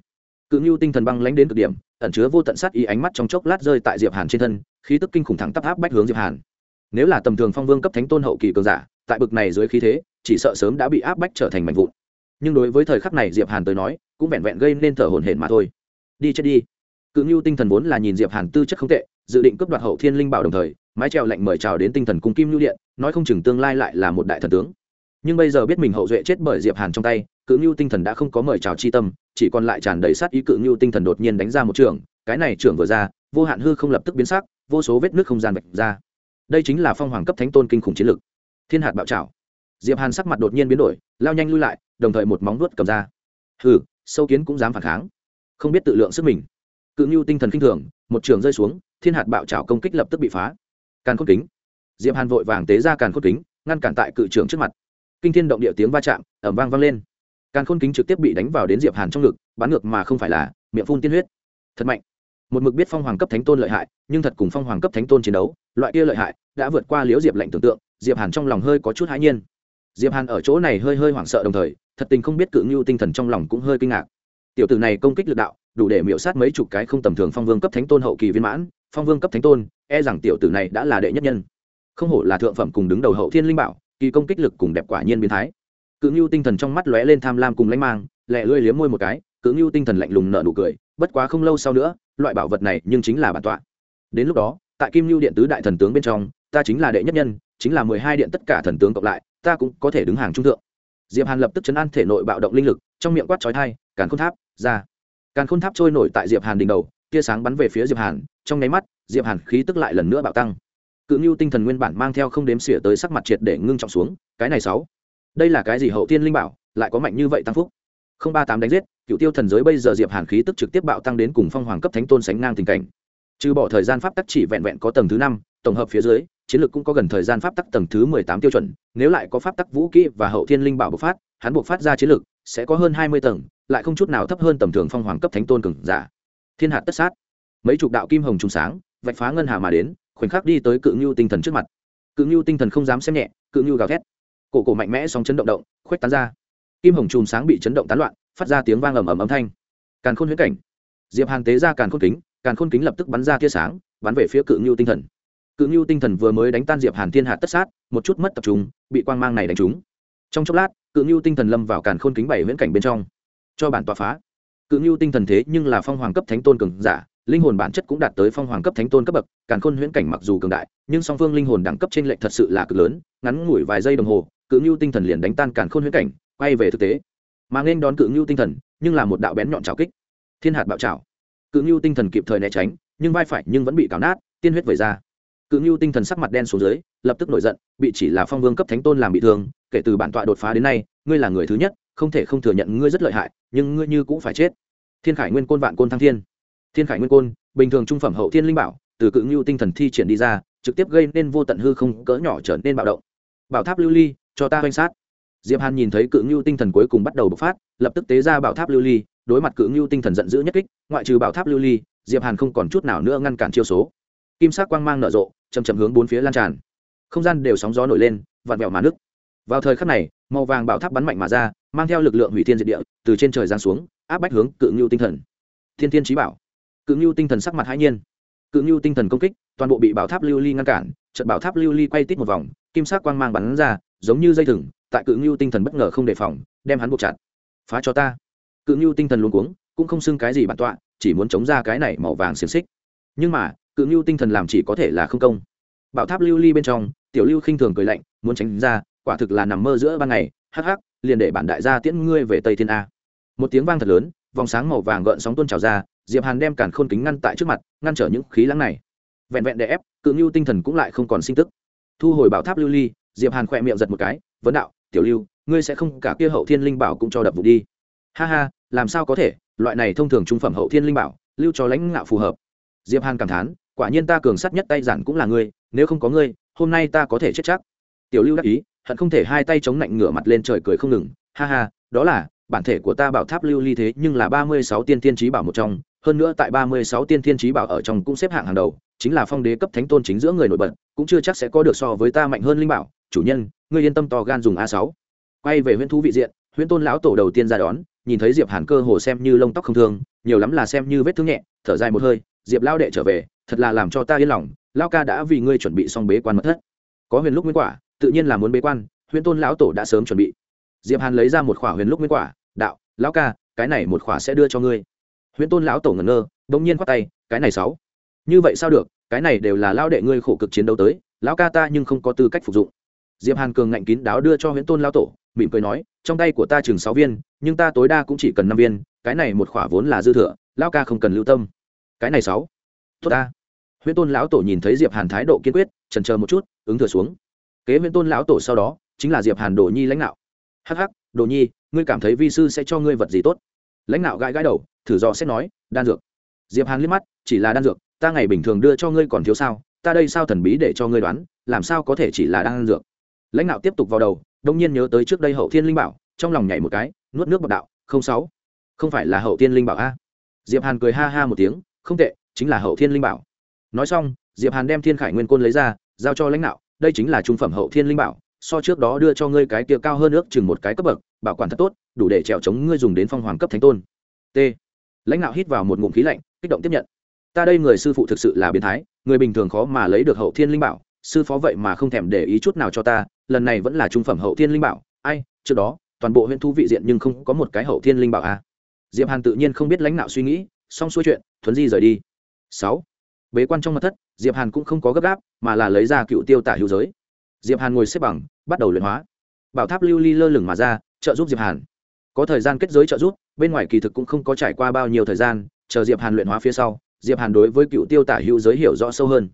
cự ngưu tinh thần băng lánh đến cực điểm, ẩn chứa vô tận sát ý ánh mắt trong chốc lát rơi tại diệp hàn trên thân, khí tức kinh khủng thẳng tắp áp bách hướng diệp hàn. Nếu là tầm thường phong vương cấp thánh tôn hậu kỳ cường giả, tại bực này dưới khí thế, chỉ sợ sớm đã bị áp bách trở thành mảnh vụn. Nhưng đối với thời khắc này diệp hàn tới nói, cũng vẹn vẹn gây nên thở hổn hển mà thôi. Đi chết đi. Cự ngưu tinh thần vốn là nhìn diệp hàn tư chất không tệ, dự định cướp đoạt hậu thiên linh bảo đồng thời, mái trèo lệnh mời chào đến tinh thần cung kim lưu điện, nói không chừng tương lai lại là một đại thần tướng. Nhưng bây giờ biết mình hậu duệ chết bởi diệp hàn trong tay cự ngưu tinh thần đã không có mời chào chi tâm, chỉ còn lại tràn đầy sát ý cự ngưu tinh thần đột nhiên đánh ra một trường, cái này trưởng vừa ra, vô hạn hư không lập tức biến sắc, vô số vết nước không gian vạch ra. Đây chính là phong hoàng cấp thánh tôn kinh khủng chiến lực. Thiên hạt bạo trào diệp hàn sắc mặt đột nhiên biến đổi, lao nhanh lui lại, đồng thời một móng vuốt cầm ra. Hừ, sâu kiến cũng dám phản kháng. Không biết tự lượng sức mình. Cự ngưu tinh thần kinh thường, một trường rơi xuống, thiên hạt bạo trào công kích lập tức bị phá. Càn khôn kính. Diệp hàn vội vàng tế ra càn khôn kính, ngăn cản tại cự trường trước mặt. Kinh thiên động địa tiếng va chạm ẩm vang vang lên càn khôn kính trực tiếp bị đánh vào đến diệp hàn trong ngực, bắn ngược mà không phải là, miệng phun tiên huyết. Thật mạnh. Một mực biết phong hoàng cấp thánh tôn lợi hại, nhưng thật cùng phong hoàng cấp thánh tôn chiến đấu, loại kia lợi hại, đã vượt qua liễu diệp lệnh tưởng tượng, diệp hàn trong lòng hơi có chút hãi nhiên. Diệp hàn ở chỗ này hơi hơi hoảng sợ đồng thời, thật tình không biết cự ngưu tinh thần trong lòng cũng hơi kinh ngạc. Tiểu tử này công kích lực đạo, đủ để miễu sát mấy chục cái không tầm thường phong vương cấp thánh tôn hậu kỳ viên mãn, phong vương cấp thánh tôn e rằng tiểu tử này đã là đệ nhất nhân. Không hổ là thượng phẩm cùng đứng đầu hậu thiên linh bảo, kỳ công kích lực cùng đẹp quả nhiên biến thái cự ngưu tinh thần trong mắt lóe lên tham lam cùng lãnh mang lẹ lưỡi liếm môi một cái, cự ngưu tinh thần lạnh lùng nở nụ cười, bất quá không lâu sau nữa, loại bảo vật này nhưng chính là bản tọa. Đến lúc đó, tại kim lưu điện tứ đại thần tướng bên trong, ta chính là đệ nhất nhân, chính là mười hai điện tất cả thần tướng cộng lại, ta cũng có thể đứng hàng trung thượng. Diệp hàn lập tức chấn an thể nội bạo động linh lực, trong miệng quát trói thai càn khôn tháp, ra! Càn khôn tháp trôi nổi tại diệp hàn đỉnh đầu, tia sáng bắn về phía diệp hàn, trong nháy mắt, diệp hàn khí tức lại lần nữa bạo tăng. Cự ngưu tinh thần nguyên bản mang theo không đếm xỉa tới sắc mặt triệt để ngưng trọng xuống, cái này sáu đây là cái gì hậu tiên linh bảo, lại có mạnh như vậy tăng phúc? Không ba tám đánh giết, cựu tiêu thần giới bây giờ diệp hàn khí tức trực tiếp bạo tăng đến cùng phong hoàng cấp thánh tôn sánh ngang tình cảnh. Trừ bỏ thời gian pháp tắc chỉ vẹn vẹn có tầng thứ năm, tổng hợp phía dưới, chiến lược cũng có gần thời gian pháp tắc tầng thứ mười tám tiêu chuẩn, nếu lại có pháp tắc vũ kỹ và hậu thiên linh bảo bộc phát, hắn buộc phát ra chiến lược sẽ có hơn hai mươi tầng, lại không chút nào thấp hơn tầm thường phong hoàng cấp thánh tôn cường giả. Thiên hạt tất sát. Mấy chục đạo kim hồng trùng sáng, vạch phá ngân hà mà đến, khoảnh khắc đi tới cự ngưu tinh thần trước mặt. Cự ngưu tinh thần không dám xem nhẹ, cự ngưu gào thét cổ cổ mạnh mẽ sóng chấn động động, khuếch tán ra. Kim hồng chùm sáng bị chấn động tán loạn, phát ra tiếng vang ầm ầm âm thanh. Càn khôn huyễn cảnh. Diệp hàn tế ra càn khôn kính, càn khôn kính lập tức bắn ra tia sáng, bắn về phía cự ngưu tinh thần. Cự ngưu tinh thần vừa mới đánh tan diệp hàn thiên hạt tất sát, một chút mất tập trung, bị quang mang này đánh trúng. Trong chốc lát, cự ngưu tinh thần lâm vào càn khôn kính bảy huyễn cảnh bên trong. Cho bản tòa phá. Cự ngưu tinh thần thế nhưng là phong hoàng cấp thánh tôn cường giả, linh hồn bản chất cũng đạt tới phong hoàng cấp thánh tôn cấp bậc, càn khôn huyễn cảnh mặc dù cường đại, nhưng song phương linh hồn đẳng cấp trên lệnh thật sự là cực lớn, ngắn ngủi vài giây đồng hồ cự ngưu tinh thần liền đánh tan càn khôn huyễn cảnh, quay về thực tế. Mà nên đón cự ngưu tinh thần, nhưng là một đạo bén nhọn trào kích. Thiên hạt bạo trào cự ngưu tinh thần kịp thời né tránh, nhưng vai phải nhưng vẫn bị cào nát, tiên huyết vẩy ra. Cự ngưu tinh thần sắc mặt đen xuống dưới, lập tức nổi giận, bị chỉ là phong vương cấp thánh tôn làm bị thương, kể từ bản tọa đột phá đến nay, ngươi là người thứ nhất, không thể không thừa nhận ngươi rất lợi hại, nhưng ngươi như cũng phải chết. Thiên khải nguyên côn vạn côn thăng thiên. Thiên khải nguyên côn, bình thường trung phẩm hậu thiên linh bảo, từ cự ngưu tinh thần thi triển đi ra, trực tiếp gây nên vô tận hư không cỡ nhỏ trở nên bạo động. Bảo tháp lưu ly cho ta oanh sát. Diệp hàn nhìn thấy cự ngưu tinh thần cuối cùng bắt đầu bộc phát, lập tức tế ra bảo tháp lưu ly, đối mặt cự ngưu tinh thần giận dữ nhất kích, ngoại trừ bảo tháp lưu ly, diệp hàn không còn chút nào nữa ngăn cản chiêu số. Kim sắc quang mang nở rộ chầm chậm hướng bốn phía lan tràn. Không gian đều sóng gió nổi lên, vặn vẹo mà nước vào thời khắc này, màu vàng bảo tháp bắn mạnh mà ra, mang theo lực lượng hủy thiên diệt địa, từ trên trời giáng xuống, áp bách hướng cự ngưu tinh thần. Thiên thiên trí bảo. Cự ngưu tinh thần sắc mặt hãi nhiên. Cự ngưu tinh thần công kích, toàn bộ bị bảo tháp lưu ly ngăn cản, trận bảo tháp lưu ly quay tít một vòng kim sắc quang mang bắn ra, giống như dây thừng, tại cự ngưu tinh thần bất ngờ không đề phòng, đem hắn buộc chặt. Phá cho ta. Cự ngưu tinh thần luôn cuống, cũng không xưng cái gì bản tọa, chỉ muốn chống ra cái này màu vàng xiềng xích. Nhưng mà, cự ngưu tinh thần làm chỉ có thể là không công. Bảo tháp lưu ly bên trong, tiểu lưu khinh thường cười lạnh, muốn tránh ra, quả thực là nằm mơ giữa ban ngày, hắc hắc, liền để bản đại gia tiễn ngươi về tây thiên a. Một tiếng vang thật lớn, vòng sáng màu vàng gợn sóng tuôn trào ra, diệp hàn đem cản khôn kính ngăn tại trước mặt, ngăn trở những khí lãng này. Vẹn vẹn để ép, cự ngưu tinh thần cũng lại không còn sinh tức thu hồi bảo tháp lưu ly, diệp hàn khỏe miệng giật một cái, vấn đạo, tiểu lưu, ngươi sẽ không cả kia hậu thiên linh bảo cũng cho đập vụ đi. Ha ha, làm sao có thể, loại này thông thường trung phẩm hậu thiên linh bảo, lưu cho lãnh ngạo phù hợp. Diệp hàn cảm thán, quả nhiên ta cường sắt nhất tay giản cũng là ngươi, nếu không có ngươi, hôm nay ta có thể chết chắc. Tiểu lưu đắc ý, hận không thể hai tay chống lạnh ngửa mặt lên trời cười không ngừng, ha ha, đó là, bản thể của ta bảo tháp lưu ly thế nhưng là ba mươi sáu tiên tiên trí bảo một trong, hơn nữa tại ba mươi sáu tiên tiên trí bảo ở trong cũng xếp hạng hàng đầu chính là phong đế cấp thánh tôn chính giữa người nổi bật, cũng chưa chắc sẽ có được so với ta mạnh hơn linh bảo. Chủ nhân, ngươi yên tâm to gan dùng a sáu. Quay về huyễn thú vị diện, huyễn tôn lão tổ đầu tiên ra đón, nhìn thấy diệp hàn cơ hồ xem như lông tóc không thương, nhiều lắm là xem như vết thương nhẹ, thở dài một hơi, diệp lao đệ trở về, thật là làm cho ta yên lòng lao ca đã vì ngươi chuẩn bị xong bế quan mật thất. Có huyền lúc nguyên quả, tự nhiên là muốn bế quan, huyễn tôn lão tổ đã sớm chuẩn bị. Diệp hàn lấy ra một khỏa huyền lúc nguyên quả, đạo, lão ca, cái này một khỏa sẽ đưa cho ngươi. Huyễn tôn lão tổ ngẩn ngơ, bỗng nhiên khoát tay, cái này sáu như vậy sao được, cái này đều là lao đệ ngươi khổ cực chiến đấu tới, lão ca ta nhưng không có tư cách phục dụng. Diệp hàn cường ngạnh kín đáo đưa cho huyễn tôn lão tổ, mỉm cười nói, trong tay của ta chừng sáu viên, nhưng ta tối đa cũng chỉ cần năm viên, cái này một khỏa vốn là dư thừa, lão ca không cần lưu tâm. Cái này sáu. Tốt ta. Huyễn tôn lão tổ nhìn thấy diệp hàn thái độ kiên quyết, chần chờ một chút, ứng thừa xuống. Kế huyễn tôn lão tổ sau đó, chính là diệp hàn đồ nhi lãnh đạo. Hắc hắc, đồ nhi, ngươi cảm thấy vi sư sẽ cho ngươi vật gì tốt? Lãnh đạo gãi gãi đầu, thử dò xét nói, đan dược. Diệp hàn liếc mắt, chỉ là đan dược ta ngày bình thường đưa cho ngươi còn thiếu sao, ta đây sao thần bí để cho ngươi đoán, làm sao có thể chỉ là đang ăn dược. Lãnh đạo tiếp tục vào đầu, đông nhiên nhớ tới trước đây hậu thiên linh bảo, trong lòng nhảy một cái, nuốt nước bọc đạo, không sáu, không phải là hậu thiên linh bảo a? Diệp hàn cười ha ha một tiếng, không tệ, chính là hậu thiên linh bảo. Nói xong, diệp hàn đem thiên khải nguyên côn lấy ra, giao cho lãnh đạo, đây chính là trung phẩm hậu thiên linh bảo, so trước đó đưa cho ngươi cái kia cao hơn ước chừng một cái cấp bậc, bảo quản thật tốt, đủ để trèo chống ngươi dùng đến phong hoàng cấp thánh tôn. T. Lãnh đạo hít vào một ngụm khí lạnh, kích động tiếp nhận ta đây người sư phụ thực sự là biến thái, người bình thường khó mà lấy được hậu thiên linh bảo, sư phó vậy mà không thèm để ý chút nào cho ta, lần này vẫn là trung phẩm hậu thiên linh bảo. Ai, trước đó, toàn bộ huyện thu vị diện nhưng không có một cái hậu thiên linh bảo à. diệp hàn tự nhiên không biết lãnh đạo suy nghĩ, xong xuôi chuyện, thuấn di rời đi. Sáu, bế quan trong mặt thất, diệp hàn cũng không có gấp gáp, mà là lấy ra cựu tiêu tả hữu giới. Diệp hàn ngồi xếp bằng, bắt đầu luyện hóa. Bảo tháp lưu ly lơ lửng mà ra, trợ giúp diệp hàn. Có thời gian kết giới trợ giúp, bên ngoài kỳ thực cũng không có trải qua bao nhiêu thời gian, chờ diệp hàn luyện hóa phía sau diệp hàn đối với cựu tiêu tả hữu giới hiểu rõ sâu hơn.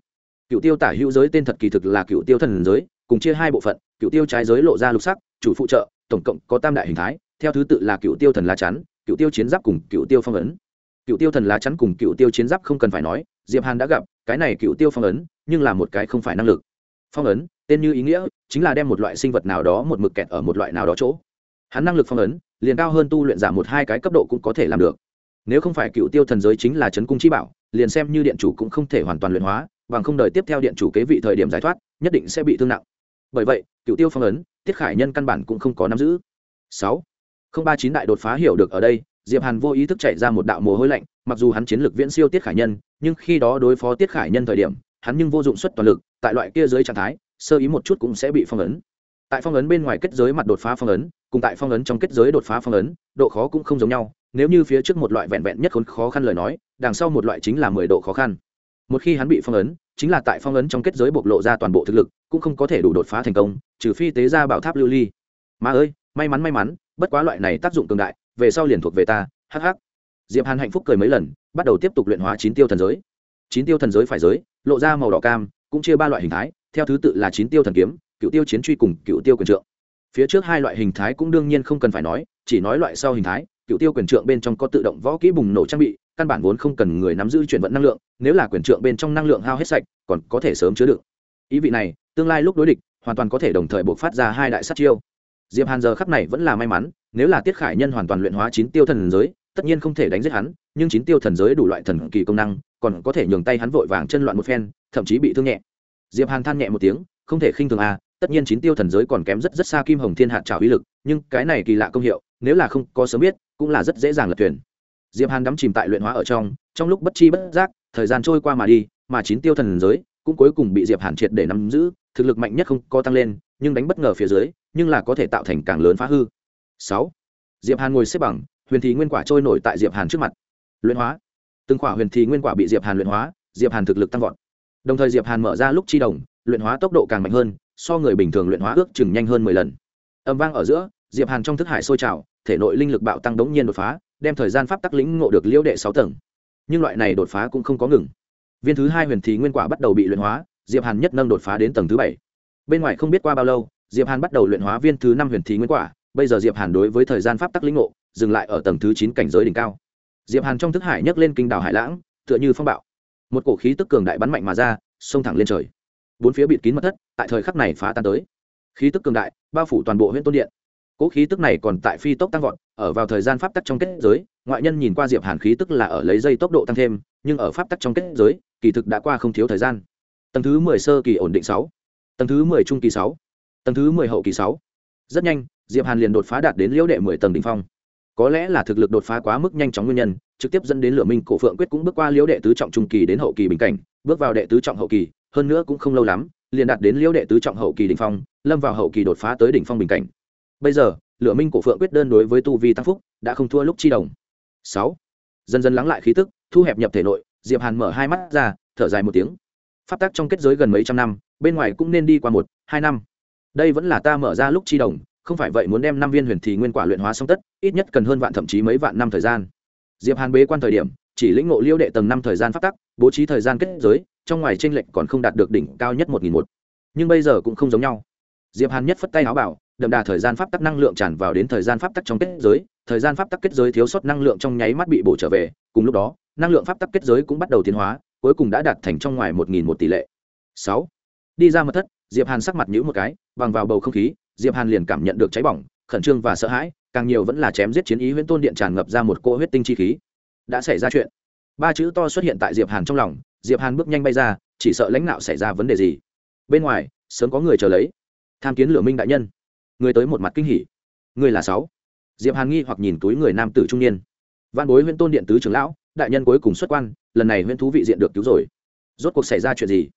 Cựu tiêu tả hữu giới tên thật kỳ thực là cựu tiêu thần giới, cùng chia hai bộ phận, cựu tiêu trái giới lộ ra lục sắc, chủ phụ trợ, tổng cộng có tam đại hình thái, theo thứ tự là cựu tiêu thần lá chắn, cựu tiêu chiến giáp cùng cựu tiêu phong ấn. Cựu tiêu thần lá chắn cùng cựu tiêu chiến giáp không cần phải nói, diệp hàn đã gặp, cái này cựu tiêu phong ấn, nhưng là một cái không phải năng lực. Phong ấn, tên như ý nghĩa, chính là đem một loại sinh vật nào đó một mực kẹt ở một loại nào đó chỗ. Hắn năng lực phong ấn, liền cao hơn tu luyện giảm một hai cái cấp độ cũng có thể làm được nếu không phải cựu tiêu thần giới chính là chấn cung chi bảo, liền xem như điện chủ cũng không thể hoàn toàn luyện hóa, bằng không đợi tiếp theo điện chủ kế vị thời điểm giải thoát, nhất định sẽ bị thương nặng. Bởi vậy, cựu tiêu phong ấn tiết khải nhân căn bản cũng không có nắm giữ. Sáu. Không ba chín đại đột phá hiểu được ở đây, diệp hàn vô ý thức chạy ra một đạo mồ hôi lạnh, mặc dù hắn chiến lược viễn siêu tiết khải nhân, nhưng khi đó đối phó tiết khải nhân thời điểm, hắn nhưng vô dụng suất toàn lực, tại loại kia dưới trạng thái, sơ ý một chút cũng sẽ bị phong ấn. Tại phong ấn bên ngoài kết giới mặt đột phá phong ấn, cùng tại phong ấn trong kết giới đột phá phong ấn, độ khó cũng không giống nhau nếu như phía trước một loại vẹn vẹn nhất khốn khó khăn lời nói, đằng sau một loại chính là mười độ khó khăn. Một khi hắn bị phong ấn, chính là tại phong ấn trong kết giới bộc lộ ra toàn bộ thực lực, cũng không có thể đủ đột phá thành công, trừ phi tế ra bảo tháp lưu ly. Mà ơi, may mắn may mắn, bất quá loại này tác dụng cường đại, về sau liền thuộc về ta hh diệp hàn hạnh phúc cười mấy lần, bắt đầu tiếp tục luyện hóa chín tiêu thần giới. Chín tiêu thần giới phải giới, lộ ra màu đỏ cam, cũng chia ba loại hình thái, theo thứ tự là chín tiêu thần kiếm, cựu tiêu chiến truy cùng cựu tiêu quyền trượng. Phía trước hai loại hình thái cũng đương nhiên không cần phải nói, chỉ nói loại sau hình thái cựu tiêu quyền trượng bên trong có tự động võ kỹ bùng nổ trang bị, căn bản vốn không cần người nắm giữ chuyển vận năng lượng, nếu là quyền trượng bên trong năng lượng hao hết sạch, còn có thể sớm chứa đựng. Ý vị này, tương lai lúc đối địch, hoàn toàn có thể đồng thời buộc phát ra hai đại sát chiêu. Diệp hàn giờ khắp này vẫn là may mắn, nếu là tiết khải nhân hoàn toàn luyện hóa chín tiêu thần giới, tất nhiên không thể đánh giết hắn, nhưng chín tiêu thần giới đủ loại thần kỳ công năng, còn có thể nhường tay hắn vội vàng chân loạn một phen, thậm chí bị thương nhẹ. Diệp hàn than nhẹ một tiếng, không thể khinh thường a tất nhiên chín tiêu thần giới còn kém rất rất xa kim hồng thiên hạt trào uy lực, nhưng cái này kỳ lạ công hiệu, nếu là không có sớm biết cũng là rất dễ dàng lật thuyền. Diệp hàn đắm chìm tại luyện hóa ở trong trong lúc bất chi bất giác, thời gian trôi qua mà đi, mà chín tiêu thần giới cũng cuối cùng bị diệp hàn triệt để nắm giữ, thực lực mạnh nhất không có tăng lên, nhưng đánh bất ngờ phía dưới, nhưng là có thể tạo thành càng lớn phá hư. Sáu, diệp hàn ngồi xếp bằng, huyền thì nguyên quả trôi nổi tại diệp hàn trước mặt. Luyện hóa. Từng quả huyền thì nguyên quả bị diệp hàn luyện hóa, diệp hàn thực lực tăng vọt. Đồng thời diệp hàn mở ra lúc chi đồng, luyện hóa tốc độ càng mạnh hơn, so người bình thường luyện hóa ước chừng nhanh hơn mười lần. Âm vang ở giữa, diệp hàn trong thức hải sôi trào thể nội linh lực bạo tăng đống nhiên đột phá, đem thời gian pháp tắc lĩnh ngộ được liễu đệ sáu tầng. Nhưng loại này đột phá cũng không có ngừng. Viên thứ hai huyền thì nguyên quả bắt đầu bị luyện hóa, diệp hàn nhất nâng đột phá đến tầng thứ bảy. Bên ngoài không biết qua bao lâu, diệp hàn bắt đầu luyện hóa viên thứ năm huyền thì nguyên quả, bây giờ diệp hàn đối với thời gian pháp tắc lĩnh ngộ, dừng lại ở tầng thứ chín cảnh giới đỉnh cao. Diệp hàn trong thức hải nhấc lên kinh đảo hải lãng, tựa như phong bạo. Một cổ khí tức cường đại bắn mạnh mà ra, xông thẳng lên trời. Bốn phía bịt kín mật thất, tại thời khắc này phá tan tới. Khí tức cường đại, bao phủ toàn bộ huyện tôn điện cỗ khí tức này còn tại phi tốc tăng vọt, ở vào thời gian pháp tắc trong kết giới, ngoại nhân nhìn qua diệp hàn khí tức là ở lấy dây tốc độ tăng thêm, nhưng ở pháp tắc trong kết giới, kỳ thực đã qua không thiếu thời gian. Tầng thứ mười sơ kỳ ổn định sáu. Tầng thứ mười trung kỳ sáu. Tầng thứ mười hậu kỳ sáu. Rất nhanh, diệp hàn liền đột phá đạt đến liễu đệ mười tầng đỉnh phong. Có lẽ là thực lực đột phá quá mức nhanh chóng nguyên nhân, trực tiếp dẫn đến lửa minh, cổ phượng quyết cũng bước qua liễu đệ tứ trọng trung kỳ đến hậu kỳ bình cảnh, bước vào đệ tứ trọng hậu kỳ, hơn nữa cũng không lâu lắm, liền đạt đến liễu đệ tứ trọng hậu kỳ đỉnh phong, lâm vào hậu kỳ đột phá tới đỉnh phong bình cảnh bây giờ, lửa minh cổ phượng quyết đơn đối với tu vi tăng phúc, đã không thua lúc chi đồng. Sáu. Dần dần lắng lại khí tức, thu hẹp nhập thể nội, diệp hàn mở hai mắt ra, thở dài một tiếng. Pháp tắc trong kết giới gần mấy trăm năm, bên ngoài cũng nên đi qua một, hai năm. Đây vẫn là ta mở ra lúc chi đồng, không phải vậy muốn đem năm viên huyền thì nguyên quả luyện hóa xong tất, ít nhất cần hơn vạn thậm chí mấy vạn năm thời gian. Diệp hàn bế quan thời điểm, chỉ lĩnh ngộ liêu đệ tầng năm thời gian pháp tắc, bố trí thời gian kết giới, trong ngoài tranh lệch còn không đạt được đỉnh cao nhất một nghìn một. Nhưng bây giờ cũng không giống nhau. Diệp hàn nhất phất tay áo bảo đậm đà thời gian pháp tắc năng lượng tràn vào đến thời gian pháp tắc trong kết giới, thời gian pháp tắc kết giới thiếu sót năng lượng trong nháy mắt bị bổ trở về, cùng lúc đó, năng lượng pháp tắc kết giới cũng bắt đầu tiến hóa, cuối cùng đã đạt thành trong ngoài một nghìn một tỷ lệ. Sáu, đi ra mật thất, diệp hàn sắc mặt nhũ một cái, bằng vào bầu không khí, diệp hàn liền cảm nhận được cháy bỏng, khẩn trương và sợ hãi, càng nhiều vẫn là chém giết chiến ý huyễn tôn điện tràn ngập ra một cỗ huyết tinh chi khí. Đã xảy ra chuyện. Ba chữ to xuất hiện tại diệp hàn trong lòng, diệp hàn bước nhanh bay ra, chỉ sợ lãnh đạo xảy ra vấn đề gì. Bên ngoài, sớm có người chờ lấy. Tham kiến lửa minh đại nhân người tới một mặt kinh hỉ. Người là sáu. Diệp hàn nghi hoặc nhìn túi người nam tử trung niên. Văn bối huyễn tôn điện tứ trưởng lão, đại nhân cuối cùng xuất quan, lần này huyễn thú vị diện được cứu rồi. Rốt cuộc xảy ra chuyện gì?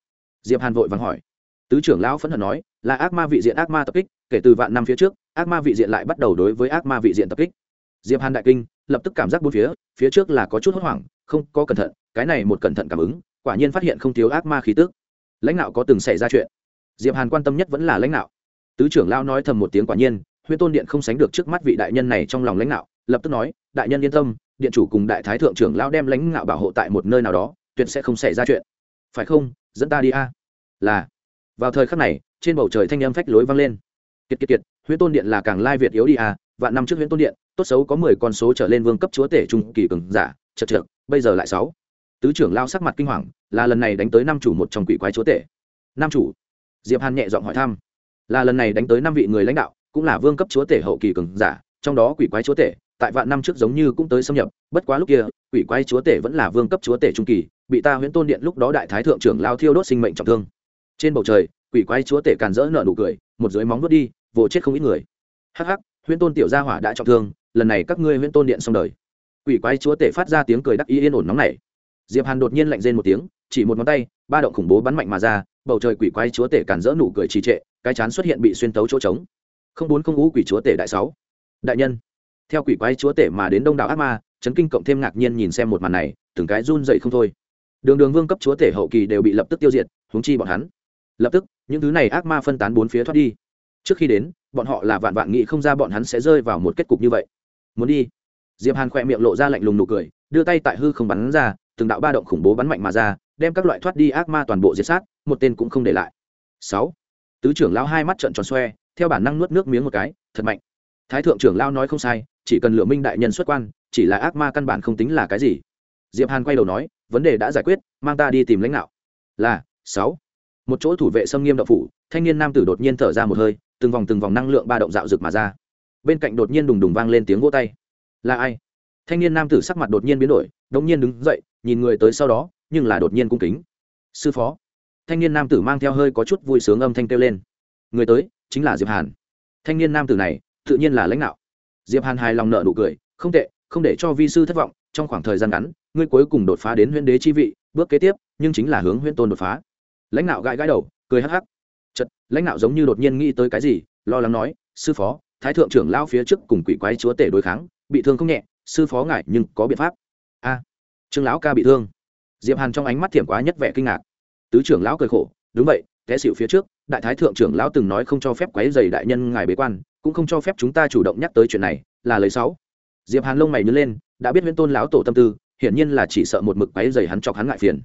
Diệp hàn vội vàng hỏi. Tứ trưởng lão phẫn hận nói, là ác ma vị diện ác ma tập kích, kể từ vạn năm phía trước, ác ma vị diện lại bắt đầu đối với ác ma vị diện tập kích. Diệp hàn đại kinh, lập tức cảm giác bốn phía phía trước là có chút hốt hoảng, không có cẩn thận, cái này một cẩn thận cảm ứng, quả nhiên phát hiện không thiếu ác ma khí tức. Lãnh đạo có từng xảy ra chuyện? Diệp hàn quan tâm nhất vẫn là lãnh đạo tứ trưởng lão nói thầm một tiếng quả nhiên, huyễn tôn điện không sánh được trước mắt vị đại nhân này trong lòng lãnh đạo lập tức nói, đại nhân yên tâm, điện chủ cùng đại thái thượng trưởng lão đem lãnh đạo bảo hộ tại một nơi nào đó, tuyệt sẽ không xảy ra chuyện. Phải không? Dẫn ta đi a. Là. Vào thời khắc này, trên bầu trời thanh âm phách lối vang lên. Kiệt kiệt kiệt, huyễn tôn điện là càng lai việt yếu đi à vạn năm trước huyễn tôn điện, tốt xấu có mười con số trở lên vương cấp chúa tể trung kỳ cường giả, chật trưởng bây giờ lại sáu. Tứ trưởng lao sắc mặt kinh hoàng, là lần này đánh tới năm chủ một trong quỷ quái chúa tể. Năm chủ? Diệp hàn nhẹ giọng hỏi thăm là lần này đánh tới năm vị người lãnh đạo, cũng là vương cấp chúa tể hậu kỳ cường giả, trong đó quỷ quái chúa tể, tại vạn năm trước giống như cũng tới xâm nhập, bất quá lúc kia, quỷ quái chúa tể vẫn là vương cấp chúa tể trung kỳ, bị ta huyễn tôn điện lúc đó đại thái thượng trưởng lao thiêu đốt sinh mệnh trọng thương. Trên bầu trời, quỷ quái chúa tể càn rỡ nợ nụ cười, một dưới móng vuốt đi vỗ chết không ít người. Hắc hắc, huyễn tôn tiểu gia hỏa đã trọng thương, lần này các ngươi huyễn tôn điện xong đời. Quỷ quái chúa tể phát ra tiếng cười đắc ý yên ổn nóng này diệp hàn đột nhiên lạnh rên một tiếng, chỉ một ngón tay, ba động khủng bố bắn mạnh mà ra bầu trời quỷ quái chúa tể càn rỡ nụ cười trì trệ, cái chán xuất hiện bị xuyên tấu chỗ trống. Không bốn không ngũ quỷ chúa tể đại sáu. Đại nhân. Theo quỷ quái chúa tể mà đến đông đảo ác ma, chấn kinh cộng thêm ngạc nhiên nhìn xem một màn này, từng cái run dậy không thôi. Đường đường vương cấp chúa tể hậu kỳ đều bị lập tức tiêu diệt, huống chi bọn hắn. Lập tức, những thứ này ác ma phân tán bốn phía thoát đi. Trước khi đến, bọn họ là vạn vạn nghĩ không ra bọn hắn sẽ rơi vào một kết cục như vậy. Muốn đi. Diệp hàn khỏe miệng lộ ra lạnh lùng nụ cười, đưa tay tại hư không bắn ra, từng đạo ba động khủng bố bắn mạnh mà ra đem các loại thoát đi ác ma toàn bộ diệt sát, một tên cũng không để lại. Sáu, tứ trưởng lão hai mắt trợn tròn xoe, theo bản năng nuốt nước miếng một cái, thật mạnh. Thái thượng trưởng lão nói không sai, chỉ cần lựa minh đại nhân xuất quan, chỉ là ác ma căn bản không tính là cái gì. Diệp hàn quay đầu nói, vấn đề đã giải quyết, mang ta đi tìm lãnh đạo. Là, sáu, một chỗ thủ vệ xâm nghiêm đạo phủ, thanh niên nam tử đột nhiên thở ra một hơi, từng vòng từng vòng năng lượng ba động dạo rực mà ra. Bên cạnh đột nhiên đùng đùng vang lên tiếng vỗ tay. Là ai? Thanh niên nam tử sắc mặt đột nhiên biến đổi, đột nhiên đứng dậy, nhìn người tới sau đó nhưng là đột nhiên cung kính. Sư phó. Thanh niên nam tử mang theo hơi có chút vui sướng âm thanh kêu lên. Người tới, chính là diệp hàn. Thanh niên nam tử này, tự nhiên là lãnh đạo. Diệp hàn hài lòng nợ nụ cười, không tệ, không để cho vi sư thất vọng, trong khoảng thời gian ngắn, ngươi cuối cùng đột phá đến huyễn đế chi vị, bước kế tiếp, nhưng chính là hướng huyễn tôn đột phá. Lãnh đạo gãi gãi đầu, cười hắc hắc. Chật lãnh đạo giống như đột nhiên nghĩ tới cái gì, lo lắng nói, sư phó, thái thượng trưởng lao phía trước cùng quỷ quái chúa tể đối kháng, bị thương không nhẹ, sư phó ngại nhưng có biện pháp. A, trương lão ca bị thương diệp hàn trong ánh mắt thiểm quá nhất vẻ kinh ngạc. Tứ trưởng lão cười khổ, đúng vậy, té xịu phía trước, đại thái thượng trưởng lão từng nói không cho phép quấy dày đại nhân ngài bế quan, cũng không cho phép chúng ta chủ động nhắc tới chuyện này, là lấy sáu diệp hàn lông mày nhớ lên, đã biết huyễn tôn lão tổ tâm tư, hiển nhiên là chỉ sợ một mực quấy dày hắn chọc hắn ngại phiền.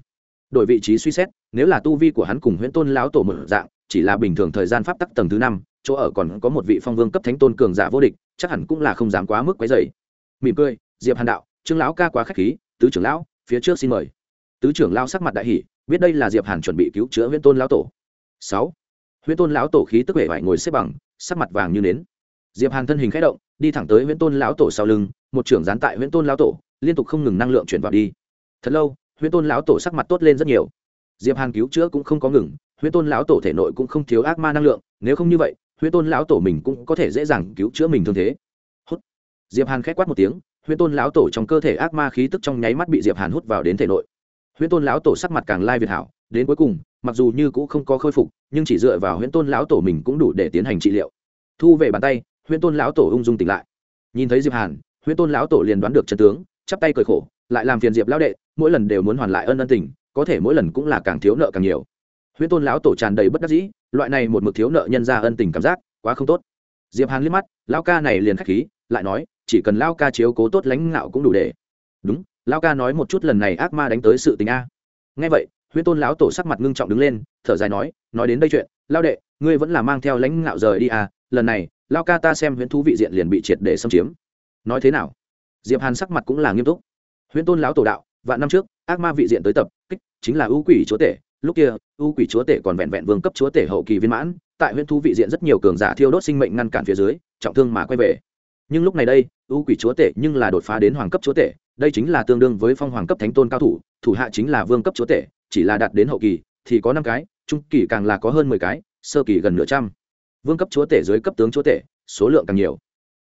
Đổi vị trí suy xét, nếu là tu vi của hắn cùng huyễn tôn lão tổ mở dạng, chỉ là bình thường thời gian pháp tắc tầng thứ năm, chỗ ở còn có một vị phong vương cấp thánh tôn cường giả vô địch, chắc hẳn cũng là không dám quá mức quấy dày mỉm cười, diệp hàn đạo, trương lão ca quá khách khí, tứ trưởng lão, phía trước xin mời tứ trưởng lao sắc mặt đại hỉ, biết đây là diệp hàn chuẩn bị cứu chữa huyễn tôn lão tổ. Sáu, huyễn tôn lão tổ khí tức vẻ vải ngồi xếp bằng, sắc mặt vàng như nến. Diệp hàn thân hình khẽ động, đi thẳng tới huyễn tôn lão tổ sau lưng, một trưởng gián tại huyễn tôn lão tổ, liên tục không ngừng năng lượng chuyển vào đi. Thật lâu, huyễn tôn lão tổ sắc mặt tốt lên rất nhiều. Diệp hàn cứu chữa cũng không có ngừng, huyễn tôn lão tổ thể nội cũng không thiếu ác ma năng lượng, nếu không như vậy, huyễn tôn lão tổ mình cũng có thể dễ dàng cứu chữa mình thương thế. Hút. Diệp hàn khẽ quát một tiếng, huyễn tôn lão tổ trong cơ thể ác ma khí tức trong nháy mắt bị diệp hàn hút vào đến thể nội huyễn tôn lão tổ sắc mặt càng lai việt hảo, đến cuối cùng, mặc dù như cũng không có khôi phục, nhưng chỉ dựa vào huyễn tôn lão tổ mình cũng đủ để tiến hành trị liệu. Thu về bàn tay, huyễn tôn lão tổ ung dung tỉnh lại. Nhìn thấy diệp hàn, huyễn tôn lão tổ liền đoán được chân tướng, chắp tay cười khổ, lại làm phiền diệp lão đệ, mỗi lần đều muốn hoàn lại ân ân tình, có thể mỗi lần cũng là càng thiếu nợ càng nhiều. Huyễn tôn lão tổ tràn đầy bất đắc dĩ, loại này một mực thiếu nợ nhân ra ân tình cảm giác, quá không tốt. Diệp hàn liếc mắt, lão ca này liền khách khí, lại nói, chỉ cần lão ca chiếu cố tốt lãnh ngạo cũng đủ để. Đúng lão ca nói một chút lần này ác ma đánh tới sự tình a. Nghe vậy, huyễn tôn lão tổ sắc mặt ngưng trọng đứng lên, thở dài nói nói đến đây chuyện, lão đệ, ngươi vẫn là mang theo lãnh ngạo rời đi à lần này, lão ca ta xem huyễn thú vị diện liền bị triệt để xâm chiếm. Nói thế nào? Diệp hàn sắc mặt cũng là nghiêm túc. Huyễn tôn lão tổ đạo, vạn năm trước, ác ma vị diện tới tập, kích, chính là ưu quỷ chúa tể. Lúc kia, ưu quỷ chúa tể còn vẹn vẹn vương cấp chúa tể hậu kỳ viên mãn, tại huyễn thú vị diện rất nhiều cường giả thiêu đốt sinh mệnh ngăn cản phía dưới, trọng thương mà quay về. Nhưng lúc này đây, ưu quỷ chúa tể nhưng là đột phá đến hoàng cấp chúa tể đây chính là tương đương với phong hoàng cấp thánh tôn cao thủ thủ hạ chính là vương cấp chúa tể, chỉ là đạt đến hậu kỳ thì có năm cái, trung kỳ càng là có hơn mười cái, sơ kỳ gần nửa trăm. Vương cấp chúa tể dưới cấp tướng chúa tể, số lượng càng nhiều.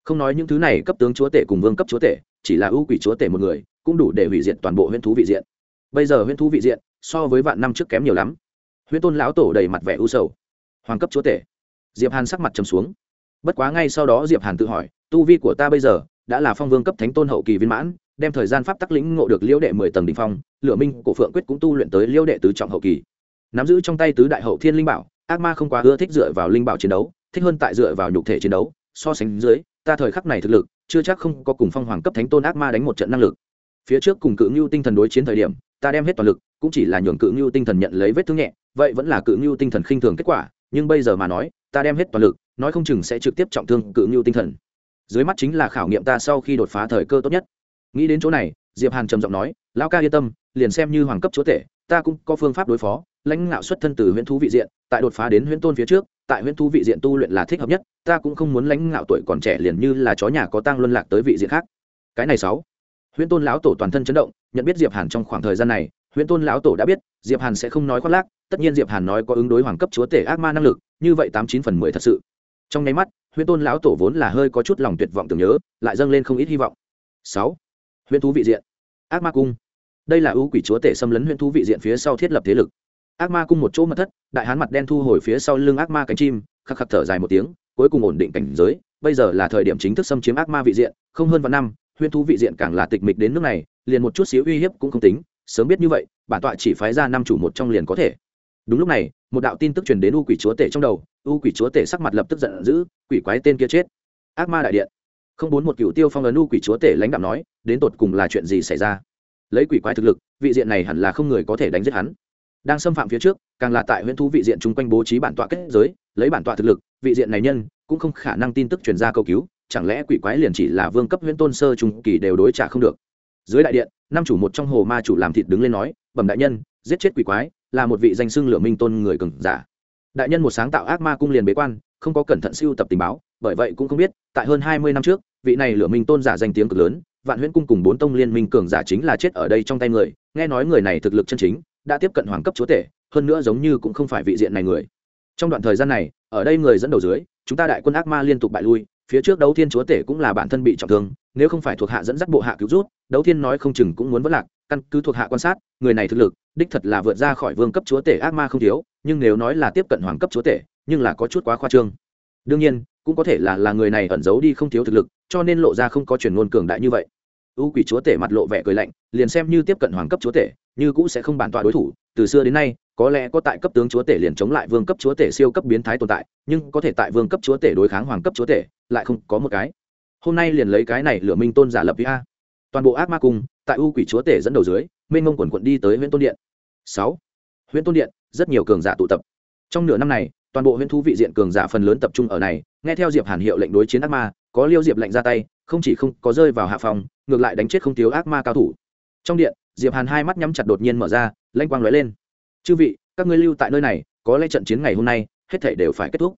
Không nói những thứ này, cấp tướng chúa tể cùng vương cấp chúa tể, chỉ là ưu quỷ chúa tể một người, cũng đủ để hủy diệt toàn bộ huyễn thú vị diện. Bây giờ huyễn thú vị diện, so với vạn năm trước kém nhiều lắm. Huyễn tôn lão tổ đầy mặt vẻ u sầu. Hoàng cấp chúa tể. Diệp hàn sắc mặt trầm xuống. Bất quá ngay sau đó diệp hàn tự hỏi, tu vi của ta bây giờ đã là phong vương cấp thánh tôn hậu kỳ viên mãn đem thời gian pháp tắc lĩnh ngộ được liễu đệ mười tầng đ ỉ n h phong lựa minh, cổ phượng quyết cũng tu luyện tới liễu đệ tứ trọng hậu kỳ. Nắm giữ trong tay tứ đại hậu thiên linh bảo, ác ma không quá ưa thích dựa vào linh bảo chiến đấu, thích hơn tại dựa vào nhục thể chiến đấu. So sánh dưới, ta thời khắc này thực lực, chưa chắc không có cùng phong hoàng cấp thánh tôn ác ma đánh một trận năng lực. Phía trước cùng cự ngưu tinh thần đối chiến thời điểm, ta đem hết toàn lực, cũng chỉ là nhường cự ngưu tinh thần nhận lấy vết thương nhẹ, vậy vẫn là cự ngưu tinh thần khinh thường kết quả, nhưng bây giờ mà nói, ta đem hết toàn lực, nói không chừng sẽ trực tiếp trọng thương cự ngưu tinh thần. Dưới mắt chính là khảo nghiệm ta sau khi đột phá thời cơ tốt nhất nghĩ đến chỗ này, diệp hàn trầm giọng nói, lão ca yên tâm, liền xem như hoàng cấp chúa tể, ta cũng có phương pháp đối phó, lãnh ngạo xuất thân từ huyễn thú vị diện, tại đột phá đến huyễn tôn phía trước, tại huyễn thú vị diện tu luyện là thích hợp nhất, ta cũng không muốn lãnh ngạo tuổi còn trẻ liền như là chó nhà có tang luân lạc tới vị diện khác. Cái này sáu. Huyễn tôn lão tổ toàn thân chấn động, nhận biết diệp hàn trong khoảng thời gian này, huyễn tôn lão tổ đã biết, diệp hàn sẽ không nói khoác lác, tất nhiên diệp hàn nói có ứng đối hoàng cấp chúa tể ác ma năng lực, như vậy tám chín phần mười thật sự. Trong nháy mắt, huyễn tôn lão tổ vốn là hơi có chút lòng tuyệt vọng tưởng nhớ, lại dâng lên không ít hy vọng. Sáu huyễn thú vị diện. Ác ma cung. Đây là ưu quỷ chúa tể xâm lấn huyễn thú vị diện phía sau thiết lập thế lực. Ác ma cung một chỗ mật thất, đại hán mặt đen thu hồi phía sau lưng ác ma cánh chim, khắc khắc thở dài một tiếng, cuối cùng ổn định cảnh giới. Bây giờ là thời điểm chính thức xâm chiếm ác ma vị diện, không hơn vạn năm, huyễn thú vị diện càng là tịch mịch đến nước này, liền một chút xíu uy hiếp cũng không tính, sớm biết như vậy, bản tọa chỉ phái ra năm chủ một trong liền có thể. Đúng lúc này, một đạo tin tức truyền đến u quỷ chúa tể trong đầu u quỷ chúa tể sắc mặt lập tức giận dữ, quỷ quái tên kia chết. Ác ma đại điện không bốn một cựu tiêu phong ấn u quỷ chúa tể lãnh đạo nói, đến tột cùng là chuyện gì xảy ra? Lấy quỷ quái thực lực, vị diện này hẳn là không người có thể đánh giết hắn. Đang xâm phạm phía trước, càng là tại huyễn thú vị diện chung quanh bố trí bản tọa kết giới, lấy bản tọa thực lực, vị diện này nhân cũng không khả năng tin tức truyền ra cầu cứu, chẳng lẽ quỷ quái liền chỉ là vương cấp huyễn tôn sơ trung kỳ đều đối trả không được? Dưới đại điện, năm chủ một trong hồ ma chủ làm thịt đứng lên nói, bẩm đại nhân, giết chết quỷ quái là một vị danh xưng lửa minh tôn người cường giả. Đại nhân một sáng tạo ác ma cung liền bế quan, không có cẩn thận siêu tập tình báo, bởi vậy cũng không biết, tại hơn hai mươi năm trước vị này lửa minh tôn giả danh tiếng cực lớn, vạn huyễn cung cùng bốn tông liên minh cường giả chính là chết ở đây trong tay người, nghe nói người này thực lực chân chính, đã tiếp cận hoàng cấp chúa tể, hơn nữa giống như cũng không phải vị diện này người. Trong đoạn thời gian này, ở đây người dẫn đầu dưới, chúng ta đại quân ác ma liên tục bại lui, phía trước đấu thiên chúa tể cũng là bản thân bị trọng thương, nếu không phải thuộc hạ dẫn dắt bộ hạ cứu rút, đấu thiên nói không chừng cũng muốn vất lạc, căn cứ thuộc hạ quan sát, người này thực lực, đích thật là vượt ra khỏi vương cấp chúa tể ác ma không thiếu, nhưng nếu nói là tiếp cận hoàng cấp chúa tể, nhưng là có chút quá khoa trương. Đương nhiên cũng có thể là là người này ẩn giấu đi không thiếu thực lực, cho nên lộ ra không có truyền ngôn cường đại như vậy. U quỷ chúa tể mặt lộ vẻ cười lạnh, liền xem như tiếp cận hoàng cấp chúa tể, như cũ sẽ không bản tọa đối thủ, từ xưa đến nay, có lẽ có tại cấp tướng chúa tể liền chống lại vương cấp chúa tể siêu cấp biến thái tồn tại, nhưng có thể tại vương cấp chúa tể đối kháng hoàng cấp chúa tể, lại không có một cái. Hôm nay liền lấy cái này lửa minh tôn giả lập vi a. Toàn bộ ác ma cung, tại u quỷ chúa tể dẫn đầu dưới, mênh mông quần quận đi tới huyện tôn điện. Sáu. Huyện tôn điện, rất nhiều cường giả tụ tập. Trong nửa năm này, toàn bộ huyện thú vị diện cường giả phần lớn tập trung ở này nghe theo diệp hàn hiệu lệnh đối chiến ác ma, có liêu diệp lệnh ra tay, không chỉ không có rơi vào hạ phòng, ngược lại đánh chết không thiếu ác ma cao thủ. Trong điện, diệp hàn hai mắt nhắm chặt đột nhiên mở ra, lanh quang lóe lên. Chư vị, các ngươi lưu tại nơi này, có lẽ trận chiến ngày hôm nay, hết thảy đều phải kết thúc.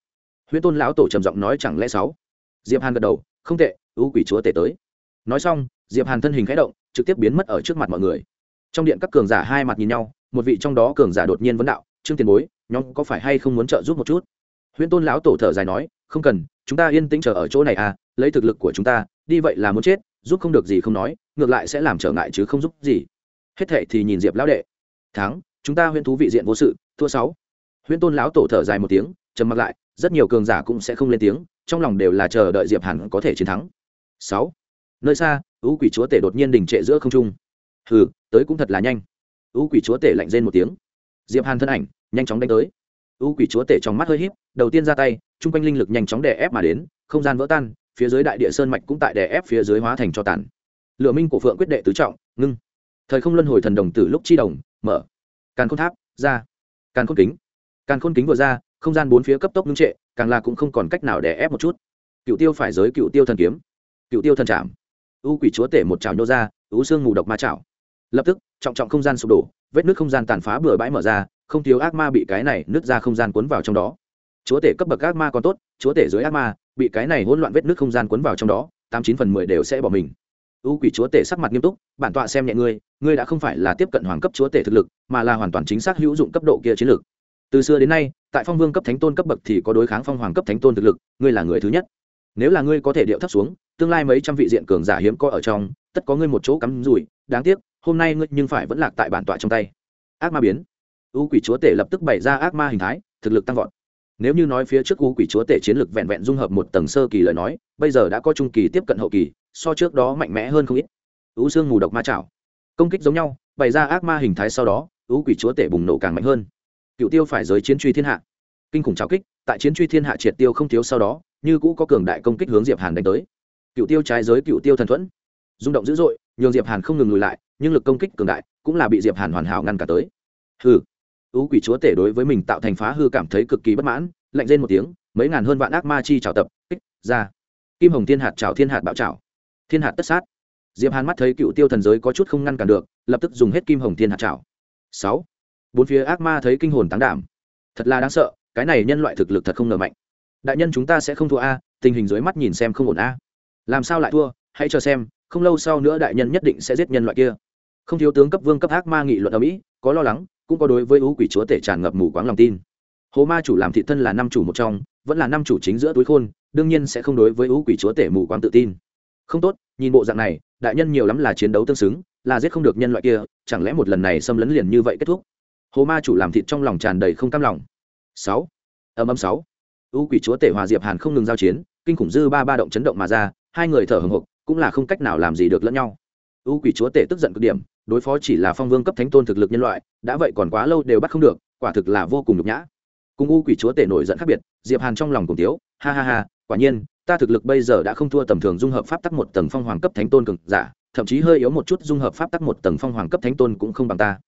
Huyễn tôn lão tổ trầm giọng nói chẳng lẽ sáu? Diệp hàn gật đầu, không tệ, ưu quỷ chúa tể tới. Nói xong, diệp hàn thân hình khẽ động, trực tiếp biến mất ở trước mặt mọi người. Trong điện các cường giả hai mặt nhìn nhau, một vị trong đó cường giả đột nhiên vấn đạo, trương tiền bối, nhóm có phải hay không muốn trợ giúp một chút? Huyễn tôn lão tổ thở dài nói không cần, chúng ta yên tĩnh chờ ở chỗ này à lấy thực lực của chúng ta, đi vậy là muốn chết, giúp không được gì không nói, ngược lại sẽ làm trở ngại chứ không giúp gì. Hết thệ thì nhìn diệp lão đệ. Thắng, chúng ta huyễn thú vị diện vô sự, thua sáu. Huyễn tôn lão tổ thở dài một tiếng, trầm mặc lại, rất nhiều cường giả cũng sẽ không lên tiếng, trong lòng đều là chờ đợi diệp hàn có thể chiến thắng. Sáu. Nơi xa u quỷ chúa tể đột nhiên đình trệ giữa không trung. Hừ, tới cũng thật là nhanh. U quỷ chúa tể lạnh rên một tiếng. Diệp hàn thân ảnh, nhanh chóng đánh tới. U quỷ chúa tể trong mắt hơi híp, đầu tiên ra tay trung quanh linh lực nhanh chóng đè ép mà đến, không gian vỡ tan, phía dưới đại địa sơn mạch cũng tại đè ép phía dưới hóa thành cho tàn. Lựa minh của phượng quyết đệ tứ trọng, ngưng. Thời không luân hồi thần đồng tử lúc chi đồng, mở. Càn khôn tháp, ra. Càn khôn kính. Càn khôn kính vừa ra, không gian bốn phía cấp tốc ngưng trệ, càng là cũng không còn cách nào đè ép một chút. Cựu tiêu phải giới cựu tiêu thần kiếm. Cựu tiêu thần trảm. U quỷ chúa tể một trào nhô ra u xương mù độc ma chảo. Lập tức, trọng trọng không gian sụp đổ, vết nước không gian tàn phá bừa bãi mở ra không thiếu ác ma bị cái này nứt ra không gian cuốn vào trong đó. Chúa tể cấp bậc ác ma còn tốt, chúa tể dưới ác ma, bị cái này hỗn loạn vết nước không gian cuốn vào trong đó, tám chín phần mười đều sẽ bỏ mình. U quỷ chúa tể sắc mặt nghiêm túc, bản tọa xem nhẹ ngươi ngươi đã không phải là tiếp cận hoàng cấp chúa tể thực lực, mà là hoàn toàn chính xác hữu dụng cấp độ kia chiến lược từ xưa đến nay, tại phong vương cấp thánh tôn cấp bậc thì có đối kháng phong hoàng cấp thánh tôn thực lực, ngươi là người thứ nhất. Nếu là ngươi có thể điệu thấp xuống, tương lai mấy trăm vị diện cường giả hiếm có ở trong, tất có ngươi một chỗ cắm rủi, đáng tiếc, hôm nay ngươi nhưng phải vẫn lạc tại bản tọa trong tay. Ác ma biến u quỷ chúa tể lập tức bày ra ác ma hình thái, thực lực tăng vọt. Nếu như nói phía trước u quỷ chúa tể chiến lực vẹn vẹn dung hợp một tầng sơ kỳ lời nói, bây giờ đã có trung kỳ tiếp cận hậu kỳ, so trước đó mạnh mẽ hơn không ít. U xương mù độc ma chảo. Công kích giống nhau, bày ra ác ma hình thái sau đó, u quỷ chúa tể bùng nổ càng mạnh hơn. Cựu tiêu phải giới chiến truy thiên hạ. Kinh khủng trào kích, tại chiến truy thiên hạ triệt tiêu không thiếu sau đó, như cũ có cường đại công kích hướng diệp hàn đánh tới. Cựu tiêu trái giới cựu tiêu thần thuẫn. Rung động dữ dội, nhường diệp hàn không ngừng lùi lại, nhưng lực công kích cường đại cũng là bị diệp hàn hoàn hảo ngăn cả tới. Hừ ú quỷ chúa tể đối với mình tạo thành phá hư cảm thấy cực kỳ bất mãn, lạnh lên một tiếng, mấy ngàn hơn vạn ác ma chi trào tập, kích, ra. Kim hồng thiên hạt trào thiên hạt bạo trào thiên hạt tất sát. Diệp hàn mắt thấy cựu tiêu thần giới có chút không ngăn cản được, lập tức dùng hết kim hồng thiên hạt trào sáu. Bốn phía ác ma thấy kinh hồn tán đảm. Thật là đáng sợ, cái này nhân loại thực lực thật không ngờ mạnh. Đại nhân chúng ta sẽ không thua a, tình hình dưới mắt nhìn xem không ổn a. Làm sao lại thua, hãy chờ xem, không lâu sau nữa đại nhân nhất định sẽ giết nhân loại kia. Không thiếu tướng cấp vương cấp ác ma nghị luận ở mỹ, có lo lắng cũng có đối với ưu quỷ chúa tể tràn ngập mù quáng lòng tin. Hồ ma chủ làm thị thân là năm chủ một trong, vẫn là năm chủ chính giữa túi khôn, đương nhiên sẽ không đối với ưu quỷ chúa tể mù quáng tự tin. Không tốt, nhìn bộ dạng này, đại nhân nhiều lắm là chiến đấu tương xứng, là giết không được nhân loại kia, chẳng lẽ một lần này xâm lấn liền như vậy kết thúc? Hồ ma chủ làm thịt trong lòng tràn đầy không cam lòng. Sáu. Âm âm sáu. Ưu quỷ chúa tể hòa diệp hàn không ngừng giao chiến, kinh khủng dư ba ba động chấn động mà ra, hai người thở hồng hộc, cũng là không cách nào làm gì được lẫn nhau. Ưu quỷ chúa tể tức giận cực điểm đối phó chỉ là phong vương cấp thánh tôn thực lực nhân loại, đã vậy còn quá lâu đều bắt không được, quả thực là vô cùng nhục nhã. Cùng u quỷ chúa tể nổi giận khác biệt, diệp hàn trong lòng cùng tiếu ha ha ha, quả nhiên, ta thực lực bây giờ đã không thua tầm thường dung hợp pháp tắc một tầng phong hoàng cấp thánh tôn cường giả, thậm chí hơi yếu một chút dung hợp pháp tắc một tầng phong hoàng cấp thánh tôn cũng không bằng ta.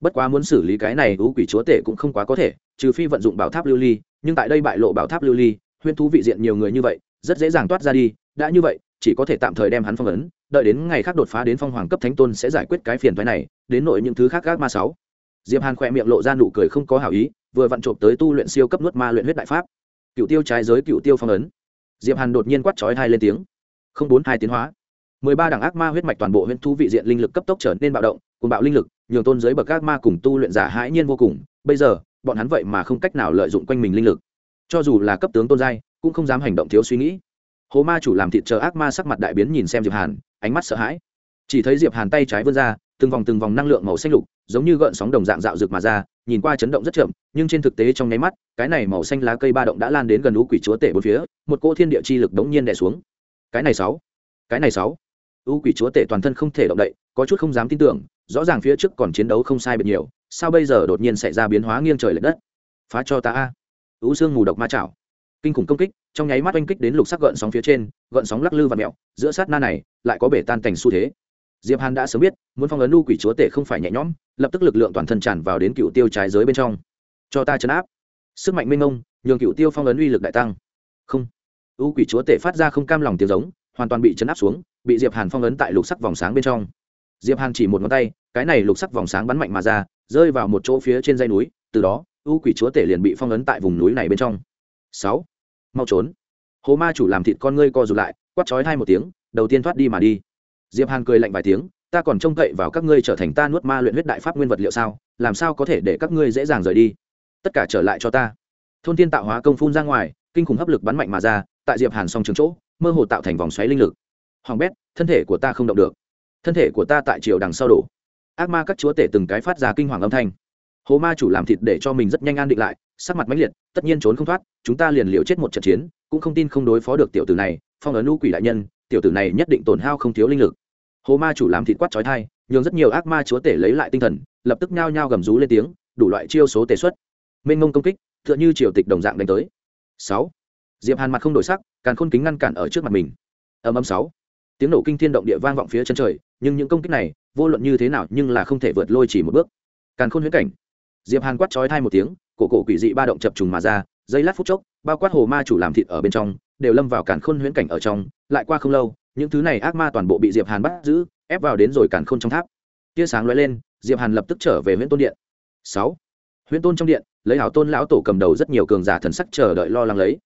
Bất quá muốn xử lý cái này u quỷ chúa tể cũng không quá có thể, trừ phi vận dụng bảo tháp lưu ly, nhưng tại đây bại lộ bảo tháp lưu ly, huyên thú vị diện nhiều người như vậy, rất dễ dàng toát ra đi, đã như vậy, chỉ có thể tạm thời đem hắn phong ấn đợi đến ngày khác đột phá đến phong hoàng cấp thánh tôn sẽ giải quyết cái phiền thoái này, đến nội những thứ khác gác ma sáu. Diệp hàn khỏe miệng lộ ra nụ cười không có hảo ý, vừa vặn trộm tới tu luyện siêu cấp nuốt ma luyện huyết đại pháp. Cựu tiêu trái giới cựu tiêu phong ấn. Diệp hàn đột nhiên quát chói hai lên tiếng. Không bốn hai tiến hóa. Mười ba đẳng ác ma huyết mạch toàn bộ huyễn thú vị diện linh lực cấp tốc trở nên bạo động cùng bạo linh lực, nhường tôn giới bậc ác ma cùng tu luyện giả hãi nhiên vô cùng. Bây giờ, bọn hắn vậy mà không cách nào lợi dụng quanh mình linh lực. Cho dù là cấp tướng tôn giai, cũng không dám hành động thiếu suy nghĩ hồ ma chủ làm thịt chờ ác ma sắc mặt đại biến nhìn xem diệp hàn, ánh mắt sợ hãi. Chỉ thấy diệp hàn tay trái vươn ra, từng vòng từng vòng năng lượng màu xanh lục, giống như gợn sóng đồng dạng dạo rực mà ra, nhìn qua chấn động rất chậm, nhưng trên thực tế trong nháy mắt, cái này màu xanh lá cây ba động đã lan đến gần lũ quỷ chúa tể bốn phía, một cỗ thiên địa chi lực đống nhiên đè xuống. Cái này sáu, cái này sáu. U quỷ chúa tể toàn thân không thể động đậy, có chút không dám tin tưởng, rõ ràng phía trước còn chiến đấu không sai biệt nhiều, sao bây giờ đột nhiên xảy ra biến hóa nghiêng trời lệch đất? Phá cho ta a. U xương mù độc ma chảo kinh khủng công kích, trong nháy mắt oanh kích đến lục sắc gợn sóng phía trên, gợn sóng lắc lư và mẹo, giữa sát na này lại có bể tan thành xu thế. Diệp hàn đã sớm biết, muốn phong ấn u quỷ chúa tể không phải nhẹ nhõm, lập tức lực lượng toàn thân tràn vào đến cựu tiêu trái giới bên trong. Cho ta chấn áp. Sức mạnh minh ông nhường cựu tiêu phong ấn uy lực đại tăng. Không. U quỷ chúa tể phát ra không cam lòng tiếng giống, hoàn toàn bị chấn áp xuống, bị diệp hàn phong ấn tại lục sắc vòng sáng bên trong. Diệp hàn chỉ một ngón tay, cái này lục sắc vòng sáng bắn mạnh mà ra, rơi vào một chỗ phía trên dây núi, từ đó, u quỷ chúa tể liền bị phong ấn tại vùng núi này bên trong. Sáu mau trốn. Hồ ma chủ làm thịt con ngươi co rụt lại, quát chói hai một tiếng, đầu tiên thoát đi mà đi. Diệp hàn cười lạnh vài tiếng, ta còn trông cậy vào các ngươi trở thành ta nuốt ma luyện huyết đại pháp nguyên vật liệu sao, làm sao có thể để các ngươi dễ dàng rời đi? Tất cả trở lại cho ta. Thôn thiên tạo hóa công phun ra ngoài, kinh khủng hấp lực bắn mạnh mà ra, tại diệp hàn song trường chỗ, mơ hồ tạo thành vòng xoáy linh lực. Hoàng bét, thân thể của ta không động được. Thân thể của ta tại chiều đằng sau đổ. Ác ma các chúa tể từng cái phát ra kinh hoàng âm thanh. Hồ ma chủ làm thịt để cho mình rất nhanh an định lại sắc mặt mãnh liệt, tất nhiên trốn không thoát, chúng ta liền liều chết một trận chiến, cũng không tin không đối phó được tiểu tử này, phong ấn lũ quỷ đại nhân, tiểu tử này nhất định tổn hao không thiếu linh lực. Hồ ma chủ làm thịt quát trói thai nhường rất nhiều ác ma chúa tể lấy lại tinh thần, lập tức nhao nhao gầm rú lên tiếng, đủ loại chiêu số tề xuất. Mênh mông công kích t h ư ợ n h ư triều tịch đồng dạng đánh tới. Sáu. Diệp hàn mặt không đổi sắc càng khôn kính ngăn cản ở trước mặt mình. Âm âm sáu. Tiếng nổ kinh thiên động địa vang vọng phía chân trời, nhưng những công kích này, vô luận như thế nào nhưng là không thể vượt lôi chỉ một bước. Càng khôn huyễn cảnh diệp hàn quát chói thai một tiếng, cổ cổ quỷ dị ba động chập trùng mà ra, giây lát phút chốc, bao quát hồ ma chủ làm thịt ở bên trong, đều lâm vào cản khôn huyễn cảnh ở trong, lại qua không lâu, những thứ này ác ma toàn bộ bị diệp hàn bắt giữ, ép vào đến rồi cản khôn trong tháp. Tia sáng lóe lên, diệp hàn lập tức trở về huyễn tôn điện. Sáu. Huyễn tôn trong điện, lấy hảo tôn lão tổ cầm đầu rất nhiều cường giả thần sắc chờ đợi lo lắng lấy.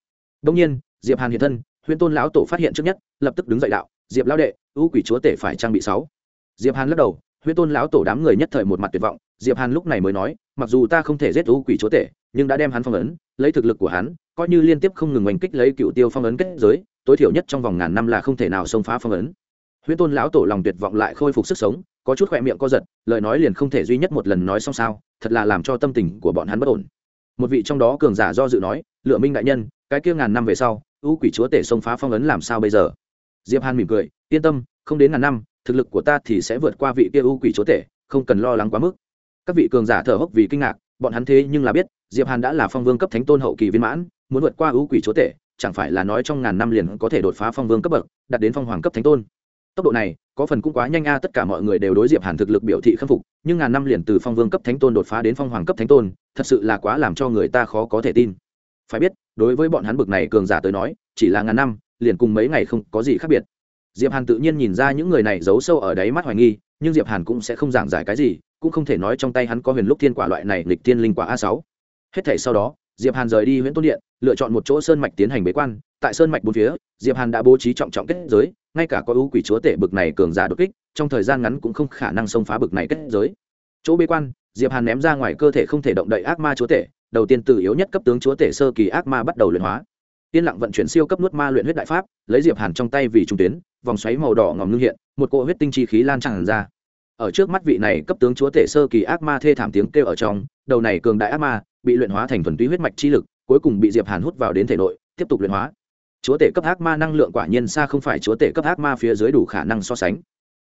Đông nhiên, diệp hàn hiện thân, huyễn tôn lão tổ phát hiện trước nhất, lập tức đứng dậy đạo, diệp lão đệ, ưu quỷ chúa tể phải trang bị sáu. Diệp hàn lắc đầu, huyễn tôn lão tổ đám người nhất thời một mặt tuyệt vọng diệp hàn lúc này mới nói, mặc dù ta không thể giết U quỷ chúa tể, nhưng đã đem hắn phong ấn, lấy thực lực của hắn, coi như liên tiếp không ngừng oanh kích lấy cựu tiêu phong ấn kết giới, tối thiểu nhất trong vòng ngàn năm là không thể nào xông phá phong ấn. Huyễn tôn lão tổ lòng tuyệt vọng lại khôi phục sức sống, có chút khỏe miệng co giật, lời nói liền không thể duy nhất một lần nói xong sao, thật là làm cho tâm tình của bọn hắn bất ổn. Một vị trong đó cường giả do dự nói, lựa minh đại nhân, cái kia ngàn năm về sau ưu quỷ chúa tể xông phá phong ấn làm sao bây giờ? Diệp hàn mỉm cười, yên tâm, không đến ngàn năm, thực lực của ta thì sẽ vượt qua vị kia ưu quỷ chúa tể, không cần lo lắng quá mức các vị cường giả thở hốc vì kinh ngạc, bọn hắn thế nhưng là biết, diệp hàn đã là phong vương cấp thánh tôn hậu kỳ viên mãn, muốn vượt qua ưu quỷ chúa tể, chẳng phải là nói trong ngàn năm liền có thể đột phá phong vương cấp bậc, đạt đến phong hoàng cấp thánh tôn. Tốc độ này, có phần cũng quá nhanh a, tất cả mọi người đều đối diệp hàn thực lực biểu thị khâm phục, nhưng ngàn năm liền từ phong vương cấp thánh tôn đột phá đến phong hoàng cấp thánh tôn, thật sự là quá làm cho người ta khó có thể tin. Phải biết, đối với bọn hắn bực này cường giả tới nói, chỉ là ngàn năm, liền cùng mấy ngày không có gì khác biệt. Diệp hàn tự nhiên nhìn ra những người này giấu sâu ở đáy mắt hoài nghi, nhưng diệp hàn cũng sẽ không giảng giải cái gì cũng không thể nói trong tay hắn có huyền lúc thiên quả loại này lịch thiên linh quả a sáu. Hết thảy sau đó, diệp hàn rời đi huyện tôn điện, lựa chọn một chỗ sơn mạch tiến hành bế quan. Tại sơn mạch bốn phía, diệp hàn đã bố trí trọng trọng kết giới, ngay cả có ưu quỷ chúa tể bực này cường giả đột kích, trong thời gian ngắn cũng không khả năng xông phá bực này kết giới. Chỗ bế quan, diệp hàn ném ra ngoài cơ thể không thể động đậy ác ma chúa tể, đầu tiên từ yếu nhất cấp tướng chúa tể sơ kỳ ác ma bắt đầu luyện hóa. Tiên lặng vận chuyển siêu cấp nuốt ma luyện huyết đại pháp, lấy diệp hàn trong tay vì trung tuyến, vòng xoáy màu đỏ ngòm ngưng hiện, một cỗ huyết tinh chi khí lan tràn ra ở trước mắt vị này cấp tướng chúa tể sơ kỳ ác ma thê thảm tiếng kêu ở trong, đầu này cường đại ác ma bị luyện hóa thành thuần túy huyết mạch chi lực, cuối cùng bị diệp hàn hút vào đến thể nội, tiếp tục luyện hóa. Chúa tể cấp ác ma năng lượng quả nhiên xa không phải chúa tể cấp ác ma phía dưới đủ khả năng so sánh.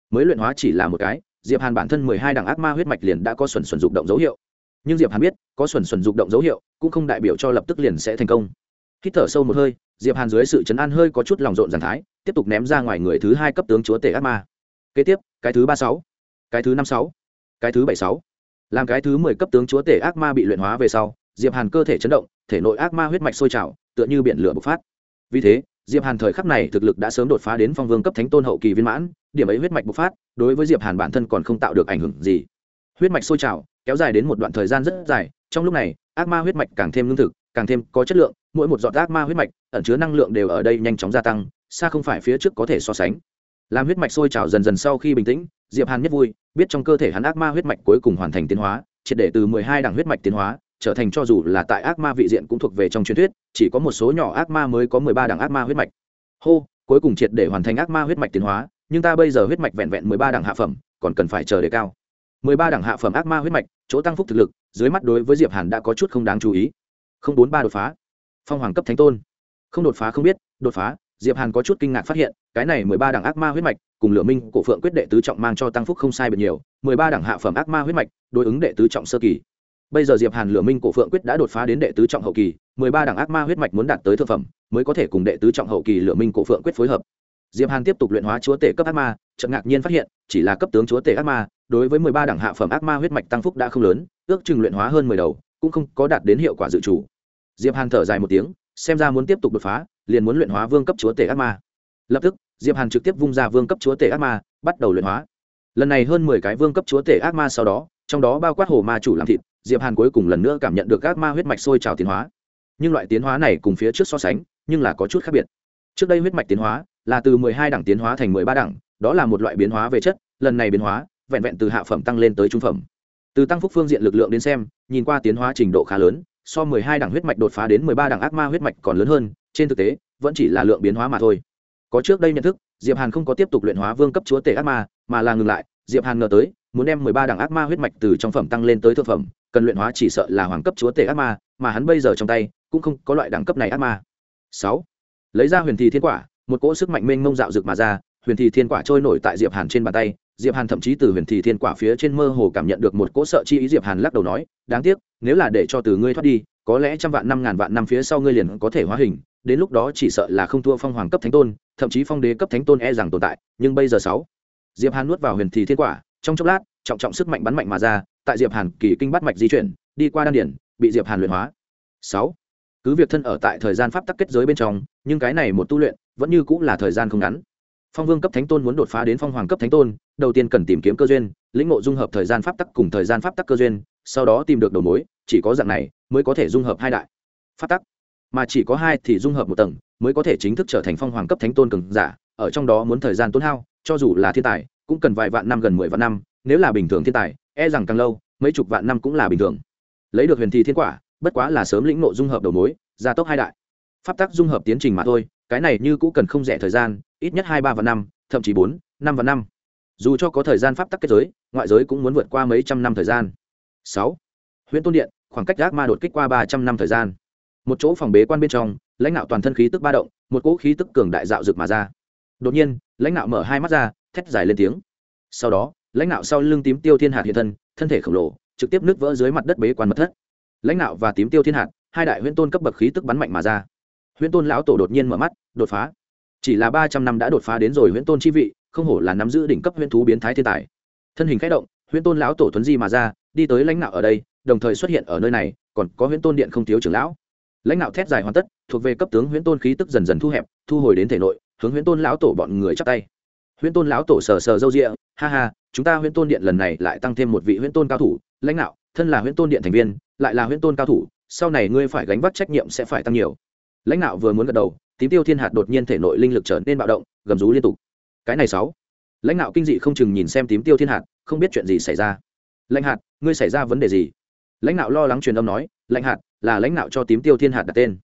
Mới luyện hóa chỉ là một cái, diệp hàn bản thân mười hai đẳng ác ma huyết mạch liền đã có xuẩn xuẩn dục động dấu hiệu. Nhưng diệp hàn biết, có xuẩn xuẩn dục động dấu hiệu, cũng không đại biểu cho lập tức liền sẽ thành công. Hít thở sâu một hơi, diệp hàn dưới sự chấn an hơi có chút lòng rộn giàn thái, tiếp tục ném ra ngoài người thứ hai cấp tướng chúa tể ác ma. Kế tiếp, cái thứ ba sáu cái thứ năm sáu. Cái thứ bảy sáu. Làm cái thứ mười cấp tướng chúa tể ác ma bị luyện hóa về sau, diệp hàn cơ thể chấn động, thể nội ác ma huyết mạch sôi trào, tựa như biển lửa bộc phát. Vì thế, diệp hàn thời khắc này thực lực đã sớm đột phá đến phong vương cấp thánh tôn hậu kỳ viên mãn, điểm ấy huyết mạch bộc phát, đối với diệp hàn bản thân còn không tạo được ảnh hưởng gì. Huyết mạch sôi trào, kéo dài đến một đoạn thời gian rất dài, trong lúc này, ác ma huyết mạch càng thêm lương thực, càng thêm có chất lượng, mỗi một giọt ác ma huyết mạch, ẩn chứa năng lượng đều ở đây nhanh chóng gia tăng, xa không phải phía trước có thể so sánh. Làm huyết mạch sôi trào dần dần sau khi bình tĩnh diệp hàn nhất vui, biết trong cơ thể hắn ác ma huyết mạch cuối cùng hoàn thành tiến hóa, triệt để từ mười hai đẳng huyết mạch tiến hóa, trở thành cho dù là tại ác ma vị diện cũng thuộc về trong truyền thuyết, chỉ có một số nhỏ ác ma mới có mười ba đẳng ác ma huyết mạch. Hô, cuối cùng triệt để hoàn thành ác ma huyết mạch tiến hóa, nhưng ta bây giờ huyết mạch vẹn vẹn mười ba đẳng hạ phẩm, còn cần phải chờ đề cao. mười ba đẳng hạ phẩm ác ma huyết mạch, chỗ tăng phúc thực lực, dưới mắt đối với diệp hàn đã có chút không đáng chú ý. không bốn ba đột phá. Phong hoàng cấp thánh tôn. Không đột phá không biết, đột phá diệp hàn có chút kinh ngạc phát hiện, cái này mười ba đẳng ác ma huyết mạch cùng lửa minh cổ phượng quyết đệ tứ trọng mang cho tăng phúc không sai biệt nhiều, mười ba đẳng hạ phẩm ác ma huyết mạch đối ứng đệ tứ trọng sơ kỳ. Bây giờ diệp hàn lửa minh cổ phượng quyết đã đột phá đến đệ tứ trọng hậu kỳ, mười ba đẳng ác ma huyết mạch muốn đạt tới thượng phẩm mới có thể cùng đệ tứ trọng hậu kỳ lửa minh cổ phượng quyết phối hợp. Diệp hàn tiếp tục luyện hóa chúa tể cấp ác ma, chợt ngạc nhiên phát hiện, chỉ là cấp tướng chúa tể ác ma, đối với mười ba đẳng hạ phẩm ác ma huyết mạch tăng phúc đã không lớn, ước chừng luyện hóa hơn mười đầu, cũng không có đạt đến hiệu quả dự chủ diệp hàn thở dài một tiếng, xem ra muốn tiếp tục đột phá liền muốn luyện hóa vương cấp chúa tể ác ma. Lập tức, diệp hàn trực tiếp vung ra vương cấp chúa tể ác ma, bắt đầu luyện hóa. Lần này hơn mười cái vương cấp chúa tể ác ma sau đó, trong đó bao quát hồ ma chủ làm thịt, diệp hàn cuối cùng lần nữa cảm nhận được ác ma huyết mạch sôi trào tiến hóa. Nhưng loại tiến hóa này cùng phía trước so sánh, nhưng là có chút khác biệt. Trước đây huyết mạch tiến hóa là từ mười hai đẳng tiến hóa thành mười ba đẳng, đó là một loại biến hóa về chất, lần này biến hóa, vẹn vẹn từ hạ phẩm tăng lên tới trung phẩm. Từ tăng phúc phương diện lực lượng đến xem, nhìn qua tiến hóa trình độ khá lớn, so mười hai đẳng huyết mạch đột phá đến mười ba đẳng ác ma huyết mạch còn lớn hơn trên thực tế, vẫn chỉ là lượng biến hóa mà thôi. Có trước đây nhận thức, diệp hàn không có tiếp tục luyện hóa vương cấp chúa tể ác ma, mà là ngừng lại. Diệp hàn ngờ tới, muốn đem mười ba đẳng ác ma huyết mạch từ trong phẩm tăng lên tới thượng phẩm, cần luyện hóa chỉ sợ là hoàng cấp chúa tể ác ma, mà hắn bây giờ trong tay, cũng không có loại đẳng cấp này ác ma. Sáu. Lấy ra huyền thì thiên quả, một cỗ sức mạnh mênh mông dạo rực mà ra, huyền thì thiên quả trôi nổi tại diệp hàn trên bàn tay. Diệp hàn thậm chí từ huyền thì thiên quả phía trên mơ hồ cảm nhận được một cỗ sợ chi ý diệp hàn lắc đầu nói, đáng tiếc, nếu là để cho từ ngươi thoát đi, có lẽ trăm vạn năm ngàn vạn năm phía sau ngươi liền có thể hóa hình đến lúc đó chỉ sợ là không thua phong hoàng cấp thánh tôn, thậm chí phong đế cấp thánh tôn e rằng tồn tại, nhưng bây giờ sáu, diệp hàn nuốt vào huyền thì thiên quả, trong chốc lát, trọng trọng sức mạnh bắn mạnh mà ra, tại diệp hàn kỳ kinh bắt mạch di chuyển, đi qua đan điển, bị diệp hàn luyện hóa. Sáu, cứ việc thân ở tại thời gian pháp tắc kết giới bên trong, nhưng cái này một tu luyện, vẫn như cũng là thời gian không ngắn. Phong vương cấp thánh tôn muốn đột phá đến phong hoàng cấp thánh tôn, đầu tiên cần tìm kiếm cơ duyên, lĩnh ngộ dung hợp thời gian pháp tắc cùng thời gian pháp tắc cơ duyên, sau đó tìm được đầu mối, chỉ có dạng này mới có thể dung hợp hai đại pháp tắc mà chỉ có hai thì dung hợp một tầng, mới có thể chính thức trở thành phong hoàng cấp thánh tôn cường giả, ở trong đó muốn thời gian tốn hao, cho dù là thiên tài, cũng cần vài vạn năm gần mười vạn năm, nếu là bình thường thiên tài e rằng càng lâu, mấy chục vạn năm cũng là bình thường. Lấy được huyền thi thiên quả, bất quá là sớm lĩnh nộ dung hợp đầu mối, gia tốc hai đại. Pháp tắc dung hợp tiến trình mà thôi, cái này như cũng cần không rẻ thời gian, ít nhất hai ba vạn năm, thậm chí bốn, năm vạn năm. Dù cho có thời gian pháp tắc kết giới, ngoại giới cũng muốn vượt qua mấy trăm năm thời gian. Sáu. Huyện tôn điện, khoảng cách gác ma đột kích qua ba trăm năm thời gian một chỗ phòng bế quan bên trong, lãnh đạo toàn thân khí tức ba động, một cỗ khí tức cường đại dạo rực mà ra. Đột nhiên, lãnh đạo mở hai mắt ra, thét dài lên tiếng. Sau đó, lãnh đạo sau lưng tím tiêu thiên hạt hiện thân thân thể khổng lồ, trực tiếp nứt vỡ dưới mặt đất bế quan mật thất. Lãnh đạo và tím tiêu thiên hạt, hai đại huyễn tôn cấp bậc khí tức bắn mạnh mà ra. Huyễn tôn lão tổ đột nhiên mở mắt, đột phá. Chỉ là ba trăm năm đã đột phá đến rồi huyễn tôn chi vị, không hổ là nắm giữ đỉnh cấp huyễn thú biến thái thiên tài. Thân hình k h ẽ động, huyễn tôn lão tổ thuấn di mà ra, đi tới lãnh đạo ở đây, đồng thời xuất hiện ở nơi này, còn có huyễn tôn điện không thiếu trưởng lão lãnh đạo thét dài hoàn tất, thuộc về cấp tướng huyễn tôn khí tức dần dần thu hẹp, thu hồi đến thể nội, hướng huyễn tôn lão tổ bọn người chắp tay. Huyễn tôn lão tổ sờ sờ râu rịa ha ha, chúng ta huyễn tôn điện lần này lại tăng thêm một vị huyễn tôn cao thủ, lãnh đạo thân là huyễn tôn điện thành viên, lại là huyễn tôn cao thủ, sau này ngươi phải gánh vác trách nhiệm sẽ phải tăng nhiều. Lãnh đạo vừa muốn gật đầu, tím tiêu thiên hạt đột nhiên thể nội linh lực trở nên bạo động, gầm rú liên tục. Cái này sáu. Lãnh đạo kinh dị không chừng nhìn xem tím tiêu thiên hạt, không biết chuyện gì xảy ra. Lãnh hạt, ngươi xảy ra vấn đề gì? Lãnh đạo lo lắng truyền âm nói, lãnh hạt là lãnh đạo cho tím tiêu thiên hạt đặt tên.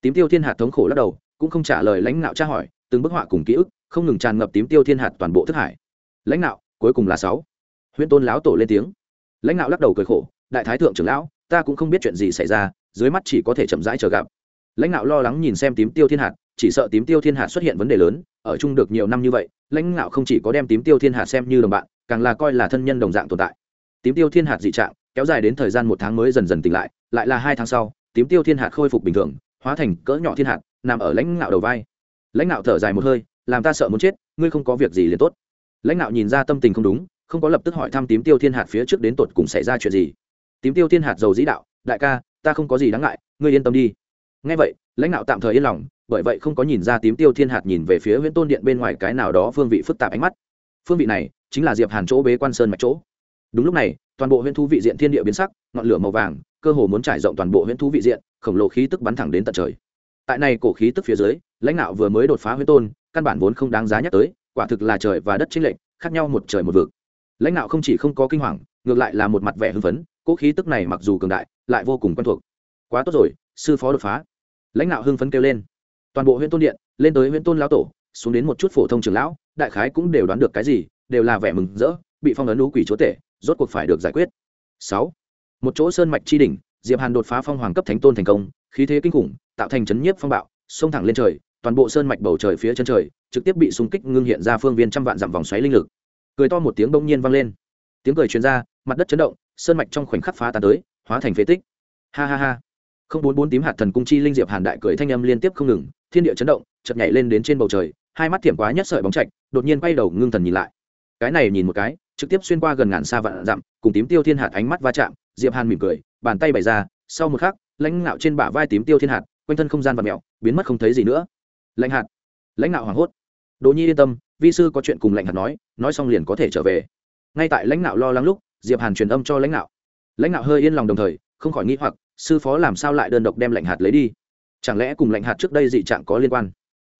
Tím tiêu thiên hạt thống khổ lắc đầu, cũng không trả lời lãnh đạo tra hỏi, từng bức họa cùng ký ức, không ngừng tràn ngập tím tiêu thiên hạt toàn bộ thức hải. Lãnh đạo cuối cùng là sáu. Huyễn tôn lão tổ lên tiếng. Lãnh đạo lắc đầu cười khổ, đại thái thượng trưởng lão, ta cũng không biết chuyện gì xảy ra, dưới mắt chỉ có thể chậm rãi chờ gặp. Lãnh đạo lo lắng nhìn xem tím tiêu thiên hạt, chỉ sợ tím tiêu thiên hạt xuất hiện vấn đề lớn, ở chung được nhiều năm như vậy, lãnh đạo không chỉ có đem tím tiêu thiên hạt xem như đồng bạn, càng là coi là thân nhân đồng dạng tồn tại. Tím tiêu thiên hạt dị trạng kéo dài đến thời gian một tháng mới dần dần tỉnh lại lại là hai tháng sau, tím tiêu thiên hạt khôi phục bình thường, hóa thành cỡ nhỏ thiên hạt, nằm ở lãnh ngạo đầu vai. Lãnh ngạo thở dài một hơi, làm ta sợ muốn chết, ngươi không có việc gì liền tốt. Lãnh ngạo nhìn ra tâm tình không đúng, không có lập tức hỏi thăm tím tiêu thiên hạt phía trước đến tột cùng xảy ra chuyện gì. Tím tiêu thiên hạt giàu dĩ đạo, đại ca, ta không có gì đáng ngại, ngươi yên tâm đi. Ngay vậy, lãnh đạo tạm thời yên lòng, bởi vậy không có nhìn ra tím tiêu thiên hạt nhìn về phía nguyễn tôn điện bên ngoài cái nào đó phương vị phức tạp ánh mắt. Phương vị này chính là diệp hàn chỗ bế quan sơn mạch chỗ. Đúng lúc này toàn bộ huyện thú vị diện thiên địa biến sắc, ngọn lửa màu vàng, cơ hồ muốn trải rộng toàn bộ huyện thú vị diện, khổng lồ khí tức bắn thẳng đến tận trời. Tại này cổ khí tức phía dưới, lãnh đạo vừa mới đột phá huyết tôn, căn bản vốn không đáng giá nhắc tới, quả thực là trời và đất chính lệnh khác nhau một trời một vực. Lãnh đạo không chỉ không có kinh hoàng, ngược lại là một mặt vẻ hưng phấn, cỗ khí tức này mặc dù cường đại, lại vô cùng quen thuộc. Quá tốt rồi, sư phó đột phá. Lãnh đạo hưng phấn kêu lên. Toàn bộ huyện tôn điện, lên tới huyện tôn lão tổ, xuống đến một chút phổ thông trường lão, đại khái cũng đều đoán được cái gì, đều là vẻ mừng rỡ, bị phong ấn lũ quỷ chúa tể rốt cuộc phải được giải quyết. Sáu. Một chỗ sơn mạch chi đỉnh diệp hàn đột phá phong hoàng cấp thánh tôn thành công khí thế kinh khủng tạo thành chấn nhiếp phong bạo xông thẳng lên trời toàn bộ sơn mạch bầu trời phía chân trời trực tiếp bị xung kích ngưng hiện ra phương viên trăm vạn dặm vòng xoáy linh lực. Cười to một tiếng bỗng nhiên vang lên. Tiếng cười truyền ra mặt đất chấn động sơn mạch trong khoảnh khắc phá tan tới hóa thành phế tích. Ha ha ha. Không bốn bốn tím hạt thần cung chi linh diệp hàn đại cười thanh âm liên tiếp không ngừng thiên địa chấn động chợt nhảy lên đến trên bầu trời hai mắt thiểm quá nhất sợi bóng chạch, đột nhiên quay đầu ngưng thần nhìn lại. Cái này nhìn một cái trực tiếp xuyên qua gần ngàn xa vạn dặm cùng tím tiêu thiên hạt ánh mắt va chạm diệp hàn mỉm cười bàn tay bày ra sau một khắc lãnh ngạo trên bả vai tím tiêu thiên hạt quanh thân không gian và mèo, biến mất không thấy gì nữa. Lãnh hạt lãnh ngạo hoảng hốt. Đỗ nhi yên tâm vi sư có chuyện cùng lãnh hạt nói nói xong liền có thể trở về. Ngay tại lãnh ngạo lo lắng lúc diệp hàn truyền âm cho lãnh ngạo. Lãnh ngạo hơi yên lòng đồng thời không khỏi nghĩ hoặc sư phó làm sao lại đơn độc đem lãnh hạt lấy đi? Chẳng lẽ cùng lãnh hạt trước đây dị trạng có liên quan?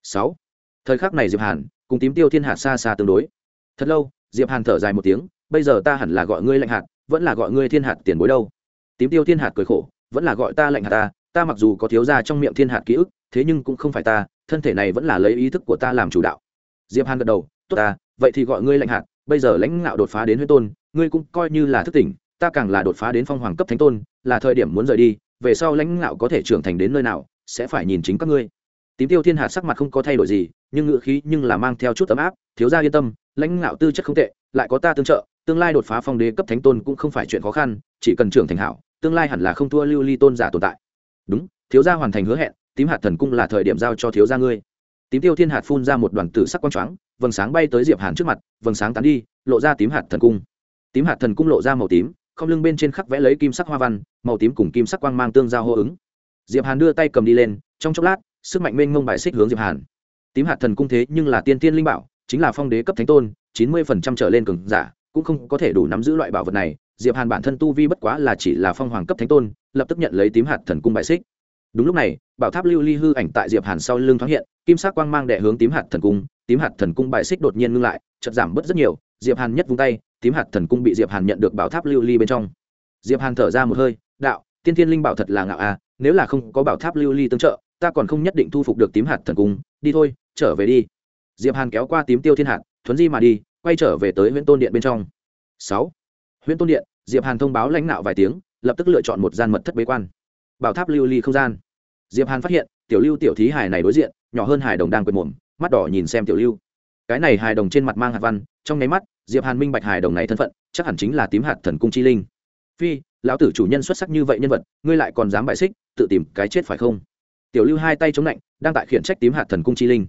Sáu. Thời khắc này diệp hàn cùng tím tiêu thiên hạt xa xa tương đối. Thật lâu diệp hàn thở dài một tiếng, bây giờ ta hẳn là gọi ngươi lạnh hạt, vẫn là gọi ngươi thiên hạt tiền bối đâu. Tím tiêu thiên hạt cười khổ, vẫn là gọi ta lạnh hạt ta ta mặc dù có thiếu ra trong miệng thiên hạt ký ức, thế nhưng cũng không phải ta, thân thể này vẫn là lấy ý thức của ta làm chủ đạo. Diệp hàn gật đầu, tốt ta, vậy thì gọi ngươi lạnh hạt, bây giờ lãnh ngạo đột phá đến huyết tôn, ngươi cũng coi như là thức tỉnh, ta càng là đột phá đến phong hoàng cấp thánh tôn, là thời điểm muốn rời đi, về sau lãnh ngạo có thể trưởng thành đến nơi nào, sẽ phải nhìn chính các ngươi. Tím tiêu thiên hạt sắc mặt không có thay đổi gì nhưng ngựa khí nhưng là mang theo chút ấm áp, thiếu gia yên tâm, lãnh ngạo tư chất không tệ, lại có ta tương trợ, tương lai đột phá phong đế cấp thánh tôn cũng không phải chuyện khó khăn, chỉ cần trưởng thành hảo, tương lai hẳn là không thua lưu ly tôn giả tồn tại. Đúng, thiếu gia hoàn thành hứa hẹn, tím hạt thần cung là thời điểm giao cho thiếu gia ngươi. Tím tiêu thiên hạt phun ra một đoàn tử sắc quang choáng, vầng sáng bay tới diệp hàn trước mặt, vầng sáng tán đi, lộ ra tím hạt thần cung. Tím hạt thần cung lộ ra màu tím, không lưng bên trên khắc vẽ lấy kim sắc hoa văn, màu tím cùng kim sắc quang mang tương giao hô ứng. Diệp hàn đưa tay cầm đi lên, trong chốc lát, sức mạnh mênh mông bài xích hướng diệp hàn tím hạt thần cung thế nhưng là tiên tiên linh bảo, chính là phong đế cấp thánh tôn, chín mươi phần trăm trở lên cường giả, cũng không có thể đủ nắm giữ loại bảo vật này. Diệp hàn bản thân tu vi bất quá là chỉ là phong hoàng cấp thánh tôn, lập tức nhận lấy tím hạt thần cung bài xích. Đúng lúc này, bảo tháp lưu ly hư ảnh tại diệp hàn sau lưng thoáng hiện, kim sắc quang mang đệ hướng tím hạt thần cung. Tím hạt thần cung bài xích đột nhiên ngưng lại, chợt giảm bớt rất nhiều, diệp hàn nhất vung tay, tím hạt thần cung bị diệp hàn nhận được bảo tháp lưu ly bên trong. Diệp hàn thở ra một hơi, đạo, tiên thiên linh bảo thật là ngạo à nếu là không có bảo tháp lưu ly tương trợ, ta còn không nhất định thu phục được tím hạt thần cung, đi thôi trở về đi. Diệp hàn kéo qua tím tiêu thiên hạt, thuấn di mà đi, quay trở về tới huyện tôn điện bên trong. Sáu. Huyện tôn điện, diệp hàn thông báo lãnh đạo vài tiếng, lập tức lựa chọn một gian mật thất bế quan. Bảo tháp lưu ly không gian. Diệp hàn phát hiện, tiểu lưu tiểu thí hài này đối diện, nhỏ hơn hài đồng đang quệt mồm, mắt đỏ nhìn xem tiểu lưu. Cái này hài đồng trên mặt mang hạt văn, trong nháy mắt, diệp hàn minh bạch hài đồng này thân phận, chắc hẳn chính là tím hạt thần cung chi linh. Phi, lão tử chủ nhân xuất sắc như vậy nhân vật, ngươi lại còn dám bại xích, tự tìm cái chết phải không? Tiểu lưu hai tay chống lạnh đang tại khiển trách tím hạt thần cung chi linh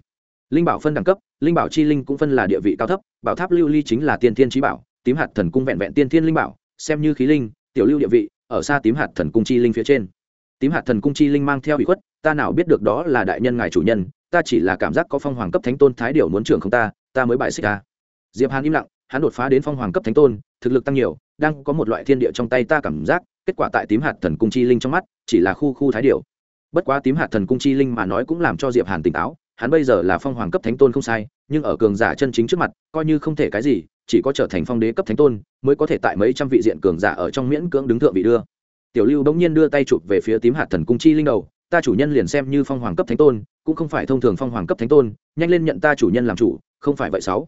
linh bảo phân đẳng cấp, linh bảo chi linh cũng phân là địa vị cao thấp, bảo tháp lưu ly chính là tiên thiên trí bảo, tím hạt thần cung vẹn vẹn tiên thiên linh bảo, xem như khí linh, tiểu lưu địa vị, ở xa tím hạt thần cung chi linh phía trên. Tím hạt thần cung chi linh mang theo bị khuất, ta nào biết được đó là đại nhân ngài chủ nhân, ta chỉ là cảm giác có phong hoàng cấp thánh tôn thái điều muốn trưởng không ta ta mới bại xích ta. Diệp hàn im lặng, hắn đột phá đến phong hoàng cấp thánh tôn, thực lực tăng nhiều, đang có một loại thiên địa trong tay ta cảm giác, kết quả tại tím hạt thần cung chi linh trong mắt, chỉ là khu khu thái điều bất quá tím hạt thần cung chi linh mà nói cũng làm cho diệp hàn tỉnh táo hắn bây giờ là phong hoàng cấp thánh tôn không sai, nhưng ở cường giả chân chính trước mặt, coi như không thể cái gì, chỉ có trở thành phong đế cấp thánh tôn, mới có thể tại mấy trăm vị diện cường giả ở trong miễn cưỡng đứng thượng vị đưa. Tiểu lưu bỗng nhiên đưa tay chụp về phía tím hạt thần cung chi linh đầu, ta chủ nhân liền xem như phong hoàng cấp thánh tôn, cũng không phải thông thường phong hoàng cấp thánh tôn, nhanh lên nhận ta chủ nhân làm chủ, không phải vậy sáu.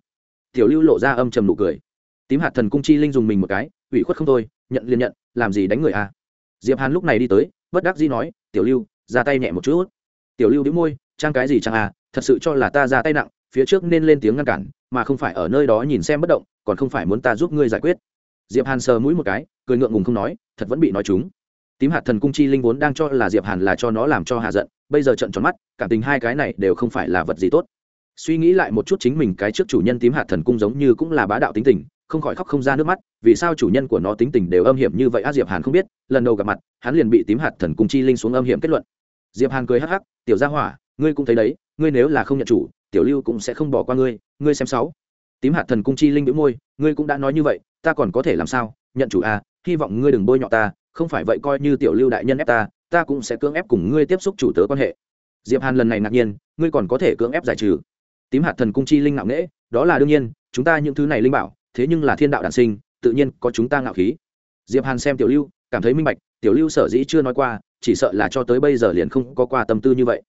Tiểu lưu lộ ra âm trầm nụ cười. Tím hạt thần cung chi linh dùng mình một cái, ủy khuất không thôi, nhận liền nhận, làm gì đánh người à? diệp hàn lúc này đi tới, bất đắc dĩ nói, tiểu lưu, ra tay nhẹ một chút. Tiểu lưu đĩu môi trang cái gì trang à thật sự cho là ta ra tay nặng, phía trước nên lên tiếng ngăn cản, mà không phải ở nơi đó nhìn xem bất động, còn không phải muốn ta giúp ngươi giải quyết. Diệp hàn sờ mũi một cái, cười ngượng ngùng không nói, thật vẫn bị nói chúng. Tím hạt thần cung chi linh vốn đang cho là diệp hàn là cho nó làm cho hạ giận, bây giờ trận tròn mắt, cảm tình hai cái này đều không phải là vật gì tốt. Suy nghĩ lại một chút chính mình cái trước chủ nhân tím hạt thần cung giống như cũng là bá đạo tính tình, không khỏi khóc không ra nước mắt, vì sao chủ nhân của nó tính tình đều âm hiểm như vậy a diệp hàn không biết, lần đầu gặp mặt, hắn liền bị tím hạt thần cung chi linh xuống âm hiểm kết luận. Diệp hàn cười hắc hắc, tiểu gia hỏa ngươi cũng thấy đấy, ngươi nếu là không nhận chủ, tiểu lưu cũng sẽ không bỏ qua ngươi ngươi xem sáu. Tím hạt thần cung chi linh đĩu môi, ngươi cũng đã nói như vậy, ta còn có thể làm sao? Nhận chủ à hy vọng ngươi đừng bôi nhọ ta, không phải vậy coi như tiểu lưu đại nhân ép ta ta cũng sẽ cưỡng ép cùng ngươi tiếp xúc chủ tớ quan hệ. Diệp hàn lần này ngạc nhiên, ngươi còn có thể cưỡng ép giải trừ. Tím hạt thần cung chi linh ngạo nghễ, đó là đương nhiên, chúng ta những thứ này linh bảo, thế nhưng là thiên đạo đản sinh, tự nhiên có chúng ta ngạo khí. Diệp hàn xem tiểu lưu, cảm thấy minh bạch, tiểu lưu sở dĩ chưa nói qua, chỉ sợ là cho tới bây giờ liền không có qua tâm tư như vậy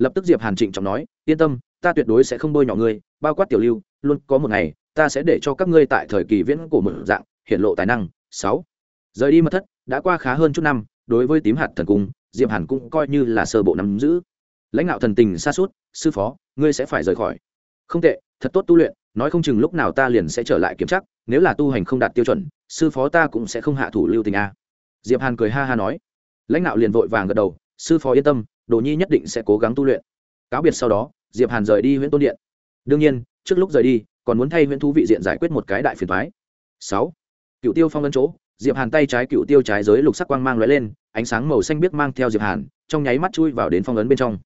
lập tức diệp hàn trịnh trọng nói, yên tâm, ta tuyệt đối sẽ không bôi nhọ ngươi, bao quát tiểu lưu, luôn có một ngày, ta sẽ để cho các ngươi tại thời kỳ viễn cổ mở dạng hiện lộ tài năng. Sáu. Rời đi mất thất, đã qua khá hơn chút năm, đối với tím hạt thần cung, diệp hàn cũng coi như là sơ bộ nắm giữ. Lãnh đạo thần tình xa suốt, sư phó, ngươi sẽ phải rời khỏi. Không tệ, thật tốt tu luyện, nói không chừng lúc nào ta liền sẽ trở lại kiểm tra, nếu là tu hành không đạt tiêu chuẩn, sư phó ta cũng sẽ không hạ thủ lưu tình a. Diệp hàn cười ha ha nói. Lãnh đạo liền vội vàng gật đầu, sư phó yên tâm đồ nhi nhất định sẽ cố gắng tu luyện. Cáo biệt sau đó, diệp hàn rời đi huyện tôn điện. Đương nhiên, trước lúc rời đi, còn muốn thay huyện thú vị diện giải quyết một cái đại phiền thoái sáu. Cựu tiêu phong ấn chỗ, diệp hàn tay trái cựu tiêu trái giới lục sắc quang mang lóe lên, ánh sáng màu xanh biếc mang theo diệp hàn, trong nháy mắt chui vào đến phong ấn bên trong.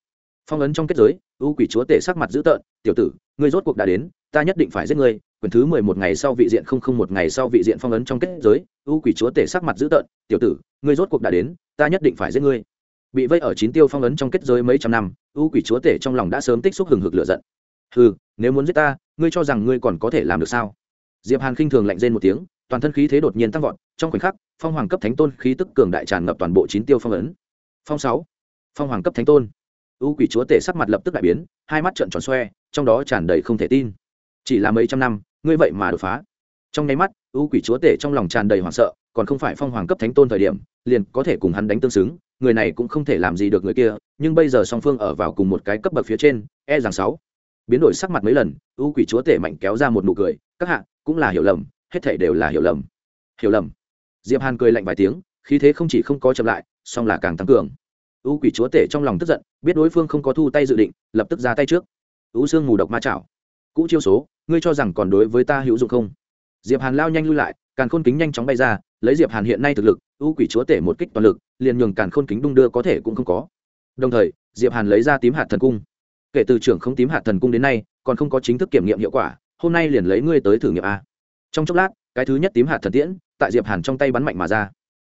Phong ấn trong kết giới u quỷ chúa tể sắc mặt dữ tợn, tiểu tử, ngươi rốt cuộc đã đến, ta nhất định phải giết ngươi, quyển thứ mười một ngày sau vị diện không không một ngày sau vị diện phong ấn trong kết giới u quỷ chúa tể sắc mặt dữ tợn, tiểu tử, ngươi rốt cuộc đã đến, ta nhất định phải giết ngươi bị vây ở chín tiêu phong ấn trong kết giới mấy trăm năm u quỷ chúa tể trong lòng đã sớm tích xúc hừng hực lửa giận. Ừ nếu muốn giết ta, ngươi cho rằng ngươi còn có thể làm được sao? Diệp hàn khinh thường lạnh rên một tiếng, toàn thân khí thế đột nhiên tăng vọt, trong khoảnh khắc, phong hoàng cấp thánh tôn khí tức cường đại tràn ngập toàn bộ chín tiêu phong ấn. Phong sáu, phong hoàng cấp thánh tôn. U quỷ chúa tể sắc mặt lập tức đại biến, hai mắt trợn tròn xoe, trong đó tràn đầy không thể tin. Chỉ là mấy trăm năm, ngươi vậy mà đột phá. Trong nháy mắt u quỷ chúa tể trong lòng tràn đầy hoảng sợ, còn không phải phong hoàng cấp thánh tôn thời điểm, liền có thể cùng hắn đánh tương xứng người này cũng không thể làm gì được người kia, nhưng bây giờ song phương ở vào cùng một cái cấp bậc phía trên e rằng sáu. Biến đổi sắc mặt mấy lần u quỷ chúa tể mạnh kéo ra một nụ cười, các hạ, cũng là hiểu lầm, hết thể đều là hiểu lầm. Hiểu lầm. Diệp hàn cười lạnh vài tiếng, khí thế không chỉ không có chậm lại, song là càng tăng cường. U quỷ chúa tể trong lòng tức giận, biết đối phương không có thu tay dự định, lập tức ra tay trước. U xương mù độc ma chảo. Cũ chiêu số, ngươi cho rằng còn đối với ta hữu dụng không? Diệp hàn lao nhanh lui lại càng khôn kính nhanh chóng bay ra lấy diệp hàn hiện nay thực lực u quỷ chúa tể một kích toàn lực, liền nhường càn khôn kính đung đưa có thể cũng không có. Đồng thời, diệp hàn lấy ra tím hạt thần cung. Kể từ trưởng không tím hạt thần cung đến nay, còn không có chính thức kiểm nghiệm hiệu quả, hôm nay liền lấy ngươi tới thử nghiệm a. Trong chốc lát, cái thứ nhất tím hạt thần tiễn tại diệp hàn trong tay bắn mạnh mà ra.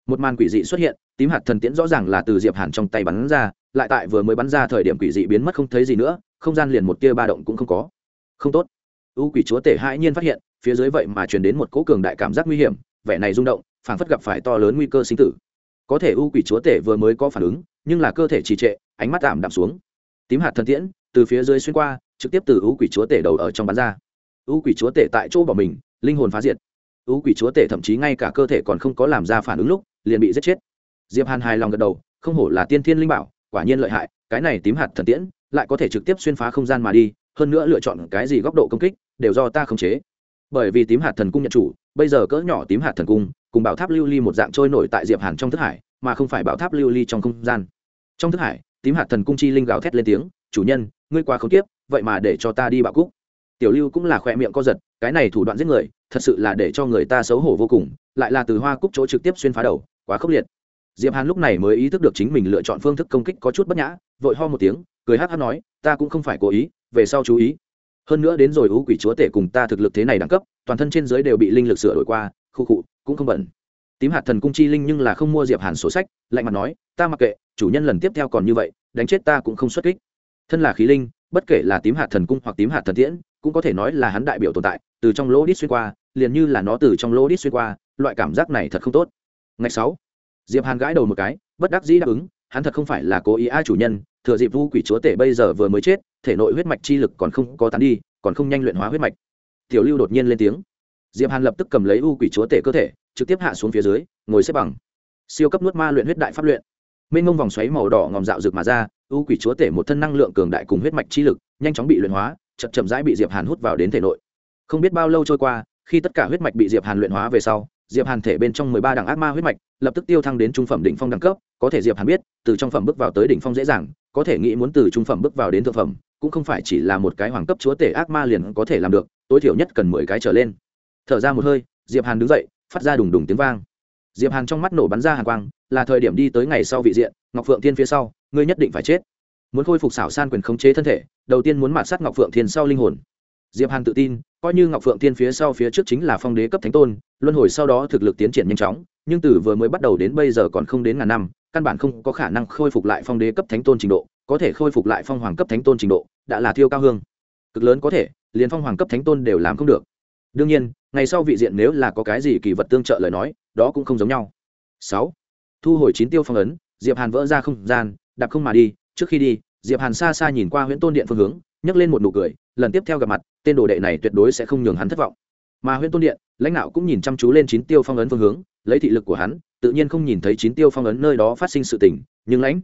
Một màn quỷ dị xuất hiện, tím hạt thần tiễn rõ ràng là từ diệp hàn trong tay bắn ra, lại tại vừa mới bắn ra thời điểm quỷ dị biến mất không thấy gì nữa, không gian liền một tia ba động cũng không có. Không tốt. U quỷ chúa tể hãi nhiên phát hiện, phía dưới vậy mà truyền đến một cỗ cường đại cảm giác nguy hiểm, vẻ này rung động phảng phất gặp phải to lớn nguy cơ sinh tử. Có thể u quỷ chúa tể vừa mới có phản ứng, nhưng là cơ thể trì trệ, ánh mắt tạm đạm xuống. Tím hạt thần tiễn, từ phía dưới xuyên qua, trực tiếp từ u quỷ chúa tể đầu ở trong bắn ra. U quỷ chúa tể tại chỗ bỏ mình, linh hồn phá diệt. U quỷ chúa tể thậm chí ngay cả cơ thể còn không có làm ra phản ứng lúc, liền bị giết chết. Diệp hàn hài lòng gật đầu, không hổ là tiên thiên linh bảo, quả nhiên lợi hại, cái này tím hạt thần tiễn lại có thể trực tiếp xuyên phá không gian mà đi, hơn nữa lựa chọn cái gì góc độ công kích, đều do ta khống chế. Bởi vì tím hạt thần cung nhận chủ bây giờ cỡ nhỏ tím hạt thần cung, cùng bảo tháp lưu ly một dạng trôi nổi tại diệp hàn trong thức hải, mà không phải bảo tháp lưu ly trong không gian. Trong thức hải, tím hạt thần cung chi linh gào thét lên tiếng, chủ nhân, ngươi quá không tiếp vậy mà để cho ta đi bạo cúc. Tiểu lưu cũng là khỏe miệng co giật, cái này thủ đoạn giết người, thật sự là để cho người ta xấu hổ vô cùng, lại là từ hoa cúc chỗ trực tiếp xuyên phá đầu, quá khốc liệt. Diệp hàn lúc này mới ý thức được chính mình lựa chọn phương thức công kích có chút bất nhã, vội ho một tiếng, cười hát hát nói, ta cũng không phải cố ý, về sau chú ý hơn nữa đến rồi ú quỷ chúa tể cùng ta thực lực thế này đẳng cấp, toàn thân trên dưới đều bị linh lực sửa đổi qua, khu cụ cũng không bẩn tím hạt thần cung chi linh nhưng là không mua diệp hàn sổ sách, lạnh mặt nói, ta mặc kệ, chủ nhân lần tiếp theo còn như vậy, đánh chết ta cũng không xuất kích. Thân là khí linh, bất kể là tím hạt thần cung hoặc tím hạt thần tiễn, cũng có thể nói là hắn đại biểu tồn tại, từ trong lỗ đít xuyên qua, liền như là nó từ trong lỗ đít xuyên qua, loại cảm giác này thật không tốt. Ngày sáu, diệp hàn gãi đầu một cái, bất đắc dĩ đáp ứng hắn thật không phải là cố ý ai chủ nhân, thừa dịp vu quỷ chúa tể bây giờ vừa mới chết, thể nội huyết mạch chi lực còn không có tán đi, còn không nhanh luyện hóa huyết mạch. Tiểu lưu đột nhiên lên tiếng. Diệp hàn lập tức cầm lấy u quỷ chúa tể cơ thể, trực tiếp hạ xuống phía dưới, ngồi xếp bằng. Siêu cấp nuốt ma luyện huyết đại pháp luyện. Mênh mông vòng xoáy màu đỏ ngòm dạo rực mà ra, u quỷ chúa tể một thân năng lượng cường đại cùng huyết mạch chi lực, nhanh chóng bị luyện hóa, chậm chậm rãi bị diệp hàn hút vào đến thể nội. Không biết bao lâu trôi qua, khi tất cả huyết mạch bị diệp hàn luyện hóa về sau diệp hàn thể bên trong mười ba đẳng ác ma huyết mạch, lập tức tiêu thăng đến trung phẩm đỉnh phong đẳng cấp, có thể diệp hàn biết, từ trong phẩm bước vào tới đỉnh phong dễ dàng, có thể nghĩ muốn từ trung phẩm bước vào đến thượng phẩm, cũng không phải chỉ là một cái hoàng cấp chúa tể ác ma liền có thể làm được, tối thiểu nhất cần mười cái trở lên. Thở ra một hơi, diệp hàn đứng dậy, phát ra đùng đùng tiếng vang. Diệp hàn trong mắt nổ bắn ra hàn quang, là thời điểm đi tới ngày sau vị diện, ngọc phượng thiên phía sau, ngươi nhất định phải chết. Muốn khôi phục xảo san quyền khống chế thân thể, đầu tiên muốn mạt sát ngọc phượng thiên sau linh hồn diệp hàn tự tin, coi như ngọc phượng thiên phía sau phía trước chính là phong đế cấp thánh tôn, luân hồi sau đó thực lực tiến triển nhanh chóng, nhưng từ vừa mới bắt đầu đến bây giờ còn không đến ngàn năm, căn bản không có khả năng khôi phục lại phong đế cấp thánh tôn trình độ, có thể khôi phục lại phong hoàng cấp thánh tôn trình độ, đã là thiêu cao hương. Cực lớn có thể, liền phong hoàng cấp thánh tôn đều làm không được. Đương nhiên, ngày sau vị diện nếu là có cái gì kỳ vật tương trợ lời nói, đó cũng không giống nhau. Sáu, thu hồi chín tiêu phong ấn, diệp hàn vỡ ra không gian, đạp không mà đi, trước khi đi, diệp hàn xa xa nhìn qua huyễn tôn điện phương hướng nhấc lên một nụ cười, lần tiếp theo gặp mặt, tên đồ đệ này tuyệt đối sẽ không nhường hắn thất vọng. Mà huyễn tôn điện, lãnh đạo cũng nhìn chăm chú lên chín tiêu phong ấn phương hướng, lấy thị lực của hắn, tự nhiên không nhìn thấy chín tiêu phong ấn nơi đó phát sinh sự tình, nhưng lãnh